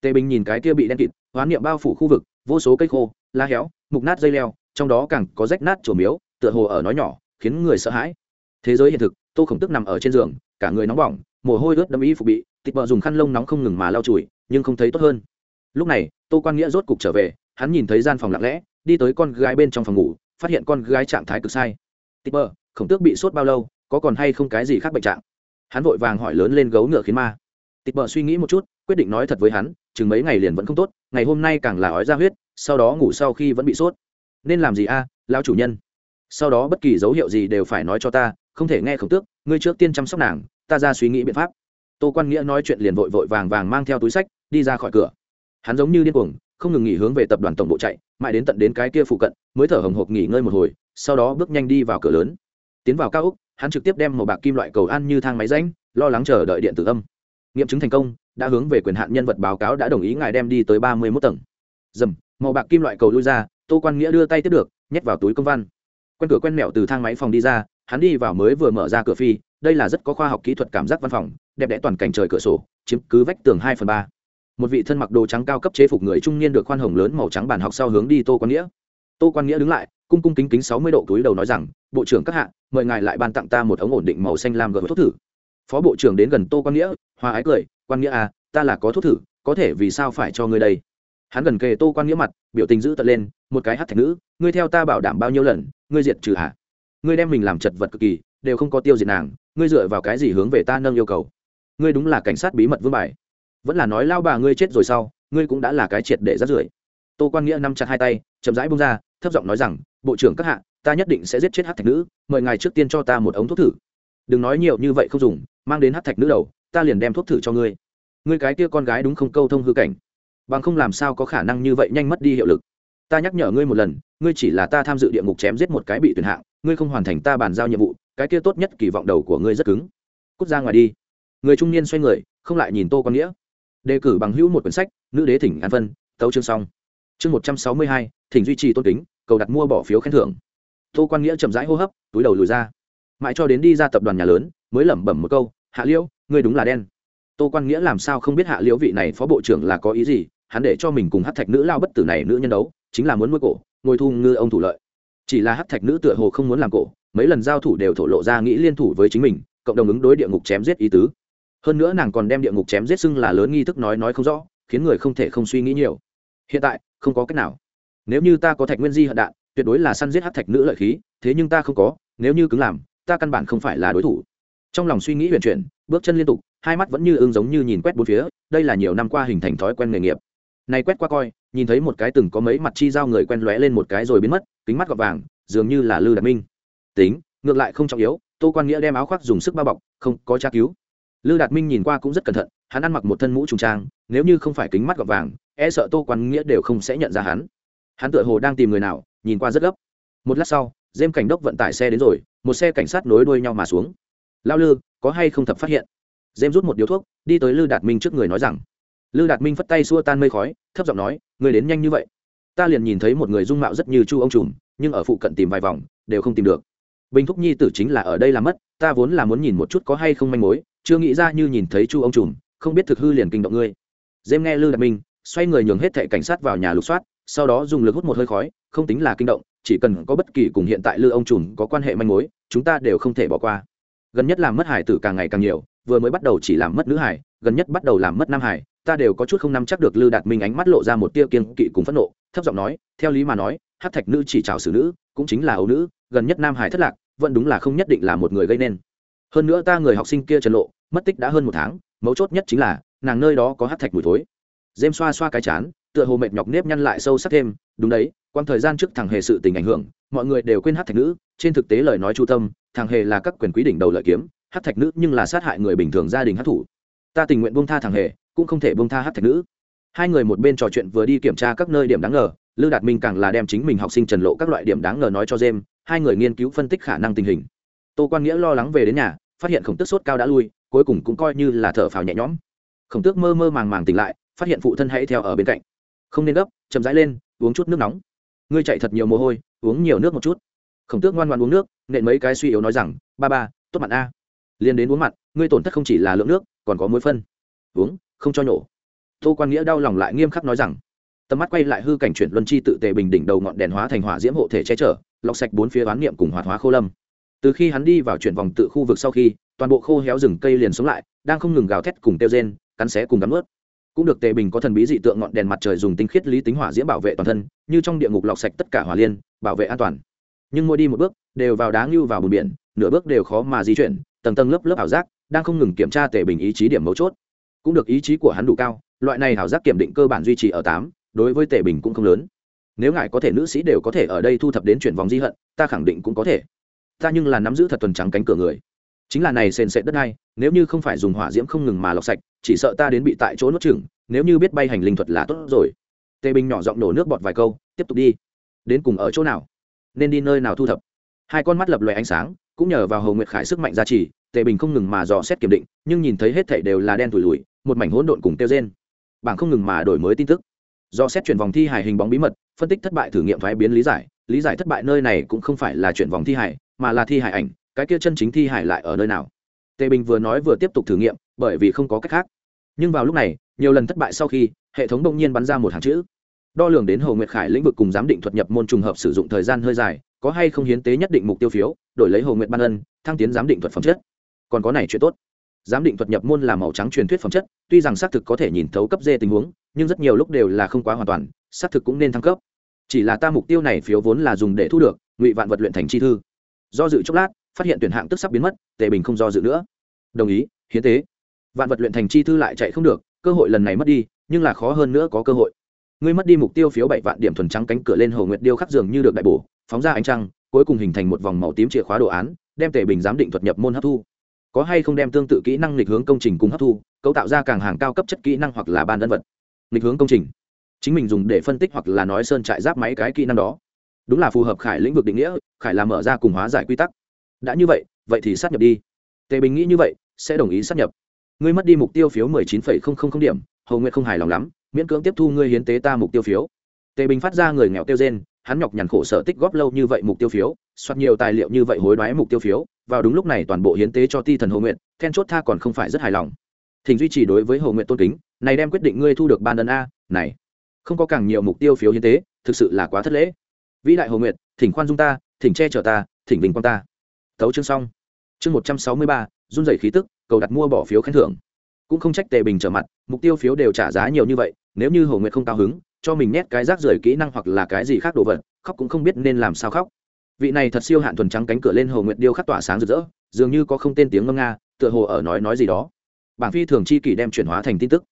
Tề bình nhìn cái kia bị đen kịt, hoán niệm bao phủ khu vực, vô số cây khô lá héo, mục nát dây leo, trong đó càng có rách nát trổ miếu, tựa hồ ở nói nhỏ, khiến người sợ hãi. Thế giới hiện thực, tô khổng tức nằm ở trên giường, cả người nóng bỏng, mồ hôi ướt đẫm y phục bị tịt vợ dùng khăn lông nóng không ngừng mà lau chùi, nhưng không thấy tốt hơn. Lúc này, tô quan nghĩa rốt cục trở về, hắn nhìn thấy gian phòng lặng lẽ đi tới con gái bên trong phòng ngủ, phát hiện con gái trạng thái cực sai. Tít bơ, khổng tước bị sốt bao lâu, có còn hay không cái gì khác bệnh trạng? Hắn vội vàng hỏi lớn lên gấu ngựa khiến ma. Tít bơ suy nghĩ một chút, quyết định nói thật với hắn, chừng mấy ngày liền vẫn không tốt, ngày hôm nay càng là ói ra huyết, sau đó ngủ sau khi vẫn bị sốt. Nên làm gì a lao chủ nhân? Sau đó bất kỳ dấu hiệu gì đều phải nói cho ta, không thể nghe khổng tước, ngươi trước tiên chăm sóc nàng, ta ra suy nghĩ biện pháp. Tô quan nghĩa nói chuyện liền vội vội vàng vàng mang theo túi sách, đi ra khỏi cửa. Hắn giống như điên cuồng không ngừng nghỉ hướng về tập đoàn tổng bộ chạy, mãi đến tận đến cái kia phụ cận, mới thở hồng hộc nghỉ ngơi một hồi, sau đó bước nhanh đi vào cửa lớn. Tiến vào cao úc hắn trực tiếp đem một bạc kim loại cầu ăn như thang máy ránh lo lắng chờ đợi điện tử âm. Nghiệm chứng thành công, đã hướng về quyền hạn nhân vật báo cáo đã đồng ý ngài đem đi tới ba mươi mốt tầng. Dầm, màu bạc kim loại cầu lui ra, tô quan nghĩa đưa tay tiếp được, nhét vào túi công văn. Quen cửa quen mẹo từ thang máy phòng đi ra, hắn đi vào mới vừa mở ra cửa phi, đây là rất có khoa học kỹ thuật cảm giác văn phòng, đẹp đẽ toàn cảnh trời cửa sổ, chiếm cứ vách tường hai phần ba một vị thân mặc đồ trắng cao cấp chế phục người trung niên được khoan hồng lớn màu trắng bàn học sau hướng đi tô quan nghĩa. Tô quan nghĩa đứng lại, cung cung kính kính sáu mươi độ túi đầu nói rằng, bộ trưởng các hạ, mời ngài lại ban tặng ta một ống ổn định màu xanh lam gỡ thuốc thử. Phó bộ trưởng đến gần tô quan nghĩa hoa ái cười, quan nghĩa à ta là có thuốc thử, có thể vì sao phải cho ngươi đây? Hắn gần kề tô quan nghĩa mặt, biểu tình giữ tận lên, một cái hát thạch nữ, ngươi theo ta bảo đảm bao nhiêu lần, ngươi diệt trừ hả? Ngươi đem mình làm chật vật cực kỳ, đều không có tiêu diệt nàng, ngươi dựa vào cái gì hướng về ta nâng yêu cầu? Ngươi đúng là cảnh sát bí mật vương bài vẫn là nói lao bà ngươi chết rồi sau, ngươi cũng đã là cái triệt để rát rưởi. Tô quan nghĩa nắm chặt hai tay, chậm rãi bông ra, thấp giọng nói rằng, bộ trưởng các hạ, ta nhất định sẽ giết chết hát thạch nữ, mời ngài trước tiên cho ta một ống thuốc thử. Đừng nói nhiều như vậy không dùng, mang đến hát thạch nữ đầu, ta liền đem thuốc thử cho ngươi. Ngươi cái kia con gái đúng không câu thông hư cảnh? Bằng không làm sao có khả năng như vậy nhanh mất đi hiệu lực. Ta nhắc nhở ngươi một lần, ngươi chỉ là ta tham dự địa ngục chém giết một cái bị tuyển hạng, ngươi không hoàn thành ta bàn giao nhiệm vụ, cái kia tốt nhất kỳ vọng đầu của ngươi rất cứng. Cút ra ngoài đi. Người trung niên xoay người, không lại nhìn tô quan nghĩa đề cử bằng hữu một quyển sách, nữ đế thỉnh an vân, tấu chương xong. Chương một trăm sáu mươi hai, thỉnh duy trì tôn kính, cầu đặt mua bỏ phiếu khen thưởng. Tô quan nghĩa chậm rãi hô hấp, túi đầu lùi ra. Mãi cho đến đi ra tập đoàn nhà lớn, mới lẩm bẩm một câu, hạ liễu, ngươi đúng là đen. Tô quan nghĩa làm sao không biết hạ liễu vị này phó bộ trưởng là có ý gì, hắn để cho mình cùng hát thạch nữ lao bất tử này nữ nhân đấu, chính là muốn nuôi cổ, ngồi thu ngư ông thủ lợi. Chỉ là hát thạch nữ tựa hồ không muốn làm cổ, mấy lần giao thủ đều thổ lộ ra nghĩ liên thủ với chính mình, cộng đồng ứng đối địa ngục chém giết ý tứ hơn nữa nàng còn đem địa ngục chém giết xưng là lớn nghi thức nói nói không rõ, khiến người không thể không suy nghĩ nhiều. Hiện tại, không có cách nào. Nếu như ta có thạch nguyên di hận đạn, tuyệt đối là săn giết hát thạch nữ lợi khí, thế nhưng ta không có, nếu như cứng làm, ta căn bản không phải là đối thủ. Trong lòng suy nghĩ huyền chuyển, bước chân liên tục, hai mắt vẫn như ương giống như nhìn quét bốn phía, đây là nhiều năm qua hình thành thói quen nghề nghiệp. Này quét qua coi, nhìn thấy một cái từng có mấy mặt chi giao người quen lóe lên một cái rồi biến mất, kính mắt gọt vàng, dường như là lư đạt minh. Tính, ngược lại không trọng yếu, tô quan nghĩa đem áo khoác dùng sức bao bọc, không có tra cứu lư đạt minh nhìn qua cũng rất cẩn thận, hắn ăn mặc một thân mũ trùng trang, nếu như không phải kính mắt gọt vàng e sợ tô quan nghĩa đều không sẽ nhận ra hắn. Hắn tựa hồ đang tìm người nào, nhìn qua rất gấp. Một lát sau dêm cảnh đốc vận tải xe đến rồi, một xe cảnh sát nối đuôi nhau mà xuống. Lao lư, có hay không thập phát hiện? Dêm rút một điếu thuốc, đi tới lư đạt minh trước người nói rằng. Lư đạt minh phất tay xua tan mây khói, thấp giọng nói người đến nhanh như vậy. Ta liền nhìn thấy một người dung mạo rất như chu ông trùm, nhưng ở phụ cận tìm vài vòng, đều không tìm được. Bình thúc nhi tử chính là ở đây làm mất, ta vốn là muốn nhìn một chút có hay không manh mối chưa nghĩ ra như nhìn thấy chu ông trùm, không biết thực hư liền kinh động ngươi. Dêm nghe lư đạt minh, xoay người nhường hết thệ cảnh sát vào nhà lục soát, sau đó dùng lực hút một hơi khói, không tính là kinh động, chỉ cần có bất kỳ cùng hiện tại lư ông trùm có quan hệ manh mối, chúng ta đều không thể bỏ qua. Gần nhất làm mất hải tử càng ngày càng nhiều, vừa mới bắt đầu chỉ làm mất nữ hải, gần nhất bắt đầu làm mất nam hải, ta đều có chút không nắm chắc được lư đạt minh ánh mắt lộ ra một tia kiên kỵ cùng phẫn nộ, thấp giọng nói, theo lý mà nói, hát thạch nữ chỉ trào xử nữ, cũng chính là ấu nữ, gần nhất nam hải thất lạc, vẫn đúng là không nhất định là một người gây nên. Hơn nữa ta người học sinh kia trần lộ mất tích đã hơn một tháng, mấu chốt nhất chính là, nàng nơi đó có hát thạch mùi thối. Dêm xoa xoa cái chán, tựa hồ mệt nhọc nếp nhăn lại sâu sắc thêm, đúng đấy quang thời gian trước thằng hề sự tình ảnh hưởng, mọi người đều quên hát thạch nữ, trên thực tế lời nói chu tâm, thằng hề là các quyền quý đỉnh đầu lợi kiếm, hát thạch nữ nhưng là sát hại người bình thường gia đình hát thủ. Ta tình nguyện buông tha thằng hề, cũng không thể buông tha hát thạch nữ. Hai người một bên trò chuyện vừa đi kiểm tra các nơi điểm đáng ngờ Lưu đạt minh càng là đem chính mình học sinh trần lộ các loại điểm đáng ngờ nói cho jem hai người nghiên cứu phân tích khả năng tình hình. Tô quan nghĩa lo lắng về đến nhà, phát hiện khổng tước sốt cao đã lui cuối cùng cũng coi như là thở phào nhẹ nhõm. Khổng tước mơ mơ màng màng tỉnh lại, phát hiện phụ thân hãy theo ở bên cạnh. Không nên gấp, chậm rãi lên, uống chút nước nóng. Ngươi chạy thật nhiều mồ hôi, uống nhiều nước một chút. Khổng tước ngoan ngoan uống nước, nện mấy cái suy yếu nói rằng, ba ba, tốt mặn a. Liền đến uống mặn, ngươi tổn thất không chỉ là lượng nước, còn có muối phân. Uống, không cho nhổ. Tô quan nghĩa đau lòng lại nghiêm khắc nói rằng, tầm mắt quay lại hư cảnh chuyển luân chi tự tề bình đỉnh đầu ngọn đèn hóa thành hỏa diễm hộ thể che chở, lọc sạch bốn phía oán niệm cùng hoạt hóa khô lâm. Từ khi hắn đi vào chuyển vòng tự khu vực sau khi toàn bộ khô héo rừng cây liền sống lại, đang không ngừng gào thét cùng tiêu rên, cắn xé cùng cắn ướt. Cũng được tề bình có thần bí dị tượng ngọn đèn mặt trời dùng tinh khiết lý tính hỏa diễm bảo vệ toàn thân, như trong địa ngục lọc sạch tất cả hỏa liên, bảo vệ an toàn. Nhưng mỗi đi một bước, đều vào đá ngưu vào bùn biển, nửa bước đều khó mà di chuyển, tầng tầng lớp lớp ảo giác, đang không ngừng kiểm tra tề bình ý chí điểm mấu chốt. Cũng được ý chí của hắn đủ cao, loại này ảo giác kiểm định cơ bản duy trì ở tám, đối với tề bình cũng không lớn. Nếu ngài có thể nữ sĩ đều có thể ở đây thu thập đến chuyển vòng di hận, ta khẳng định cũng có thể. Ta nhưng là nắm giữ thật tuần trắng cánh cửa người chính là này sền sệt đất này nếu như không phải dùng hỏa diễm không ngừng mà lọc sạch, chỉ sợ ta đến bị tại chỗ nuốt chừng nếu như biết bay hành linh thuật là tốt rồi. Tề bình nhỏ giọng nổ nước bọt vài câu, tiếp tục đi. Đến cùng ở chỗ nào? Nên đi nơi nào thu thập? Hai con mắt lập loè ánh sáng, cũng nhờ vào hầu nguyệt khải sức mạnh gia trì, tề bình không ngừng mà dò xét kiểm định, nhưng nhìn thấy hết thảy đều là đen thủi lùi một mảnh hỗn độn cùng tiêu rên. Bảng không ngừng mà đổi mới tin tức. Do xét chuyển vòng thi hài hình bóng bí mật, phân tích thất bại thử nghiệm thoái biến lý giải. Lý giải thất bại nơi này cũng không phải là chuyển vòng thi hài, mà là thi hài ảnh cái kia chân chính thi Hải lại ở nơi nào? Tề bình vừa nói vừa tiếp tục thử nghiệm, bởi vì không có cách khác. Nhưng vào lúc này, nhiều lần thất bại sau khi, hệ thống bỗng nhiên bắn ra một hàng chữ. Đo lường đến hồ nguyệt khải lĩnh vực cùng giám định thuật nhập môn trùng hợp sử dụng thời gian hơi dài, có hay không hiến tế nhất định mục tiêu phiếu, đổi lấy hồ nguyệt ban ân, thăng tiến giám định thuật phẩm chất. Còn có này chuyện tốt. Giám định thuật nhập môn là màu trắng truyền thuyết phẩm chất, tuy rằng xác thực có thể nhìn thấu cấp dê tình huống, nhưng rất nhiều lúc đều là không quá hoàn toàn, xác thực cũng nên thăng cấp. Chỉ là ta mục tiêu này phiếu vốn là dùng để thu được ngụy vạn vật luyện thành chi thư. Do dự chốc lát phát hiện tuyển hạng tức sắp biến mất, tề bình không do dự nữa. Đồng ý, hiến tế. Vạn vật luyện thành chi thư lại chạy không được, cơ hội lần này mất đi, nhưng là khó hơn nữa có cơ hội. Ngươi mất đi mục tiêu phiếu bảy vạn điểm thuần trắng cánh cửa lên hồ nguyệt điêu khắc dường như được đại bổ, phóng ra ánh trăng, cuối cùng hình thành một vòng màu tím chìa khóa đồ án, đem tề bình giám định thuật nhập môn hấp thu. Có hay không đem tương tự kỹ năng lịch hướng công trình cùng hấp thu, cấu tạo ra càng hàng cao cấp chất kỹ năng hoặc là ban đơn vật. Lịch hướng công trình. Chính mình dùng để phân tích hoặc là nói sơn trại giáp máy cái kỹ năng đó. Đúng là phù hợp khải lĩnh vực định nghĩa, khải là mở ra cùng hóa giải quy tắc đã như vậy vậy thì sát nhập đi. Tề bình nghĩ như vậy, sẽ đồng ý sát nhập. Ngươi mất đi mục tiêu phiếu mười chín phẩy không không không điểm hầu nguyện không hài lòng lắm, miễn cưỡng tiếp thu ngươi hiến tế ta mục tiêu phiếu. Tề bình phát ra người nghèo tiêu gen hắn nhọc nhằn khổ sở tích góp lâu như vậy mục tiêu phiếu soạt nhiều tài liệu như vậy hối đoái mục tiêu phiếu, vào đúng lúc này toàn bộ hiến tế cho ti thần hồ nguyện then chốt tha còn không phải rất hài lòng. Thỉnh duy trì đối với hồ nguyện tôn kính, này đem quyết định ngươi thu được ban đơn a, này. Không có càng nhiều mục tiêu phiếu hiến tế, thực sự là quá thất lễ. Vĩ đại hồ nguyện thỉnh khoan dung ta, thỉnh che chở ta, thỉnh vinh quang ta thấu chương xong. Chương một trăm sáu mươi ba, run dày khí tức, cầu đặt mua bỏ phiếu khen thưởng. Cũng không trách tề bình trở mặt, mục tiêu phiếu đều trả giá nhiều như vậy, nếu như hồ nguyệt không cao hứng, cho mình nhét cái rác rưởi kỹ năng hoặc là cái gì khác đồ vật, khóc cũng không biết nên làm sao khóc. Vị này thật siêu hạn thuần trắng cánh cửa lên hồ nguyệt điêu khắc tỏa sáng rực rỡ, dường như có không tên tiếng ngâm nga, tựa hồ ở nói nói gì đó. Bảng phi thường chi kỷ đem chuyển hóa thành tin tức.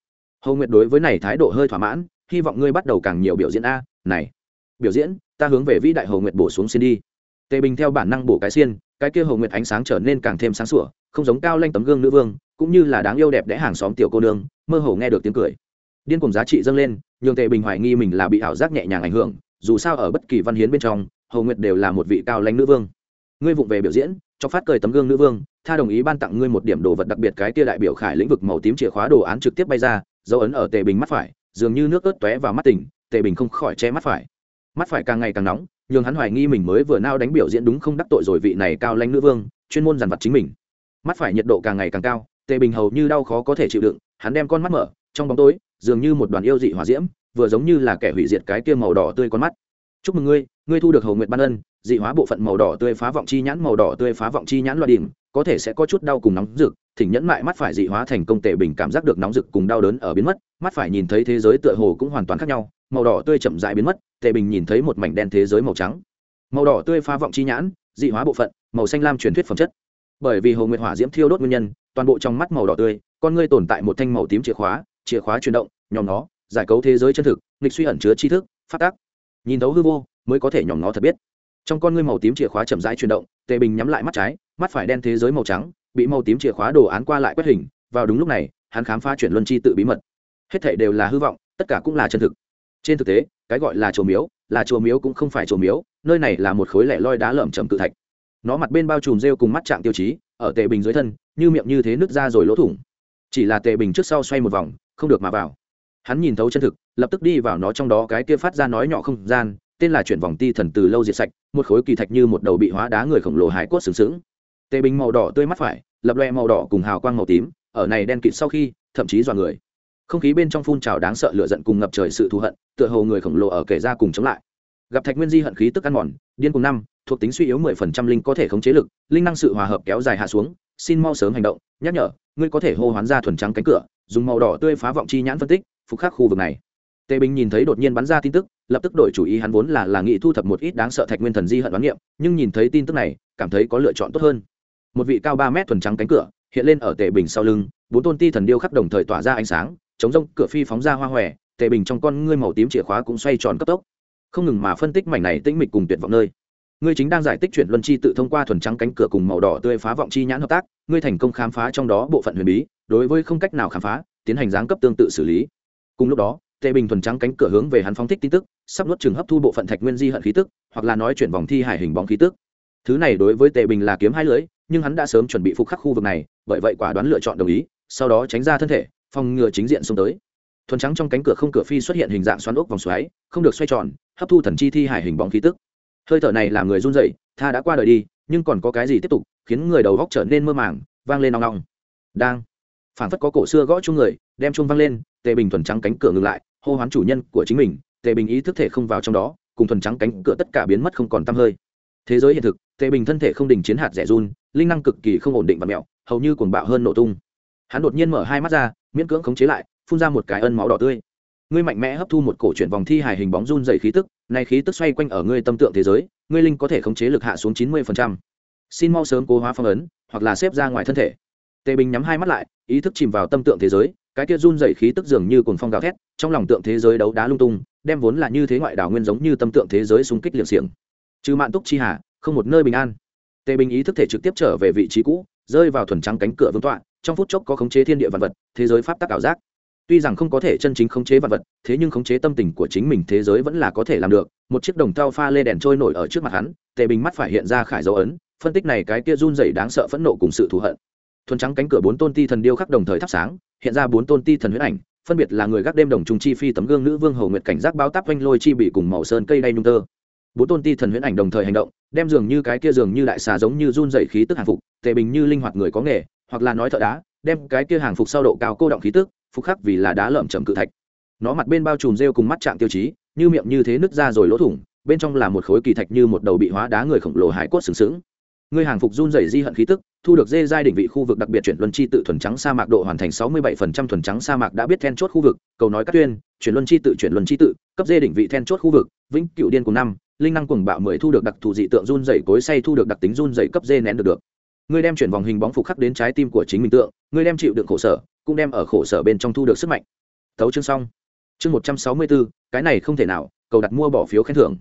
Hồ nguyệt đối với này thái độ hơi thỏa mãn, hy vọng ngươi bắt đầu càng nhiều biểu diễn a, này. Biểu diễn, ta hướng về vĩ đại hồ nguyệt bổ xuống xin đi. Tề bình theo bản năng bổ cái xiên cái kia hồ nguyệt ánh sáng trở nên càng thêm sáng sủa, không giống cao lanh tấm gương nữ vương, cũng như là đáng yêu đẹp đẽ hàng xóm tiểu cô nương, mơ hồ nghe được tiếng cười. Điên cùng giá trị dâng lên, nhường tề bình hoài nghi mình là bị ảo giác nhẹ nhàng ảnh hưởng, dù sao ở bất kỳ văn hiến bên trong hầu nguyệt đều là một vị cao lãnh nữ vương. Ngươi vụng về biểu diễn, cho phát cười tấm gương nữ vương, tha đồng ý ban tặng ngươi một điểm đồ vật đặc biệt cái kia đại biểu khải lĩnh vực màu tím chìa khóa đồ án trực tiếp bay ra, dấu ấn ở tề bình mắt phải, dường như nước ớt tóe vào mắt tỉnh, tề bình không khỏi che mắt phải. Mắt phải càng ngày càng nóng nhường hắn hoài nghi mình mới vừa nao đánh biểu diễn đúng không đắc tội rồi vị này cao lãnh nữ vương, chuyên môn dằn vặt chính mình. Mắt phải nhiệt độ càng ngày càng cao, tề bình hầu như đau khó có thể chịu đựng, hắn đem con mắt mở, trong bóng tối, dường như một đoàn yêu dị hỏa diễm, vừa giống như là kẻ hủy diệt cái kia màu đỏ tươi con mắt. Chúc mừng ngươi ngươi thu được hầu nguyệt ban ân, dị hóa bộ phận màu đỏ tươi phá vọng chi nhãn, màu đỏ tươi phá vọng chi nhãn loại đỉnh, có thể sẽ có chút đau cùng nóng rực. Thỉnh nhẫn mại mắt phải dị hóa thành công tề bình cảm giác được nóng rực cùng đau đớn ở biến mất, mắt phải nhìn thấy thế giới tựa hồ cũng hoàn toàn khác nhau màu đỏ tươi chậm dại biến mất, Tề bình nhìn thấy một mảnh đen thế giới màu trắng. Màu đỏ tươi phá vọng chi nhãn, dị hóa bộ phận, màu xanh lam truyền thuyết phẩm chất. Bởi vì hồ nguyệt hỏa diễm thiêu đốt nguyên nhân, toàn bộ trong mắt màu đỏ tươi, con ngươi tồn tại một thanh màu tím chìa khóa chìa khóa chuyển động, nhòm nó giải cấu thế giới chân thực, nghịch suy ẩn chứa tri thức, phát tác. Nhìn thấu hư vô, mới có thể nhòm nó thật biết. Trong con ngươi màu tím chìa khóa chậm rãi chuyển động, tề bình nhắm lại mắt trái, mắt phải đen thế giới màu trắng, bị màu tím chìa khóa đồ án qua lại quét hình. Vào đúng lúc này, hắn khám phá chuyển luân chi tự bí mật. Hết thể đều là hư vọng, tất cả cũng là chân thực trên thực tế, cái gọi là chùa miếu, là chùa miếu cũng không phải chùa miếu, nơi này là một khối lẻ loi đá lởm chầm cự thạch. Nó mặt bên bao trùm rêu cùng mắt trạng tiêu chí, ở tề bình dưới thân, như miệng như thế nứt ra rồi lỗ thủng. Chỉ là tề bình trước sau xoay một vòng, không được mà vào. Hắn nhìn thấu chân thực, lập tức đi vào nó trong đó cái kia phát ra nói nhỏ không gian, tên là chuyển vòng ti thần từ lâu diệt sạch, một khối kỳ thạch như một đầu bị hóa đá người khổng lồ hải cốt sừng sững. Tề bình màu đỏ tươi mắt phải, lập loe màu đỏ cùng hào quang màu tím, ở này đen kịt sau khi, thậm chí dọa người không khí bên trong phun trào đáng sợ lửa giận cùng ngập trời sự thù hận, tựa hồ người khổng lồ ở kể ra cùng chống lại. Gặp thạch nguyên di hận khí tức ăn mòn, điên cùng năm, thuộc tính suy yếu mười phần trăm linh có thể khống chế lực, linh năng sự hòa hợp kéo dài hạ xuống, xin mau sớm hành động, nhắc nhở, ngươi có thể hô hoán ra thuần trắng cánh cửa, dùng màu đỏ tươi phá vọng chi nhãn phân tích, phục khắc khu vực này. Tề bình nhìn thấy đột nhiên bắn ra tin tức, lập tức đổi chủ ý hắn vốn là là nghị thu thập một ít đáng sợ thạch nguyên thần di hận đoán niệm, nhưng nhìn thấy tin tức này, cảm thấy có lựa chọn tốt hơn. Một vị cao ba mét thuần trắng cánh cửa, hiện lên ở tề bình sau lưng, bốn tôn ti thần điêu khắc đồng thời tỏa ra ánh sáng chống rông, cửa phi phóng ra hoa hòe, tề bình trong con ngươi màu tím chìa khóa cũng xoay tròn cấp tốc. Không ngừng mà phân tích mảnh này tĩnh mịch cùng tuyệt vọng nơi. Ngươi chính đang giải tích chuyển luân chi tự thông qua thuần trắng cánh cửa cùng màu đỏ tươi phá vọng chi nhãn hợp tác, ngươi thành công khám phá trong đó bộ phận huyền bí, đối với không cách nào khám phá, tiến hành giáng cấp tương tự xử lý. Cùng lúc đó, tề bình thuần trắng cánh cửa hướng về hắn phóng thích tin tức, sắp nuốt chừng hấp thu bộ phận thạch nguyên di hận khí tức, hoặc là nói chuyển vòng thi hải hình bóng khí tức. Thứ này đối với tề bình là kiếm hai lưỡi nhưng hắn đã sớm chuẩn bị phục khắc khu vực này, bởi vậy quả đoán lựa chọn đồng ý, sau đó tránh ra thân thể phòng ngừa chính diện xông tới. Thuần trắng trong cánh cửa không cửa phi xuất hiện hình dạng xoắn ốc vòng xoáy, không được xoay tròn, hấp thu thần chi thi hải hình bóng khí tức. Hơi thở này làm người run rẩy, tha đã qua đời đi, nhưng còn có cái gì tiếp tục, khiến người đầu góc trở nên mơ màng, vang lên nong nong đang. Phảng phất có cổ xưa gõ chung người, đem chung vang lên, tề bình thuần trắng cánh cửa ngừng lại, hô hoán chủ nhân của chính mình, tề bình ý thức thể không vào trong đó, cùng thuần trắng cánh cửa tất cả biến mất không còn tăm hơi. Thế giới hiện thực, tề bình thân thể không đình chiến hạt rẻ run, linh năng cực kỳ không ổn định và mẹo, hầu như cuồng bạo hơn nổ tung. Hắn đột nhiên mở hai mắt ra miễn cưỡng khống chế lại, phun ra một cái ân máu đỏ tươi. Ngươi mạnh mẽ hấp thu một cổ chuyển vòng thi hài hình bóng run dày khí tức, này khí tức xoay quanh ở ngươi tâm tượng thế giới, ngươi linh có thể khống chế lực hạ xuống chín mươi xin mau sớm cố hóa phong ấn, hoặc là xếp ra ngoài thân thể. Tề bình nhắm hai mắt lại, ý thức chìm vào tâm tượng thế giới, cái kia run dày khí tức dường như cồn phong gào thét, trong lòng tượng thế giới đấu đá lung tung, đem vốn là như thế ngoại đảo nguyên giống như tâm tượng thế giới xung kích liệng xiềng. Trừ mạn túc chi hà, không một nơi bình an. Tề bình ý thức thể trực tiếp trở về vị trí cũ, rơi vào thuần trắng cánh cửa vương tọa trong phút chốc có khống chế thiên địa vật vật, thế giới pháp tắc ảo giác. Tuy rằng không có thể chân chính khống chế vật vật, thế nhưng khống chế tâm tình của chính mình thế giới vẫn là có thể làm được. Một chiếc đồng thau pha lê đèn trôi nổi ở trước mặt hắn, tề bình mắt phải hiện ra khải dấu ấn, phân tích này cái kia run dày đáng sợ phẫn nộ cùng sự thù hận. Thuần trắng cánh cửa bốn tôn ti thần điêu khắc đồng thời thắp sáng, hiện ra bốn tôn ti thần huyết ảnh, phân biệt là người gác đêm đồng trung chi phi tấm gương nữ vương hầu nguyệt cảnh giác báo táp quanh lôi chi bị cùng màu sơn cây đay nhung tơ. Bốn tôn ti thần huyễn ảnh đồng thời hành động, đem dường như cái kia dường như đại xà giống như run dày khí tức hàng phục, tề bình như linh hoạt người có nghề hoặc là nói thợ đá, đem cái kia hàng phục sau độ cao cô động khí tức, phục khắc vì là đá lởm chầm cự thạch. Nó mặt bên bao trùm rêu cùng mắt trạng tiêu chí, như miệng như thế nứt ra rồi lỗ thủng, bên trong là một khối kỳ thạch như một đầu bị hóa đá người khổng lồ hải cốt sừng sững. Người hàng phục run rẩy di hận khí tức, thu được dê giai đỉnh vị khu vực đặc biệt chuyển luân chi tự thuần trắng sa mạc độ hoàn thành sáu mươi 67% thuần trắng sa mạc đã biết then chốt khu vực, cầu nói các tuyên, chuyển luân chi tự chuyển luân chi tự, cấp dê đỉnh vị then chốt khu vực, vĩnh cựu điên cùng năm, linh năng cuồng bạo mười thu được đặc thù dị tượng run rẩy cối say thu được đặc tính run rẩy cấp dê nén được được ngươi đem chuyển vòng hình bóng phục khắc đến trái tim của chính mình tượng, ngươi đem chịu đựng khổ sở, cũng đem ở khổ sở bên trong thu được sức mạnh. Thấu chương xong. Chương một trăm sáu mươi bốn, cái này không thể nào, cầu đặt mua bỏ phiếu khen thưởng.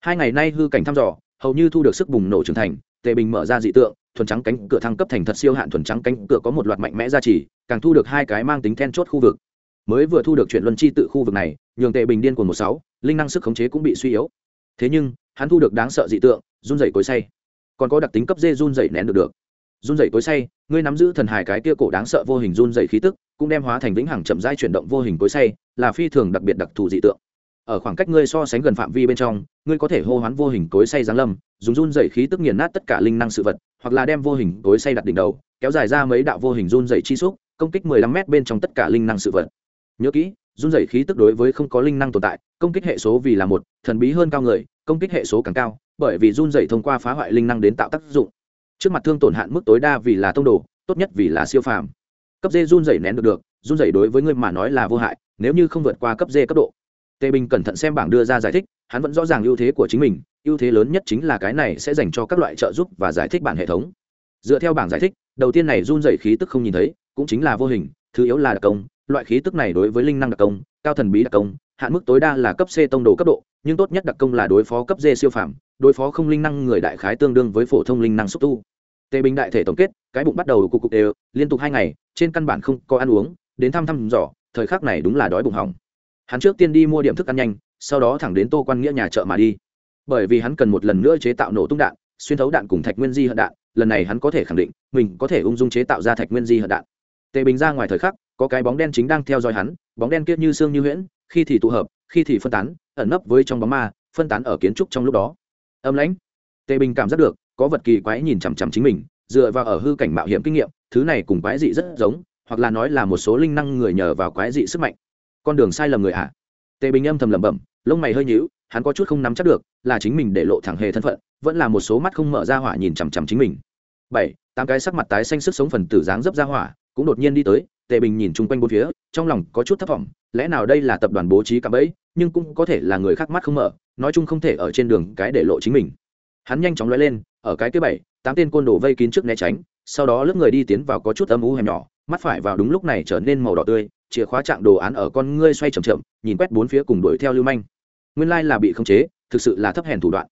Hai ngày nay hư cảnh thăm dò, hầu như thu được sức bùng nổ trưởng thành, tề bình mở ra dị tượng, thuần trắng cánh cửa thăng cấp thành thật siêu hạn thuần trắng cánh cửa có một loạt mạnh mẽ gia trì, càng thu được hai cái mang tính then chốt khu vực. Mới vừa thu được chuyện luân chi tự khu vực này, nhường tề bình điên của một sáu, linh năng sức khống chế cũng bị suy yếu. Thế nhưng, hắn thu được đáng sợ dị tượng, run dày cối say. Còn có đặc tính cấp dê run dày nén được được run dày cối say, ngươi nắm giữ thần hài cái kia cổ đáng sợ vô hình run dày khí tức, cũng đem hóa thành vĩnh hằng chậm rãi chuyển động vô hình cối say, là phi thường đặc biệt đặc thù dị tượng. Ở khoảng cách ngươi so sánh gần phạm vi bên trong, ngươi có thể hô hoán vô hình cối say giáng lâm, dùng run dày khí tức nghiền nát tất cả linh năng sự vật, hoặc là đem vô hình cối say đặt đỉnh đầu, kéo dài ra mấy đạo vô hình run dày chi xúc, công kích mười lăm m bên trong tất cả linh năng sự vật. Nhớ kỹ, run dày khí tức đối với không có linh năng tồn tại, công kích hệ số vì là một, thần bí hơn cao người, công kích hệ số càng cao, bởi vì run dày thông qua phá hoại linh năng đến tạo tác dụng trước mặt thương tổn hạn mức tối đa vì là tông đồ, tốt nhất vì là siêu phàm. Cấp d run dày nén được được, run dày đối với ngươi mà nói là vô hại, nếu như không vượt qua cấp d cấp độ. Tề bình cẩn thận xem bảng đưa ra giải thích, hắn vẫn rõ ràng ưu thế của chính mình, ưu thế lớn nhất chính là cái này sẽ dành cho các loại trợ giúp và giải thích bản hệ thống. Dựa theo bảng giải thích, đầu tiên này run dày khí tức không nhìn thấy, cũng chính là vô hình, thứ yếu là đặc công, loại khí tức này đối với linh năng đặc công, cao thần bí đặc công hạn mức tối đa là cấp c tông đồ cấp độ, nhưng tốt nhất đặc công là đối phó cấp d siêu phàm, đối phó không linh năng người đại khái tương đương với phổ thông linh năng xúc tu. Tề bình đại thể tổng kết, cái bụng bắt đầu cục cục đều, liên tục hai ngày, trên căn bản không có ăn uống, đến thăm thăm dò, thời khắc này đúng là đói bụng hỏng. Hắn trước tiên đi mua điểm thức ăn nhanh, sau đó thẳng đến tô quan nghĩa nhà chợ mà đi. Bởi vì hắn cần một lần nữa chế tạo nổ tung đạn, xuyên thấu đạn cùng thạch nguyên di hận đạn, lần này hắn có thể khẳng định, mình có thể ung dung chế tạo ra thạch nguyên di hận đạn. Tề bình ra ngoài thời khắc, có cái bóng đen chính đang theo dõi hắn, bóng đen kia như xương như huyễn khi thì tụ hợp, khi thì phân tán, ẩn nấp với trong bóng ma, phân tán ở kiến trúc trong lúc đó. Âm lãnh. Tề bình cảm giác được, có vật kỳ quái nhìn chằm chằm chính mình, dựa vào ở hư cảnh mạo hiểm kinh nghiệm, thứ này cùng quái dị rất giống, hoặc là nói là một số linh năng người nhờ vào quái dị sức mạnh. Con đường sai lầm người ạ à. tề bình âm thầm lẩm bẩm, lông mày hơi nhíu, hắn có chút không nắm chắc được, là chính mình để lộ thẳng hề thân phận, vẫn là một số mắt không mở ra hỏa nhìn chằm chằm chính mình. Bảy, tám cái sắc mặt tái xanh sức sống phần tử dáng dấp ra hỏa, cũng đột nhiên đi tới tề bình nhìn chung quanh bốn phía, trong lòng có chút thất vọng lẽ nào đây là tập đoàn bố trí cạm bẫy, nhưng cũng có thể là người khác mắt không mở, nói chung không thể ở trên đường cái để lộ chính mình. Hắn nhanh chóng lóe lên, ở cái thứ bảy, tám tên côn đồ vây kín trước né tránh, sau đó lớp người đi tiến vào có chút âm u hẻm nhỏ, mắt phải vào đúng lúc này trở nên màu đỏ tươi, chìa khóa trạng đồ án ở con ngươi xoay chậm chậm, nhìn quét bốn phía cùng đuổi theo lưu manh. Nguyên lai là bị khống chế, thực sự là thấp hèn thủ đoạn.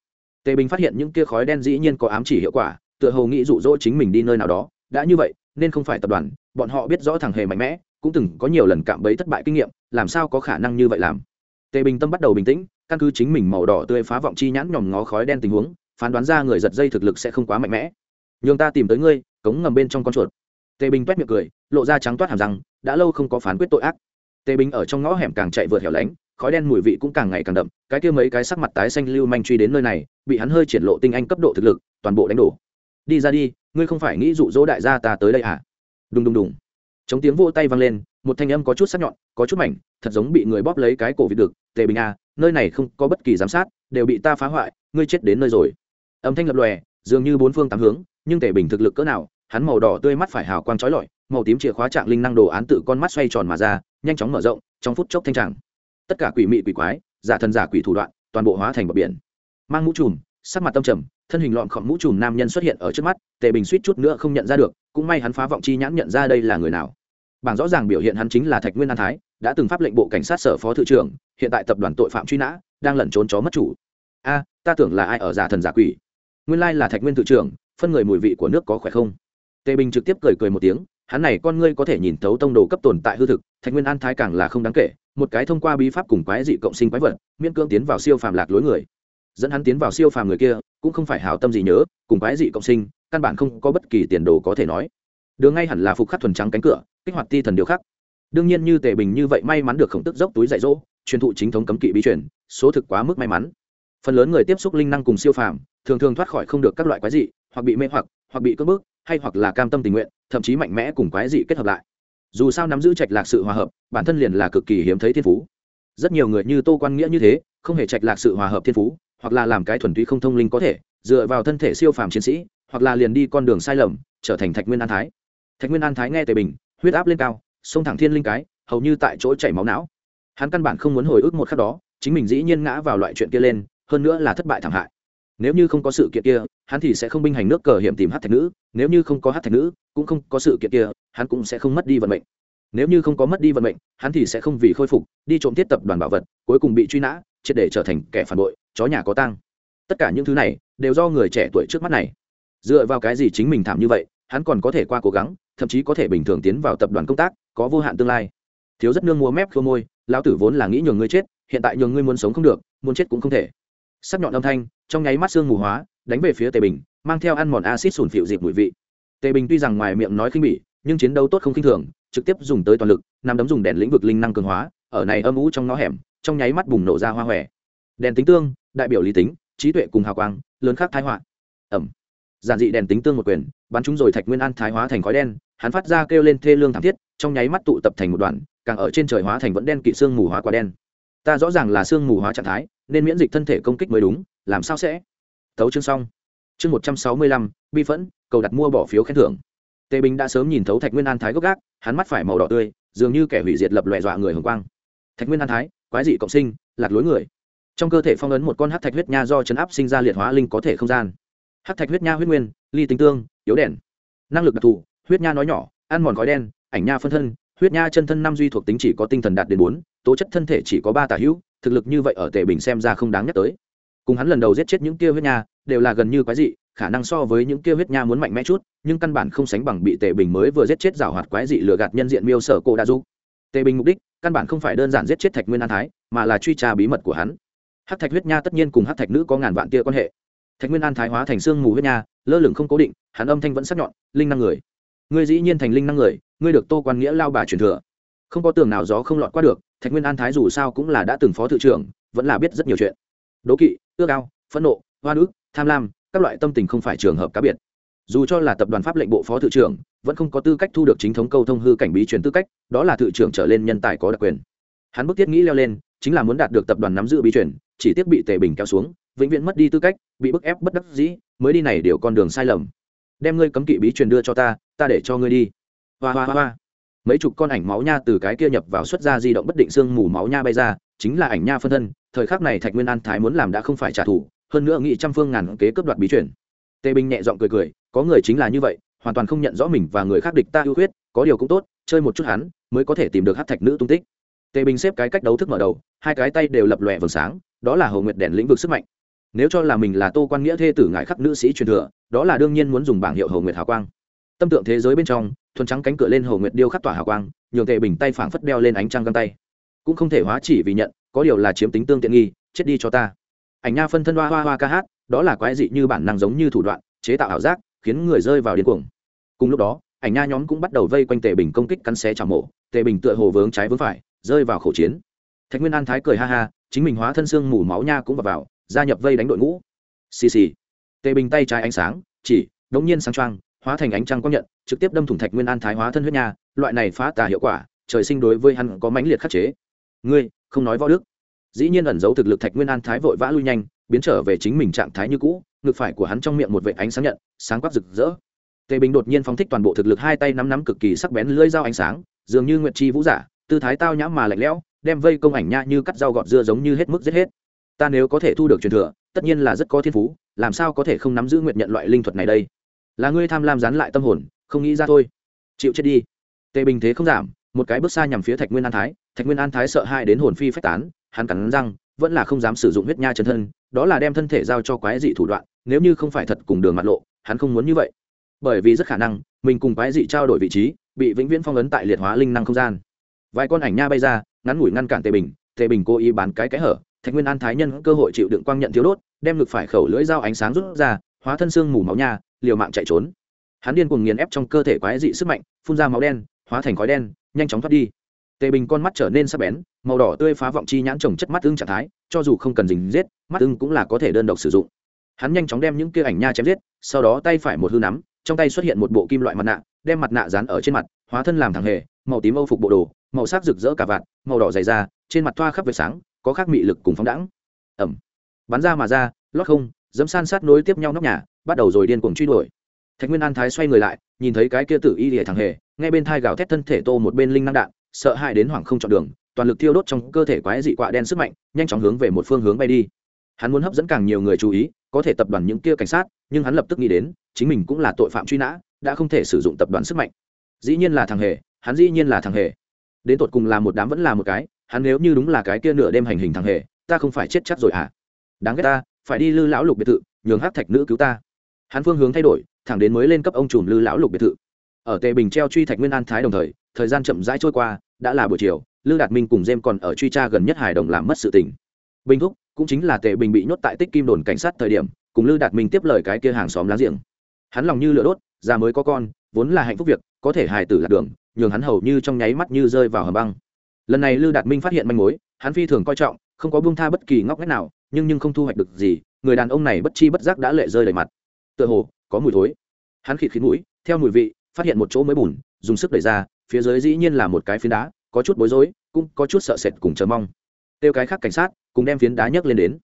Tề bình phát hiện những kia khói đen dĩ nhiên có ám chỉ hiệu quả, tựa hồ nghĩ rụ rỗ chính mình đi nơi nào đó, đã như vậy, nên không phải tập đoàn bọn họ biết rõ thằng hề mạnh mẽ, cũng từng có nhiều lần cạm bẫy thất bại kinh nghiệm, làm sao có khả năng như vậy làm? Tề bình tâm bắt đầu bình tĩnh, căn cứ chính mình màu đỏ tươi phá vọng chi nhãn nhòm ngó khói đen tình huống, phán đoán ra người giật dây thực lực sẽ không quá mạnh mẽ. Nhường ta tìm tới ngươi, cống ngầm bên trong con chuột. Tề bình quét miệng cười, lộ ra trắng toát hàm răng, đã lâu không có phán quyết tội ác. Tề bình ở trong ngõ hẻm càng chạy vượt hẻo lánh, khói đen mùi vị cũng càng ngày càng đậm, cái kia mấy cái sắc mặt tái xanh lưu manh truy đến nơi này, bị hắn hơi triển lộ tinh anh cấp độ thực lực, toàn bộ đánh đổ. Đi ra đi, ngươi không phải nghĩ dụ dỗ đại gia ta tới đây à? Đùng đùng đùng. Chống tiếng vỗ tay vang lên, một thanh âm có chút sắc nhọn, có chút mảnh, thật giống bị người bóp lấy cái cổ vịt được tề bình à nơi này không có bất kỳ giám sát, đều bị ta phá hoại, ngươi chết đến nơi rồi. Âm thanh lập lòe, dường như bốn phương tám hướng, nhưng tề bình thực lực cỡ nào, hắn màu đỏ tươi mắt phải hào quang trói lọi, màu tím chìa khóa trạng linh năng đồ án tự con mắt xoay tròn mà ra, nhanh chóng mở rộng, trong phút chốc thanh tràng. Tất cả quỷ mị quỷ quái, giả thần giả quỷ thủ đoạn, toàn bộ hóa thành bờ biển. Mang mũ trùm, sắc mặt tâm trầm thân hình lọn khọn mũ trùm nam nhân xuất hiện ở trước mắt, tề bình suýt chút nữa không nhận ra được, cũng may hắn phá vọng chi nhãn nhận ra đây là người nào. Bảng rõ ràng biểu hiện hắn chính là thạch nguyên an thái, đã từng pháp lệnh bộ cảnh sát sở phó thự trưởng, hiện tại tập đoàn tội phạm truy nã, đang lẩn trốn chó mất chủ. A, ta tưởng là ai ở giả thần giả quỷ. Nguyên lai là thạch nguyên thự trưởng, phân người mùi vị của nước có khỏe không? Tề bình trực tiếp cười cười một tiếng, hắn này con ngươi có thể nhìn thấu tông đồ cấp tồn tại hư thực, thạch nguyên an thái càng là không đáng kể, một cái thông qua bí pháp cùng quái dị cộng sinh quái vật, miễn cưỡng tiến vào siêu phàm lạc lối người. Dẫn hắn tiến vào siêu phàm người kia cũng không phải hảo tâm gì nhớ, cùng quái dị cộng sinh, căn bản không có bất kỳ tiền đồ có thể nói. Đường ngay hẳn là phục khắc thuần trắng cánh cửa, kích hoạt ti thần điều khắc. Đương nhiên như tề bình như vậy may mắn được khổng tức dốc túi dạy dỗ, truyền thụ chính thống cấm kỵ bí truyền, số thực quá mức may mắn. Phần lớn người tiếp xúc linh năng cùng siêu phàm, thường thường thoát khỏi không được các loại quái dị, hoặc bị mê hoặc hoặc bị cưỡng bức, hay hoặc là cam tâm tình nguyện, thậm chí mạnh mẽ cùng quái dị kết hợp lại. Dù sao nắm giữ trạch lạc sự hòa hợp, bản thân liền là cực kỳ hiếm thấy thiên phú. Rất nhiều người như tô quan nghĩa như thế, không hề trạch lạc sự hòa hợp thiên phú hoặc là làm cái thuần túy không thông linh có thể, dựa vào thân thể siêu phàm chiến sĩ, hoặc là liền đi con đường sai lầm, trở thành thạch nguyên an thái. Thạch nguyên an thái nghe tề bình, huyết áp lên cao xông thẳng thiên linh cái, hầu như tại chỗ chảy máu não. Hắn căn bản không muốn hồi ức một khắc đó, chính mình dĩ nhiên ngã vào loại chuyện kia lên, hơn nữa là thất bại thảm hại. Nếu như không có sự kiện kia, hắn thì sẽ không binh hành nước cờ hiểm tìm hát thạch nữ, nếu như không có hát thạch nữ, cũng không có sự kiện kia, hắn cũng sẽ không mất đi vận mệnh. Nếu như không có mất đi vận mệnh, hắn thì sẽ không vì khôi phục, đi trộm thiết tập đoàn bảo vật, cuối cùng bị truy nã, triệt để trở thành kẻ phản bội chó nhà có tăng tất cả những thứ này đều do người trẻ tuổi trước mắt này. Dựa vào cái gì chính mình thảm như vậy, hắn còn có thể qua cố gắng, thậm chí có thể bình thường tiến vào tập đoàn công tác, có vô hạn tương lai. Thiếu rất nương mua mép khô môi, lão tử vốn là nghĩ nhường ngươi chết, hiện tại nhường ngươi muốn sống không được, muốn chết cũng không thể. Sắc nhọn âm thanh, trong nháy mắt xương mù hóa, đánh về phía tề bình, mang theo ăn mòn acid sùn phịu dịp mùi vị. Tề bình tuy rằng ngoài miệng nói khinh bỉ, nhưng chiến đấu tốt không khinh thường, trực tiếp dùng tới toàn lực nằm đấm dùng đèn lĩnh vực linh năng cường hóa, ở này âm ú trong ngõ hẻm, trong nháy mắt bùng nổ ra hoa hòe. Đèn tính tương đại biểu lý tính trí tuệ cùng hào quang lớn khác thái họa. Ẩm. Giản dị đèn tính tương một quyền bắn chúng rồi thạch nguyên an thái hóa thành khói đen hắn phát ra kêu lên thê lương thảm thiết trong nháy mắt tụ tập thành một đoàn, càng ở trên trời hóa thành vẫn đen kỵ xương mù hóa quả đen. Ta rõ ràng là xương mù hóa trạng thái nên miễn dịch thân thể công kích mới đúng làm sao sẽ? Thấu chương xong. Chương một trăm sáu mươi lăm bi phẫn cầu đặt mua bỏ phiếu khen thưởng. Tề bình đã sớm nhìn thấu thạch nguyên an thái gốc gác hắn mắt phải màu đỏ tươi dường như kẻ hủy diệt lập loẹ dọa người hồng quang. Thạch nguyên an thái quái dị cộng sinh lạc lối người trong cơ thể phong ấn một con hát thạch huyết nha do chấn áp sinh ra liệt hóa linh có thể không gian. Hát thạch huyết nha huyết nguyên, ly tính tương, yếu đèn. Năng lực đặc thù, huyết nha nói nhỏ, ăn mòn khói đen, ảnh nha phân thân, huyết nha chân thân năm duy thuộc tính chỉ có tinh thần đạt đến bốn, tố chất thân thể chỉ có ba tả hữu, thực lực như vậy ở tề bình xem ra không đáng nhắc tới. Cùng hắn lần đầu giết chết những kia huyết nha, đều là gần như quái dị, khả năng so với những kia huyết nha muốn mạnh mẽ chút, nhưng căn bản không sánh bằng bị tề bình mới vừa giết chết rào hoạt quái dị lừa gạt nhân diện miêu sở cô đa du. Tề bình mục đích, căn bản không phải đơn giản giết chết thạch nguyên an thái, mà là truy tra bí mật của hắn hát thạch huyết nha tất nhiên cùng hát thạch nữ có ngàn vạn tia quan hệ. Thạch nguyên an thái hóa thành xương mù huyết nha, lơ lửng không cố định, hắn âm thanh vẫn sắc nhọn, linh năng người. Ngươi dĩ nhiên thành linh năng người, ngươi được tô quan nghĩa lao bà truyền thừa. Không có tường nào gió không lọt qua được, thạch nguyên an thái dù sao cũng là đã từng phó thự trưởng, vẫn là biết rất nhiều chuyện. Đố kỵ, ước ao, phẫn nộ hoa nữ tham lam, các loại tâm tình không phải trường hợp cá biệt. Dù cho là tập đoàn pháp lệnh bộ phó thự trưởng, vẫn không có tư cách thu được chính thống câu thông hư cảnh bí truyền tư cách, đó là thự trưởng trở lên nhân tài có đặc quyền. Hắn bức thiết nghĩ leo lên, chính là muốn đạt được tập đoàn nắm giữ bí truyền chỉ tiếc bị tề bình kéo xuống, vĩnh viễn mất đi tư cách, bị bức ép bất đắc dĩ, mới đi này điều con đường sai lầm. Đem ngươi cấm kỵ bí truyền đưa cho ta ta để cho ngươi đi. Hoa hoa hoa mấy chục con ảnh máu nha từ cái kia nhập vào xuất ra di động bất định xương mù máu nha bay ra, chính là ảnh nha phân thân, thời khắc này thạch nguyên an thái muốn làm đã không phải trả thù, hơn nữa nghị trăm phương ngàn kế cướp đoạt bí truyền. Tề bình nhẹ giọng cười cười, có người chính là như vậy, hoàn toàn không nhận rõ mình và người khác địch ta ưu khuyết, có điều cũng tốt, chơi một chút hắn, mới có thể tìm được hát thạch nữ tung tích. Tề bình xếp cái cách đấu thức mở đầu, hai cái tay đều lập lòe vầng sáng đó là hầu nguyệt đèn lĩnh vực sức mạnh. Nếu cho là mình là tô quan nghĩa thê tử ngại khắc nữ sĩ truyền thừa, đó là đương nhiên muốn dùng bảng hiệu hầu nguyệt hào quang. Tâm tượng thế giới bên trong, thuần trắng cánh cửa lên hầu nguyệt điêu khắc tỏa hào quang, nhường tề bình tay phảng phất đeo lên ánh trăng găng tay. Cũng không thể hóa chỉ vì nhận, có điều là chiếm tính tương tiện nghi, chết đi cho ta. Ảnh nha phân thân hoa hoa hoa ca hát, đó là quái dị như bản năng giống như thủ đoạn, chế tạo ảo giác, khiến người rơi vào điên cuồng. Cùng lúc đó, ảnh nha nhóm cũng bắt đầu vây quanh tề bình công kích cắn xé chảo mổ tề bình tựa hồ vướng trái vướng phải, rơi vào khẩu chiến. Thạch nguyên an thái cười ha ha chính mình hóa thân xương mù máu nha cũng vào, vào gia nhập vây đánh đội ngũ. Xì xì. Tề bình tay trái ánh sáng chỉ đống nhiên sáng trăng hóa thành ánh trăng quang nhận trực tiếp đâm thủng thạch nguyên an thái hóa thân huyết nha loại này phá tà hiệu quả trời sinh đối với hắn có mãnh liệt khắc chế. Ngươi không nói võ đức. Dĩ nhiên ẩn giấu thực lực thạch nguyên an thái vội vã lui nhanh biến trở về chính mình trạng thái như cũ ngực phải của hắn trong miệng một vệ ánh sáng nhận sáng quắc rực rỡ. Tề bình đột nhiên phóng thích toàn bộ thực lực hai tay nắm nắm cực kỳ sắc bén lưỡi dao ánh sáng dường như nguyệt chi vũ giả tư thái tao nhãm mà lạnh lẽo đem vây công ảnh nha như cắt rau gọt dưa giống như hết mức giết hết. Ta nếu có thể thu được truyền thừa, tất nhiên là rất có thiên phú, làm sao có thể không nắm giữ nguyện nhận loại linh thuật này đây? Là ngươi tham lam dán lại tâm hồn, không nghĩ ra thôi. Chịu chết đi. Tề bình thế không giảm, một cái bước xa nhằm phía thạch nguyên an thái. Thạch nguyên an thái sợ hai đến hồn phi phách tán, hắn cắn răng, vẫn là không dám sử dụng huyết nha chân thân, đó là đem thân thể giao cho quái dị thủ đoạn, nếu như không phải thật cùng đường mặt lộ, hắn không muốn như vậy. Bởi vì rất khả năng, mình cùng quái dị trao đổi vị trí, bị vĩnh viễn phong ấn tại liệt hóa linh năng không gian. Vài con ảnh nha bay ra ngắn ngủi ngăn cản tề bình tề bình cố ý bán cái kẽ hở, thạch nguyên an thái nhân cơ hội chịu đựng quang nhận thiếu đốt, đem ngực phải khẩu lưỡi dao ánh sáng rút ra, hóa thân xương mù máu nha, liều mạng chạy trốn. Hắn điên cuồng nghiền ép trong cơ thể quái dị sức mạnh, phun ra máu đen, hóa thành khói đen, nhanh chóng thoát đi. Tề bình con mắt trở nên sắc bén, màu đỏ tươi phá vọng chi nhãn trồng chất mắt ưng trạng thái, cho dù không cần dình giết, mắt ưng cũng là có thể đơn độc sử dụng. Hắn nhanh chóng đem những kia ảnh nha chém giết, sau đó tay phải một hư nắm, trong tay xuất hiện một bộ kim loại mặt nạ, đem mặt nạ dán ở trên mặt, hóa thân làm thằng hề, màu tím âu phục bộ đồ, màu sắc rực rỡ cả vạt màu đỏ dày da, trên mặt thoa khắp vệt sáng, có khác mị lực cùng phóng đẳng ẩm. Bắn ra mà ra, lót không, dẫm san sát nối tiếp nhau nóc nhà, bắt đầu rồi điên cuồng truy đuổi. Thạch nguyên an thái xoay người lại, nhìn thấy cái kia tử y lìa thằng hề, ngay bên thai gào thét thân thể tô một bên linh năng đạn, sợ hãi đến hoảng không chọn đường, toàn lực thiêu đốt trong cơ thể quái dị quạ đen sức mạnh, nhanh chóng hướng về một phương hướng bay đi. Hắn muốn hấp dẫn càng nhiều người chú ý, có thể tập đoàn những kia cảnh sát, nhưng hắn lập tức nghĩ đến, chính mình cũng là tội phạm truy nã, đã không thể sử dụng tập đoàn sức mạnh. Dĩ nhiên là thằng hề, hắn dĩ nhiên là thằng hề đến tột cùng là một đám vẫn là một cái, hắn nếu như đúng là cái kia nửa đêm hành hình thằng hề, ta không phải chết chắc rồi à đáng ghét ta, phải đi lư lão lục biệt thự, nhường hát thạch nữ cứu ta. Hắn phương hướng thay đổi, thẳng đến mới lên cấp ông trùm lư lão lục biệt thự. Ở tề bình treo truy thạch nguyên an thái đồng thời thời gian chậm rãi trôi qua, đã là buổi chiều, lư đạt minh cùng jem còn ở truy tra gần nhất hải đồng làm mất sự tình. Bình thúc, cũng chính là tề bình bị nhốt tại tích kim đồn cảnh sát thời điểm, cùng lư đạt minh tiếp lời cái kia hàng xóm láng giềng. Hắn lòng như lửa đốt, già mới có con, vốn là hạnh phúc việc, có thể hài tử lạc đường nhường hắn hầu như trong nháy mắt như rơi vào hầm băng. Lần này lư đạt minh phát hiện manh mối, hắn phi thường coi trọng, không có buông tha bất kỳ ngóc ngách nào, nhưng nhưng không thu hoạch được gì, người đàn ông này bất chi bất giác đã lệ rơi đầy mặt. Tựa hồ, có mùi thối. Hắn khịt khít mũi, theo mùi vị, phát hiện một chỗ mới bùn, dùng sức đẩy ra, phía dưới dĩ nhiên là một cái phiến đá, có chút bối rối, cũng có chút sợ sệt cùng chờ mong. Tiêu cái khác cảnh sát, cùng đem phiến đá nhấc lên đến.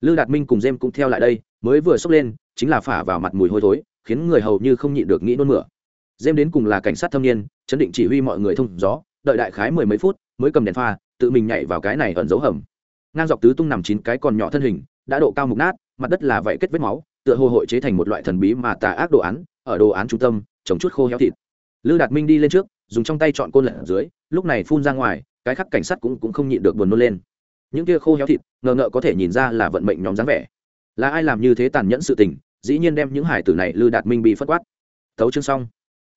Lư đạt minh cùng jem cũng theo lại đây, mới vừa xốc lên, chính là phả vào mặt mùi hôi thối, khiến người hầu như không nhịn được nghĩ nôn mửa dêm đến cùng là cảnh sát thâm niên, chấn định chỉ huy mọi người thông gió, đợi đại khái mười mấy phút, mới cầm đèn pha, tự mình nhảy vào cái này ẩn dấu hầm. Ngang dọc tứ tung nằm chín cái còn nhỏ thân hình, đã độ cao mục nát, mặt đất là vậy kết vết máu, tựa hồ hội chế thành một loại thần bí mà tà ác đồ án, ở đồ án trung tâm trồng chút khô héo thịt. Lư đạt minh đi lên trước, dùng trong tay chọn côn lật ở dưới, lúc này phun ra ngoài, cái khắc cảnh sát cũng cũng không nhịn được buồn nôn lên. Những kia khô héo thịt, ngờ ngợ có thể nhìn ra là vận mệnh nhóm dáng vẻ. Là ai làm như thế tàn nhẫn sự tình, dĩ nhiên đem những hải tử này lư đạt minh bị phất quát. Thấu chương xong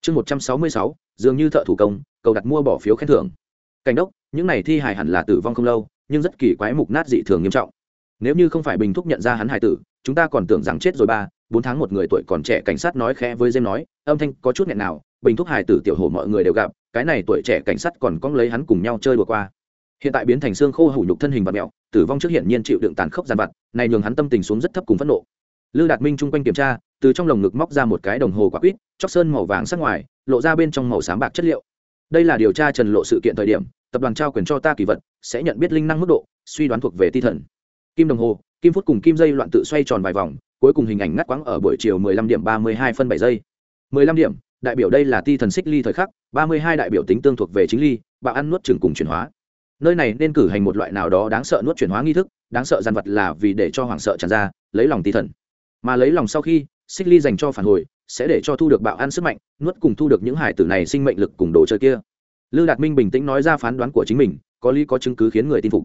chương một trăm sáu mươi sáu, dường như thợ thủ công, cầu đặt mua bỏ phiếu khen thưởng. Cảnh đốc, những này thi hài hẳn là tử vong không lâu, nhưng rất kỳ quái mục nát dị thường nghiêm trọng. Nếu như không phải bình thúc nhận ra hắn hải tử, chúng ta còn tưởng rằng chết rồi ba, bốn tháng một người tuổi còn trẻ cảnh sát nói khẽ với dêm nói, âm thanh có chút nghẹn nào, bình thúc hải tử tiểu hồ mọi người đều gặp, cái này tuổi trẻ cảnh sát còn cong lấy hắn cùng nhau chơi đùa qua. Hiện tại biến thành xương khô hủ nhục thân hình và mẹo tử vong trước hiển nhiên chịu đựng tàn khốc giàn vặt, này nhường hắn tâm tình xuống rất thấp cùng phẫn nộ lư đạt minh chung quanh kiểm tra, từ trong lồng ngực móc ra một cái đồng hồ quả quýt, chóc sơn màu vàng sắc ngoài, lộ ra bên trong màu xám bạc chất liệu. Đây là điều tra trần lộ sự kiện thời điểm, tập đoàn trao quyền cho ta kỳ vật, sẽ nhận biết linh năng mức độ, suy đoán thuộc về ti thần. Kim đồng hồ, kim phút cùng kim dây loạn tự xoay tròn vài vòng, cuối cùng hình ảnh ngắt quãng ở buổi chiều 15 điểm 32 phân 7 giây. 15 điểm, đại biểu đây là ti thần xích ly thời khắc, ba mươi hai đại biểu tính tương thuộc về chính ly, bạo ăn nuốt trường cùng chuyển hóa. Nơi này nên cử hành một loại nào đó đáng sợ nuốt chuyển hóa nghi thức, đáng sợ gian vật là vì để cho hoàng sợ tràn ra, lấy lòng ti thần mà lấy lòng sau khi, xích ly dành cho phản hồi, sẽ để cho thu được bạo ăn sức mạnh, nuốt cùng thu được những hải tử này sinh mệnh lực cùng đồ chơi kia. Lư đạt minh bình tĩnh nói ra phán đoán của chính mình, có lý có chứng cứ khiến người tin phục.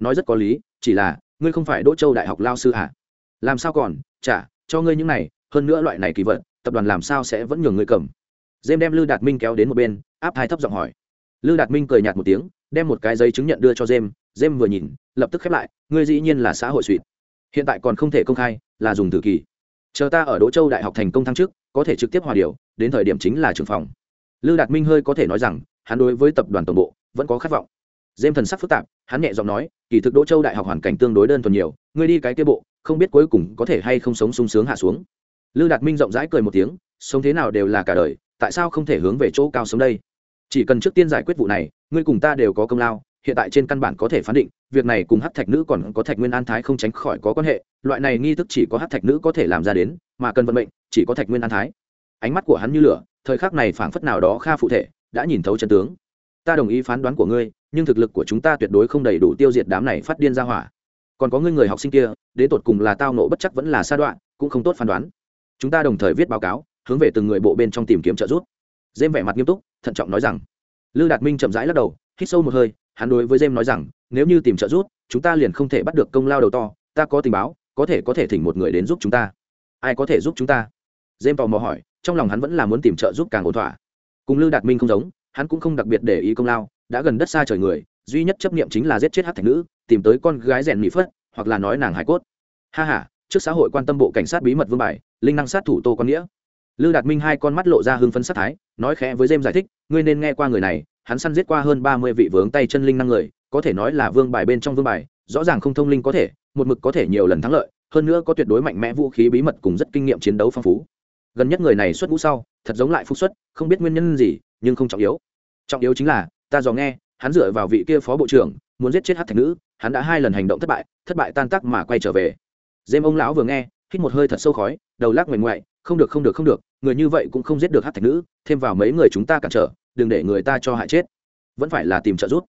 Nói rất có lý, chỉ là, ngươi không phải đỗ châu đại học lao sư hả làm sao còn? Chả, cho ngươi những này, hơn nữa loại này kỳ vật, tập đoàn làm sao sẽ vẫn nhường ngươi cầm? Dêm đem lư đạt minh kéo đến một bên, áp hai thấp giọng hỏi. Lư đạt minh cười nhạt một tiếng, đem một cái giấy chứng nhận đưa cho dêm dêm vừa nhìn, lập tức khép lại, ngươi dĩ nhiên là xã hội suỵt hiện tại còn không thể công khai, là dùng tử kỳ. Chờ ta ở đỗ châu đại học thành công thăng chức, có thể trực tiếp hòa điều, đến thời điểm chính là trưởng phòng. Lư đạt minh hơi có thể nói rằng, hắn đối với tập đoàn tổng bộ, vẫn có khát vọng. Dêm thần sắc phức tạp, hắn nhẹ giọng nói, kỳ thực đỗ châu đại học hoàn cảnh tương đối đơn thuần nhiều, ngươi đi cái kia bộ, không biết cuối cùng có thể hay không sống sung sướng hạ xuống. Lư đạt minh rộng rãi cười một tiếng, sống thế nào đều là cả đời, tại sao không thể hướng về chỗ cao sống đây? Chỉ cần trước tiên giải quyết vụ này, ngươi cùng ta đều có công lao hiện tại trên căn bản có thể phán định, việc này cùng hát thạch nữ còn có thạch nguyên an thái không tránh khỏi có quan hệ, loại này nghi thức chỉ có hát thạch nữ có thể làm ra đến, mà cần vận mệnh, chỉ có thạch nguyên an thái. Ánh mắt của hắn như lửa, thời khắc này phảng phất nào đó kha phụ thể, đã nhìn thấu chân tướng. Ta đồng ý phán đoán của ngươi, nhưng thực lực của chúng ta tuyệt đối không đầy đủ tiêu diệt đám này phát điên ra hỏa. Còn có ngươi người học sinh kia, đến tột cùng là tao nộ bất chắc vẫn là sa đoạn, cũng không tốt phán đoán. Chúng ta đồng thời viết báo cáo, hướng về từng người bộ bên trong tìm kiếm trợ giúp. Dêm vẻ mặt nghiêm túc, thận trọng nói rằng. Lư đạt minh chậm rãi lắc đầu, hít sâu một hơi hắn đối với James nói rằng nếu như tìm trợ giúp chúng ta liền không thể bắt được công lao đầu to ta có tình báo có thể có thể thỉnh một người đến giúp chúng ta. Ai có thể giúp chúng ta? James tò mò hỏi trong lòng hắn vẫn là muốn tìm trợ giúp càng ổn thỏa. Cùng lư đạt minh không giống hắn cũng không đặc biệt để ý công lao đã gần đất xa trời người duy nhất chấp niệm chính là giết chết hát thạch nữ tìm tới con gái rèn mỹ phất hoặc là nói nàng hải cốt. Ha ha, trước xã hội quan tâm bộ cảnh sát bí mật vương bài linh năng sát thủ tô con nghĩa. Lư đạt minh hai con mắt lộ ra hưng phấn sát thái nói khẽ với James giải thích ngươi nên nghe qua người này hắn săn giết qua hơn ba mươi vị vướng tay chân linh năng người, có thể nói là vương bài bên trong vương bài, rõ ràng không thông linh có thể, một mực có thể nhiều lần thắng lợi, hơn nữa có tuyệt đối mạnh mẽ vũ khí bí mật cùng rất kinh nghiệm chiến đấu phong phú. Gần nhất người này xuất ngũ sau, thật giống lại phục xuất, không biết nguyên nhân gì, nhưng không trọng yếu. Trọng yếu chính là, ta dò nghe, hắn dựa vào vị kia phó bộ trưởng, muốn giết chết hát thạch nữ, hắn đã hai lần hành động thất bại thất bại tan tác mà quay trở về. Dêm ông lão vừa nghe, hít một hơi thật sâu khói, đầu lắc ngoảnh ngoại, không được không được không được, người như vậy cũng không giết được hát thạch nữ, thêm vào mấy người chúng ta cản trở đừng để người ta cho hại chết. Vẫn phải là tìm trợ giúp.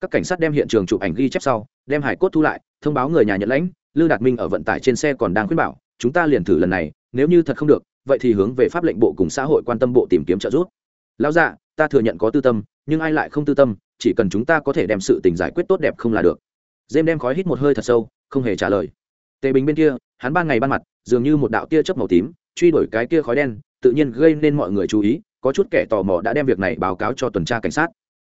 Các cảnh sát đem hiện trường chụp ảnh ghi chép sau, đem hải cốt thu lại, thông báo người nhà nhận lãnh lư đạt minh ở vận tải trên xe còn đang khuyên bảo, chúng ta liền thử lần này, nếu như thật không được, vậy thì hướng về pháp lệnh bộ cùng xã hội quan tâm bộ tìm kiếm trợ giúp. Lão dạ ta thừa nhận có tư tâm, nhưng ai lại không tư tâm, chỉ cần chúng ta có thể đem sự tình giải quyết tốt đẹp không là được. Dêm đem khói hít một hơi thật sâu, không hề trả lời. Tề bình bên kia, hắn ban ngày ban mặt, dường như một đạo tia chớp màu tím, truy đuổi cái kia khói đen, tự nhiên gây nên mọi người chú ý có chút kẻ tò mò đã đem việc này báo cáo cho tuần tra cảnh sát.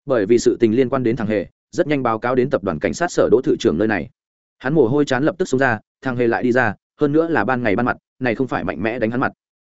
Bởi vì sự tình liên quan đến thằng hề, rất nhanh báo cáo đến tập đoàn cảnh sát sở đỗ thự trưởng nơi này. Hắn mồ hôi chán lập tức xông ra, thằng hề lại đi ra, hơn nữa là ban ngày ban mặt, này không phải mạnh mẽ đánh hắn mặt.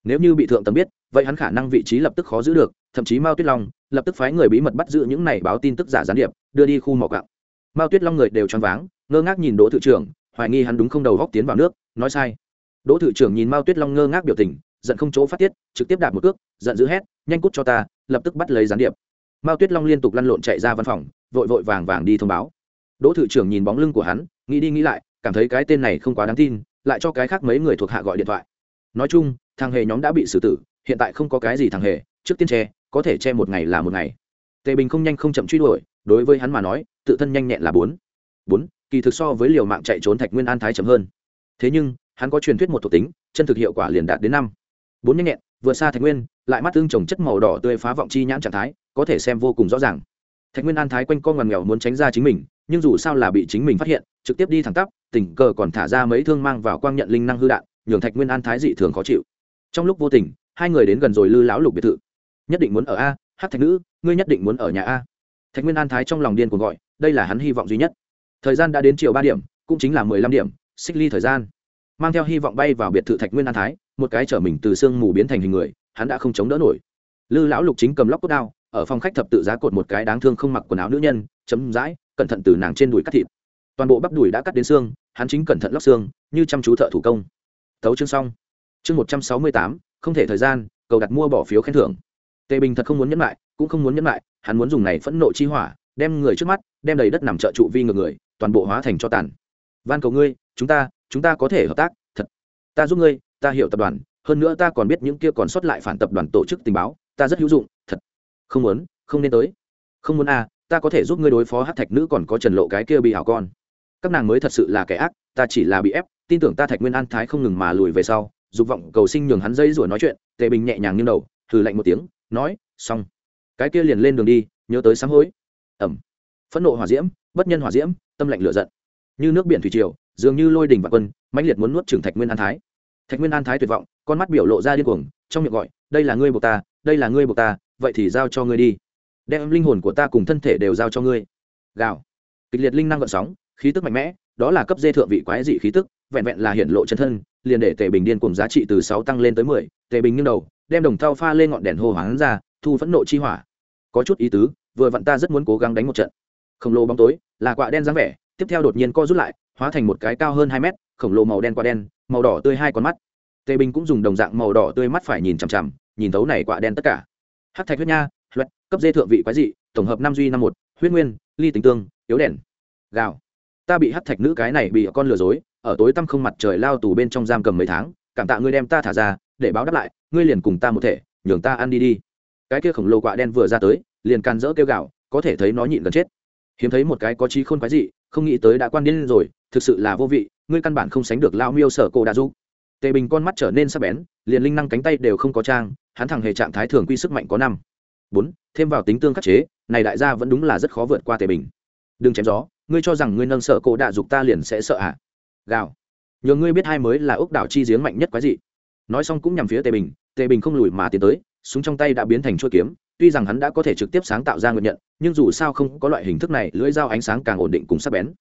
Nếu như bị thượng tầng biết, vậy hắn khả năng vị trí lập tức khó giữ được, thậm chí mao tuyết long lập tức phái người bí mật bắt giữ những này báo tin tức giả gián điệp, đưa đi khu mỏ cạo mao tuyết long người đều choáng váng, ngơ ngác nhìn đỗ thự trưởng, hoài nghi hắn đúng không đầu góc tiến vào nước, nói sai. Đỗ thự trưởng nhìn mao tuyết long ngơ ngác biểu tình, giận không chỗ phát tiết, trực tiếp đạp một cước giận dữ hét, nhanh cút cho ta, lập tức bắt lấy gián điệp. Mao tuyết long liên tục lăn lộn chạy ra văn phòng, vội vội vàng vàng đi thông báo. Đỗ thự trưởng nhìn bóng lưng của hắn, nghĩ đi nghĩ lại, cảm thấy cái tên này không quá đáng tin, lại cho cái khác mấy người thuộc hạ gọi điện thoại. Nói chung, thằng hề nhóm đã bị xử tử, hiện tại không có cái gì thằng hề, trước tiên che, có thể che một ngày là một ngày. Tề bình không nhanh không chậm truy đuổi, đối với hắn mà nói, tự thân nhanh nhẹn là bốn. Bốn, kỳ thực so với liều mạng chạy trốn thạch nguyên an thái chậm hơn. Thế nhưng, hắn có truyền thuyết một thuộc tính, chân thực hiệu quả liền đạt đến năm. Bốn nhanh nhẹn vượt xa thạch nguyên, lại mắt tương trồng chất màu đỏ tươi phá vọng chi nhãn trạng thái, có thể xem vô cùng rõ ràng. Thạch nguyên an thái quanh con ngằn nghèo muốn tránh ra chính mình, nhưng dù sao là bị chính mình phát hiện, trực tiếp đi thẳng tắp, tình cờ còn thả ra mấy thương mang vào quang nhận linh năng hư đạn, nhường thạch nguyên an thái dị thường khó chịu. Trong lúc vô tình, hai người đến gần rồi lư lão lục biệt thự. Nhất định muốn ở a, hát thạch nữ, ngươi nhất định muốn ở nhà a. Thạch nguyên an thái trong lòng điên cuồng gọi, đây là hắn hy vọng duy nhất. Thời gian đã đến chiều ba điểm, cũng chính là mười lăm điểm, xích ly thời gian. Mang theo hy vọng bay vào biệt thự thạch nguyên an thái một cái chở mình từ sương mù biến thành hình người, hắn đã không chống đỡ nổi. Lư lão lục chính cầm lóc cốt đao, ở phòng khách thập tự giá cột một cái đáng thương không mặc quần áo nữ nhân, chấm dãi, cẩn thận từ nàng trên đùi cắt thịt. Toàn bộ bắp đùi đã cắt đến xương, hắn chính cẩn thận lóc xương, như chăm chú thợ thủ công. Tấu chương xong. Chương một trăm sáu mươi tám, không thể thời gian, cầu đặt mua bỏ phiếu khen thưởng. Tề bình thật không muốn nhấn lại cũng không muốn nhấn lại hắn muốn dùng này phẫn nộ chi hỏa, đem người trước mắt, đem đầy đất nằm trợ trụ vi ngược người, toàn bộ hóa thành cho tàn. Van cầu ngươi, chúng ta chúng ta có thể hợp tác, thật. Ta giúp ngươi ta hiểu tập đoàn, hơn nữa ta còn biết những kia còn sót lại phản tập đoàn tổ chức tình báo, ta rất hữu dụng, thật. Không muốn, không nên tới. Không muốn à ta có thể giúp ngươi đối phó hát thạch nữ còn có trần lộ cái kia bị hảo con. Các nàng mới thật sự là kẻ ác, ta chỉ là bị ép, tin tưởng ta thạch nguyên an thái không ngừng mà lùi về sau, dục vọng cầu sinh nhường hắn dây rủa nói chuyện, tề bình nhẹ nhàng như đầu thử lạnh một tiếng, nói, xong. Cái kia liền lên đường đi, nhớ tới sáng hối. Ẩm. Phẫn nộ hỏa diễm, bất nhân hỏa diễm, tâm lạnh lửa giận. Như nước biển thủy triều, dường như lôi đình và quân, mãnh liệt muốn nuốt Trưởng thạch nguyên an thái thạch nguyên an thái tuyệt vọng, con mắt biểu lộ ra điên cuồng, trong miệng gọi, đây là ngươi buộc ta, đây là ngươi buộc ta, vậy thì giao cho ngươi đi. Đem linh hồn của ta cùng thân thể đều giao cho ngươi. Gào. Kịch liệt linh năng gợn sóng, khí tức mạnh mẽ, đó là cấp dê thượng vị quái dị khí tức, vẹn vẹn là hiện lộ chân thân, liền để tề bình điên cùng giá trị từ sáu tăng lên tới mười, tề bình nghiêng đầu, đem đồng thau pha lên ngọn đèn hô hoáng ra, thu phẫn nộ chi hỏa. Có chút ý tứ, vừa vặn ta rất muốn cố gắng đánh một trận. Khổng lồ bóng tối, là quạ đen dáng vẻ, tiếp theo đột nhiên co rút lại, hóa thành một cái cao hơn hai mét khổng lồ màu đen quạ đen màu đỏ tươi hai con mắt. Tề bình cũng dùng đồng dạng màu đỏ tươi mắt phải nhìn chằm chằm nhìn thấu này quạ đen tất cả. Hát thạch huyết nha luật, cấp dê thượng vị quái dị tổng hợp năm duy năm một huyết nguyên ly tính tương yếu đèn gạo. Ta bị hát thạch nữ cái này bị con lừa dối ở tối tăm không mặt trời lao tù bên trong giam cầm mấy tháng cảm tạ ngươi đem ta thả ra để báo đáp lại ngươi liền cùng ta một thể nhường ta ăn đi đi. Cái kia khổng lồ quạ đen vừa ra tới liền can dỡ kêu gạo có thể thấy nó nhịn gần chết. Hiếm thấy một cái có trí khôn quái dị không nghĩ tới đã quan điên rồi thực sự là vô vị ngươi căn bản không sánh được lao miêu sở cổ đa du. Tề bình con mắt trở nên sắc bén, liền linh năng cánh tay đều không có trang, hắn thẳng hề trạng thái thường quy sức mạnh có năm. Bốn, thêm vào tính tương khắc chế, này đại gia vẫn đúng là rất khó vượt qua tề bình. Đừng chém gió, ngươi cho rằng ngươi nâng sợ cổ đạ dục ta liền sẽ sợ ạ à? gào. Nhờ ngươi biết hai mới là ốc đảo chi giếng mạnh nhất quái dị. Nói xong cũng nhằm phía tề bình tề bình không lùi mà tiến tới, súng trong tay đã biến thành chuôi kiếm, tuy rằng hắn đã có thể trực tiếp sáng tạo ra nguyện nhận, nhưng dù sao không có loại hình thức này, lưỡi dao ánh sáng càng ổn định cùng sắc bén.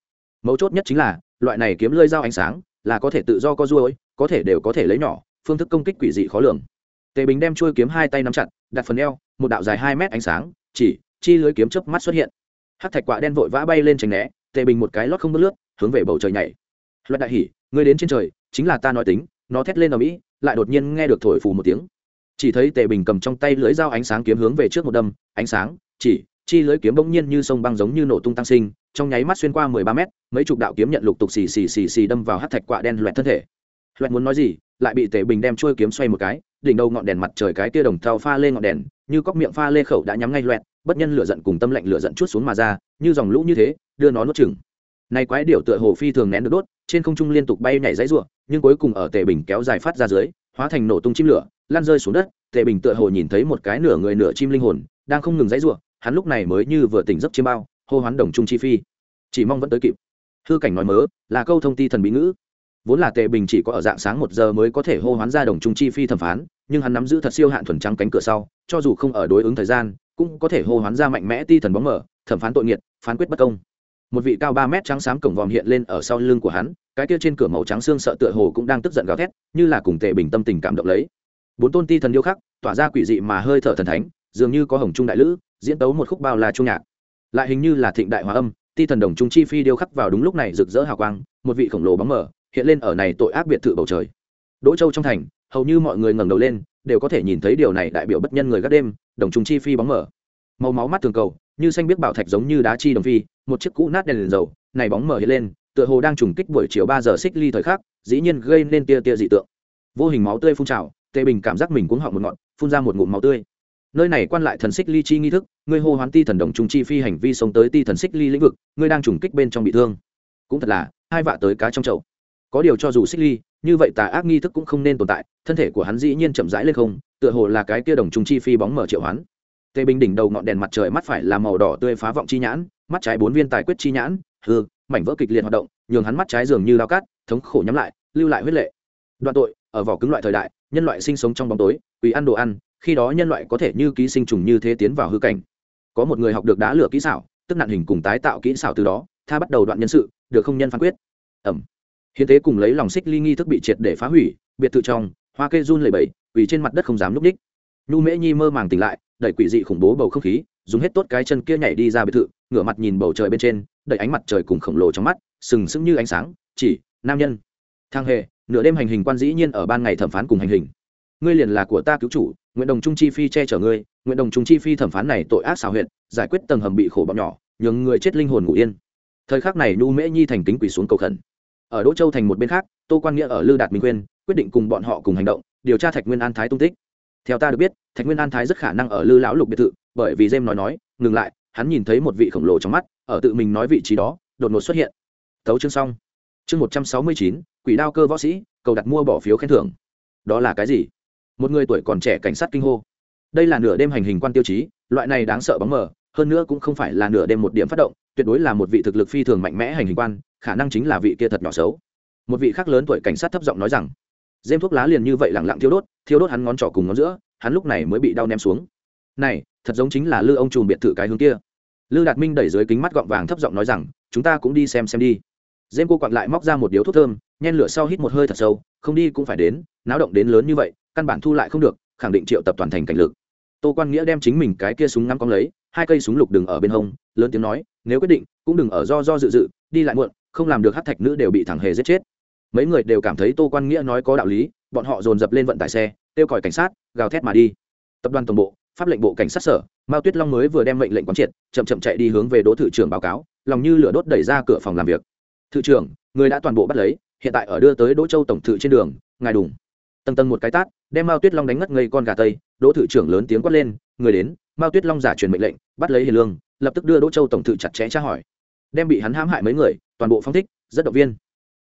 Mấu chốt nhất chính là loại này kiếm lưỡi dao ánh sáng là có thể tự do co duỗi, có thể đều có thể lấy nhỏ phương thức công kích quỷ dị khó lường. Tề bình đem chuôi kiếm hai tay nắm chặt đặt phần eo một đạo dài hai mét ánh sáng chỉ chi lưới kiếm chớp mắt xuất hiện. Hát thạch quạ đen vội vã bay lên tránh né tề bình một cái lót không bước lướt hướng về bầu trời nhảy. Luật đại hỉ ngươi đến trên trời chính là ta nói tính nó thét lên ở mỹ lại đột nhiên nghe được thổi phù một tiếng. Chỉ thấy tề bình cầm trong tay lưỡi dao ánh sáng kiếm hướng về trước một đâm ánh sáng chỉ chi lưới kiếm bỗng nhiên như sông băng giống như nổ tung tăng sinh, trong nháy mắt xuyên qua mười ba mét, mấy chục đạo kiếm nhận lục tục xì xì xì xì đâm vào hát thạch quạ đen loẹt thân thể. Loẹt muốn nói gì, lại bị tề bình đem trôi kiếm xoay một cái, đỉnh đầu ngọn đèn mặt trời cái tia đồng thau pha lên ngọn đèn, như cóc miệng pha lê khẩu đã nhắm ngay loẹt, bất nhân lửa giận cùng tâm lạnh lửa giận chút xuống mà ra, như dòng lũ như thế, đưa nó nuốt chừng này quái điểu tựa hồ phi thường nén được đốt, trên không trung liên tục bay nhảy dãy ruộng nhưng cuối cùng ở tề bình kéo dài phát ra dưới, hóa thành nổ tung chim lửa lan rơi xuống đất, tề bình tựa hồ nhìn thấy một cái nửa người nửa chim linh hồn, đang không ngừng dãy ruộng hắn lúc này mới như vừa tỉnh giấc chiêm bao, hô hoán đồng trung chi phi. Chỉ mong vẫn tới kịp. Hư cảnh nói mớ, là câu thông ti thần bí ngữ. Vốn là tề bình chỉ có ở dạng sáng một giờ mới có thể hô hoán ra đồng trung chi phi thẩm phán, nhưng hắn nắm giữ thật siêu hạn thuần trắng cánh cửa sau, cho dù không ở đối ứng thời gian, cũng có thể hô hoán ra mạnh mẽ ti thần bóng mở, thẩm phán tội nghiệt, phán quyết bất công. Một vị cao ba mét trắng xám cổng vòm hiện lên ở sau lưng của hắn, cái kia trên cửa màu trắng xương sợ tựa hồ cũng đang tức giận gào thét, như là cùng tề bình tâm tình cảm động lấy. Bốn tôn ti thần điêu khắc, tỏa ra quỷ dị mà hơi thở thần thánh dường như có hồng trung đại lữ diễn tấu một khúc bao là trung nhạc. Lại hình như là thịnh đại hòa âm ti thần đồng trung chi phi điêu khắc vào đúng lúc này rực rỡ hào quang một vị khổng lồ bóng mở hiện lên ở này tội ác biệt thự bầu trời. Đỗ châu trong thành hầu như mọi người ngẩng đầu lên đều có thể nhìn thấy điều này đại biểu bất nhân người gác đêm đồng trung chi phi bóng mở. Màu máu mắt thường cầu như xanh biết bảo thạch giống như đá chi đồng phi một chiếc cũ nát đèn, đèn dầu này bóng mở hiện lên tựa hồ đang trùng kích buổi chiều ba giờ xích ly thời khắc dĩ nhiên gây nên tia tia dị tượng. Vô hình máu tươi phun trào tê bình cảm giác mình cuống họng một ngọn phun ra một ngụm máu tươi nơi này quan lại thần xích ly chi nghi thức, ngươi hô hoán ti thần đồng trung chi phi hành vi sống tới ti thần xích ly lĩnh vực, ngươi đang trùng kích bên trong bị thương. Cũng thật là, hai vạ tới cá trong chậu. Có điều cho dù xích ly, như vậy tà ác nghi thức cũng không nên tồn tại, thân thể của hắn dĩ nhiên chậm rãi lên không, tựa hồ là cái kia đồng trung chi phi bóng mở triệu hoán. Tề bình đỉnh đầu ngọn đèn mặt trời mắt phải là màu đỏ tươi phá vọng chi nhãn, mắt trái bốn viên tài quyết chi nhãn, hư, mảnh vỡ kịch liệt hoạt động, nhường hắn mắt trái dường như lao cát, thống khổ nhắm lại, lưu lại huyết lệ. Đoạn tội, ở vỏ cứng loại thời đại, nhân loại sinh sống trong bóng tối quỳ ăn đồ ăn khi đó nhân loại có thể như ký sinh trùng như thế tiến vào hư cảnh. Có một người học được đá lửa kỹ xảo, tức nạn hình cùng tái tạo kỹ xảo từ đó, tha bắt đầu đoạn nhân sự, được không nhân phán quyết. Ẩm. Hiến tế cùng lấy lòng xích ly nghi thức bị triệt để phá hủy, biệt thự trong, hoa kê run lầy bẫy vì trên mặt đất không dám núp đích nhu mễ nhi mơ màng tỉnh lại, đẩy quỷ dị khủng bố bầu không khí, dùng hết tốt cái chân kia nhảy đi ra biệt thự, ngửa mặt nhìn bầu trời bên trên, đẩy ánh mặt trời cùng khổng lồ trong mắt, sừng sững như ánh sáng, chỉ nam nhân. Thang hề, nửa đêm hành hình quan dĩ nhiên ở ban ngày thẩm phán cùng hành hình ngươi liền là của ta cứu chủ, nguyện đồng trung chi phi che chở ngươi, nguyện đồng trung chi phi thẩm phán này tội ác xào huyện giải quyết tầng hầm bị khổ bọc nhỏ, nhường người chết linh hồn ngủ yên. Thời khắc này nhu mễ nhi thành kính quỳ xuống cầu khẩn. Ở đỗ châu thành một bên khác, tô quan nghĩa ở lư đạt minh quyên, quyết định cùng bọn họ cùng hành động, điều tra thạch nguyên an thái tung tích. Theo ta được biết, thạch nguyên an thái rất khả năng ở lư lão lục biệt thự, bởi vì jem nói nói, ngừng lại, hắn nhìn thấy một vị khổng lồ trong mắt, ở tự mình nói vị trí đó, đột ngột xuất hiện. Thấu chương xong. Chương một trăm sáu mươi chín, quỷ đao cơ võ sĩ, cầu đặt mua bỏ phiếu khen thưởng. Đó là cái gì? Một người tuổi còn trẻ cảnh sát kinh hô. Đây là nửa đêm hành hình quan tiêu chí, loại này đáng sợ bóng mờ, hơn nữa cũng không phải là nửa đêm một điểm phát động, tuyệt đối là một vị thực lực phi thường mạnh mẽ hành hình quan, khả năng chính là vị kia thật nhỏ xấu. Một vị khác lớn tuổi cảnh sát thấp giọng nói rằng dêm thuốc lá liền như vậy lẳng lặng thiêu đốt thiêu đốt hắn ngón trỏ cùng ngón giữa, hắn lúc này mới bị đau ném xuống. Này, thật giống chính là lư ông trùm biệt thự cái hướng kia. Lư đạt minh đẩy dưới kính mắt gọng vàng thấp giọng nói rằng, chúng ta cũng đi xem xem đi dêm cô quặn lại móc ra một điếu thuốc thơm, nhen lửa sau hít một hơi thật sâu, không đi cũng phải đến, náo động đến lớn như vậy, căn bản thu lại không được, khẳng định triệu tập toàn thành cảnh lực. Tô quan nghĩa đem chính mình cái kia súng ngắm cong lấy, hai cây súng lục đừng ở bên hông, lớn tiếng nói, nếu quyết định, cũng đừng ở do do dự dự, đi lại muộn, không làm được hát thạch nữ đều bị thẳng hề giết chết. Mấy người đều cảm thấy tô quan nghĩa nói có đạo lý, bọn họ dồn dập lên vận tải xe, kêu còi cảnh sát, gào thét mà đi. Tập đoàn tổng bộ, pháp lệnh bộ cảnh sát sở, mao tuyết long mới vừa đem mệnh lệnh quán triệt, chậm chậm chạy đi hướng về đỗ thự trưởng báo cáo, lòng như lửa đốt đẩy ra cửa phòng làm việc thự trưởng, người đã toàn bộ bắt lấy, hiện tại ở đưa tới đỗ châu tổng thự trên đường, ngài đùng. Tầng tầng một cái tát, đem mao tuyết long đánh ngất ngây con gà tây, đỗ thự trưởng lớn tiếng quát lên, người đến, mao tuyết long giả truyền mệnh lệnh, bắt lấy hiền lương, lập tức đưa đỗ châu tổng thự chặt chẽ tra hỏi. Đem bị hắn hãm hại mấy người, toàn bộ phong thích, rất động viên.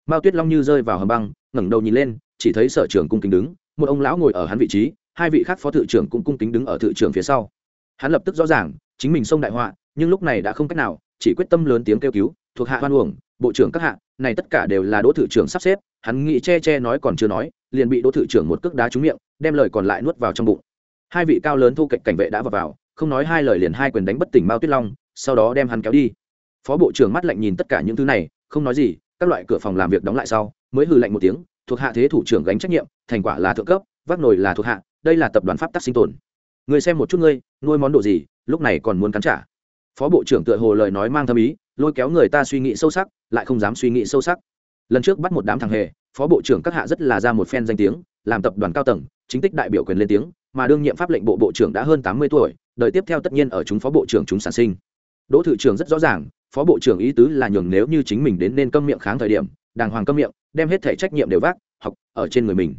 Mao tuyết long như rơi vào hầm băng, ngẩng đầu nhìn lên, chỉ thấy sở trưởng cung kính đứng, một ông lão ngồi ở hắn vị trí, hai vị khác phó thự trưởng cũng cung kính đứng ở thự trưởng phía sau. Hắn lập tức rõ ràng, chính mình xông đại họa, nhưng lúc này đã không cách nào, chỉ quyết tâm lớn tiếng kêu cứu, thuộc hạ hoan uổng bộ trưởng các hạ, này tất cả đều là đỗ thự trưởng sắp xếp, hắn nghĩ che che nói còn chưa nói, liền bị đỗ thự trưởng một cước đá trúng miệng, đem lời còn lại nuốt vào trong bụng. Hai vị cao lớn thu cạnh cảnh vệ đã vào vào, không nói hai lời liền hai quyền đánh bất tỉnh mao tuyết long, sau đó đem hắn kéo đi. Phó bộ trưởng mắt lạnh nhìn tất cả những thứ này, không nói gì, các loại cửa phòng làm việc đóng lại sau, mới hừ lạnh một tiếng, thuộc hạ thế thủ trưởng gánh trách nhiệm, thành quả là thượng cấp, vác nồi là thuộc hạ, đây là tập đoàn pháp tắc sinh tồn. Người xem một chút ngươi, nuôi món đồ gì, lúc này còn muốn cắn trả. Phó bộ trưởng tựa hồ lời nói mang thâm ý lôi kéo người ta suy nghĩ sâu sắc, lại không dám suy nghĩ sâu sắc. Lần trước bắt một đám thằng hề, phó bộ trưởng các hạ rất là ra một phen danh tiếng, làm tập đoàn cao tầng, chính tích đại biểu quyền lên tiếng, mà đương nhiệm pháp lệnh bộ bộ trưởng đã hơn tám mươi tuổi, đời tiếp theo tất nhiên ở chúng phó bộ trưởng chúng sản sinh. Đỗ thự trưởng rất rõ ràng, phó bộ trưởng ý tứ là nhường nếu như chính mình đến nên câm miệng kháng thời điểm, đàng hoàng câm miệng, đem hết thể trách nhiệm đều vác, học ở trên người mình.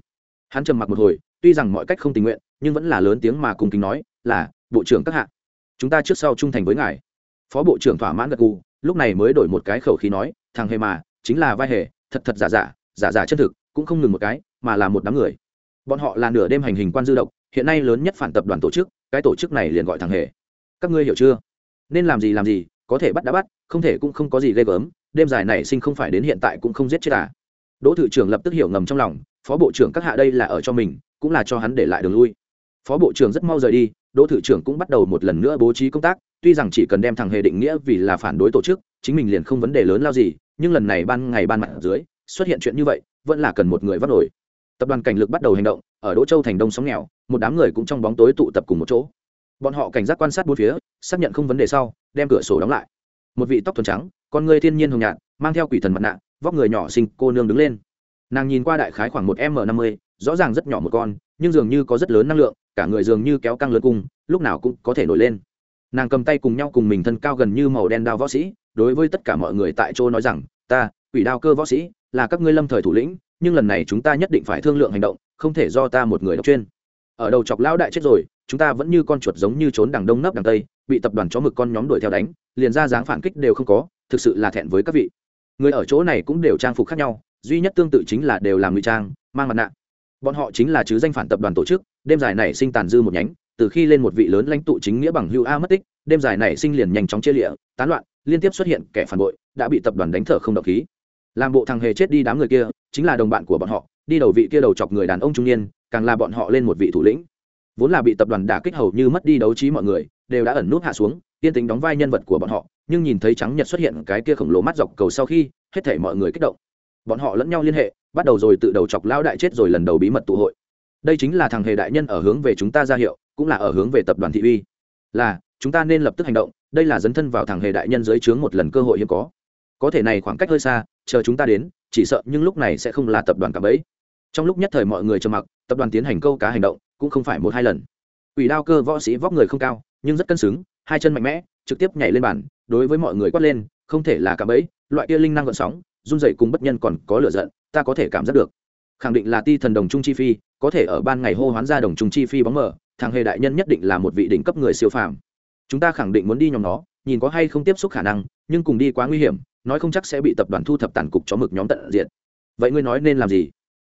Hắn trầm mặc một hồi, tuy rằng mọi cách không tình nguyện, nhưng vẫn là lớn tiếng mà cùng kính nói, là, bộ trưởng các hạ, chúng ta trước sau trung thành với ngài phó bộ trưởng thỏa mãn gật gù, lúc này mới đổi một cái khẩu khí nói, thằng hề mà, chính là vai hề, thật thật giả giả giả giả chân thực, cũng không ngừng một cái, mà là một đám người. Bọn họ là nửa đêm hành hình quan dư độc, hiện nay lớn nhất phản tập đoàn tổ chức, cái tổ chức này liền gọi thằng hề. Các ngươi hiểu chưa? Nên làm gì làm gì, có thể bắt đã bắt, không thể cũng không có gì ghê gớm, đêm dài này sinh không phải đến hiện tại cũng không giết chết à. Đỗ thự trưởng lập tức hiểu ngầm trong lòng, phó bộ trưởng các hạ đây là ở cho mình, cũng là cho hắn để lại đường lui. Phó bộ trưởng rất mau rời đi, đỗ thự trưởng cũng bắt đầu một lần nữa bố trí công tác tuy rằng chỉ cần đem thằng hề định nghĩa vì là phản đối tổ chức, chính mình liền không vấn đề lớn lao gì, nhưng lần này ban ngày ban mặt ở dưới, xuất hiện chuyện như vậy, vẫn là cần một người vắt nổi. Tập đoàn cảnh lực bắt đầu hành động, ở đỗ châu thành đông sóng nghèo, một đám người cũng trong bóng tối tụ tập cùng một chỗ. Bọn họ cảnh giác quan sát bốn phía, xác nhận không vấn đề sau, đem cửa sổ đóng lại. Một vị tóc thuần trắng, con người thiên nhiên hồng nhạt, mang theo quỷ thần mặt nạ, vóc người nhỏ xinh, cô nương đứng lên. Nàng nhìn qua đại khái khoảng một m năm mươi, rõ ràng rất nhỏ một con, nhưng dường như có rất lớn năng lượng, cả người dường như kéo căng lớn cung, lúc nào cũng có thể nổi lên nàng cầm tay cùng nhau cùng mình thân cao gần như màu đen đao võ sĩ, đối với tất cả mọi người tại chỗ nói rằng, ta, quỷ đao cơ võ sĩ, là các ngươi lâm thời thủ lĩnh, nhưng lần này chúng ta nhất định phải thương lượng hành động, không thể do ta một người độc chuyên. Ở đầu chọc lão đại chết rồi, chúng ta vẫn như con chuột giống như trốn đằng đông nấp đằng tây, bị tập đoàn chó mực con nhóm đuổi theo đánh, liền ra dáng phản kích đều không có, thực sự là thẹn với các vị. Người ở chỗ này cũng đều trang phục khác nhau, duy nhất tương tự chính là đều làm ngụy trang, mang mặt nạ. Bọn họ chính là chứ danh phản tập đoàn tổ chức, đêm dài này sinh tàn dư một nhánh từ khi lên một vị lớn lãnh tụ chính nghĩa bằng hưu a mất tích, đêm dài này sinh liền nhanh chóng chia lịa, tán loạn, liên tiếp xuất hiện kẻ phản bội, đã bị tập đoàn đánh thở không động khí. Làm bộ thằng hề chết đi đám người kia, chính là đồng bạn của bọn họ, đi đầu vị kia đầu chọc người đàn ông trung niên, càng là bọn họ lên một vị thủ lĩnh. Vốn là bị tập đoàn đả kích hầu như mất đi đấu trí mọi người, đều đã ẩn nút hạ xuống tiên tính đóng vai nhân vật của bọn họ, nhưng nhìn thấy trắng nhật xuất hiện cái kia khổng lồ mắt dọc cầu sau khi, hết thể mọi người kích động. Bọn họ lẫn nhau liên hệ, bắt đầu rồi tự đầu chọc lao đại chết rồi lần đầu bí mật tụ hội. Đây chính là thằng hề đại nhân ở hướng về chúng ta ra hiệu cũng là ở hướng về tập đoàn thị uy. Là, chúng ta nên lập tức hành động, đây là dấn thân vào thằng hề đại nhân dưới trướng một lần cơ hội hiếm có. Có thể này khoảng cách hơi xa, chờ chúng ta đến, chỉ sợ nhưng lúc này sẽ không là tập đoàn cả bấy trong lúc nhất thời mọi người trầm mặc, tập đoàn tiến hành câu cá hành động, cũng không phải một hai lần. Ủy đao cơ võ sĩ vóc người không cao, nhưng rất cân xứng, hai chân mạnh mẽ, trực tiếp nhảy lên bàn, đối với mọi người quát lên, không thể là cả bấy loại kia linh năng gợn sóng, run dậy cùng bất nhân còn có lửa giận, ta có thể cảm giác được. Khẳng định là ti thần đồng trung chi phi, có thể ở ban ngày hô hoán ra đồng trung chi phi bóng mờ thằng hề đại nhân nhất định là một vị đỉnh cấp người siêu phàm. Chúng ta khẳng định muốn đi nhóm nó, nhìn có hay không tiếp xúc khả năng, nhưng cùng đi quá nguy hiểm, nói không chắc sẽ bị tập đoàn thu thập tàn cục chó mực nhóm tận diện vậy ngươi nói nên làm gì?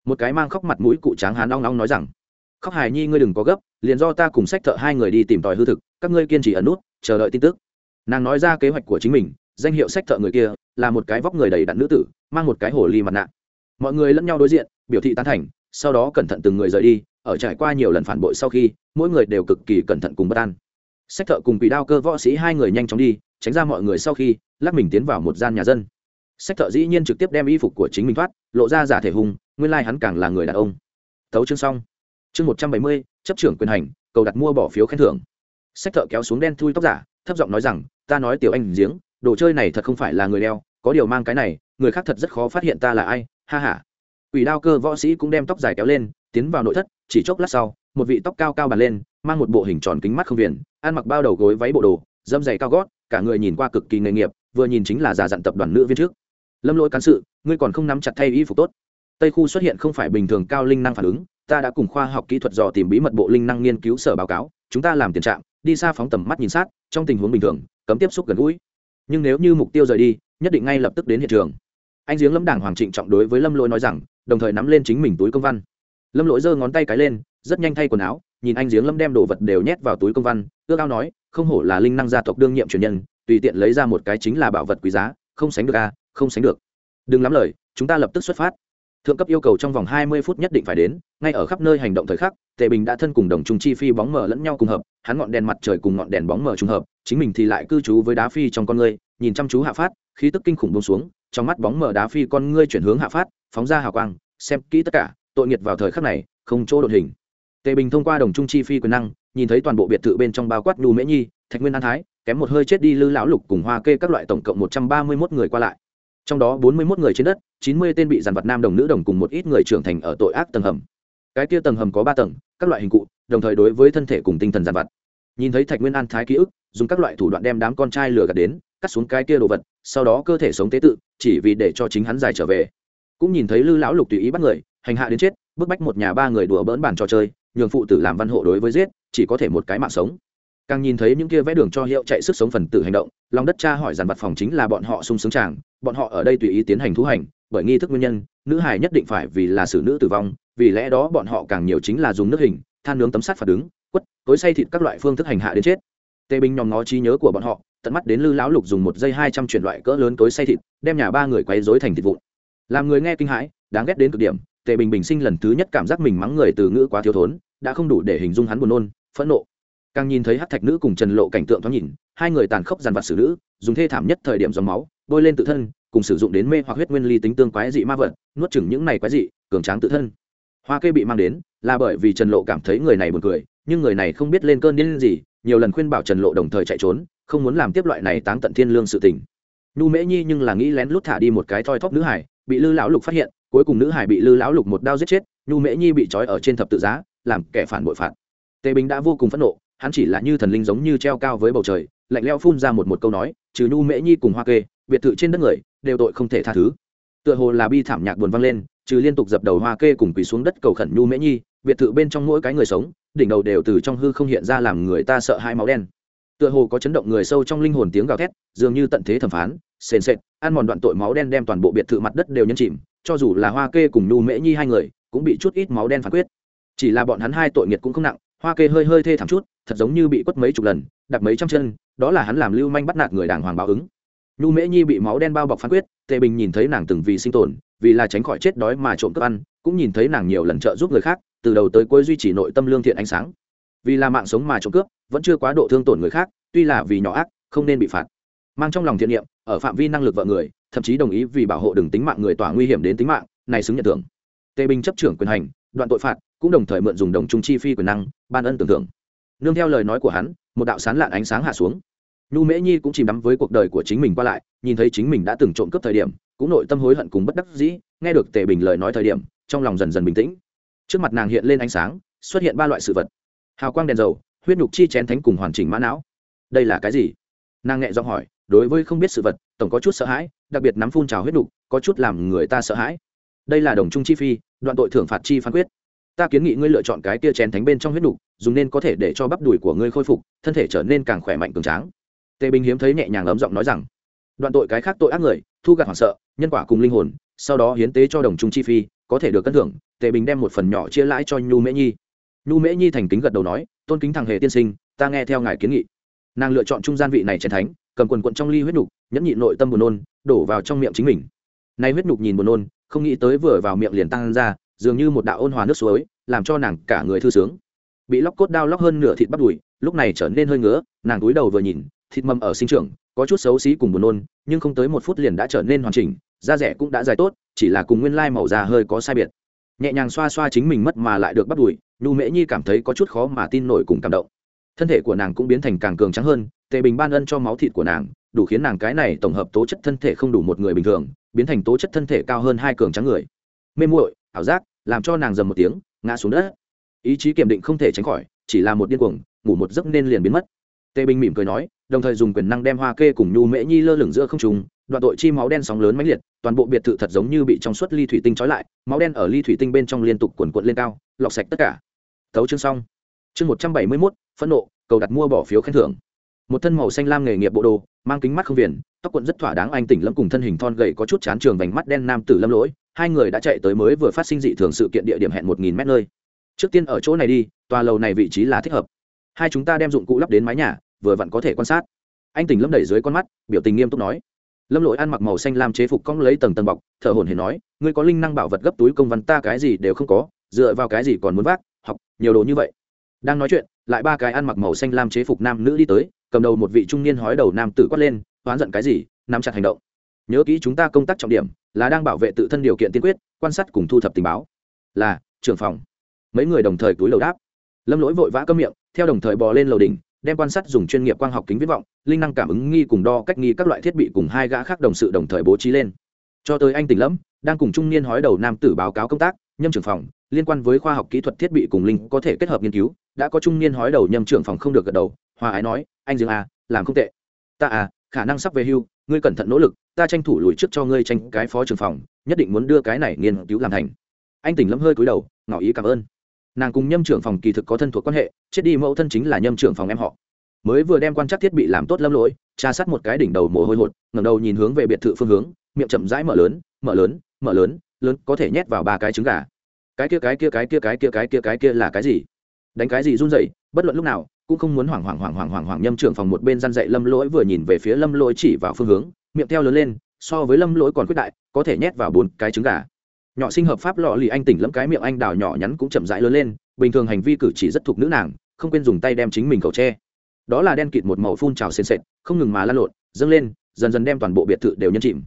Một cái mang khóc mặt mũi cụ tráng hán long long nói rằng, khóc hài nhi ngươi đừng có gấp, liền do ta cùng sách thợ hai người đi tìm tòi hư thực, các ngươi kiên trì ẩn nút, chờ đợi tin tức. Nàng nói ra kế hoạch của chính mình, danh hiệu sách thợ người kia là một cái vóc người đầy đặn nữ tử, mang một cái hồ ly mặt nạ. Mọi người lẫn nhau đối diện, biểu thị tán thành, sau đó cẩn thận từng người rời đi ở trải qua nhiều lần phản bội sau khi, mỗi người đều cực kỳ cẩn thận cùng bất an. Sách thợ cùng quỷ đao cơ võ sĩ hai người nhanh chóng đi, tránh ra mọi người sau khi, lắc mình tiến vào một gian nhà dân. Sách thợ dĩ nhiên trực tiếp đem y phục của chính mình thoát, lộ ra giả thể hùng, nguyên lai、like、hắn càng là người đàn ông. Thấu chương xong. Chương một trăm bảy mươi, chấp trưởng quyền hành, cầu đặt mua bỏ phiếu khen thưởng. Sách thợ kéo xuống đen thui tóc giả, thấp giọng nói rằng, ta nói tiểu anh giếng, đồ chơi này thật không phải là người đeo, có điều mang cái này, người khác thật rất khó phát hiện ta là ai, ha h a ủy đao cơ võ sĩ cũng đem tóc dài kéo lên tiến vào nội thất, chỉ chốc lát sau, một vị tóc cao cao bàn lên, mang một bộ hình tròn kính mắt không viền, ăn mặc bao đầu gối váy bộ đồ, dâm dày cao gót, cả người nhìn qua cực kỳ nghề nghiệp, vừa nhìn chính là già dặn tập đoàn nữ viên trước. Lâm lỗi cán sự, ngươi còn không nắm chặt thay y phục tốt. Tây khu xuất hiện không phải bình thường cao linh năng phản ứng, ta đã cùng khoa học kỹ thuật dò tìm bí mật bộ linh năng nghiên cứu sở báo cáo, chúng ta làm tiền trạng đi xa phóng tầm mắt nhìn sát, trong tình huống bình thường, cấm tiếp xúc gần gũi. Nhưng nếu như mục tiêu rời đi, nhất định ngay lập tức đến hiện trường. Anh giếng lâm đảng hoàng trịnh trọng đối với lâm lỗi nói rằng, đồng thời nắm lên chính mình túi công văn lâm lỗi giơ ngón tay cái lên rất nhanh thay quần áo nhìn anh giếng lâm đem đồ vật đều nhét vào túi công văn ước ao nói không hổ là linh năng gia tộc đương nhiệm truyền nhân tùy tiện lấy ra một cái chính là bảo vật quý giá không sánh được a à, không sánh được. Đừng lắm lời chúng ta lập tức xuất phát. Thượng cấp yêu cầu trong vòng hai mươi phút nhất định phải đến ngay ở khắp nơi hành động thời khắc tề bình đã thân cùng đồng trung chi phi bóng mờ lẫn nhau cùng hợp hắn ngọn đèn mặt trời cùng ngọn đèn bóng mờ trùng hợp chính mình thì lại cư trú với đá phi trong con ngươi nhìn chăm chú hạ phát khí tức kinh khủng bông xuống trong mắt bóng mờ đá phi con ngươi chuyển hướng hạ phát phóng ra hào quang xem kỹ tất cả tội nghiệt vào thời khắc này, không chỗ đột hình. Tề bình thông qua đồng trung chi phi quyền năng, nhìn thấy toàn bộ biệt thự bên trong bao quát nhu mễ nhi, thạch nguyên an thái, kém một hơi chết đi lư lão lục cùng hoa kê các loại tổng cộng một trăm ba mươi mốt người qua lại. Trong đó bốn mươi mốt người trên đất, chín mươi tên bị dàn vật nam đồng nữ đồng cùng một ít người trưởng thành ở tội ác tầng hầm. Cái kia tầng hầm có ba tầng, các loại hình cụ, đồng thời đối với thân thể cùng tinh thần dàn vật nhìn thấy thạch nguyên an thái ký ức, dùng các loại thủ đoạn đem đám con trai lừa gạt đến, cắt xuống cái kia đồ vật, sau đó cơ thể sống tế tự, chỉ vì để cho chính hắn giải trở về. Cũng nhìn thấy lư lão lục tùy ý bắt người hành hạ đến chết, bức bách một nhà ba người đùa bỡn bàn trò chơi, nhường phụ tử làm văn hộ đối với giết, chỉ có thể một cái mạng sống. Càng nhìn thấy những kia vẽ đường cho hiệu chạy sức sống phần tử hành động lòng đất cha hỏi dàn vật phòng chính là bọn họ sung sướng chàng, bọn họ ở đây tùy ý tiến hành thú hành, bởi nghi thức nguyên nhân, nữ hải nhất định phải vì là xử nữ tử vong, vì lẽ đó bọn họ càng nhiều chính là dùng nước hình, than nướng tấm sắt phạt đứng, quất tối say thịt các loại phương thức hành hạ đến chết. Tê binh nhóm ngó trí nhớ của bọn họ, tận mắt đến lư lão lục dùng một dây hai trăm chuyển loại cỡ lớn tối say thịt, đem nhà ba người quấy dối thành thịt vụn. Làm người nghe kinh hãi, đáng ghét đến cực điểm tề bình bình sinh lần thứ nhất cảm giác mình mắng người từ ngữ quá thiếu thốn, đã không đủ để hình dung hắn buồn nôn, phẫn nộ. Càng nhìn thấy hát thạch nữ cùng trần lộ cảnh tượng thoáng nhìn, hai người tàn khốc dàn vặt xử nữ, dùng thê thảm nhất thời điểm dòng máu, bôi lên tự thân, cùng sử dụng đến mê hoặc huyết nguyên ly tính tương quái dị ma vật, nuốt chừng những này quái dị, cường tráng tự thân. Hoa kê bị mang đến, là bởi vì trần lộ cảm thấy người này buồn cười, nhưng người này không biết lên cơn điên gì, nhiều lần khuyên bảo trần lộ đồng thời chạy trốn, không muốn làm tiếp loại này táng tận thiên lương sự tình. Nhu mễ nhi nhưng là nghĩ lén lút thả đi một cái thoi thóp nữ hải, bị lư lão lục phát hiện cuối cùng nữ hải bị lư lão lục một đao giết chết, nhu mễ nhi bị trói ở trên thập tự giá, làm kẻ phản bội phạt. Tề bình đã vô cùng phẫn nộ, hắn chỉ là như thần linh giống như treo cao với bầu trời, lạnh leo phun ra một một câu nói, trừ nhu mễ nhi cùng hoa kê biệt thự trên đất người, đều tội không thể tha thứ. Tựa hồ là bi thảm nhạc buồn vang lên, trừ liên tục dập đầu hoa kê cùng quỳ xuống đất cầu khẩn nhu mễ nhi, biệt thự bên trong mỗi cái người sống, đỉnh đầu đều từ trong hư không hiện ra làm người ta sợ hai máu đen. Tựa hồ có chấn động người sâu trong linh hồn tiếng gào thét, dường như tận thế thẩm phán, sền sệt, ăn mòn đoạn tội máu đen đem toàn bộ biệt thự mặt đất đều nhấn chìm cho dù là hoa kê cùng nhu mễ nhi hai người, cũng bị chút ít máu đen phán quyết. Chỉ là bọn hắn hai tội nghiệt cũng không nặng, hoa kê hơi hơi thê thảm chút, thật giống như bị quất mấy chục lần đập mấy trăm chân, đó là hắn làm lưu manh bắt nạt người đàng hoàng báo ứng. Nhu mễ nhi bị máu đen bao bọc phán quyết, tề bình nhìn thấy nàng từng vì sinh tồn, vì là tránh khỏi chết đói mà trộm cướp ăn, cũng nhìn thấy nàng nhiều lần trợ giúp người khác, từ đầu tới cuối duy trì nội tâm lương thiện ánh sáng. Vì là mạng sống mà trộm cướp, vẫn chưa quá độ thương tổn người khác, tuy là vì nhỏ ác, không nên bị phạt. Mang trong lòng thiện niệm, ở phạm vi năng lực vợ người thậm chí đồng ý vì bảo hộ đừng tính mạng người tỏa nguy hiểm đến tính mạng, này xứng nhận thưởng. Tề bình chấp trưởng quyền hành, đoạn tội phạt, cũng đồng thời mượn dùng đồng trung chi phi quyền năng, ban ân tưởng thưởng. Nương theo lời nói của hắn, một đạo sán lạn ánh sáng hạ xuống. Nhu mễ nhi cũng chìm đắm với cuộc đời của chính mình qua lại, nhìn thấy chính mình đã từng trộm cướp thời điểm, cũng nội tâm hối hận cùng bất đắc dĩ, nghe được tề bình lời nói thời điểm, trong lòng dần dần bình tĩnh. Trước mặt nàng hiện lên ánh sáng, xuất hiện ba loại sự vật. Hào quang đèn dầu, huyết nhục chi chén thánh cùng hoàn chỉnh mã não. Đây là cái gì? Nàng nhẹ giọng hỏi, đối với không biết sự vật, tổng có chút sợ hãi đặc biệt nắm phun trào huyết đục, có chút làm người ta sợ hãi. Đây là đồng trung chi phi, đoạn tội thưởng phạt chi phán quyết. Ta kiến nghị ngươi lựa chọn cái kia chén thánh bên trong huyết đục, dùng nên có thể để cho bắp đùi của ngươi khôi phục, thân thể trở nên càng khỏe mạnh cường tráng. Tề bình hiếm thấy nhẹ nhàng ấm giọng nói rằng, đoạn tội cái khác tội ác người, thu gặt hoảng sợ, nhân quả cùng linh hồn, sau đó hiến tế cho đồng trung chi phi, có thể được cân thưởng. Tề bình đem một phần nhỏ chia lãi cho nhu mễ nhi. Nhu mễ nhi thành kính gật đầu nói, tôn kính thằng hề tiên sinh, ta nghe theo ngài kiến nghị. Nàng lựa chọn trung gian vị này chén thánh cầm quần quận trong ly huyết nhục, nhẫn nhịn nội tâm buồn nôn, đổ vào trong miệng chính mình. Nay huyết nhục nhìn buồn nôn, không nghĩ tới vừa vào miệng liền tăng ra, dường như một đạo ôn hòa nước suối, làm cho nàng cả người thư sướng. Bị lóc cốt đau lóc hơn nửa thịt bắt đùi, lúc này trở nên hơi ngứa, nàng túi đầu vừa nhìn, thịt mầm ở sinh trưởng, có chút xấu xí cùng buồn nôn, nhưng không tới một phút liền đã trở nên hoàn chỉnh, da rẻ cũng đã dài tốt, chỉ là cùng nguyên lai màu da hơi có sai biệt. Nhẹ nhàng xoa xoa chính mình mất mà lại được bắt đùi nhu mễ nhi cảm thấy có chút khó mà tin nổi cùng cảm động thân thể của nàng cũng biến thành càng cường trắng hơn, tề bình ban ân cho máu thịt của nàng, đủ khiến nàng cái này tổng hợp tố chất thân thể không đủ một người bình thường, biến thành tố chất thân thể cao hơn hai cường trắng người. Mê muội, ảo giác, làm cho nàng dầm một tiếng, ngã xuống đất. Ý chí kiểm định không thể tránh khỏi, chỉ là một điên cuồng, ngủ một giấc nên liền biến mất. Tề bình mỉm cười nói, đồng thời dùng quyền năng đem hoa kê cùng nhu mễ nhi lơ lửng giữa không trùng đoạn tội chi máu đen sóng lớn mãnh liệt, toàn bộ biệt thự thật giống như bị trong suốt ly thủy tinh trói lại, máu đen ở ly thủy tinh bên trong liên tục quần quận lên cao, lọc sạch tất cả. Thấu chương xong chương một trăm bảy mươi mốt, phẫn nộ, cầu đặt mua bỏ phiếu khen thưởng. Một thân màu xanh lam nghề nghiệp bộ đồ, mang kính mắt không viền, tóc quận rất thỏa đáng, anh tỉnh lâm cùng thân hình thon gầy có chút chán trường vành mắt đen nam tử lâm lỗi, hai người đã chạy tới mới vừa phát sinh dị thường sự kiện địa điểm hẹn một nghìn mét nơi. Trước tiên ở chỗ này đi, tòa lầu này vị trí là thích hợp. Hai chúng ta đem dụng cụ lắp đến mái nhà, vừa vặn có thể quan sát. Anh tỉnh lâm đẩy dưới con mắt, biểu tình nghiêm túc nói. Lâm lỗi ăn mặc màu xanh lam chế phục cong lấy tầng tầng bọc, thở hồn hề nói, ngươi có linh năng bảo vật gấp túi công văn ta cái gì đều không có, dựa vào cái gì còn muốn vác, học, nhiều đồ như vậy đang nói chuyện, lại ba cái ăn mặc màu xanh lam chế phục nam nữ đi tới, cầm đầu một vị trung niên hói đầu nam tử quát lên oán giận cái gì? Nắm chặt hành động. Nhớ kỹ chúng ta công tác trọng điểm, là đang bảo vệ tự thân điều kiện tiên quyết, quan sát cùng thu thập tình báo. Là, trưởng phòng. Mấy người đồng thời túi lầu đáp. Lâm lỗi vội vã cơm miệng, theo đồng thời bò lên lầu đỉnh, đem quan sát dùng chuyên nghiệp quang học kính viết vọng, linh năng cảm ứng nghi cùng đo cách nghi các loại thiết bị cùng hai gã khác đồng sự đồng thời bố trí lên. Cho tới anh tỉnh lẫm đang cùng trung niên hói đầu nam tử báo cáo công tác, nhâm trưởng phòng liên quan với khoa học kỹ thuật thiết bị cùng linh có thể kết hợp nghiên cứu, đã có trung niên hói đầu nhâm trưởng phòng không được gật đầu, hòa ái nói, anh dương à làm không tệ. Ta à khả năng sắp về hưu, ngươi cẩn thận nỗ lực, ta tranh thủ lùi trước cho ngươi tranh cái phó trưởng phòng, nhất định muốn đưa cái này nghiên cứu làm thành. Anh tỉnh lâm hơi cúi đầu, ngỏ ý cảm ơn. Nàng cùng nhâm trưởng phòng kỳ thực có thân thuộc quan hệ, chết đi mẫu thân chính là nhâm trưởng phòng em họ. Mới vừa đem quan trắc thiết bị làm tốt lâm lỗi, tra sát một cái đỉnh đầu mồ hôi hột, ngẩng đầu nhìn hướng về biệt thự phương hướng, miệng chậm rãi mở lớn mở lớn mở lớn lớn, có thể nhét vào ba cái trứng gà cái kia cái kia cái kia cái kia cái kia cái kia là cái gì? Đánh cái gì run rẩy? Bất luận lúc nào, cũng không muốn hoảng hoảng hoảng hoảng hoảng hoảng nhâm trưởng phòng một bên răn dậy lâm lỗi vừa nhìn về phía lâm lỗi chỉ vào phương hướng, miệng theo lớn lên, so với lâm lỗi còn quyết đại, có thể nhét vào bốn cái trứng gà. Nhỏ sinh hợp pháp lọ lì anh tỉnh lẫm cái miệng anh đào nhỏ nhắn cũng chậm rãi lớn lên, bình thường hành vi cử chỉ rất thuộc nữ nàng, không quên dùng tay đem chính mình cầu tre đó là đen kịt một màu phun trào sền sệt không ngừng mà lan lộn, dâng lên, dần dần đem toàn bộ biệt thự đều nhân chìm.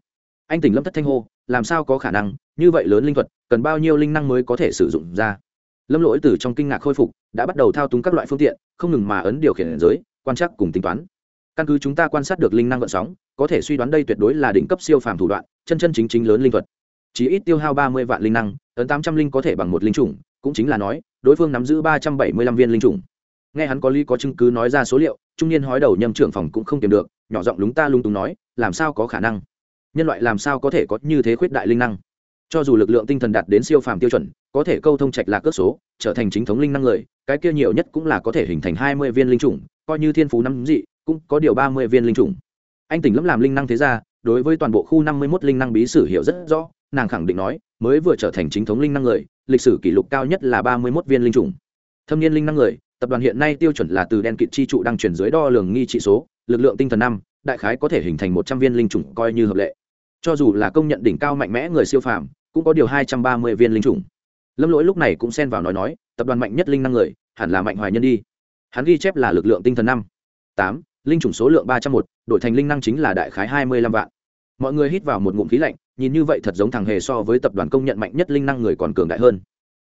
Anh tỉnh lâm thất thanh hô, làm sao có khả năng như vậy lớn linh thuật, cần bao nhiêu linh năng mới có thể sử dụng ra? Lâm lỗi từ trong kinh ngạc khôi phục, đã bắt đầu thao túng các loại phương tiện, không ngừng mà ấn điều khiển giới, quan trắc cùng tính toán. Căn cứ chúng ta quan sát được linh năng vận sóng, có thể suy đoán đây tuyệt đối là đỉnh cấp siêu phàm thủ đoạn, chân chân chính chính lớn linh thuật. Chỉ ít tiêu hao ba mươi vạn linh năng, ấn tám trăm linh có thể bằng một linh chủng, cũng chính là nói, đối phương nắm giữ ba trăm bảy mươi lăm viên linh chủng. Nghe hắn có lý có chứng cứ nói ra số liệu, trung niên hói đầu nhâm trưởng phòng cũng không tìm được, nhỏ giọng lúng ta lung túng nói, làm sao có khả năng? Nhân loại làm sao có thể có như thế khuyết đại linh năng? Cho dù lực lượng tinh thần đạt đến siêu phàm tiêu chuẩn, có thể câu thông trạch lạc cước số, trở thành chính thống linh năng người, cái kia nhiều nhất cũng là có thể hình thành hai mươi viên linh chủng, coi như thiên phú năm dị, cũng có điều ba mươi viên linh chủng. Anh tỉnh lẫm làm linh năng thế ra đối với toàn bộ khu năm mươi mốt linh năng bí sử hiểu rất rõ, nàng khẳng định nói, mới vừa trở thành chính thống linh năng người, lịch sử kỷ lục cao nhất là ba mươi mốt viên linh chủng. Thâm niên linh năng người, tập đoàn hiện nay tiêu chuẩn là từ đen kịt chi trụ đang chuyển dưới đo lường nghi trị số, lực lượng tinh thần năm, đại khái có thể hình thành một trăm viên linh chủng coi như hợp lệ. Cho dù là công nhận đỉnh cao mạnh mẽ người siêu phàm cũng có điều hai trăm ba mươi viên linh chủng. Lâm lỗi lúc này cũng xen vào nói nói, tập đoàn mạnh nhất linh năng người, hẳn là mạnh hoài nhân đi. Hắn ghi chép là lực lượng tinh thần năm. Tám, linh chủng số lượng ba trăm một, đổi thành linh năng chính là đại khái hai mươi lăm vạn. Mọi người hít vào một ngụm khí lạnh, nhìn như vậy thật giống thằng hề so với tập đoàn công nhận mạnh nhất linh năng người còn cường đại hơn.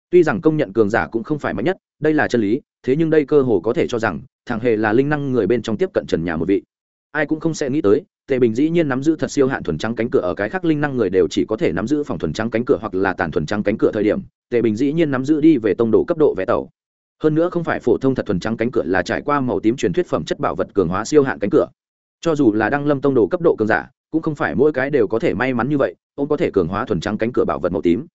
Tuy rằng công nhận cường giả cũng không phải mạnh nhất, đây là chân lý, thế nhưng đây cơ hồ có thể cho rằng thằng hề là linh năng người bên trong tiếp cận trần nhà một vị. Ai cũng không sẽ nghĩ tới tề bình dĩ nhiên nắm giữ thật siêu hạn thuần trắng cánh cửa ở cái khác linh năng người đều chỉ có thể nắm giữ phòng thuần trắng cánh cửa hoặc là tàn thuần trắng cánh cửa thời điểm, tề bình dĩ nhiên nắm giữ đi về tông độ cấp độ vé tàu. Hơn nữa không phải phổ thông thật thuần trắng cánh cửa là trải qua màu tím truyền thuyết phẩm chất bảo vật cường hóa siêu hạn cánh cửa. Cho dù là đăng lâm tông đồ cấp độ cường giả, cũng không phải mỗi cái đều có thể may mắn như vậy, ông có thể cường hóa thuần trắng cánh cửa bảo vật màu tím.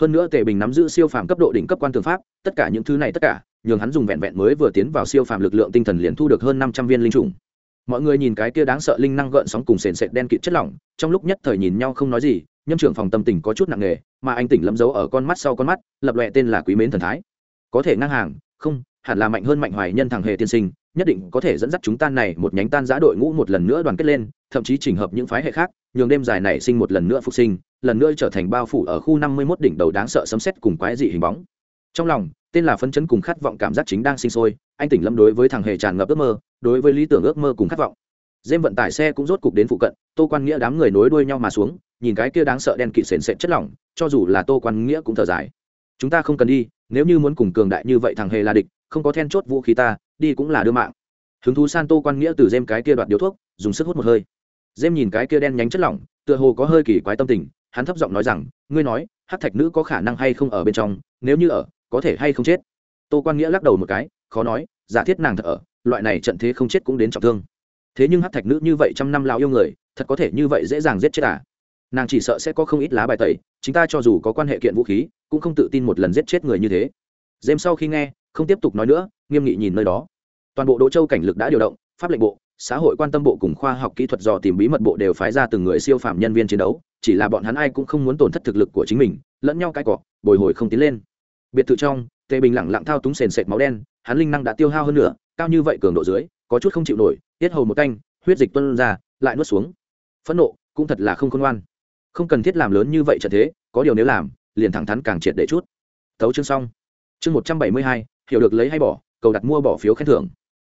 Hơn nữa tề bình nắm giữ siêu phàm cấp độ đỉnh cấp quan tường pháp, tất cả những thứ này tất cả, nhường hắn dùng vẹn vẹn mới vừa tiến vào siêu phàm lực lượng tinh thần liền thu được hơn năm trăm viên linh trùng mọi người nhìn cái kia đáng sợ linh năng gợn sóng cùng sền sệt đen kịt chất lỏng, trong lúc nhất thời nhìn nhau không nói gì, nhâm trưởng phòng tâm tình có chút nặng nề, mà anh tỉnh lấm dấu ở con mắt sau con mắt, lập lòe tên là quý mến thần thái. Có thể ngang hàng, không, hẳn là mạnh hơn mạnh hoài nhân thằng hề tiên sinh, nhất định có thể dẫn dắt chúng ta này một nhánh tan giã đội ngũ một lần nữa đoàn kết lên, thậm chí chỉnh hợp những phái hệ khác, nhường đêm dài này sinh một lần nữa phục sinh, lần nữa trở thành bao phủ ở khu năm mươi 51 đỉnh đầu đáng sợ sấm sét cùng quái dị hình bóng. Trong lòng, tên là phấn chấn cùng khát vọng cảm giác chính đang sinh sôi anh tỉnh lâm đối với thằng hề tràn ngập ước mơ, đối với lý tưởng ước mơ cùng khát vọng. Dêm vận tải xe cũng rốt cục đến phụ cận, tô quan nghĩa đám người nối đuôi nhau mà xuống, nhìn cái kia đáng sợ đen kịt sền sệt chất lỏng, cho dù là tô quan nghĩa cũng thở dài. Chúng ta không cần đi, nếu như muốn cùng cường đại như vậy thằng hề là địch, không có then chốt vũ khí ta, đi cũng là đưa mạng. Hứng thú san tô quan nghĩa từ dêm cái kia đoạt điếu thuốc, dùng sức hút một hơi. Dêm nhìn cái kia đen nhánh chất lỏng, tựa hồ có hơi kỳ quái tâm tình, hắn thấp giọng nói rằng, ngươi nói, hát thạch nữ có khả năng hay không ở bên trong, nếu như ở, có thể hay không chết? Tô quan nghĩa lắc đầu một cái khó nói, giả thiết nàng thật ở, loại này trận thế không chết cũng đến trọng thương. Thế nhưng hát thạch nữ như vậy trăm năm lao yêu người, thật có thể như vậy dễ dàng giết chết à? Nàng chỉ sợ sẽ có không ít lá bài tẩy chúng ta cho dù có quan hệ kiện vũ khí, cũng không tự tin một lần giết chết người như thế. Dêm sau khi nghe, không tiếp tục nói nữa, nghiêm nghị nhìn nơi đó. Toàn bộ đỗ châu cảnh lực đã điều động, pháp lệnh bộ, xã hội quan tâm bộ cùng khoa học kỹ thuật dò tìm bí mật bộ đều phái ra từng người siêu phạm nhân viên chiến đấu, chỉ là bọn hắn ai cũng không muốn tổn thất thực lực của chính mình, lẫn nhau cãi cọ, bồi hồi không tiến lên. Biệt thự trong, tề bình lẳng lặng thao túng sền sệt máu đen hắn linh năng đã tiêu hao hơn nữa cao như vậy cường độ dưới, có chút không chịu nổi, tiết hầu một canh, huyết dịch tuân ra, lại nuốt xuống. Phẫn nộ, cũng thật là không khôn ngoan. Không cần thiết làm lớn như vậy trận thế, có điều nếu làm, liền thẳng thắn càng triệt để chút. Tấu chương xong. Chương một trăm bảy mươi hai, hiểu được lấy hay bỏ, cầu đặt mua bỏ phiếu khen thưởng.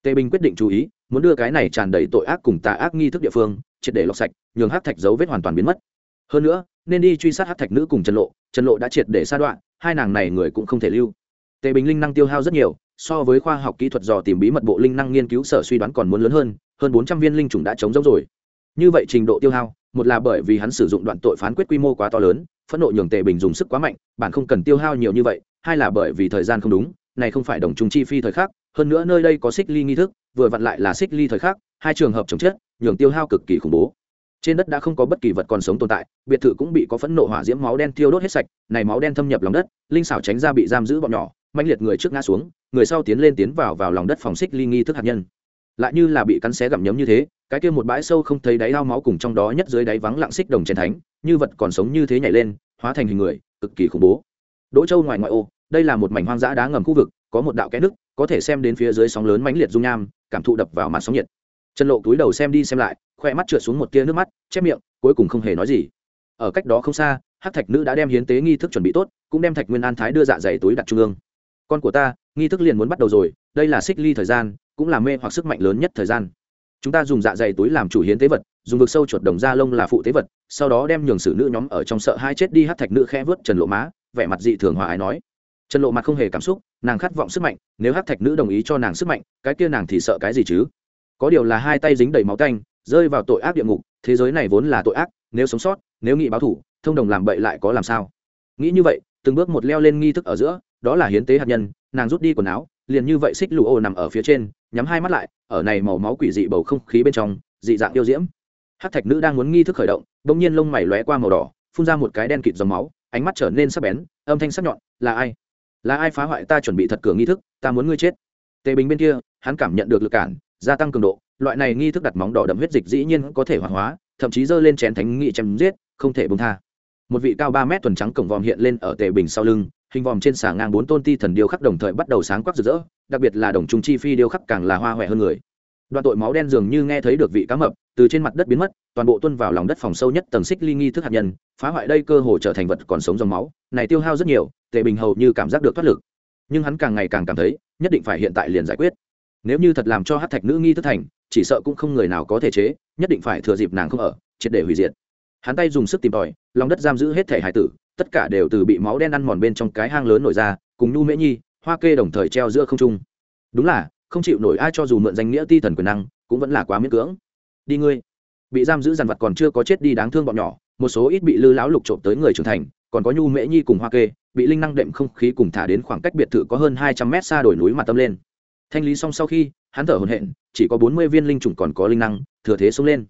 Tề bình quyết định chú ý, muốn đưa cái này tràn đầy tội ác cùng tà ác nghi thức địa phương, triệt để lọc sạch, nhường hát thạch dấu vết hoàn toàn biến mất. Hơn nữa, nên đi truy sát hát thạch nữ cùng trần lộ trần lộ đã triệt để sa đoạn, hai nàng này người cũng không thể lưu. Tề bình linh năng tiêu hao rất nhiều so với khoa học kỹ thuật dò tìm bí mật bộ linh năng nghiên cứu sở suy đoán còn muốn lớn hơn hơn bốn trăm viên linh trùng đã chống giống rồi. Như vậy trình độ tiêu hao, một là bởi vì hắn sử dụng đoạn tội phán quyết quy mô quá to lớn, phẫn nộ nhường tệ bình dùng sức quá mạnh bạn không cần tiêu hao nhiều như vậy, hai là bởi vì thời gian không đúng, này không phải đồng trùng chi phi thời khắc, hơn nữa nơi đây có xích ly nghi thức, vừa vặn lại là xích ly thời khắc, hai trường hợp chống chết, nhường tiêu hao cực kỳ khủng bố. Trên đất đã không có bất kỳ vật còn sống tồn tại, biệt thự cũng bị có phẫn nộ hỏa diễm máu đen thiêu đốt hết sạch, này máu đen thâm nhập lòng đất, linh xảo tránh ra bị giam giữ bọn nhỏ mạnh liệt người trước ngã xuống người sau tiến lên tiến vào vào lòng đất phòng xích ly nghi thức hạt nhân. Lại như là bị cắn xé gặm nhấm như thế, cái kia một bãi sâu không thấy đáy ao máu cùng trong đó nhất dưới đáy vắng lặng xích đồng chén thánh, như vật còn sống như thế nhảy lên, hóa thành hình người, cực kỳ khủng bố. Đỗ châu ngoài ngoại ô, đây là một mảnh hoang dã đá ngầm khu vực, có một đạo kẽ nước có thể xem đến phía dưới sóng lớn mãnh liệt dung nham, cảm thụ đập vào mặt sóng nhiệt. Chân lộ túi đầu xem đi xem lại khoe mắt trượt xuống một tia nước mắt, chép miệng, cuối cùng không hề nói gì. Ở cách đó không xa hát thạch nữ đã đem hiến tế nghi thức chuẩn bị tốt, cũng đem thạch nguyên an thái đưa dạ dày túi đặt trung ương. Con của ta nghi thức liền muốn bắt đầu rồi, đây là xích ly thời gian, cũng là mê hoặc sức mạnh lớn nhất thời gian. Chúng ta dùng dạ dày túi làm chủ hiến tế vật, dùng vực sâu chuột đồng da lông là phụ tế vật, sau đó đem nhường sử nữ nhóm ở trong sợ hai chết đi hát thạch nữ khẽ vớt trần lộ má, vẻ mặt dị thường hòa ái nói. Trần lộ mặt không hề cảm xúc, nàng khát vọng sức mạnh, nếu hát thạch nữ đồng ý cho nàng sức mạnh, cái kia nàng thì sợ cái gì chứ? Có điều là hai tay dính đầy máu canh rơi vào tội ác địa ngục, thế giới này vốn là tội ác, nếu sống sót, nếu nghị báo thủ, thông đồng làm bậy lại có làm sao? Nghĩ như vậy, từng bước một leo lên nghi thức ở giữa, đó là hiến tế hạt nhân nàng rút đi quần áo, liền như vậy xích lụ ô nằm ở phía trên, nhắm hai mắt lại, ở này màu máu quỷ dị bầu không khí bên trong, dị dạng yêu diễm. Hát thạch nữ đang muốn nghi thức khởi động đ ỗ n g nhiên lông mày lóe qua màu đỏ, phun ra một cái đen kịt dòng máu, ánh mắt trở nên sắc bén, âm thanh sắc nhọn, là ai? Là ai phá hoại ta chuẩn bị thật cửa nghi thức, ta muốn ngươi chết. Tề bình bên kia, hắn cảm nhận được lực cản, gia tăng cường độ, loại này nghi thức đặt móng đỏ đậm huyết dịch dĩ nhiên có thể hoạt hóa, thậm chí dơ lên chén thánh nghị chém giết, không thể bông tha. Một vị cao ba mét tuần trắng cổng vòm hiện lên ở tề bình sau lưng hình vòm trên xà ngang bốn tôn ti thần điêu khắc đồng thời bắt đầu sáng quắc rực rỡ, đặc biệt là đồng trung chi phi điêu khắc càng là hoa huệ hơn người. Đoạn tội máu đen dường như nghe thấy được vị cá mập, từ trên mặt đất biến mất, toàn bộ tuân vào lòng đất phòng sâu nhất tầng xích ly nghi thức hạt nhân, phá hoại đây cơ hồ trở thành vật còn sống dòng máu, này tiêu hao rất nhiều, tề bình hầu như cảm giác được thoát lực. Nhưng hắn càng ngày càng cảm thấy, nhất định phải hiện tại liền giải quyết. Nếu như thật làm cho hát thạch nữ nghi thức thành, chỉ sợ cũng không người nào có thể chế, nhất định phải thừa dịp nàng không ở, triệt để hủy diệt. Hắn tay dùng sức tìm tòi, lòng đất giam giữ hết thể hải tử tất cả đều từ bị máu đen ăn mòn bên trong cái hang lớn nổi ra, cùng nhu mễ nhi, hoa kê đồng thời treo giữa không trung. Đúng là, không chịu nổi ai cho dù mượn danh nghĩa ti thần quyền năng, cũng vẫn là quá miễn cưỡng. Đi ngươi. Bị giam giữ dàn vật còn chưa có chết đi đáng thương bọn nhỏ, một số ít bị lư lão lục trộm tới người trưởng thành, còn có nhu mễ nhi cùng hoa kê, bị linh năng đệm không khí cùng thả đến khoảng cách biệt thự có hơn hai trăm mét xa đồi núi mặt tâm lên. Thanh lý xong sau khi, hắn thở hồn hện chỉ có bốn mươi viên linh trùng còn có linh năng, thừa thế xông lên.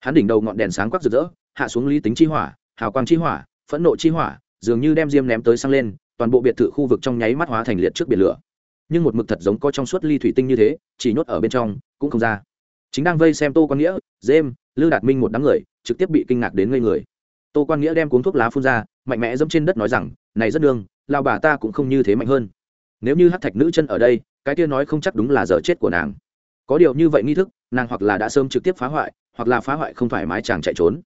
Hắn đỉnh đầu ngọn đèn sáng quắc rực rỡ, hạ xuống lý tính chi hỏa, hào quang chi hỏa phẫn nộ chi hỏa, dường như đem diêm ném tới sang lên, toàn bộ biệt thự khu vực trong nháy mắt hóa thành liệt trước biển lửa. Nhưng một mực thật giống có trong suốt ly thủy tinh như thế, chỉ nhốt ở bên trong, cũng không ra. Chính đang vây xem tô quan nghĩa dêm lư đạt minh một đám người, trực tiếp bị kinh ngạc đến ngây người. Tô quan nghĩa đem cuốn thuốc lá phun ra, mạnh mẽ dẫm trên đất nói rằng, này rất đương lao bà ta cũng không như thế mạnh hơn. Nếu như hát thạch nữ chân ở đây, cái kia nói không chắc đúng là giờ chết của nàng. Có điều như vậy nghi thức, nàng hoặc là đã sớm trực tiếp phá hoại, hoặc là phá hoại không thoải mái chàng chạy trốn.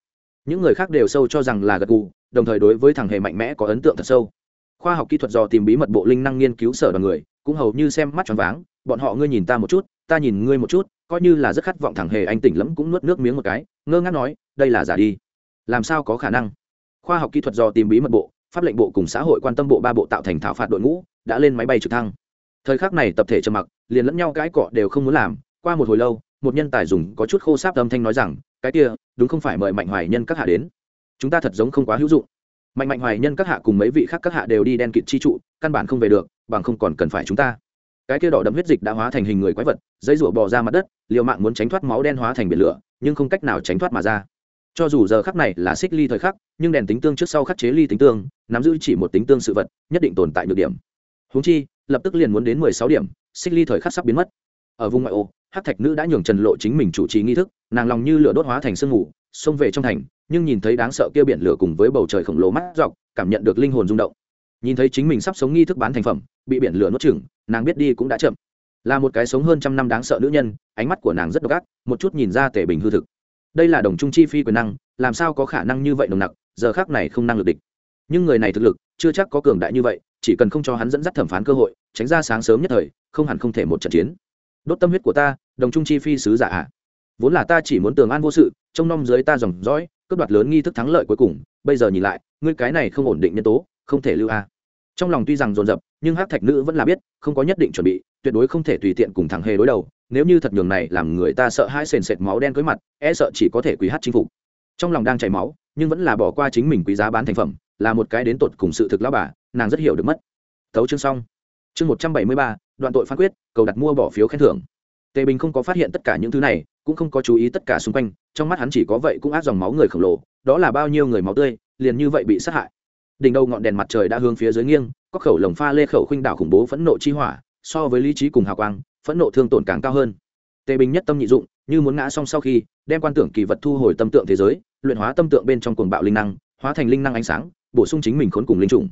Những người khác đều sâu cho rằng là gật gù đồng thời đối với thằng hề mạnh mẽ có ấn tượng thật sâu. Khoa học kỹ thuật do tìm bí mật bộ linh năng nghiên cứu sở đoàn người, cũng hầu như xem mắt tròn váng, bọn họ ngươi nhìn ta một chút, ta nhìn ngươi một chút, coi như là rất khát vọng thằng hề anh tỉnh lẫm cũng nuốt nước miếng một cái, ngơ ngác nói, đây là giả đi. Làm sao có khả năng? Khoa học kỹ thuật do tìm bí mật bộ, pháp lệnh bộ cùng xã hội quan tâm bộ ba bộ tạo thành thảo phạt đội ngũ, đã lên máy bay trực thăng. Thời khắc này tập thể trầm mặc, liền lẫn nhau cãi cọ đều không muốn làm. Qua một hồi lâu, một nhân tài dùng có chút khô sáp âm thanh nói rằng, cái kia, đúng không phải mời mạnh hoài nhân các hạ đến? Chúng ta thật giống không quá hữu dụng. Mạnh mạnh hoài nhân các hạ cùng mấy vị khác các hạ đều đi đen kịt chi trụ, căn bản không về được, bằng không còn cần phải chúng ta. Cái kia đỏ đậm huyết dịch đã hóa thành hình người quái vật, dây rủa bò ra mặt đất, liều mạng muốn tránh thoát máu đen hóa thành biển lửa, nhưng không cách nào tránh thoát mà ra. Cho dù giờ khắc này là xích ly thời khắc, nhưng đèn tính tương trước sau khắc chế ly tính tương, nắm giữ chỉ một tính tương sự vật, nhất định tồn tại nhược điểm. Húng chi, lập tức liền muốn đến mười sáu điểm, xích ly thời khắc sắp biến mất. Ở vùng ngoại ô hát thạch nữ đã nhường trần lộ chính mình chủ trì nghi thức, nàng lòng như lửa đốt hóa thành sương mù xông về trong thành, nhưng nhìn thấy đáng sợ kia biển lửa cùng với bầu trời khổng lồ mắt dọc, cảm nhận được linh hồn rung động. Nhìn thấy chính mình sắp sống nghi thức bán thành phẩm, bị biển lửa nuốt chửng, nàng biết đi cũng đã chậm. Là một cái sống hơn trăm năm đáng sợ nữ nhân, ánh mắt của nàng rất độc ác, một chút nhìn ra tể bình hư thực. Đây là đồng trung chi phi quyền năng, làm sao có khả năng như vậy nồng nặc, giờ khác này không năng lực địch. Nhưng người này thực lực, chưa chắc có cường đại như vậy, chỉ cần không cho hắn dẫn dắt thẩm phán cơ hội, tránh ra sáng sớm nhất thời, không hẳn không thể một trận chiến. Đốt tâm huyết của ta, đồng trung chi phi sứ giả ạ vốn là ta chỉ muốn tường an vô sự, trông nom dưới ta dòng dõi, cướp đoạt lớn nghi thức thắng lợi cuối cùng, bây giờ nhìn lại, ngươi cái này không ổn định nhân tố, không thể lưu a. Trong lòng tuy rằng dồn dập, nhưng hát thạch nữ vẫn là biết, không có nhất định chuẩn bị, tuyệt đối không thể tùy tiện cùng thằng hề đối đầu, nếu như thật nhường này làm người ta sợ hai sền sệt máu đen cưới mặt e sợ chỉ có thể quý hát chinh phục. Trong lòng đang chảy máu, nhưng vẫn là bỏ qua chính mình quý giá bán thành phẩm, là một cái đến tột cùng sự thực lao bà, nàng rất hiểu được mất. Thấu chương xong. Chương một trăm bảy mươi ba, đoạn tội phán quyết, cầu đặt mua bỏ phiếu khen thưởng. Tề bình không có phát hiện tất cả những thứ này cũng không có chú ý tất cả xung quanh, trong mắt hắn chỉ có vậy cũng át dòng máu người khổng lồ, đó là bao nhiêu người máu tươi, liền như vậy bị sát hại. Đỉnh đầu ngọn đèn mặt trời đã hướng phía dưới nghiêng, có khẩu lồng pha lê khẩu khuynh đảo khủng bố phẫn nộ chi hỏa, so với lý trí cùng hào quang, phẫn nộ thương tổn càng cao hơn. Tề bình nhất tâm nhị dụng, như muốn ngã xong sau khi, đem quan tưởng kỳ vật thu hồi tâm tượng thế giới, luyện hóa tâm tượng bên trong cuồng bạo linh năng, hóa thành linh năng ánh sáng, bổ sung chính mình khốn cùng linh trùng.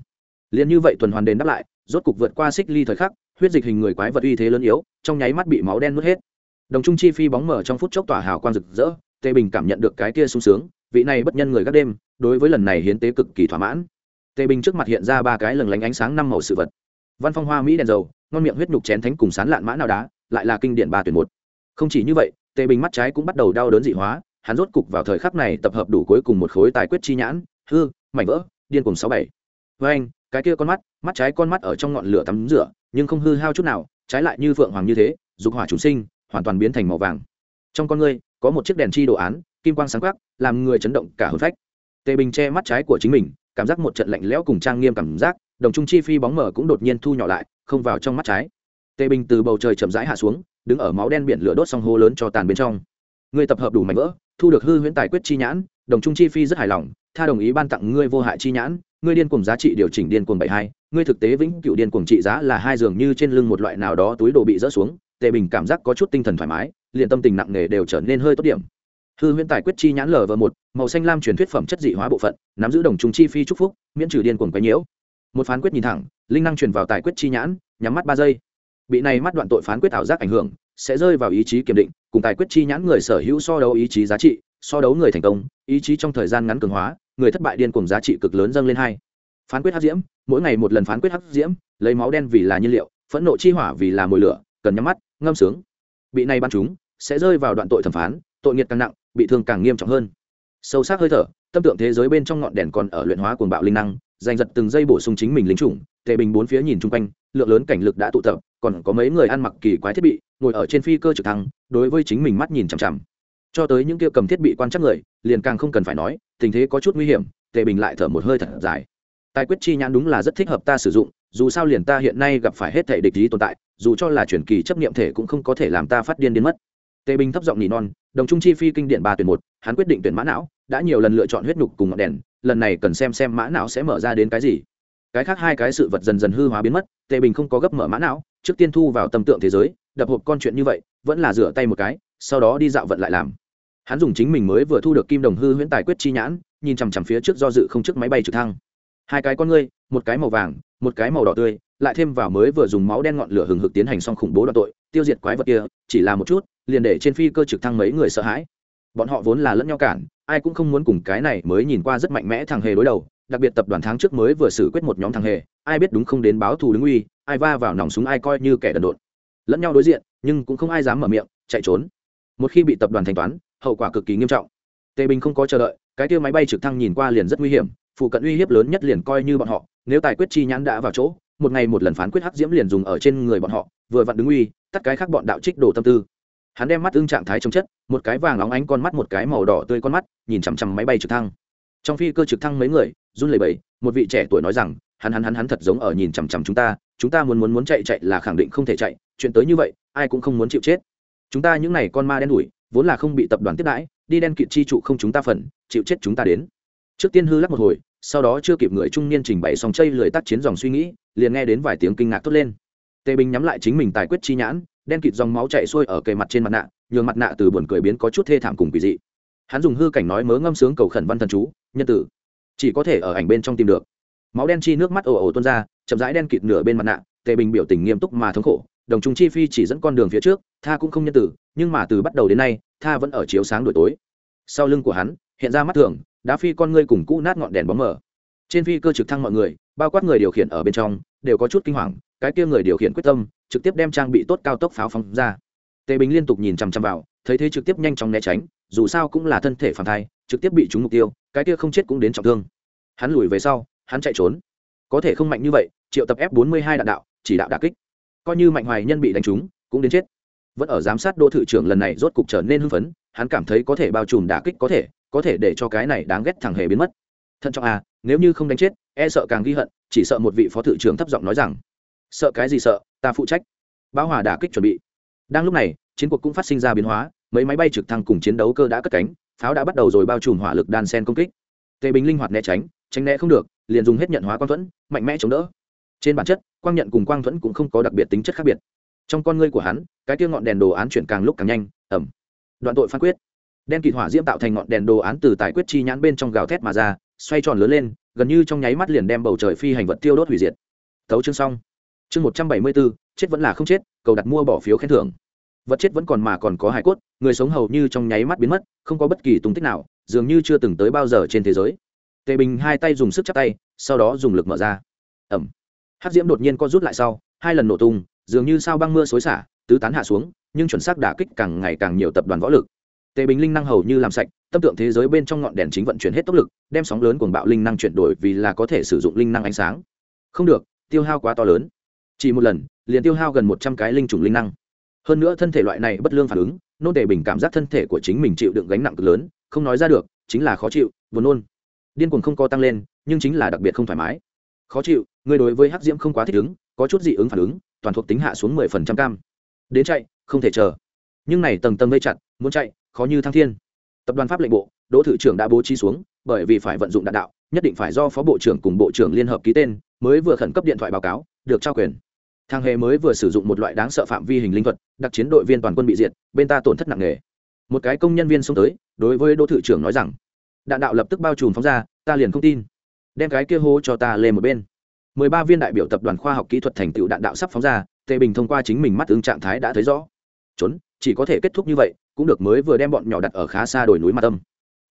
Liền như vậy tuần hoàn đền đáp lại, rốt cục vượt qua xích ly thời khắc, huyết dịch hình người quái vật uy thế lớn yếu, trong nháy mắt bị máu đen nuốt hết đồng trung chi phi bóng mở trong phút chốc tỏa hào quang rực rỡ tề bình cảm nhận được cái kia sung sướng, vị này bất nhân người gác đêm, đối với lần này hiến tế cực kỳ thỏa mãn. Tề bình trước mặt hiện ra ba cái lừng lánh ánh sáng năm màu sự vật. Văn phong hoa mỹ đèn dầu, ngon miệng huyết nhục chén thánh cùng sán lạn mã nào đá, lại là kinh điển ba tuyển một. Không chỉ như vậy tề bình mắt trái cũng bắt đầu đau đớn dị hóa, hắn rốt cục vào thời khắc này tập hợp đủ cuối cùng một khối tài quyết chi nhãn, hư, mảnh vỡ, điên cùng sáu bảy. Với anh, cái kia con mắt mắt trái con mắt ở trong ngọn lửa tắm rửa, nhưng không hư hao chút nào, trái lại như phượng hoàng như thế, dục hỏa chủ sinh hoàn toàn biến thành màu vàng. Trong con ngươi, có một chiếc đèn chi đồ án, kim quang sáng quắc làm người chấn động cả hồn phách. Tề bình che mắt trái của chính mình, cảm giác một trận lạnh lẽo cùng trang nghiêm cảm giác, đồng trung chi phi bóng mở cũng đột nhiên thu nhỏ lại, không vào trong mắt trái. Tề bình từ bầu trời chậm rãi hạ xuống, đứng ở máu đen biển lửa đốt xong hô lớn cho tàn bên trong. Người tập hợp đủ mảnh vỡ, thu được hư huyễn tài quyết chi nhãn, đồng trung chi phi rất hài lòng, tha đồng ý ban tặng ngươi vô hại chi nhãn, ngươi điên cuồng giá trị điều chỉnh điên cuồng bảy hai, ngươi thực tế vĩnh cựu điên cuồng trị giá là hai dường như trên lưng một loại nào đó túi đồ bị rỡ xuống tề bình cảm giác có chút tinh thần thoải mái, liền tâm tình nặng nề đều trở nên hơi tốt điểm. Hư huyễn tài quyết chi nhãn lv một, màu xanh lam truyền thuyết phẩm chất dị hóa bộ phận, nắm giữ đồng trung chi phi trúc phúc, miễn trừ điên cuồng quấy nhiễu. Một phán quyết nhìn thẳng, linh năng truyền vào tài quyết chi nhãn, nhắm mắt ba giây. Bị này mắt đoạn tội phán quyết ảo giác ảnh hưởng, sẽ rơi vào ý chí kiểm định, cùng tài quyết chi nhãn người sở hữu so đấu ý chí giá trị, so đấu người thành công, ý chí trong thời gian ngắn cường hóa, người thất bại điên cuồng giá trị cực lớn dâng lên hai. Phán quyết hắc diễm, mỗi ngày một lần phán quyết hắc diễm, lấy máu đen vì là nhiên liệu, phẫn nộ chi hỏa vì là mồi lửa, cần nhắm mắt ngâm sướng. Bị này ban chúng, sẽ rơi vào đoạn tội thẩm phán, tội nghiệt càng nặng, bị thương càng nghiêm trọng hơn. Sâu sắc hơi thở, tâm tượng thế giới bên trong ngọn đèn còn ở luyện hóa cuồng bạo linh năng, giành giật từng giây bổ sung chính mình lính chủng, tề bình bốn phía nhìn chung quanh, lượng lớn cảnh lực đã tụ tập, còn có mấy người ăn mặc kỳ quái thiết bị, ngồi ở trên phi cơ trực thăng, đối với chính mình mắt nhìn chằm chằm. Cho tới những kia cầm thiết bị quan trắc người, liền càng không cần phải nói, tình thế có chút nguy hiểm, tề bình lại thở một hơi thật dài. Tài quyết chi nhãn đúng là rất thích hợp ta sử dụng, dù sao liền ta hiện nay gặp phải hết thể địch lý tồn tại dù cho là chuyển kỳ chấp niệm thể cũng không có thể làm ta phát điên đến mất. Tề bình thấp giọng nỉ non, đồng trung chi phi kinh điện ba tuyển một, hắn quyết định tuyển mã não, đã nhiều lần lựa chọn huyết nhục cùng ngọn đèn, lần này cần xem xem mã não sẽ mở ra đến cái gì. Cái khác hai cái sự vật dần dần hư hóa biến mất, tề bình không có gấp mở mã não, trước tiên thu vào tâm tượng thế giới, đập hộp con chuyện như vậy, vẫn là rửa tay một cái, sau đó đi dạo vận lại làm. Hắn dùng chính mình mới vừa thu được kim đồng hư huyễn tài quyết chi nhãn, nhìn chằm chằm phía trước do dự không trước máy bay trực thăng. Hai cái con ngươi, một cái màu vàng, một cái màu đỏ tươi lại thêm vào mới vừa dùng máu đen ngọn lửa hừng hực tiến hành xong khủng bố đoạn tội, tiêu diệt quái vật kia, chỉ là một chút, liền để trên phi cơ trực thăng mấy người sợ hãi. Bọn họ vốn là lẫn nhau cản, ai cũng không muốn cùng cái này mới nhìn qua rất mạnh mẽ thằng hề đối đầu, đặc biệt tập đoàn tháng trước mới vừa xử quyết một nhóm thằng hề, ai biết đúng không đến báo thù đứng uy, ai va vào nòng súng ai coi như kẻ đần độn. Lẫn nhau đối diện, nhưng cũng không ai dám mở miệng, chạy trốn. Một khi bị tập đoàn thanh toán, hậu quả cực kỳ nghiêm trọng. Tề bình không có chờ đợi, cái kia máy bay trực thăng nhìn qua liền rất nguy hiểm, phụ cận uy hiếp lớn nhất liền coi như bọn họ, nếu tài quyết chi nhãn đã vào chỗ một ngày một lần phán quyết hắc diễm liền dùng ở trên người bọn họ, vừa vặn đứng uy tắt cái khác bọn đạo trích đồ tâm tư. Hắn đem mắt ưng trạng thái chống chất, một cái vàng óng ánh con mắt, một cái màu đỏ tươi con mắt, nhìn chằm chằm máy bay trực thăng. Trong phi cơ trực thăng mấy người, run lẩy bẩy, một vị trẻ tuổi nói rằng, hắn hắn hắn hắn thật giống ở nhìn chằm chằm chúng ta chúng ta muốn muốn muốn chạy chạy là khẳng định không thể chạy, chuyện tới như vậy, ai cũng không muốn chịu chết. Chúng ta những n à y con ma đen đủi vốn là không bị tập đoàn tiếp đãi, đi đen kịt chi trụ không chúng ta phần, chịu chết chúng ta đến. Trước tiên hư lắc một hồi sau đó chưa kịp người trung niên trình bày xong chây lười tác chiến dòng suy nghĩ, liền nghe đến vài tiếng kinh ngạc thốt lên. Tề bình nhắm lại chính mình tài quyết chi nhãn, đen kịt dòng máu chạy xuôi ở kề mặt trên mặt nạ, nhường mặt nạ từ buồn cười biến có chút thê thảm cùng kỳ dị. Hắn dùng hư cảnh nói mớ ngâm sướng cầu khẩn văn thần chú, nhân tử, chỉ có thể ở ảnh bên trong tìm được. Máu đen chi nước mắt ồ ồ tuôn ra, chậm rãi đen kịt nửa bên mặt nạ, tề bình biểu tình nghiêm túc mà thống khổ, đồng chúng chi phi chỉ dẫn con đường phía trước, tha cũng không nhân tử, nhưng mà từ bắt đầu đến nay, tha vẫn ở chiếu sáng đổi tối. Sau lưng của hắn, hiện ra mắt thường đá phi con ngươi cùng cũ nát ngọn đèn bóng mở trên phi cơ trực thăng mọi người, bao quát người điều khiển ở bên trong, đều có chút kinh hoàng, cái kia người điều khiển quyết tâm, trực tiếp đem trang bị tốt cao tốc pháo phóng ra. Tề bình liên tục nhìn chằm chằm vào, thấy thế trực tiếp nhanh chóng né tránh, dù sao cũng là thân thể phản thai, trực tiếp bị trúng mục tiêu, cái kia không chết cũng đến trọng thương. Hắn lùi về sau, hắn chạy trốn. Có thể không mạnh như vậy, triệu tập f 42 đạn đạo, chỉ đạo đà kích. Coi như mạnh hoài nhân bị đánh trúng, cũng đến chết. Vẫn ở giám sát đô thự trưởng lần này rốt cục trở nên hưng phấn, hắn cảm thấy có thể bao trùm đà kích có thể có thể để cho cái này đáng ghét thằng hề biến mất. Thận trọng à nếu như không đánh chết e sợ càng ghi hận, chỉ sợ một vị phó thự trưởng thấp giọng nói rằng, sợ cái gì sợ, ta phụ trách. Bão hòa đả kích chuẩn bị. Đang lúc này, chiến cuộc cũng phát sinh ra biến hóa, mấy máy bay trực thăng cùng chiến đấu cơ đã cất cánh, pháo đã bắt đầu rồi bao trùm hỏa lực đan sen công kích. Tề bình linh hoạt né tránh tránh né không được, liền dùng hết nhận hóa quang thuẫn, mạnh mẽ chống đỡ. Trên bản chất, quang nhận cùng quang thuẫn cũng không có đặc biệt tính chất khác biệt. Trong con ngươi của hắn, cái tiêu ngọn đèn đồ án chuyển càng lúc càng nhanh ẩm đoạn tội phán quyết đen kịt hỏa diễm tạo thành ngọn đèn đồ án từ tài quyết chi nhãn bên trong gào thét mà ra, xoay tròn lớn lên, gần như trong nháy mắt liền đem bầu trời phi hành vật tiêu đốt hủy diệt. Thấu chương xong. Chương một trăm bảy mươi bốn, chết vẫn là không chết, cầu đặt mua bỏ phiếu khen thưởng. Vật chết vẫn còn mà còn có hải cốt, người sống hầu như trong nháy mắt biến mất, không có bất kỳ tung tích nào, dường như chưa từng tới bao giờ trên thế giới. Tề bình hai tay dùng sức chắp tay, sau đó dùng lực mở ra. Ẩm. Hát diễm đột nhiên co rút lại sau, hai lần nổ tung, dường như sao băng mưa xối xả, tứ tán hạ xuống, nhưng chuẩn xác đả kích càng ngày càng nhiều tập đoàn võ lực tề bình linh năng hầu như làm sạch, tâm tượng thế giới bên trong ngọn đèn chính vận chuyển hết tốc lực, đem sóng lớn cuồng bạo linh năng chuyển đổi vì là có thể sử dụng linh năng ánh sáng. Không được, tiêu hao quá to lớn. Chỉ một lần, liền tiêu hao gần một trăm cái linh trùng linh năng. Hơn nữa thân thể loại này bất lương phản ứng, nôn tề bình cảm giác thân thể của chính mình chịu đựng gánh nặng cực lớn, không nói ra được, chính là khó chịu, buồn nôn. Điên cuồng không co tăng lên, nhưng chính là đặc biệt không thoải mái. Khó chịu, người đối với hắc diễm không quá thích ứng, có chút dị ứng phản ứng, toàn thuộc tính hạ xuống mười phần trăm cam. Đến chạy, không thể chờ. Nhưng này tầng tầng vây chặt, muốn chạy khó như thăng thiên. Tập đoàn pháp lệnh bộ, đỗ thự trưởng đã bố trí xuống, bởi vì phải vận dụng đạn đạo, nhất định phải do phó bộ trưởng cùng bộ trưởng liên hợp ký tên, mới vừa khẩn cấp điện thoại báo cáo, được trao quyền. Thang hề mới vừa sử dụng một loại đáng sợ phạm vi hình linh thuật, đặc chiến đội viên toàn quân bị diệt, bên ta tổn thất nặng nề. Một cái công nhân viên xông tới, đối với đỗ thự trưởng nói rằng, đạn đạo lập tức bao trùm phóng ra, ta liền không tin. Đem cái kia hô cho ta lên một bên. Mười ba viên đại biểu tập đoàn khoa học kỹ thuật thành tựu đạn đạo sắp phóng ra, tề bình thông qua chính mình mắt ứng trạng thái đã thấy rõ. Trốn, chỉ có thể kết thúc như vậy cũng được mới vừa đem bọn nhỏ đặt ở khá xa đồi núi mặt tâm.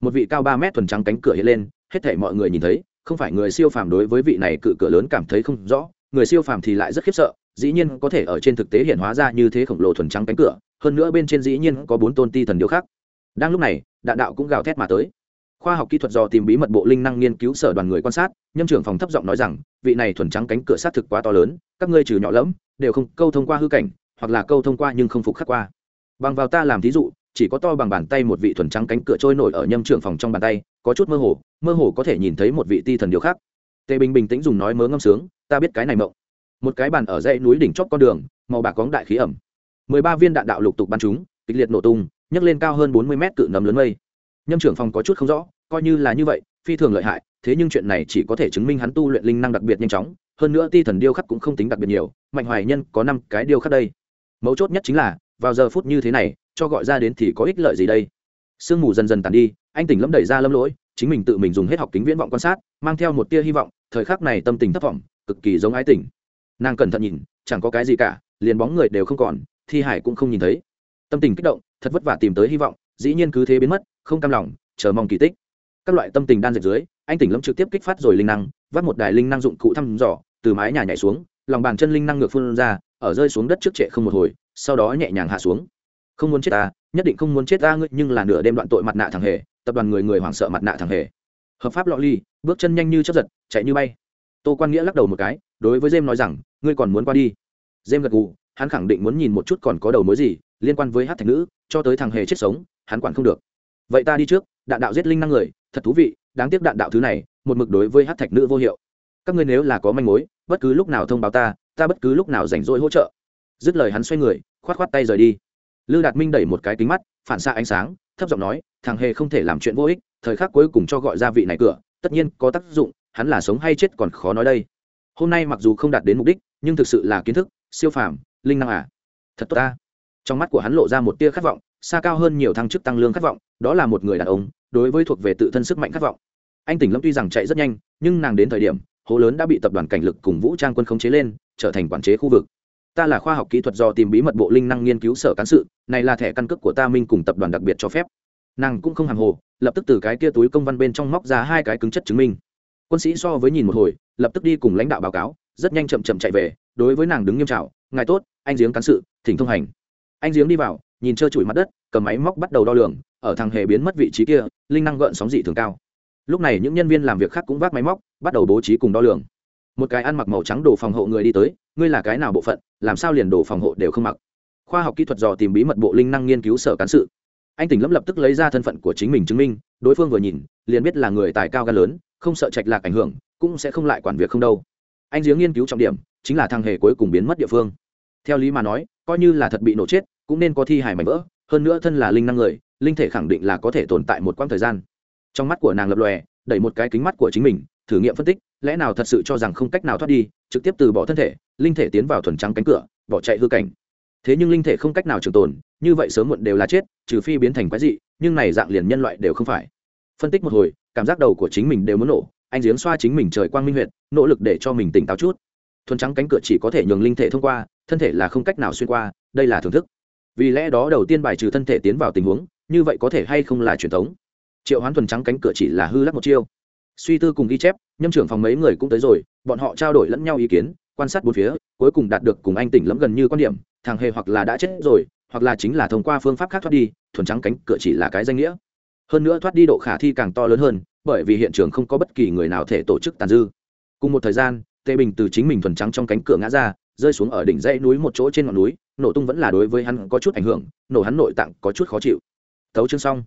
Một vị cao ba mét thuần trắng cánh cửa hiện lên, hết thể mọi người nhìn thấy, không phải người siêu phàm đối với vị này cự cửa lớn cảm thấy không rõ, người siêu phàm thì lại rất khiếp sợ, dĩ nhiên có thể ở trên thực tế hiện hóa ra như thế khổng lồ thuần trắng cánh cửa, hơn nữa bên trên dĩ nhiên có bốn tôn ti thần điêu khác đang lúc này, đạn đạo cũng gào thét mà tới. Khoa học kỹ thuật do tìm bí mật bộ linh năng nghiên cứu sở đoàn người quan sát, nhâm trưởng phòng thấp giọng nói rằng, vị này thuần trắng cánh cửa sát thực quá to lớn, các ngươi trừ nhỏ lẫm, đều không câu thông qua hư cảnh, hoặc là câu thông qua nhưng không phục khắc qua. Bằng vào ta làm thí dụ chỉ có to bằng bàn tay một vị thuần trắng cánh cửa trôi nổi ở nhâm trưởng phòng trong bàn tay, có chút mơ hồ mơ hồ có thể nhìn thấy một vị ti thần điều khác. Tề bình bình tĩnh dùng nói mớ ngâm sướng, ta biết cái này mộng. Một cái bàn ở dãy núi đỉnh chót con đường, màu bạc cóng đại khí ẩm. Mười ba viên đạn đạo lục tục bắn chúng, kịch liệt nổ tung, nhấc lên cao hơn bốn mươi mét cự nấm lớn mây. Nhâm trưởng phòng có chút không rõ, coi như là như vậy, phi thường lợi hại, thế nhưng chuyện này chỉ có thể chứng minh hắn tu luyện linh năng đặc biệt nhanh chóng, hơn nữa ti thần điêu khắc cũng không tính đặc biệt nhiều, mạnh hoài nhân có năm cái điêu khắc đây. Mấu chốt nhất chính là vào giờ phút như thế này, cho gọi ra đến thì có ích lợi gì đây? Sương mù dần dần tàn đi, anh tỉnh lâm đẩy ra lâm lỗi, chính mình tự mình dùng hết học kính viễn vọng quan sát, mang theo một tia hy vọng, thời khắc này tâm tình thất vọng cực kỳ giống ái tỉnh nàng cẩn thận nhìn, chẳng có cái gì cả, liền bóng người đều không còn, thi hải cũng không nhìn thấy. Tâm tình kích động, thật vất vả tìm tới hy vọng, dĩ nhiên cứ thế biến mất, không cam lòng, chờ mong kỳ tích. Các loại tâm tình đan dệt dưới, anh tỉnh lâm trực tiếp kích phát rồi linh năng vắt một đài linh năng dụng cụ thăm dò, từ mái nhà nhảy xuống, lòng bàn chân linh năng ngược phun ra ở rơi xuống đất trước trệ không một hồi, sau đó nhẹ nhàng hạ xuống. Không muốn chết ta, nhất định không muốn chết ta ngươi, nhưng là nửa đêm đoạn tội mặt nạ thằng hề, tập đoàn người người hoảng sợ mặt nạ thằng hề. Hợp pháp lọ ly, bước chân nhanh như chấp giật, chạy như bay. Tô quan nghĩa lắc đầu một cái, đối với dêm nói rằng, ngươi còn muốn qua đi. Dêm gật gù, hắn khẳng định muốn nhìn một chút còn có đầu mối gì liên quan với hát thạch nữ, cho tới thằng hề chết sống, hắn quản không được. Vậy ta đi trước, đạn đạo giết linh năng người, thật thú vị, đáng tiếc đạn đạo thứ này, một mực đối với hát thạch nữ vô hiệu. Các ngươi nếu là có manh mối, bất cứ lúc nào thông báo ta ta bất cứ lúc nào rảnh rỗi hỗ trợ. Dứt lời hắn xoay người, khoát khoát tay rời đi. Lư đạt minh đẩy một cái kính mắt, phản xạ ánh sáng, thấp giọng nói, thằng hề không thể làm chuyện vô ích, thời khắc cuối cùng cho gọi ra vị này cửa, tất nhiên có tác dụng, hắn là sống hay chết còn khó nói đây. Hôm nay mặc dù không đạt đến mục đích, nhưng thực sự là kiến thức, siêu phàm, linh năng à. Thật tốt ta. Trong mắt của hắn lộ ra một tia khát vọng, xa cao hơn nhiều thăng chức tăng lương khát vọng, đó là một người đàn ông, đối với thuộc về tự thân sức mạnh khát vọng. Anh tỉnh lâm tuy rằng chạy rất nhanh, nhưng nàng đến thời điểm hố lớn đã bị tập đoàn cảnh lực cùng vũ trang quân khống chế lên, trở thành quản chế khu vực. Ta là khoa học kỹ thuật do tìm bí mật bộ linh năng nghiên cứu sở cán sự, này là thẻ căn cước của ta minh cùng tập đoàn đặc biệt cho phép. Nàng cũng không hàng hồ, lập tức từ cái kia túi công văn bên trong móc ra hai cái cứng chất chứng minh. Quân sĩ so với nhìn một hồi, lập tức đi cùng lãnh đạo báo cáo, rất nhanh chậm chậm chạy về, đối với nàng đứng nghiêm trào ngài tốt, anh giếng cán sự, thỉnh thông hành. Anh giếng đi vào, nhìn trơ trụi mặt đất, cầm máy móc bắt đầu đo lường, ở thằng hề biến mất vị trí kia, linh năng gợn sóng dị thường cao lúc này những nhân viên làm việc khác cũng vác máy móc, bắt đầu bố trí cùng đo lường. Một cái ăn mặc màu trắng đồ phòng hộ người đi tới, ngươi là cái nào bộ phận, làm sao liền đồ phòng hộ đều không mặc? Khoa học kỹ thuật dò tìm bí mật bộ linh năng nghiên cứu sở cán sự. Anh tỉnh lâm lập tức lấy ra thân phận của chính mình chứng minh, đối phương vừa nhìn, liền biết là người tài cao gan lớn, không sợ trạch lạc ảnh hưởng, cũng sẽ không lại quản việc không đâu. Anh giếng nghiên cứu trọng điểm, chính là thằng hề cuối cùng biến mất địa phương. Theo lý mà nói, coi như là thật bị nổ chết, cũng nên có thi hài mảnh vỡ, hơn nữa thân là linh năng người, linh thể khẳng định là có thể tồn tại một quãng thời gian trong mắt của nàng lập lòe, đẩy một cái kính mắt của chính mình, thử nghiệm phân tích, lẽ nào thật sự cho rằng không cách nào thoát đi, trực tiếp từ bỏ thân thể, linh thể tiến vào thuần trắng cánh cửa, bỏ chạy hư cảnh. Thế nhưng linh thể không cách nào trường tồn, như vậy sớm muộn đều là chết, trừ phi biến thành quái dị, nhưng này dạng liền nhân loại đều không phải. Phân tích một hồi, cảm giác đầu của chính mình đều muốn nổ, anh giếng xoa chính mình trời quang minh huyện nỗ lực để cho mình tỉnh táo chút. Thuần trắng cánh cửa chỉ có thể nhường linh thể thông qua, thân thể là không cách nào xuyên qua, đây là thưởng thức. Vì lẽ đó đầu tiên bài trừ thân thể tiến vào tình huống, như vậy có thể hay không là truyền thống? Triệu hoán thuần trắng cánh cửa chỉ là hư lắc một chiêu. Suy tư cùng ghi chép, nhâm trưởng phòng mấy người cũng tới rồi, bọn họ trao đổi lẫn nhau ý kiến, quan sát bốn phía, cuối cùng đạt được cùng anh tỉnh lẫm gần như quan điểm, thằng hề hoặc là đã chết rồi, hoặc là chính là thông qua phương pháp khác thoát đi, thuần trắng cánh cửa chỉ là cái danh nghĩa. Hơn nữa thoát đi độ khả thi càng to lớn hơn, bởi vì hiện trường không có bất kỳ người nào thể tổ chức tàn dư. Cùng một thời gian tề bình từ chính mình thuần trắng trong cánh cửa ngã ra, rơi xuống ở đỉnh dãy núi một chỗ trên ngọn núi, nổ tung vẫn là đối với hắn có chút ảnh hưởng, nổ hắn nội tạng có chút khó chịu. Tấu chương xong.